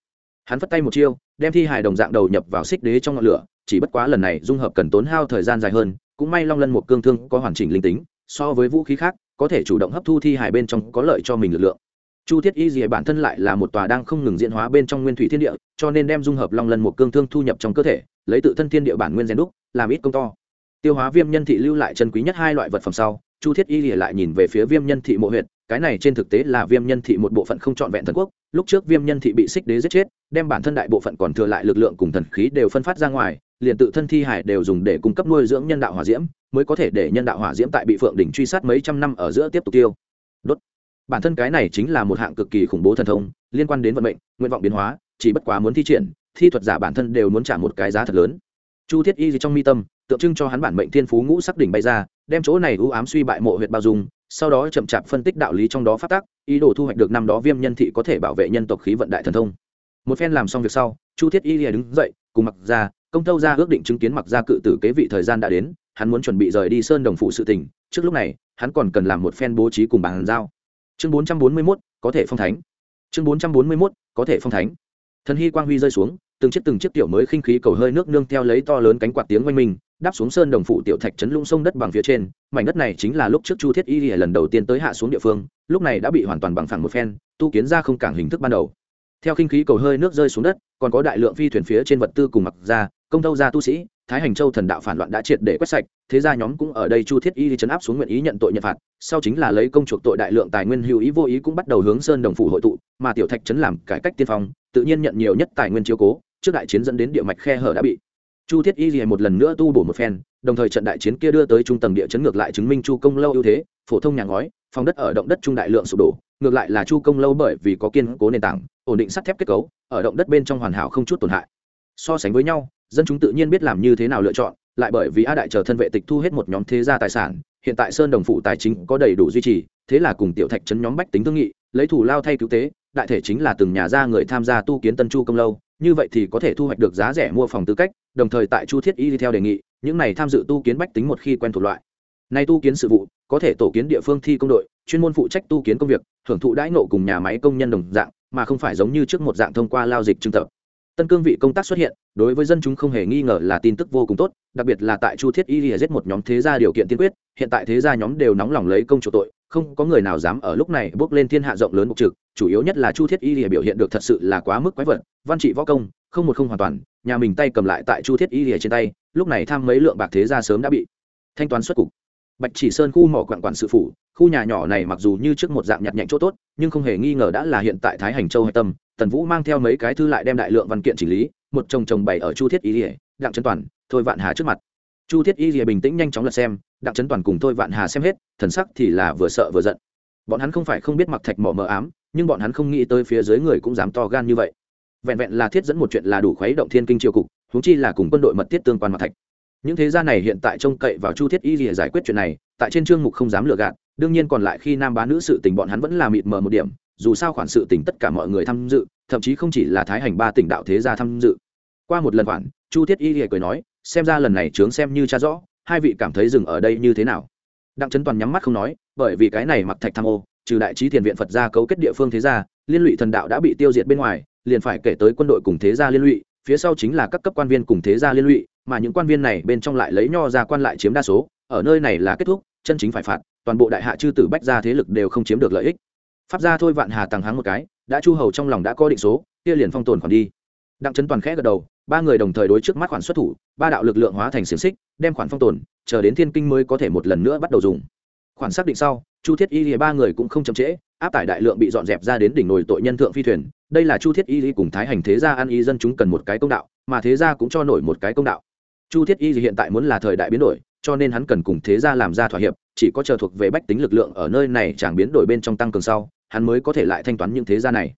Hắn phất tay một chiêu, đem thi hài đồng dạng đầu nhập vào xích đế trong ngọn lửa, chỉ bất quá lần này dung hợp cần tốn hao thời gian dài hơn, cũng may long lân một cương thương có hoàn chỉnh linh tính, so với vũ khí khác, có thể chủ động hấp thu thi hài bên trong có lợi cho mình lực lượng chu thiết y dìa bản thân lại là một tòa đang không ngừng diễn hóa bên trong nguyên thủy thiên địa, cho nên đem dung hợp long lần một cương thương thu nhập trong cơ thể, lấy tự thân thiên địa bản nguyên rèn đúc, làm ít công to. Tiêu hóa viêm nhân thị lưu lại chân quý nhất hai loại vật phẩm sau, chu thiết y lìa lại nhìn về phía viêm nhân thị mộ huyện cái này trên thực tế là viêm nhân thị một bộ phận không trọn vẹn thần quốc, lúc trước viêm nhân thị bị xích đế giết chết, đem bản thân đại bộ phận còn thừa lại lực lượng cùng thần khí đều phân phát ra ngoài, liền tự thân thi hải đều dùng để cung cấp nuôi dưỡng nhân đạo hỏa diễm, mới có thể để nhân đạo hỏa diễm tại bị phượng đỉnh truy sát mấy trăm năm ở giữa tiếp tục tiêu. Đốt bản thân cái này chính là một hạng cực kỳ khủng bố thần thông, liên quan đến vận mệnh, nguyện vọng biến hóa, chỉ bất quá muốn thi triển, thi thuật giả bản thân đều muốn trả một cái giá thật lớn. Chu thiết y gì trong mi tâm, tượng trưng cho hắn bản mệnh thiên phú ngũ sắc đỉnh bay ra, đem chỗ này ưu ám suy bại mộ huyện bao dung, sau đó chậm chạp phân tích đạo lý trong đó phát tác, ý đồ thu hoạch được năm đó viêm nhân thị có thể bảo vệ nhân tộc khí vận đại thần thông. Một phen làm xong việc sau, chu thiết y lìa đứng dậy, cùng mặc ra công tâu ra ước định chứng kiến mặc ra cự tử kế vị thời gian đã đến, hắn muốn chuẩn bị rời đi sơn đồng phụ sự tình, trước lúc này, hắn còn cần làm một phen bố trí cùng bàn giao chương bốn trăm bốn mươi mốt, có thể phong thánh. Chương bốn trăm bốn mươi mốt, có thể phong thánh. Thần hy quang huy rơi xuống, từng chiếc từng chiếc tiểu mới khinh khí cầu hơi nước nương theo lấy to lớn cánh quạt tiếng oanh minh, đáp xuống sơn đồng phụ tiểu thạch trấn lũng sông đất bằng phía trên. Mảnh đất này chính là lúc trước chu thiết y lần đầu tiên tới hạ xuống địa phương, lúc này đã bị hoàn toàn bằng phẳng một phen, tu kiến ra không cảng hình thức ban đầu. Theo khinh khí cầu hơi nước rơi xuống đất, còn có đại lượng phi thuyền phía trên vật tư cùng mặc ra công thâu gia tu sĩ, thái hành châu thần đạo phản loạn đã triệt để quét sạch, thế ra nhóm cũng ở đây chu thiết y chấn áp xuống nguyện ý nhận tội nhận phạt, sau chính là lấy công chuộc tội đại lượng tài nguyên hữu ý vô ý cũng bắt đầu hướng sơn đồng phủ hội tụ, mà tiểu thạch chấn làm cải cách tiên phong, tự nhiên nhận nhiều nhất tài nguyên chiếu cố, trước đại chiến dẫn đến địa mạch khe hở đã bị chu thiết y liền một lần nữa tu bổ một phen, đồng thời trận đại chiến kia đưa tới trung tầng địa chấn ngược lại chứng minh chu công lâu ưu thế, phổ thông nhà ngói, phòng đất ở động đất trung đại lượng sụp đổ, ngược lại là chu công lâu bởi vì có kiên cố nền tảng, ổn định sắt thép kết cấu, ở động đất bên trong hoàn hảo không chút tổn hại. So sánh với nhau dân chúng tự nhiên biết làm như thế nào lựa chọn, lại bởi vì a đại chờ thân vệ tịch thu hết một nhóm thế gia tài sản, hiện tại sơn đồng phụ tài chính có đầy đủ duy trì, thế là cùng tiểu thạch chấn nhóm bách tính thương nghị, lấy thủ lao thay cứu tế, đại thể chính là từng nhà gia người tham gia tu kiến tân chu công lâu, như vậy thì có thể thu hoạch được giá rẻ mua phòng tư cách, đồng thời tại chu thiết y đi theo đề nghị, những này tham dự tu kiến bách tính một khi quen thuộc loại. Nay tu kiến sự vụ, có thể tổ kiến địa phương thi công đội, chuyên môn phụ trách tu kiến công việc, hưởng thụ đãi nộ cùng nhà máy công nhân đồng dạng, mà không phải giống như trước một dạng thông qua lao dịch trưng tập tân cương vị công tác xuất hiện, đối với dân chúng không hề nghi ngờ là tin tức vô cùng tốt, đặc biệt là tại chu thiết y lìa giết một nhóm thế gia điều kiện tiên quyết, hiện tại thế gia nhóm đều nóng lòng lấy công chủ tội, không có người nào dám ở lúc này bước lên thiên hạ rộng lớn mục trực, chủ yếu nhất là chu thiết y lìa biểu hiện được thật sự là quá mức quái vật, văn trị võ công, không một không hoàn toàn, nhà mình tay cầm lại tại chu thiết y lìa trên tay, lúc này tham mấy lượng bạc thế gia sớm đã bị thanh toán xuất cục bạch chỉ sơn khu mỏ quản quản sự phủ, khu nhà nhỏ này mặc dù như trước một dạng nhặt nhạnh chỗ tốt, nhưng không hề nghi ngờ đã là hiện tại thái hành châu hạch tâm. Tần vũ mang theo mấy cái thư lại đem đại lượng văn kiện chỉnh lý, một chồng chồng bày ở chu thiết y lìa, đặng trấn toàn, thôi vạn hà trước mặt. Chu thiết y lìa bình tĩnh nhanh chóng lật xem, đặng trấn toàn cùng thôi vạn hà xem hết, thần sắc thì là vừa sợ vừa giận. Bọn hắn không phải không biết mặc thạch mỏ mờ ám, nhưng bọn hắn không nghĩ tới phía dưới người cũng dám to gan như vậy. Vẹn vẹn là thiết dẫn một chuyện là đủ khuấy động thiên kinh triều cục húng chi là cùng quân đội mật thiết tương quan mặc thạch những thế gia này hiện tại trông cậy vào chu thiết y để giải quyết chuyện này, tại trên chương mục không dám lừa gạt, đương nhiên còn lại khi nam bá nữ sự tình bọn hắn vẫn là mịt mờ một điểm, dù sao khoản sự tình tất cả mọi người tham dự, thậm chí không chỉ là thái hành ba tỉnh đạo thế gia tham dự. Qua một lần khoản, chu thiết y lìa cười nói, xem ra lần này trướng xem như cha rõ, hai vị cảm thấy dừng ở đây như thế nào? Đặng trấn toàn nhắm mắt không nói, bởi vì cái này mặc thạch tham ô, trừ đại trí thiền viện phật gia cấu kết địa phương thế gia, liên lụy thần đạo đã bị tiêu diệt bên ngoài, liền phải kể tới quân đội cùng thế gia liên lụy, phía sau chính là các cấp quan viên cùng thế gia liên lụy mà những quan viên này bên trong lại lấy nho ra quan lại chiếm đa số, ở nơi này là kết thúc, chân chính phải phạt, toàn bộ đại hạ chư tử bách gia thế lực đều không chiếm được lợi ích. Pháp gia thôi vạn hà tăng hắng một cái, đã chu hầu trong lòng đã có định số, kia liền phong tồn khoản đi. Đặng trấn toàn khẽ gật đầu, ba người đồng thời đối trước mắt khoản xuất thủ, ba đạo lực lượng hóa thành xiềng xích, đem khoản phong tồn, chờ đến thiên kinh mới có thể một lần nữa bắt đầu dùng. Khoản xác định sau, chu thiết y thì ba người cũng không chậm trễ, áp tải đại lượng bị dọn dẹp ra đến đỉnh nồi tội nhân thượng phi thuyền. Đây là chu thiết y cùng thái hành thế gia an y dân chúng cần một cái công đạo, mà thế gia cũng cho nổi một cái công đạo chu thiết y hiện tại muốn là thời đại biến đổi, cho nên hắn cần cùng thế gia làm ra thỏa hiệp, chỉ có chờ thuộc về bách tính lực lượng ở nơi này chẳng biến đổi bên trong tăng cường sau, hắn mới có thể lại thanh toán những thế gia này.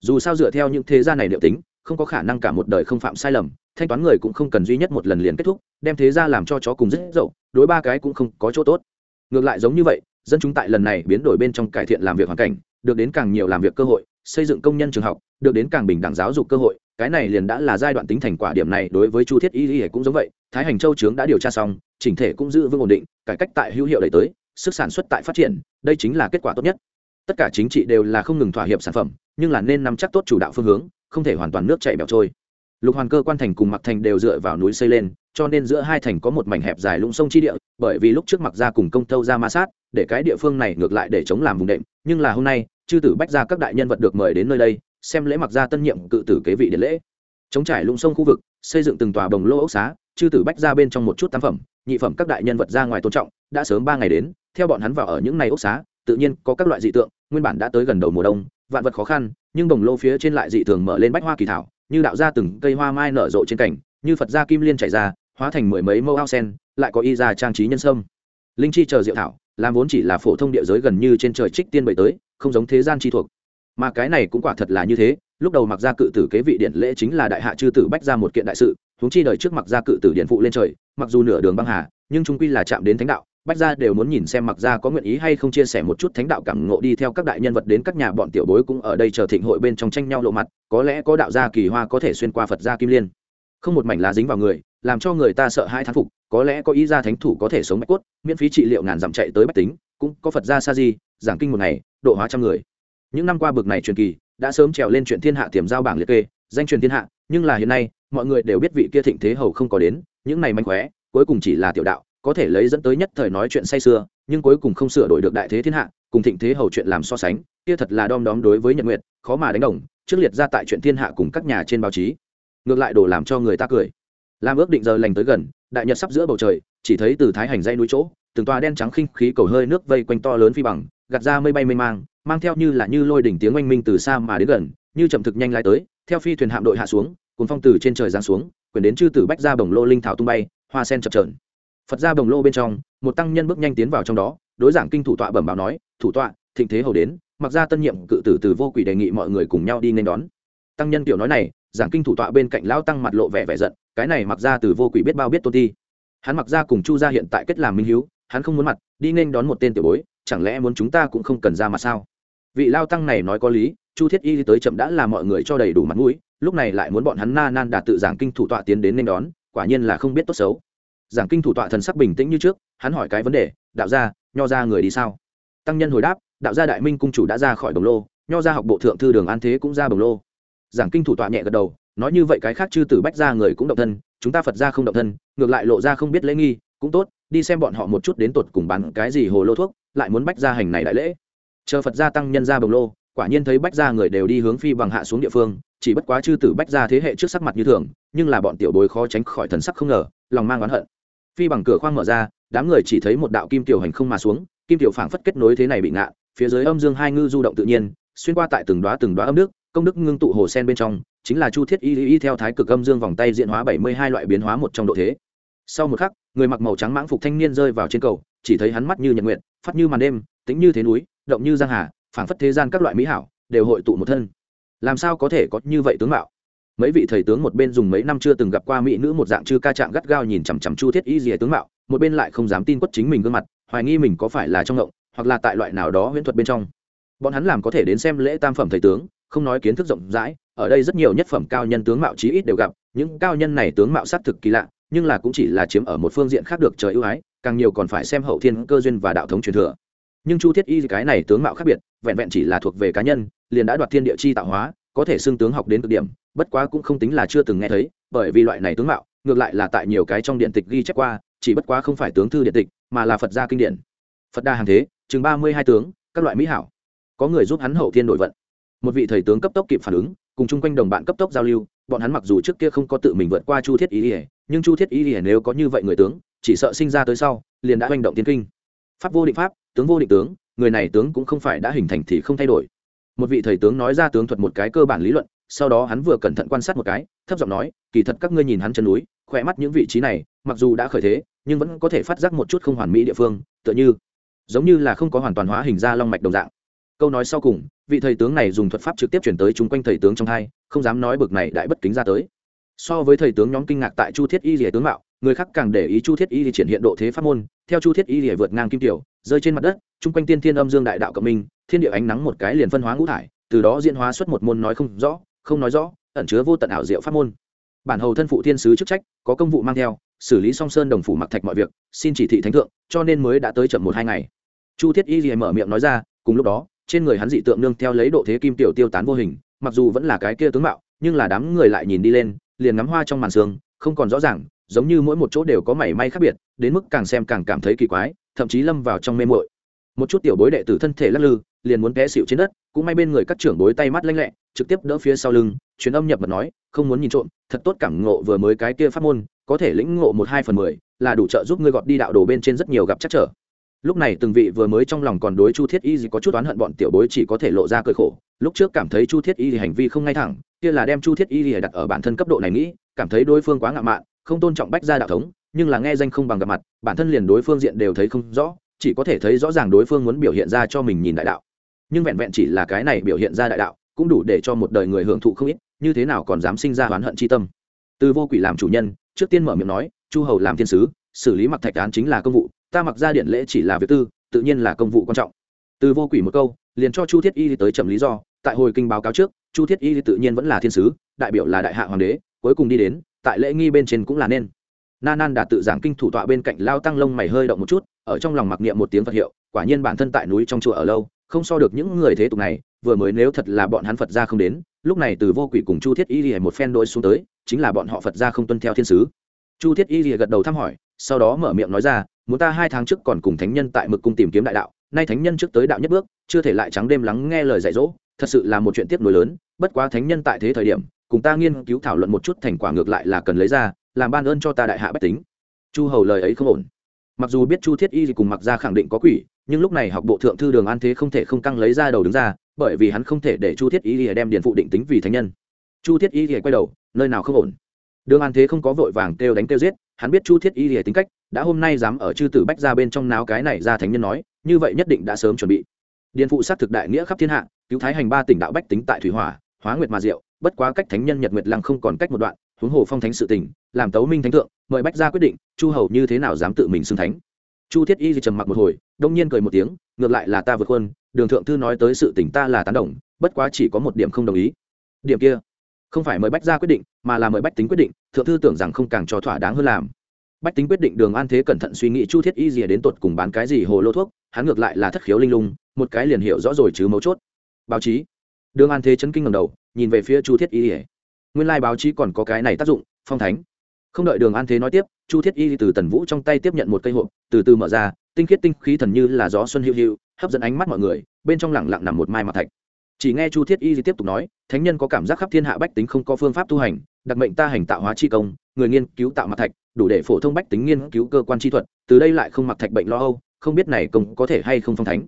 Dù sao dựa theo những thế gia này liệu tính, không có khả năng cả một đời không phạm sai lầm, thanh toán người cũng không cần duy nhất một lần liền kết thúc, đem thế ra làm cho chó cùng rất dậu, đối ba cái cũng không có chỗ tốt. Ngược lại giống như vậy, dân chúng tại lần này biến đổi bên trong cải thiện làm việc hoàn cảnh, được đến càng nhiều làm việc cơ hội xây dựng công nhân trường học, được đến càng bình đẳng giáo dục cơ hội, cái này liền đã là giai đoạn tính thành quả điểm này đối với chu thiết y y cũng giống vậy, thái hành châu trướng đã điều tra xong, chỉnh thể cũng giữ vững ổn định, cải cách tại hữu hiệu đẩy tới, sức sản xuất tại phát triển, đây chính là kết quả tốt nhất. Tất cả chính trị đều là không ngừng thỏa hiệp sản phẩm, nhưng là nên nắm chắc tốt chủ đạo phương hướng, không thể hoàn toàn nước chảy bẹo trôi. Lục hoàn cơ, quan thành cùng mặc thành đều dựa vào núi xây lên, cho nên giữa hai thành có một mảnh hẹp dài lũng sông chi địa, bởi vì lúc trước mặc ra cùng công tâu ra ma sát, để cái địa phương này ngược lại để chống làm vùng đệm, nhưng là hôm nay chư tử bách ra các đại nhân vật được mời đến nơi đây, xem lễ mặc ra tân nhiệm cự tử kế vị điện lễ. Chống trải lũng sông khu vực, xây dựng từng tòa bồng lô ốc xá, chư tử bách ra bên trong một chút tam phẩm, nhị phẩm các đại nhân vật ra ngoài tôn trọng, đã sớm ba ngày đến, theo bọn hắn vào ở những ngày ốc xá, tự nhiên có các loại dị tượng, nguyên bản đã tới gần đầu mùa đông, vạn vật khó khăn, nhưng bồng lô phía trên lại dị thường mở lên bách hoa kỳ thảo, như đạo ra từng cây hoa mai nở rộ trên cảnh như phật gia kim liên chảy ra, hóa thành mười mấy mẫu ao sen, lại có y ra trang trí nhân sâm. Linh chi chờ diệu thảo làm vốn chỉ là phổ thông địa giới gần như trên trời trích tiên bày tới, không giống thế gian chi thuộc. Mà cái này cũng quả thật là như thế, lúc đầu mặc ra cự tử kế vị điện lễ chính là đại hạ chư tử bách ra một kiện đại sự, huống chi đời trước mặc ra cự tử điện phụ lên trời, mặc dù nửa đường băng hà, nhưng trung quy là chạm đến thánh đạo, bách gia đều muốn nhìn xem mặc gia có nguyện ý hay không chia sẻ một chút thánh đạo cảm ngộ đi theo các đại nhân vật đến các nhà bọn tiểu bối cũng ở đây chờ thịnh hội bên trong tranh nhau lộ mặt, có lẽ có đạo gia kỳ hoa có thể xuyên qua phật gia kim liên. Không một mảnh lá dính vào người, làm cho người ta sợ hai thán phục có lẽ có ý gia thánh thủ có thể sống mạch cốt miễn phí trị liệu ngàn dặm chạy tới bách tính cũng có phật gia sa di giảng kinh một ngày độ hóa trăm người. Những năm qua bực này truyền kỳ đã sớm trèo lên chuyện thiên hạ tiềm giao bảng liệt kê danh truyền thiên hạ nhưng là hiện nay mọi người đều biết vị kia thịnh thế hầu không có đến những này manh khóe cuối cùng chỉ là tiểu đạo có thể lấy dẫn tới nhất thời nói chuyện say xưa, nhưng cuối cùng không sửa đổi được đại thế thiên hạ cùng thịnh thế hầu chuyện làm so sánh kia thật là đom đóm đối với nhật nguyệt khó mà đánh đồng trước liệt ra tại chuyện thiên hạ cùng các nhà trên báo chí. Ngược lại đổ làm cho người ta cười làm ước định giờ lành tới gần, đại nhật sắp giữa bầu trời, chỉ thấy từ thái hành dây núi chỗ, từng tòa đen trắng khinh khí cầu hơi nước vây quanh to lớn phi bằng, gạt ra mây bay mê mang mang theo như là như lôi đỉnh tiếng oanh minh từ xa mà đến gần, như chậm thực nhanh lai tới, theo phi thuyền hạm đội hạ xuống cùng phong từ trên trời giáng xuống quyển đến chư tử bách ra bồng lô linh thảo tung bay, hoa sen chập trờn phật ra bồng lô bên trong, một tăng nhân bước nhanh tiến vào trong đó, đối giảng kinh thủ tọa bẩm báo nói, thủ tọa, thịnh thế hầu đến, mặc ra tân nhiệm cự tử từ vô quỷ đề nghị mọi người cùng nhau đi nên đón. Tăng nhân tiểu nói này, giảng kinh thủ tọa bên cạnh lão tăng mặt lộ vẻ vẻ giận cái này mặc ra từ vô quỷ biết bao biết tôn ti. Hắn mặc ra cùng chu gia hiện tại kết làm minh hiếu, hắn không muốn mặt, đi nên đón một tên tiểu bối, chẳng lẽ muốn chúng ta cũng không cần ra mặt sao? Vị lao tăng này nói có lý, chu thiết y tới chậm đã là mọi người cho đầy đủ mặt mũi, lúc này lại muốn bọn hắn na nan đạt tự giảng kinh thủ tọa tiến đến nên đón, quả nhiên là không biết tốt xấu. Giảng kinh thủ tọa thần sắc bình tĩnh như trước, hắn hỏi cái vấn đề, đạo gia, nho ra người đi sao? Tăng nhân hồi đáp, đạo gia đại minh cung chủ đã ra khỏi đồng lô, nho ra học bộ thượng thư đường an thế cũng ra đồng lô. Giảng kinh thủ tọa nhẹ gật đầu nói như vậy cái khác chư tử bách ra người cũng động thân, chúng ta phật ra không động thân, ngược lại lộ ra không biết lễ nghi, cũng tốt, đi xem bọn họ một chút đến tột cùng bán cái gì hồ lô thuốc, lại muốn bách ra hành này đại lễ. Chờ phật gia tăng nhân ra bồng lô, quả nhiên thấy bách ra người đều đi hướng phi bằng hạ xuống địa phương, chỉ bất quá chư tử bách ra thế hệ trước sắc mặt như thường, nhưng là bọn tiểu bối khó tránh khỏi thần sắc không ngờ, lòng mang oán hận. Phi bằng cửa khoang mở ra, đám người chỉ thấy một đạo kim tiểu hành không mà xuống, kim tiểu phảng phất kết nối thế này bị ngạ, phía dưới âm dương hai ngư du động tự nhiên, xuyên qua tại từng đoá từng đoá âm nước, công đức ngưng tụ hồ sen bên trong chính là chu thiết y y theo thái cực âm dương vòng tay diện hóa bảy mươi hai loại biến hóa một trong độ thế. Sau một khắc, người mặc màu trắng mãng phục thanh niên rơi vào trên cầu, chỉ thấy hắn mắt như nhật nguyện phát như màn đêm tính như thế núi, động như giang hà, phảng phất thế gian các loại mỹ hảo, đều hội tụ một thân. Làm sao có thể có như vậy tướng mạo? Mấy vị thầy tướng một bên dùng mấy năm chưa từng gặp qua mỹ nữ một dạng chư ca trạng gắt gao nhìn chằm chằm chu thiết y dìa tướng mạo, một bên lại không dám tin quất chính mình gương mặt, hoài nghi mình có phải là trong ngộng, hoặc là tại loại nào đó huyễn thuật bên trong. Bọn hắn làm có thể đến xem lễ tam phẩm thầy tướng, không nói kiến thức rộng rãi ở đây rất nhiều nhất phẩm cao nhân tướng mạo chí ít đều gặp, những cao nhân này tướng mạo xác thực kỳ lạ, nhưng là cũng chỉ là chiếm ở một phương diện khác được trời ưu ái, càng nhiều còn phải xem hậu thiên cơ duyên và đạo thống truyền thừa. Nhưng chu thiết y cái này tướng mạo khác biệt, vẹn vẹn chỉ là thuộc về cá nhân, liền đã đoạt thiên địa chi tạo hóa, có thể xưng tướng học đến cực điểm, bất quá cũng không tính là chưa từng nghe thấy, bởi vì loại này tướng mạo, ngược lại là tại nhiều cái trong điện tịch ghi chép qua, chỉ bất quá không phải tướng thư điện tịch, mà là phật gia kinh điển. Phật đa hàng thế, chừng ba mươi hai tướng, các loại mỹ hảo. Có người giúp hắn hậu thiên đổi vận. Một vị thầy tướng cấp tốc kịp phản ứng cùng chung quanh đồng bạn cấp tốc giao lưu, bọn hắn mặc dù trước kia không có tự mình vượt qua chu thiết ý ỉa nhưng chu thiết ý ỉa nếu có như vậy người tướng, chỉ sợ sinh ra tới sau, liền đã hành động tiến kinh. Pháp vô định pháp, tướng vô định tướng, người này tướng cũng không phải đã hình thành thì không thay đổi. Một vị thầy tướng nói ra tướng thuật một cái cơ bản lý luận, sau đó hắn vừa cẩn thận quan sát một cái, thấp giọng nói, kỳ thật các ngươi nhìn hắn chân núi, khỏe mắt những vị trí này, mặc dù đã khởi thế, nhưng vẫn có thể phát giác một chút không hoàn mỹ địa phương, tựa như, giống như là không có hoàn toàn hóa hình ra long mạch đồng dạng. Câu nói sau cùng vị thầy tướng này dùng thuật pháp trực tiếp chuyển tới chung quanh thầy tướng trong hai, không dám nói bực này đại bất kính ra tới. So với thầy tướng nhóm kinh ngạc tại chu thiết y lìa tướng mạo, người khác càng để ý chu thiết y thì triển hiện độ thế pháp môn. Theo chu thiết y lìa vượt ngang kim tiểu, rơi trên mặt đất, chung quanh tiên thiên âm dương đại đạo cộng minh, thiên địa ánh nắng một cái liền phân hóa ngũ thải, từ đó diễn hóa xuất một môn nói không rõ, không nói rõ, ẩn chứa vô tận ảo diệu pháp môn. Bản hầu thân phụ thiên sứ chức trách, có công vụ mang theo, xử lý song sơn đồng phủ mặc thạch mọi việc, xin chỉ thị thánh thượng, cho nên mới đã tới chậm một hai ngày. Chu thiết y lìa mở miệng nói ra, cùng lúc đó trên người hắn dị tượng nương theo lấy độ thế kim tiểu tiêu tán vô hình, mặc dù vẫn là cái kia tướng mạo, nhưng là đám người lại nhìn đi lên, liền ngắm hoa trong màn sương, không còn rõ ràng, giống như mỗi một chỗ đều có mảy may khác biệt, đến mức càng xem càng cảm thấy kỳ quái, thậm chí lâm vào trong mê muội. Một chút tiểu bối đệ tử thân thể lắc lư, liền muốn té xịu trên đất, cũng may bên người các trưởng bối tay mắt lanh lẹ, trực tiếp đỡ phía sau lưng, truyền âm nhập mật nói, không muốn nhìn trộm, thật tốt cảm ngộ vừa mới cái kia pháp môn, có thể lĩnh ngộ một hai phần mười, là đủ trợ giúp ngươi gọt đi đạo đồ bên trên rất nhiều gặp chắc trở lúc này từng vị vừa mới trong lòng còn đối chu thiết y gì có chút oán hận, bọn tiểu bối chỉ có thể lộ ra cơi khổ. Lúc trước cảm thấy chu thiết y hành vi không ngay thẳng, kia là đem chu thiết y gì đặt ở bản thân cấp độ này nghĩ, cảm thấy đối phương quá ngạo mạn, không tôn trọng bách gia đạo thống, nhưng là nghe danh không bằng gặp mặt, bản thân liền đối phương diện đều thấy không rõ, chỉ có thể thấy rõ ràng đối phương muốn biểu hiện ra cho mình nhìn đại đạo. Nhưng vẹn vẹn chỉ là cái này biểu hiện ra đại đạo, cũng đủ để cho một đời người hưởng thụ không ít, như thế nào còn dám sinh ra oán hận chi tâm. Từ vô quỷ làm chủ nhân, trước tiên mở miệng nói, chu hầu làm thiên sứ, xử lý mặc thạch án chính là công vụ ta mặc ra điện lễ chỉ là việc tư, tự nhiên là công vụ quan trọng. Từ vô quỷ một câu, liền cho chu thiết y tới chậm lý do. Tại hồi kinh báo cáo trước, chu thiết y tự nhiên vẫn là thiên sứ, đại biểu là đại hạ hoàng đế, cuối cùng đi đến, tại lễ nghi bên trên cũng là nên. Na nan đã tự giảng kinh thủ tọa bên cạnh lao tăng lông mày hơi động một chút, ở trong lòng mặc niệm một tiếng phật hiệu, quả nhiên bản thân tại núi trong chùa ở lâu, không so được những người thế tục này, vừa mới nếu thật là bọn hắn phật gia không đến, lúc này từ vô quỷ cùng chu thiết y lìa một phen đôi xuống tới, chính là bọn họ phật gia không tuân theo thiên sứ. Chu thiết y lìa gật đầu thăm hỏi sau đó mở miệng nói ra, muốn ta hai tháng trước còn cùng thánh nhân tại mực cung tìm kiếm đại đạo, nay thánh nhân trước tới đạo nhất bước, chưa thể lại trắng đêm lắng nghe lời dạy dỗ, thật sự là một chuyện tiếp nối lớn, bất quá thánh nhân tại thế thời điểm, cùng ta nghiên cứu thảo luận một chút thành quả ngược lại là cần lấy ra, làm ban ơn cho ta đại hạ bách tính. Chu hầu lời ấy không ổn. Mặc dù biết chu thiết y cùng mặc ra khẳng định có quỷ, nhưng lúc này học bộ thượng thư đường an thế không thể không căng lấy ra đầu đứng ra, bởi vì hắn không thể để chu thiết y đem điện phụ định tính vì thánh nhân. Chu thiết y quay đầu, nơi nào không ổn? Đường an thế không có vội vàng kêu đánh kêu giết, hắn biết chu thiết y tính cách, đã hôm nay dám ở chư tử bách ra bên trong náo cái này ra thánh nhân nói, như vậy nhất định đã sớm chuẩn bị. Điền phụ sát thực đại nghĩa khắp thiên hạ, cứu thái hành ba tỉnh đạo bách tính tại thủy hỏa, hóa nguyệt mà diệu, bất quá cách thánh nhân nhật nguyệt lăng không còn cách một đoạn, huống hồ phong thánh sự tình, làm tấu minh thánh thượng, mời bách ra quyết định, chu hầu như thế nào dám tự mình xưng thánh. Chu thiết y thì trầm mặc một hồi, đông nhiên cười một tiếng, ngược lại là ta vượt hơn đường thượng thư nói tới sự tình ta là tán đồng, bất quá chỉ có một điểm không đồng ý. Điểm kia không phải mời bách ra quyết định, mà là mời bách tính quyết định, thượng thư tưởng rằng không càng cho thỏa đáng hơn làm. Bách tính quyết định đường an thế cẩn thận suy nghĩ chu thiết y gì đến tột cùng bán cái gì hồ lô thuốc, hắn ngược lại là thất khiếu linh lung, một cái liền hiểu rõ rồi chứ mấu chốt. Báo chí. Đường an thế chấn kinh ngầm đầu, nhìn về phía chu thiết y ỉa nguyên lai、like、báo chí còn có cái này tác dụng, phong thánh. Không đợi đường an thế nói tiếp, chu thiết y từ tần vũ trong tay tiếp nhận một cây hộp, từ từ mở ra, tinh khiết tinh khí thần như là gió xuân hữu hữu hấp dẫn ánh mắt mọi người, bên trong lẳng lặng nằm một mai mặt thạch. Chỉ nghe chu thiết y tiếp tục nói thánh nhân có cảm giác khắp thiên hạ bách tính không có phương pháp tu hành, đặc mệnh ta hành tạo hóa chi công, người nghiên cứu tạo mặt thạch, đủ để phổ thông bách tính nghiên cứu cơ quan chi thuật, từ đây lại không mặc thạch bệnh lo âu, không biết này công có thể hay không phong thánh.